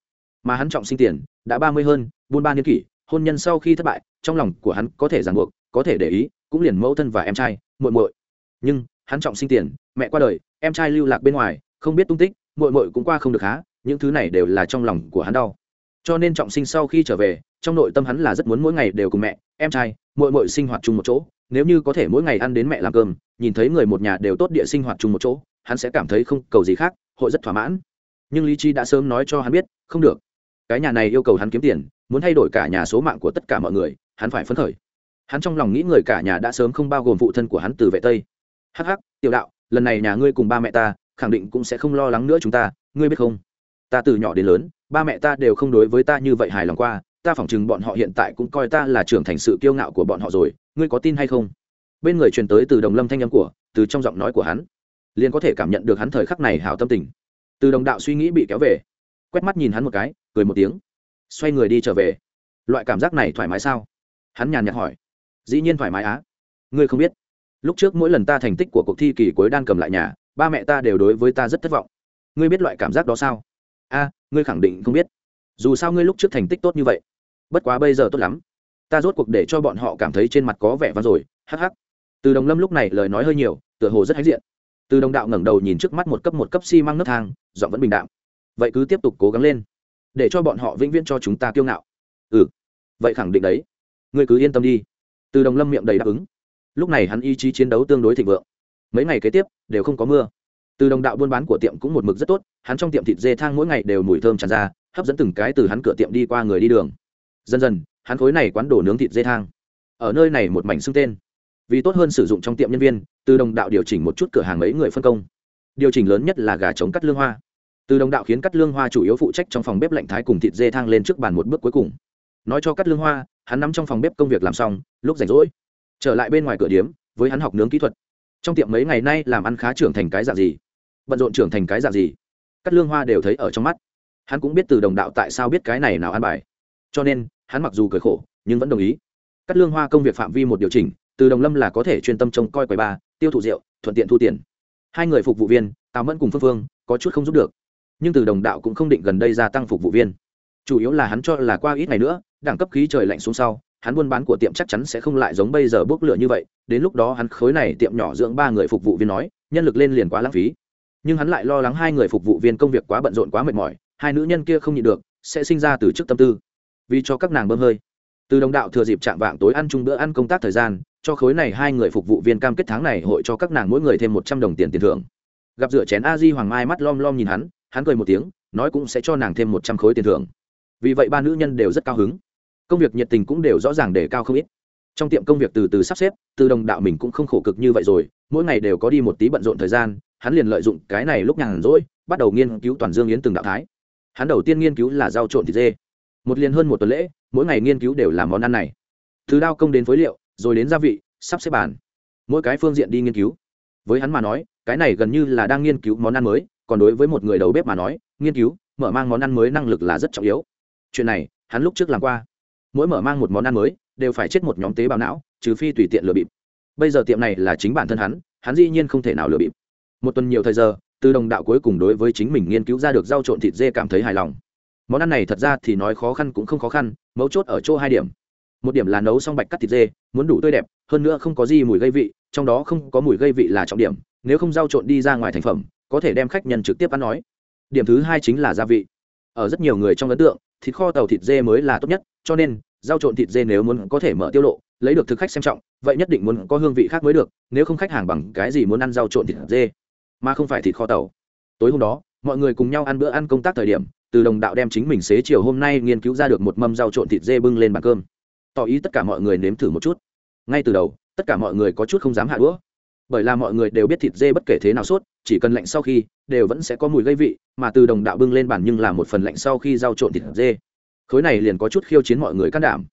Mà hắn trọng sinh tiền, đã ba mươi hơn, buôn ba niên kỷ, hôn nhân sau khi thất bại, trong lòng của hắn có thể ràng buộc, có thể để ý, cũng liền mẫu thân và em trai, muội muội. Nhưng, hắn trọng sinh tiền, mẹ qua đời, em trai lưu lạc bên ngoài, không biết tung tích, muội muội cũng qua không được há những thứ này đều là trong lòng của hắn đau. Cho nên trọng sinh sau khi trở về, trong nội tâm hắn là rất muốn mỗi ngày đều cùng mẹ, em trai, muội muội sinh hoạt chung một chỗ. Nếu như có thể mỗi ngày ăn đến mẹ làm cơm, nhìn thấy người một nhà đều tốt địa sinh hoạt chung một chỗ, hắn sẽ cảm thấy không cầu gì khác hội rất thỏa mãn. Nhưng lý trí đã sớm nói cho hắn biết, không được. Cái nhà này yêu cầu hắn kiếm tiền, muốn thay đổi cả nhà số mạng của tất cả mọi người, hắn phải phấn khởi. Hắn trong lòng nghĩ người cả nhà đã sớm không bao gồm phụ thân của hắn từ vệ tây. Hắc hắc, tiểu đạo, lần này nhà ngươi cùng ba mẹ ta, khẳng định cũng sẽ không lo lắng nữa chúng ta, ngươi biết không? Ta từ nhỏ đến lớn, ba mẹ ta đều không đối với ta như vậy hài lòng qua, ta phỏng chừng bọn họ hiện tại cũng coi ta là trưởng thành sự kiêu ngạo của bọn họ rồi, ngươi có tin hay không? Bên người truyền tới từ đồng lâm thanh âm của, từ trong giọng nói của hắn liền có thể cảm nhận được hắn thời khắc này hảo tâm tình. Từ đồng đạo suy nghĩ bị kéo về, quét mắt nhìn hắn một cái, cười một tiếng. Xoay người đi trở về. Loại cảm giác này thoải mái sao? Hắn nhàn nhạt hỏi. Dĩ nhiên thoải mái á. Ngươi không biết. Lúc trước mỗi lần ta thành tích của cuộc thi kỳ cuối đang cầm lại nhà, ba mẹ ta đều đối với ta rất thất vọng. Ngươi biết loại cảm giác đó sao? A, ngươi khẳng định không biết. Dù sao ngươi lúc trước thành tích tốt như vậy. Bất quá bây giờ tốt lắm. Ta rốt cuộc để cho bọn họ cảm thấy trên mặt có vẻ văn rồi. Hắc hắc. Từ đồng lâm lúc này lời nói hơi nhiều, tựa hồ rất hãnh diện từ đồng đạo ngẩng đầu nhìn trước mắt một cấp một cấp xi、si、măng nấc thang dọn vẫn bình đạm. Vậy cứ tiếp tục cố gắng lên, để cho bọn họ vĩnh viễn cho chúng ta kiêu ngạo. Ừ vậy khẳng định đấy. Ngươi cứ yên tâm đi. Từ đồng lâm miệng đầy đáp ứng. Lúc này hắn ý chí chiến đấu tương đối thịnh vượng. Mấy ngày kế tiếp, đều không có mưa. Từ đồng đạo buôn bán của tiệm cũng một mực rất tốt, hắn trong tiệm thịt dê thang mỗi ngày đều mùi thơm tràn ra, hấp dẫn từng cái từ hắn cửa tiệm đi qua người đi đường. Dần dần, hắn khối này quán đổ nướng thịt dê thang, ở nơi này một mảnh xưng tên vì tốt hơn sử dụng trong tiệm nhân viên, từ đồng đạo điều chỉnh một chút cửa hàng mấy người phân công. Điều chỉnh lớn nhất là gà chống cắt lương hoa. Từ đồng đạo khiến cắt lương hoa chủ yếu phụ trách trong phòng bếp lạnh thái cùng thịt dê thang lên trước bàn một bước cuối cùng. Nói cho cắt lương hoa, hắn nắm trong phòng bếp công việc làm xong, lúc rảnh rỗi, trở lại bên ngoài cửa điếm, với hắn học nướng kỹ thuật. Trong tiệm mấy ngày nay làm ăn khá trưởng thành cái dạng gì? Bận rộn trưởng thành cái dạng gì? Cắt lương hoa đều thấy ở trong mắt. Hắn cũng biết từ đồng đạo tại sao biết cái này nào ăn bài. Cho nên, hắn mặc dù cười khổ, nhưng vẫn đồng ý. Cắt lương hoa công việc phạm vi một điều chỉnh từ đồng lâm là có thể chuyên tâm trông coi quầy ba tiêu thụ rượu, thuận tiện thu tiền. Hai người phục vụ viên, tào mẫn cùng phương phương, có chút không giúp được. Nhưng từ đồng đạo cũng không định gần đây gia tăng phục vụ viên. Chủ yếu là hắn cho là qua ít ngày nữa, đẳng cấp khí trời lạnh xuống sau, hắn buôn bán của tiệm chắc chắn sẽ không lại giống bây giờ bốc lửa như vậy. Đến lúc đó hắn khối này tiệm nhỏ dưỡng ba người phục vụ viên nói, nhân lực lên liền quá lãng phí. Nhưng hắn lại lo lắng hai người phục vụ viên công việc quá bận rộn quá mệt mỏi, hai nữ nhân kia không nhịn được, sẽ sinh ra từ chức tâm tư. Vì cho các nàng bơm hơi. Từ đồng đạo thừa dịp chạm vạng tối ăn chung bữa ăn công tác thời gian cho khối này hai người phục vụ viên cam kết tháng này hội cho các nàng mỗi người thêm một trăm đồng tiền tiền thưởng. Gặp rửa chén a di hoàng mai mắt lom lom nhìn hắn hắn cười một tiếng, nói cũng sẽ cho nàng thêm một trăm khối tiền thưởng. Vì vậy ba nữ nhân đều rất cao hứng. Công việc nhiệt tình cũng đều rõ ràng để cao không ít. Trong tiệm công việc từ từ sắp xếp, từ đồng đạo mình cũng không khổ cực như vậy rồi, mỗi ngày đều có đi một tí bận rộn thời gian, hắn liền lợi dụng cái này lúc nhàn rỗi, bắt đầu nghiên cứu toàn dương yến từng đạo thái. Hắn đầu tiên nghiên cứu là rau trộn thịt dê. Một liền hơn một tuần lễ, mỗi ngày nghiên cứu đều làm món ăn này. Từ đao công đến phối liệu rồi đến gia vị, sắp xếp bàn. Mỗi cái phương diện đi nghiên cứu. Với hắn mà nói, cái này gần như là đang nghiên cứu món ăn mới, còn đối với một người đầu bếp mà nói, nghiên cứu, mở mang món ăn mới năng lực là rất trọng yếu. Chuyện này, hắn lúc trước làm qua. Mỗi mở mang một món ăn mới, đều phải chết một nhóm tế bào não, trừ phi tùy tiện lừa bịp. Bây giờ tiệm này là chính bản thân hắn hắn dĩ nhiên không thể nào lừa bịp. Một tuần nhiều thời giờ, từ đồng đạo cuối cùng đối với chính mình nghiên cứu ra được rau trộn thịt dê cảm thấy hài lòng. Món ăn này thật ra thì nói khó khăn cũng không khó khăn, mấu chốt ở chỗ hai điểm một điểm là nấu xong bạch cắt thịt dê, muốn đủ tươi đẹp, hơn nữa không có gì mùi gây vị, trong đó không có mùi gây vị là trọng điểm, nếu không rau trộn đi ra ngoài thành phẩm, có thể đem khách nhân trực tiếp ăn nói. Điểm thứ hai chính là gia vị. Ở rất nhiều người trong ấn tượng, thịt kho tàu thịt dê mới là tốt nhất, cho nên, rau trộn thịt dê nếu muốn có thể mở tiêu lộ, lấy được thực khách xem trọng, vậy nhất định muốn có hương vị khác mới được, nếu không khách hàng bằng cái gì muốn ăn rau trộn thịt dê, mà không phải thịt kho tàu. Tối hôm đó, mọi người cùng nhau ăn bữa ăn công tác thời điểm, từ đồng đạo đem chính mình xế chiều hôm nay nghiên cứu ra được một mâm rau trộn thịt dê bưng lên bàn cơm tỏ ý tất cả mọi người nếm thử một chút. Ngay từ đầu, tất cả mọi người có chút không dám hạ đũa, bởi là mọi người đều biết thịt dê bất kể thế nào sốt, chỉ cần lạnh sau khi, đều vẫn sẽ có mùi gây vị, mà từ đồng đạo bưng lên bàn nhưng là một phần lạnh sau khi giao trộn thịt dê. Khối này liền có chút khiêu chiến mọi người can đảm.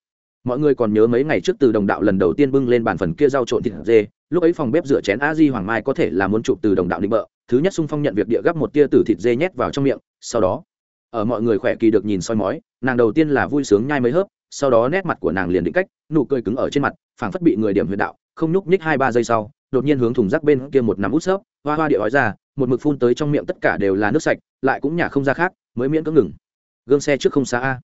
Mọi người còn nhớ mấy ngày trước từ đồng đạo lần đầu tiên bưng lên bàn phần kia giao trộn thịt dê, lúc ấy phòng bếp rửa chén a di hoàng mai có thể là muốn chụp từ đồng đạo định bợ, thứ nhất sung phong nhận việc địa gấp một tia từ thịt dê nhét vào trong miệng, sau đó, ở mọi người khỏe kỳ được nhìn soi mói, nàng đầu tiên là vui sướng nhai mấy hớp sau đó nét mặt của nàng liền định cách, nụ cười cứng ở trên mặt, phảng phất bị người điểm huyệt đạo, không nhúc nhích hai ba giây sau, đột nhiên hướng thùng rác bên kia một nắm út xớp hoa hoa địa ói ra, một mực phun tới trong miệng tất cả đều là nước sạch, lại cũng nhả không ra khác, mới miễn cưỡng ngừng. Gương xe trước không xa a.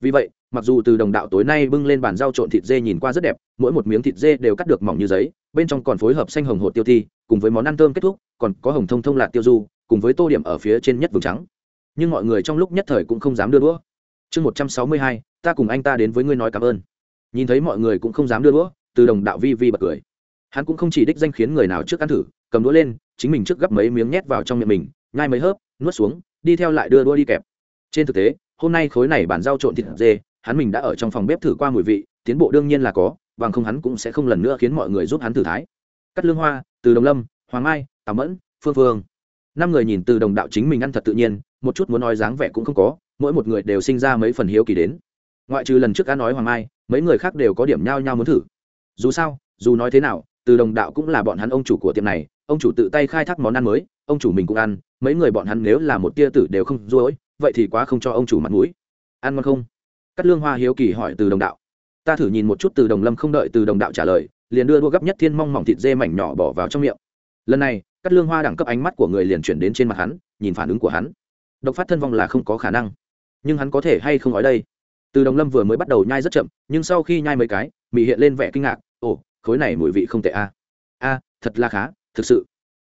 Vì vậy, mặc dù từ đồng đạo tối nay bưng lên bàn rau trộn thịt dê nhìn qua rất đẹp, mỗi một miếng thịt dê đều cắt được mỏng như giấy, bên trong còn phối hợp xanh hồng hột tiêu thi, cùng với món ăn thơm kết thúc, còn có hồng thông thông lạc tiêu du, cùng với tô điểm ở phía trên nhất vừng trắng. Nhưng mọi người trong lúc nhất thời cũng không dám đưa đũa chương một trăm sáu mươi hai, ta cùng anh ta đến với ngươi nói cảm ơn. Nhìn thấy mọi người cũng không dám đưa đũa, từ đồng đạo vi vi bật cười. Hắn cũng không chỉ đích danh khiến người nào trước ăn thử, cầm đũa lên, chính mình trước gấp mấy miếng nhét vào trong miệng mình, nhai mấy hớp, nuốt xuống, đi theo lại đưa đũa đi kẹp. Trên thực tế, hôm nay khối này bản rau trộn thịt dê, hắn mình đã ở trong phòng bếp thử qua mùi vị, tiến bộ đương nhiên là có, bằng không hắn cũng sẽ không lần nữa khiến mọi người giúp hắn thử thái. Cắt lương hoa, từ đồng lâm, hoàng mai, tào mẫn, phương phương. Năm người nhìn từ đồng đạo chính mình ăn thật tự nhiên, một chút muốn nói dáng vẻ cũng không có mỗi một người đều sinh ra mấy phần hiếu kỳ đến. Ngoại trừ lần trước đã nói hoàng mai, mấy người khác đều có điểm nhao nhao muốn thử. Dù sao, dù nói thế nào, từ đồng đạo cũng là bọn hắn ông chủ của tiệm này, ông chủ tự tay khai thác món ăn mới, ông chủ mình cũng ăn, mấy người bọn hắn nếu là một tia tử đều không dối vậy thì quá không cho ông chủ mặt mũi. Ăn ngon không? Cắt lương hoa hiếu kỳ hỏi từ đồng đạo. Ta thử nhìn một chút từ đồng lâm không đợi từ đồng đạo trả lời, liền đưa đua gấp nhất thiên mong mỏng thịt dê mảnh nhỏ bỏ vào trong miệng. Lần này cắt lương hoa đẳng cấp ánh mắt của người liền chuyển đến trên mặt hắn, nhìn phản ứng của hắn. Độc phát thân vong là không có khả năng nhưng hắn có thể hay không nói đây? Từ đồng lâm vừa mới bắt đầu nhai rất chậm, nhưng sau khi nhai mấy cái, mị hiện lên vẻ kinh ngạc, ồ, khối này mùi vị không tệ a a, thật là khá, thực sự.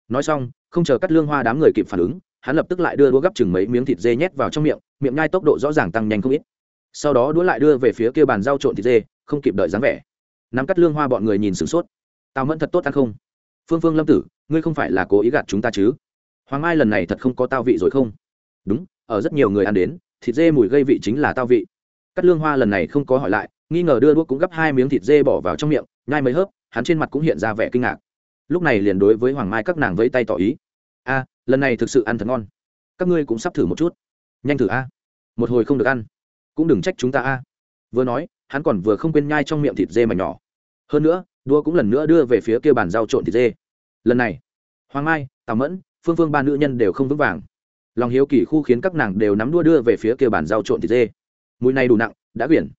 Nói xong, không chờ cắt lương hoa đám người kịp phản ứng, hắn lập tức lại đưa đũa gấp chừng mấy miếng thịt dê nhét vào trong miệng miệng nhai tốc độ rõ ràng tăng nhanh không ít. Sau đó đũa lại đưa về phía kia bàn rau trộn thịt dê, không kịp đợi dáng vẻ. Nắm cắt lương hoa bọn người nhìn sửng sốt. Tao mẫn thật tốt ăn không? Phương phương lâm tử, ngươi không phải là cố ý gạt chúng ta chứ? Hoàng mai lần này thật không có tao vị rồi không? Đúng, ở rất nhiều người ăn đến thịt dê mùi gây vị chính là tao vị. Cắt lương hoa lần này không có hỏi lại, nghi ngờ đưa đũa cũng gấp hai miếng thịt dê bỏ vào trong miệng, nhai mấy hớp, hắn trên mặt cũng hiện ra vẻ kinh ngạc. Lúc này liền đối với hoàng mai các nàng vẫy tay tỏ ý. A, lần này thực sự ăn thật ngon. Các ngươi cũng sắp thử một chút. Nhanh thử a. Một hồi không được ăn. Cũng đừng trách chúng ta a. Vừa nói, hắn còn vừa không quên nhai trong miệng thịt dê mà nhỏ. Hơn nữa đua cũng lần nữa đưa về phía kia bàn rau trộn thịt dê. Lần này, hoàng mai, tào mẫn, phương phương ba nữ nhân đều không vững vàng lòng hiếu kỳ khu khiến các nàng đều nắm đua đưa về phía kia bàn rau trộn thịt dê. Mùi này đủ nặng, đã biển.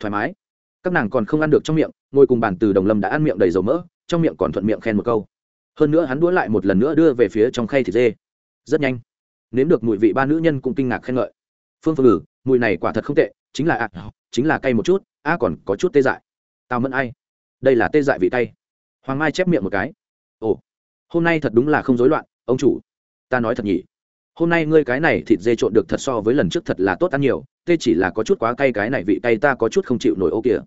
Thoải mái. Các nàng còn không ăn được trong miệng, ngồi cùng bàn từ đồng lâm đã ăn miệng đầy dầu mỡ, trong miệng còn thuận miệng khen một câu. Hơn nữa hắn đũa lại một lần nữa đưa về phía trong khay thịt dê. Rất nhanh. Nếm được mùi vị ba nữ nhân cũng kinh ngạc khen ngợi. Phương phương ngử mùi này quả thật không tệ, chính là ạ chính là cay một chút, a còn có chút tê dại. Tao mẫn ai, đây là tê dại vị cay. Hoàng mai chép miệng một cái. Ồ, hôm nay thật đúng là không rối loạn, ông chủ. Ta nói thật nhỉ hôm nay ngươi cái này thịt dê trộn được thật so với lần trước thật là tốt ăn nhiều, tê chỉ là có chút quá cay, cái này vị cay ta có chút không chịu nổi ô kìa.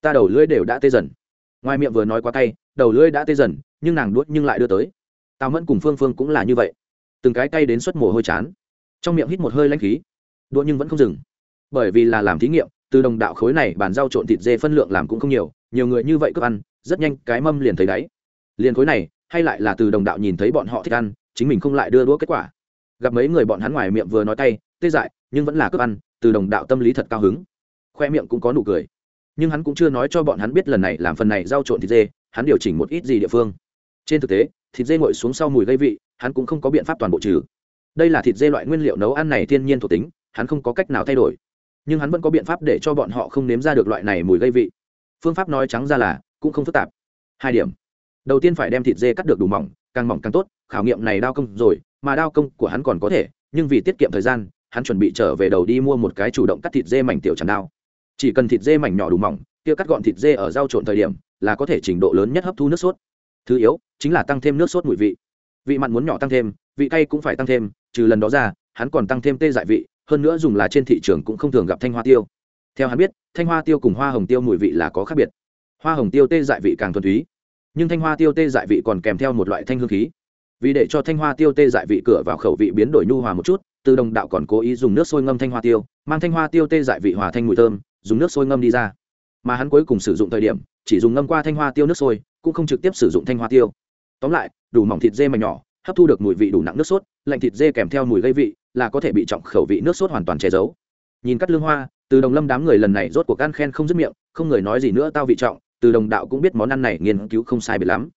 Ta đầu lưỡi đều đã tê dần. Ngoài miệng vừa nói quá cay, đầu lưỡi đã tê dần, nhưng nàng đuốt nhưng lại đưa tới. Tao mẫn cùng phương phương cũng là như vậy. Từng cái cay đến suất mồ hôi chán. Trong miệng hít một hơi lanh khí. Đũa nhưng vẫn không dừng. Bởi vì là làm thí nghiệm, từ đồng đạo khối này bàn rau trộn thịt dê phân lượng làm cũng không nhiều nhiều người như vậy cướp ăn, rất nhanh cái mâm liền thấy đáy. Liền khối này, hay lại là từ đồng đạo nhìn thấy bọn họ thích ăn, chính mình không lại đưa đũa kết quả gặp mấy người bọn hắn ngoài miệng vừa nói tay, tê dại, nhưng vẫn là cướp ăn, từ đồng đạo tâm lý thật cao hứng. Khoe miệng cũng có nụ cười. Nhưng hắn cũng chưa nói cho bọn hắn biết lần này làm phần này rau trộn thịt dê, hắn điều chỉnh một ít gì địa phương. Trên thực tế, thịt dê ngồi xuống sau mùi gây vị, hắn cũng không có biện pháp toàn bộ trừ. Đây là thịt dê loại nguyên liệu nấu ăn này thiên nhiên thuộc tính, hắn không có cách nào thay đổi. Nhưng hắn vẫn có biện pháp để cho bọn họ không nếm ra được loại này mùi gây vị. Phương pháp nói trắng ra là, cũng không phức tạp. Hai điểm. Đầu tiên phải đem thịt dê cắt được đủ mỏng, càng mỏng càng tốt, khảo nghiệm này đao công rồi mà đao công của hắn còn có thể, nhưng vì tiết kiệm thời gian, hắn chuẩn bị trở về đầu đi mua một cái chủ động cắt thịt dê mảnh tiểu tràn đao. Chỉ cần thịt dê mảnh nhỏ đủ mỏng, kia cắt gọn thịt dê ở rau trộn thời điểm, là có thể trình độ lớn nhất hấp thu nước sốt. Thứ yếu, chính là tăng thêm nước sốt mùi vị. Vị mặn muốn nhỏ tăng thêm, vị cay cũng phải tăng thêm, trừ lần đó ra, hắn còn tăng thêm tê dại vị, hơn nữa dùng là trên thị trường cũng không thường gặp thanh hoa tiêu. Theo hắn biết, thanh hoa tiêu cùng hoa hồng tiêu mùi vị là có khác biệt. Hoa hồng tiêu tê dại vị càng thuần túy, nhưng thanh hoa tiêu tê dại vị còn kèm theo một loại thanh hương khí vì để cho thanh hoa tiêu tê dại vị cửa vào khẩu vị biến đổi nhu hòa một chút từ đồng đạo còn cố ý dùng nước sôi ngâm thanh hoa tiêu, mang thanh hoa tiêu tê dại vị hòa thanh mùi thơm, dùng nước sôi ngâm đi ra. Mà hắn cuối cùng sử dụng thời điểm, chỉ dùng ngâm qua thanh hoa tiêu nước sôi, cũng không trực tiếp sử dụng thanh hoa tiêu. Tóm lại, đủ mỏng thịt dê mảnh nhỏ, hấp thu được mùi vị đủ nặng nước sốt, lạnh thịt dê kèm theo mùi gây vị, là có thể bị trọng khẩu vị nước sốt hoàn toàn che giấu. Nhìn cắt lương hoa từ đồng lâm đám người lần này rốt cuộc ăn khen không dứt miệng, không người nói gì nữa tao vị trọng từ đồng đạo cũng biết món ăn này nghiên cứu không sai biệt lắm.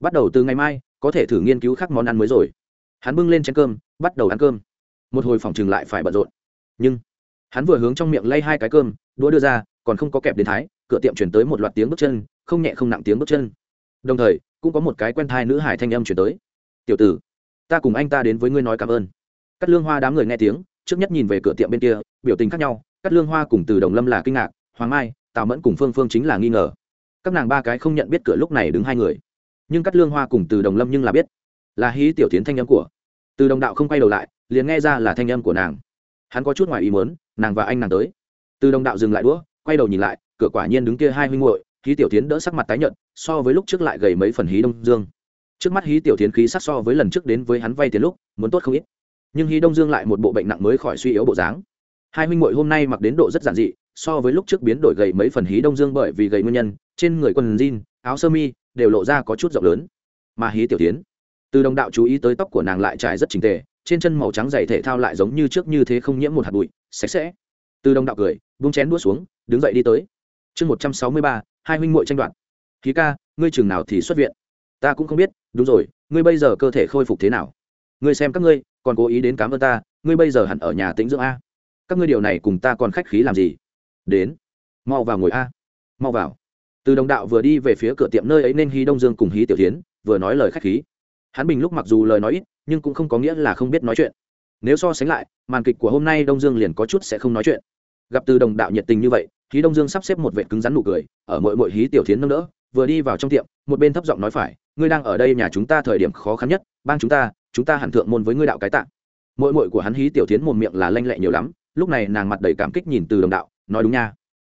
Bắt đầu từ ngày mai có thể thử nghiên cứu khác món ăn mới rồi. Hắn bưng lên chén cơm, bắt đầu ăn cơm. Một hồi phòng chừng lại phải bận rộn. Nhưng, hắn vừa hướng trong miệng lay hai cái cơm, đũa đưa ra, còn không có kẹp đến thái, cửa tiệm chuyển tới một loạt tiếng bước chân, không nhẹ không nặng tiếng bước chân. Đồng thời, cũng có một cái quen thai nữ hải thanh âm chuyển tới. Tiểu tử, ta cùng anh ta đến với ngươi nói cảm ơn. Cắt lương hoa đám người nghe tiếng, trước nhất nhìn về cửa tiệm bên kia, biểu tình khác nhau. Cắt lương hoa cùng từ đồng lâm là kinh ngạc, hoàng mai, tào mẫn cùng phương phương chính là nghi ngờ. Các nàng ba cái không nhận biết cửa lúc này đứng hai người nhưng cắt lương hoa cùng từ đồng lâm nhưng là biết là hí tiểu tiến thanh âm của từ đồng đạo không quay đầu lại liền nghe ra là thanh âm của nàng hắn có chút ngoài ý muốn, nàng và anh nàng tới từ đồng đạo dừng lại đũa, quay đầu nhìn lại, cửa quả nhiên đứng kia hai huynh muội, hí tiểu tiến đỡ sắc mặt tái nhợt, so với lúc trước lại gầy mấy phần hí đông dương. trước mắt hí tiểu tiến khí sắc so với lần trước đến với hắn vay tiền lúc, muốn tốt không ít, nhưng hí đông dương lại một bộ bệnh nặng mới khỏi suy yếu bộ dáng. hai huynh muội hôm nay mặc đến độ rất giản dị, so với lúc trước biến đổi gầy mấy phần hí đông dương bởi vì gầy nguyên nhân, trên người quần jean, áo sơ mi đều lộ ra có chút rộng lớn. Mà hí tiểu tiến, từ đồng đạo chú ý tới tóc của nàng lại trải rất chỉnh tề, trên chân màu trắng dày thể thao lại giống như trước như thế không nhiễm một hạt bụi, sạch sẽ. Từ đồng đạo cười, vung chén đũa xuống, đứng dậy đi tới. Chương một trăm sáu mươi ba, hai huynh muội tranh đoạt. Khí ca, ngươi chừng nào thì xuất viện? Ta cũng không biết, đúng rồi, ngươi bây giờ cơ thể khôi phục thế nào? Ngươi xem các ngươi, còn cố ý đến cám ơn ta, ngươi bây giờ hẳn ở nhà tĩnh dưỡng a. Các ngươi điều này cùng ta còn khách khí làm gì? Đến, mau vào ngồi a. Mau vào từ đồng đạo vừa đi về phía cửa tiệm nơi ấy nên hí đông dương cùng hí tiểu tiến, vừa nói lời khách khí. Hắn bình lúc mặc dù lời nói ít, nhưng cũng không có nghĩa là không biết nói chuyện. Nếu so sánh lại, màn kịch của hôm nay đông dương liền có chút sẽ không nói chuyện. Gặp từ đồng đạo nhiệt tình như vậy, hí đông dương sắp xếp một vệ cứng rắn nụ cười, ở mỗi mỗi hí tiểu tiến nâng đỡ, vừa đi vào trong tiệm, một bên thấp giọng nói phải, ngươi đang ở đây nhà chúng ta thời điểm khó khăn nhất, bang chúng ta chúng ta hẳn thượng môn với ngươi đạo cái tạng mỗi mỗi của hắn hí tiểu tiến một miệng là lanh lẹ nhiều lắm, lúc này nàng mặt đầy cảm kích nhìn từ đồng đạo, nói đúng nha,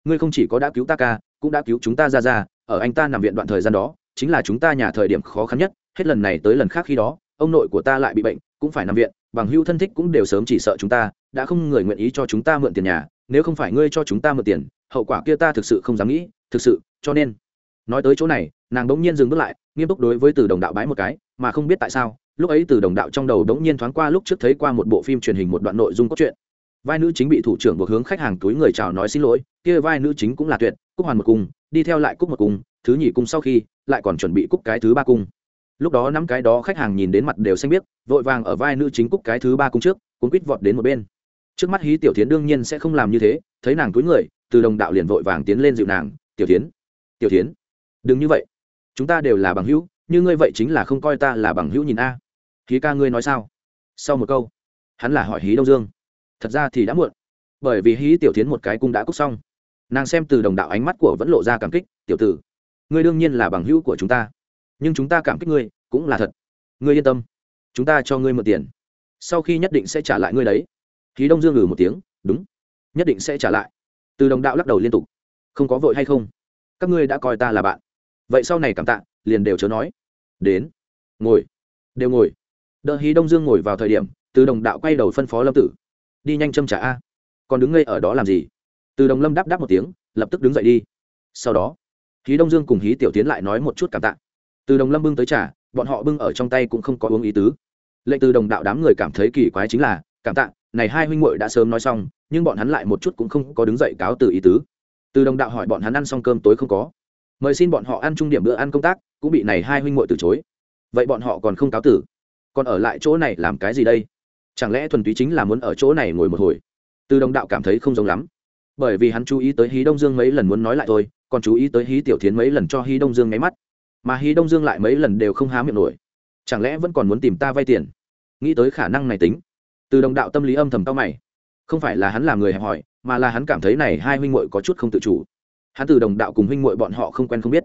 ngươi không chỉ có đã cứu ta ca cũng đã cứu chúng ta ra ra, ở anh ta nằm viện đoạn thời gian đó, chính là chúng ta nhà thời điểm khó khăn nhất, hết lần này tới lần khác khi đó, ông nội của ta lại bị bệnh, cũng phải nằm viện, bằng hưu thân thích cũng đều sớm chỉ sợ chúng ta, đã không người nguyện ý cho chúng ta mượn tiền nhà, nếu không phải ngươi cho chúng ta mượn tiền, hậu quả kia ta thực sự không dám nghĩ, thực sự, cho nên, nói tới chỗ này, nàng đống nhiên dừng bước lại, nghiêm túc đối với từ đồng đạo bái một cái, mà không biết tại sao, lúc ấy từ đồng đạo trong đầu đống nhiên thoáng qua lúc trước thấy qua một bộ phim truyền hình một đoạn nội dung cốt truyện. Vai nữ chính bị thủ trưởng buộc hướng khách hàng túi người chào nói xin lỗi kia vai nữ chính cũng là tuyệt, cúc hoàn một cung, đi theo lại cúc một cung, thứ nhì cung sau khi, lại còn chuẩn bị cúc cái thứ ba cung. Lúc đó năm cái đó khách hàng nhìn đến mặt đều xanh biết vội vàng ở vai nữ chính cúc cái thứ ba cung trước cũng quýt vọt đến một bên. Trước mắt hí tiểu tiến đương nhiên sẽ không làm như thế, thấy nàng túi người, từ đồng đạo liền vội vàng tiến lên dịu nàng, tiểu tiến tiểu tiến đừng như vậy. Chúng ta đều là bằng hữu, như ngươi vậy chính là không coi ta là bằng hữu nhìn a. Hí ca ngươi nói sao? Sau một câu, hắn là hỏi hí đông dương. Thật ra thì đã muộn, bởi vì hí tiểu tiến một cái cung đã cúc xong nàng xem từ đồng đạo ánh mắt của vẫn lộ ra cảm kích, tiểu tử, ngươi đương nhiên là bằng hữu của chúng ta, nhưng chúng ta cảm kích ngươi cũng là thật. Ngươi yên tâm, chúng ta cho ngươi mượn tiền. Sau khi nhất định sẽ trả lại ngươi đấy. Khí đông dương ngừ một tiếng, đúng, nhất định sẽ trả lại. Từ đồng đạo lắc đầu liên tục, không có vội hay không? Các ngươi đã coi ta là bạn. Vậy sau này cảm tạ, liền đều chớ nói. Đến, ngồi, đều ngồi. Đợi hí đông dương ngồi vào thời điểm, từ đồng đạo quay đầu phân phó lâm tử, đi nhanh châm trả a, còn đứng ngây ở đó làm gì? Từ đồng lâm đáp đáp một tiếng, lập tức đứng dậy đi. Sau đó, hí đông dương cùng hí tiểu tiến lại nói một chút cảm tạ. Từ đồng lâm bưng tới trả bọn họ bưng ở trong tay cũng không có uống ý tứ. Lệnh từ đồng đạo đám người cảm thấy kỳ quái chính là, cảm tạ, này hai huynh muội đã sớm nói xong, nhưng bọn hắn lại một chút cũng không có đứng dậy cáo từ ý tứ. Từ đồng đạo hỏi bọn hắn ăn xong cơm tối không có. Mời xin bọn họ ăn trung điểm bữa ăn công tác, cũng bị này hai huynh muội từ chối. Vậy bọn họ còn không cáo tử? Còn ở lại chỗ này làm cái gì đây? Chẳng lẽ thuần túy chính là muốn ở chỗ này ngồi một hồi? Từ đồng đạo cảm thấy không giống lắm bởi vì hắn chú ý tới hí đông dương mấy lần muốn nói lại thôi, còn chú ý tới hí tiểu tiến mấy lần cho hí đông dương nháy mắt. Mà hí đông dương lại mấy lần đều không há miệng nổi. Chẳng lẽ vẫn còn muốn tìm ta vay tiền? Nghĩ tới khả năng này tính. Từ đồng đạo tâm lý âm thầm cao mày. Không phải là hắn làm người hẹp hòi, mà là hắn cảm thấy này hai huynh muội có chút không tự chủ. Hắn từ đồng đạo cùng huynh muội bọn họ không quen không biết.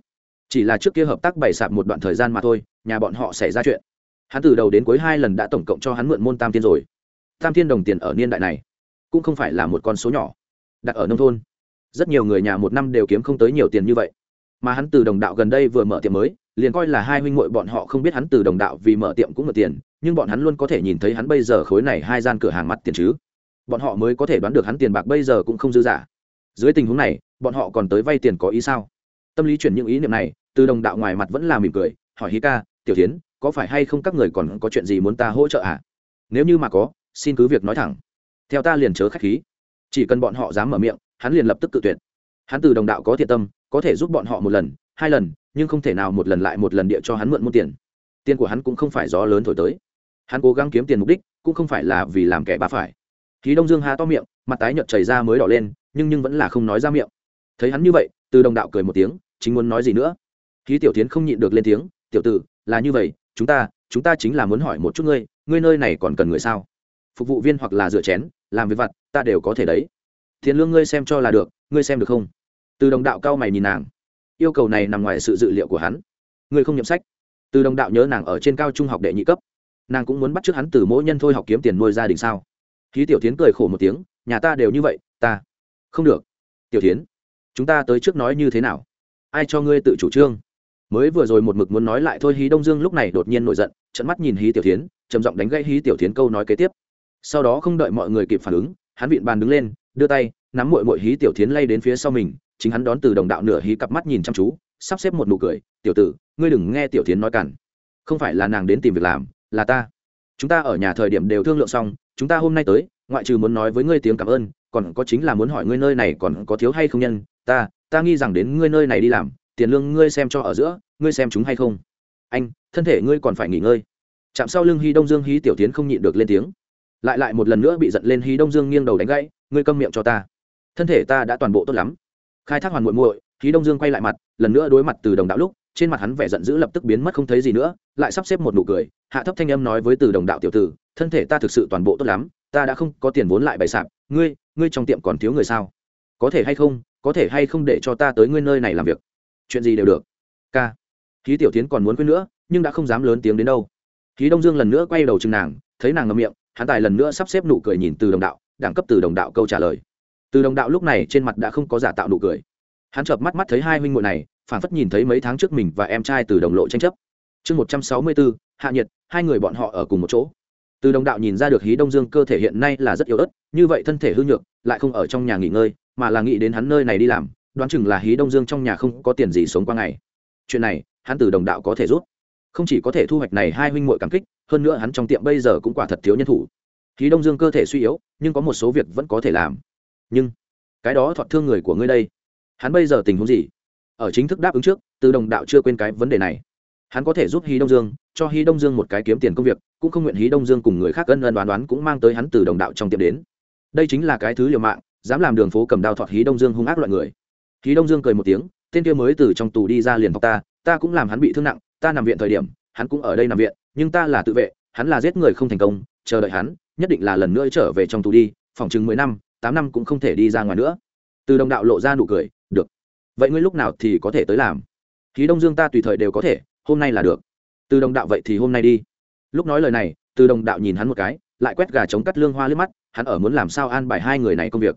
Chỉ là trước kia hợp tác bày sạp một đoạn thời gian mà thôi, nhà bọn họ xảy ra chuyện. Hắn từ đầu đến cuối hai lần đã tổng cộng cho hắn mượn môn tam tiên rồi. Tam tiên đồng tiền ở niên đại này cũng không phải là một con số nhỏ đặt ở nông thôn. Rất nhiều người nhà một năm đều kiếm không tới nhiều tiền như vậy. Mà hắn từ đồng đạo gần đây vừa mở tiệm mới, liền coi là hai huynh muội bọn họ không biết hắn từ đồng đạo vì mở tiệm cũng mở tiền, nhưng bọn hắn luôn có thể nhìn thấy hắn bây giờ khối này hai gian cửa hàng mặt tiền chứ. Bọn họ mới có thể đoán được hắn tiền bạc bây giờ cũng không dư giả dưới tình huống này, bọn họ còn tới vay tiền có ý sao? Tâm lý chuyển những ý niệm này, từ đồng đạo ngoài mặt vẫn là mỉm cười, hỏi hí ca, tiểu tiến có phải hay không các người còn có chuyện gì muốn ta hỗ trợ à nếu như mà có, xin cứ việc nói thẳng. Theo ta liền chớ khách khí chỉ cần bọn họ dám mở miệng, hắn liền lập tức cự tuyệt. Hắn từ đồng đạo có thiện tâm, có thể giúp bọn họ một lần, hai lần, nhưng không thể nào một lần lại một lần địa cho hắn mượn muôn tiền. Tiền của hắn cũng không phải gió lớn thổi tới. Hắn cố gắng kiếm tiền mục đích, cũng không phải là vì làm kẻ bá phải. Khí đông dương há to miệng, mặt tái nhợt chảy ra mới đỏ lên, nhưng nhưng vẫn là không nói ra miệng. Thấy hắn như vậy, từ đồng đạo cười một tiếng, chính muốn nói gì nữa? Khí tiểu tiến không nhịn được lên tiếng, tiểu tử, là như vậy, chúng ta chúng ta chính là muốn hỏi một chút ngươi ngươi nơi này còn cần người sao? Phục vụ viên hoặc là rửa chén làm việc vặt, ta đều có thể đấy. Tiền lương ngươi xem cho là được, ngươi xem được không? Từ đồng đạo cao mày nhìn nàng. Yêu cầu này nằm ngoài sự dự liệu của hắn. Ngươi không nhậm sách. Từ đồng đạo nhớ nàng ở trên cao trung học đệ nhị cấp. Nàng cũng muốn bắt trước hắn từ mỗi nhân thôi học kiếm tiền nuôi gia đình sao? Khí tiểu tiến cười khổ một tiếng, nhà ta đều như vậy, ta không được. Tiểu tiến chúng ta tới trước nói như thế nào? Ai cho ngươi tự chủ trương? Mới vừa rồi một mực muốn nói lại thôi, hí đông dương lúc này đột nhiên nổi giận trận mắt nhìn hí tiểu tiến trầm giọng đánh gãy hí tiểu tiến câu nói kế tiếp sau đó không đợi mọi người kịp phản ứng, hắn vịn bàn đứng lên, đưa tay, nắm mội mội hí tiểu tiến lay đến phía sau mình, chính hắn đón từ đồng đạo nửa hí cặp mắt nhìn chăm chú, sắp xếp một nụ cười, tiểu tử, ngươi đừng nghe tiểu tiến nói cản. Không phải là nàng đến tìm việc làm, là ta. Chúng ta ở nhà thời điểm đều thương lượng xong, chúng ta hôm nay tới, ngoại trừ muốn nói với ngươi tiếng cảm ơn, còn có chính là muốn hỏi ngươi nơi này còn có thiếu hay không nhân. Ta ta nghi rằng đến ngươi nơi này đi làm, tiền lương ngươi xem cho ở giữa, ngươi xem chúng hay không? Anh, thân thể ngươi còn phải nghỉ ngơi. Chạm sau lưng hy đông dương hí tiểu tiến không nhịn được lên tiếng lại lại một lần nữa bị giận lên hí đông dương nghiêng đầu đánh gãy, ngươi câm miệng cho ta. Thân thể ta đã toàn bộ tốt lắm. Khai thác hoàn muội muội, hí đông dương quay lại mặt, lần nữa đối mặt từ đồng đạo lúc, trên mặt hắn vẻ giận dữ lập tức biến mất không thấy gì nữa, lại sắp xếp một nụ cười, hạ thấp thanh âm nói với từ đồng đạo tiểu tử, thân thể ta thực sự toàn bộ tốt lắm, ta đã không có tiền vốn lại bày sạp, ngươi ngươi trong tiệm còn thiếu người sao? Có thể hay không, có thể hay không để cho ta tới ngươi nơi này làm việc? Chuyện gì đều được. K khí tiểu tiến còn muốn quên nữa, nhưng đã không dám lớn tiếng đến đâu. Khí đông dương lần nữa quay đầu chừng nàng, thấy nàng ngậm miệng hắn tài lần nữa sắp xếp nụ cười nhìn từ đồng đạo, đẳng cấp từ đồng đạo câu trả lời. Từ đồng đạo lúc này trên mặt đã không có giả tạo nụ cười. Hắn chợp mắt mắt thấy hai huynh muội này phản phất nhìn thấy mấy tháng trước mình và em trai từ đồng lộ tranh chấp. Chương một trăm sáu mươi bốn, hạ nhiệt, hai người bọn họ ở cùng một chỗ. Từ đồng đạo nhìn ra được hí đông dương cơ thể hiện nay là rất yếu ớt, như vậy thân thể hư nhược, lại không ở trong nhà nghỉ ngơi, mà là nghĩ đến hắn nơi này đi làm, đoán chừng là hí đông dương trong nhà không có tiền gì sống qua ngày. Chuyện này, hắn từ đồng đạo có thể rút không chỉ có thể thu hoạch này hai huynh muội cảm kích, hơn nữa hắn trong tiệm bây giờ cũng quả thật thiếu nhân thủ. Hí đông dương cơ thể suy yếu, nhưng có một số việc vẫn có thể làm. Nhưng, cái đó thọt thương người của ngươi đây. Hắn bây giờ tình huống gì? Ở chính thức đáp ứng trước, từ đồng đạo chưa quên cái vấn đề này. Hắn có thể giúp hí đông dương, cho hí đông dương một cái kiếm tiền công việc, cũng không nguyện hí đông dương cùng người khác ân ân đoán đoán cũng mang tới hắn từ đồng đạo trong tiệm đến. Đây chính là cái thứ liều mạng, dám làm đường phố cầm đao thọt hí đông dương hung ác loại người. Hí đông dương cười một tiếng, tên kia mới từ trong tù đi ra liền thọc ta ta cũng làm hắn bị thương nặng ta nằm viện thời điểm, hắn cũng ở đây nằm viện, nhưng ta là tự vệ, hắn là giết người không thành công, chờ đợi hắn, nhất định là lần nữa trở về trong tù đi, phòng chừng mười năm, tám năm cũng không thể đi ra ngoài nữa. Từ đồng đạo lộ ra nụ cười, được. Vậy ngươi lúc nào thì có thể tới làm? Khí đông dương ta tùy thời đều có thể, hôm nay là được. Từ đồng đạo vậy thì hôm nay đi. Lúc nói lời này, từ đồng đạo nhìn hắn một cái, lại quét gà chống cắt lương hoa liếc mắt, hắn ở muốn làm sao an bài hai người này công việc.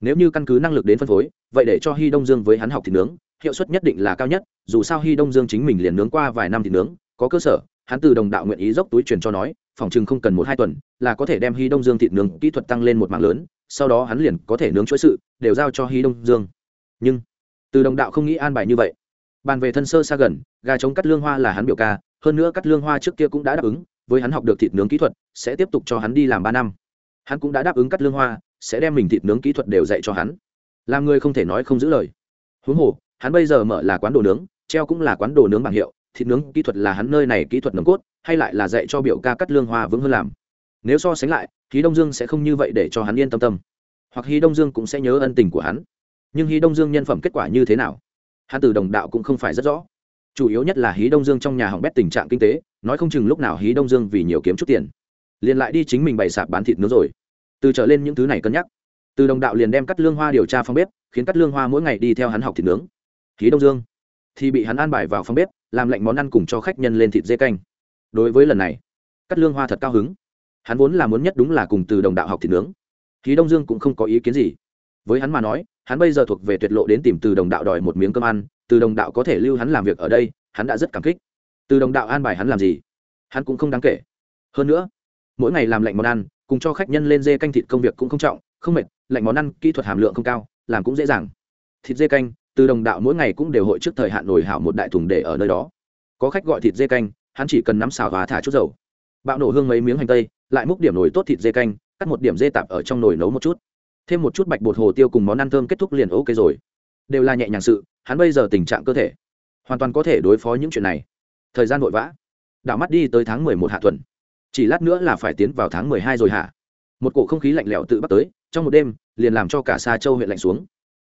Nếu như căn cứ năng lực đến phân phối, vậy để cho hy đông dương với hắn học thịt nướng hiệu suất nhất định là cao nhất, dù sao hy đông dương chính mình liền nướng qua vài năm thịt nướng, có cơ sở, hắn từ đồng đạo nguyện ý dốc túi truyền cho nói, phòng chừng không cần một hai tuần, là có thể đem hy đông dương thịt nướng kỹ thuật tăng lên một mạng lớn, sau đó hắn liền có thể nướng chuỗi sự, đều giao cho hy đông dương. Nhưng, từ đồng đạo không nghĩ an bài như vậy. Bàn về thân sơ xa gần, gà trống cắt lương hoa là hắn biểu ca, hơn nữa cắt lương hoa trước kia cũng đã đáp ứng, với hắn học được thịt nướng kỹ thuật, sẽ tiếp tục cho hắn đi làm ba năm. Hắn cũng đã đáp ứng cắt lương hoa, sẽ đem mình thịt nướng kỹ thuật đều dạy cho hắn. Làm người không thể nói không giữ lời. Huống hồ hắn bây giờ mở là quán đồ nướng, treo cũng là quán đồ nướng bảng hiệu, thịt nướng kỹ thuật là hắn nơi này kỹ thuật nồng cốt, hay lại là dạy cho biểu ca cắt lương hoa vững hơn làm. Nếu so sánh lại, hí đông dương sẽ không như vậy để cho hắn yên tâm tâm. Hoặc hí đông dương cũng sẽ nhớ ân tình của hắn. Nhưng hí đông dương nhân phẩm kết quả như thế nào? Hắn từ đồng đạo cũng không phải rất rõ. Chủ yếu nhất là hí đông dương trong nhà hỏng bét tình trạng kinh tế, nói không chừng lúc nào hí đông dương vì nhiều kiếm chút tiền, liền lại đi chính mình bày sạp bán thịt nướng rồi. Từ trở lên những thứ này cân nhắc. Từ đồng đạo liền đem cắt lương hoa điều tra phong bếp, khiến cắt lương hoa mỗi ngày đi theo hắn học thịt nướng khí đông dương, thì bị hắn an bài vào phòng bếp, làm lạnh món ăn cùng cho khách nhân lên thịt dê canh. Đối với lần này cắt lương hoa thật cao hứng. Hắn vốn là muốn nhất đúng là cùng từ đồng đạo học thịt nướng. Khí đông dương cũng không có ý kiến gì. Với hắn mà nói, hắn bây giờ thuộc về tuyệt lộ đến tìm từ đồng đạo đòi một miếng cơm ăn, từ đồng đạo có thể lưu hắn làm việc ở đây, hắn đã rất cảm kích. Từ đồng đạo an bài hắn làm gì? Hắn cũng không đáng kể. Hơn nữa, mỗi ngày làm lạnh món ăn, cùng cho khách nhân lên dê canh thịt công việc cũng không trọng, không mệt, lạnh món ăn kỹ thuật hàm lượng không cao, làm cũng dễ dàng. Thịt dê canh từ đồng đạo mỗi ngày cũng đều hội trước thời hạn nồi hảo một đại thùng để ở nơi đó. Có khách gọi thịt dê canh, hắn chỉ cần nắm xào và thả chút dầu. Bạo nổ hương mấy miếng hành tây, lại múc điểm nồi tốt thịt dê canh, cắt một điểm dê tạp ở trong nồi nấu một chút. Thêm một chút bạch bột hồ tiêu cùng món ăn thơm kết thúc liền ok rồi. Đều là nhẹ nhàng sự, hắn bây giờ tình trạng cơ thể, hoàn toàn có thể đối phó những chuyện này. Thời gian vội vã. Đảo mắt đi tới tháng mười một hạ tuần. Chỉ lát nữa là phải tiến vào tháng mười hai rồi hả? Một cổ không khí lạnh lẽo tự bắt tới, trong một đêm, liền làm cho cả xa châu huyện lạnh xuống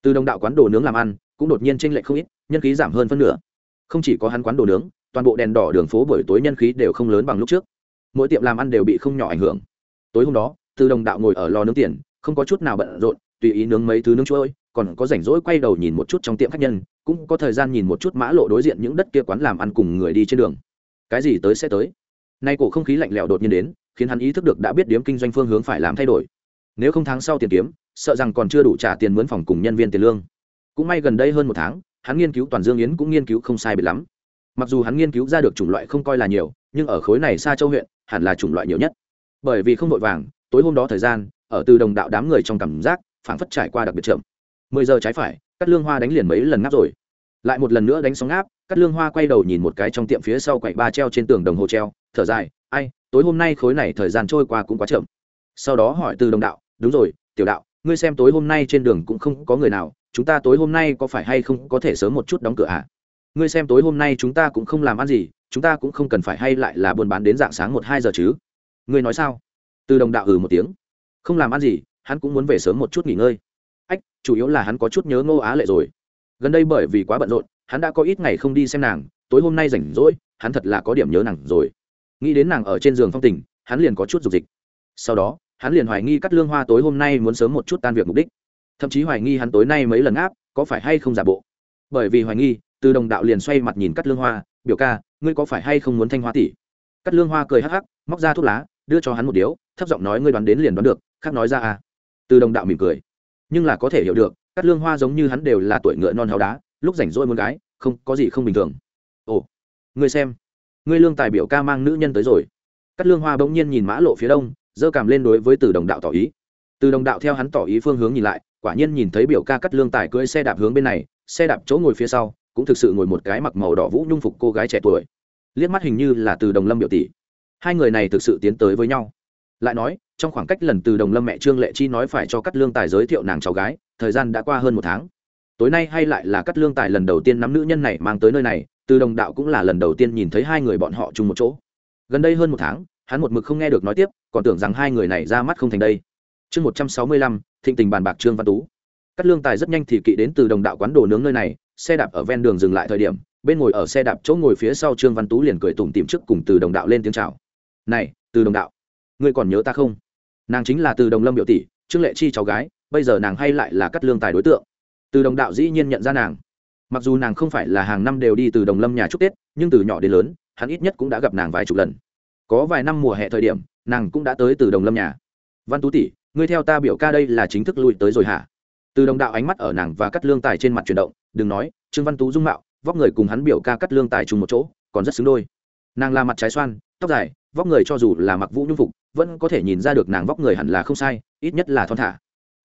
từ đồng đạo quán đồ nướng làm ăn, cũng đột nhiên tranh lệch không ít, nhân khí giảm hơn phân nửa. Không chỉ có hắn quán đồ nướng, toàn bộ đèn đỏ đường phố buổi tối nhân khí đều không lớn bằng lúc trước. Mỗi tiệm làm ăn đều bị không nhỏ ảnh hưởng. Tối hôm đó, từ đồng đạo ngồi ở lò nướng tiền, không có chút nào bận rộn, tùy ý nướng mấy thứ nướng trôi còn có rảnh rỗi quay đầu nhìn một chút trong tiệm khách nhân, cũng có thời gian nhìn một chút mã lộ đối diện những đất kia quán làm ăn cùng người đi trên đường. Cái gì tới sẽ tới? Nay cổ không khí lạnh lẽo đột nhiên đến, khiến hắn ý thức được đã biết điếm kinh doanh phương hướng phải làm thay đổi. Nếu không tháng sau tiền kiếm sợ rằng còn chưa đủ trả tiền mướn phòng cùng nhân viên tiền lương. Cũng may gần đây hơn một tháng, hắn nghiên cứu toàn dương yến cũng nghiên cứu không sai biệt lắm. Mặc dù hắn nghiên cứu ra được chủng loại không coi là nhiều, nhưng ở khối này xa châu huyện, hẳn là chủng loại nhiều nhất. Bởi vì không vội vàng, tối hôm đó thời gian, ở từ đồng đạo đám người trong cảm giác, phảng phất trải qua đặc biệt chậm. Mười giờ trái phải cắt lương hoa đánh liền mấy lần ngáp rồi. Lại một lần nữa đánh sóng ngáp cắt lương hoa quay đầu nhìn một cái trong tiệm phía sau quậy ba treo trên tường đồng hồ treo, thở dài, ai, tối hôm nay khối này thời gian trôi qua cũng quá chậm. Sau đó hỏi từ đồng đạo, đúng rồi, tiểu đạo ngươi xem tối hôm nay trên đường cũng không có người nào, chúng ta tối hôm nay có phải hay không có thể sớm một chút đóng cửa ạ à? ngươi xem tối hôm nay chúng ta cũng không làm ăn gì, chúng ta cũng không cần phải hay lại là buôn bán đến dạng sáng một hai giờ chứ? Ngươi nói sao? Từ đồng đạo ừ một tiếng. Không làm ăn gì, hắn cũng muốn về sớm một chút nghỉ ngơi. Ách, chủ yếu là hắn có chút nhớ ngô á lệ rồi. Gần đây bởi vì quá bận rộn, hắn đã có ít ngày không đi xem nàng, tối hôm nay rảnh rỗi, hắn thật là có điểm nhớ nàng rồi. Nghĩ đến nàng ở trên giường phong tình, hắn liền có chút dục dịch. Sau đó hắn liền hoài nghi cắt lương hoa tối hôm nay muốn sớm một chút tan việc mục đích. Thậm chí hoài nghi hắn tối nay mấy lần áp, có phải hay không giả bộ? Bởi vì hoài nghi, từ đồng đạo liền xoay mặt nhìn cắt lương hoa, biểu ca, ngươi có phải hay không muốn thanh hoa tỷ? Cắt lương hoa cười hắc hắc, móc ra thuốc lá, đưa cho hắn một điếu, thấp giọng nói, ngươi đoán đến liền đoán được, khác nói ra à. Từ đồng đạo mỉm cười. Nhưng là có thể hiểu được, cắt lương hoa giống như hắn đều là tuổi ngựa non hào đá, lúc rảnh rỗi muốn gái, không, có gì không bình thường. Ồ, ngươi xem, ngươi lương tài biểu ca mang nữ nhân tới rồi. Cắt lương hoa bỗng nhiên nhìn mã lộ phía đông dơ cảm lên đối với từ đồng đạo tỏ ý. Từ đồng đạo theo hắn tỏ ý phương hướng nhìn lại, quả nhiên nhìn thấy biểu ca cắt lương tài cưỡi xe đạp hướng bên này, xe đạp chỗ ngồi phía sau, cũng thực sự ngồi một cái mặc màu đỏ vũ nhung phục cô gái trẻ tuổi. Liếc mắt hình như là từ đồng lâm biểu tỷ. Hai người này thực sự tiến tới với nhau. Lại nói, trong khoảng cách lần từ đồng lâm mẹ trương lệ chi nói phải cho cắt lương tài giới thiệu nàng cháu gái, thời gian đã qua hơn một tháng. Tối nay hay lại là cắt lương tài lần đầu tiên nắm nữ nhân này mang tới nơi này, từ đồng đạo cũng là lần đầu tiên nhìn thấy hai người bọn họ chung một chỗ. Gần đây hơn một tháng hắn một mực không nghe được nói tiếp, còn tưởng rằng hai người này ra mắt không thành đây. Chương một trăm sáu mươi lăm, thịnh tình bàn bạc trương văn tú. Cắt lương tài rất nhanh thì kỵ đến từ đồng đạo quán đồ nướng nơi này, xe đạp ở ven đường dừng lại thời điểm, bên ngồi ở xe đạp chỗ ngồi phía sau trương văn tú liền cười tủm tìm trước cùng từ đồng đạo lên tiếng chào. Này, từ đồng đạo, ngươi còn nhớ ta không? Nàng chính là từ đồng lâm biểu tỷ, trương lệ chi cháu gái, bây giờ nàng hay lại là cắt lương tài đối tượng. Từ đồng đạo dĩ nhiên nhận ra nàng. Mặc dù nàng không phải là hàng năm đều đi từ đồng lâm nhà chúc tết, nhưng từ nhỏ đến lớn, hắn ít nhất cũng đã gặp nàng vài chục lần có vài năm mùa hè thời điểm, nàng cũng đã tới từ đồng lâm nhà. Văn tú tỷ, ngươi theo ta biểu ca đây là chính thức lui tới rồi hả? Từ đồng đạo ánh mắt ở nàng và cắt lương tài trên mặt chuyển động, đừng nói, trương văn tú dung mạo, vóc người cùng hắn biểu ca cắt lương tài chung một chỗ, còn rất xứng đôi. Nàng là mặt trái xoan, tóc dài, vóc người cho dù là mặc vũ nhung phục, vẫn có thể nhìn ra được nàng vóc người hẳn là không sai, ít nhất là thon thả.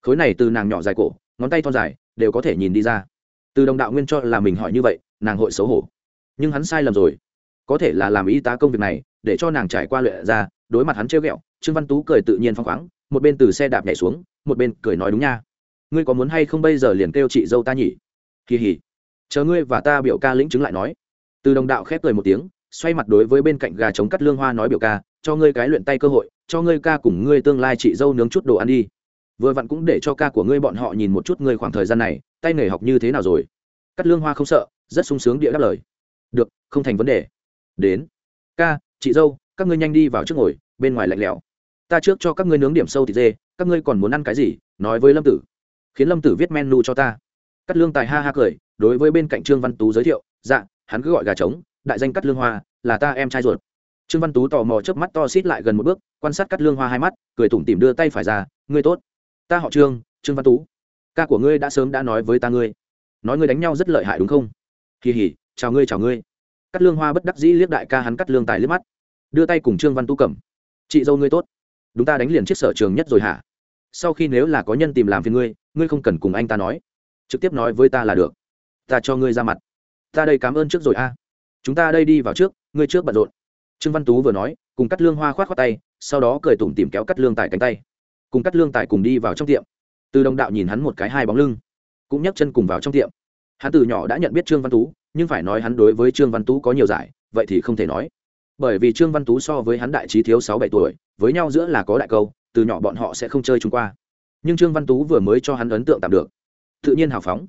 Khối này từ nàng nhỏ dài cổ, ngón tay thon dài, đều có thể nhìn đi ra. Từ đồng đạo nguyên cho là mình hỏi như vậy, nàng hội xấu hổ. Nhưng hắn sai lầm rồi. Có thể là làm y tá công việc này để cho nàng trải qua luyện ra, đối mặt hắn trêu ghẹo, trương văn tú cười tự nhiên phăng khoáng, một bên từ xe đạp nhảy xuống, một bên cười nói đúng nha. Ngươi có muốn hay không bây giờ liền kêu chị dâu ta nhỉ? Kỳ hỉ. Chờ ngươi và ta biểu ca lĩnh chứng lại nói. Từ đồng đạo khép cười một tiếng, xoay mặt đối với bên cạnh gà trống cắt lương hoa nói biểu ca, cho ngươi cái luyện tay cơ hội, cho ngươi ca cùng ngươi tương lai chị dâu nướng chút đồ ăn đi. Vừa vặn cũng để cho ca của ngươi bọn họ nhìn một chút ngươi khoảng thời gian này, tay nghề học như thế nào rồi? Cắt lương hoa không sợ, rất sung sướng địa đáp lời. Được, không thành vấn đề. Đến. Ca chị dâu, các ngươi nhanh đi vào trước ngồi, bên ngoài lạnh lẽo. Ta trước cho các ngươi nướng điểm sâu thịt dê, các ngươi còn muốn ăn cái gì, nói với lâm tử. Khiến lâm tử viết menu cho ta. Cắt lương tài ha ha cười, đối với bên cạnh trương văn tú giới thiệu dạ hắn cứ gọi gà trống, đại danh cắt lương hoa, là ta em trai ruột. Trương văn tú tò mò chớp mắt to xít lại gần một bước, quan sát cắt lương hoa hai mắt, cười tủm tỉm đưa tay phải ra, ngươi tốt. Ta họ trương trương văn tú. Ca của ngươi đã sớm đã nói với ta ngươi. Nói ngươi đánh nhau rất lợi hại đúng không? Kỳ hỉ chào ngươi chào ngươi cắt lương hoa bất đắc dĩ liếc đại ca hắn cắt lương tài liếc mắt. Đưa tay cùng trương văn tú cầm. Chị dâu ngươi tốt. Đúng ta đánh liền chiếc sở trường nhất rồi hả? Sau khi nếu là có nhân tìm làm phiền ngươi ngươi không cần cùng anh ta nói. Trực tiếp nói với ta là được. Ta cho ngươi ra mặt. Ta đây cảm ơn trước rồi a. Chúng ta đây đi vào trước, ngươi trước bận rộn. Trương văn tú vừa nói, cùng cắt lương hoa khoát khoát tay, sau đó cười tủm tìm kéo cắt lương tài cánh tay. Cùng cắt lương tài cùng đi vào trong tiệm. Từ đồng đạo nhìn hắn một cái hai bóng lưng, cũng nhấc chân cùng vào trong tiệm. Hắn từ nhỏ đã nhận biết trương văn tú nhưng phải nói hắn đối với trương văn tú có nhiều giải, vậy thì không thể nói. Bởi vì trương văn tú so với hắn đại trí thiếu sáu bảy tuổi, với nhau giữa là có đại câu, từ nhỏ bọn họ sẽ không chơi chung qua. Nhưng trương văn tú vừa mới cho hắn ấn tượng tạm được. Tự nhiên hào phóng.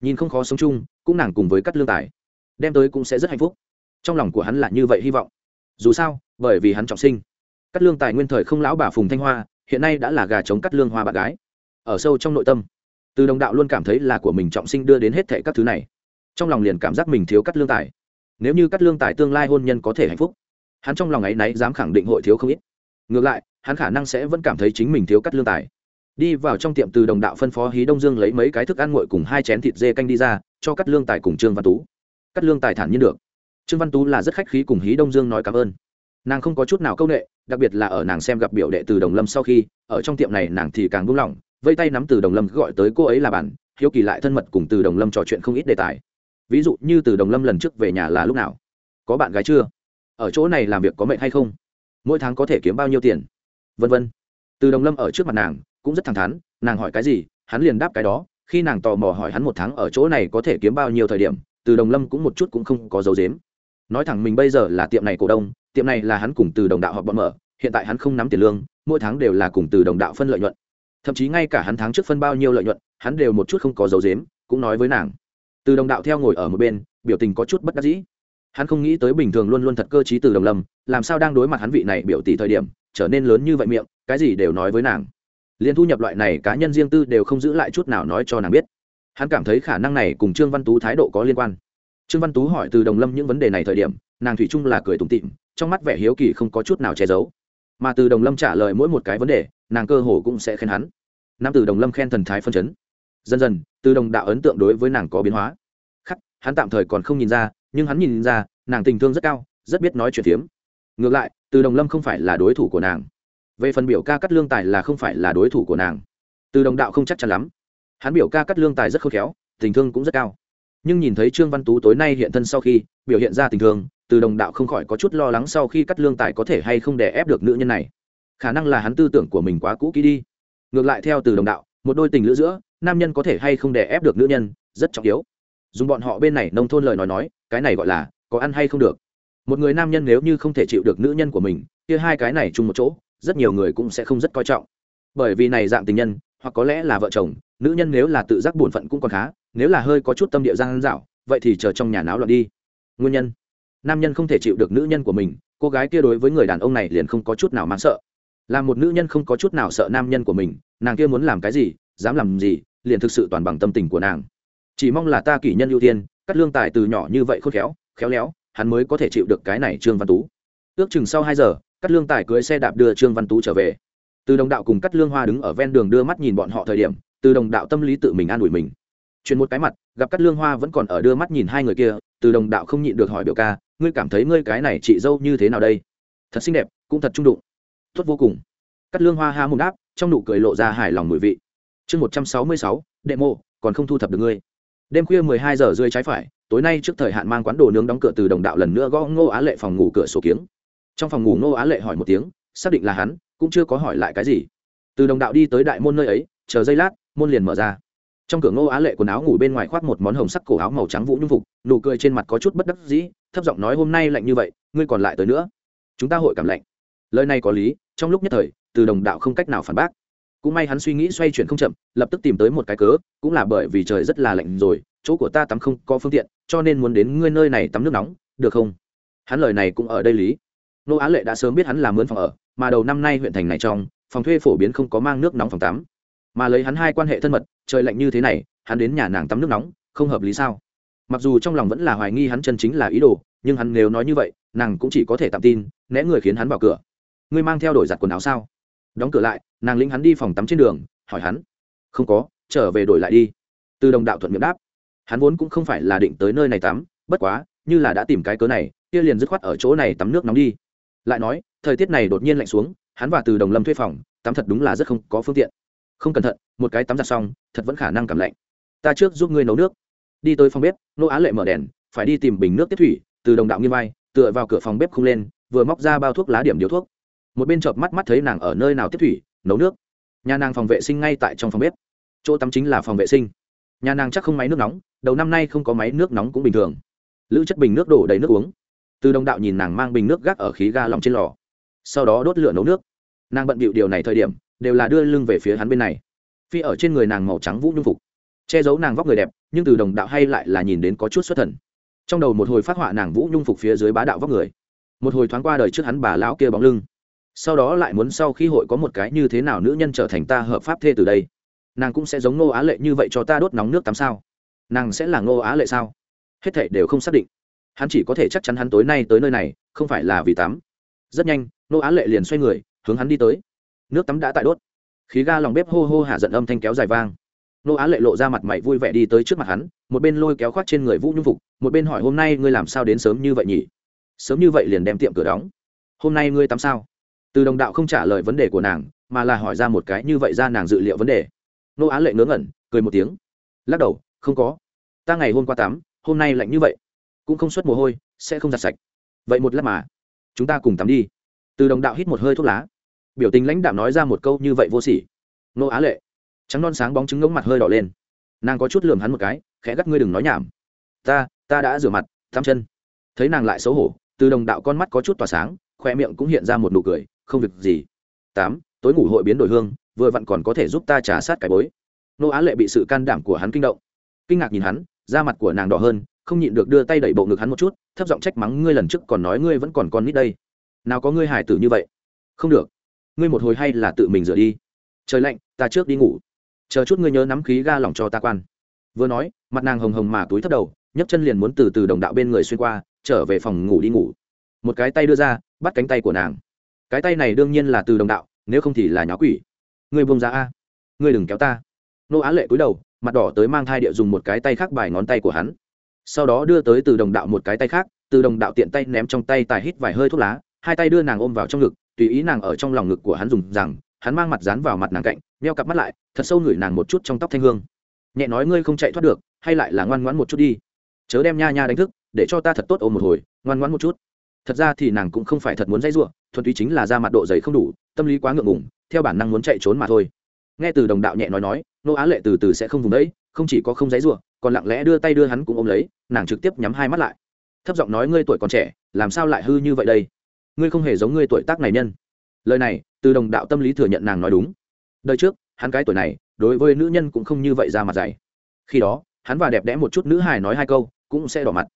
Nhìn không khó sống chung, cũng nàng cùng với cắt lương tài. Đem tới cũng sẽ rất hạnh phúc. Trong lòng của hắn là như vậy hy vọng. Dù sao, bởi vì hắn trọng sinh. Cắt lương tài nguyên thời không lão bà phùng thanh hoa, hiện nay đã là gà chống cắt lương hoa bạn gái. Ở sâu trong nội tâm, từ đồng đạo luôn cảm thấy là của mình trọng sinh đưa đến hết thệ các thứ này trong lòng liền cảm giác mình thiếu cắt lương tài. Nếu như cắt lương tài tương lai hôn nhân có thể hạnh phúc, hắn trong lòng ấ y náy dám khẳng định hội thiếu không ít. Ngược lại, hắn khả năng sẽ vẫn cảm thấy chính mình thiếu cắt lương tài. Đi vào trong tiệm từ đồng đạo phân phó hí đông dương lấy mấy cái thức ăn nguội cùng hai chén thịt dê canh đi ra, cho cắt lương tài cùng trương văn tú. Cắt lương tài thản nhiên được. Trương văn tú là rất khách khí cùng hí đông dương nói cảm ơn. Nàng không có chút nào c â u n ệ đặc biệt là ở nàng xem gặp biểu đệ từ đồng lâm sau khi, ở trong tiệm này nàng thì càng buông lỏng vây tay nắm từ đồng lâm gọi tới cô ấy là bản hiếu kỳ lại thân mật cùng từ đồng lâm trò chuyện không ít đề tài ví dụ như từ đồng lâm lần trước về nhà là lúc nào? Có bạn gái chưa? Ở chỗ này làm việc có mệnh hay không? Mỗi tháng có thể kiếm bao nhiêu tiền? Vân vân. Từ đồng lâm ở trước mặt nàng, cũng rất thẳng thắn, nàng hỏi cái gì, hắn liền đáp cái đó, khi nàng tò mò hỏi hắn một tháng ở chỗ này có thể kiếm bao nhiêu thời điểm, từ đồng lâm cũng một chút cũng không có dấu dếm nói thẳng mình bây giờ là tiệm này cổ đông, tiệm này là hắn cùng từ đồng đạo họ bọn mở, hiện tại hắn không nắm tiền lương, mỗi tháng đều là cùng từ đồng đạo phân lợi nhuận. Thậm chí ngay cả hắn tháng trước phân bao nhiêu lợi nhuận, hắn đều một chút không có dấu dếm cũng nói với nàng từ đồng đạo theo ngồi ở một bên, biểu tình có chút bất đắc dĩ. Hắn không nghĩ tới bình thường luôn luôn thật cơ t r í từ đồng lâm, làm sao đang đối mặt hắn vị này biểu tỷ thời điểm, trở nên lớn như vậy miệng, cái gì đều nói với nàng. Liên thu nhập loại này cá nhân riêng tư đều không giữ lại chút nào nói cho nàng biết. Hắn cảm thấy khả năng này cùng trương văn tú thái độ có liên quan. Trương văn tú hỏi từ đồng lâm những vấn đề này thời điểm, nàng thủy chung là cười tủm tịm trong mắt vẻ hiếu kỳ không có chút nào che giấu. Mà từ đồng lâm trả lời mỗi một cái vấn đề, nàng cơ hồ cũng sẽ khen hắn. Nam từ đồng lâm khen thần thái phân chấn. Dần dần từ đồng đạo ấn tượng đối với nàng có biến hóa. Khắc, hắn tạm thời còn không nhìn ra, nhưng hắn nhìn ra, nàng tình thương rất cao, rất biết nói chuyện phiếm. Ngược lại, từ đồng lâm không phải là đối thủ của nàng. Về phần biểu ca cắt lương tài là không phải là đối thủ của nàng. Từ đồng đạo không chắc chắn lắm. Hắn biểu ca cắt lương tài rất khôn khéo, tình thương cũng rất cao. Nhưng nhìn thấy trương văn tú tối nay hiện thân sau khi biểu hiện ra tình thương, từ đồng đạo không khỏi có chút lo lắng sau khi cắt lương tài có thể hay không đè ép được nữ nhân này. Khả năng là hắn tư tưởng của mình quá cũ kỹ đi. Ngược lại theo từ đồng đạo, một đôi tình lữ giữa nam nhân có thể hay không đè ép được nữ nhân, rất trọng yếu. Dùng bọn họ bên này nông thôn lời nói nói, cái này gọi là, có ăn hay không được. Một người nam nhân nếu như không thể chịu được nữ nhân của mình, kia hai cái này chung một chỗ, rất nhiều người cũng sẽ không rất coi trọng. Bởi vì này dạng tình nhân, hoặc có lẽ là vợ chồng, nữ nhân nếu là tự giác bổn phận cũng còn khá, nếu là hơi có chút tâm địa giang dạo, vậy thì chờ trong nhà náo loạn đi. Nguyên nhân, nam nhân không thể chịu được nữ nhân của mình, cô gái kia đối với người đàn ông này liền không có chút nào mang sợ. Là một nữ nhân không có chút nào sợ nam nhân của mình, nàng kia muốn làm cái gì, dám làm gì liền thực sự toàn bằng tâm tình của nàng. Chỉ mong là ta kỷ nhân ưu tiên, cắt lương tài từ nhỏ như vậy khôn khéo khéo léo, hắn mới có thể chịu được cái này trương văn tú. Ước chừng sau hai giờ, cắt lương tài cưới xe đạp đưa trương văn tú trở về. Từ đồng đạo cùng cắt lương hoa đứng ở ven đường đưa mắt nhìn bọn họ thời điểm, từ đồng đạo tâm lý tự mình an ủi mình. Chuyển một cái mặt, gặp cắt lương hoa vẫn còn ở đưa mắt nhìn hai người kia, từ đồng đạo không nhịn được hỏi biểu ca, ngươi cảm thấy ngươi cái này chị dâu như thế nào đây? Thật xinh đẹp, cũng thật trung đụng. Tốt vô cùng. Cắt lương hoa ha mồm đáp, trong nụ cười lộ ra hài lòng mùi vị chương một trăm sáu mươi sáu, đệ mộ, còn không thu thập được ngươi. Đêm khuya mười hai giờ rơi trái phải, tối nay trước thời hạn mang quán đồ nướng đóng cửa từ đồng đạo lần nữa gõ ngô á lệ phòng ngủ cửa sổ kiếng. Trong phòng ngủ ngô á lệ hỏi một tiếng, xác định là hắn, cũng chưa có hỏi lại cái gì. Từ đồng đạo đi tới đại môn nơi ấy, chờ giây lát, môn liền mở ra. Trong cửa ngô á lệ quần áo ngủ bên ngoài khoác một món hồng sắc cổ áo màu trắng vũ nhung phục, nụ cười trên mặt có chút bất đắc dĩ, thấp giọng nói hôm nay lạnh như vậy, ngươi còn lại tới nữa. Chúng ta hội cảm lạnh. Lời này có lý, trong lúc nhất thời, từ đồng đạo không cách nào phản bác cũng may hắn suy nghĩ xoay chuyển không chậm, lập tức tìm tới một cái cớ, cũng là bởi vì trời rất là lạnh rồi, chỗ của ta tắm không có phương tiện, cho nên muốn đến ngươi nơi này tắm nước nóng, được không? Hắn lời này cũng ở đây lý. Nô á lệ đã sớm biết hắn làm mướn phòng ở, mà đầu năm nay huyện thành này trong, phòng thuê phổ biến không có mang nước nóng phòng tắm. Mà lấy hắn hai quan hệ thân mật, trời lạnh như thế này, hắn đến nhà nàng tắm nước nóng, không hợp lý sao? Mặc dù trong lòng vẫn là hoài nghi hắn chân chính là ý đồ, nhưng hắn nếu nói như vậy, nàng cũng chỉ có thể tạm tin, né người khiến hắn vào cửa. Ngươi mang theo đổi giặt quần áo sao? Đóng cửa lại, nàng lĩnh hắn đi phòng tắm trên đường, hỏi hắn, không có, trở về đổi lại đi. Từ đồng đạo thuận miệng đáp, hắn vốn cũng không phải là định tới nơi này tắm, bất quá, như là đã tìm cái cớ này, kia liền dứt khoát ở chỗ này tắm nước nóng đi. Lại nói, thời tiết này đột nhiên lạnh xuống, hắn và từ đồng lâm thuê phòng, tắm thật đúng là rất không có phương tiện. Không cẩn thận, một cái tắm giặt xong, thật vẫn khả năng cảm lạnh. Ta trước giúp ngươi nấu nước. Đi tới phòng bếp, nô á lệ mở đèn, phải đi tìm bình nước tiếp thủy, từ đồng đạo nghiêng vai, tựa vào cửa phòng bếp không lên, vừa móc ra bao thuốc lá điểm điếu thuốc một bên chợp mắt mắt thấy nàng ở nơi nào tiếp thủy, nấu nước. Nhà nàng phòng vệ sinh ngay tại trong phòng bếp. Chỗ tắm chính là phòng vệ sinh. Nhà nàng chắc không máy nước nóng, đầu năm nay không có máy nước nóng cũng bình thường. Lữ chất bình nước đổ đầy nước uống. Từ đồng đạo nhìn nàng mang bình nước gác ở khí ga lòng trên lò. Sau đó đốt lửa nấu nước. Nàng bận bịu điều này thời điểm, đều là đưa lưng về phía hắn bên này. Phi ở trên người nàng màu trắng vũ nhung phục. Che giấu nàng vóc người đẹp, nhưng từ đồng đạo hay lại là nhìn đến có chút xuất thần. Trong đầu một hồi phát họa nàng vũ nhung phục phía dưới bá đạo vóc người. Một hồi thoáng qua đời trước hắn bà lão kia bóng lưng sau đó lại muốn sau khi hội có một cái như thế nào nữ nhân trở thành ta hợp pháp thê từ đây? Nàng cũng sẽ giống ngô á lệ như vậy cho ta đốt nóng nước tắm sao? Nàng sẽ là ngô á lệ sao? Hết thệ đều không xác định. Hắn chỉ có thể chắc chắn hắn tối nay tới nơi này, không phải là vì tắm. Rất nhanh nô á lệ liền xoay người, hướng hắn đi tới. Nước tắm đã tại đốt. Khí ga lòng bếp hô hô hạ giận âm thanh kéo dài vang. Nô á lệ lộ ra mặt mày vui vẻ đi tới trước mặt hắn, một bên lôi kéo khoác trên người vũ nhung phục, một bên hỏi hôm nay ngươi làm sao đến sớm như vậy nhỉ? Sớm như vậy liền đem tiệm cửa đóng. Hôm nay ngươi tắm sao? Từ đồng đạo không trả lời vấn đề của nàng, mà là hỏi ra một cái như vậy ra nàng dự liệu vấn đề. Nô á lệ ngớ ngẩn, cười một tiếng. Lắc đầu, không có. Ta ngày hôm qua tắm, hôm nay lạnh như vậy. Cũng không xuất mồ hôi, sẽ không giặt sạch. Vậy một lát mà, chúng ta cùng tắm đi. Từ đồng đạo hít một hơi thuốc lá. Biểu tình lãnh đạo nói ra một câu như vậy vô sỉ. Nô á lệ, trắng non sáng bóng trứng ngống mặt hơi đỏ lên. Nàng có chút lườm hắn một cái, khẽ gắt ngươi đừng nói nhảm. Ta ta đã rửa mặt, tắm chân. Thấy nàng lại xấu hổ, từ đồng đạo con mắt có chút tỏa sáng khoe miệng cũng hiện ra một nụ cười không việc gì. Tám, tối ngủ hội biến đổi hương, vừa vặn còn có thể giúp ta trả sát cái bối. Nô á lệ bị sự can đảm của hắn kinh động. Kinh ngạc nhìn hắn, da mặt của nàng đỏ hơn, không nhịn được đưa tay đẩy bộ ngực hắn một chút, thấp giọng trách mắng, ngươi lần trước còn nói ngươi vẫn còn con nít đây. Nào có ngươi hải tử như vậy. Không được. Ngươi một hồi hay là tự mình rửa đi. Trời lạnh, ta trước đi ngủ. Chờ chút ngươi nhớ nắm khí ga lỏng cho ta quan. Vừa nói, mặt nàng hồng hồng mà túi thấp đầu, nhấc chân liền muốn từ từ đồng đạo bên người xuyên qua, trở về phòng ngủ đi ngủ. Một cái tay đưa ra, bắt cánh tay của nàng cái tay này đương nhiên là từ đồng đạo, nếu không thì là nháo quỷ. Ngươi buông ra a. Ngươi đừng kéo ta. Nô á lệ cúi đầu, mặt đỏ tới mang thai địa dùng một cái tay khác bài ngón tay của hắn. Sau đó đưa tới từ đồng đạo một cái tay khác, từ đồng đạo tiện tay ném trong tay tài hít vài hơi thuốc lá, hai tay đưa nàng ôm vào trong ngực, tùy ý nàng ở trong lòng ngực của hắn dùng rằng, hắn mang mặt dán vào mặt nàng cạnh neo cặp mắt lại, thật sâu ngửi nàng một chút trong tóc thanh hương. Nhẹ nói ngươi không chạy thoát được, hay lại là ngoan ngoãn một chút đi. Chớ đem nha nha đánh thức, để cho ta thật tốt ôm một hồi, ngoan ngoãn một chút thật ra thì nàng cũng không phải thật muốn dãy ruộng thuần túy chính là da mặt độ dày không đủ, tâm lý quá ngượng ngùng, theo bản năng muốn chạy trốn mà thôi. Nghe từ đồng đạo nhẹ nói nói, nô á lệ từ từ sẽ không vùng đấy, không chỉ có không dãy ruộng còn lặng lẽ đưa tay đưa hắn cũng ôm lấy, nàng trực tiếp nhắm hai mắt lại. Thấp giọng nói, ngươi tuổi còn trẻ, làm sao lại hư như vậy đây? Ngươi không hề giống ngươi tuổi tác này nhân. Lời này, từ đồng đạo tâm lý thừa nhận nàng nói đúng. Đời trước, hắn cái tuổi này, đối với nữ nhân cũng không như vậy ra mặt dày. Khi đó, hắn và đẹp đẽ một chút nữ hài nói hai câu, cũng sẽ đỏ mặt.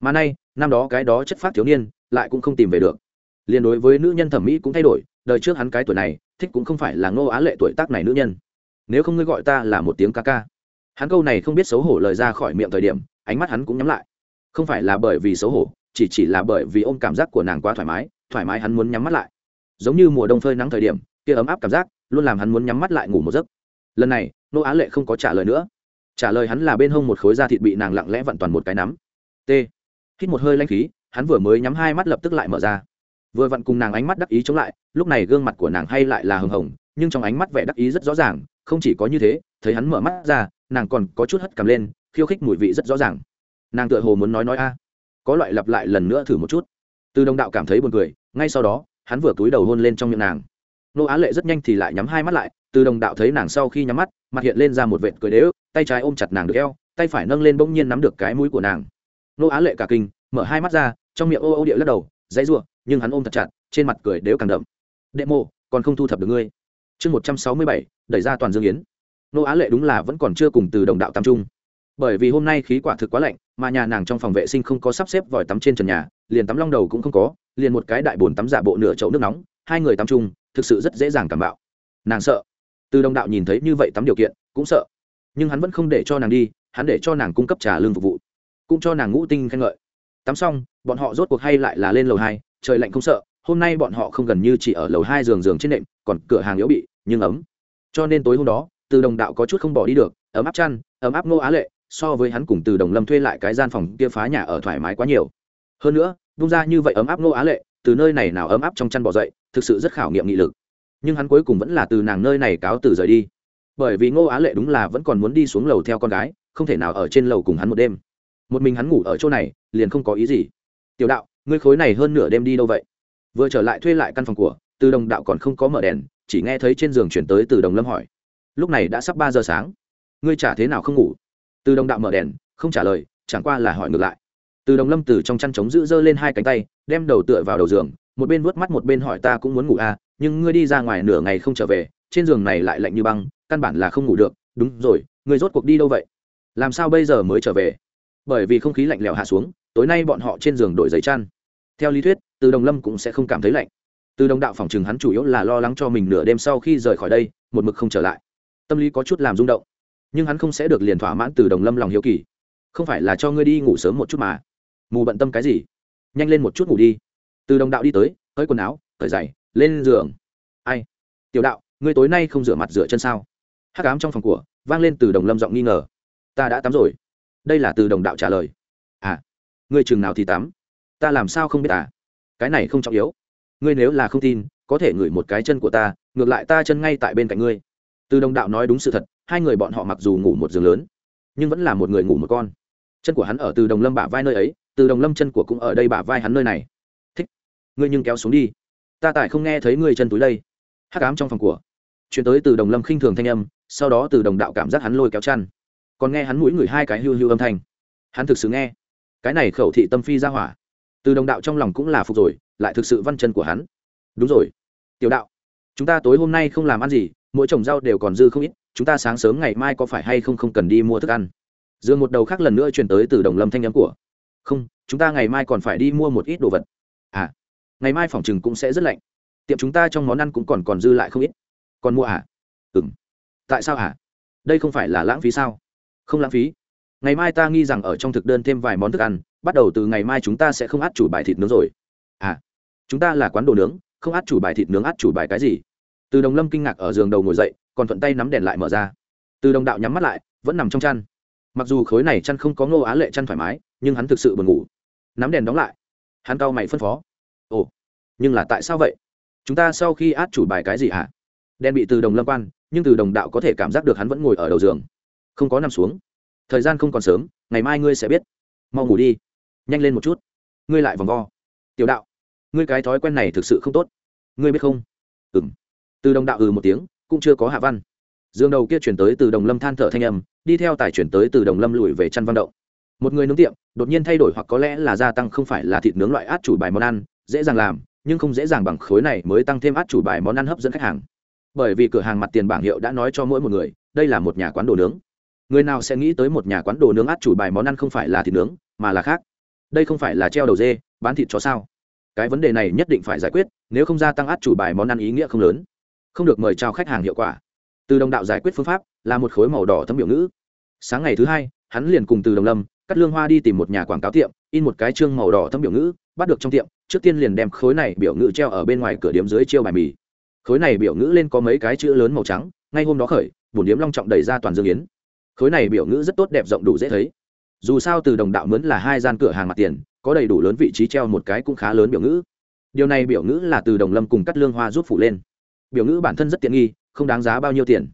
Mà nay, năm đó cái đó chất phát thiếu niên lại cũng không tìm về được. Liên đối với nữ nhân thẩm mỹ cũng thay đổi, đời trước hắn cái tuổi này, thích cũng không phải là ngô á lệ tuổi tác này nữ nhân. Nếu không ngươi gọi ta là một tiếng ca ca. Hắn câu này không biết xấu hổ lời ra khỏi miệng thời điểm, ánh mắt hắn cũng nhắm lại. Không phải là bởi vì xấu hổ, chỉ chỉ là bởi vì ôm cảm giác của nàng quá thoải mái thoải mái hắn muốn nhắm mắt lại. Giống như mùa đông phơi nắng thời điểm, kia ấm áp cảm giác luôn làm hắn muốn nhắm mắt lại ngủ một giấc. Lần này nô á lệ không có trả lời nữa. Trả lời hắn là bên hông một khối da thịt bị nàng lặng lẽ vặn toàn một cái nắm. T. Hít một hơi lanh khí hắn vừa mới nhắm hai mắt lập tức lại mở ra. Vừa vặn cùng nàng ánh mắt đắc ý chống lại, lúc này gương mặt của nàng hay lại là hừng hồng, nhưng trong ánh mắt vẻ đắc ý rất rõ ràng, không chỉ có như thế, thấy hắn mở mắt ra, nàng còn có chút hất cầm lên, khiêu khích mùi vị rất rõ ràng. Nàng tựa hồ muốn nói nói a, có loại lặp lại lần nữa thử một chút. Từ đồng đạo cảm thấy buồn cười, ngay sau đó, hắn vừa túi đầu hôn lên trong miệng nàng. Nô á lệ rất nhanh thì lại nhắm hai mắt lại, từ đồng đạo thấy nàng sau khi nhắm mắt, mặt hiện lên ra một vệt cười đế ức tay trái ôm chặt nàng được eo, tay phải nâng lên bỗng nhiên nắm được cái mũi của nàng. Nô á lệ cả kinh, mở hai mắt ra trong miệng ô ô địa lắc đầu, dãy r nhưng hắn ôm thật chặt, trên mặt cười đều càng đậm. Đệ mô còn không thu thập được ngươi. Chương một trăm sáu mươi bảy, đẩy ra toàn dương yến. Nô á lệ đúng là vẫn còn chưa cùng từ đồng đạo tam trung bởi vì hôm nay khí quả thực quá lạnh, mà nhà nàng trong phòng vệ sinh không có sắp xếp vòi tắm trên trần nhà, liền tắm long đầu cũng không có, liền một cái đại bồn tắm giả bộ nửa chậu nước nóng, hai người tắm chung, thực sự rất dễ dàng cảm bạo. Nàng sợ. Từ đồng đạo nhìn thấy như vậy tắm điều kiện, cũng sợ. Nhưng hắn vẫn không để cho nàng đi, hắn để cho nàng cung cấp trà lương phục vụ, cũng cho nàng ngũ tinh khen ngợi. Tắm xong bọn họ rốt cuộc hay lại là lên lầu hai, trời lạnh không sợ, hôm nay bọn họ không gần như chỉ ở lầu hai giường giường trên nệm, còn cửa hàng yếu bị, nhưng ấm. Cho nên tối hôm đó, từ đồng đạo có chút không bỏ đi được, ấm áp chăn, ấm áp Ngô á lệ, so với hắn cùng từ đồng lâm thuê lại cái gian phòng kia phá nhà ở thoải mái quá nhiều. Hơn nữa bung ra như vậy ấm áp Ngô á lệ, từ nơi này nào ấm áp trong chăn bỏ dậy, thực sự rất khảo nghiệm nghị lực. Nhưng hắn cuối cùng vẫn là từ nàng nơi này cáo từ rời đi. Bởi vì ngô á lệ đúng là vẫn còn muốn đi xuống lầu theo con gái, không thể nào ở trên lầu cùng hắn một đêm. Một mình hắn ngủ ở chỗ này, liền không có ý gì tiểu đạo, ngươi khối này hơn nửa đêm đi đâu vậy? Vừa trở lại thuê lại căn phòng của, từ đồng đạo còn không có mở đèn, chỉ nghe thấy trên giường chuyển tới từ đồng lâm hỏi. Lúc này đã sắp ba giờ sáng. Ngươi trả thế nào không ngủ? Từ đồng đạo mở đèn, không trả lời, chẳng qua là hỏi ngược lại. Từ đồng lâm từ trong chăn trống giữ dơ lên hai cánh tay, đem đầu tựa vào đầu giường, một bên vuốt mắt một bên hỏi ta cũng muốn ngủ à nhưng ngươi đi ra ngoài nửa ngày không trở về, trên giường này lại lạnh như băng, căn bản là không ngủ được. Đúng rồi, ngươi rốt cuộc đi đâu vậy? Làm sao bây giờ mới trở về? Bởi vì không khí lạnh lẽo hạ xuống, tối nay bọn họ trên giường đổi giấy chăn. Theo lý thuyết, từ đồng lâm cũng sẽ không cảm thấy lạnh. Từ đồng đạo phòng chừng hắn chủ yếu là lo lắng cho mình nửa đêm sau khi rời khỏi đây, một mực không trở lại. Tâm lý có chút làm rung động. Nhưng hắn không sẽ được liền thỏa mãn từ đồng lâm lòng hiếu kỳ. Không phải là cho ngươi đi ngủ sớm một chút mà. Mù bận tâm cái gì? Nhanh lên một chút ngủ đi. Từ đồng đạo đi tới, cởi quần áo, cởi giày, lên giường. Ai? Tiểu đạo, ngươi tối nay không rửa mặt rửa chân sao? Hát cám trong phòng của, vang lên từ đồng lâm giọng nghi ngờ. Ta đã tắm rồi đây là từ đồng đạo trả lời. À ngươi chừng nào thì tắm. Ta làm sao không biết à? Cái này không trọng yếu. Ngươi nếu là không tin, có thể ngửi một cái chân của ta, ngược lại ta chân ngay tại bên cạnh ngươi. Từ đồng đạo nói đúng sự thật, hai người bọn họ mặc dù ngủ một giường lớn, nhưng vẫn là một người ngủ một con. Chân của hắn ở từ đồng lâm bả vai nơi ấy, từ đồng lâm chân của cũng ở đây bả vai hắn nơi này. Thích. Ngươi nhưng kéo xuống đi. Ta tại không nghe thấy ngươi chân túi đây. Hắc ám trong phòng của. Chuyển tới từ đồng lâm khinh thường thanh âm, sau đó từ đồng đạo cảm giác hắn lôi kéo chăn còn nghe hắn mũi người hai cái hưu hưu âm thanh. Hắn thực sự nghe. Cái này khẩu thị tâm phi ra hỏa. Từ đồng đạo trong lòng cũng là phục rồi, lại thực sự văn chân của hắn. Đúng rồi. Tiểu đạo, chúng ta tối hôm nay không làm ăn gì, mỗi trồng rau đều còn dư không ít, chúng ta sáng sớm ngày mai có phải hay không không cần đi mua thức ăn? Dương một đầu khác lần nữa truyền tới từ đồng lâm thanh nhắm của. Không, chúng ta ngày mai còn phải đi mua một ít đồ vật. À ngày mai phòng chừng cũng sẽ rất lạnh. Tiệm chúng ta trong món ăn cũng còn còn dư lại không ít. Còn mua à? Ừ m tại sao à? Đây không phải là lãng phí sao? Không lãng phí. Ngày mai ta nghi rằng ở trong thực đơn thêm vài món thức ăn, bắt đầu từ ngày mai chúng ta sẽ không át chủ bài thịt nướng rồi. À chúng ta là quán đồ nướng, không át chủ bài thịt nướng, át chủ bài cái gì? Từ đồng lâm kinh ngạc ở giường đầu ngồi dậy, còn thuận tay nắm đèn lại mở ra. Từ đồng đạo nhắm mắt lại, vẫn nằm trong chăn. Mặc dù khối này chăn không có ngô á lệ chăn thoải mái, nhưng hắn thực sự buồn ngủ. Nắm đèn đóng lại. Hắn cau mày phân phó. Ồ, nhưng là tại sao vậy? Chúng ta sau khi át chủ bài cái gì hả? Đèn bị từ đồng lâm quan, nhưng từ đồng đạo có thể cảm giác được hắn vẫn ngồi ở đầu giường không có nằm xuống. Thời gian không còn sớm, ngày mai ngươi sẽ biết. Mau ngủ đi. Nhanh lên một chút. Ngươi lại vòng vo. Tiểu đạo, ngươi cái thói quen này thực sự không tốt. Ngươi biết không? Ừ m từ đồng đạo ừ một tiếng, cũng chưa có hạ văn. Dương đầu kia chuyển tới từ đồng lâm than thở thanh âm, đi theo tài chuyển tới từ đồng lâm lùi về chăn văn động. Một người nướng tiệm, đột nhiên thay đổi hoặc có lẽ là gia tăng không phải là thịt nướng loại át chủ bài món ăn, dễ dàng làm, nhưng không dễ dàng bằng khối này mới tăng thêm át chủ bài món ăn hấp dẫn khách hàng. Bởi vì cửa hàng mặt tiền bảng hiệu đã nói cho mỗi một người, đây là một nhà quán đồ nướng người nào sẽ nghĩ tới một nhà quán đồ nướng át chủ bài món ăn không phải là thịt nướng, mà là khác? Đây không phải là treo đầu dê, bán thịt cho sao? Cái vấn đề này nhất định phải giải quyết, nếu không gia tăng át chủ bài món ăn ý nghĩa không lớn. Không được mời chào khách hàng hiệu quả. Từ đồng đạo giải quyết phương pháp, là một khối màu đỏ thấm biểu ngữ. Sáng ngày thứ hai, hắn liền cùng từ đồng lâm cắt lương hoa đi tìm một nhà quảng cáo tiệm, in một cái chương màu đỏ thấm biểu ngữ, bắt được trong tiệm, trước tiên liền đem khối này biểu ngữ treo ở bên ngoài cửa điếm dưới chiêu bài mì. Khối này biểu ngữ lên có mấy cái chữ lớn màu trắng, ngay hôm đó khởi, bổn điếm long trọng đẩy ra toàn dương yến khối này biểu ngữ rất tốt đẹp, rộng đủ dễ thấy. Dù sao từ đồng đạo mướn là hai gian cửa hàng mặt tiền, có đầy đủ lớn vị trí treo một cái cũng khá lớn biểu ngữ. Điều này biểu ngữ là từ đồng lâm cùng cắt lương hoa giúp phủ lên. Biểu ngữ bản thân rất tiện nghi, không đáng giá bao nhiêu tiền.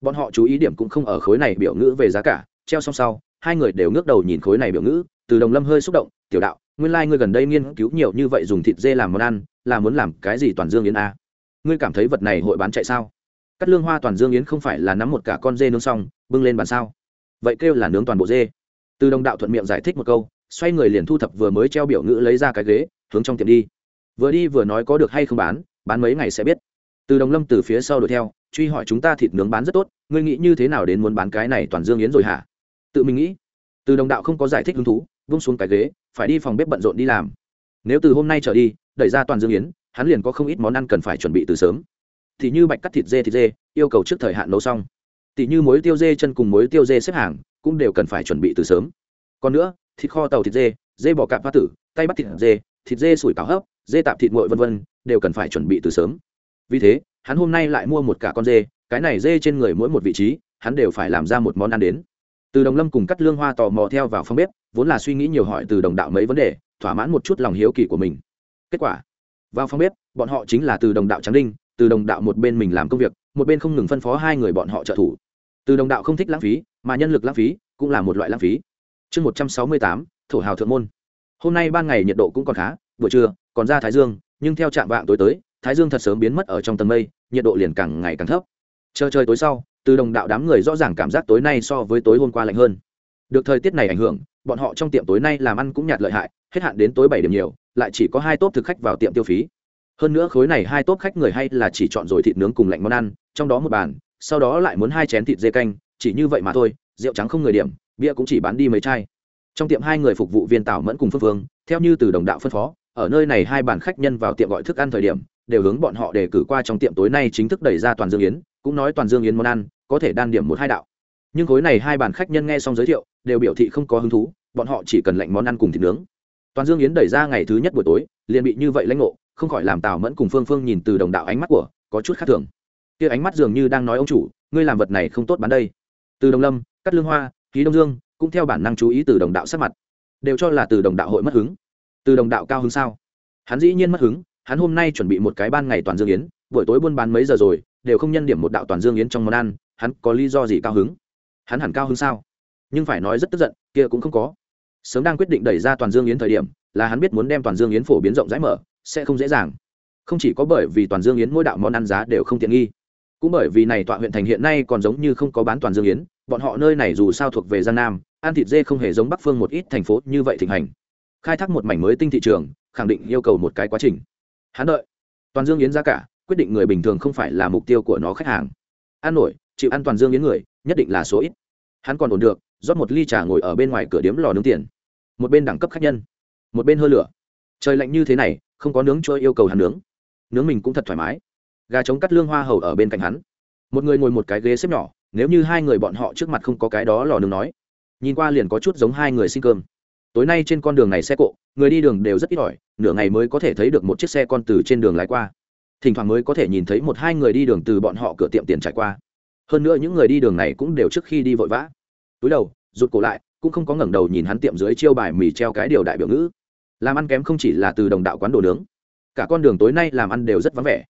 Bọn họ chú ý điểm cũng không ở khối này biểu ngữ về giá cả, treo xong sau, hai người đều ngước đầu nhìn khối này biểu ngữ, từ đồng lâm hơi xúc động, tiểu đạo, nguyên lai、like、ngươi gần đây nghiên cứu nhiều như vậy dùng thịt dê làm món ăn, là muốn làm cái gì toàn dương yến a? Ngươi cảm thấy vật này hội bán chạy sao? Cắt lương hoa toàn dương yến không phải là nắm một cả con dê nướng xong, bưng lên bàn sao? Vậy kêu là nướng toàn bộ dê. Từ đồng đạo thuận miệng giải thích một câu, xoay người liền thu thập vừa mới treo biểu ngữ lấy ra cái ghế, hướng trong tiệm đi. Vừa đi vừa nói có được hay không bán bán mấy ngày sẽ biết. Từ đồng lâm từ phía sau đuổi theo, truy hỏi chúng ta thịt nướng bán rất tốt, ngươi nghĩ như thế nào đến muốn bán cái này toàn dương yến rồi hả? Tự mình nghĩ. Từ đồng đạo không có giải thích hứng thú, vung xuống cái ghế, phải đi phòng bếp bận rộn đi làm. Nếu từ hôm nay trở đi, đẩy ra toàn dương yến, hắn liền có không ít món ăn cần phải chuẩn bị từ sớm thì như bạch cắt thịt dê thịt dê, yêu cầu trước thời hạn nấu xong. Thì như muối tiêu dê chân cùng muối tiêu dê xếp hàng, cũng đều cần phải chuẩn bị từ sớm. Còn nữa, thịt kho tàu thịt dê dê bò cạp hoa tử, tay bắt thịt dê thịt dê sủi cảo hấp, dê tạp thịt nguội vân vân, đều cần phải chuẩn bị từ sớm. Vì thế, hắn hôm nay lại mua một cả con dê, cái này dê trên người mỗi một vị trí, hắn đều phải làm ra một món ăn đến. Từ đồng lâm cùng cắt lương hoa tò mò theo vào phòng bếp, vốn là suy nghĩ nhiều hỏi từ đồng đạo mấy vấn đề, thỏa mãn một chút lòng hiếu kỳ của mình. Kết quả, vào phòng bếp, bọn họ chính là từ đồng đạo trắng đinh từ đồng đạo một bên mình làm công việc, một bên không ngừng phân phó hai người bọn họ trợ thủ. Từ đồng đạo không thích lãng phí, mà nhân lực lãng phí cũng là một loại lãng phí. Chương một trăm sáu mươi tám, thổ hào thượng môn. Hôm nay ban ngày nhiệt độ cũng còn khá, buổi trưa còn ra thái dương, nhưng theo trạm vạng tối tới, thái dương thật sớm biến mất ở trong tầng mây, nhiệt độ liền càng ngày càng thấp. Chờ trời tối sau, từ đồng đạo đám người rõ ràng cảm giác tối nay so với tối hôm qua lạnh hơn. Được thời tiết này ảnh hưởng, bọn họ trong tiệm tối nay làm ăn cũng nhạt lợi hại, hết hạn đến tối bảy điểm nhiều, lại chỉ có hai tốp thực khách vào tiệm tiêu phí hơn nữa khối này hai tốp khách người hay là chỉ chọn rồi thịt nướng cùng lạnh món ăn, trong đó một bàn, sau đó lại muốn hai chén thịt dê canh, chỉ như vậy mà thôi, rượu trắng không người điểm, bia cũng chỉ bán đi mấy chai. Trong tiệm hai người phục vụ viên tảo mẫn cùng phương phương, theo như từ đồng đạo phân phó, ở nơi này hai bàn khách nhân vào tiệm gọi thức ăn thời điểm, đều hướng bọn họ đề cử qua trong tiệm tối nay chính thức đẩy ra toàn dương yến, cũng nói toàn dương yến món ăn, có thể đan điểm một hai đạo. Nhưng khối này hai bàn khách nhân nghe xong giới thiệu, đều biểu thị không có hứng thú, bọn họ chỉ cần lạnh món ăn cùng thịt nướng. Toàn dương yến đẩy ra ngày thứ nhất buổi tối, liền bị như vậy lãnh ngộ không khỏi làm tào mẫn cùng phương phương nhìn từ đồng đạo ánh mắt của, có chút khác thường. Kia ánh mắt dường như đang nói ông chủ, ngươi làm vật này không tốt bán đây. Từ đồng lâm cắt lương hoa khí đông dương, cũng theo bản năng chú ý từ đồng đạo sắc mặt. Đều cho là từ đồng đạo hội mất hứng. Từ đồng đạo cao hứng sao? Hắn dĩ nhiên mất hứng, hắn hôm nay chuẩn bị một cái ban ngày toàn dương yến, buổi tối buôn bán mấy giờ rồi, đều không nhân điểm một đạo toàn dương yến trong món ăn, hắn có lý do gì cao hứng? Hắn hẳn cao hứng sao? Nhưng phải nói rất tức giận, kia cũng không có. Sớm đang quyết định đẩy ra toàn dương yến thời điểm, là hắn biết muốn đem toàn dương yến phổ biến rộng rãi mở sẽ không dễ dàng. Không chỉ có bởi vì toàn dương yến mỗi đạo món ăn giá đều không tiện nghi, cũng bởi vì này tọa huyện thành hiện nay còn giống như không có bán toàn dương yến, bọn họ nơi này dù sao thuộc về gian nam, ăn thịt dê không hề giống bắc phương một ít thành phố như vậy thịnh hành. Khai thác một mảnh mới tinh thị trường, khẳng định yêu cầu một cái quá trình. Hắn đợi. Toàn dương yến giá cả, quyết định người bình thường không phải là mục tiêu của nó khách hàng. Ăn nổi, chịu ăn toàn dương yến người, nhất định là số ít. Hắn còn ổn được, rót một ly trà ngồi ở bên ngoài cửa điếm lò nướng tiền. Một bên đẳng cấp khách nhân, một bên hơi lửa. Trời lạnh như thế này không có nướng chua yêu cầu hắn nướng. Nướng mình cũng thật thoải mái. Gà trống cắt lương hoa hầu ở bên cạnh hắn. Một người ngồi một cái ghế xếp nhỏ, nếu như hai người bọn họ trước mặt không có cái đó lò nướng nói. Nhìn qua liền có chút giống hai người xin cơm. Tối nay trên con đường này xe cộ, người đi đường đều rất ít ỏi, nửa ngày mới có thể thấy được một chiếc xe con từ trên đường lái qua. Thỉnh thoảng mới có thể nhìn thấy một hai người đi đường từ bọn họ cửa tiệm tiền trải qua. Hơn nữa những người đi đường này cũng đều trước khi đi vội vã. Túi đầu, rụt cổ lại, cũng không có ngẩng đầu nhìn hắn tiệm dưới chiêu bài mì treo cái điều đại biểu ngữ làm ăn kém không chỉ là từ đồng đạo quán đồ nướng, cả con đường tối nay làm ăn đều rất vắng vẻ.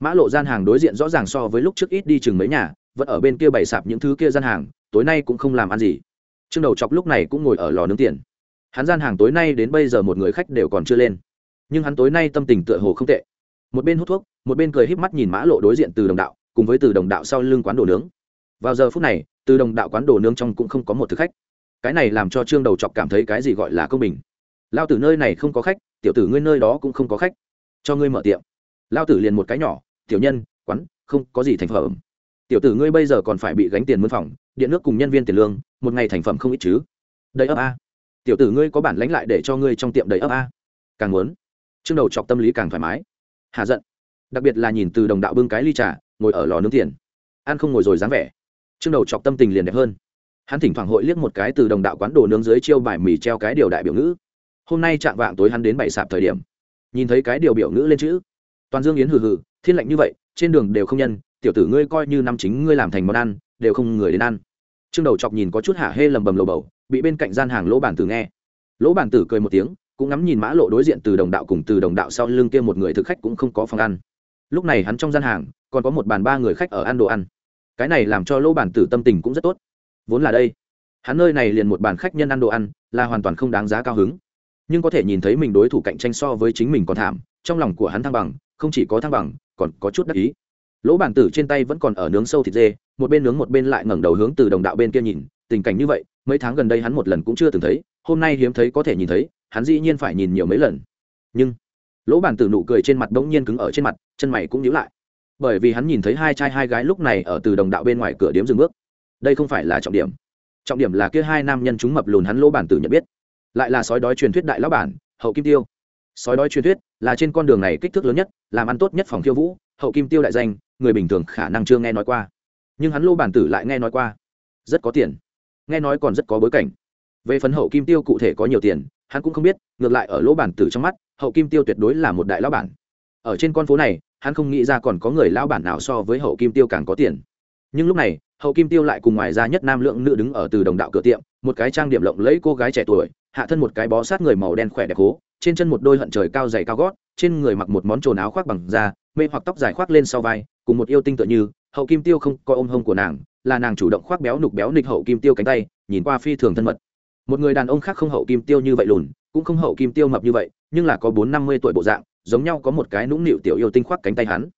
Mã lộ gian hàng đối diện rõ ràng so với lúc trước ít đi chừng mấy nhà, vẫn ở bên kia bày sạp những thứ kia gian hàng, tối nay cũng không làm ăn gì. Trương đầu chọc lúc này cũng ngồi ở lò nướng tiền. Hắn gian hàng tối nay đến bây giờ một người khách đều còn chưa lên. Nhưng hắn tối nay tâm tình tựa hồ không tệ. Một bên hút thuốc, một bên cười híp mắt nhìn mã lộ đối diện từ đồng đạo, cùng với từ đồng đạo sau lưng quán đồ nướng. Vào giờ phút này, từ đồng đạo quán đồ nướng trong cũng không có một thực khách. Cái này làm cho trương đầu chọc cảm thấy cái gì gọi là công bình lao tử nơi này không có khách, tiểu tử ngươi nơi đó cũng không có khách. Cho ngươi mở tiệm. Lao tử liền một cái nhỏ, tiểu nhân, quán, không có gì thành phẩm. Tiểu tử ngươi bây giờ còn phải bị gánh tiền mướn phòng, điện nước cùng nhân viên tiền lương, một ngày thành phẩm không ít chứ. Đầy ấp a. Tiểu tử ngươi có bản lánh lại để cho ngươi trong tiệm đầy ấp a. Càng muốn, chương đầu chọc tâm lý càng thoải mái. Hạ giận. Đặc biệt là nhìn từ đồng đạo bưng cái ly trà, ngồi ở lò nướng tiền. Ăn không ngồi rồi dáng vẻ. Chương đầu chọc tâm tình liền đẹp hơn. Hắn thỉnh thoảng hội liếc một cái từ đồng đạo quán đồ nướng dưới chiêu bài mì treo cái điều đại biểu ngữ hôm nay chạm vạng tối hắn đến bảy sạp thời điểm. Nhìn thấy cái điều biểu ngữ lên chữ. Toàn dương yến hừ hừ, thiên lạnh như vậy, trên đường đều không nhân, tiểu tử ngươi coi như năm chính ngươi làm thành món ăn, đều không người đến ăn. Trương đầu chọc nhìn có chút hạ hê lầm bầm lầu bầu, bị bên cạnh gian hàng lỗ bản tử nghe. Lỗ bản tử cười một tiếng, cũng ngắm nhìn mã lộ đối diện từ đồng đạo cùng từ đồng đạo sau lưng kia một người thực khách cũng không có phòng ăn. Lúc này hắn trong gian hàng, còn có một bàn ba người khách ở ăn đồ ăn. Cái này làm cho lỗ bản tử tâm tình cũng rất tốt. Vốn là đây, hắn nơi này liền một bàn khách nhân ăn đồ ăn, là hoàn toàn không đáng giá cao hứng nhưng có thể nhìn thấy mình đối thủ cạnh tranh so với chính mình còn thảm, trong lòng của hắn thăng bằng, không chỉ có thăng bằng, còn có chút đắc ý. Lỗ bản tử trên tay vẫn còn ở nướng sâu thịt dê, một bên nướng một bên lại ngẩng đầu hướng từ đồng đạo bên kia nhìn, tình cảnh như vậy, mấy tháng gần đây hắn một lần cũng chưa từng thấy, hôm nay hiếm thấy có thể nhìn thấy, hắn dĩ nhiên phải nhìn nhiều mấy lần. Nhưng, lỗ bản tử nụ cười trên mặt bỗng nhiên cứng ở trên mặt, chân mày cũng nhíu lại. Bởi vì hắn nhìn thấy hai trai hai gái lúc này ở từ đồng đạo bên ngoài cửa điếm dừng bước. Đây không phải là trọng điểm. Trọng điểm là kia hai nam nhân chúng mập lùn hắn lỗ bản tử nhận biết lại là sói đói truyền thuyết đại lão bản, hậu kim tiêu. Sói đói truyền thuyết là trên con đường này kích thước lớn nhất, làm ăn tốt nhất phòng khiêu vũ, hậu kim tiêu đại danh, người bình thường khả năng chưa nghe nói qua. Nhưng hắn lô bản tử lại nghe nói qua. Rất có tiền. Nghe nói còn rất có bối cảnh. Về phần hậu kim tiêu cụ thể có nhiều tiền, hắn cũng không biết, ngược lại ở lỗ bản tử trong mắt, hậu kim tiêu tuyệt đối là một đại lão bản. Ở trên con phố này, hắn không nghĩ ra còn có người lão bản nào so với hậu kim tiêu càng có tiền. Nhưng lúc này, hậu kim tiêu lại cùng ngoài ra nhất nam lượng nữ đứng ở từ đồng đạo cửa tiệm, một cái trang điểm lộng lẫy cô gái trẻ tuổi hạ thân một cái bó sát người màu đen khỏe đẹp cố trên chân một đôi hận trời cao dày cao gót, trên người mặc một món trồn áo khoác bằng da, mê hoặc tóc dài khoác lên sau vai, cùng một yêu tinh tựa như, hậu kim tiêu không coi ôm hông của nàng, là nàng chủ động khoác béo nục béo nịch hậu kim tiêu cánh tay, nhìn qua phi thường thân mật. Một người đàn ông khác không hậu kim tiêu như vậy lùn, cũng không hậu kim tiêu mập như vậy, nhưng là có bốn năm mươi tuổi bộ dạng, giống nhau có một cái nũng nịu tiểu yêu tinh khoác cánh tay hắn.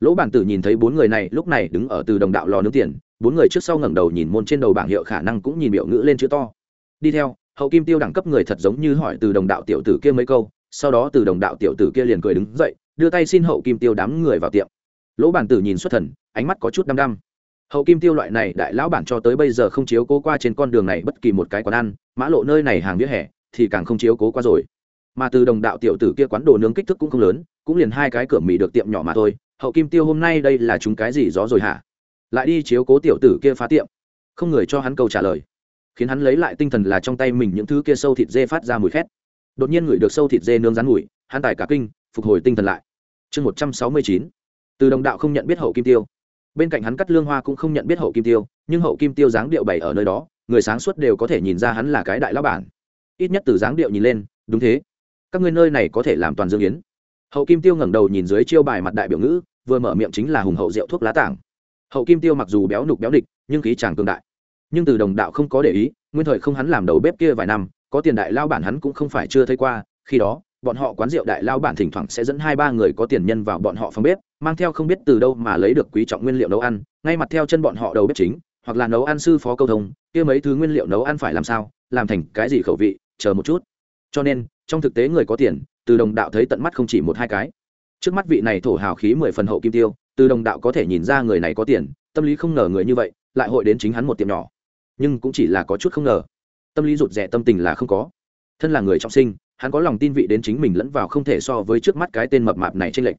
Lỗ bản tử nhìn thấy bốn người này, lúc này đứng ở từ đồng đạo lò nướng tiền, bốn người trước sau ngẩng đầu nhìn môn trên đầu bảng hiệu khả năng cũng nhìn biểu ngữ lên chữ to. Đi theo hậu kim tiêu đẳng cấp người thật giống như hỏi từ đồng đạo tiểu tử kia mấy câu, sau đó từ đồng đạo tiểu tử kia liền cười đứng dậy, đưa tay xin hậu kim tiêu đám người vào tiệm. Lỗ bản tử nhìn xuất thần, ánh mắt có chút đăm đăm. Hậu kim tiêu loại này đại lão bản cho tới bây giờ không chiếu cố qua trên con đường này bất kỳ một cái quán ăn, mã lộ nơi này hàng vỉa hè, thì càng không chiếu cố qua rồi. Mà từ đồng đạo tiểu tử kia quán đồ nướng kích thước cũng không lớn, cũng liền hai cái cửa mì được tiệm nhỏ mà thôi. Hậu kim tiêu hôm nay đây là chúng cái gì gió rồi hả? Lại đi chiếu cố tiểu tử kia phá tiệm. Không người cho hắn câu trả lời khiến hắn lấy lại tinh thần là trong tay mình những thứ kia sâu thịt dê phát ra mùi khét. Đột nhiên ngửi được sâu thịt dê nướng rán mùi, hắn tài cả kinh, phục hồi tinh thần lại. Chương một trăm sáu mươi chín. Từ đồng đạo không nhận biết hậu kim tiêu. Bên cạnh hắn cắt lương hoa cũng không nhận biết hậu kim tiêu, nhưng hậu kim tiêu dáng điệu bày ở nơi đó, người sáng suốt đều có thể nhìn ra hắn là cái đại lão bản. Ít nhất từ dáng điệu nhìn lên, đúng thế. Các ngươi nơi này có thể làm toàn dương yến. Hậu kim tiêu ngẩng đầu nhìn dưới chiêu bài mặt đại biểu ngữ, vừa mở miệng chính là hùng hậu rượu thuốc lá tảng. Hậu kim tiêu mặc dù béo nục béo địch, nhưng khí chàng cường đại nhưng từ đồng đạo không có để ý, nguyên thời không hắn làm đầu bếp kia vài năm, có tiền đại lao bản hắn cũng không phải chưa thấy qua, khi đó, bọn họ quán rượu đại lao bản thỉnh thoảng sẽ dẫn hai ba người có tiền nhân vào bọn họ phòng bếp, mang theo không biết từ đâu mà lấy được quý trọng nguyên liệu nấu ăn, ngay mặt theo chân bọn họ đầu bếp chính, hoặc là nấu ăn sư phó câu thông, kia mấy thứ nguyên liệu nấu ăn phải làm sao, làm thành cái gì khẩu vị, chờ một chút. Cho nên, trong thực tế người có tiền, từ đồng đạo thấy tận mắt không chỉ một hai cái. Trước mắt vị này thổ hào khí mười phần hậu kim tiêu, từ đồng đạo có thể nhìn ra người này có tiền, tâm lý không ngờ người như vậy, lại hội đến chính hắn một tiệm nhỏ nhưng cũng chỉ là có chút không ngờ. Tâm lý rụt rè, tâm tình là không có. Thân là người trọng sinh, hắn có lòng tin vị đến chính mình lẫn vào không thể so với trước mắt cái tên mập mạp này trên lệnh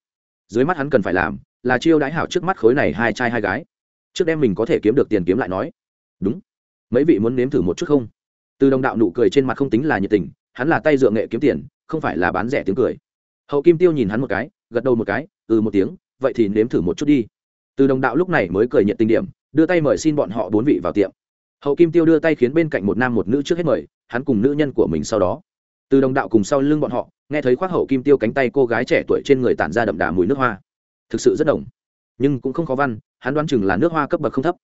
dưới mắt hắn cần phải làm là chiêu đãi hảo trước mắt khối này hai trai hai gái. Trước đêm mình có thể kiếm được tiền kiếm lại nói. Đúng. Mấy vị muốn nếm thử một chút không? Từ đồng đạo nụ cười trên mặt không tính là nhiệt tình, hắn là tay dựa nghệ kiếm tiền, không phải là bán rẻ tiếng cười. Hậu kim tiêu nhìn hắn một cái, gật đầu một cái ừ một tiếng, vậy thì nếm thử một chút đi. Từ đồng đạo lúc này mới cười nhiệt tình điểm, đưa tay mời xin bọn họ bốn vị vào tiệm hậu kim tiêu đưa tay khiến bên cạnh một nam một nữ trước hết mời, hắn cùng nữ nhân của mình sau đó. Từ đồng đạo cùng sau lưng bọn họ, nghe thấy khoác hậu kim tiêu cánh tay cô gái trẻ tuổi trên người tản ra đậm đà mùi nước hoa. Thực sự rất đồng. Nhưng cũng không khó văn, hắn đoán chừng là nước hoa cấp bậc không thấp.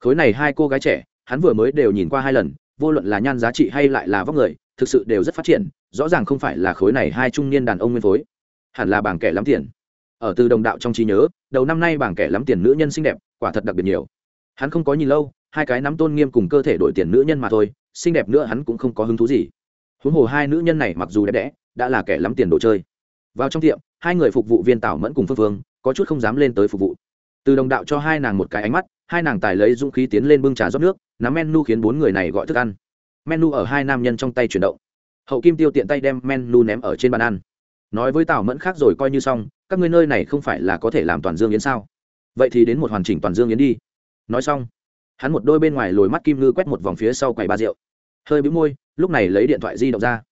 Khối này hai cô gái trẻ, hắn vừa mới đều nhìn qua hai lần, vô luận là nhan giá trị hay lại là vóc người, thực sự đều rất phát triển, rõ ràng không phải là khối này hai trung niên đàn ông nguyên phối. Hẳn là bảng kẻ lắm tiền. Ở từ đồng đạo trong trí nhớ, đầu năm nay bảng kẻ lắm tiền nữ nhân xinh đẹp, quả thật đặc biệt nhiều. Hắn không có nhìn lâu hai cái nắm tôn nghiêm cùng cơ thể đổi tiền nữ nhân mà thôi, xinh đẹp nữa hắn cũng không có hứng thú gì. Huống hồ hai nữ nhân này mặc dù đẹp đẽ, đã là kẻ lắm tiền đồ chơi. Vào trong tiệm, hai người phục vụ viên tảo mẫn cùng phương phương, có chút không dám lên tới phục vụ. Từ đồng đạo cho hai nàng một cái ánh mắt, hai nàng tài lấy dũng khí tiến lên bưng trà rót nước, nắm menu khiến bốn người này gọi thức ăn. Menu ở hai nam nhân trong tay chuyển động. Hậu kim tiêu tiện tay đem menu ném ở trên bàn ăn. Nói với tào mẫn khác rồi coi như xong, các ngươi nơi này không phải là có thể làm toàn dương yến sao? Vậy thì đến một hoàn chỉnh toàn dương yến đi. Nói xong hắn một đôi bên ngoài lồi mắt kim ngư quét một vòng phía sau quầy ba rượu. Hơi bĩu môi, lúc này lấy điện thoại di động ra.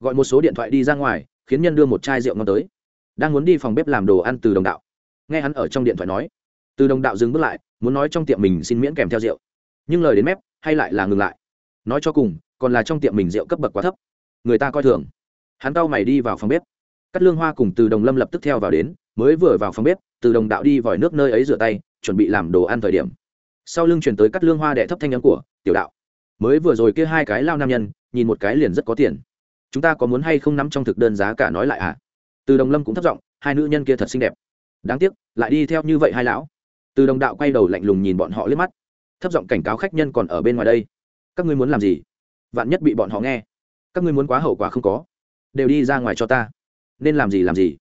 Gọi một số điện thoại đi ra ngoài, khiến nhân đưa một chai rượu ngon tới. Đang muốn đi phòng bếp làm đồ ăn từ đồng đạo. Nghe hắn ở trong điện thoại nói. Từ đồng đạo dừng bước lại, muốn nói trong tiệm mình xin miễn kèm theo rượu. Nhưng lời đến mép, hay lại là ngừng lại. Nói cho cùng, còn là trong tiệm mình rượu cấp bậc quá thấp. Người ta coi thường. Hắn cau mày đi vào phòng bếp. Cắt lương hoa cùng từ đồng lâm lập tức theo vào đến, mới vừa vào phòng bếp, từ đồng đạo đi vòi nước nơi ấy rửa tay, chuẩn bị làm đồ ăn thời điểm sau lưng chuyển tới cắt lương hoa đệ thấp thanh âm của tiểu đạo. Mới vừa rồi kia hai cái lao nam nhân, nhìn một cái liền rất có tiền. Chúng ta có muốn hay không nắm trong thực đơn giá cả nói lại à? Từ đồng lâm cũng thất giọng, hai nữ nhân kia thật xinh đẹp. Đáng tiếc, lại đi theo như vậy hai lão. Từ đồng đạo quay đầu lạnh lùng nhìn bọn họ liếc mắt. Thấp giọng cảnh cáo khách nhân còn ở bên ngoài đây. Các ngươi muốn làm gì? Vạn nhất bị bọn họ nghe. Các ngươi muốn quá hậu quả không có. Đều đi ra ngoài cho ta. Nên làm gì làm gì.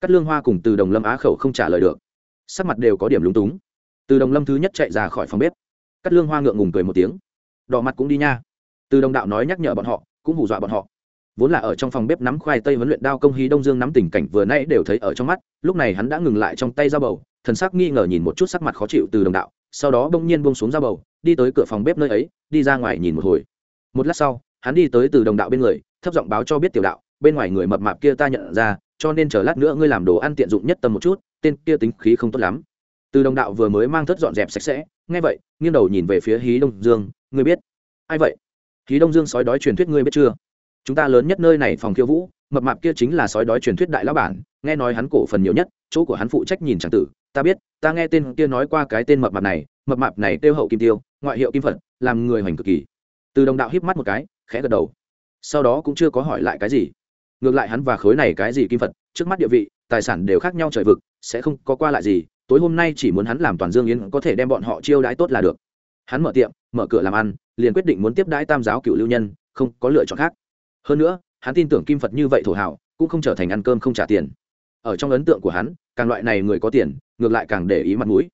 Cắt lương hoa cùng từ đồng lâm á khẩu không trả lời được. Sắc mặt đều có điểm lúng túng từ đồng lâm thứ nhất chạy ra khỏi phòng bếp cắt lương hoa ngượng ngùng cười một tiếng đỏ mặt cũng đi nha từ đồng đạo nói nhắc nhở bọn họ cũng hù dọa bọn họ vốn là ở trong phòng bếp nắm khoai tây huấn luyện đao công hí đông dương nắm tình cảnh vừa nay đều thấy ở trong mắt lúc này hắn đã ngừng lại trong tay dao bầu thần sắc nghi ngờ nhìn một chút sắc mặt khó chịu từ đồng đạo sau đó bỗng nhiên buông xuống dao bầu đi tới cửa phòng bếp nơi ấy đi ra ngoài nhìn một hồi một lát sau hắn đi tới từ đồng đạo bên người thấp giọng báo cho biết tiểu đạo bên ngoài người mập mạp kia ta nhận ra cho nên chờ lát nữa ngươi làm đồ ăn tiện dụng nhất tâm một chút tên kia tính khí không tốt lắm từ đồng đạo vừa mới mang thất dọn dẹp sạch sẽ, nghe vậy, nghiêng đầu nhìn về phía hí đông dương, ngươi biết? Ai vậy? Hí đông dương sói đói truyền thuyết ngươi biết chưa? Chúng ta lớn nhất nơi này phòng khiêu vũ, mập mạp kia chính là sói đói truyền thuyết đại lão bản, nghe nói hắn cổ phần nhiều nhất, chỗ của hắn phụ trách nhìn tràng tử. Ta biết, ta nghe tên kia nói qua cái tên mập mạp này, mập mạp này tiêu hậu kim tiêu, ngoại hiệu kim phật, làm người hoành cực kỳ. Từ đồng đạo híp mắt một cái, khẽ gật đầu. Sau đó cũng chưa có hỏi lại cái gì. Ngược lại hắn và khối này cái gì kim phật, trước mắt địa vị, tài sản đều khác nhau trời vực, sẽ không có qua lại gì tối hôm nay chỉ muốn hắn làm toàn dương yến có thể đem bọn họ chiêu đãi tốt là được. Hắn mở tiệm, mở cửa làm ăn, liền quyết định muốn tiếp đãi tam giáo cựu lưu nhân, không có lựa chọn khác. Hơn nữa, hắn tin tưởng kim phật như vậy thổ hảo, cũng không trở thành ăn cơm không trả tiền. Ở trong ấn tượng của hắn, càng loại này người có tiền, ngược lại càng để ý mặt mũi.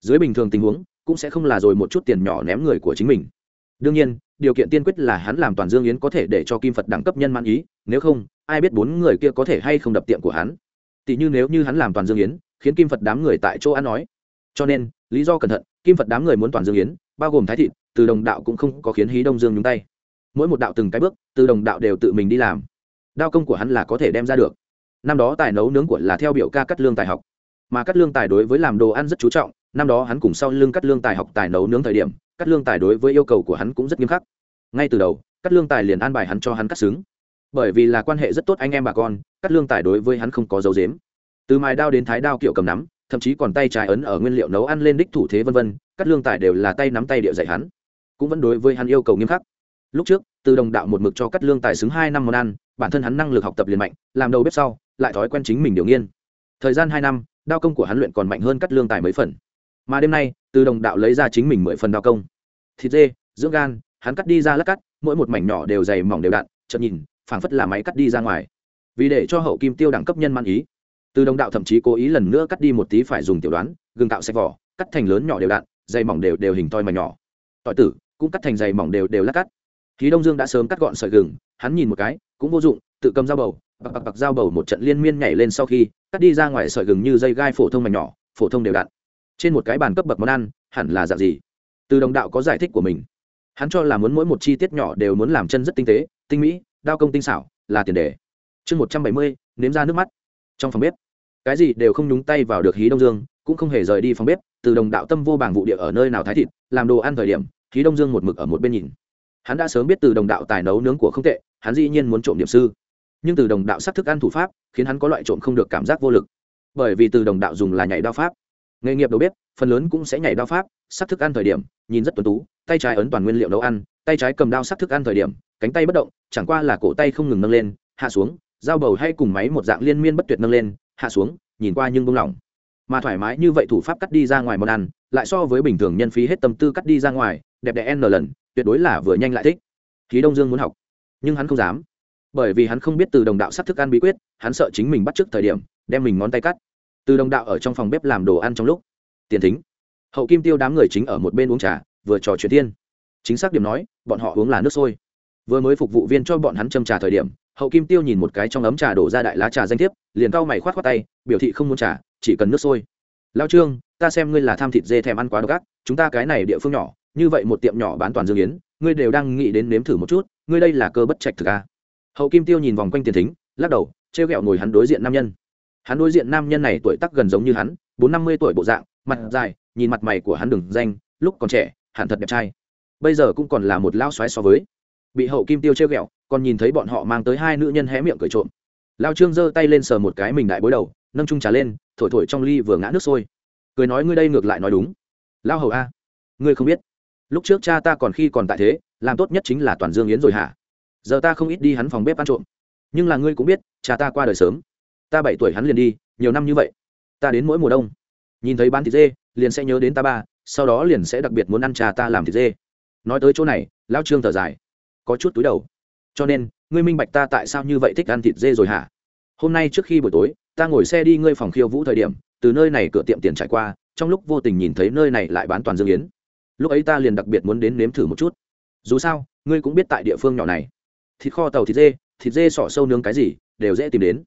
Dưới bình thường tình huống, cũng sẽ không là rồi một chút tiền nhỏ ném người của chính mình. Đương nhiên, điều kiện tiên quyết là hắn làm toàn dương yến có thể để cho kim phật đẳng cấp nhân mãn ý, nếu không, ai biết bốn người kia có thể hay không đập tiệm của hắn. Tỷ như nếu như hắn làm toàn dương yến khiến kim phật đám người tại chỗ ăn nói. Cho nên, lý do cẩn thận, kim phật đám người muốn toàn dương yến, bao gồm thái thịt, từ đồng đạo cũng không có khiến hí đông dương nhúng tay. Mỗi một đạo từng cái bước, từ đồng đạo đều tự mình đi làm. Đao công của hắn là có thể đem ra được. Năm đó tài nấu nướng của là theo biểu ca cắt lương tài học. Mà cắt lương tài đối với làm đồ ăn rất chú trọng, năm đó hắn cùng sau lưng cắt lương tài học tài nấu nướng thời điểm, cắt lương tài đối với yêu cầu của hắn cũng rất nghiêm khắc. Ngay từ đầu, cắt lương tài liền an bài hắn cho hắn cắt xứng. Bởi vì là quan hệ rất tốt anh em bà con, cắt lương tài đối với hắn không có dấu dếm từ mài đao đến thái đao kiểu cầm nắm, thậm chí còn tay trái ấn ở nguyên liệu nấu ăn lên đích thủ thế vân vân, cắt lương tài đều là tay nắm tay địa dạy hắn. Cũng vẫn đối với hắn yêu cầu nghiêm khắc. Lúc trước, từ đồng đạo một mực cho cắt lương tài xứng hai năm món ăn, bản thân hắn năng lực học tập liền mạnh, làm đầu bếp sau, lại thói quen chính mình điều nghiên. Thời gian hai năm, đao công của hắn luyện còn mạnh hơn cắt lương tài mấy phần. Mà đêm nay, từ đồng đạo lấy ra chính mình mười phần đao công. Thịt dê, dưỡng gan, hắn cắt đi ra lát cắt, mỗi một mảnh nhỏ đều dày mỏng đều đặn, chợt nhìn, phảng phất là máy cắt đi ra ngoài. Vì để cho hậu kim tiêu đẳng cấp nhân man ý từ đồng đạo thậm chí cố ý lần nữa cắt đi một tí phải dùng tiểu đoán, gừng tạo sạch vỏ, cắt thành lớn nhỏ đều đặn dày mỏng đều đều hình toi mà nhỏ. Tỏi tử, cũng cắt thành dày mỏng đều đều lát cắt. Khí đông dương đã sớm cắt gọn sợi gừng, hắn nhìn một cái, cũng vô dụng, tự cầm dao bầu bạc bạc bạc dao bầu một trận liên miên nhảy lên sau khi, cắt đi ra ngoài sợi gừng như dây gai phổ thông mà nhỏ, phổ thông đều đặn trên một cái bàn cấp bậc món ăn, hẳn là dạng gì? Từ đồng đạo có giải thích của mình. Hắn cho là muốn mỗi một chi tiết nhỏ đều muốn làm chân rất tinh tế, tinh mỹ, đao công tinh xảo, là tiền đề. Chương một trăm bảy mươi, nếm ra nước mắt. Trong phòng bếp cái gì đều không nhúng tay vào được hí đông dương, cũng không hề rời đi phòng bếp, từ đồng đạo tâm vô bảng vụ địa ở nơi nào thái thịt, làm đồ ăn thời điểm, hí đông dương một mực ở một bên nhìn. Hắn đã sớm biết từ đồng đạo tài nấu nướng của không tệ, hắn dĩ nhiên muốn trộm điểm sư. Nhưng từ đồng đạo sắc thức ăn thủ pháp, khiến hắn có loại trộm không được cảm giác vô lực. Bởi vì từ đồng đạo dùng là nhảy đao pháp. Nghề nghiệp đầu bếp, phần lớn cũng sẽ nhảy đao pháp sắc thức ăn thời điểm, nhìn rất tuấn tú, tay trái ấn toàn nguyên liệu nấu ăn, tay trái cầm đao sắc thức ăn thời điểm, cánh tay bất động, chẳng qua là cổ tay không ngừng nâng lên, hạ xuống, dao bầu hay cùng máy một dạng liên miên bất tuyệt nâng lên hạ xuống, nhìn qua nhưng buông lỏng. Mà thoải mái như vậy thủ pháp cắt đi ra ngoài món ăn, lại so với bình thường nhân phí hết tâm tư cắt đi ra ngoài, đẹp đẽ n lần, tuyệt đối là vừa nhanh lại thích. Khí đông dương muốn học, nhưng hắn không dám. Bởi vì hắn không biết từ đồng đạo sắc thức ăn bí quyết, hắn sợ chính mình bắt trước thời điểm, đem mình ngón tay cắt. Từ đồng đạo ở trong phòng bếp làm đồ ăn trong lúc, tiền thính. Hậu kim tiêu đám người chính ở một bên uống trà, vừa trò chuyện tiên chính xác điểm nói, bọn họ uống là nước sôi. Vừa mới phục vụ viên cho bọn hắn châm trà thời điểm hậu kim tiêu nhìn một cái trong ấm trà đổ ra đại lá trà danh thiếp, liền cau mày khoát khoát tay, biểu thị không muốn trà, chỉ cần nước sôi. Lao trương, ta xem ngươi là tham thịt dê thèm ăn quá độc ác, chúng ta cái này địa phương nhỏ, như vậy một tiệm nhỏ bán toàn dương yến, ngươi đều đang nghĩ đến nếm thử một chút, ngươi đây là cơ bất trạch thực a. Hậu kim tiêu nhìn vòng quanh tiền thính, lắc đầu, trêu ghẹo ngồi hắn đối diện nam nhân. Hắn đối diện nam nhân này tuổi tác gần giống như hắn, bốn năm mươi tuổi bộ dạng, mặt dài, nhìn mặt mày của hắn đừng danh, lúc còn trẻ, hẳn thật đẹp trai. Bây giờ cũng còn là một lao xoáy so với. Bị hậu kim tiêu trêu ghẹo còn nhìn thấy bọn họ mang tới hai nữ nhân hé miệng cười trộm. Lao trương giơ tay lên sờ một cái mình đại bối đầu, nâng trung trà lên, thổi thổi trong ly vừa ngã nước sôi. Cười nói ngươi đây ngược lại nói đúng. Lao hầu a, ngươi không biết. Lúc trước cha ta còn khi còn tại thế, làm tốt nhất chính là toàn dương yến rồi hả? Giờ ta không ít đi hắn phòng bếp ăn trộm. Nhưng là ngươi cũng biết, cha ta qua đời sớm. Ta bảy tuổi hắn liền đi, nhiều năm như vậy. Ta đến mỗi mùa đông. Nhìn thấy bán thịt dê, liền sẽ nhớ đến ta ba, sau đó liền sẽ đặc biệt muốn ăn trà ta làm thịt dê. Nói tới chỗ này lão trương thở dài, có chút túi đầu cho nên, ngươi minh bạch ta tại sao như vậy thích ăn thịt dê rồi hả? Hôm nay trước khi buổi tối, ta ngồi xe đi ngươi phòng khiêu vũ thời điểm, từ nơi này cửa tiệm tiền trải qua, trong lúc vô tình nhìn thấy nơi này lại bán toàn dương yến. Lúc ấy ta liền đặc biệt muốn đến nếm thử một chút. Dù sao, ngươi cũng biết tại địa phương nhỏ này, thịt kho tàu thịt dê thịt dê sỏ sâu nướng cái gì, đều dễ tìm đến.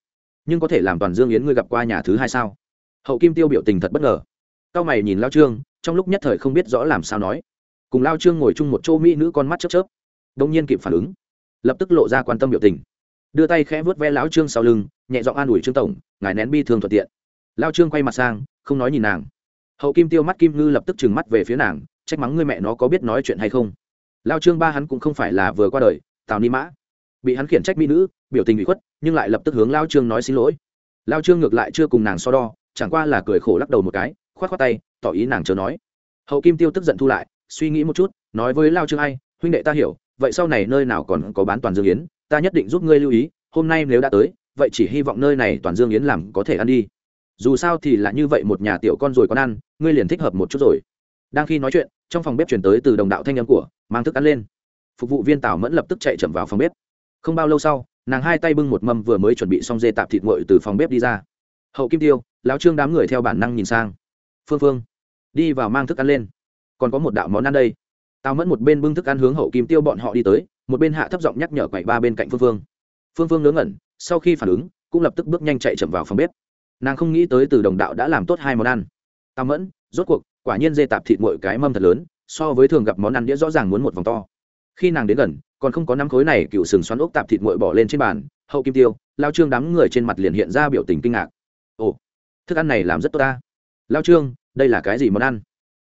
Nhưng có thể làm toàn dương yến ngươi gặp qua nhà thứ hai sao? Hậu kim tiêu biểu tình thật bất ngờ. Cao mày nhìn lao trương, trong lúc nhất thời không biết rõ làm sao nói. Cùng lao trương ngồi chung một chỗ mỹ nữ con mắt chớp chớp đông nhiên kịp phản ứng lập tức lộ ra quan tâm biểu tình. Đưa tay khẽ vớt ve lão trương sau lưng, nhẹ giọng an ủi trương tổng, ngài nén bi thường thuận tiện. Lao trương quay mặt sang, không nói nhìn nàng. Hậu kim tiêu mắt kim ngư lập tức trừng mắt về phía nàng, trách mắng người mẹ nó có biết nói chuyện hay không. Lao trương ba hắn cũng không phải là vừa qua đời, tào ni mã. Bị hắn khiển trách mỹ nữ, biểu tình bị khuất, nhưng lại lập tức hướng lao trương nói xin lỗi. Lao trương ngược lại chưa cùng nàng so đo, chẳng qua là cười khổ lắc đầu một cái k h o á t k h o á tay, tỏ ý nàng chờ nói. Hậu kim tiêu tức giận thu lại, suy nghĩ một chút, nói với lao trương ai, huynh đệ ta hiểu vậy sau này nơi nào còn có bán toàn dương yến, ta nhất định giúp ngươi lưu ý, hôm nay nếu đã tới, vậy chỉ hy vọng nơi này toàn dương yến làm có thể ăn đi. Dù sao thì là như vậy một nhà tiểu con rồi con ăn, ngươi liền thích hợp một chút rồi. Đang khi nói chuyện, trong phòng bếp chuyển tới từ đồng đạo thanh âm của, mang thức ăn lên. Phục vụ viên tảo mẫn lập tức chạy chậm vào phòng bếp. Không bao lâu sau, nàng hai tay bưng một mâm vừa mới chuẩn bị xong dê tạp thịt nguội từ phòng bếp đi ra. Hậu kim tiêu, lão trương đám người theo bản năng nhìn sang. Phương phương, đi vào mang thức ăn lên. Còn có một đạo món ăn đây tao mẫn một bên bưng thức ăn hướng hậu kim tiêu bọn họ đi tới, một bên hạ thấp giọng nhắc nhở quậy ba bên cạnh phương phương. Phương phương ngớ ngẩn, sau khi phản ứng, cũng lập tức bước nhanh chạy chậm vào phòng bếp. Nàng không nghĩ tới từ đồng đạo đã làm tốt hai món ăn. Tao mẫn, rốt cuộc, quả nhiên dê tạp thịt mỗi cái mâm thật lớn, so với thường gặp món ăn đĩa rõ ràng muốn một vòng to. Khi nàng đến gần, còn không có năm khối này cựu sừng xoắn ốc tạp thịt nguội bỏ lên trên bàn, hậu kim tiêu, lao trương đám người trên mặt liền hiện ra biểu tình kinh ngạc. Ồ, thức ăn này làm rất tốt ta. Lao trương, đây là cái gì món ăn?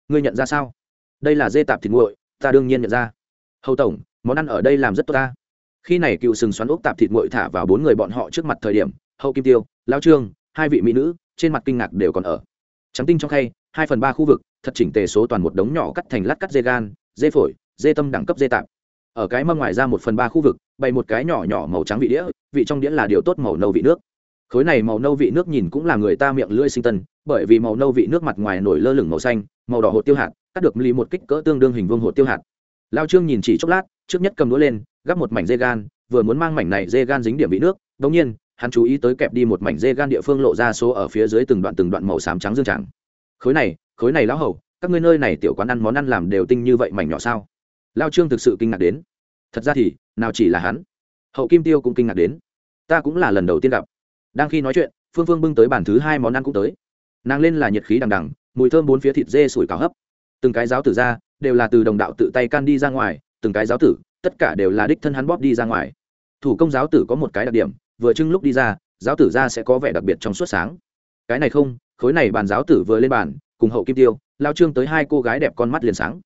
Ngươi nhận ra sao? Đây là dê tạp thịt nguội ta đương nhiên nhận ra. Hầu tổng, món ăn ở đây làm rất tốt ta. Khi này cựu sừng xoắn ốc tạp thịt nguội thả vào bốn người bọn họ trước mặt thời điểm, hậu kim tiêu lao trương, hai vị mỹ nữ, trên mặt kinh ngạc đều còn ở. Trắng tinh trong khay, hai phần ba khu vực, thật chỉnh tề số toàn một đống nhỏ cắt thành lát cắt dê gan, dê phổi, dê tâm đẳng cấp dê tạp. Ở cái mâm ngoài ra một phần ba khu vực, bày một cái nhỏ nhỏ màu trắng vị đĩa, vị trong đĩa là điều tốt màu nâu vị nước. Khối này màu nâu vị nước nhìn cũng là người ta miệng lưỡi sinh tân, bởi vì màu nâu vị nước mặt ngoài nổi lơ lửng màu xanh, màu đỏ hột tiêu hạt cắt được ly một kích cỡ tương đương hình vuông hột tiêu hạt. Lao trương nhìn chỉ chốc lát, trước nhất cầm đũa lên, gắp một mảnh dê gan, vừa muốn mang mảnh này dê gan dính điểm vị nước, đống nhiên, hắn chú ý tới kẹp đi một mảnh dê gan địa phương lộ ra số ở phía dưới từng đoạn từng đoạn màu xám trắng dương trắng khối này khối này lão hầu, các ngươi nơi này tiểu quán ăn món ăn làm đều tinh như vậy mảnh nhỏ sao? Lao trương thực sự kinh ngạc đến. Thật ra thì, nào chỉ là hắn. Hậu kim tiêu cũng kinh ngạc đến. Ta cũng là lần đầu tiên gặp. Đang khi nói chuyện, phương phương bưng tới bàn thứ hai món ăn cũng tới. Nàng lên là nhiệt khí đằng đằng, mùi thơm bốn phía thịt dê sủi cào hấp từng cái giáo tử ra, đều là từ đồng đạo tự tay can đi ra ngoài, từng cái giáo tử, tất cả đều là đích thân hắn bóp đi ra ngoài. Thủ công giáo tử có một cái đặc điểm, vừa trưng lúc đi ra, giáo tử ra sẽ có vẻ đặc biệt trong suốt sáng. Cái này không, khối này bàn giáo tử vừa lên bàn, cùng hậu kim tiêu, lao trương tới hai cô gái đẹp con mắt liền sáng.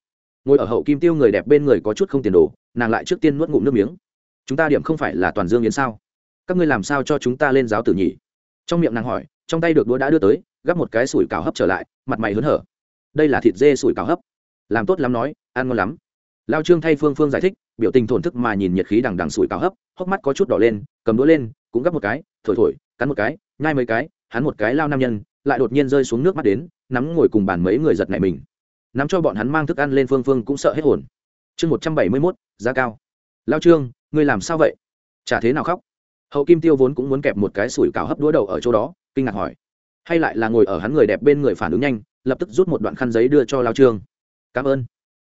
Ngồi ở hậu kim tiêu người đẹp bên người có chút không tiền đồ, nàng lại trước tiên nuốt ngụm nước miếng. Chúng ta điểm không phải là toàn dương yến sao? Các ngươi làm sao cho chúng ta lên giáo tử nhỉ? Trong miệng nàng hỏi, trong tay được đũa đã đưa tới, gắp một cái sủi cào hấp trở lại, mặt mày hớn hở đây là thịt dê sủi cào hấp. Làm tốt lắm nói, ăn ngon lắm. Lao trương thay phương phương giải thích, biểu tình thổn thức mà nhìn nhiệt khí đằng đằng sủi cào hấp, hốc mắt có chút đỏ lên, cầm đũa lên, cũng gắp một cái, thổi thổi, cắn một cái, nhai mấy cái, hắn một cái lao nam nhân, lại đột nhiên rơi xuống nước mắt đến, nắm ngồi cùng bàn mấy người giật này mình. Nắm cho bọn hắn mang thức ăn lên phương phương cũng sợ hết hồn. Chương một trăm bảy mươi mốt, giá cao. Lao trương, ngươi làm sao vậy? Chả thế nào khóc? Hậu kim tiêu vốn cũng muốn kẹp một cái sủi cào hấp đũa đầu ở chỗ đó, kinh ngạc hỏi. Hay lại là ngồi ở hắn người đẹp bên người phản ứng nhanh lập tức rút một đoạn khăn giấy đưa cho lao trương. Cảm ơn.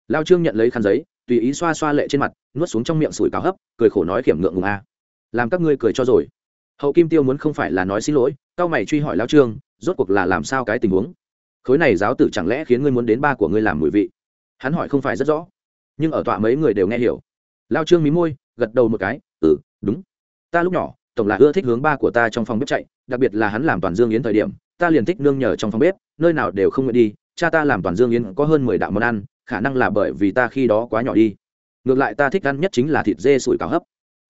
Lao trương nhận lấy khăn giấy, tùy ý xoa xoa lệ trên mặt, nuốt xuống trong miệng sủi cao hấp, cười khổ nói kiểm ngượng ngùng a. Làm các ngươi cười cho rồi. Hậu kim tiêu muốn không phải là nói xin lỗi, cao mày truy hỏi lao trương, rốt cuộc là làm sao cái tình huống? Khối này giáo tử chẳng lẽ khiến ngươi muốn đến ba của ngươi làm mùi vị? Hắn hỏi không phải rất rõ, nhưng ở tọa mấy người đều nghe hiểu. Lao trương mí môi, gật đầu một cái ừ đúng. Ta lúc nhỏ, tổng là ưa thích hướng ba của ta trong phòng bếp chạy, đặc biệt là hắn làm toàn dương yến thời điểm ta liền thích nương nhờ trong phòng bếp, nơi nào đều không nguyện đi, cha ta làm toàn dương yến có hơn mười đạo món ăn, khả năng là bởi vì ta khi đó quá nhỏ đi. Ngược lại ta thích ăn nhất chính là thịt dê sủi cảo hấp.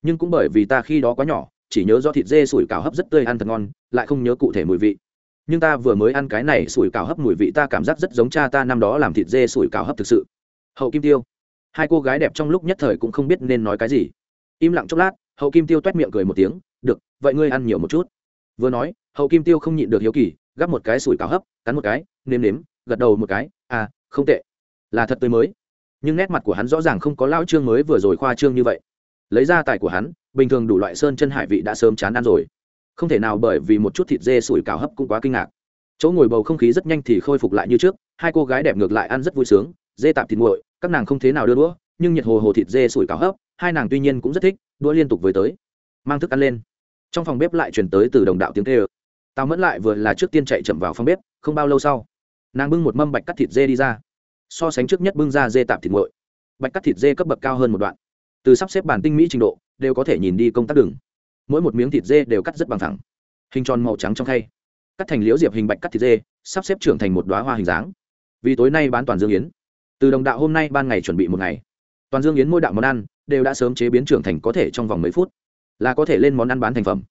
Nhưng cũng bởi vì ta khi đó quá nhỏ, chỉ nhớ do thịt dê sủi cảo hấp rất tươi ăn thật ngon, lại không nhớ cụ thể mùi vị. Nhưng ta vừa mới ăn cái này sủi cảo hấp mùi vị ta cảm giác rất giống cha ta năm đó làm thịt dê sủi cảo hấp thực sự. Hậu kim tiêu. Hai cô gái đẹp trong lúc nhất thời cũng không biết nên nói cái gì. Im lặng chốc lát, hậu kim tiêu t u é t miệng cười một tiếng, được, vậy ngươi ăn nhiều một chút. Vừa nói hậu kim tiêu không nhịn được hiếu kỳ, gắp một cái sủi cảo hấp, cắn một cái, nếm nếm, gật đầu một cái à không tệ. Là thật tươi mới. Nhưng nét mặt của hắn rõ ràng không có lao trương mới vừa rồi khoa trương như vậy. Lấy ra tài của hắn, bình thường đủ loại sơn chân hải vị đã sớm chán ăn rồi. Không thể nào bởi vì một chút thịt dê sủi cào hấp cũng quá kinh ngạc. Chỗ ngồi bầu không khí rất nhanh thì khôi phục lại như trước, hai cô gái đẹp ngược lại ăn rất vui sướng, dê tạp thịt nguội, các nàng không thế nào đưa đũa, nhưng nhiệt hồ hồ thịt dê sủi cào hấp, hai nàng tuy nhiên cũng rất thích, đũa liên tục với tới. Mang thức ăn lên. Trong phòng bếp lại chuyển tới từ đồng đạo tiếng tê ơ tào mẫn lại vừa là trước tiên chạy chậm vào phòng bếp, không bao lâu sau, nàng bưng một mâm bạch cắt thịt dê đi ra. So sánh trước nhất bưng ra dê tạp thịt nguội. Bạch cắt thịt dê cấp bậc cao hơn một đoạn. Từ sắp xếp bản tinh mỹ trình độ, đều có thể nhìn đi công tác đường. Mỗi một miếng thịt dê đều cắt rất bằng thẳng. Hình tròn màu trắng trong khay. Cắt thành liễu diệp hình bạch cắt thịt dê, sắp xếp trưởng thành một đoá hoa hình dáng. Vì tối nay bán toàn dương yến. Từ đồng đạo hôm nay ban ngày chuẩn bị một ngày. Toàn dương yến mỗi đạo món ăn đều đã sớm chế biến trưởng thành có thể trong vòng mấy phút. Là có thể lên món ăn bán thành phẩm.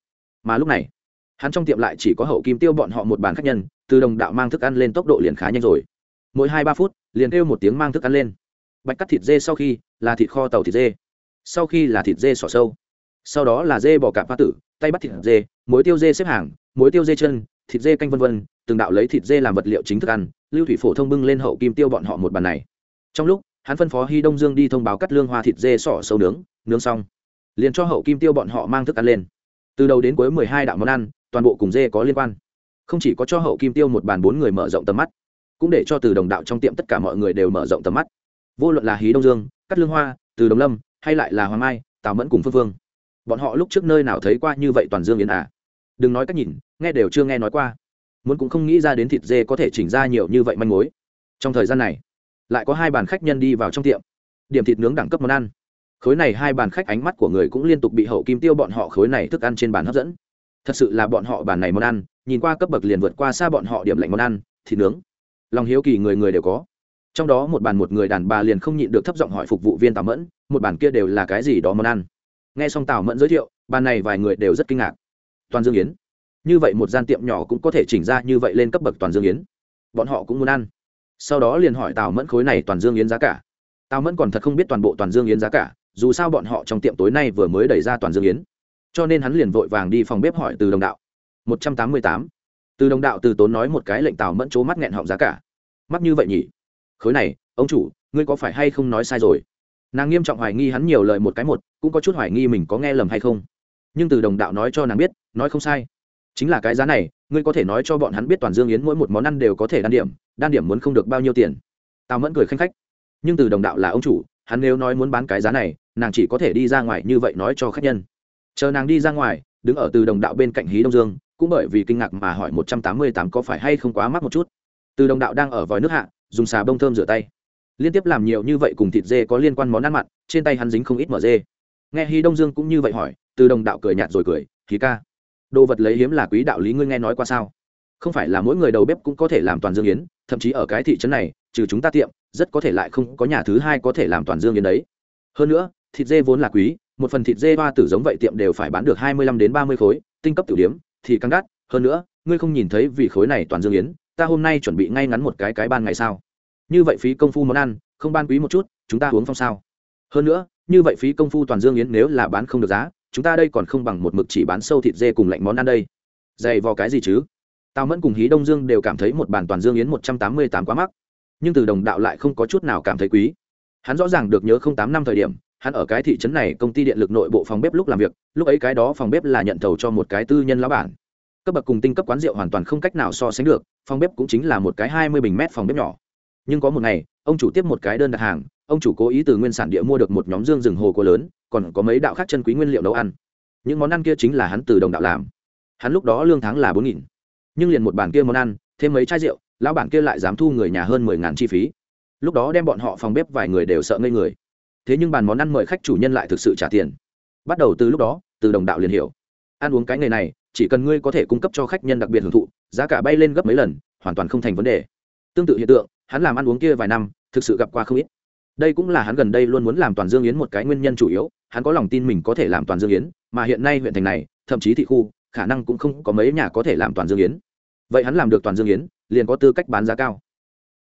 Mà lúc này hắn trong tiệm lại chỉ có hậu kim tiêu bọn họ một bàn khách nhân, từ đồng đạo mang thức ăn lên tốc độ liền khá nhanh rồi. Mỗi hai ba phút, liền kêu một tiếng mang thức ăn lên. Bạch cắt thịt dê sau khi, là thịt kho tàu thịt dê. Sau khi là thịt dê sỏ sâu. Sau đó là dê bò cạp hoa tử, tay bắt thịt dê, muối tiêu dê xếp hàng, muối tiêu dê chân, thịt dê canh vân vân, từng đạo lấy thịt dê làm vật liệu chính thức ăn, lưu thủy phổ thông bưng lên hậu kim tiêu bọn họ một bàn này. Trong lúc, hắn phân phó hy đông dương đi thông báo cắt lương hoa thịt dê sỏ sâu nướng nướng xong, liền cho hậu kim tiêu bọn họ mang thức ăn lên. Từ đầu đến cuối mười hai đạo món ăn toàn bộ cùng dê có liên quan. Không chỉ có cho hậu kim tiêu một bàn bốn người mở rộng tầm mắt, cũng để cho từ đồng đạo trong tiệm tất cả mọi người đều mở rộng tầm mắt. Vô luận là hí đông dương cắt lương hoa, từ đồng lâm, hay lại là hoàng mai, tào mẫn cùng phương phương. Bọn họ lúc trước nơi nào thấy qua như vậy toàn dương yến à? Đừng nói cách nhìn, nghe đều chưa nghe nói qua. Muốn cũng không nghĩ ra đến thịt dê có thể chỉnh ra nhiều như vậy manh mối. Trong thời gian này, lại có hai bàn khách nhân đi vào trong tiệm. Điểm thịt nướng đẳng cấp món ăn. Khối này hai bàn khách ánh mắt của người cũng liên tục bị hậu kim tiêu bọn họ khối này thức ăn trên bàn hấp dẫn thật sự là bọn họ bàn này món ăn, nhìn qua cấp bậc liền vượt qua xa bọn họ điểm lạnh món ăn, thịt nướng. Lòng hiếu kỳ người người đều có. Trong đó một bàn một người đàn bà liền không nhịn được thấp giọng hỏi phục vụ viên tào mẫn, một bàn kia đều là cái gì đó món ăn? Nghe xong tào mẫn giới thiệu, bàn này vài người đều rất kinh ngạc. Toàn dương yến. Như vậy một gian tiệm nhỏ cũng có thể chỉnh ra như vậy lên cấp bậc toàn dương yến. Bọn họ cũng muốn ăn. Sau đó liền hỏi tào mẫn khối này toàn dương yến giá cả. Tào mẫn còn thật không biết toàn bộ toàn dương yến giá cả, dù sao bọn họ trong tiệm tối nay vừa mới đẩy ra toàn dương yến cho nên hắn liền vội vàng đi phòng bếp hỏi từ đồng đạo. Một trăm tám mươi tám. Từ đồng đạo từ tốn nói một cái lệnh tào mẫn c mắt nghẹn họng giá cả. Mắt như vậy nhỉ? Khối này, ông chủ, ngươi có phải hay không nói sai rồi? Nàng nghiêm trọng hoài nghi hắn nhiều lời một cái một, cũng có chút hoài nghi mình có nghe lầm hay không. Nhưng từ đồng đạo nói cho nàng biết, nói không sai. Chính là cái giá này, ngươi có thể nói cho bọn hắn biết toàn dương yến mỗi một món ăn đều có thể đan điểm đan điểm muốn không được bao nhiêu tiền. Tào mẫn cười khanh khách. Nhưng từ đồng đạo là ông chủ, hắn nếu nói muốn bán cái giá này, nàng chỉ có thể đi ra ngoài như vậy nói cho khách nhân chờ nàng đi ra ngoài, đứng ở từ đồng đạo bên cạnh hí đông dương, cũng bởi vì kinh ngạc mà hỏi một trăm tám mươi tám có phải hay không quá mắc một chút. Từ đồng đạo đang ở vòi nước hạ, dùng xà bông thơm rửa tay. Liên tiếp làm nhiều như vậy cùng thịt dê có liên quan món ăn mặn, trên tay hắn dính không ít mở dê. Nghe hí đông dương cũng như vậy hỏi, từ đồng đạo cười nhạt rồi cười khí ca, đồ vật lấy hiếm là quý đạo lý ngươi nghe nói qua sao? Không phải là mỗi người đầu bếp cũng có thể làm toàn dương yến, thậm chí ở cái thị trấn này, trừ chúng ta tiệm, rất có thể lại không có nhà thứ hai có thể làm toàn dương yến đấy. Hơn nữa, thịt dê vốn là quý một phần thịt dê hoa tử giống vậy tiệm đều phải bán được hai mươi lăm đến ba mươi khối, tinh cấp tiểu điếm, thì căng đắt. Hơn nữa, ngươi không nhìn thấy vì khối này toàn dương yến, ta hôm nay chuẩn bị ngay ngắn một cái cái ban ngày sao? Như vậy phí công phu món ăn, không ban quý một chút, chúng ta uống phong sao? Hơn nữa, như vậy phí công phu toàn dương yến nếu là bán không được giá, chúng ta đây còn không bằng một mực chỉ bán sâu thịt dê cùng lạnh món ăn đây. Dày vò cái gì chứ? Tào mẫn cùng hí đông dương đều cảm thấy một bàn toàn dương yến một trăm tám mươi tám quá mắc, nhưng từ đồng đạo lại không có chút nào cảm thấy quý. Hắn rõ ràng được nhớ không tám năm thời điểm hắn ở cái thị trấn này công ty điện lực nội bộ phòng bếp lúc làm việc, lúc ấy cái đó phòng bếp là nhận thầu cho một cái tư nhân lão bản. Cấp bậc cùng tinh cấp quán rượu hoàn toàn không cách nào so sánh được, phòng bếp cũng chính là một cái hai mươi bình mét phòng bếp nhỏ. Nhưng có một ngày, ông chủ tiếp một cái đơn đặt hàng, ông chủ cố ý từ nguyên sản địa mua được một nhóm dương rừng hồ cô lớn, còn có mấy đạo khác chân quý nguyên liệu nấu ăn. Những món ăn kia chính là hắn từ đồng đạo làm. Hắn lúc đó lương tháng là bốn nghìn. Nhưng liền một bàn kia món ăn, thêm mấy chai rượu, lão bản kia lại dám thu người nhà hơn mười ngàn chi phí. Lúc đó đem bọn họ phòng bếp vài người đều sợ ngây người thế nhưng bàn món ăn mời khách chủ nhân lại thực sự trả tiền. Bắt đầu từ lúc đó, từ đồng đạo liền hiểu. Ăn uống cái nghề này, chỉ cần ngươi có thể cung cấp cho khách nhân đặc biệt hưởng thụ, giá cả bay lên gấp mấy lần, hoàn toàn không thành vấn đề. Tương tự hiện tượng, hắn làm ăn uống kia vài năm, thực sự gặp qua không ít. Đây cũng là hắn gần đây luôn muốn làm toàn dương yến một cái nguyên nhân chủ yếu, hắn có lòng tin mình có thể làm toàn dương yến, mà hiện nay huyện thành này, thậm chí thị khu, khả năng cũng không có mấy nhà có thể làm toàn dương yến. Vậy hắn làm được toàn dương yến, liền có tư cách bán giá cao.